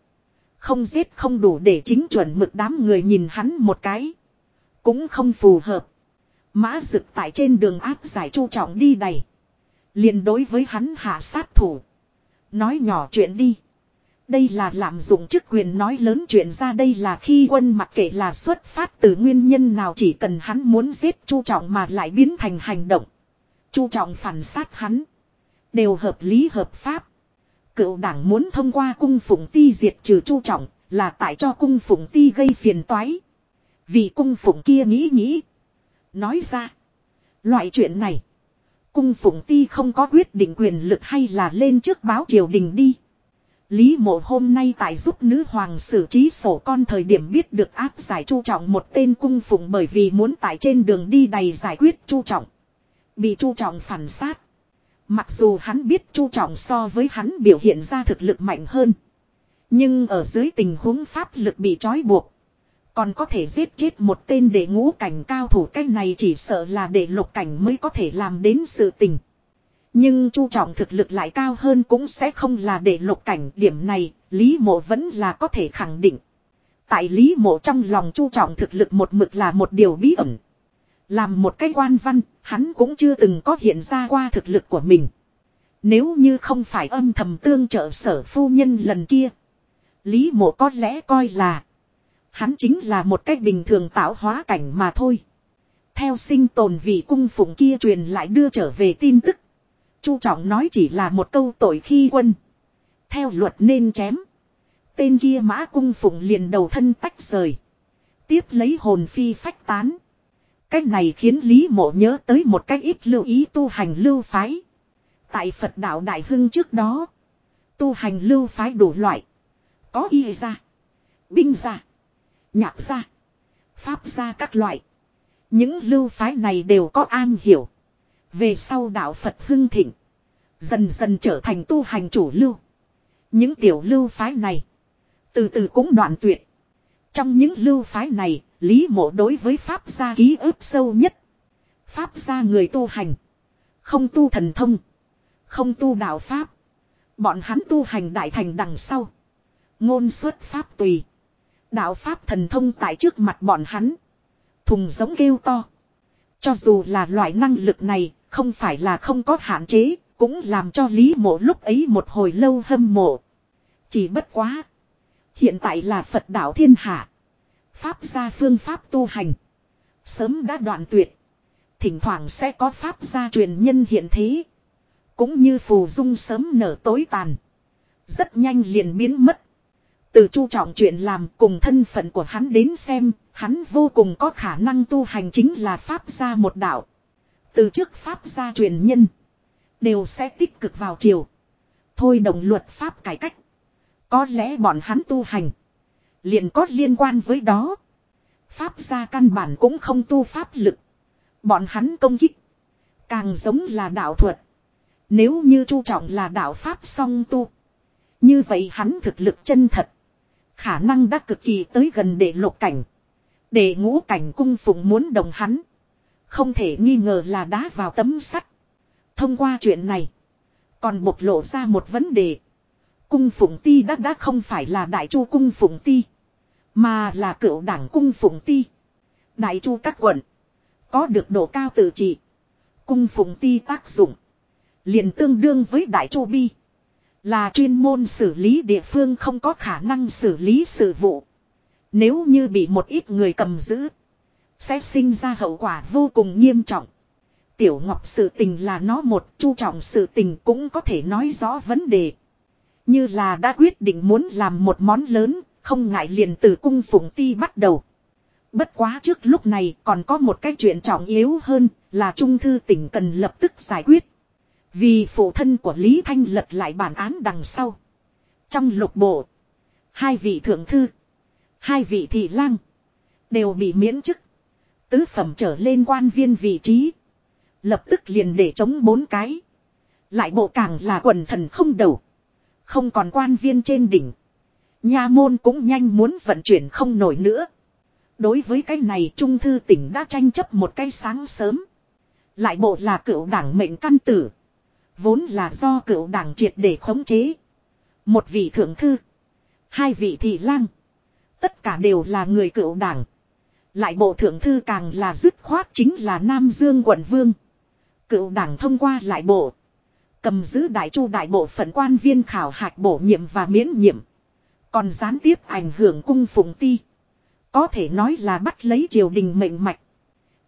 Không giết không đủ để chính chuẩn mực đám người nhìn hắn một cái. Cũng không phù hợp. Mã rực tại trên đường áp giải chu trọng đi đầy. liền đối với hắn hạ sát thủ. Nói nhỏ chuyện đi. Đây là lạm dụng chức quyền nói lớn chuyện ra đây là khi quân mặc kệ là xuất phát từ nguyên nhân nào chỉ cần hắn muốn giết Chu Trọng mà lại biến thành hành động. Chu Trọng phản sát hắn. Đều hợp lý hợp pháp. Cựu đảng muốn thông qua cung phụng ti diệt trừ Chu Trọng là tại cho cung phụng ti gây phiền toái. Vì cung phụng kia nghĩ nghĩ. Nói ra. Loại chuyện này. Cung phụng ti không có quyết định quyền lực hay là lên trước báo triều đình đi. Lý mộ hôm nay tại giúp nữ hoàng xử trí sổ con thời điểm biết được áp giải chu trọng một tên cung phụng bởi vì muốn tại trên đường đi đầy giải quyết chu trọng. Bị chu trọng phản sát. Mặc dù hắn biết chu trọng so với hắn biểu hiện ra thực lực mạnh hơn. Nhưng ở dưới tình huống pháp lực bị trói buộc. Còn có thể giết chết một tên để ngũ cảnh cao thủ cái này chỉ sợ là để lục cảnh mới có thể làm đến sự tình. Nhưng chu trọng thực lực lại cao hơn cũng sẽ không là để lục cảnh điểm này, Lý mộ vẫn là có thể khẳng định. Tại Lý mộ trong lòng chu trọng thực lực một mực là một điều bí ẩn. Làm một cái quan văn, hắn cũng chưa từng có hiện ra qua thực lực của mình. Nếu như không phải âm thầm tương trợ sở phu nhân lần kia. Lý mộ có lẽ coi là. Hắn chính là một cách bình thường tạo hóa cảnh mà thôi. Theo sinh tồn vị cung phụng kia truyền lại đưa trở về tin tức. Chu Trọng nói chỉ là một câu tội khi quân. Theo luật nên chém. Tên kia mã cung phụng liền đầu thân tách rời. Tiếp lấy hồn phi phách tán. Cách này khiến Lý Mộ nhớ tới một cách ít lưu ý tu hành lưu phái. Tại Phật đạo Đại Hưng trước đó. Tu hành lưu phái đủ loại. Có y ra. Binh ra. Nhạc ra. Pháp ra các loại. Những lưu phái này đều có an hiểu. Về sau đạo Phật hưng thịnh. Dần dần trở thành tu hành chủ lưu. Những tiểu lưu phái này. Từ từ cũng đoạn tuyệt. Trong những lưu phái này, Lý mộ đối với Pháp gia ký ức sâu nhất. Pháp gia người tu hành. Không tu thần thông. Không tu đạo Pháp. Bọn hắn tu hành đại thành đằng sau. Ngôn xuất Pháp tùy. Đạo Pháp thần thông tại trước mặt bọn hắn. Thùng giống kêu to. Cho dù là loại năng lực này, không phải là không có hạn chế, cũng làm cho Lý mộ lúc ấy một hồi lâu hâm mộ. Chỉ bất quá. Hiện tại là Phật đạo thiên hạ. Pháp gia phương pháp tu hành. Sớm đã đoạn tuyệt. Thỉnh thoảng sẽ có pháp gia truyền nhân hiện thế. Cũng như phù dung sớm nở tối tàn. Rất nhanh liền biến mất. Từ chu trọng chuyện làm cùng thân phận của hắn đến xem, hắn vô cùng có khả năng tu hành chính là pháp gia một đạo. Từ trước pháp gia truyền nhân, đều sẽ tích cực vào chiều. Thôi đồng luật pháp cải cách. Có lẽ bọn hắn tu hành, liền có liên quan với đó. Pháp gia căn bản cũng không tu pháp lực. Bọn hắn công kích, càng giống là đạo thuật. Nếu như chu trọng là đạo pháp song tu. Như vậy hắn thực lực chân thật. Khả năng đã cực kỳ tới gần để lục cảnh. Để ngũ cảnh cung phụng muốn đồng hắn. Không thể nghi ngờ là đá vào tấm sắt. Thông qua chuyện này. Còn bộc lộ ra một vấn đề. Cung phụng ti đã đã không phải là đại chu cung phụng ti. Mà là cựu đảng cung phụng ti. Đại chu các quận. Có được độ cao tự trị. Cung phụng ti tác dụng. liền tương đương với đại chu bi. Là chuyên môn xử lý địa phương không có khả năng xử lý sự vụ. Nếu như bị một ít người cầm giữ. Sẽ sinh ra hậu quả vô cùng nghiêm trọng. Tiểu Ngọc sự tình là nó một chu trọng sự tình cũng có thể nói rõ vấn đề. Như là đã quyết định muốn làm một món lớn, không ngại liền từ cung phụng ti bắt đầu. Bất quá trước lúc này còn có một cái chuyện trọng yếu hơn là trung thư tỉnh cần lập tức giải quyết. Vì phụ thân của Lý Thanh lật lại bản án đằng sau. Trong lục bộ, hai vị thượng thư, hai vị thị lang, đều bị miễn chức. Tứ phẩm trở lên quan viên vị trí. Lập tức liền để chống bốn cái. Lại bộ càng là quần thần không đầu. Không còn quan viên trên đỉnh. Nha môn cũng nhanh muốn vận chuyển không nổi nữa. Đối với cái này Trung Thư tỉnh đã tranh chấp một cái sáng sớm. Lại bộ là cựu đảng mệnh căn tử. Vốn là do cựu đảng triệt để khống chế. Một vị thượng thư. Hai vị thị lang. Tất cả đều là người cựu đảng. Lại bộ thượng thư càng là dứt khoát chính là Nam Dương quận vương. Cựu đảng thông qua lại bộ. Cầm giữ đại chu đại bộ phận quan viên khảo hạch bổ nhiệm và miễn nhiệm. Còn gián tiếp ảnh hưởng cung phụng ti. Có thể nói là bắt lấy triều đình mệnh mạch.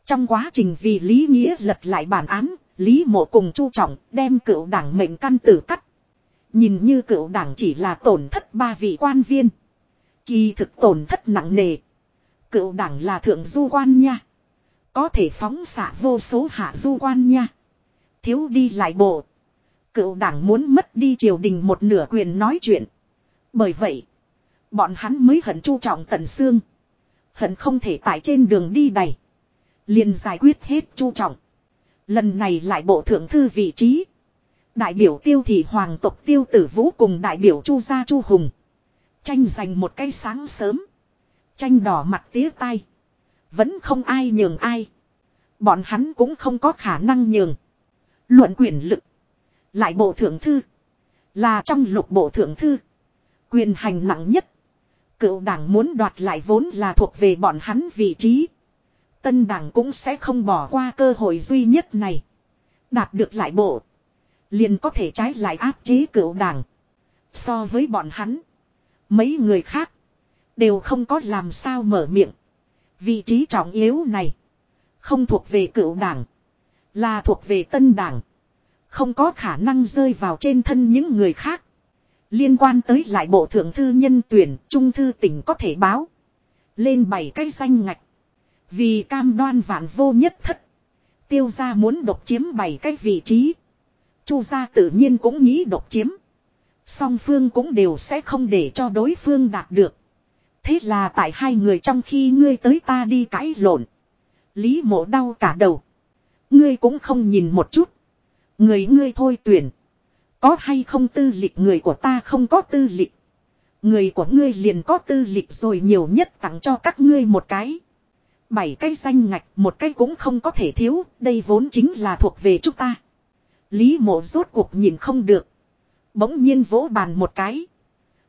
Trong quá trình vì Lý Nghĩa lật lại bản án, Lý Mộ cùng Chu Trọng đem cựu đảng mệnh căn tử cắt. Nhìn như cựu đảng chỉ là tổn thất ba vị quan viên. Kỳ thực tổn thất nặng nề. Cựu đảng là thượng du quan nha. Có thể phóng xạ vô số hạ du quan nha. Thiếu đi lại bộ. Cựu đảng muốn mất đi triều đình một nửa quyền nói chuyện. Bởi vậy, bọn hắn mới hận chu trọng tận xương. Hận không thể tại trên đường đi đầy. liền giải quyết hết chu trọng. Lần này lại bộ thượng thư vị trí. Đại biểu tiêu thị hoàng tộc tiêu tử vũ cùng đại biểu chu gia chu hùng. Tranh giành một cái sáng sớm. Tranh đỏ mặt tía tai. Vẫn không ai nhường ai. Bọn hắn cũng không có khả năng nhường. Luận quyền lực. Lại bộ thượng thư. Là trong lục bộ thượng thư. Quyền hành nặng nhất. Cựu đảng muốn đoạt lại vốn là thuộc về bọn hắn vị trí. Tân đảng cũng sẽ không bỏ qua cơ hội duy nhất này. Đạt được lại bộ. Liền có thể trái lại áp chế cựu đảng. So với bọn hắn. Mấy người khác. Đều không có làm sao mở miệng. Vị trí trọng yếu này. Không thuộc về cựu đảng. Là thuộc về tân đảng. Không có khả năng rơi vào trên thân những người khác. Liên quan tới lại bộ thượng thư nhân tuyển, trung thư tỉnh có thể báo. Lên bảy cái danh ngạch. Vì cam đoan vạn vô nhất thất. Tiêu gia muốn độc chiếm bảy cái vị trí. Chu gia tự nhiên cũng nghĩ độc chiếm. Song phương cũng đều sẽ không để cho đối phương đạt được. Thế là tại hai người trong khi ngươi tới ta đi cãi lộn. Lý mộ đau cả đầu. Ngươi cũng không nhìn một chút. Người ngươi thôi tuyển. Có hay không tư lịch người của ta không có tư lịch. Người của ngươi liền có tư lịch rồi nhiều nhất tặng cho các ngươi một cái. Bảy cái danh ngạch một cái cũng không có thể thiếu, đây vốn chính là thuộc về chúng ta. Lý mộ rốt cuộc nhìn không được. Bỗng nhiên vỗ bàn một cái.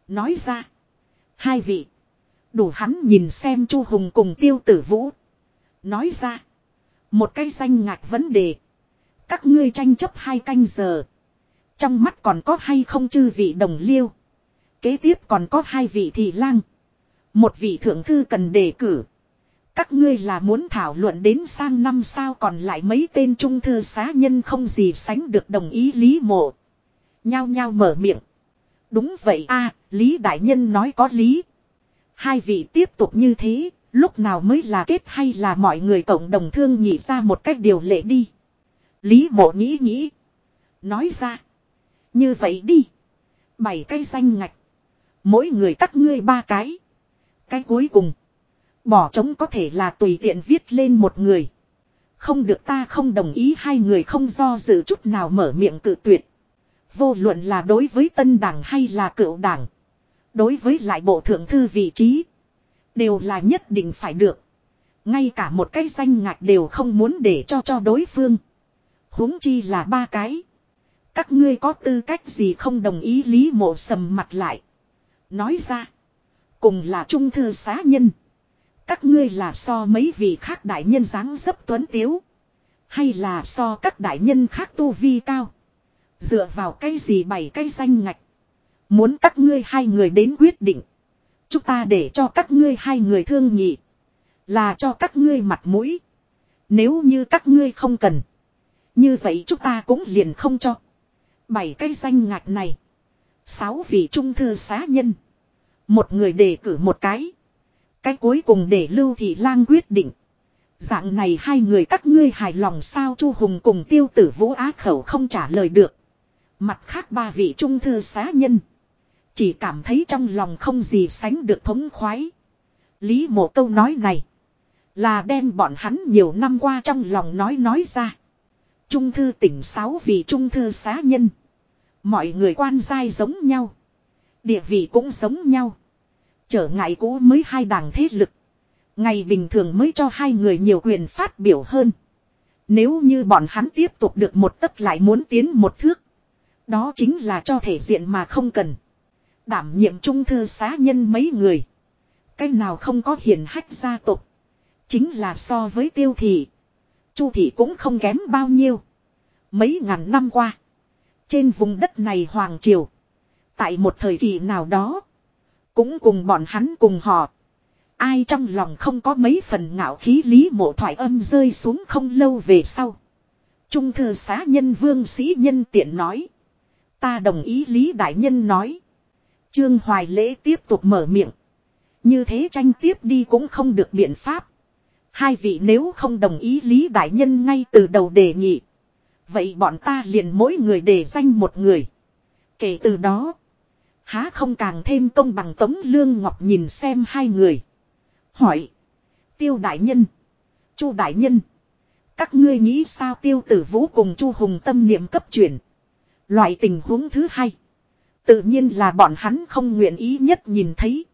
Nói ra. Hai vị. Đủ hắn nhìn xem Chu Hùng cùng tiêu tử vũ. Nói ra. Một cái danh ngạch vấn đề. Các ngươi tranh chấp hai canh giờ. Trong mắt còn có hay không chư vị đồng liêu. Kế tiếp còn có hai vị thị lang. Một vị thượng thư cần đề cử. Các ngươi là muốn thảo luận đến sang năm sao còn lại mấy tên trung thư xá nhân không gì sánh được đồng ý Lý Mộ. Nhao nhao mở miệng. Đúng vậy a, Lý Đại Nhân nói có lý. Hai vị tiếp tục như thế, lúc nào mới là kết hay là mọi người cộng đồng thương nhị ra một cách điều lệ đi. Lý Mộ nghĩ nghĩ. Nói ra. Như vậy đi. Bảy cây xanh ngạch. Mỗi người cắt ngươi ba cái. Cái cuối cùng. Bỏ trống có thể là tùy tiện viết lên một người. Không được ta không đồng ý hai người không do dự chút nào mở miệng cự tuyệt. Vô luận là đối với tân đảng hay là cựu đảng. Đối với lại bộ thượng thư vị trí. Đều là nhất định phải được. Ngay cả một cái danh ngạch đều không muốn để cho cho đối phương. huống chi là ba cái. Các ngươi có tư cách gì không đồng ý lý mộ sầm mặt lại. Nói ra. Cùng là trung thư xá nhân. Các ngươi là so mấy vị khác đại nhân dáng dấp tuấn tiếu. Hay là so các đại nhân khác tu vi cao. Dựa vào cái gì bảy cái danh ngạch. Muốn các ngươi hai người đến quyết định. Chúng ta để cho các ngươi hai người thương nhị. Là cho các ngươi mặt mũi. Nếu như các ngươi không cần. Như vậy chúng ta cũng liền không cho. Bảy cái danh ngạch này. Sáu vị trung thư xá nhân. Một người đề cử một cái. Cái cuối cùng để Lưu Thị Lang quyết định. Dạng này hai người các ngươi hài lòng sao Chu Hùng cùng tiêu tử vũ á khẩu không trả lời được. Mặt khác ba vị trung thư xá nhân. Chỉ cảm thấy trong lòng không gì sánh được thống khoái. Lý mộ câu nói này. Là đem bọn hắn nhiều năm qua trong lòng nói nói ra. Trung thư tỉnh sáu vì trung thư xá nhân. Mọi người quan giai giống nhau. Địa vị cũng giống nhau. Trở ngại cũ mới hai đảng thế lực. Ngày bình thường mới cho hai người nhiều quyền phát biểu hơn. Nếu như bọn hắn tiếp tục được một tấc lại muốn tiến một thước. Đó chính là cho thể diện mà không cần. Đảm nhiệm trung thư xá nhân mấy người. Cái nào không có hiền hách gia tộc. Chính là so với tiêu thị. Chu thị cũng không kém bao nhiêu. Mấy ngàn năm qua. Trên vùng đất này hoàng triều. Tại một thời kỳ nào đó. Cũng cùng bọn hắn cùng họ. Ai trong lòng không có mấy phần ngạo khí lý mộ thoại âm rơi xuống không lâu về sau. Trung thư xá nhân vương sĩ nhân tiện nói. Ta đồng ý Lý Đại Nhân nói. Trương Hoài Lễ tiếp tục mở miệng. Như thế tranh tiếp đi cũng không được biện pháp. Hai vị nếu không đồng ý Lý Đại Nhân ngay từ đầu đề nghị. Vậy bọn ta liền mỗi người đề danh một người. Kể từ đó. Há không càng thêm công bằng Tống Lương Ngọc nhìn xem hai người. Hỏi. Tiêu Đại Nhân. Chu Đại Nhân. Các ngươi nghĩ sao tiêu tử vũ cùng Chu Hùng tâm niệm cấp chuyển. Loại tình huống thứ hai. Tự nhiên là bọn hắn không nguyện ý nhất nhìn thấy.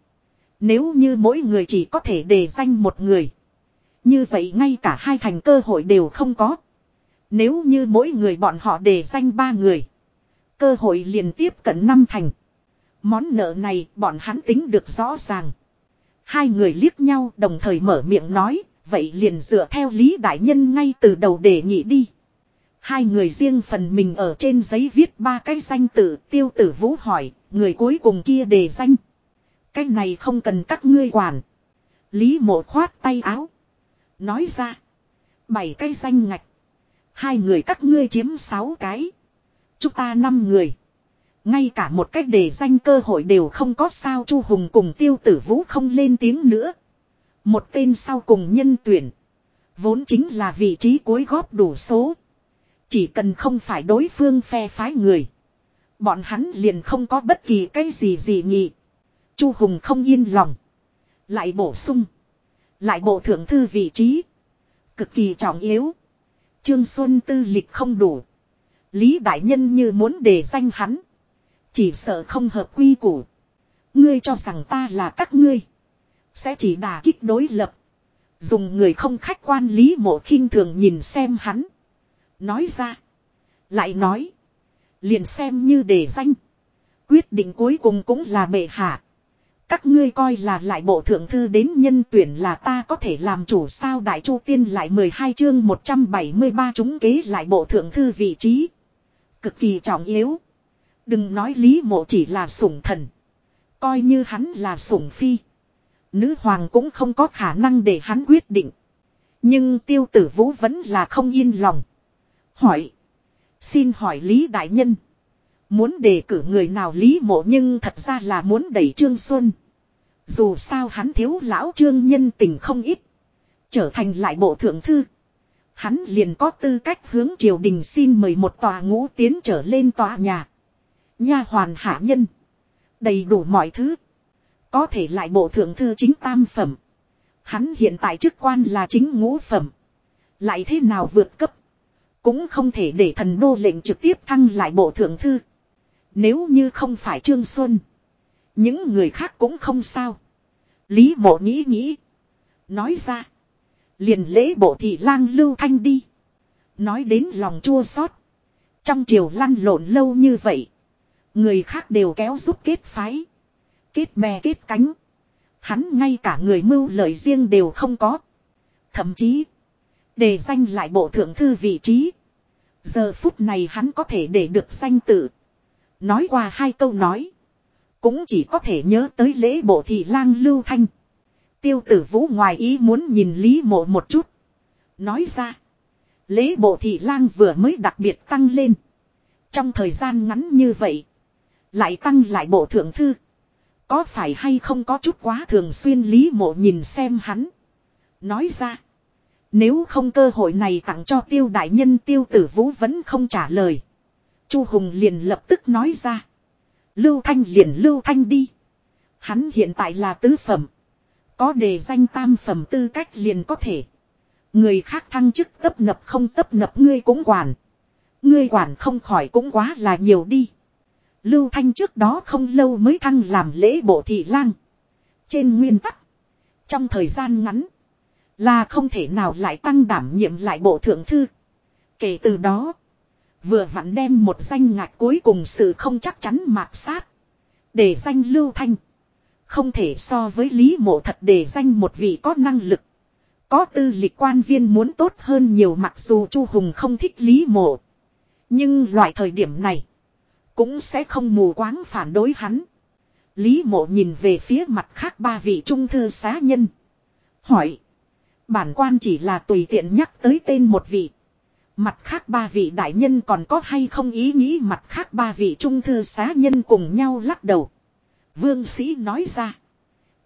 Nếu như mỗi người chỉ có thể đề danh một người. Như vậy ngay cả hai thành cơ hội đều không có. Nếu như mỗi người bọn họ đề danh ba người. Cơ hội liền tiếp cận năm thành. Món nợ này bọn hắn tính được rõ ràng. Hai người liếc nhau đồng thời mở miệng nói. Vậy liền dựa theo Lý Đại Nhân ngay từ đầu đề nghị đi. Hai người riêng phần mình ở trên giấy viết ba cái danh tự tiêu tử vũ hỏi, người cuối cùng kia đề danh. Cái này không cần các ngươi quản. Lý mộ khoát tay áo. Nói ra. Bảy cái danh ngạch. Hai người các ngươi chiếm sáu cái. Chúng ta năm người. Ngay cả một cách đề danh cơ hội đều không có sao Chu Hùng cùng tiêu tử vũ không lên tiếng nữa. Một tên sau cùng nhân tuyển. Vốn chính là vị trí cuối góp đủ số. Chỉ cần không phải đối phương phe phái người. Bọn hắn liền không có bất kỳ cái gì gì nghị. Chu Hùng không yên lòng. Lại bổ sung. Lại bộ thượng thư vị trí. Cực kỳ trọng yếu. Trương Xuân tư lịch không đủ. Lý Đại Nhân như muốn đề danh hắn. Chỉ sợ không hợp quy củ. Ngươi cho rằng ta là các ngươi. Sẽ chỉ đà kích đối lập. Dùng người không khách quan lý mộ khinh thường nhìn xem hắn. Nói ra. Lại nói. Liền xem như để danh. Quyết định cuối cùng cũng là bệ hạ. Các ngươi coi là lại bộ thượng thư đến nhân tuyển là ta có thể làm chủ sao đại chu tiên lại 12 chương 173 chúng kế lại bộ thượng thư vị trí. Cực kỳ trọng yếu. Đừng nói lý mộ chỉ là sủng thần. Coi như hắn là sủng phi. Nữ hoàng cũng không có khả năng để hắn quyết định. Nhưng tiêu tử vũ vẫn là không yên lòng. Hỏi. Xin hỏi Lý Đại Nhân. Muốn đề cử người nào Lý Mộ nhưng thật ra là muốn đẩy Trương Xuân. Dù sao hắn thiếu lão Trương nhân tình không ít. Trở thành lại bộ thượng thư. Hắn liền có tư cách hướng triều đình xin mời một tòa ngũ tiến trở lên tòa nhà. Nha hoàn hạ nhân. Đầy đủ mọi thứ. Có thể lại bộ thượng thư chính tam phẩm. Hắn hiện tại chức quan là chính ngũ phẩm. Lại thế nào vượt cấp. Cũng không thể để thần đô lệnh trực tiếp thăng lại bộ thượng thư. Nếu như không phải Trương Xuân. Những người khác cũng không sao. Lý bộ nghĩ nghĩ. Nói ra. Liền lễ bộ thị lang lưu thanh đi. Nói đến lòng chua xót, Trong triều lăn lộn lâu như vậy. Người khác đều kéo giúp kết phái. Kết bè kết cánh. Hắn ngay cả người mưu lợi riêng đều không có. Thậm chí. Đề danh lại bộ thượng thư vị trí. Giờ phút này hắn có thể để được danh tự. Nói qua hai câu nói. Cũng chỉ có thể nhớ tới lễ bộ thị lang lưu thanh. Tiêu tử vũ ngoài ý muốn nhìn Lý mộ một chút. Nói ra. Lễ bộ thị lang vừa mới đặc biệt tăng lên. Trong thời gian ngắn như vậy. Lại tăng lại bộ thượng thư. Có phải hay không có chút quá thường xuyên Lý mộ nhìn xem hắn. Nói ra. Nếu không cơ hội này tặng cho tiêu đại nhân tiêu tử vũ vẫn không trả lời. Chu Hùng liền lập tức nói ra. Lưu Thanh liền Lưu Thanh đi. Hắn hiện tại là tứ phẩm. Có đề danh tam phẩm tư cách liền có thể. Người khác thăng chức tấp nập không tấp nập ngươi cũng quản. Ngươi quản không khỏi cũng quá là nhiều đi. Lưu Thanh trước đó không lâu mới thăng làm lễ bộ thị lang. Trên nguyên tắc. Trong thời gian ngắn. Là không thể nào lại tăng đảm nhiệm lại bộ thượng thư. Kể từ đó. Vừa vặn đem một danh ngạch cuối cùng sự không chắc chắn mạt sát. Để danh Lưu Thanh. Không thể so với Lý Mộ thật để danh một vị có năng lực. Có tư lịch quan viên muốn tốt hơn nhiều mặc dù Chu Hùng không thích Lý Mộ. Nhưng loại thời điểm này. Cũng sẽ không mù quáng phản đối hắn. Lý Mộ nhìn về phía mặt khác ba vị trung thư xá nhân. Hỏi. Bản quan chỉ là tùy tiện nhắc tới tên một vị. Mặt khác ba vị đại nhân còn có hay không ý nghĩ mặt khác ba vị trung thư xá nhân cùng nhau lắc đầu. Vương sĩ nói ra.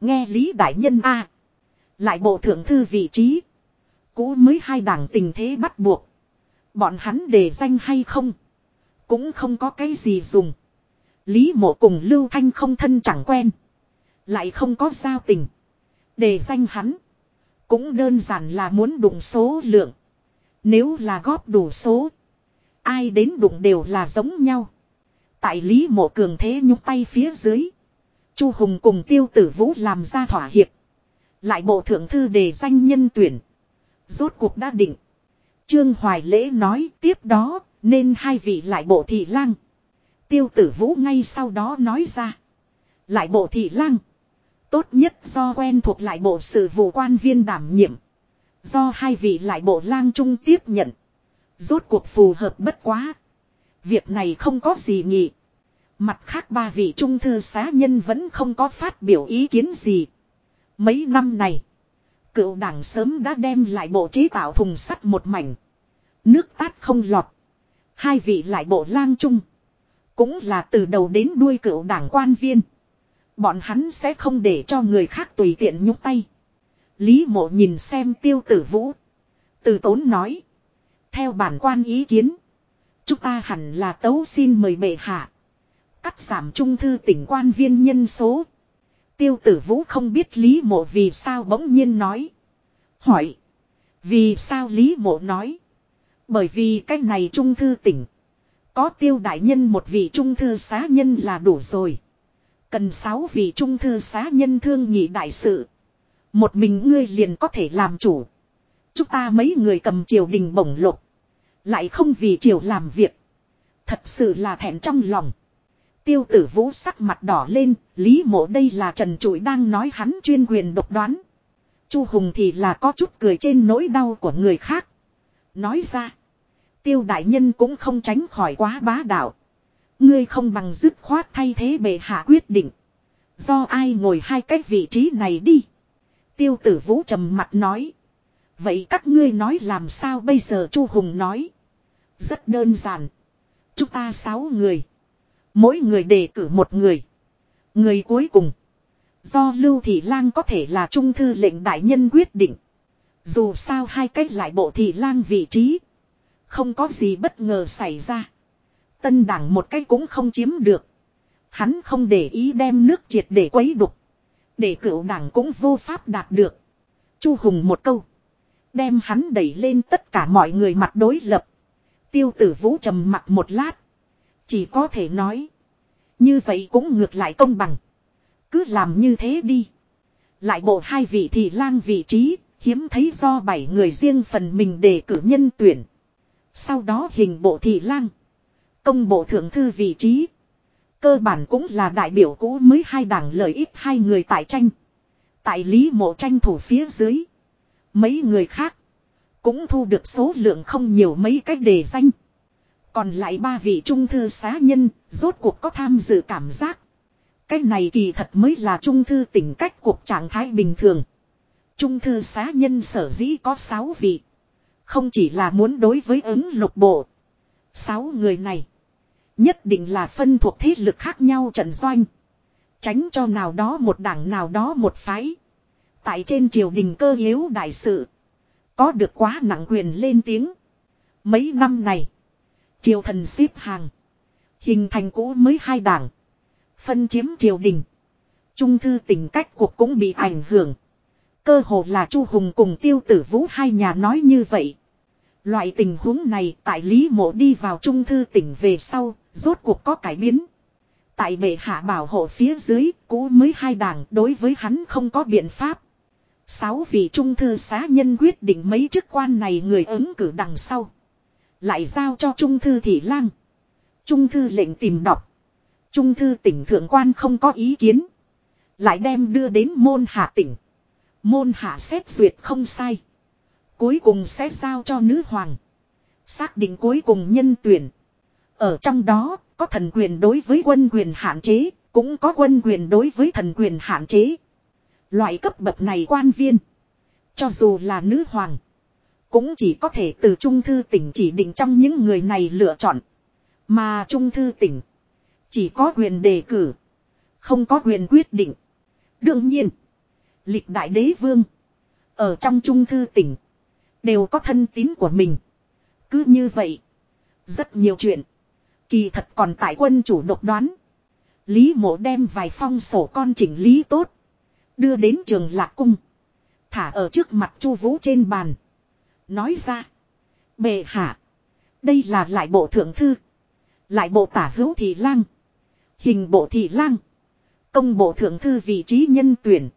Nghe Lý đại nhân a Lại bộ thượng thư vị trí. Cũ mới hai đảng tình thế bắt buộc. Bọn hắn đề danh hay không. Cũng không có cái gì dùng. Lý mộ cùng Lưu Thanh không thân chẳng quen. Lại không có giao tình. Đề danh hắn. Cũng đơn giản là muốn đụng số lượng. Nếu là góp đủ số. Ai đến đụng đều là giống nhau. Tại Lý Mộ Cường thế nhúc tay phía dưới. Chu Hùng cùng Tiêu Tử Vũ làm ra thỏa hiệp. Lại bộ thượng thư đề danh nhân tuyển. Rốt cuộc đã định. Trương Hoài Lễ nói tiếp đó, nên hai vị lại bộ thị lang. Tiêu Tử Vũ ngay sau đó nói ra. Lại bộ thị lang. Tốt nhất do quen thuộc lại bộ sự vụ quan viên đảm nhiệm. Do hai vị lại bộ lang trung tiếp nhận. Rốt cuộc phù hợp bất quá. Việc này không có gì nhỉ. Mặt khác ba vị trung thư xá nhân vẫn không có phát biểu ý kiến gì. Mấy năm này. Cựu đảng sớm đã đem lại bộ chế tạo thùng sắt một mảnh. Nước tát không lọt. Hai vị lại bộ lang trung. Cũng là từ đầu đến đuôi cựu đảng quan viên. Bọn hắn sẽ không để cho người khác tùy tiện nhúc tay. Lý mộ nhìn xem tiêu tử vũ. Từ tốn nói. Theo bản quan ý kiến. Chúng ta hẳn là tấu xin mời bệ hạ. Cắt giảm trung thư tỉnh quan viên nhân số. Tiêu tử vũ không biết Lý mộ vì sao bỗng nhiên nói. Hỏi. Vì sao Lý mộ nói. Bởi vì cái này trung thư tỉnh. Có tiêu đại nhân một vị trung thư xá nhân là đủ rồi. Cần sáu vị trung thư xá nhân thương nhị đại sự. Một mình ngươi liền có thể làm chủ. Chúng ta mấy người cầm triều đình bổng lục. Lại không vì triều làm việc. Thật sự là thẹn trong lòng. Tiêu tử vũ sắc mặt đỏ lên, lý mộ đây là trần trụi đang nói hắn chuyên quyền độc đoán. Chu Hùng thì là có chút cười trên nỗi đau của người khác. Nói ra, tiêu đại nhân cũng không tránh khỏi quá bá đạo. Ngươi không bằng dứt khoát thay thế bệ hạ quyết định. Do ai ngồi hai cái vị trí này đi. Tiêu tử vũ trầm mặt nói. Vậy các ngươi nói làm sao bây giờ Chu Hùng nói. Rất đơn giản. Chúng ta sáu người. Mỗi người đề cử một người. Người cuối cùng. Do Lưu Thị Lang có thể là trung thư lệnh đại nhân quyết định. Dù sao hai cách lại bộ Thị Lang vị trí. Không có gì bất ngờ xảy ra. Tân đảng một cách cũng không chiếm được. Hắn không để ý đem nước triệt để quấy đục. Để cựu đảng cũng vô pháp đạt được. Chu Hùng một câu. Đem hắn đẩy lên tất cả mọi người mặt đối lập. Tiêu tử vũ trầm mặt một lát. Chỉ có thể nói. Như vậy cũng ngược lại công bằng. Cứ làm như thế đi. Lại bộ hai vị thị lang vị trí. Hiếm thấy do bảy người riêng phần mình đề cử nhân tuyển. Sau đó hình bộ thị lang. Công bộ thượng thư vị trí. Cơ bản cũng là đại biểu cũ mới hai đảng lợi ích hai người tại tranh. Tại lý mộ tranh thủ phía dưới. Mấy người khác. Cũng thu được số lượng không nhiều mấy cách đề danh. Còn lại ba vị trung thư xá nhân, rốt cuộc có tham dự cảm giác. Cái này kỳ thật mới là trung thư tỉnh cách cuộc trạng thái bình thường. Trung thư xá nhân sở dĩ có sáu vị. Không chỉ là muốn đối với ứng lục bộ. Sáu người này. Nhất định là phân thuộc thế lực khác nhau trận doanh. Tránh cho nào đó một đảng nào đó một phái. Tại trên triều đình cơ yếu đại sự. Có được quá nặng quyền lên tiếng. Mấy năm này. Triều thần xếp hàng. Hình thành cũ mới hai đảng. Phân chiếm triều đình. Trung thư tình cách cuộc cũng bị ảnh hưởng. Cơ hồ là Chu Hùng cùng tiêu tử vũ hai nhà nói như vậy. Loại tình huống này tại Lý Mộ đi vào trung thư tỉnh về sau, rốt cuộc có cải biến. Tại bệ hạ bảo hộ phía dưới, cũ mới hai đảng đối với hắn không có biện pháp. Sáu vị trung thư xá nhân quyết định mấy chức quan này người ứng cử đằng sau. Lại giao cho trung thư thị lang. Trung thư lệnh tìm đọc. Trung thư tỉnh thượng quan không có ý kiến. Lại đem đưa đến môn hạ tỉnh. Môn hạ xét duyệt không sai. Cuối cùng sẽ giao cho nữ hoàng. Xác định cuối cùng nhân tuyển. Ở trong đó, có thần quyền đối với quân quyền hạn chế, cũng có quân quyền đối với thần quyền hạn chế. Loại cấp bậc này quan viên. Cho dù là nữ hoàng. Cũng chỉ có thể từ trung thư tỉnh chỉ định trong những người này lựa chọn. Mà trung thư tỉnh. Chỉ có quyền đề cử. Không có quyền quyết định. Đương nhiên. Lịch đại đế vương. Ở trong trung thư tỉnh. Đều có thân tín của mình. Cứ như vậy. Rất nhiều chuyện. Kỳ thật còn tại quân chủ độc đoán. Lý mộ đem vài phong sổ con chỉnh lý tốt. Đưa đến trường lạc cung. Thả ở trước mặt chu vũ trên bàn. Nói ra. Bệ hạ. Đây là lại bộ thượng thư. Lại bộ tả hữu thị lang. Hình bộ thị lang. Công bộ thượng thư vị trí nhân tuyển.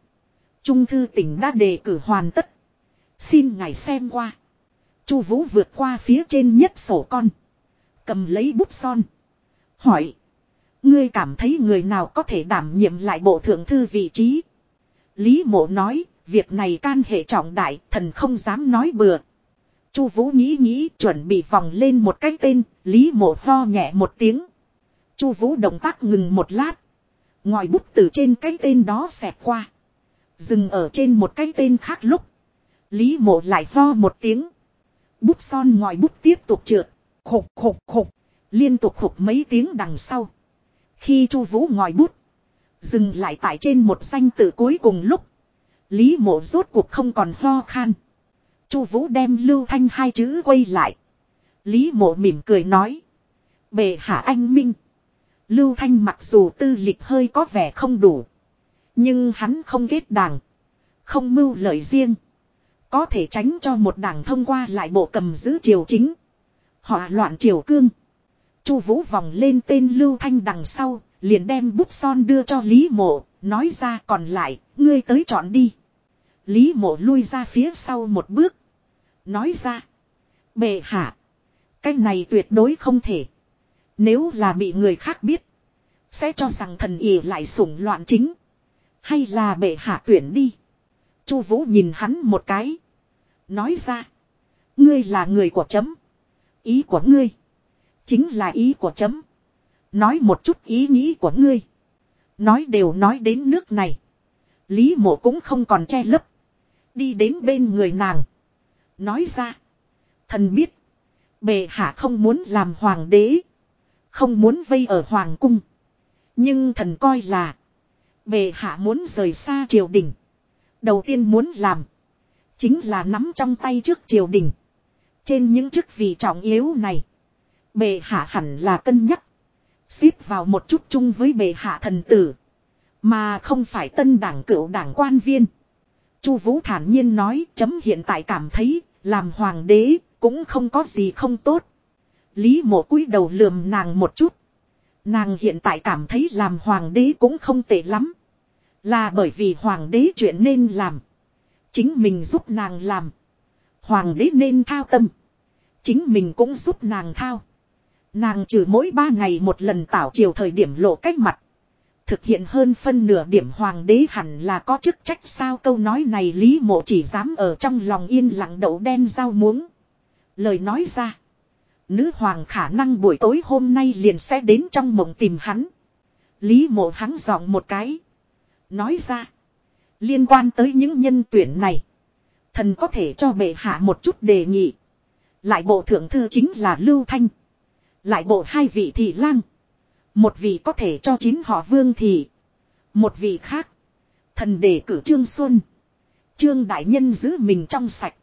Trung thư tỉnh đã đề cử hoàn tất. Xin ngài xem qua. Chu Vũ vượt qua phía trên nhất sổ con. Cầm lấy bút son. Hỏi. Ngươi cảm thấy người nào có thể đảm nhiệm lại bộ thượng thư vị trí? Lý mộ nói, việc này can hệ trọng đại, thần không dám nói bừa. Chu Vũ nghĩ nghĩ, chuẩn bị vòng lên một cái tên, Lý Mộ ho nhẹ một tiếng. Chu Vũ động tác ngừng một lát, ngòi bút từ trên cái tên đó xẹt qua, dừng ở trên một cái tên khác lúc, Lý Mộ lại ho một tiếng. Bút son ngòi bút tiếp tục trượt, khục khục khục, liên tục khục mấy tiếng đằng sau. Khi Chu Vũ ngòi bút dừng lại tại trên một danh tự cuối cùng lúc, Lý Mộ rốt cuộc không còn ho khan. Chu Vũ đem Lưu Thanh hai chữ quay lại. Lý Mộ mỉm cười nói: "Bệ hạ anh minh, Lưu Thanh mặc dù tư lịch hơi có vẻ không đủ. Nhưng hắn không kết đảng. Không mưu lợi riêng. Có thể tránh cho một đảng thông qua lại bộ cầm giữ triều chính. Họ loạn triều cương. Chu Vũ vòng lên tên Lưu Thanh đằng sau, liền đem bút son đưa cho Lý Mộ, nói ra còn lại, ngươi tới chọn đi. Lý Mộ lui ra phía sau một bước. Nói ra. Bệ hạ. Cái này tuyệt đối không thể. Nếu là bị người khác biết. Sẽ cho rằng thần ỉ lại sủng loạn chính. Hay là bệ hạ tuyển đi. Chu Vũ nhìn hắn một cái. Nói ra. Ngươi là người của chấm. Ý của ngươi. Chính là ý của chấm. Nói một chút ý nghĩ của ngươi. Nói đều nói đến nước này. Lý mộ cũng không còn che lấp. Đi đến bên người nàng. Nói ra. Thần biết. Bệ hạ không muốn làm hoàng đế. Không muốn vây ở hoàng cung. Nhưng thần coi là. Bệ hạ muốn rời xa triều đình. Đầu tiên muốn làm. Chính là nắm trong tay trước triều đình. Trên những chức vị trọng yếu này. Bệ hạ hẳn là cân nhắc. Xếp vào một chút chung với bệ hạ thần tử. Mà không phải tân đảng cựu đảng quan viên. Chu Vũ thản nhiên nói, chấm hiện tại cảm thấy, làm hoàng đế cũng không có gì không tốt. Lý mộ cúi đầu lườm nàng một chút. Nàng hiện tại cảm thấy làm hoàng đế cũng không tệ lắm. Là bởi vì hoàng đế chuyện nên làm. Chính mình giúp nàng làm. Hoàng đế nên thao tâm. Chính mình cũng giúp nàng thao. Nàng trừ mỗi ba ngày một lần tảo chiều thời điểm lộ cách mặt. Thực hiện hơn phân nửa điểm hoàng đế hẳn là có chức trách sao câu nói này Lý mộ chỉ dám ở trong lòng yên lặng đậu đen rau muống. Lời nói ra. Nữ hoàng khả năng buổi tối hôm nay liền sẽ đến trong mộng tìm hắn. Lý mộ hắn giọng một cái. Nói ra. Liên quan tới những nhân tuyển này. Thần có thể cho bệ hạ một chút đề nghị. Lại bộ thượng thư chính là Lưu Thanh. Lại bộ hai vị thị lang. Một vị có thể cho chín họ vương thị. Một vị khác. Thần đề cử Trương Xuân. Trương Đại Nhân giữ mình trong sạch.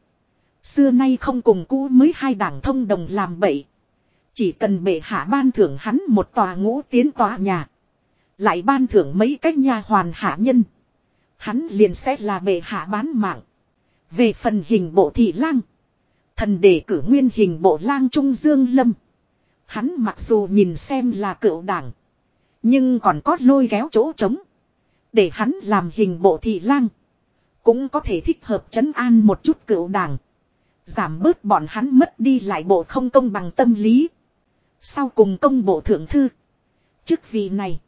Xưa nay không cùng cũ mới hai đảng thông đồng làm bậy. Chỉ cần bệ hạ ban thưởng hắn một tòa ngũ tiến tòa nhà. Lại ban thưởng mấy cách nhà hoàn hạ nhân. Hắn liền sẽ là bệ hạ bán mạng. Về phần hình bộ thị lang. Thần đề cử nguyên hình bộ lang Trung Dương Lâm. Hắn mặc dù nhìn xem là cựu đảng. Nhưng còn có lôi kéo chỗ trống. Để hắn làm hình bộ thị lang. Cũng có thể thích hợp chấn an một chút cựu đảng. Giảm bớt bọn hắn mất đi lại bộ không công bằng tâm lý. Sau cùng công bộ thượng thư. Chức vị này.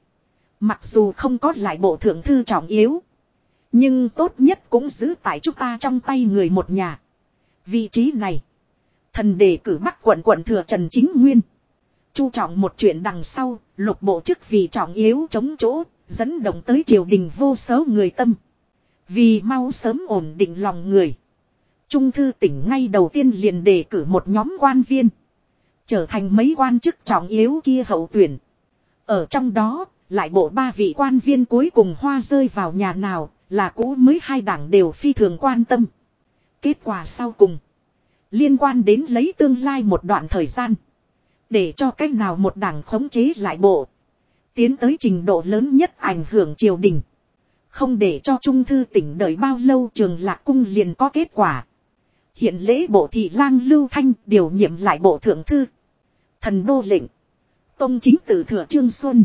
Mặc dù không có lại bộ thượng thư trọng yếu. Nhưng tốt nhất cũng giữ tại chúng ta trong tay người một nhà. Vị trí này. Thần đề cử bắc quận quận thừa Trần Chính Nguyên. Chu trọng một chuyện đằng sau, lục bộ chức vì trọng yếu chống chỗ, dẫn động tới triều đình vô số người tâm. Vì mau sớm ổn định lòng người. Trung thư tỉnh ngay đầu tiên liền đề cử một nhóm quan viên. Trở thành mấy quan chức trọng yếu kia hậu tuyển. Ở trong đó, lại bộ ba vị quan viên cuối cùng hoa rơi vào nhà nào, là cũ mới hai đảng đều phi thường quan tâm. Kết quả sau cùng. Liên quan đến lấy tương lai một đoạn thời gian. Để cho cách nào một đảng khống chế lại bộ. Tiến tới trình độ lớn nhất ảnh hưởng triều đình. Không để cho trung thư tỉnh đợi bao lâu trường lạc cung liền có kết quả. Hiện lễ bộ thị lang lưu thanh điều nhiệm lại bộ thượng thư. Thần đô lệnh. Tông chính tử thừa trương xuân.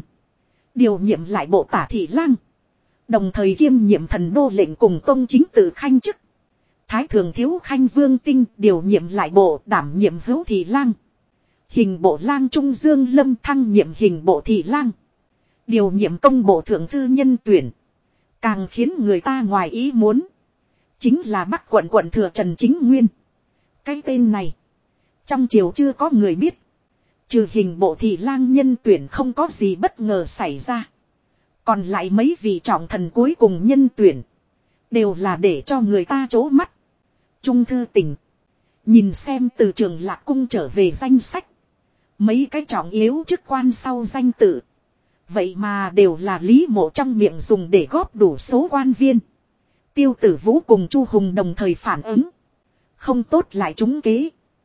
Điều nhiệm lại bộ tả thị lang. Đồng thời kiêm nhiệm thần đô lệnh cùng tông chính tự khanh chức. Thái thường thiếu khanh vương tinh điều nhiệm lại bộ đảm nhiệm hữu thị lang. Hình bộ lang trung dương lâm thăng nhiệm hình bộ thị lang. Điều nhiệm công bộ thượng thư nhân tuyển. Càng khiến người ta ngoài ý muốn. Chính là bắc quận quận thừa Trần Chính Nguyên. Cái tên này. Trong triều chưa có người biết. Trừ hình bộ thị lang nhân tuyển không có gì bất ngờ xảy ra. Còn lại mấy vị trọng thần cuối cùng nhân tuyển. Đều là để cho người ta chố mắt. Trung thư tỉnh. Nhìn xem từ trường lạc cung trở về danh sách. Mấy cái trọng yếu chức quan sau danh tự. Vậy mà đều là lý mộ trong miệng dùng để góp đủ số quan viên. Tiêu tử vũ cùng Chu Hùng đồng thời phản ứng. Không tốt lại trúng kế.